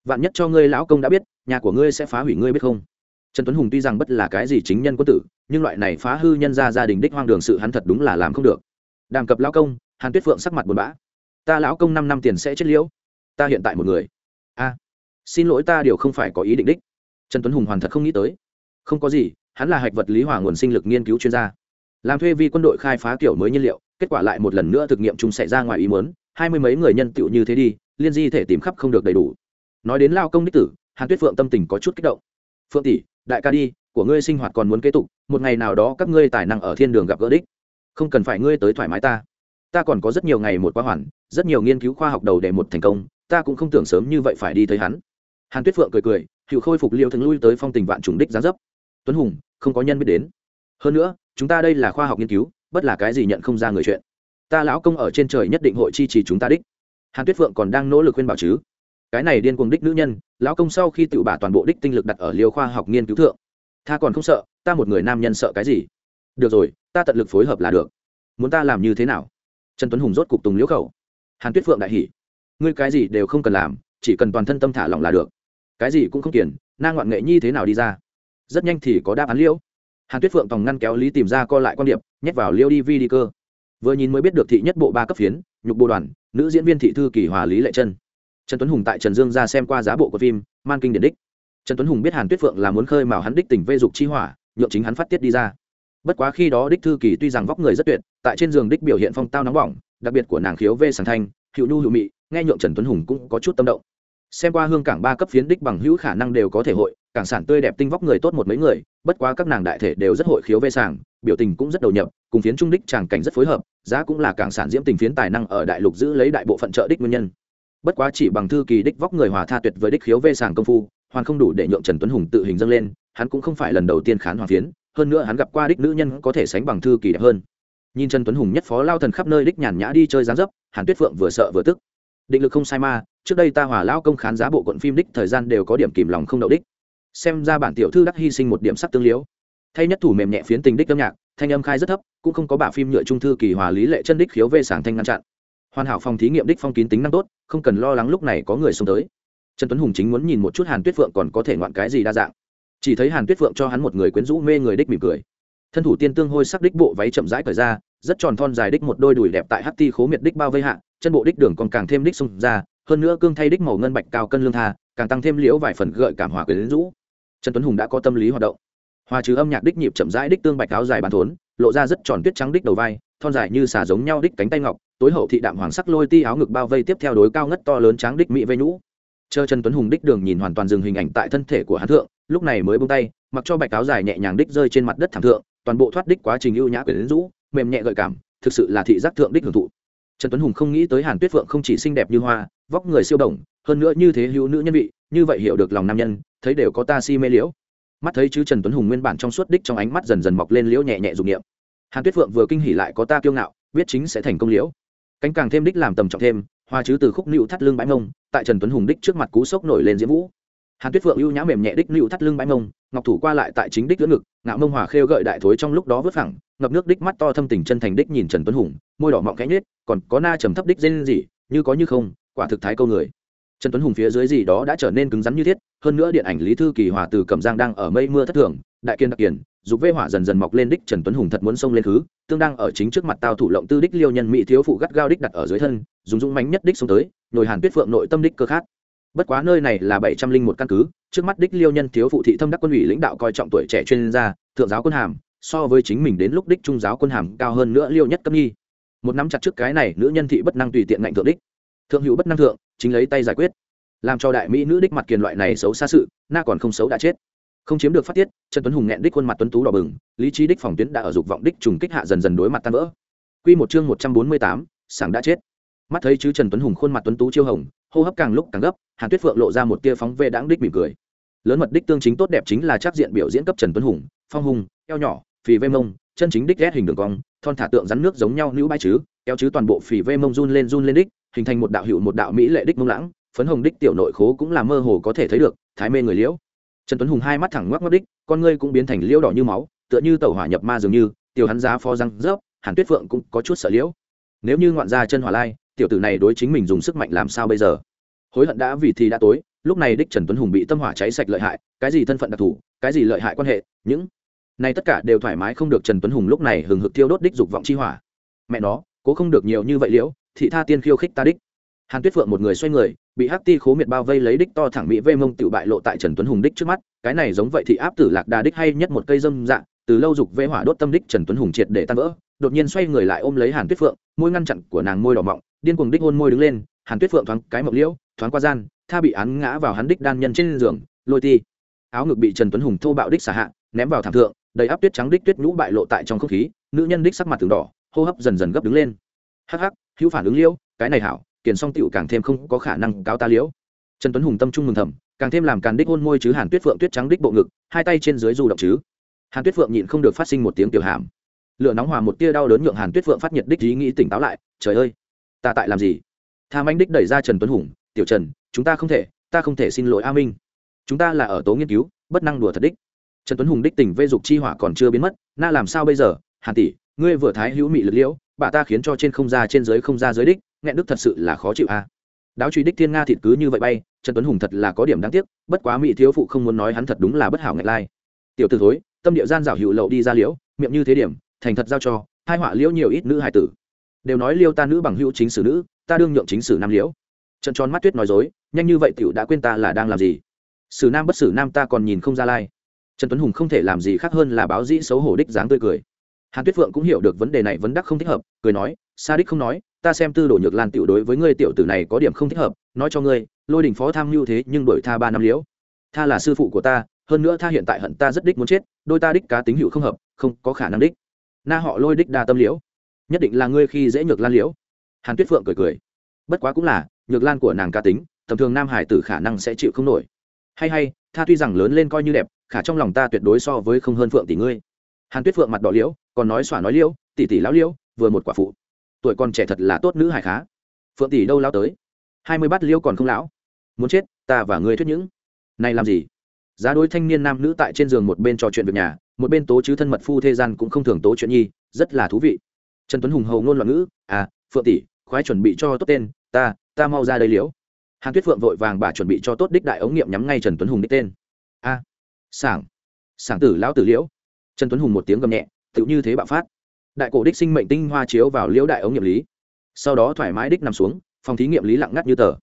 Vạn nhất cho ngươi lão công đã biết, nhà của ngươi sẽ phá hủy ngươi biết không? Trần tuấn hùng tuy rằng bất là cái gì chính nhân quân tử, nhưng loại này phá hư nhân ra gia đình đích hoang đường sự hắn thật đúng là làm không được. Đàm cập lão công, hàn tuyết phượng sắc mặt buồn bã. Ta lão công năm năm tiền sẽ chết liễu. Ta hiện tại một người. A, xin lỗi ta điều không phải có ý định đích. Trần tuấn hùng hoàn thật không nghĩ tới. Không có gì hắn là hạch vật lý hỏa nguồn sinh lực nghiên cứu chuyên gia. Làm thuê vi quân đội khai phá kiểu mới nhiên liệu, kết quả lại một lần nữa thực nghiệm chung xảy ra ngoài ý muốn, hai mươi mấy người nhân tựu như thế đi, liên di thể tìm khắp không được đầy đủ. Nói đến lao công đích tử, hàn tuyết phượng tâm tình có chút kích động. Phượng tỷ, đại ca đi, của ngươi sinh hoạt còn muốn kế tục, một ngày nào đó các ngươi tài năng ở thiên đường gặp gỡ đích. Không cần phải ngươi tới thoải mái ta. Ta còn có rất nhiều ngày một quá hoàn, rất nhiều nghiên cứu khoa học đầu để một thành công, ta cũng không tưởng sớm như vậy phải đi thấy hắn. Hàn tuyết phượng cười cười, hiệu khôi phục liêu thường lui tới phong tình vạn trùng đích gián dấp. Tuấn hùng không có nhân biết đến. Hơn nữa, chúng ta đây là khoa học nghiên cứu, bất là cái gì nhận không ra người chuyện. Ta lão công ở trên trời nhất định hội chi trì chúng ta đích. Hàn tuyết phượng còn đang nỗ lực khuyên bảo chứ. Cái này điên cuồng đích nữ nhân, lão công sau khi tự bả toàn bộ đích tinh lực đặt ở liều khoa học nghiên cứu thượng. Tha còn không sợ, ta một người nam nhân sợ cái gì? Được rồi, ta tận lực phối hợp là được. Muốn ta làm như thế nào? Trần tuấn hùng rốt cục tùng liễu khẩu. Hàn tuyết phượng đại hỉ. Ngươi cái gì đều không cần làm, chỉ cần toàn thân tâm thả lỏng là được. Cái gì cũng không tiền nang ngoạn nghệ nhi thế nào đi ra? Rất nhanh thì có đáp án liễu. Hàn tuyết phượng tòng ngăn kéo lý tìm ra co lại quan điệp nhét vào liêu đi vi đi cơ. Vừa nhìn mới biết được thị nhất bộ ba cấp phiến, nhục bộ đoàn, nữ diễn viên thị thư kỳ hòa lý lệ chân trần tuấn hùng tại trần dương ra xem qua giá bộ của phim, man kinh điển đích. Trần tuấn hùng biết hàn tuyết phượng là muốn khơi mào hắn đích tỉnh vê dục chi hỏa, nhượng chính hắn phát tiết đi ra. Bất quá khi đó đích thư kỳ tuy rằng vóc người rất tuyệt, tại trên giường đích biểu hiện phong tao nóng bỏng, đặc biệt của nàng khiếu vê sàng thanh, hữu nhu hữu mị, nghe nhượng trần tuấn hùng cũng có chút tâm động xem qua hương cảng ba cấp phiến đích bằng hữu khả năng đều có thể hội, cảng sản tươi đẹp tinh vóc người tốt một mấy người, bất quá các nàng đại thể đều rất hội khiếu vê sàng biểu tình cũng rất đầu nhập, cùng phiến trung đích tràng cảnh rất phối hợp, giá cũng là cảng sản diễm tình phiến tài năng ở đại lục giữ lấy đại bộ phận trợ đích nguyên nhân. Bất quá chỉ bằng thư kỳ đích vóc người hòa tha tuyệt với đích khiếu vê sàng công phu, hoàn không đủ để nhượng trần tuấn hùng tự hình dâng lên, hắn cũng không phải lần đầu tiên khán hoàng phiến, hơn nữa hắn gặp qua đích nữ nhân có thể sánh bằng thư kỳ đẹp hơn. Nhìn trần tuấn hùng nhất phó lao thần khắp nơi đích nhàn nhã đi chơi gián dấp, hàn tuyết phượng vừa sợ vừa tức định lực không sai ma trước đây ta hỏa lao công khán giá bộ quận phim đích thời gian đều có điểm kìm lòng không đậu đích. Xem ra bản tiểu thư đắc hy sinh một điểm sắc tương liếu thay nhất thủ mềm nhẹ phiến tình đích âm nhạc, thanh âm khai rất thấp, cũng không có bả phim nhựa trung thư kỳ hòa lý lệ chân đích khiếu về sảng thanh ngăn chặn. Hoàn hảo phòng thí nghiệm đích phong kín tính năng tốt, không cần lo lắng lúc này có người xông tới. Trần tuấn hùng chính muốn nhìn một chút hàn tuyết phượng còn có thể ngoạn cái gì đa dạng. Chỉ thấy hàn tuyết phượng cho hắn một người quyến rũ mê người đích mỉm cười. Thân thủ tiên tương hôi sắc đích bộ váy chậm rãi cởi ra, rất tròn thon dài đích một đôi đùi đẹp tại hắt ti khố miệt đích bao vây hạ chân bộ đích đường còn càng thêm đích xung ra, hơn nữa cương thay đích màu ngân bạch cao cân lương tha, càng tăng thêm liễu vài phần gợi cảm hòa quyến rũ. Trần tuấn hùng đã có tâm lý hoạt động. Hòa trừ âm nhạc đích nhịp chậm rãi đích tương bạch áo dài bàn thốn, lộ ra rất tròn tuyết trắng đích đầu vai, thon dài như xà giống nhau đích cánh tay ngọc, tối hậu thị đạm hoàng sắc lôi ti áo ngực bao vây tiếp theo đối cao ngất to lớn trắng đích mỹ vây nhũ. Chờ trần tuấn hùng đích đường nhìn hoàn toàn dừng hình ảnh tại thân thể của hắn thượng, lúc này mới bông tay, mặc cho bạch áo dài nhẹ nhàng đích rơi trên mặt đất thảm thượng, toàn bộ thoát đích quá trình ưu nhã quyển rũ, mềm nhẹ gợi cảm, thực sự là thị giác thượng đích hưởng thụ trần tuấn hùng không nghĩ tới hàn tuyết phượng không chỉ xinh đẹp như hoa, vóc người siêu đồng, hơn nữa như thế hữu nữ nhân vị, như vậy hiểu được lòng nam nhân, thấy đều có ta si mê liễu. Mắt thấy chứ trần tuấn hùng nguyên bản trong suốt đích trong ánh mắt dần dần mọc lên liễu nhẹ nhẹ dụng niệm. Hàn tuyết phượng vừa kinh hỉ lại có ta kiêu ngạo, biết chính sẽ thành công liễu. Cánh càng thêm đích làm tầm trọng thêm, hoa chứ từ khúc nịu thắt lưng bãi mông, tại trần tuấn hùng đích trước mặt cú sốc nổi lên diễm vũ. Hàn tuyết phượng ưu nhã mềm nhẹ đích nịu thắt lưng bãi mông, ngọc thủ qua lại tại chính đích lưỡng ngực, ngạo mông hòa khêu gợi đại thối trong lúc đó vớt phẳng, ngập nước đích mắt to thâm tình chân thành đích nhìn trần tuấn hùng môi đỏ mọng cánh nết còn có na trầm thấp đích dên gì như có như không, quả thực thái câu người. Trần tuấn hùng phía dưới gì đó đã trở nên cứng rắn như thiết, hơn nữa điện ảnh lý thư kỳ hòa từ cẩm giang đang ở mây mưa thất thường, đại kiên đặc kiền, dục vê hỏa dần dần mọc lên đích trần tuấn hùng thật muốn xông lên khứ, tương đang ở chính trước mặt tao thủ lộng tư đích liêu nhân mỹ thiếu phụ gắt gao đích đặt ở dưới thân, dùng dũng mánh nhất đích xông tới, nồi hàn tuyết phượng nội tâm đích cơ khát. Bất quá nơi này là bảy trăm linh một căn cứ, trước mắt đích liêu nhân thiếu phụ thị thâm đắc quân ủy lãnh đạo coi trọng tuổi trẻ chuyên gia, thượng giáo quân hàm, so với chính mình đến lúc đích trung giáo quân hàm cao hơn nữa liêu nhất cấp nghi một nắm chặt trước cái này nữ nhân thị bất năng tùy tiện ngạnh thượng đích. Thượng hữu bất năng thượng, chính lấy tay giải quyết. Làm cho đại mỹ nữ đích mặt kiền loại này xấu xa sự, na còn không xấu đã chết. Không chiếm được phát tiết, trần tuấn hùng nghẹn đích khuôn mặt tuấn tú đỏ bừng, lý trí đích phòng tuyến đã ở dục vọng đích trùng kích hạ dần dần đối mặt tan vỡ. Q một chương một trăm bốn mươi tám, sảng đã chết. Mắt thấy chứ trần tuấn hùng khuôn mặt tuấn tú chiêu hồng, hô hấp càng lúc càng gấp, hàn tuyết phượng lộ ra một tia phóng vệ đáng đích mỉm cười. Lớn mật đích tương chính tốt đẹp chính là chắc diện biểu diễn cấp trần tuấn hùng, phong hùng, eo nhỏ, phì vê mông, chân chính đích ghét hình đường cong thon thả tượng rắn nước giống nhau nữ bãi chứ, kéo chứ toàn bộ phì vê mông run lên run lên đích, hình thành một đạo hữu một đạo mỹ lệ đích mông lãng, phấn hồng đích tiểu nội khố cũng là mơ hồ có thể thấy được, thái mê người liễu. Trần tuấn hùng hai mắt thẳng ngoắc ngoắc đích, con ngươi cũng biến thành liễu đỏ như máu, tựa như tàu hỏa nhập ma dường như, tiểu hắn giá phó răng rớp, hàn tuyết phượng cũng có chút sợ liễu. Nếu như ngoạn ra chân hỏa lai, tiểu tử này đối chính mình dùng sức mạnh làm sao bây giờ? Hối hận đã vì thì đã tối, lúc này đích trần tuấn hùng bị tâm hỏa cháy sạch lợi hại, cái gì thân phận đặc thù, cái gì lợi hại quan hệ, những này tất cả đều thoải mái không được trần tuấn hùng lúc này hừng hực thiêu đốt đích dục vọng chi hỏa. Mẹ nó, cố không được nhiều như vậy liễu, thị tha tiên khiêu khích ta đích. Hàn tuyết phượng một người xoay người, bị hắc ti khố miệt bao vây lấy đích to thẳng mỹ vây mông tự bại lộ tại trần tuấn hùng đích trước mắt, cái này giống vậy thì áp tử lạc đà đích hay nhất một cây dâm dạng từ lâu dục vây hỏa đốt tâm đích trần tuấn hùng triệt để tan vỡ, đột nhiên xoay người lại ôm lấy hàn tuyết phượng, môi ngăn chặn của nàng môi đỏ mọng, điên cuồng đích hôn môi đứng lên, hàn tuyết phượng thoáng cái mộc liễu, thoáng qua gian, tha bị án ngã vào hắn đích đan nhân trên giường, lôi ti. Áo ngực bị trần tuấn hùng thô bạo đích xả hạ, ném vào thảm thượng đầy áp tuyết trắng đích tuyết nhũ bại lộ tại trong không khí, nữ nhân đích sắc mặt từng đỏ, hô hấp dần dần gấp đứng lên. Hắc hắc, hữu phản ứng liễu cái này hảo, kiền song tựu càng thêm không có khả năng cáo ta liễu. Trần tuấn hùng tâm trung mừng thầm, càng thêm làm càn đích hôn môi chứ hàn tuyết phượng tuyết trắng đích bộ ngực, hai tay trên dưới du động chứ. Hàn tuyết phượng nhịn không được phát sinh một tiếng tiểu hàm. Lửa nóng hòa một tia đau đớn nhượng hàn tuyết phượng phát nhiệt đích ý nghĩ tỉnh táo lại, trời ơi, ta tại làm gì? Tham anh đích đẩy ra trần tuấn hùng, tiểu trần, chúng ta không thể, ta không thể xin lỗi a minh. Chúng ta là ở tố nghiên cứu, bất năng đùa thật đích trần tuấn hùng đích tình vê dục chi hỏa còn chưa biến mất, na làm sao bây giờ? Hàn tỷ, ngươi vừa thái hữu mị lực liễu, bà ta khiến cho trên không ra trên dưới không ra dưới đích, nghẹn đức thật sự là khó chịu a. À. đáo truy đích thiên nga thịt cứ như vậy bay, trần tuấn hùng thật là có điểm đáng tiếc, bất quá mỹ thiếu phụ không muốn nói hắn thật đúng là bất hảo ngạch lai. Tiểu t ử thối, tâm địa gian rảo hữu lậu đi ra liễu, miệng như thế điểm, thành thật giao cho, hai họa liễu nhiều ít nữ hài tử. Đều nói liêu ta nữ bằng hữu chính sử nữ, ta đương nhượng chính sử nam liễu. Trận tròn mắt tuyết nói dối, nhanh như vậy tiểu đã quên ta là đang làm gì? Sử nam bất sử nam ta còn nhìn không ra lai trần tuấn hùng không thể làm gì khác hơn là báo dĩ xấu hổ đích dáng tươi cười. Hàn tuyết phượng cũng hiểu được vấn đề này vấn đắc không thích hợp, cười nói, sa đích không nói, ta xem tư đồ nhược lan tiểu đối với ngươi tiểu tử này có điểm không thích hợp, nói cho ngươi, lôi đình phó tham mưu thế nhưng đổi tha ba năm liễu. Tha là sư phụ của ta, hơn nữa tha hiện tại hận ta rất đích muốn chết, đôi ta đích cá tính hữu không hợp, không có khả năng đích. Na họ lôi đích đa tâm liễu. Nhất định là ngươi khi dễ nhược lan liễu. Hàn tuyết phượng cười cười. Bất quá cũng là, nhược lan của nàng cá tính, tầm thường nam hải tử khả năng sẽ chịu không nổi. Hay hay tha tuy rằng lớn lên coi như đẹp, khả trong lòng ta tuyệt đối so với không hơn phượng tỷ ngươi. Hàn tuyết phượng mặt đỏ liễu, còn nói xỏa nói liễu, tỷ tỷ lão liễu, vừa một quả phụ. Tuổi còn trẻ thật là tốt nữ hải khá. Phượng tỷ đâu lao tới? Hai mươi bát liễu còn không lão. Muốn chết, ta và ngươi thuyết những. Này làm gì? Giá đối thanh niên nam nữ tại trên giường một bên trò chuyện việc nhà, một bên tố chứ thân mật phu thế gian cũng không thường tố chuyện nhi, rất là thú vị. Trần tuấn hùng hầu ngôn loạn ngữ à phượng tỷ, khoái chuẩn bị cho tốt tên, ta ta mau ra đây liễu hàn tuyết phượng vội vàng bà chuẩn bị cho tốt đích đại ống nghiệm nhắm ngay trần tuấn hùng đích tên. A, sảng sảng tử lão tử liễu. Trần tuấn hùng một tiếng gầm nhẹ tự như thế bạo phát. Đại cổ đích sinh mệnh tinh hoa chiếu vào liễu đại ống nghiệm lý. Sau đó thoải mái đích nằm xuống, phòng thí nghiệm lý lặng ngắt như tờ.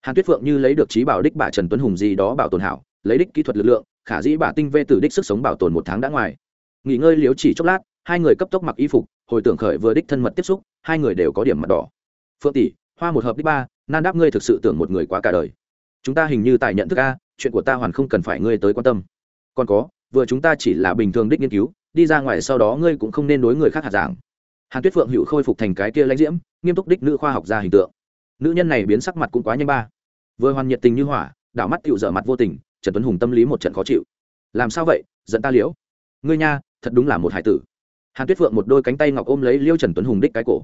Hàn tuyết phượng như lấy được trí bảo đích bà trần tuấn hùng gì đó bảo tồn hảo, lấy đích kỹ thuật lực lượng, khả dĩ bà tinh vê từ đích sức sống bảo tồn một tháng đã ngoài. Nghỉ ngơi liếu chỉ chốc lát, hai người cấp tốc mặc y phục, hồi tưởng khởi vừa đích thân mật tiếp xúc, hai người đều có điểm mặt đỏ. Phượng tỷ hoa một hợp đích ba, nan đáp ngươi thực sự tưởng một người quá cả đời. Chúng ta hình như tài nhận thức a, chuyện của ta hoàn không cần phải ngươi tới quan tâm. Còn có, vừa chúng ta chỉ là bình thường đích nghiên cứu, đi ra ngoài sau đó ngươi cũng không nên đối người khác hạt giảng. Hàn tuyết phượng hữu khôi phục thành cái kia lãnh diễm, nghiêm túc đích nữ khoa học gia hình tượng. Nữ nhân này biến sắc mặt cũng quá nhanh ba. Vừa hoàn nhiệt tình như hỏa, đảo mắt tựu dở mặt vô tình, trần tuấn hùng tâm lý một trận khó chịu. Làm sao vậy, giận ta liễu? Ngươi nha, thật đúng là một hải tử. Hàn tuyết phượng một đôi cánh tay ngọc ôm lấy liêu trần tuấn hùng đích cái cổ.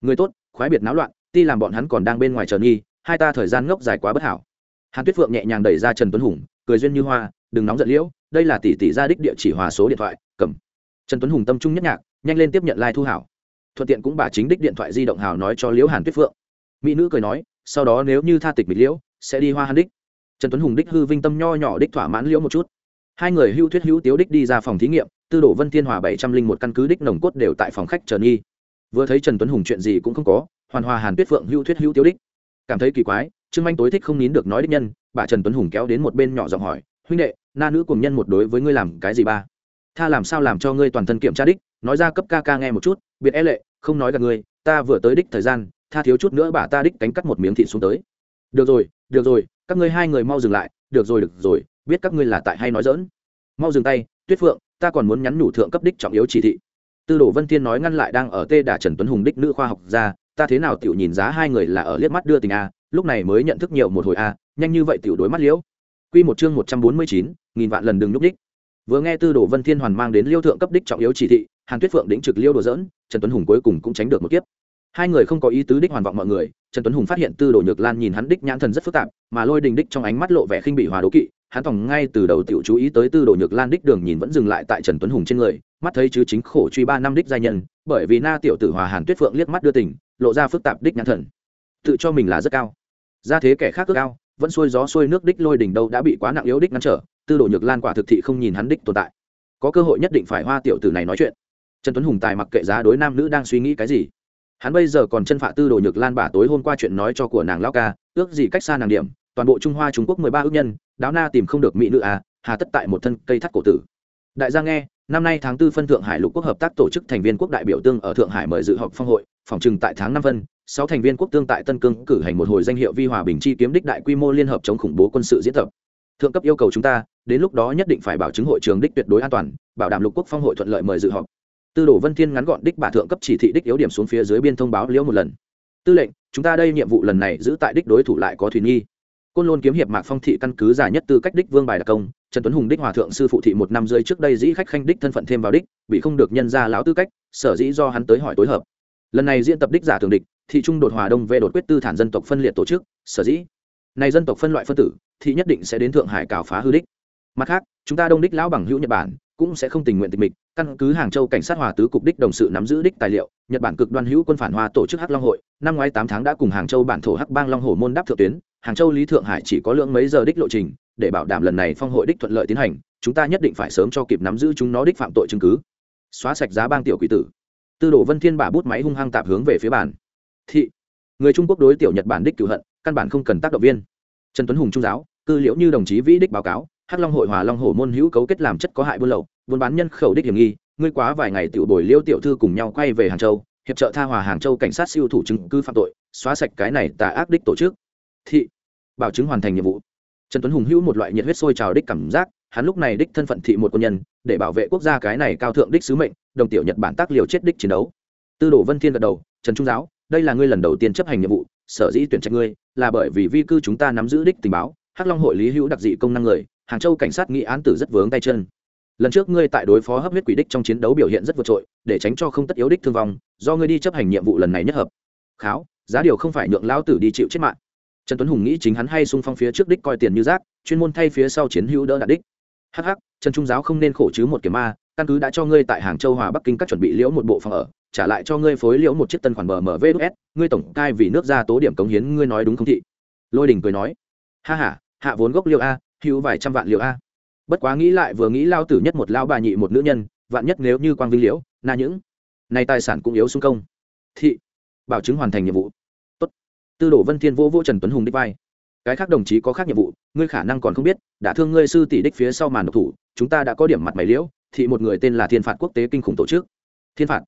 Người tốt, khoái biệt náo loạn ti làm bọn hắn còn đang bên ngoài chờ nghi, hai ta thời gian ngốc dài quá bất hảo. Hàn tuyết phượng nhẹ nhàng đẩy ra trần tuấn hùng, cười duyên như hoa, đừng nóng giận liễu, đây là tỷ tỷ gia đích địa chỉ hòa số điện thoại, cầm. Trần tuấn hùng tâm trung nhất nhạc, nhanh lên tiếp nhận lai、like、thu hảo. Thuận tiện cũng bà chính đích điện thoại di động hảo nói cho liễu hàn tuyết phượng. Mỹ nữ cười nói, sau đó nếu như tha tịch mịch liễu, sẽ đi hoa hàn đích. Trần tuấn hùng đích hư vinh tâm nho nhỏ đích thỏa mãn liễu một chút. Hai người hưu thuyết hữu tiếu đích đi ra phòng thí nghiệm, tư đổ vân thiên hòa bảy trăm linh một căn cứ đích nồng cốt đều tại phòng khách chờ nghi. Vừa thấy trần tuấn hùng chuyện gì cũng không có hoàn hòa hàn tuyết phượng hưu thuyết hữu tiêu đích. Cảm thấy kỳ quái, trương anh tối thích không nín được nói đích nhân, bà trần tuấn hùng kéo đến một bên nhỏ giọng hỏi, huynh đệ, na nữ cùng nhân một đối với ngươi làm cái gì ba? Tha làm sao làm cho ngươi toàn thân kiểm tra đích, nói ra cấp ca ca nghe một chút, biệt e lệ, không nói gặp ngươi, ta vừa tới đích thời gian, tha thiếu chút nữa bà ta đích cánh cắt một miếng thịt xuống tới. Được rồi được rồi, các ngươi hai người mau dừng lại, được rồi được rồi, biết các ngươi là tại hay nói dỡn mau dừng tay, tuyết phượng, ta còn muốn nhắn nhủ thượng cấp đích trọng yếu chỉ thị. Tư đồ vân thiên nói ngăn lại đang ở tê đà trần tuấn hùng đích nữ khoa học ra ta thế nào tiểu nhìn giá hai người là ở liếc mắt đưa tình a, lúc này mới nhận thức nhiều một hồi a, nhanh như vậy tiểu đối mắt liễu. Quy một chương một trăm bốn mươi chín, nghìn vạn lần đừng lúc đích. Vừa nghe tư đồ vân thiên hoàn mang đến liêu thượng cấp đích trọng yếu chỉ thị, hàn tuyết phượng đĩnh trực liêu đồ dỡn, trần tuấn hùng cuối cùng cũng tránh được một kiếp. Hai người không có ý tứ đích hoàn vọng mọi người, trần tuấn hùng phát hiện tư đồ nhược lan nhìn hắn đích nhãn thần rất phức tạp, mà lôi đình đích trong ánh mắt lộ vẻ khinh bị hòa đố kỵ, hắn tổng ngay từ đầu tiểu chú ý tới tư đồ nhược lan đích đường nhìn vẫn dừng lại tại trần tuấn hùng trên người, mắt thấy chứ chính khổ truy ba năm đích gia nhân, bởi vì na tiểu tử hòa hàn tuyết phượng liếc mắt đưa tình lộ ra phức tạp đích nhãn thần. Tự cho mình là rất cao. Ra thế kẻ khác ước cao vẫn xuôi gió xuôi nước đích lôi đỉnh đâu đã bị quá nặng yếu đích ngăn trở, tư đồ nhược lan quả thực thị không nhìn hắn đích tồn tại. Có cơ hội nhất định phải hoa tiểu tử này nói chuyện. Trần tuấn hùng tài mặc kệ giá đối nam nữ đang suy nghĩ cái gì. Hắn bây giờ còn chân phạ tư đồ nhược lan bả tối hôm qua chuyện nói cho của nàng lao ca, ước gì cách xa nàng điểm, toàn bộ trung hoa trung quốc mười ba ước nhân, đáo na tìm không được mỹ nữ à hà tất tại một thân cây thắt cổ tử. Đại gia nghe năm nay tháng tư phân thượng hải lục quốc hợp tác tổ chức thành viên quốc đại biểu tương ở thượng hải mời dự họp phong hội, phòng trừng tại tháng năm phân, sáu thành viên quốc tương tại tân cương cử hành một hồi danh hiệu vi hòa bình chi kiếm đích đại quy mô liên hợp chống khủng bố quân sự diễn tập. Thượng cấp yêu cầu chúng ta, đến lúc đó nhất định phải bảo chứng hội trường đích tuyệt đối an toàn, bảo đảm lục quốc phong hội thuận lợi mời dự họp. Tư đồ vân thiên ngắn gọn đích bà thượng cấp chỉ thị đích yếu điểm xuống phía dưới biên thông báo liễu một lần. Tư lệnh, chúng ta đây nhiệm vụ lần này giữ tại đích đối thủ lại có thủy nghi. Côn lôn kiếm hiệp mạc phong thị căn cứ giả nhất tư cách đích vương bài đặc công trần tuấn hùng đích hòa thượng sư phụ thị một năm rưỡi trước đây dĩ khách khanh đích thân phận thêm vào đích, bị không được nhân ra lão tư cách, sở dĩ do hắn tới hỏi tối hợp. Lần này diễn tập đích giả thường địch, thị trung đột hòa đông về đột quyết tư thản dân tộc phân liệt tổ chức, sở dĩ. Này dân tộc phân loại phân tử, thị nhất định sẽ đến thượng hải cào phá hư đích. Mặt khác, chúng ta đông đích lão bằng hữu nhật bản, cũng sẽ không tình nguyện tịch mịch, căn cứ hàng châu cảnh sát hòa tứ cục đích đồng sự nắm giữ đích tài liệu, nhật bản cực đoan hữu quân phản hoa tổ chức hắc long hội, năm ngoái tám tháng đã cùng hàng châu bản thổ hắc bang long hồ môn đáp thượng tuyến hàng châu lý thượng hải chỉ có lượng mấy giờ đích lộ trình, để bảo đảm lần này phong hội đích thuận lợi tiến hành, chúng ta nhất định phải sớm cho kịp nắm giữ chúng nó đích phạm tội chứng cứ. Xóa sạch giá bang tiểu quỷ tử. Tư đồ vân thiên bả bút máy hung hăng tạp hướng về phía bản thị, người trung quốc đối tiểu nhật bản đích cửu hận, căn bản không cần tác động viên. Trần tuấn hùng trung giáo, cư liễu như đồng chí vĩ đích báo cáo, hắc long hội hòa long hổ môn hữu cấu kết làm chất có hại buôn lậu, buôn bán nhân khẩu đích hiểm nghi, ngươi quá vài ngày tiểu bồi liêu tiểu thư cùng nhau quay về hàng châu, hiệp trợ tha hòa hàng châu cảnh sát siêu thủ chứng cứ phạm tội, xóa sạch cái này tà ác đích tổ chức thị. Bảo chứng hoàn thành nhiệm vụ. Trần tuấn hùng hữu một loại nhiệt huyết sôi trào đích cảm giác, hắn lúc này đích thân phận thị một quân nhân, để bảo vệ quốc gia cái này cao thượng đích sứ mệnh, đồng tiểu nhật bản tác liều chết đích chiến đấu. Tư đồ vân thiên gật đầu, trần trung giáo, đây là ngươi lần đầu tiên chấp hành nhiệm vụ, sở dĩ tuyển trạch ngươi, là bởi vì vi cư chúng ta nắm giữ đích tình báo, hắc long hội lý hữu đặc dị công năng người, hàng châu cảnh sát nghị án tử rất vướng tay chân. Lần trước ngươi tại đối phó hấp huyết quỷ đích trong chiến đấu biểu hiện rất vượt trội, để tránh cho không tất yếu đích thương vong, do ngươi đi chấp hành nhiệm vụ lần này nhất hợp. Kháo, giá điều không phải nhượng lao tử đi chịu chết mạng trần tuấn hùng nghĩ chính hắn hay sung phong phía trước đích coi tiền như rác chuyên môn thay phía sau chiến hữu đỡ đạt đích. Hắc hắc trần trung giáo không nên khổ chứ một kiểm ma căn cứ đã cho ngươi tại hàng châu hòa bắc kinh các chuẩn bị liễu một bộ phòng ở trả lại cho ngươi phối liễu một chiếc tân khoản bờ mở vs ngươi tổng cai vì nước ra tố điểm cống hiến ngươi nói đúng không thị? Lôi đình cười nói ha ha, hạ vốn gốc liệu a hữu vài trăm vạn liệu a. Bất quá nghĩ lại vừa nghĩ lao tử nhất một lao bà nhị một nữ nhân vạn nhất nếu như quang vinh liễu na những nay tài sản cũng yếu xung công. Thị bảo chứng hoàn thành nhiệm vụ tư đồ vân thiên vô vô trần tuấn hùng đích vai. Cái khác đồng chí có khác nhiệm vụ, ngươi khả năng còn không biết, đã thương ngươi sư tỷ đích phía sau màn độc thủ, chúng ta đã có điểm mặt mày liễu, thị một người tên là thiên phạt quốc tế kinh khủng tổ chức. Thiên phạt.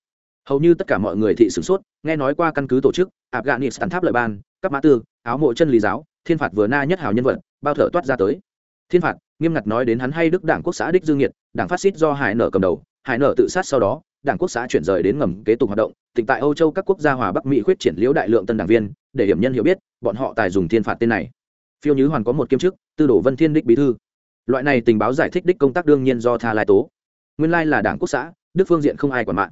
Hầu như tất cả mọi người thị sửng sốt, nghe nói qua căn cứ tổ chức, afghanistan tháp lợi ban, các mã tư, áo mộ chân lý giáo, thiên phạt vừa na nhất hào nhân vật, bao thở toát ra tới. Thiên phạt, nghiêm ngặt nói đến hắn hay đức đảng quốc xã đích dương nhiệt, đảng phát xít do hải nở cầm đầu, hải nở tự sát sau đó, đảng quốc xã chuyển rời đến ngầm kế tục hoạt động, tỉnh tại âu châu các quốc gia hòa bắc mỹ khuyết triển liễu đại lượng tân đảng viên để hiểm nhân hiểu biết, bọn họ tài dùng thiên phạt tên này. Phiêu nhứ hoàn có một kiêm chức, tư đồ vân thiên đích bí thư. Loại này tình báo giải thích đích công tác đương nhiên do tha lai tố. Nguyên lai là đảng quốc xã, đức phương diện không ai quản mạng.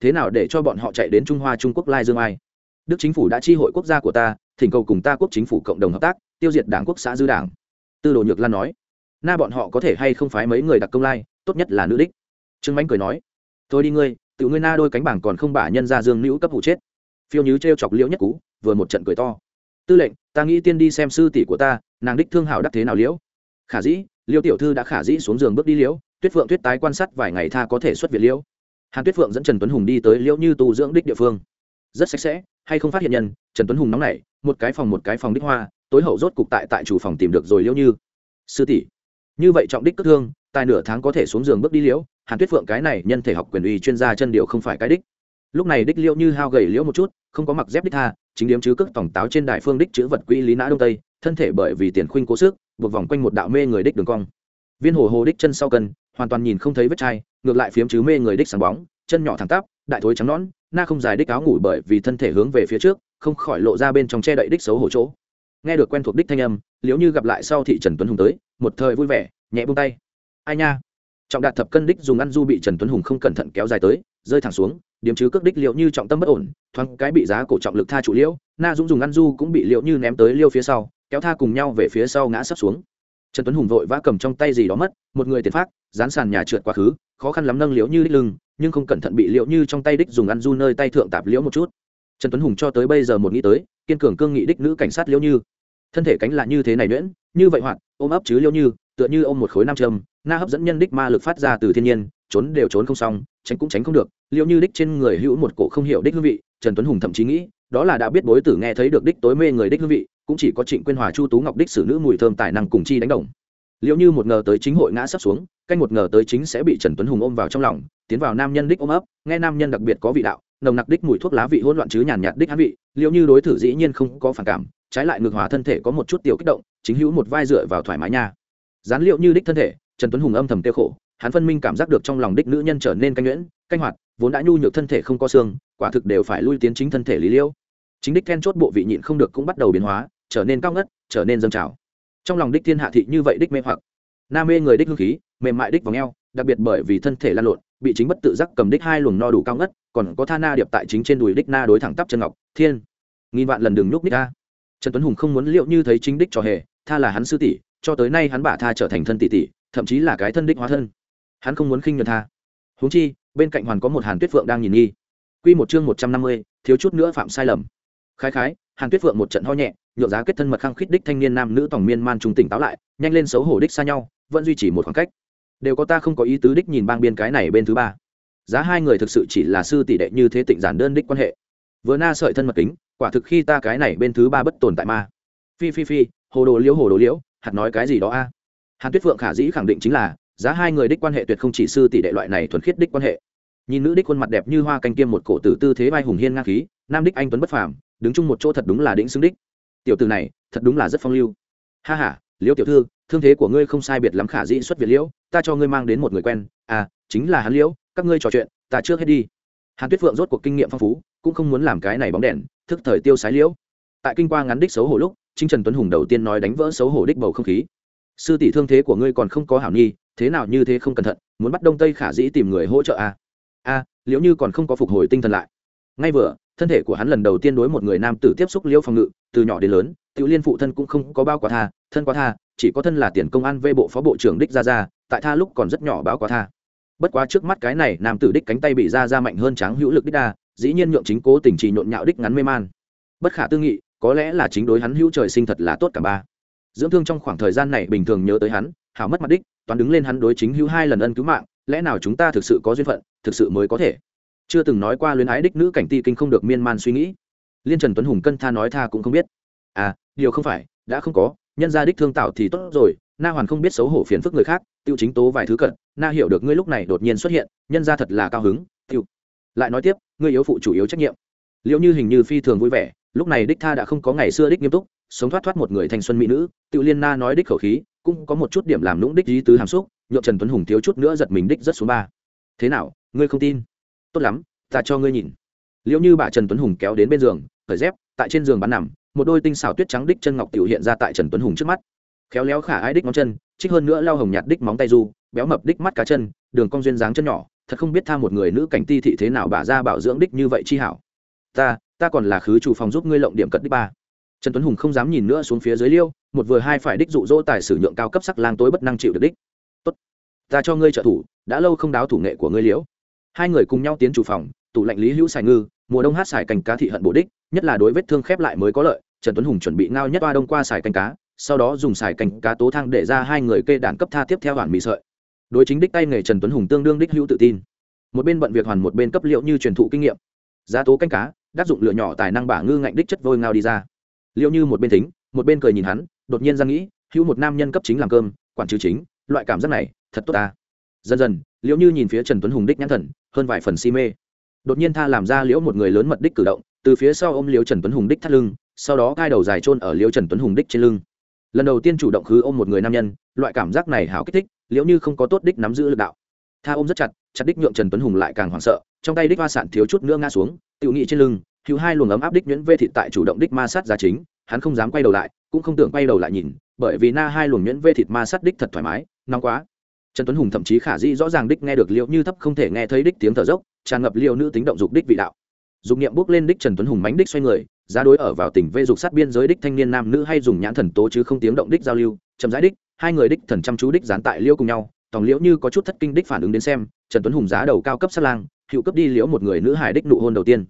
Thế nào để cho bọn họ chạy đến trung hoa trung quốc lai dương ai? Đức chính phủ đã chi hội quốc gia của ta, thỉnh cầu cùng ta quốc chính phủ cộng đồng hợp tác, tiêu diệt đảng quốc xã dư đảng. Tư đồ nhược lan nói. Na bọn họ có thể hay không phái mấy người đặc công lai, tốt nhất là nữ đích. Trương mánh cười nói. Thôi đi ngươi, tự ngươi na đôi cánh bảng còn không bả nhân ra dương nữ cấp vụ chết. Phiêu nhứ t chọc liễu nhất cú vừa một trận cười to. Tư lệnh, ta nghĩ tiên đi xem sư tỷ của ta, nàng đích thương hảo đắc thế nào liễu? Khả dĩ liêu tiểu thư đã khả dĩ xuống giường bước đi liễu, tuyết phượng tuyết tái quan sát vài ngày tha có thể xuất viện liễu. Hàn tuyết phượng dẫn trần tuấn hùng đi tới liễu như tu dưỡng đích địa phương. Rất sạch sẽ, hay không phát hiện nhân? Trần tuấn hùng nóng nảy, một cái phòng một cái phòng đích hoa, tối hậu rốt cục tại tại chủ phòng tìm được rồi liễu như. Sư tỷ. Như vậy trọng đích cất thương, tài nửa tháng có thể xuống giường bước đi liễu. Hàn tuyết phượng cái này nhân thể học quyền uy chuyên gia chân điệu không phải cái đích lúc này đích liễu như hao gầy liễu một chút, không có mặc dép đích tha, chính điếm chứ cước tổng táo trên đại phương đích chữ vật quỹ lý nã đông tây, thân thể bởi vì tiền khuynh cố sức, buộc vòng quanh một đạo mê người đích đường cong. Viên hồ hồ đích chân sau cân, hoàn toàn nhìn không thấy vết chai, ngược lại phiếm chứ mê người đích sáng bóng, chân nhỏ thẳng tắp, đại thối trắng nõn, na không dài đích áo ngủ bởi vì thân thể hướng về phía trước, không khỏi lộ ra bên trong che đậy đích xấu hổ chỗ. Nghe được quen thuộc đích thanh âm, liễu như gặp lại sau thị trần tuấn hùng tới, một thời vui vẻ, nhẹ buông tay. Ai nha! Trọng đạt thập cân đích dùng ăn du bị trần tuấn hùng không cẩn thận kéo dài tới, rơi thẳng xuống điểm chứ cước đích liệu như trọng tâm bất ổn, thoáng cái bị giá cổ trọng lực tha chủ liễu, na dũng dùng ăn du cũng bị liệu như ném tới liêu phía sau, kéo tha cùng nhau về phía sau ngã sắp xuống. Trần tuấn hùng vội vã cầm trong tay gì đó mất, một người tiền phát dán sàn nhà trượt quá khứ, khó khăn lắm nâng liễu như đích lưng, nhưng không cẩn thận bị liễu như trong tay đích dùng ăn du nơi tay thượng tạp liễu một chút. Trần tuấn hùng cho tới bây giờ một nghĩ tới, kiên cường cương nghị đích nữ cảnh sát liễu như. Thân thể cánh là như thế này nhuyễn, như vậy hoạt, ôm ấp chứ liễu như, tựa như ôm một khối nam châm, na hấp dẫn nhân đích ma lực phát ra từ thiên nhiên, trốn đều trốn không xong tránh cũng tránh không được, Liệu như đích trên người hữu một cổ không hiểu đích hương vị, trần tuấn hùng thậm chí nghĩ, đó là đã biết bối tử nghe thấy được đích tối mê người đích hương vị, cũng chỉ có trịnh quyên hòa, chu tú ngọc đích xử nữ mùi thơm tài năng cùng chi đánh đồng. Liệu như một ngờ tới chính hội ngã sắp xuống, canh một ngờ tới chính sẽ bị trần tuấn hùng ôm vào trong lòng, tiến vào nam nhân đích ôm ấp, nghe nam nhân đặc biệt có vị đạo, nồng nặc đích mùi thuốc lá vị hỗn loạn chứ nhàn nhạt đích hán vị, liệu như đối thử dĩ nhiên không có phản cảm, trái lại ngược hòa thân thể có một chút tiểu kích động, chính hữu một vai dựa vào thoải mái nha. Dán liệu như đích thân thể, trần tuấn hùng âm thầm tiêu khổ hắn phân minh cảm giác được trong lòng đích nữ nhân trở nên canh nhuyễn, canh hoạt, vốn đã nhu nhược thân thể không có xương, quả thực đều phải lui tiến chính thân thể lý liêu. Chính đích then chốt bộ vị nhịn không được cũng bắt đầu biến hóa, trở nên cao ngất, trở nên dâng trào. Trong lòng đích thiên hạ thị như vậy đích mê hoặc nam mê người đích hương khí, mềm mại đích vòng eo, đặc biệt bởi vì thân thể lan lộn, bị chính bất tự giác cầm đích hai luồng no đủ cao ngất, còn có tha na điệp tại chính trên đùi đích na đối thẳng tắp chân ngọc, thiên. Nghìn vạn lần đừng nhúc đích ta trần tuấn hùng không muốn liệu như thấy chính đích cho hề, tha là hắn sư tỷ, cho tới nay hắn bả tha trở thành thân tỷ tỷ, thậm chí là cái thân đích hóa thân hắn không muốn khinh nhuần tha. Huống chi, bên cạnh hoàn có một hàn tuyết phượng đang nhìn nghi. Quy một chương một trăm năm mươi, thiếu chút nữa phạm sai lầm. Khái khái, hàn tuyết phượng một trận ho nhẹ, nhượng giá kết thân mật khăng khít đích thanh niên nam nữ tổng miên man trùng tỉnh táo lại, nhanh lên xấu hổ đích xa nhau, vẫn duy trì một khoảng cách. Đều có ta không có ý tứ đích nhìn bang biên cái này bên thứ ba. Giá hai người thực sự chỉ là sư tỷ đệ như thế tịnh giản đơn đích quan hệ. Vừa na sợi thân mật kính, quả thực khi ta cái này bên thứ ba bất tồn tại ma. Phi phi phi, hồ đồ liễu hồ đồ liễu, hạt nói cái gì đó a? Hàn tuyết phượng khả dĩ khẳng định chính là giá hai người đích quan hệ tuyệt không chỉ sư tỷ đệ loại này thuần khiết đích quan hệ. Nhìn nữ đích khuôn mặt đẹp như hoa canh kiêm một cổ tử tư thế vai hùng hiên ngang khí, nam đích anh tuấn bất phàm, đứng chung một chỗ thật đúng là đĩnh xứng đích. Tiểu tử này, thật đúng là rất phong lưu. Ha ha, liễu tiểu thư, thương thế của ngươi không sai biệt lắm khả dĩ xuất việt liễu, ta cho ngươi mang đến một người quen. À chính là hắn liễu, các ngươi trò chuyện, ta trước hết đi. Hàn tuyết phượng rốt cuộc kinh nghiệm phong phú, cũng không muốn làm cái này bóng đèn, thức thời tiêu sái liễu. Tại kinh qua ngắn đích xấu hổ lúc chính trần tuấn hùng đầu tiên nói đánh vỡ xấu hổ đích bầu không khí. Sư tỷ thương thế của ngươi còn không có hảo nhi thế nào như thế không cẩn thận muốn bắt đông tây khả dĩ tìm người hỗ trợ à? a à, như còn không có phục hồi tinh thần lại? Ngay vừa thân thể của hắn lần đầu tiên đối một người nam tử tiếp xúc liễu phòng ngự từ nhỏ đến lớn tiểu liên phụ thân cũng không có bao quả tha thân quá tha chỉ có thân là tiền công an vê bộ phó bộ trưởng đích ra ra tại tha lúc còn rất nhỏ báo quá tha. Bất quá trước mắt cái này nam tử đích cánh tay bị ra ra mạnh hơn tráng hữu lực đích đa dĩ nhiên nhượng chính cố tình trì nhộn nhạo đích ngắn mê man. Bất khả tư nghị có lẽ là chính đối hắn hữu trời sinh thật là tốt cả ba. Dưỡng thương trong khoảng thời gian này bình thường nhớ tới hắn hảo mất mặt đích toàn đứng lên hắn đối chính hữu hai lần ân cứu mạng, lẽ nào chúng ta thực sự có duyên phận, thực sự mới có thể? Chưa từng nói qua luyến ái đích nữ cảnh ti kinh không được miên man suy nghĩ. Liên trần tuấn hùng cân tha nói tha cũng không biết. À điều không phải, đã không có, nhân gia đích thương tạo thì tốt rồi, na hoàn không biết xấu hổ phiền phức người khác, tiêu chính tố vài thứ cận, na hiểu được ngươi lúc này đột nhiên xuất hiện, nhân gia thật là cao hứng, tiêu. Lại nói tiếp, ngươi yếu phụ chủ yếu trách nhiệm. Liệu như hình như phi thường vui vẻ, lúc này đích tha đã không có ngày xưa đích nghiêm túc, sống thoát thoát một người thanh xuân mỹ nữ tự liên na nói đích khẩu khí cũng có một chút điểm làm lũng đích ý tứ hàm xúc nhộn trần tuấn hùng thiếu chút nữa giật mình đích rất xuống ba. Thế nào, ngươi không tin? Tốt lắm, ta cho ngươi nhìn. Liệu như bà trần tuấn hùng kéo đến bên giường khởi dép, tại trên giường bắn nằm, một đôi tinh xảo tuyết trắng đích chân ngọc tiểu hiện ra tại trần tuấn hùng trước mắt. Khéo léo khả ái đích móng chân, trích hơn nữa lao hồng nhạt đích móng tay du, béo mập đích mắt cá chân, đường cong duyên dáng chân nhỏ, thật không biết tha một người nữ cảnh ti thị thế nào bà ra bảo dưỡng đích như vậy chi hảo. Ta ta còn là khứ chủ phòng giúp ngươi lộng điểm cận đích ba. Trần tuấn hùng không dám nhìn nữa xuống phía dưới liêu một vừa hai phải đích dụ dỗ tài sử nhượng cao cấp sắc lang tối bất năng chịu được đích. Tốt, ta cho ngươi trợ thủ, đã lâu không đáo thủ nghệ của ngươi liễu. Hai người cùng nhau tiến chủ phòng, tủ lạnh lý hữu xài ngư, mùa đông hát xài cành cá thị hận bổ đích, nhất là đối vết thương khép lại mới có lợi, trần tuấn hùng chuẩn bị ngao nhất ba đông qua xài cành cá, sau đó dùng xài cành cá tố thang để ra hai người kê đạn cấp tha tiếp theo hoàn mì sợi. Đối chính đích tay nghề trần tuấn hùng tương đương đích hữu tự tin. Một bên bận việc hoàn một bên cấp liệu như truyền thụ kinh nghiệm. Giá tố canh cá đáp dụng lựa nhỏ tài năng bả ngư ngạnh đích chất vôi ngao đi ra. Liệu như một bên thính, một bên cười nhìn hắn đột nhiên ra nghĩ, hữu một nam nhân cấp chính làm cơm, quản chứ chính, loại cảm giác này, thật tốt ta. Dần dần liệu như nhìn phía trần tuấn hùng đích nhãn thần, hơn vài phần si mê. Đột nhiên tha làm ra liễu một người lớn mật đích cử động, từ phía sau ôm liễu trần tuấn hùng đích thắt lưng, sau đó cai đầu dài trôn ở liễu trần tuấn hùng đích trên lưng. Lần đầu tiên chủ động khứ ôm một người nam nhân, loại cảm giác này hảo kích thích, liễu như không có tốt đích nắm giữ lực đạo. Tha ôm rất chặt chặt đích nhượng trần tuấn hùng lại càng hoảng sợ, trong tay đích hoa sản thiếu chút nữa ngã xuống tự nghị trên lưng hữu hai luồng ấm áp đích nhuyễn vê thịt tại chủ động đích ma sát giá chính, hắn không dám quay đầu lại, cũng không tưởng quay đầu lại nhìn, bởi vì na hai luồng nhuyễn vê thịt ma sát đích thật thoải mái, nóng quá. Trần tuấn hùng thậm chí khả dĩ rõ ràng đích nghe được liệu như thấp không thể nghe thấy đích tiếng thở dốc, tràn ngập liệu nữ tính động dục đích vị đạo. Dục niệm bước lên đích trần tuấn hùng mánh đích xoay người, giá đối ở vào tỉnh vê dục sát biên giới đích thanh niên nam nữ hay dùng nhãn thần tố chứ không tiếng động đích giao lưu, chậm rãi đích, hai người đích thần chăm chú đích dán tại liễu cùng nhau, tòng liễu như có chút thất kinh đích phản ứng đến xem, trần tuấn hùng giá đầu cao cấp sát lang hiệu cấp đi liễu một người nữ hài đích nụ hôn đầu tiên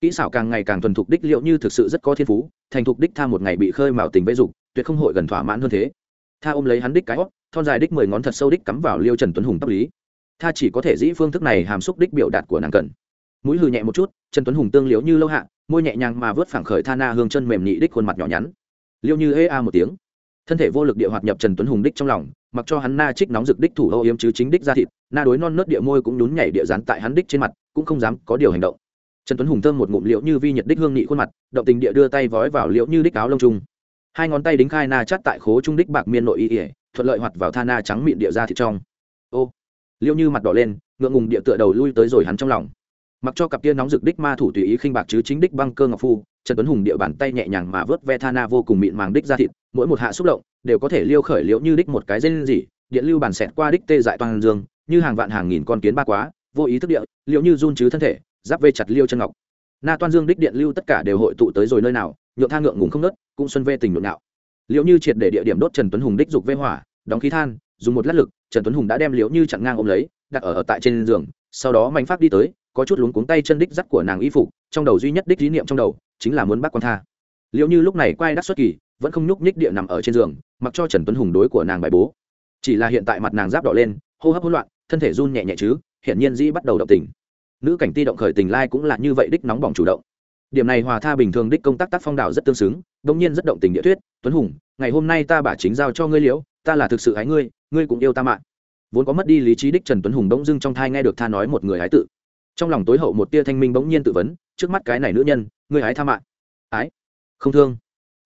kỹ xảo càng ngày càng thuần thục đích liệu như thực sự rất có thiên phú, thành thục đích tha một ngày bị khơi mào tình vây dục, tuyệt không hội gần thỏa mãn hơn thế. Tha ôm lấy hắn đích cái hót, thon dài đích mười ngón thật sâu đích cắm vào liêu trần tuấn hùng tâm lý. Tha chỉ có thể dĩ phương thức này hàm xúc đích biểu đạt của nàng cần. Mũi hừ nhẹ một chút, trần tuấn hùng tương liếu như lâu hạ, môi nhẹ nhàng mà vớt phẳng khởi tha na hương chân mềm nhị đích khuôn mặt nhỏ nhắn. Liêu như ê a một tiếng. Thân thể vô lực địa hoạt nhập trần tuấn hùng đích trong lòng, mặc cho hắn na trích nóng rực đích thủ âu yếm chứ chính đích ra thịt, na đối non nớt địa môi cũng nhún nhảy địa dán tại hắn đích trên mặt, cũng không dám có điều hành động trần tuấn hùng thơm một ngụm liễu như vi nhật đích hương nghị khuôn mặt, động tình địa đưa tay vói vào liễu như đích áo lông trung. Hai ngón tay đính khai na chắt tại khố trung đích bạc miên nội y ỉa, thuận lợi hoạt vào tha na trắng miệng địa ra thịt trong. Ô, liễu như mặt đỏ lên, ngượng ngùng địa tựa đầu lui tới rồi hắn trong lòng. Mặc cho cặp tia nóng rực đích ma thủ tùy ý khinh bạc chứ chính đích băng cơ ngọc phu, trần tuấn hùng địa bàn tay nhẹ nhàng mà vớt ve tha na vô cùng mịn màng đích ra thịt, mỗi một hạ xúc động, đều có thể liêu khởi liễu như đích một cái dây gì điện lưu bàn xẹt qua đích tê dại toàn dương, như hàng vạn hàng nghìn con kiến ba quá, vô ý thức địa liệu như run chứ thân thể giáp vê chặt liêu chân ngọc. Na toan dương đích điện lưu tất cả đều hội tụ tới rồi nơi nào nhượng tha ngượng ngùng không nớt cũng xuân vê tình nhộn nhạo. Liệu như triệt để địa điểm đốt trần tuấn hùng đích dục vê hỏa đóng khí than dùng một lát lực trần tuấn hùng đã đem liễu như chặn ngang ôm lấy đặt ở, ở tại trên giường sau đó mạnh phát đi tới có chút luống cuống tay chân đích dắt của nàng y phục trong đầu duy nhất đích lý niệm trong đầu chính là muốn bắt quan tha. Liệu như lúc này quay đắc xuất kỳ vẫn không nhúc nhích địa nằm ở trên giường mặc cho trần tuấn hùng đối của nàng bài bố. Chỉ là hiện tại mặt nàng giáp đỏ lên hô hấp hỗn loạn thân thể run nhẹ nhẹ chứ hiện nhiên dĩ bắt đầu động tình nữ cảnh ti động khởi tình lai cũng là như vậy đích nóng bỏng chủ động. Điểm này hòa tha bình thường đích công tác tác phong đạo rất tương xứng đông nhiên rất động tình địa thuyết. Tuấn hùng, ngày hôm nay ta bả chính giao cho ngươi liễu ta là thực sự ái ngươi ngươi cũng yêu ta mạng vốn có mất đi lý trí đích trần tuấn hùng bỗng dưng trong thai nghe được tha nói một người ái tự. Trong lòng tối hậu một tia thanh minh bỗng nhiên tự vấn, trước mắt cái này nữ nhân, ngươi ái tha mạng ái? Không thương.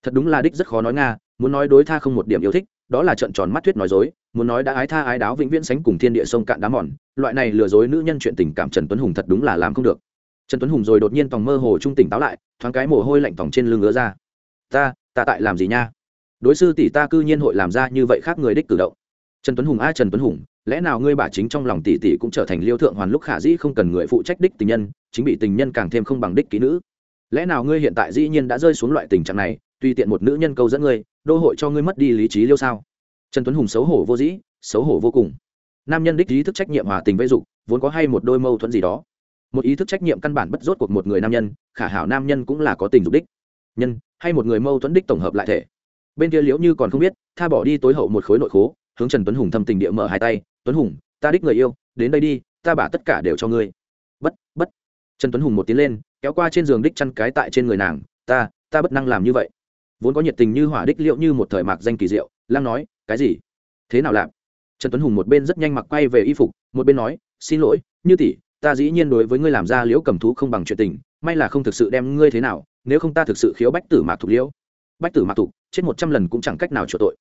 Thật đúng là đích rất khó nói nga, muốn nói đối tha không một điểm yêu thích đó là trận tròn mắt thuyết nói dối, muốn nói đã ái tha ái đáo vĩnh viễn sánh cùng thiên địa sông cạn đá mòn, loại này lừa dối nữ nhân chuyện tình cảm trần tuấn hùng thật đúng là làm không được. Trần tuấn hùng rồi đột nhiên tòng mơ hồ trung tỉnh táo lại, thoáng cái mồ hôi lạnh tòng trên lưng ngứa ra. Ta ta tại làm gì nha? Đối sư tỷ ta cư nhiên hội làm ra như vậy khác người đích cử động. Trần tuấn hùng, a, trần tuấn hùng, lẽ nào ngươi bà chính trong lòng tỷ tỷ cũng trở thành liêu thượng hoàn lúc khả dĩ không cần người phụ trách đích tình nhân, chính bị tình nhân càng thêm không bằng đích kỹ nữ? Lẽ nào ngươi hiện tại dĩ nhiên đã rơi xuống loại tình trạng này tùy tiện một nữ nhân câu dẫn ngươi, đô hội cho ngươi mất đi lý trí liêu sao? Trần tuấn hùng xấu hổ vô dĩ, xấu hổ vô cùng. Nam nhân đích ý thức trách nhiệm hòa tình vây dục, vốn có hay một đôi mâu thuẫn gì đó. Một ý thức trách nhiệm căn bản bất rốt cuộc một người nam nhân, khả hảo nam nhân cũng là có tình dục đích nhân, hay một người mâu thuẫn đích tổng hợp lại thể. Bên kia liễu như còn không biết, tha bỏ đi tối hậu một khối nội khố, hướng trần tuấn hùng thâm tình địa mở hai tay, tuấn hùng, ta đích người yêu, đến đây đi, ta bả tất cả đều cho ngươi. Bất bất. Trần tuấn hùng một tiến lên, kéo qua trên giường đích chăn cái tại trên người nàng, ta ta bất năng làm như vậy vốn có nhiệt tình như hỏa đích liệu như một thời mạc danh kỳ diệu, lăng nói, cái gì? Thế nào làm trần tuấn hùng một bên rất nhanh mặc quay về y phục, một bên nói, xin lỗi, như tỷ, ta dĩ nhiên đối với ngươi làm ra liễu cầm thú không bằng chuyện tình, may là không thực sự đem ngươi thế nào, nếu không ta thực sự khiếu bách tử mạc thục liễu. Bách tử mạc thục, chết một trăm lần cũng chẳng cách nào chỗ tội.